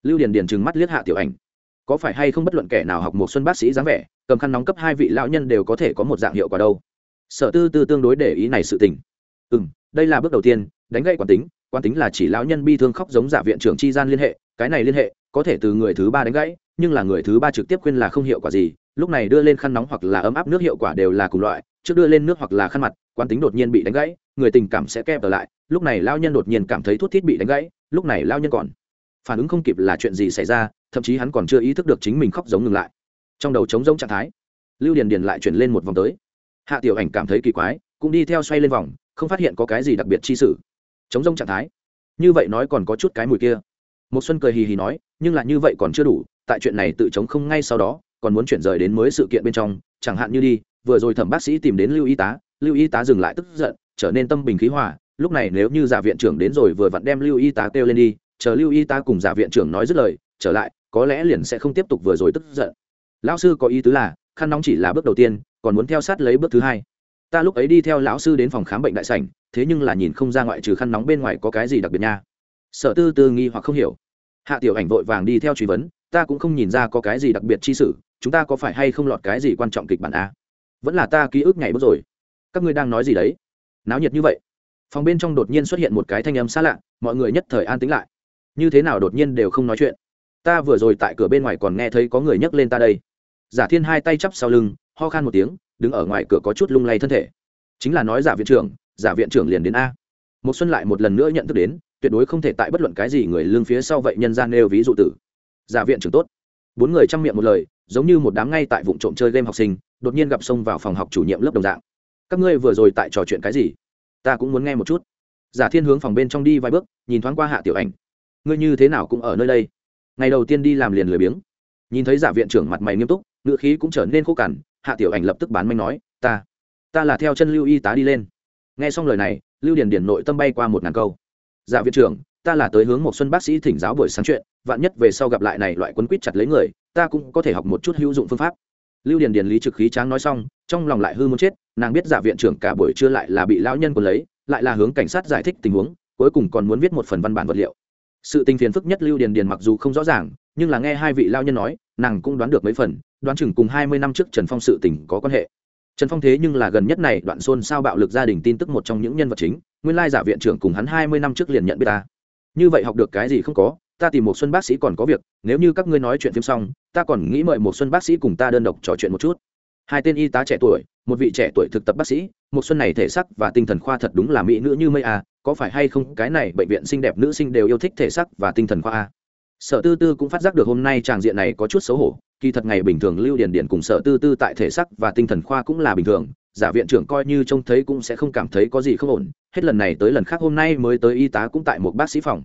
[SPEAKER 1] Lưu điền điền trừng mắt liếc hạ tiểu ảnh. Có phải hay không bất luận kẻ nào học một xuân bác sĩ dáng vẻ, cầm khăn nóng cấp hai vị lão nhân đều có thể có một dạng hiệu quả đâu? Sở tư tư tương đối để ý này sự tình. Ừm đây là bước đầu tiên, đánh gậy quán tính quán tính là chỉ lão nhân bi thương khóc giống giả viện trưởng chi gian liên hệ, cái này liên hệ, có thể từ người thứ ba đánh gãy, nhưng là người thứ ba trực tiếp khuyên là không hiệu quả gì, lúc này đưa lên khăn nóng hoặc là ấm áp nước hiệu quả đều là cùng loại, trước đưa lên nước hoặc là khăn mặt, quán tính đột nhiên bị đánh gãy, người tình cảm sẽ kẹp ở lại, lúc này lao nhân đột nhiên cảm thấy thuốc thiết bị đánh gãy, lúc này lao nhân còn phản ứng không kịp là chuyện gì xảy ra, thậm chí hắn còn chưa ý thức được chính mình khóc giống ngừng lại. Trong đầu trống rỗng trạng thái, lưu điền điền lại chuyển lên một vòng tới. Hạ tiểu ảnh cảm thấy kỳ quái, cũng đi theo xoay lên vòng không phát hiện có cái gì đặc biệt chi sử. Chống rông trạng thái. Như vậy nói còn có chút cái mùi kia. Một xuân cười hì hì nói, nhưng là như vậy còn chưa đủ, tại chuyện này tự chống không ngay sau đó, còn muốn chuyển rời đến mới sự kiện bên trong, chẳng hạn như đi, vừa rồi thẩm bác sĩ tìm đến lưu y tá, lưu y tá dừng lại tức giận, trở nên tâm bình khí hòa, lúc này nếu như giả viện trưởng đến rồi vừa vặn đem lưu y tá kêu lên đi, chờ lưu y tá cùng giả viện trưởng nói dứt lời, trở lại, có lẽ liền sẽ không tiếp tục vừa rồi tức giận. Lão sư có ý tứ là, khăn nóng chỉ là bước đầu tiên, còn muốn theo sát lấy bước thứ hai ta lúc ấy đi theo lão sư đến phòng khám bệnh đại sảnh, thế nhưng là nhìn không ra ngoại trừ khăn nóng bên ngoài có cái gì đặc biệt nha. Sở tư tư nghi hoặc không hiểu. Hạ tiểu ảnh vội vàng đi theo truy vấn, ta cũng không nhìn ra có cái gì đặc biệt chi sử chúng ta có phải hay không lọt cái gì quan trọng kịch bản a? Vẫn là ta ký ức nhảy bước rồi. Các ngươi đang nói gì đấy? Náo nhiệt như vậy. Phòng bên trong đột nhiên xuất hiện một cái thanh âm xa lạ, mọi người nhất thời an tính lại. Như thế nào đột nhiên đều không nói chuyện? Ta vừa rồi tại cửa bên ngoài còn nghe thấy có người nhấc lên ta đây. Giả thiên hai tay chắp sau lưng, ho khan một tiếng đứng ở ngoài cửa có chút lung lay thân thể. Chính là nói giả viện trưởng, giả viện trưởng liền đến a. Một xuân lại một lần nữa nhận thức đến, tuyệt đối không thể tại bất luận cái gì người lương phía sau vậy nhân gian nêu ví dụ tử. Giả viện trưởng tốt. Bốn người chăm miệng một lời, giống như một đám ngay tại vụ trộm chơi game học sinh, đột nhiên gặp xông vào phòng học chủ nhiệm lớp đồng dạng. Các ngươi vừa rồi tại trò chuyện cái gì? Ta cũng muốn nghe một chút. Giả thiên hướng phòng bên trong đi vài bước, nhìn thoáng qua hạ tiểu ảnh. Ngươi như thế nào cũng ở nơi đây? Ngày đầu tiên đi làm liền lười biếng. Nhìn thấy giả viện trưởng mặt mày nghiêm túc ngựa khí cũng trở nên khô cằn hạ tiểu ảnh lập tức bán manh nói, ta ta là theo chân lưu y tá đi lên. Nghe xong lời này, lưu điền điền nội tâm bay qua một ngàn câu. Dạ viện trưởng, ta là tới hướng một xuân bác sĩ thỉnh giáo buổi sáng chuyện, vạn nhất về sau gặp lại này loại quấn quýt chặt lấy người, ta cũng có thể học một chút hữu dụng phương pháp. Lưu điền điền lý trực khí tráng nói xong, trong lòng lại hư muốn chết, nàng biết dạ viện trưởng cả buổi trưa lại là bị lão nhân còn lấy, lại là hướng cảnh sát giải thích tình huống, cuối cùng còn muốn viết một phần văn bản vật liệu sự tình phiền phức nhất lưu điền điền mặc dù không rõ ràng, nhưng là nghe hai vị lao nhân nói, nàng cũng đoán được mấy phần, đoán chừng cùng hai mươi năm trước trần phong sự tình có quan hệ. Trần phong thế nhưng là gần nhất này đoạn xôn sao bạo lực gia đình tin tức một trong những nhân vật chính, nguyên lai giả viện trưởng cùng hắn hai mươi năm trước liền nhận biết ta. Như vậy học được cái gì không có, ta tìm một xuân bác sĩ còn có việc, nếu như các ngươi nói chuyện phim xong, ta còn nghĩ mời một xuân bác sĩ cùng ta đơn độc trò chuyện một chút. Hai tên y tá trẻ tuổi, một vị trẻ tuổi thực tập bác sĩ, một xuân này thể sắc và tinh thần khoa thật đúng là mỹ nữ như mây à có phải hay không cái này bệnh viện xinh đẹp nữ sinh đều yêu thích thể sắc và tinh thần khoa a? Sở tư tư cũng phát giác được hôm nay tràng diện này có chút xấu hổ, kỳ thật ngày bình thường lưu điền điền cùng sở tư tư tại thể sắc và tinh thần khoa cũng là bình thường, giả viện trưởng coi như trông thấy cũng sẽ không cảm thấy có gì không ổn, hết lần này tới lần khác hôm nay mới tới y tá cũng tại một bác sĩ phòng.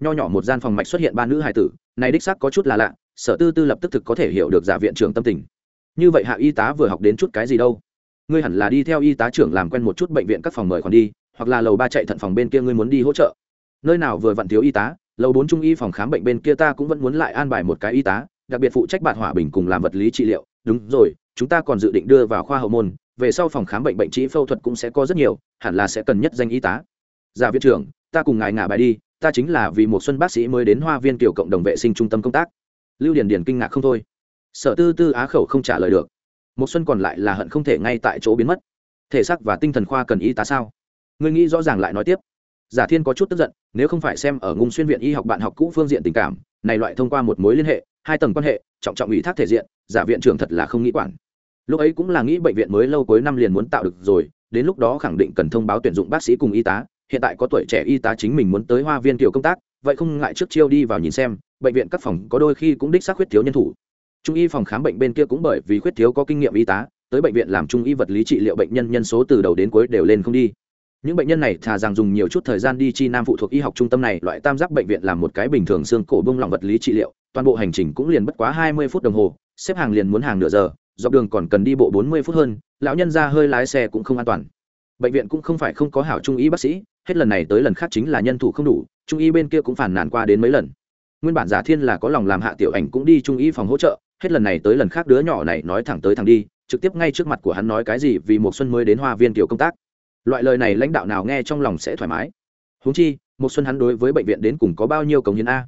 [SPEAKER 1] Nho nhỏ một gian phòng mạch xuất hiện ba nữ hài tử, này đích sắc có chút là lạ, sở tư tư lập tức thực có thể hiểu được giả viện trưởng tâm tình. Như vậy hạ y tá vừa học đến chút cái gì đâu? Ngươi hẳn là đi theo y tá trưởng làm quen một chút bệnh viện các phòng mời còn đi hoặc là lầu ba chạy thận phòng bên kia ngươi muốn đi hỗ trợ. Nơi nào vừa vặn thiếu y tá, lầu bốn trung y phòng khám bệnh bên kia ta cũng vẫn muốn lại an bài một cái y tá, đặc biệt phụ trách bạn hỏa bình cùng làm vật lý trị liệu. Đúng rồi, chúng ta còn dự định đưa vào khoa hậu môn, về sau phòng khám bệnh bệnh trí phẫu thuật cũng sẽ có rất nhiều, hẳn là sẽ cần nhất danh y tá. Giả viện trưởng, ta cùng ngài ngả bài đi, ta chính là vì một xuân bác sĩ mới đến hoa viên tiểu cộng đồng vệ sinh trung tâm công tác. Lưu Điền Điền kinh ngạc không thôi. Sở tư tư á khẩu không trả lời được. Một xuân còn lại là hận không thể ngay tại chỗ biến mất. Thể xác và tinh thần khoa cần y tá sao? Ngươi nghĩ rõ ràng lại nói tiếp. Giả thiên có chút tức giận, nếu không phải xem ở ngung xuyên viện y học bạn học cũ phương diện tình cảm, này loại thông qua một mối liên hệ, hai tầng quan hệ, trọng trọng ủy thác thể diện, giả viện trưởng thật là không nghĩ quản. Lúc ấy cũng là nghĩ bệnh viện mới lâu cuối năm liền muốn tạo được rồi, đến lúc đó khẳng định cần thông báo tuyển dụng bác sĩ cùng y tá, hiện tại có tuổi trẻ y tá chính mình muốn tới hoa viên tiểu công tác, vậy không ngại trước chiêu đi vào nhìn xem, bệnh viện các phòng có đôi khi cũng đích xác khuyết thiếu nhân thủ. Trung y phòng khám bệnh bên kia cũng bởi vì khuyết thiếu có kinh nghiệm y tá, tới bệnh viện làm trung y vật lý trị liệu bệnh nhân nhân số từ đầu đến cuối đều lên không đi những bệnh nhân này thà rằng dùng nhiều chút thời gian đi chi nam phụ thuộc y học trung tâm này, loại tam giác bệnh viện làm một cái bình thường xương cổ bông lỏng vật lý trị liệu, toàn bộ hành trình cũng liền bất quá hai mươi phút đồng hồ, xếp hàng liền muốn hàng nửa giờ, dọc đường còn cần đi bộ bốn mươi phút hơn, lão nhân ra hơi lái xe cũng không an toàn. Bệnh viện cũng không phải không có hảo trung y bác sĩ, hết lần này tới lần khác chính là nhân thủ không đủ, trung y bên kia cũng phản nàn qua đến mấy lần. Nguyên bản giả thiên là có lòng làm hạ tiểu ảnh cũng đi trung y phòng hỗ trợ, hết lần này tới lần khác đứa nhỏ này nói thẳng tới thẳng đi, trực tiếp ngay trước mặt của hắn nói cái gì vì một xuân mới đến hoa viên tiểu công tác loại lời này lãnh đạo nào nghe trong lòng sẽ thoải mái. Huống chi, một xuân hắn đối với bệnh viện đến cùng có bao nhiêu cống hiến a?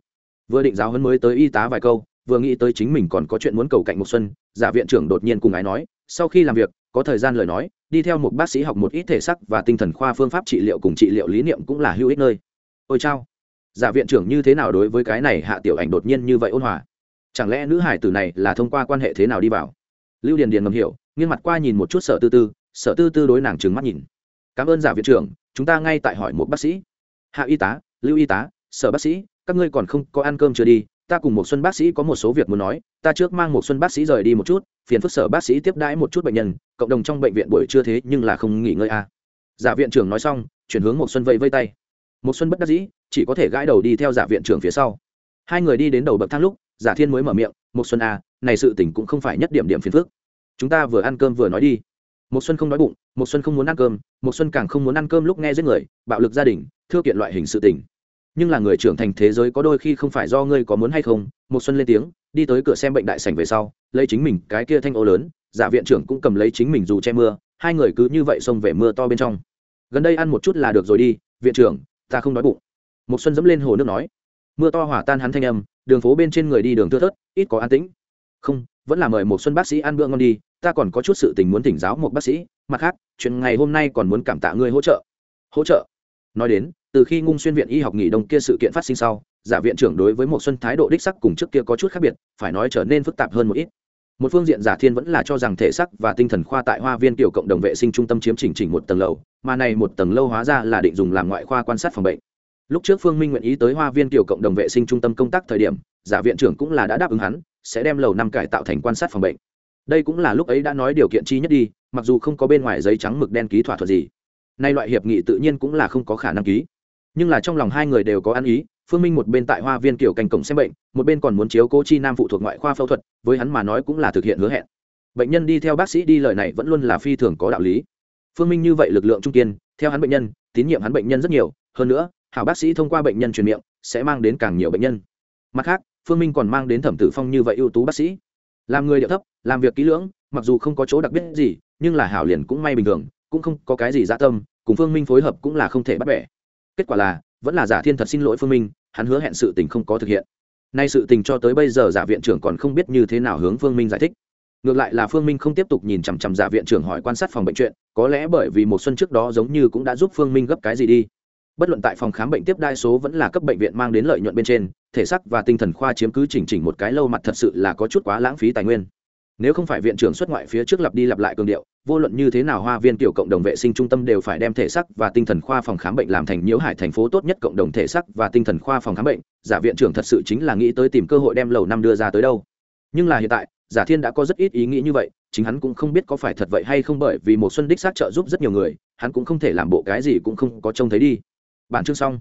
[SPEAKER 1] Vừa định giáo hơn mới tới y tá vài câu, vừa nghĩ tới chính mình còn có chuyện muốn cầu cạnh một xuân, giả viện trưởng đột nhiên cùng ái nói, sau khi làm việc, có thời gian lời nói, đi theo một bác sĩ học một ít thể sắc và tinh thần khoa phương pháp trị liệu cùng trị liệu lý niệm cũng là hữu ích nơi. Ôi chao! Giả viện trưởng như thế nào đối với cái này hạ tiểu ảnh đột nhiên như vậy ôn hòa? Chẳng lẽ nữ hải tử này là thông qua quan hệ thế nào đi vào? Lưu điền điền ngầm hiểu, nghiêng mặt qua nhìn một chút sở tư tư, sở tư tư đối nàng trừng mắt nhìn cảm ơn giả viện trưởng, chúng ta ngay tại hỏi một bác sĩ. Hạ y tá, lưu y tá, sở bác sĩ, các ngươi còn không có ăn cơm chưa đi? Ta cùng một xuân bác sĩ có một số việc muốn nói, ta trước mang một xuân bác sĩ rời đi một chút, phiền phức sở bác sĩ tiếp đãi một chút bệnh nhân, cộng đồng trong bệnh viện buổi trưa thế nhưng là không nghỉ ngơi à. giả viện trưởng nói xong, chuyển hướng một xuân vẫy vây tay. Một xuân bất đắc dĩ, chỉ có thể gãi đầu đi theo giả viện trưởng phía sau. Hai người đi đến đầu bậc thang lúc, giả thiên mới mở miệng, một xuân à này sự tình cũng không phải nhất điểm điểm phiền phức. Chúng ta vừa ăn cơm vừa nói đi một xuân không đói bụng một xuân không muốn ăn cơm một xuân càng không muốn ăn cơm lúc nghe giết người, bạo lực gia đình, thưa kiện loại hình sự tình. Nhưng là người trưởng thành thế giới có đôi khi không phải do ngươi có muốn hay không một xuân lên tiếng, đi tới cửa xem bệnh đại sảnh về sau, lấy chính mình cái kia thanh ô lớn, giả viện trưởng cũng cầm lấy chính mình dù che mưa, hai người cứ như vậy xông về mưa to bên trong. Gần đây ăn một chút là được rồi đi, viện trưởng, ta không đói bụng. Một xuân dẫm lên hồ nước nói. Mưa to hỏa tan hắn thanh âm, đường phố bên trên người đi đường thưa thớt, ít có an tĩnh. Không, vẫn là mời một xuân bác sĩ ăn bữa ngon đi ta còn có chút sự tình muốn thỉnh giáo một bác sĩ, mặt khác, chuyện ngày hôm nay còn muốn cảm tạ ngươi hỗ trợ. Hỗ trợ? Nói đến, từ khi ngung xuyên viện y học nghỉ đông kia sự kiện phát sinh sau, giả viện trưởng đối với một xuân thái độ đích sắc cùng trước kia có chút khác biệt, phải nói trở nên phức tạp hơn một ít. Một phương diện giả thiên vẫn là cho rằng thể sắc và tinh thần khoa tại hoa viên tiểu cộng đồng vệ sinh trung tâm chiếm chỉnh chỉnh một tầng lầu, mà này một tầng lâu hóa ra là định dùng làm ngoại khoa quan sát phòng bệnh. Lúc trước phương minh nguyện ý tới hoa viên tiểu cộng đồng vệ sinh trung tâm công tác thời điểm, giả viện trưởng cũng là đã đáp ứng hắn, sẽ đem lầu năm cải tạo thành quan sát phòng bệnh đây cũng là lúc ấy đã nói điều kiện chi nhất đi, mặc dù không có bên ngoài giấy trắng mực đen ký thỏa thuận gì. Nay loại hiệp nghị tự nhiên cũng là không có khả năng ký. Nhưng là trong lòng hai người đều có ăn ý, phương minh một bên tại hoa viên kiểu cành cổng xem bệnh, một bên còn muốn chiếu cố chi nam phụ thuộc ngoại khoa phẫu thuật, với hắn mà nói cũng là thực hiện hứa hẹn. Bệnh nhân đi theo bác sĩ đi lời này vẫn luôn là phi thường có đạo lý. Phương minh như vậy lực lượng trung kiên, theo hắn bệnh nhân, tín nhiệm hắn bệnh nhân rất nhiều, hơn nữa, hảo bác sĩ thông qua bệnh nhân truyền miệng, sẽ mang đến càng nhiều bệnh nhân. Mặt khác, phương minh còn mang đến thẩm tử phong như vậy ưu tú bác sĩ làm người điệu thấp, làm việc kỹ lưỡng, mặc dù không có chỗ đặc biệt gì, nhưng là hảo liền cũng may bình thường, cũng không có cái gì dã tâm, cùng phương minh phối hợp cũng là không thể bắt bẻ. Kết quả là, vẫn là giả thiên thật xin lỗi phương minh, hắn hứa hẹn sự tình không có thực hiện. Nay sự tình cho tới bây giờ giả viện trưởng còn không biết như thế nào hướng phương minh giải thích. Ngược lại là phương minh không tiếp tục nhìn chằm chằm giả viện trưởng hỏi quan sát phòng bệnh chuyện, có lẽ bởi vì một xuân trước đó giống như cũng đã giúp phương minh gấp cái gì đi. Bất luận tại phòng khám bệnh tiếp đai số vẫn là cấp bệnh viện mang đến lợi nhuận bên trên thể sắc và tinh thần khoa chiếm cứ chỉnh chỉnh một cái lâu mặt thật sự là có chút quá lãng phí tài nguyên. Nếu không phải viện trưởng xuất ngoại phía trước lặp đi lặp lại cường điệu, vô luận như thế nào hoa viên tiểu cộng đồng vệ sinh trung tâm đều phải đem thể sắc và tinh thần khoa phòng khám bệnh làm thành nhiễu hải thành phố tốt nhất cộng đồng thể sắc và tinh thần khoa phòng khám bệnh, giả viện trưởng thật sự chính là nghĩ tới tìm cơ hội đem lầu năm đưa ra tới đâu. Nhưng là hiện tại, giả thiên đã có rất ít ý nghĩ như vậy, chính hắn cũng không biết có phải thật vậy hay không bởi vì một xuân đích xác trợ giúp rất nhiều người, hắn cũng không thể làm bộ cái gì cũng không có trông thấy đi. Bản chương xong.